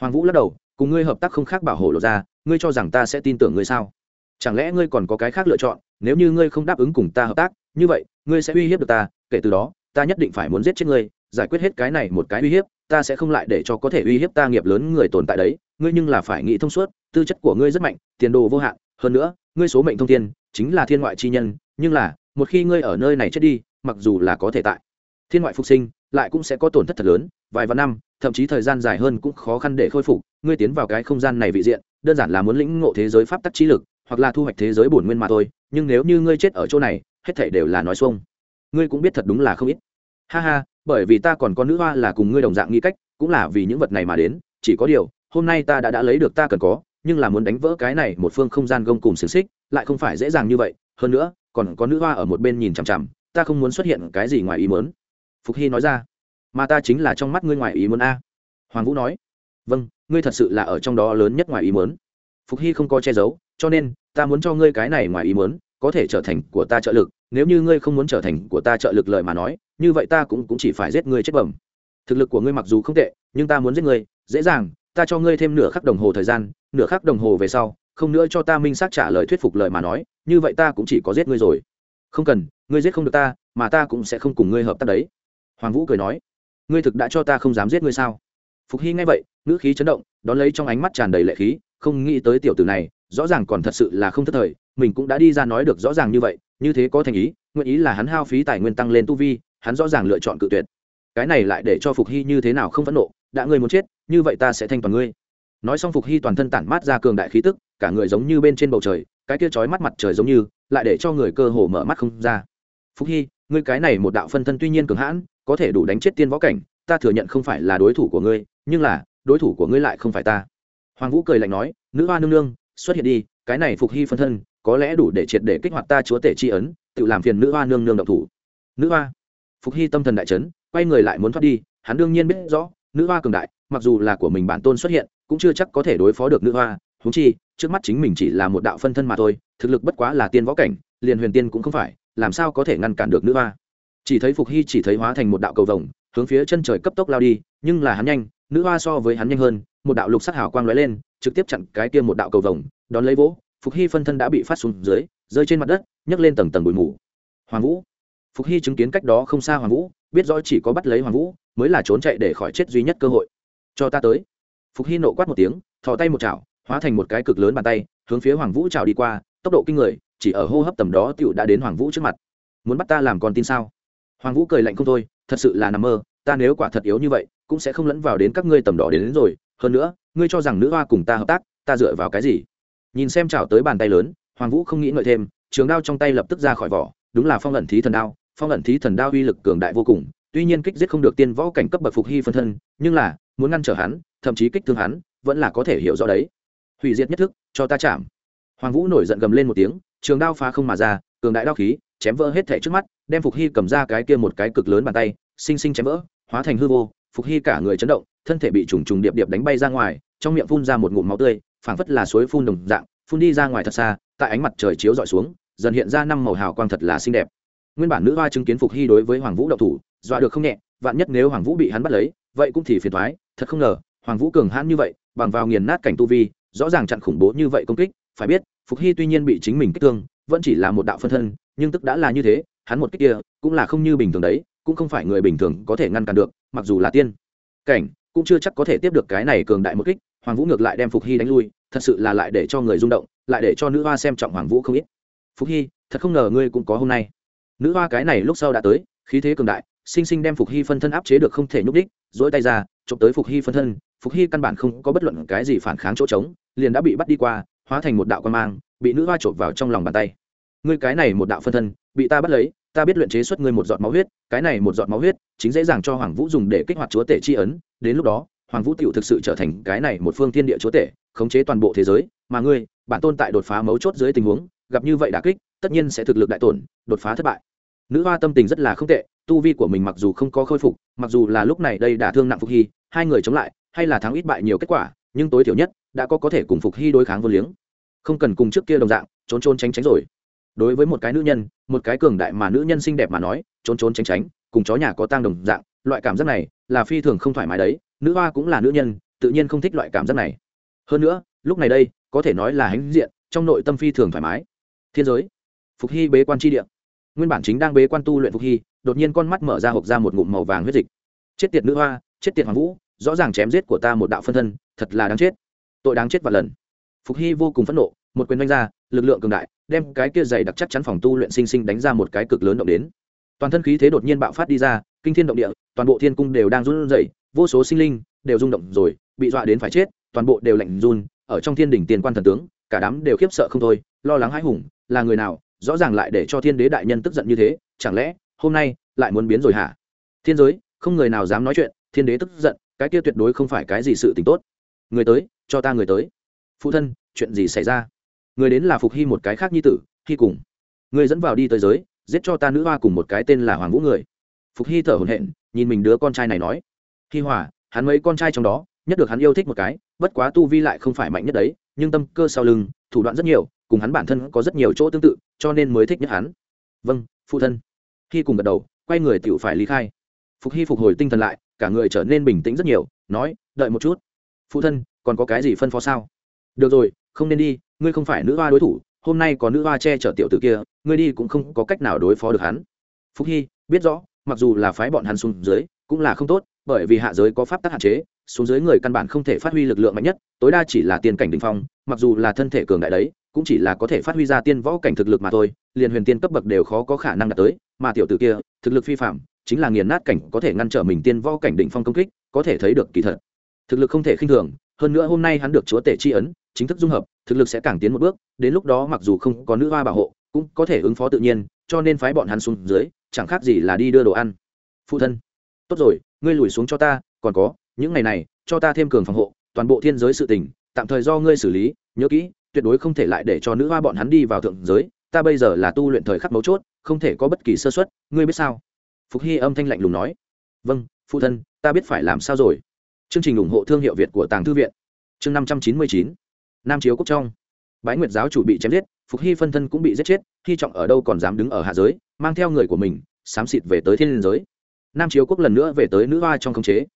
Hoàng vũ lắc đầu, cùng ngươi hợp tác không khác bảo hộ lộ ra, ngươi cho rằng ta sẽ tin tưởng ngươi sao? Chẳng lẽ ngươi còn có cái khác lựa chọn, nếu như ngươi không đáp ứng cùng ta hợp tác, như vậy, ngươi sẽ uy hiếp được ta, kể từ đó, ta nhất định phải muốn giết chết ngươi, giải quyết hết cái này một cái uy hiếp ta sẽ không lại để cho có thể uy hiếp ta nghiệp lớn người tồn tại đấy, ngươi nhưng là phải nghĩ thông suốt, tư chất của ngươi rất mạnh, tiền đồ vô hạn, hơn nữa, ngươi số mệnh thông thiên, chính là thiên ngoại chi nhân, nhưng là, một khi ngươi ở nơi này chết đi, mặc dù là có thể tại thiên ngoại phục sinh, lại cũng sẽ có tổn thất thật lớn, vài vạn năm, thậm chí thời gian dài hơn cũng khó khăn để khôi phục, ngươi tiến vào cái không gian này vị diện, đơn giản là muốn lĩnh ngộ thế giới pháp tắc trí lực, hoặc là thu hoạch thế giới bổn nguyên mà thôi, nhưng nếu như ngươi chết ở chỗ này, hết thảy đều là nói xuông. Ngươi cũng biết thật đúng là không ít. Ha ha bởi vì ta còn có nữ hoa là cùng ngươi đồng dạng nghĩ cách, cũng là vì những vật này mà đến, chỉ có điều, hôm nay ta đã đã lấy được ta cần có, nhưng là muốn đánh vỡ cái này một phương không gian gông cùng xiềng xích, lại không phải dễ dàng như vậy. Hơn nữa, còn có nữ hoa ở một bên nhìn chằm chằm, ta không muốn xuất hiện cái gì ngoài ý muốn. Phục hy nói ra. Mà ta chính là trong mắt ngươi ngoài ý muốn a. Hoàng vũ nói. Vâng ngươi thật sự là ở trong đó lớn nhất ngoài ý muốn. Phục hy không có che giấu, cho nên, ta muốn cho ngươi cái này ngoài ý muốn, có thể trở thành của ta trợ lực, nếu như ngươi không muốn trở thành của ta trợ lực lời mà nói như vậy ta cũng, cũng chỉ phải giết ngươi chết bẩm. Thực lực của ngươi mặc dù không tệ nhưng ta muốn giết ngươi dễ dàng ta cho ngươi thêm nửa khắc đồng hồ thời gian nửa khắc đồng hồ về sau không nữa cho ta minh xác trả lời thuyết phục lời mà nói như vậy ta cũng chỉ có giết ngươi rồi. Không cần ngươi giết không được ta mà ta cũng sẽ không cùng ngươi hợp tác đấy. Hoàng vũ cười nói ngươi thực đã cho ta không dám giết ngươi sao? Phục hy nghe vậy ngữ khí chấn động đón lấy trong ánh mắt tràn đầy lệ khí không nghĩ tới tiểu tử này rõ ràng còn thật sự là không thất thời mình cũng đã đi ra nói được rõ ràng như vậy như thế có thành ý nguyện ý là hắn hao phí tài nguyên tăng lên tu vi hắn rõ ràng lựa chọn cự tuyệt. Cái này lại để cho phục hy như thế nào không phẫn nộ, đã ngươi muốn chết, như vậy ta sẽ thanh toàn ngươi. Nói xong phục hy toàn thân tản mát ra cường đại khí tức, cả người giống như bên trên bầu trời, cái kia trói mắt mặt trời giống như, lại để cho người cơ hồ mở mắt không ra. Phục hy, ngươi cái này một đạo phân thân tuy nhiên cường hãn, có thể đủ đánh chết tiên võ cảnh, ta thừa nhận không phải là đối thủ của ngươi, nhưng là, đối thủ của ngươi lại không phải ta. Hoàng vũ cười lạnh nói, nữ hoa nương nương, xuất hiện đi, cái này phục hy phân thân, có lẽ đủ để triệt để kích hoạt ta chúa tể tri ấn, tự làm phiền nữ hoa nương nương độc thủ. Nữ hoa phục hy tâm thần đại trấn quay người lại muốn thoát đi, hắn đương nhiên biết rõ, nữ hoa cường đại, mặc dù là của mình bản tôn xuất hiện, cũng chưa chắc có thể đối phó được nữ hoa húng chi, trước mắt chính mình chỉ là một đạo phân thân mà thôi, thực lực bất quá là tiên võ cảnh, liền huyền tiên cũng không phải, làm sao có thể ngăn cản được nữ hoa. Chỉ thấy phục hy chỉ thấy hóa thành một đạo cầu vồng, hướng phía chân trời cấp tốc lao đi, nhưng là hắn nhanh, nữ hoa so với hắn nhanh hơn, một đạo lục sắc hào quang lóe lên, trực tiếp chặn cái kia một đạo cầu vồng, đón lấy vỗ, phục hy phân thân đã bị phát xuống dưới, rơi trên mặt đất, nhấc lên tầng tầng bụi mù. Hoàng vũ phục hy chứng kiến cách đó không xa hoàng vũ biết rõ chỉ có bắt lấy hoàng vũ mới là trốn chạy để khỏi chết duy nhất cơ hội. Cho ta tới. Phục hy nộ quát một tiếng thò tay một chảo hóa thành một cái cực lớn bàn tay hướng phía hoàng vũ chảo đi qua tốc độ kinh người chỉ ở hô hấp tầm đó tựu đã đến hoàng vũ trước mặt. Muốn bắt ta làm con tin sao? Hoàng vũ cười lạnh không thôi thật sự là nằm mơ ta nếu quả thật yếu như vậy cũng sẽ không lẫn vào đến các ngươi tầm đó đến, đến rồi. Hơn nữa ngươi cho rằng nữ hoa cùng ta hợp tác ta dựa vào cái gì? Nhìn xem chảo tới bàn tay lớn hoàng vũ không nghĩ ngợi thêm trường đao trong tay lập tức ra khỏi vỏ đúng là phong ẩn thí thần đao phong ẩn thí thần đao uy lực cường đại vô cùng, tuy nhiên kích giết không được tiên võ cảnh cấp bậc phục hy phân thân, nhưng là, muốn ngăn trở hắn, thậm chí kích thương hắn, vẫn là có thể hiểu rõ đấy. Hủy diệt nhất thức, cho ta chạm. Hoàng vũ nổi giận gầm lên một tiếng, trường đao phá không mà ra, cường đại đao khí, chém vỡ hết thể trước mắt, đem phục hy cầm ra cái kia một cái cực lớn bàn tay, xinh xinh chém vỡ, hóa thành hư vô, phục hy cả người chấn động, thân thể bị trùng trùng điệp điệp đánh bay ra ngoài, trong miệng phun ra một ngụm máu tươi, phảng phất là suối phun đồng dạng, phun đi ra ngoài thật xa, tại ánh mặt trời chiếu dọi xuống, dần hiện ra năm màu hào quang thật là xinh đẹp nguyên bản nữ hoa chứng kiến phục hy đối với hoàng vũ đậu thủ, dọa được không nhẹ, vạn nhất nếu hoàng vũ bị hắn bắt lấy, vậy cũng thì phiền thoái, thật không ngờ, hoàng vũ cường hãn như vậy, bằng vào nghiền nát cảnh tu vi, rõ ràng chặn khủng bố như vậy công kích, phải biết, phục hy tuy nhiên bị chính mình kích thương, vẫn chỉ là một đạo phân thân, nhưng tức đã là như thế, hắn một kích kia, cũng là không như bình thường đấy, cũng không phải người bình thường có thể ngăn cản được, mặc dù là tiên. Cảnh, cũng chưa chắc có thể tiếp được cái này cường đại một kích, hoàng vũ ngược lại đem phục hy đánh lui, thật sự là lại để cho người rung động, lại để cho nữ hoa xem trọng hoàng vũ không ít. Phục hy, thật không ngờ ngươi cũng có hôm nay nữ hoa cái này lúc sau đã tới, khí thế cường đại, sinh sinh đem phục hy phân thân áp chế được không thể nhúc đích dỗi tay ra, chụp tới phục hy phân thân. Phục hy căn bản không có bất luận cái gì phản kháng chỗ trống, liền đã bị bắt đi qua, hóa thành một đạo quan mang, bị nữ hoa chộp vào trong lòng bàn tay. Ngươi cái này một đạo phân thân, bị ta bắt lấy, ta biết luyện chế xuất ngươi một giọt máu huyết, cái này một giọt máu huyết, chính dễ dàng cho hoàng vũ dùng để kích hoạt chúa tể chi ấn, đến lúc đó, hoàng vũ tựu thực sự trở thành cái này một phương thiên địa chúa tể, khống chế toàn bộ thế giới, mà ngươi, bản tôn tại đột phá mấu chốt dưới tình huống, gặp như vậy đà kích, tất nhiên sẽ thực lực đại tổn, đột phá thất bại nữ hoa tâm tình rất là không tệ, tu vi của mình mặc dù không có khôi phục, mặc dù là lúc này đây đã thương nặng phục hy, hai người chống lại, hay là thắng ít bại nhiều kết quả, nhưng tối thiểu nhất, đã có có thể cùng phục hy đối kháng vô liếng. Không cần cùng trước kia đồng dạng, trốn trốn tránh tránh rồi. Đối với một cái nữ nhân, một cái cường đại mà nữ nhân xinh đẹp mà nói, trốn trốn tránh tránh, cùng chó nhà có tang đồng dạng, loại cảm giác này là phi thường không thoải mái đấy. Nữ hoa cũng là nữ nhân, tự nhiên không thích loại cảm giác này. Hơn nữa, lúc này đây, có thể nói là hãnh diện, trong nội tâm phi thường thoải mái. Thiên giới. Phục hy bế quan tri địa nguyên bản chính đang bế quan tu luyện phục hy, đột nhiên con mắt mở ra hộp ra một ngụm màu vàng huyết dịch. Chết tiệt nữ hoa, chết tiệt hoàng vũ, rõ ràng chém giết của ta một đạo phân thân, thật là đáng chết. Tội đáng chết và lần. Phục hy vô cùng phẫn nộ, một quyền đánh ra, lực lượng cường đại, đem cái kia dày đặc chắc chắn phòng tu luyện sinh sinh đánh ra một cái cực lớn động đến. Toàn thân khí thế đột nhiên bạo phát đi ra, kinh thiên động địa, toàn bộ thiên cung đều đang run rẩy, vô số sinh linh đều rung động rồi, bị dọa đến phải chết, toàn bộ đều lạnh run, ở trong thiên đỉnh tiền quan thần tướng, cả đám đều khiếp sợ không thôi, lo lắng hãi hùng, là người nào rõ ràng lại để cho thiên đế đại nhân tức giận như thế, chẳng lẽ, hôm nay, lại muốn biến rồi hả? Thiên giới, không người nào dám nói chuyện, thiên đế tức giận, cái kia tuyệt đối không phải cái gì sự t ì n h tốt. Người tới, cho ta người tới. Phụ thân, chuyện gì xảy ra? Người đến là phục hy một cái khác nhi tử, hy cùng. Người dẫn vào đi tới giới, giết cho ta nữ hoa cùng một cái tên là hoàng vũ người. Phục hy thở hồn hện nhìn mình đứa con trai này nói. Hy hòa, hắn mấy con trai trong đó, nhất được hắn yêu thích một cái, bất quá tu vi lại không phải mạnh nhất đấy, nhưng tâm cơ sau lưng thủ đoạn rất nhiều, cùng hắn bản thân có rất nhiều chỗ tương tự, cho nên mới thích nhất hắn. Vâng phụ thân. Khi cùng gật đầu, quay người tựu phải lý khai. Phục hy phục hồi tinh thần lại, cả người trở nên bình tĩnh rất nhiều, nói, đợi một chút. Phụ thân, còn có cái gì phân phó sao? Được rồi, không nên đi, ngươi không phải nữ hoa đối thủ, hôm nay có nữ hoa che chở tiểu t ử kia, ngươi đi cũng không có cách nào đối phó được hắn. Phúc hy, biết rõ, mặc dù là phái bọn hắn xuống dưới, cũng là không tốt, bởi vì hạ giới có pháp tắc hạn chế, xuống dưới người căn bản không thể phát huy lực lượng mạnh nhất, tối đa chỉ là tiền cảnh đình phong mặc dù là thân thể cường đại đấy, cũng chỉ là có thể phát huy ra tiên võ cảnh thực lực mà thôi, liền huyền tiên cấp bậc đều khó có khả năng đạt tới, mà tiểu tử kia, thực lực phi phạm chính là nghiền nát cảnh có thể ngăn trở mình tiên võ cảnh định phong công kích, có thể thấy được kỳ thật. Thực lực không thể khinh thường, hơn nữa hôm nay hắn được chúa tể tri ấn, chính thức dung hợp, thực lực sẽ càng tiến một bước, đến lúc đó mặc dù không có nữ hoa bảo hộ, cũng có thể ứng phó tự nhiên, cho nên phái bọn hắn xuống dưới, chẳng khác gì là đi đưa đồ ăn. Phụ thân, tốt rồi, ngươi lùi xuống cho ta, còn có, những ngày này, cho ta thêm cường phòng hộ, toàn bộ thiên giới sự tình tạm thời do ngươi xử lý, nhớ kỹ, tuyệt đối không thể lại để cho nữ hoa bọn hắn đi vào thượng giới, ta bây giờ là tu luyện thời khắc mấu chốt, không thể có bất kỳ sơ xuất ngươi biết sao? Phục hy âm thanh lạnh lùng nói. Vâng phụ thân, ta biết phải làm sao rồi. Chương trình ủng hộ thương hiệu việt của tàng thư viện. Chương năm trăm chín mươi chín. Nam chiếu quốc trong. Bái nguyệt giáo chủ bị chém giết, phục hy phân thân cũng bị giết chết, hy trọng ở đâu còn dám đứng ở hạ giới, mang theo người của mình, xám xịt về tới thiên liên giới. Nam chiếu quốc lần nữa về tới nữ hoa trong khống chế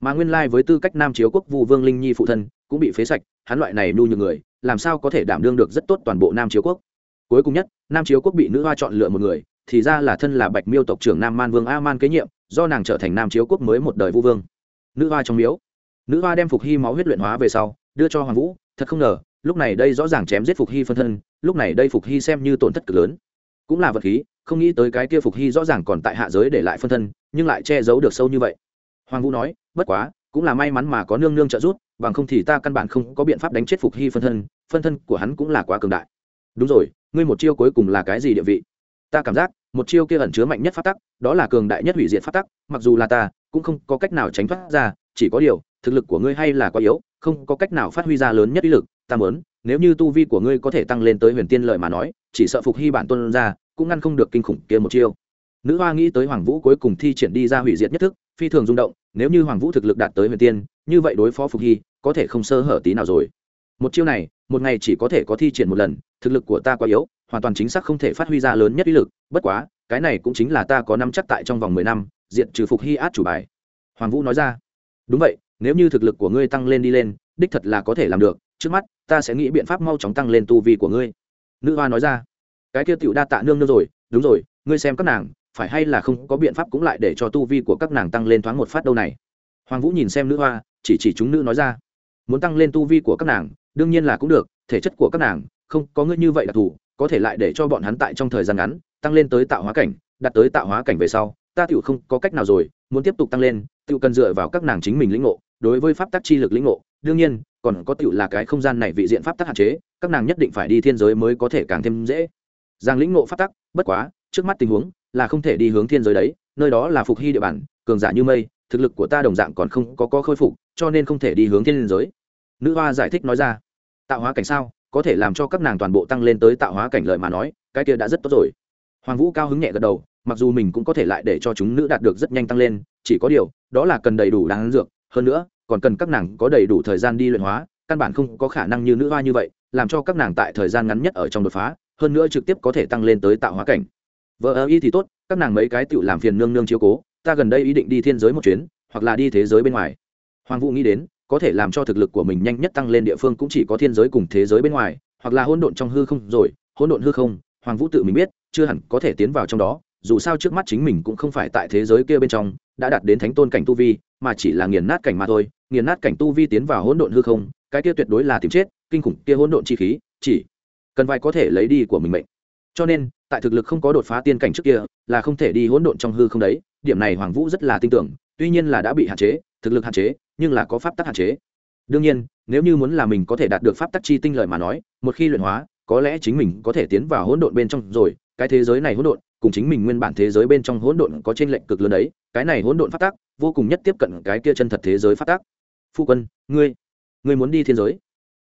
mà nguyên lai với tư cách nam chiếu quốc vu vương linh nhi phụ thân cũng bị phế sạch, hắn loại này nhu nhược người, làm sao có thể đảm đương được rất tốt toàn bộ nam chiếu quốc? Cuối cùng nhất, nam chiếu quốc bị nữ hoa chọn lựa một người, thì ra là thân là bạch miêu tộc trưởng nam man vương a man kế nhiệm, do nàng trở thành nam chiếu quốc mới một đời vu vương. Nữ hoa trong miếu. Nữ hoa đem phục hy máu huyết luyện hóa về sau, đưa cho hoàng vũ, thật không ngờ, lúc này đây rõ ràng chém giết phục hy phân thân, lúc này đây phục hy xem như tổn thất cực lớn. Cũng là vật khí, không nghĩ tới cái kia phục hy rõ ràng còn tại hạ giới để lại phân thân, nhưng lại che giấu được sâu như vậy. Hoàng vũ nói bất quá, cũng là may mắn mà có nương nương trợ giúp, bằng không thì ta căn bản không có biện pháp đánh chết phục hy phân thân phân thân của hắn cũng là quá cường đại. Đúng rồi, ngươi một chiêu cuối cùng là cái gì địa vị? Ta cảm giác, một chiêu kia ẩn chứa mạnh nhất phát tắc, đó là cường đại nhất hủy diệt phát tắc, mặc dù là ta, cũng không có cách nào tránh thoát ra, chỉ có điều, thực lực của ngươi hay là quá yếu, không có cách nào phát huy ra lớn nhất uy lực, ta muốn, nếu như tu vi của ngươi có thể tăng lên tới huyền tiên lợi mà nói, chỉ sợ phục hy bản tuân ra, cũng ngăn không được kinh khủng kia một chiêu. Nữ hoa nghĩ tới hoàng vũ cuối cùng thi triển đi ra hủy diệt nhất thức, phi thường rung động nếu như hoàng vũ thực lực đạt tới huyền tiên, như vậy đối phó phục hy, có thể không sơ hở tí nào rồi. Một chiêu này, một ngày chỉ có thể có thi triển một lần, thực lực của ta quá yếu, hoàn toàn chính xác không thể phát huy ra lớn nhất uy lực, bất quá, cái này cũng chính là ta có năm chắc tại trong vòng mười năm, diện trừ phục hy át chủ bài. Hoàng vũ nói ra. Đúng vậy, nếu như thực lực của ngươi tăng lên đi lên, đích thật là có thể làm được, trước mắt, ta sẽ nghĩ biện pháp mau chóng tăng lên tu vi của ngươi. Nữ hoa nói ra. Cái kia tựu đa tạ nương nương rồi, đúng rồi, ngươi xem các nàng phải hay là không có biện pháp cũng lại để cho tu vi của các nàng tăng lên thoáng một phát đâu này. Hoàng vũ nhìn xem nữ hoa, chỉ chỉ chúng nữ nói ra. Muốn tăng lên tu vi của các nàng, đương nhiên là cũng được, thể chất của các nàng, không có ngươi như vậy đặc thù có thể lại để cho bọn hắn tại trong thời gian ngắn, tăng lên tới tạo hóa cảnh đặt tới tạo hóa cảnh về sau, ta tựu không có cách nào rồi, muốn tiếp tục tăng lên tựu cần dựa vào các nàng chính mình lĩnh ngộ, đối với pháp tắc chi lực lĩnh ngộ, đương nhiên, còn có tựu là cái không gian này vị diện pháp tắc hạn chế, các nàng nhất định phải đi thiên giới mới có thể càng thêm dễ. Giang lĩnh ngộ pháp tắc, bất quá, trước mắt tình huống là không thể đi hướng thiên giới đấy, nơi đó là phục hy địa bàn, cường giả như mây, thực lực của ta đồng dạng còn không có có khôi phục, cho nên không thể đi hướng thiên giới. Nữ hoa giải thích nói ra. Tạo hóa cảnh sao? Có thể làm cho các nàng toàn bộ tăng lên tới tạo hóa cảnh lợi mà nói, cái kia đã rất tốt rồi. Hoàng vũ cao hứng nhẹ gật đầu, mặc dù mình cũng có thể lại để cho chúng nữ đạt được rất nhanh tăng lên, chỉ có điều, đó là cần đầy đủ đáng dược, hơn nữa, còn cần các nàng có đầy đủ thời gian đi luyện hóa, căn bản không có khả năng như nữ hoa như vậy, làm cho các nàng tại thời gian ngắn nhất ở trong đột phá, hơn nữa trực tiếp có thể tăng lên tới tạo hóa cảnh vợ ơ y thì tốt, các nàng mấy cái tự làm phiền nương nương chiếu cố, ta gần đây ý định đi thiên giới một chuyến, hoặc là đi thế giới bên ngoài. Hoàng vũ nghĩ đến, có thể làm cho thực lực của mình nhanh nhất tăng lên địa phương cũng chỉ có thiên giới cùng thế giới bên ngoài, hoặc là hỗn độn trong hư không rồi, hỗn độn hư không, hoàng vũ tự mình biết, chưa hẳn có thể tiến vào trong đó, dù sao trước mắt chính mình cũng không phải tại thế giới kia bên trong, đã đạt đến thánh tôn cảnh tu vi, mà chỉ là nghiền nát cảnh mà thôi, nghiền nát cảnh tu vi tiến vào hỗn độn hư không, cái kia tuyệt đối là tìm chết, kinh khủng kia hỗn độn chi khí, chỉ cần vài có thể lấy đi của mình mệnh. Cho nên tại thực lực không có đột phá tiên cảnh trước kia, là không thể đi hỗn độn trong hư không đấy. Điểm này hoàng vũ rất là tin tưởng, tuy nhiên là đã bị hạn chế, thực lực hạn chế, nhưng là có pháp tắc hạn chế. Đương nhiên, nếu như muốn là mình có thể đạt được pháp tắc chi tinh lợi mà nói, một khi luyện hóa, có lẽ chính mình có thể tiến vào hỗn độn bên trong rồi. Cái thế giới này hỗn độn, cùng chính mình nguyên bản thế giới bên trong hỗn độn có trên lệnh cực lớn đấy. Cái này hỗn độn pháp tắc, vô cùng nhất tiếp cận cái kia chân thật thế giới pháp tắc. Phu quân, ngươi ngươi muốn đi thiên giới?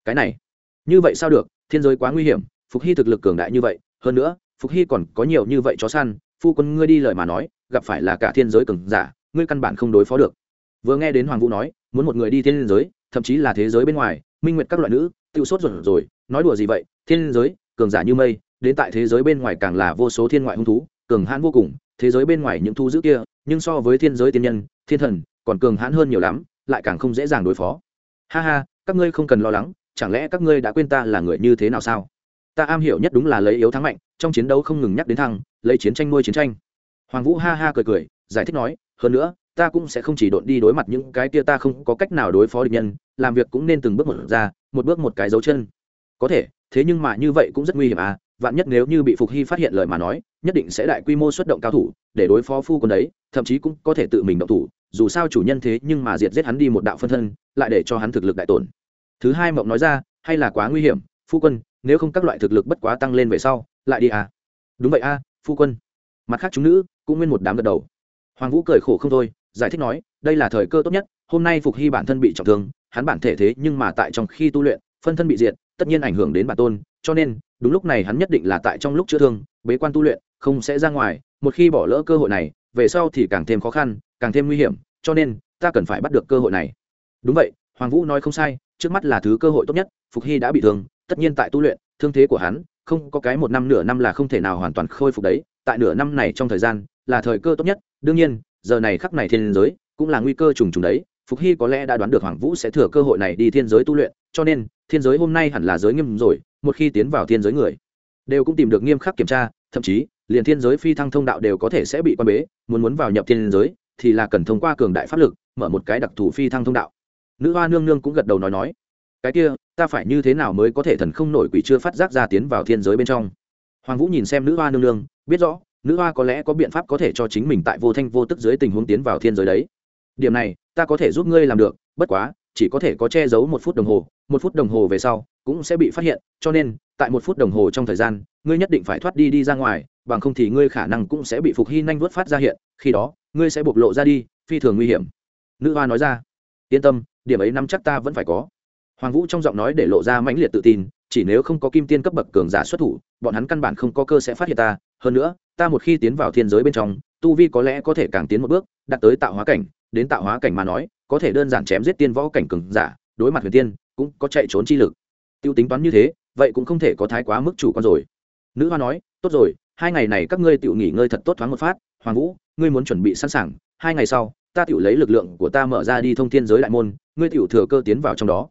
Cái này, như vậy sao được? Thiên giới quá nguy hiểm, phục hy thực lực cường đại như vậy, hơn nữa phục hy còn có nhiều như vậy chó săn, phu quân ngươi đi lời mà nói, gặp phải là cả thiên giới cường giả, ngươi căn bản không đối phó được. Vừa nghe đến hoàng vũ nói, muốn một người đi thiên giới, thậm chí là thế giới bên ngoài, minh nguyệt các loại nữ tự sốt ruột rồi, nói đùa gì vậy, thiên giới, cường giả như mây, đến tại thế giới bên ngoài càng là vô số thiên ngoại hung thú, cường hãn vô cùng, thế giới bên ngoài những thu giữ kia, nhưng so với thiên giới tiên nhân, thiên thần, còn cường hãn hơn nhiều lắm, lại càng không dễ dàng đối phó. Ha ha, các ngươi không cần lo lắng, chẳng lẽ các ngươi đã quên ta là người như thế nào sao? Ta am hiểu nhất đúng là lấy yếu thắng mạnh, trong chiến đấu không ngừng nhắc đến thăng lấy chiến tranh nuôi chiến tranh. Hoàng vũ ha ha cười cười, giải thích nói, hơn nữa, ta cũng sẽ không chỉ độn đi đối mặt những cái kia ta không có cách nào đối phó địch nhân, làm việc cũng nên từng bước một ra, một bước một cái dấu chân. Có thể, thế nhưng mà như vậy cũng rất nguy hiểm à vạn nhất nếu như bị phục hy phát hiện lời mà nói, nhất định sẽ đại quy mô xuất động cao thủ, để đối phó phu quân đấy, thậm chí cũng có thể tự mình động thủ, dù sao chủ nhân thế nhưng mà diệt giết hắn đi một đạo phân thân, lại để cho hắn thực lực đại tổn. Thứ hai mộng nói ra, hay là quá nguy hiểm, phu quân nếu không các loại thực lực bất quá tăng lên về sau lại đi à? Đúng vậy a à, phu quân. Mặt khác chúng nữ cũng nguyên một đám gật đầu. Hoàng vũ cười khổ không thôi giải thích nói đây là thời cơ tốt nhất hôm nay phục hy bản thân bị trọng thương hắn bản thể thế nhưng mà tại trong khi tu luyện phân thân bị diệt tất nhiên ảnh hưởng đến bản tôn cho nên đúng lúc này hắn nhất định là tại trong lúc chữa thương bế quan tu luyện không sẽ ra ngoài một khi bỏ lỡ cơ hội này về sau thì càng thêm khó khăn càng thêm nguy hiểm cho nên ta cần phải bắt được cơ hội này. Đúng vậy hoàng vũ nói không sai trước mắt là thứ cơ hội tốt nhất phục hy đã bị thương tất nhiên tại tu luyện, thương thế của hắn, không có cái một năm nửa năm là không thể nào hoàn toàn khôi phục đấy. Tại nửa năm này trong thời gian, là thời cơ tốt nhất. Đương nhiên, giờ này khắc này thiên giới cũng là nguy cơ trùng trùng đấy. Phục hy có lẽ đã đoán được hoàng vũ sẽ thừa cơ hội này đi thiên giới tu luyện, cho nên thiên giới hôm nay hẳn là giới nghiêm rồi, một khi tiến vào thiên giới người, đều cũng tìm được nghiêm khắc kiểm tra, thậm chí, liền thiên giới phi thăng thông đạo đều có thể sẽ bị quan bế. Muốn muốn vào nhập thiên giới, thì là cần thông qua cường đại pháp lực, mở một cái đặc thù phi thăng thông đạo. Nữ hoa nương nương cũng gật đầu nói nói, cái kia ta phải như thế nào mới có thể thần không nổi quỷ chưa phát giác ra tiến vào thiên giới bên trong? Hoàng vũ nhìn xem nữ hoa nương nương, biết rõ, nữ hoa có lẽ có biện pháp có thể cho chính mình tại vô thanh vô tức dưới tình huống tiến vào thiên giới đấy. Điểm này, ta có thể giúp ngươi làm được, bất quá, chỉ có thể có che giấu một phút đồng hồ, một phút đồng hồ về sau, cũng sẽ bị phát hiện, cho nên, tại một phút đồng hồ trong thời gian, ngươi nhất định phải thoát đi đi ra ngoài, bằng không thì ngươi khả năng cũng sẽ bị phục hy nhanh vớt phát ra hiện, khi đó, ngươi sẽ bộc lộ ra đi, phi thường nguy hiểm. Nữ hoa nói ra. Yên tâm, điểm ấy năm chắc ta vẫn phải có hoàng vũ trong giọng nói để lộ ra mãnh liệt tự tin, chỉ nếu không có kim tiên cấp bậc cường giả xuất thủ, bọn hắn căn bản không có cơ sẽ phát hiện ta. Hơn nữa, ta một khi tiến vào thiên giới bên trong, tu vi có lẽ có thể càng tiến một bước, đạt tới tạo hóa cảnh. Đến tạo hóa cảnh mà nói, có thể đơn giản chém giết tiên võ cảnh cường giả, đối mặt huyền tiên, cũng có chạy trốn chi lực. Tiêu tính toán như thế, vậy cũng không thể có thái quá mức chủ quan rồi. Nữ hoa nói, tốt rồi, hai ngày này các ngươi tự nghỉ ngơi thật tốt thoáng một phát. Hoàng vũ, ngươi muốn chuẩn bị sẵn sàng. Hai ngày sau, ta tự lấy lực lượng của ta mở ra đi thông thiên giới đại môn. Ngươi tự thừa cơ tiến vào trong đó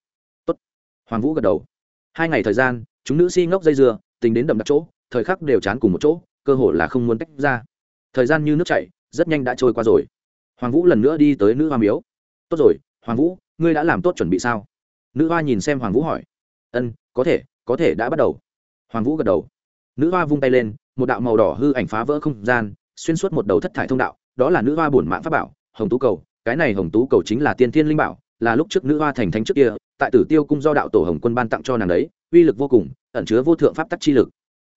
hoàng vũ gật đầu. Hai ngày thời gian, chúng nữ si ngốc dây dưa, tính đến đậm đặc chỗ, thời khắc đều chán cùng một chỗ, cơ hội là không muốn tách ra. Thời gian như nước chảy, rất nhanh đã trôi qua rồi. Hoàng vũ lần nữa đi tới nữ hoa miếu. Tốt rồi, hoàng vũ, ngươi đã làm tốt chuẩn bị sao? Nữ hoa nhìn xem hoàng vũ hỏi. Ân, có thể có thể đã bắt đầu. Hoàng vũ gật đầu. Nữ hoa vung tay lên, một đạo màu đỏ hư ảnh phá vỡ không gian, xuyên suốt một đầu thất thải thông đạo, đó là nữ hoa bổn mạng pháp bảo, hồng tú cầu. Cái này hồng tú cầu chính là tiên thiên linh bảo là lúc trước nữ hoa thành thánh trước kia, tại tử tiêu cung do đạo tổ hồng quân ban tặng cho nàng đấy, uy lực vô cùng, ẩn chứa vô thượng pháp tắc chi lực.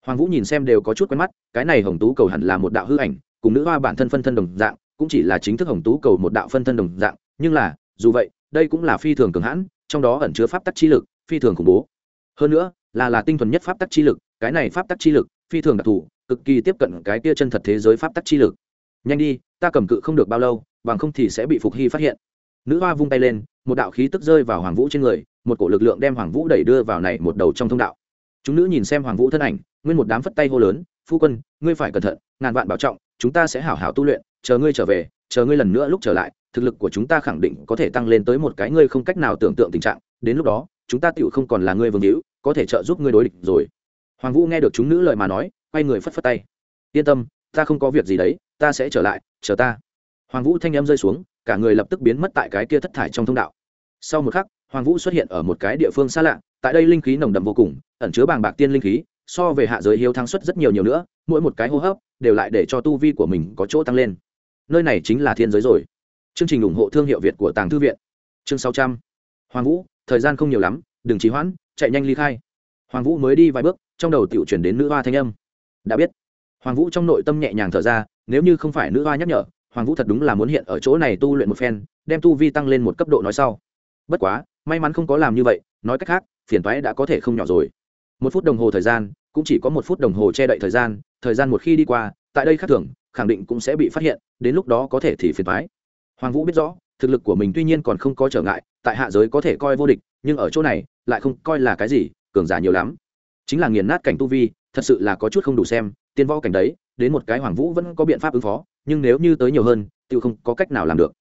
Hoàng vũ nhìn xem đều có chút quen mắt, cái này hồng tú cầu hẳn là một đạo hư ảnh, cùng nữ hoa bản thân phân thân đồng dạng, cũng chỉ là chính thức hồng tú cầu một đạo phân thân đồng dạng, nhưng là, dù vậy, đây cũng là phi thường cường hãn, trong đó ẩn chứa pháp tắc chi lực, phi thường khủng bố. Hơn nữa, là là tinh thuần nhất pháp tắc chi lực, cái này pháp tắc chi lực, phi thường đặc thù, cực kỳ tiếp cận cái kia chân thật thế giới pháp tắc chi lực. Nhanh đi, ta cầm cự không được bao lâu, bằng không thì sẽ bị phục hy phát hiện. Nữ hoa vung tay lên một đạo khí tức rơi vào hoàng vũ trên người, một cổ lực lượng đem hoàng vũ đẩy đưa vào này một đầu trong thông đạo. Chúng nữ nhìn xem hoàng vũ thân ảnh, nguyên một đám phất tay hô lớn, phu quân, ngươi phải cẩn thận, ngàn vạn bảo trọng, chúng ta sẽ hảo hảo tu luyện, chờ ngươi trở về, chờ ngươi lần nữa lúc trở lại, thực lực của chúng ta khẳng định có thể tăng lên tới một cái ngươi không cách nào tưởng tượng tình trạng, đến lúc đó, chúng ta tựu không còn là ngươi vương hữu, có thể trợ giúp ngươi đối địch rồi. Hoàng vũ nghe được chúng nữ lời mà nói, quay người phất phất tay. Yên tâm, ta không có việc gì đấy, ta sẽ trở lại, chờ ta. Hoàng vũ thanh em rơi xuống cả người lập tức biến mất tại cái kia thất thải trong thông đạo. Sau một khắc, hoàng vũ xuất hiện ở một cái địa phương xa lạ, tại đây linh khí nồng đậm vô cùng, ẩn chứa bàng bạc tiên linh khí, so về hạ giới hiếu thăng suất rất nhiều nhiều nữa, mỗi một cái hô hấp đều lại để cho tu vi của mình có chỗ tăng lên. Nơi này chính là thiên giới rồi. Chương trình ủng hộ thương hiệu việt của tàng thư viện. Chương sáu trăm. Hoàng vũ, thời gian không nhiều lắm, đừng trì hoãn, chạy nhanh ly khai. Hoàng vũ mới đi vài bước, trong đầu tiểu chuyển đến nữ hoa thanh âm. Đã biết. Hoàng vũ trong nội tâm nhẹ nhàng thở ra, nếu như không phải nữ hoa nhắc nhở hoàng vũ thật đúng là muốn hiện ở chỗ này tu luyện một phen, đem tu vi tăng lên một cấp độ nói sau. Bất quá, may mắn không có làm như vậy, nói cách khác, phiền toái đã có thể không nhỏ rồi. Một phút đồng hồ thời gian, cũng chỉ có một phút đồng hồ che đậy thời gian thời gian một khi đi qua, tại đây khác thường, khẳng định cũng sẽ bị phát hiện, đến lúc đó có thể thì phiền toái. Hoàng vũ biết rõ, thực lực của mình tuy nhiên còn không có trở ngại, tại hạ giới có thể coi vô địch, nhưng ở chỗ này, lại không coi là cái gì, cường giả nhiều lắm. Chính là nghiền nát cảnh tu vi, thật sự là có chút không đủ xem, tiên võ cảnh đấy đến một cái hoàng vũ vẫn có biện pháp ứng phó, nhưng nếu như tới nhiều hơn tự không có cách nào làm được.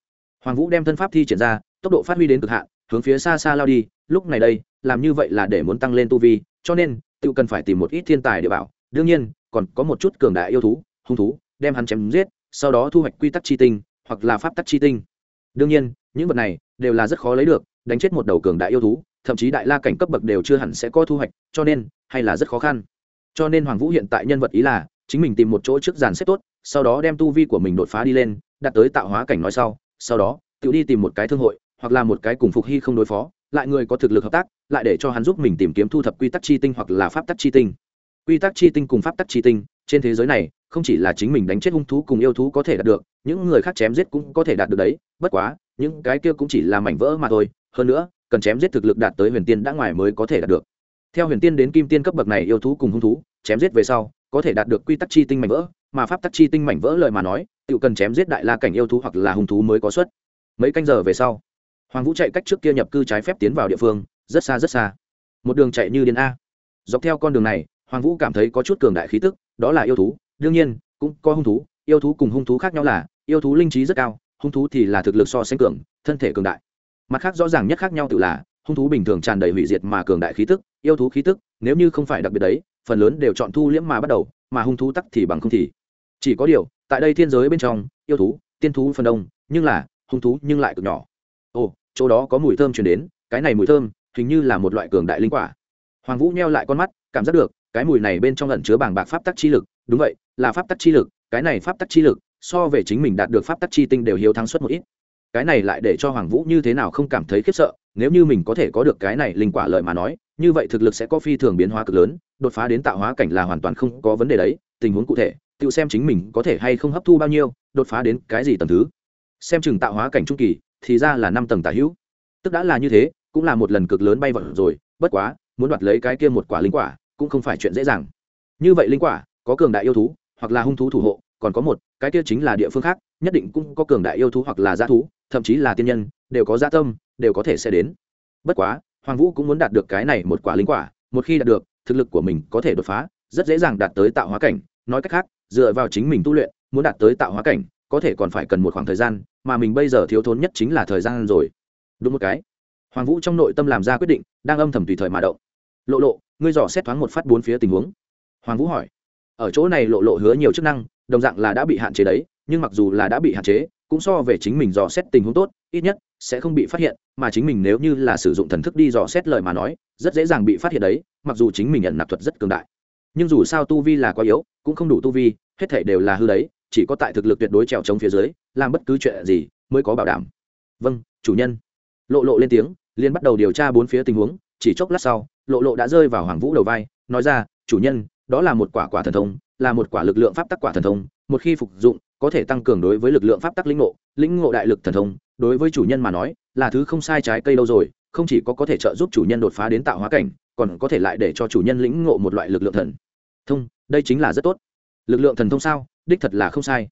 Hoàng vũ đem thân pháp thi triển ra, tốc độ phát huy đến cực hạn, hướng phía xa xa lao đi, lúc này đây, làm như vậy là để muốn tăng lên tu vi, cho nên tự cần phải tìm một ít thiên tài địa bảo. Đương nhiên, còn có một chút cường đại yêu thú, hung thú, đem hắn chém giết, sau đó thu hoạch quy tắc chi tinh, hoặc là pháp tắc chi tinh. Đương nhiên, những vật này đều là rất khó lấy được, đánh chết một đầu cường đại yêu thú, thậm chí đại la cảnh cấp bậc đều chưa hẳn sẽ có thu hoạch, cho nên, hay là rất khó khăn. Cho nên hoàng vũ hiện tại nhân vật ý là chính mình tìm một chỗ trước dàn xếp tốt, sau đó đem tu vi của mình đột phá đi lên, đạt tới tạo hóa cảnh nói sau sau đó, tự đi tìm một cái thương hội, hoặc là một cái cùng phục hy không đối phó, lại người có thực lực hợp tác, lại để cho hắn giúp mình tìm kiếm thu thập quy tắc chi tinh hoặc là pháp tắc chi tinh. Quy tắc chi tinh cùng pháp tắc chi tinh, trên thế giới này, không chỉ là chính mình đánh chết hung thú cùng yêu thú có thể đạt được, những người khác chém giết cũng có thể đạt được đấy, bất quá, những cái kia cũng chỉ là mảnh vỡ mà thôi, hơn nữa, cần chém giết thực lực đạt tới huyền tiên đã ngoài mới có thể đạt được theo huyền tiên đến kim tiên cấp bậc này yêu thú cùng hung thú, chém giết về sau, có thể đạt được quy tắc chi tinh mảnh vỡ, mà pháp tắc chi tinh mảnh vỡ lời mà nói, tự cần chém giết đại la cảnh yêu thú hoặc là hung thú mới có suất. Mấy canh giờ về sau, hoàng vũ chạy cách trước kia nhập cư trái phép tiến vào địa phương, rất xa rất xa. Một đường chạy như điên a. Dọc theo con đường này, hoàng vũ cảm thấy có chút cường đại khí tức, đó là yêu thú. Đương nhiên, cũng có hung thú. Yêu thú cùng hung thú khác nhau là, yêu thú linh trí rất cao, hung thú thì là thực lực so sánh cường, thân thể cường đại. Mặt khác rõ ràng nhất khác nhau tự là hung thú bình thường tràn đầy hủy diệt mà cường đại khí tức, yêu thú khí tức, nếu như không phải đặc biệt đấy, phần lớn đều chọn thu liễm mà bắt đầu, mà hung thú tắc thì bằng không thì. Chỉ có điều, tại đây thiên giới bên trong, yêu thú, tiên thú phần đông, nhưng là, hung thú nhưng lại cực nhỏ. Ồ, chỗ đó có mùi thơm chuyển đến, cái này mùi thơm, hình như là một loại cường đại linh quả. Hoàng vũ neo lại con mắt, cảm giác được, cái mùi này bên trong lẩn chứa bảng bạc pháp tắc chi lực. Đúng vậy, là pháp tắc chi lực, cái này pháp tắc chi lực, so về chính mình đạt được pháp tắc chi tinh đều hiếu thắng suất một ít. Cái này lại để cho hoàng vũ như thế nào không cảm thấy khiếp sợ nếu như mình có thể có được cái này linh quả lợi mà nói, như vậy thực lực sẽ có phi thường biến hóa cực lớn, đột phá đến tạo hóa cảnh là hoàn toàn không có vấn đề đấy, tình huống cụ thể, tự xem chính mình có thể hay không hấp thu bao nhiêu, đột phá đến cái gì tầng thứ. Xem chừng tạo hóa cảnh trung kỳ, thì ra là năm tầng tả hữu. Tức đã là như thế, cũng là một lần cực lớn bay vọt rồi, bất quá, muốn đoạt lấy cái kia một quả linh quả, cũng không phải chuyện dễ dàng. Như vậy linh quả, có cường đại yêu thú, hoặc là hung thú thủ hộ, còn có một, cái kia chính là địa phương khác, nhất định cũng có cường đại yêu thú hoặc là g thú, thậm chí là tiên nhân đều có gia tâm, đều có thể sẽ đến. Bất quá, hoàng vũ cũng muốn đạt được cái này một quả linh quả, một khi đạt được, thực lực của mình có thể đột phá, rất dễ dàng đạt tới tạo hóa cảnh. Nói cách khác, dựa vào chính mình tu luyện, muốn đạt tới tạo hóa cảnh, có thể còn phải cần một khoảng thời gian, mà mình bây giờ thiếu thốn nhất chính là thời gian rồi. Đúng một cái. Hoàng vũ trong nội tâm làm ra quyết định, đang âm thầm tùy thời mà động. Lộ lộ, ngươi dò xét thoáng một phát bốn phía tình huống. Hoàng vũ hỏi. Ở chỗ này lộ lộ hứa nhiều chức năng, đồng dạng là đã bị hạn chế đấy, nhưng mặc dù là đã bị hạn chế, cũng so về chính mình dò xét tình huống tốt ít nhất sẽ không bị phát hiện, mà chính mình nếu như là sử dụng thần thức đi dò xét lời mà nói, rất dễ dàng bị phát hiện đấy, mặc dù chính mình nhận nạp thuật rất cường đại. Nhưng dù sao tu vi là quá yếu, cũng không đủ tu vi, hết thể đều là hư đấy, chỉ có tại thực lực tuyệt đối trèo trống phía dưới, làm bất cứ chuyện gì mới có bảo đảm. Vâng chủ nhân. Lộ lộ lên tiếng liên bắt đầu điều tra bốn phía tình huống, chỉ chốc lát sau, lộ lộ đã rơi vào hoàng vũ đầu vai, nói ra, chủ nhân, đó là một quả quả thần thông, là một quả lực lượng pháp tắc quả thần thông, một khi phục dụng, có thể tăng cường đối với lực lượng pháp tắc lĩnh ngộ lĩnh ngộ đại lực thần thông đối với chủ nhân mà nói, là thứ không sai trái cây đâu rồi, không chỉ có có thể trợ giúp chủ nhân đột phá đến tạo hóa cảnh, còn có thể lại để cho chủ nhân lĩnh ngộ một loại lực lượng thần. Thông, đây chính là rất tốt. Lực lượng thần thông sao? Đích thật là không sai.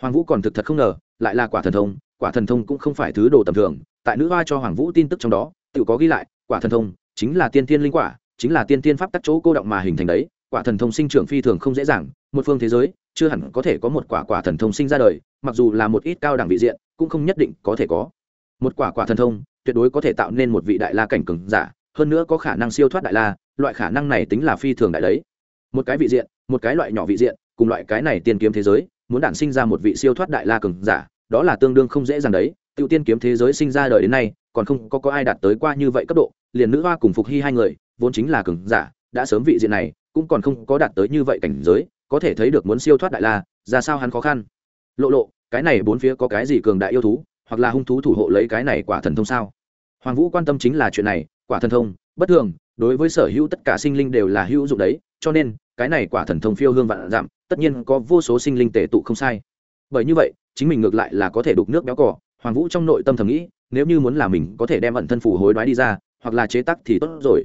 Hoàng vũ còn thực thật không ngờ, lại là quả thần thông, quả thần thông cũng không phải thứ đồ tầm thường. Tại nữ hoa cho hoàng vũ tin tức trong đó, tự có ghi lại, quả thần thông chính là tiên tiên linh quả, chính là tiên tiên pháp tắc chỗ cô động mà hình thành đấy. Quả thần thông sinh trưởng phi thường không dễ dàng, một phương thế giới, chưa hẳn có thể có một quả quả thần thông sinh ra đời, mặc dù là một ít cao đẳng vị diện cũng không nhất định có thể có. Một quả quả thần thông, tuyệt đối có thể tạo nên một vị đại la cảnh cường giả, hơn nữa có khả năng siêu thoát đại la, loại khả năng này tính là phi thường đại đấy. Một cái vị diện, một cái loại nhỏ vị diện, cùng loại cái này tiên kiếm thế giới, muốn đản sinh ra một vị siêu thoát đại la cường giả, đó là tương đương không dễ dàng đấy. Tiêu tiên kiếm thế giới sinh ra đời đến nay, còn không có có ai đạt tới qua như vậy cấp độ. Liền nữ hoa cùng phục hy hai người, vốn chính là cường giả, đã sớm vị diện này, cũng còn không có đạt tới như vậy cảnh giới, có thể thấy được muốn siêu thoát đại la, ra sao hắn khó khăn. Lộ lộ cái này bốn phía có cái gì cường đại yêu thú, hoặc là hung thú thủ hộ lấy cái này quả thần thông sao? Hoàng vũ quan tâm chính là chuyện này, quả thần thông, bất thường, đối với sở hữu tất cả sinh linh đều là hữu dụng đấy, cho nên, cái này quả thần thông phiêu hương vạn giảm, tất nhiên có vô số sinh linh tề tụ không sai. Bởi như vậy, chính mình ngược lại là có thể đục nước béo cỏ, hoàng vũ trong nội tâm thầm nghĩ, nếu như muốn là mình có thể đem ẩn thân phủ hối đoái đi ra, hoặc là chế tắc thì tốt rồi.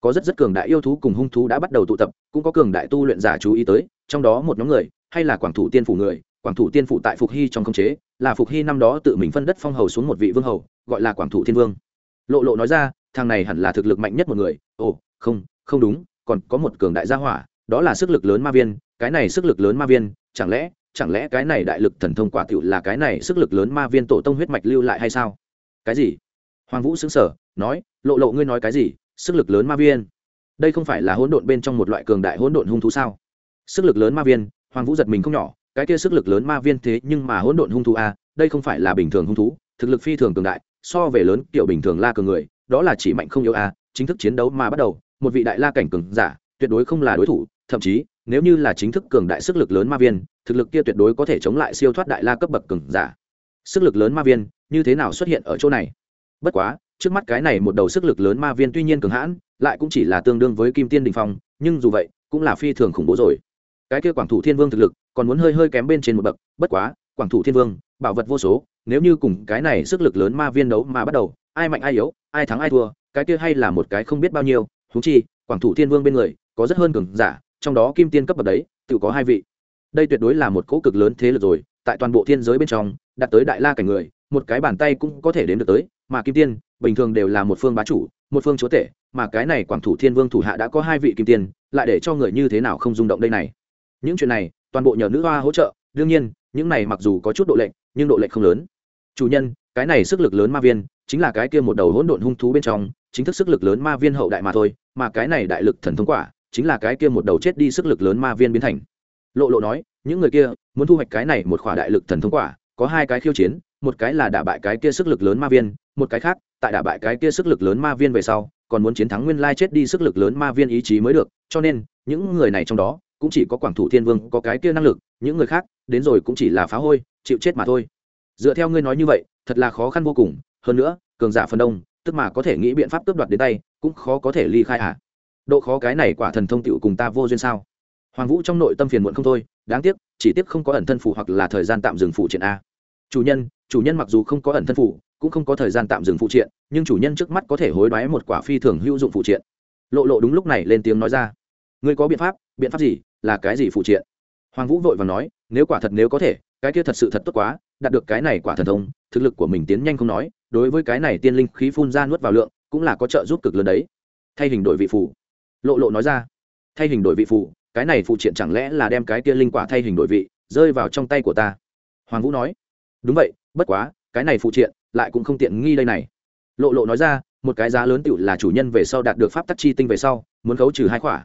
Có rất rất cường đại yêu thú cùng hung thú đã bắt đầu tụ tập, cũng có cường đại tu luyện giả chú ý tới, trong đó một nhóm người, hay là quảng thủ tiên phủ người quảng thủ tiên Phụ tại phục hy trong công chế, là phục hy năm đó tự mình phân đất phong hầu xuống một vị vương hầu, gọi là quảng thủ thiên vương. Lộ lộ nói ra, thằng này hẳn là thực lực mạnh nhất một người. Ồ, không không đúng, còn có một cường đại gia hỏa, đó là sức lực lớn ma viên, cái này sức lực lớn ma viên, chẳng lẽ chẳng lẽ cái này đại lực thần thông quả tựu là cái này sức lực lớn ma viên tổ tông huyết mạch lưu lại hay sao? Cái gì? Hoàng vũ xứng sở nói, lộ lộ ngươi nói cái gì? Sức lực lớn ma viên. Đây không phải là hỗn độn bên trong một loại cường đại hỗn độn hung thú sao? Sức lực lớn ma viên, hoàng vũ giật mình không nhỏ cái kia sức lực lớn ma viên thế nhưng mà hỗn độn hung thú a, đây không phải là bình thường hung thú, thực lực phi thường cường đại, so về lớn kiểu bình thường la cường người, đó là chỉ mạnh không yếu a, chính thức chiến đấu mà bắt đầu, một vị đại la cảnh cường giả, tuyệt đối không là đối thủ, thậm chí, nếu như là chính thức cường đại sức lực lớn ma viên, thực lực kia tuyệt đối có thể chống lại siêu thoát đại la cấp bậc cường giả. Sức lực lớn ma viên, như thế nào xuất hiện ở chỗ này? Bất quá, trước mắt cái này một đầu sức lực lớn ma viên tuy nhiên cường hãn, lại cũng chỉ là tương đương với kim tiên đình phong, nhưng dù vậy, cũng là phi thường khủng bố rồi. Cái kia quảng thủ thiên vương thực lực còn muốn hơi hơi kém bên trên một bậc, bất quá, quảng thủ thiên vương, bảo vật vô số, nếu như cùng cái này sức lực lớn ma viên đấu mà bắt đầu, ai mạnh ai yếu, ai thắng ai thua, cái kia hay là một cái không biết bao nhiêu thú chi, quảng thủ thiên vương bên người, có rất hơn cường giả, trong đó kim tiên cấp bậc đấy, tự có hai vị. Đây tuyệt đối là một cỗ cực lớn thế lực rồi, tại toàn bộ thiên giới bên trong, đạt tới đại la cảnh người, một cái bàn tay cũng có thể đến được tới, mà kim tiên, bình thường đều là một phương bá chủ, một phương chúa tể, mà cái này quảng thủ thiên vương thủ hạ đã có hai vị kim tiên, lại để cho người như thế nào không rung động đây này? Những chuyện này toàn bộ nhờ nữ hoa hỗ trợ, đương nhiên, những này mặc dù có chút độ lệnh nhưng độ lệnh không lớn. Chủ nhân, cái này sức lực lớn ma viên, chính là cái kia một đầu hỗn độn hung thú bên trong, chính thức sức lực lớn ma viên hậu đại mà thôi, mà cái này đại lực thần thông quả, chính là cái kia một đầu chết đi sức lực lớn ma viên biến thành. Lộ lộ nói, những người kia, muốn thu hoạch cái này một khỏa đại lực thần thông quả, có hai cái khiêu chiến, một cái là đả bại cái kia sức lực lớn ma viên, một cái khác, tại đả bại cái kia sức lực lớn ma viên về sau, còn muốn chiến thắng nguyên lai chết đi sức lực lớn ma viên ý chí mới được, cho nên, những người này trong đó cũng chỉ có quảng thủ thiên vương có cái kia năng lực, những người khác, đến rồi cũng chỉ là phá hôi, chịu chết mà thôi. Dựa theo ngươi nói như vậy, thật là khó khăn vô cùng, hơn nữa, cường giả phần đông, tức mà có thể nghĩ biện pháp cướp đoạt đến tay, cũng khó có thể ly khai à? Độ khó cái này quả thần thông tựu cùng ta vô duyên sao? Hoàng vũ trong nội tâm phiền muộn không thôi, đáng tiếc, chỉ tiếc không có ẩn thân phủ hoặc là thời gian tạm dừng phụ triện a chủ nhân chủ nhân mặc dù không có ẩn thân phủ cũng không có thời gian tạm dừng phụ triện, nhưng chủ nhân trước mắt có thể hối đoái một quả phi thường hữu dụng phụ triện. Lộ lộ đúng lúc này lên tiếng nói ra. Ngươi có biện pháp biện pháp gì? Là cái gì phụ triện? Hoàng vũ vội và nói, nếu quả thật nếu có thể, cái kia thật sự thật tốt quá, đạt được cái này quả thần thông, thực lực của mình tiến nhanh không nói, đối với cái này tiên linh khí phun ra nuốt vào lượng, cũng là có trợ giúp cực lớn đấy. Thay hình đổi vị phù. Lộ lộ nói ra. Thay hình đổi vị phù, cái này phụ triện chẳng lẽ là đem cái kia linh quả thay hình đổi vị, rơi vào trong tay của ta? Hoàng vũ nói. Đúng vậy, bất quá, cái này phụ triện lại cũng không tiện nghi đây này. Lộ lộ nói ra, một cái giá lớn tựu là chủ nhân về sau đạt được pháp tắc chi tinh về sau, muốn khấu trừ hai khỏa